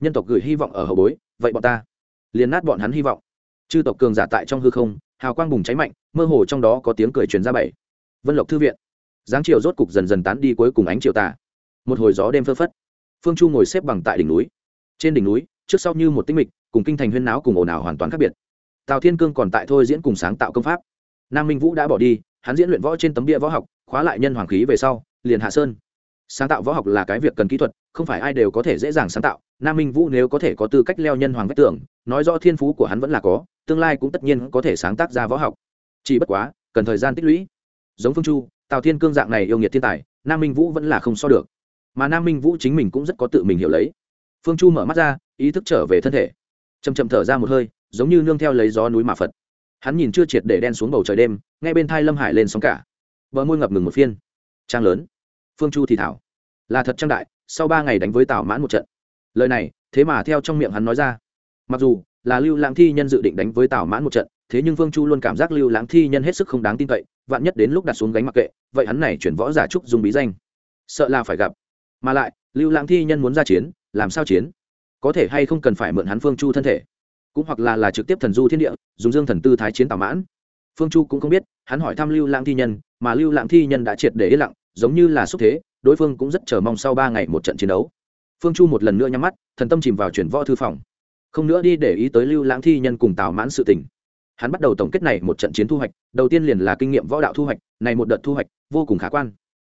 Nhân tộc gửi hy vọng ở hậu bối, vậy bọn ta liền nát bọn hắn hy vọng. Chư tộc cường giả tại trong hư không, hào quang bùng cháy mạnh, mơ hồ trong đó có tiếng cười truyền ra bảy. Vân lộc thư viện. Giáng chiều rốt cục dần dần tán đi cuối cùng ánh chiều tà. Một hồi gió đêm phơ phất. Phương chu ngồi xếp bằng tại đỉnh núi. Trên đỉnh núi, trước sau như một tinh mịch, cùng kinh thành huyên náo cùng ồn ào hoàn toàn khác biệt. Tào thiên cương còn tại thôi diễn cùng sáng tạo công pháp. Nam minh vũ đã bỏ đi, hắn diễn luyện võ trên tấm bia võ học, khóa lại nhân hoàng khí về sau, liền hạ sơn sáng tạo võ học là cái việc cần kỹ thuật, không phải ai đều có thể dễ dàng sáng tạo. Nam minh vũ nếu có thể có tư cách leo nhân hoàng vách tưởng nói rõ thiên phú của hắn vẫn là có, tương lai cũng tất nhiên có thể sáng tác ra võ học. Chỉ bất quá, cần thời gian tích lũy. Giống phương chu, tào thiên cương dạng này yêu nghiệt thiên tài, nam minh vũ vẫn là không so được. Mà nam minh vũ chính mình cũng rất có tự mình hiểu lấy. Phương chu mở mắt ra, ý thức trở về thân thể. Chầm chậm thở ra một hơi, giống như nương theo lấy gió núi mà phật. Hắn nhìn chưa triệt để đen xuống bầu trời đêm ngay bên thai lâm hải lên sóng cả. Bờ môi ngập ngừng một phiên. Trang lớn phương chu thì thảo. Là thật trang đại, sau ba ngày đánh với tào mãn một trận. Lời này, thế mà theo trong miệng hắn nói ra. Mặc dù, là lưu lãng thi nhân dự định đánh với tào mãn một trận, thế nhưng phương chu luôn cảm giác lưu lãng thi nhân hết sức không đáng tin cậy, vạn nhất đến lúc đặt xuống gánh mặc kệ, vậy hắn này chuyển võ giả trúc dùng bí danh. Sợ là phải gặp. Mà lại, lưu lãng thi nhân muốn ra chiến, làm sao chiến? Có thể hay không cần phải mượn hắn phương chu thân thể? Cũng hoặc là là trực tiếp thần du thiên địa, dùng dương thần tư thái chiến tào mãn. Phương chu cũng không biết, hắn hỏi thăm lưu lãng thi nhân mà lưu lãng thi nhân đã triệt để yên lặng, giống như là xúc thế, đối phương cũng rất chờ mong sau ba ngày một trận chiến đấu. Phương chu một lần nữa nhắm mắt, thần tâm chìm vào chuyển võ thư phòng. Không nữa đi để ý tới lưu lãng thi nhân cùng tào mãn sự tình. Hắn bắt đầu tổng kết này một trận chiến thu hoạch, đầu tiên liền là kinh nghiệm võ đạo thu hoạch, này một đợt thu hoạch vô cùng khả quan.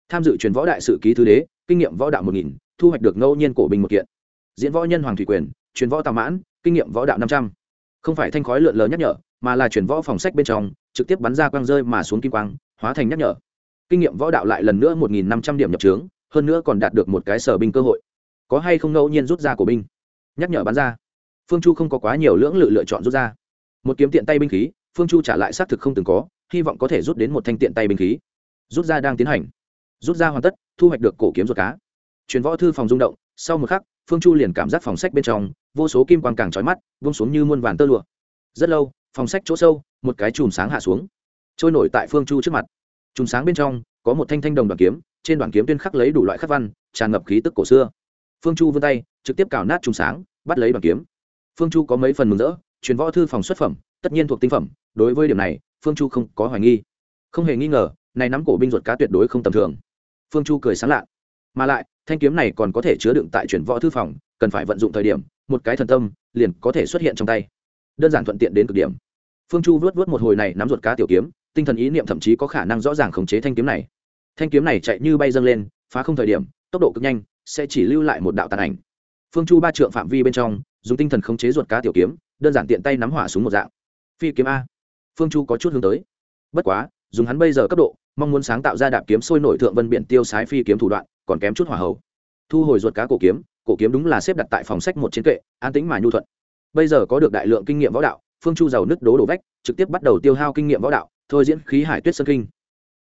Tham dự truyền võ đại sự ký thứ đế, kinh nghiệm võ đạo một nghìn, thu hoạch được ngẫu nhiên cổ bình một kiện. Diễn võ nhân hoàng thủy quyền truyền võ tào mãn, kinh nghiệm võ đạo năm trăm. Không phải thanh khói lượn lờ nhắc nhở, mà là truyền võ phòng sách bên trong trực tiếp bắn ra quang rơi mà xuống kim quang, hóa thành nhắc nhở. Kinh nghiệm võ đạo lại lần nữa một nghìn năm trăm điểm nhập trướng, hơn nữa còn đạt được một cái sở binh cơ hội. Có hay không ngẫu nhiên rút ra của binh? Nhắc nhở bắn ra. Phương chu không có quá nhiều lưỡng lự lựa chọn rút ra. Một kiếm tiện tay binh khí, phương chu trả lại xác thực không từng có, hy vọng có thể rút đến một thanh tiện tay binh khí. Rút ra đang tiến hành. Rút ra hoàn tất, thu hoạch được cổ kiếm ruột cá. Truyền võ thư phòng rung động, sau một khắc, phương chu liền cảm giác phòng sách bên trong, vô số kim quang càng trói mắt vung xuống như muôn vàn tơ lụa. Rất lâu phòng sách chỗ sâu, một cái chùm sáng hạ xuống. Trôi nổi tại phương chu trước mặt. Chùm sáng bên trong, có một thanh thanh đồng đoàn kiếm, trên đoàn kiếm tuyên khắc lấy đủ loại khắc văn, tràn ngập khí tức cổ xưa. Phương chu vươn tay, trực tiếp cào nát chùm sáng, bắt lấy đoàn kiếm. Phương chu có mấy phần mừng rỡ, truyền võ thư phòng xuất phẩm, tất nhiên thuộc tinh phẩm, đối với điểm này, phương chu không có hoài nghi. Không hề nghi ngờ, này nắm cổ binh ruột cá tuyệt đối không tầm thường. Phương chu cười sáng lạ. Mà lại, thanh kiếm này còn có thể chứa đựng tại chuyển võ thư phòng, cần phải vận dụng thời điểm, một cái thần tâm, liền có thể xuất hiện trong tay. Đơn giản thuận tiện đến cực điểm phương chu vớt vớt một hồi này nắm ruột cá tiểu kiếm, tinh thần ý niệm thậm chí có khả năng rõ ràng khống chế thanh kiếm này. Thanh kiếm này chạy như bay dâng lên, phá không thời điểm, tốc độ cực nhanh, sẽ chỉ lưu lại một đạo tàn ảnh. Phương chu ba trượng phạm vi bên trong, dùng tinh thần khống chế ruột cá tiểu kiếm, đơn giản tiện tay nắm hỏa súng một dạng. Phi kiếm a. Phương chu có chút hướng tới. Bất quá, dùng hắn bây giờ cấp độ, mong muốn sáng tạo ra đạp kiếm sôi nổi thượng vân biện tiêu sái phi kiếm thủ đoạn, còn kém chút hỏa hầu. Thu hồi ruột cá cổ kiếm cổ kiếm đúng là xếp đặt tại phòng sách một chiến kệ, an tĩnh mà nhu thuận. Bây giờ có được đại lượng kinh nghiệm võ đạo phương chu giàu nứt đố đổ vách, trực tiếp bắt đầu tiêu hao kinh nghiệm võ đạo, thôi diễn khí hải tuyết sơn kinh.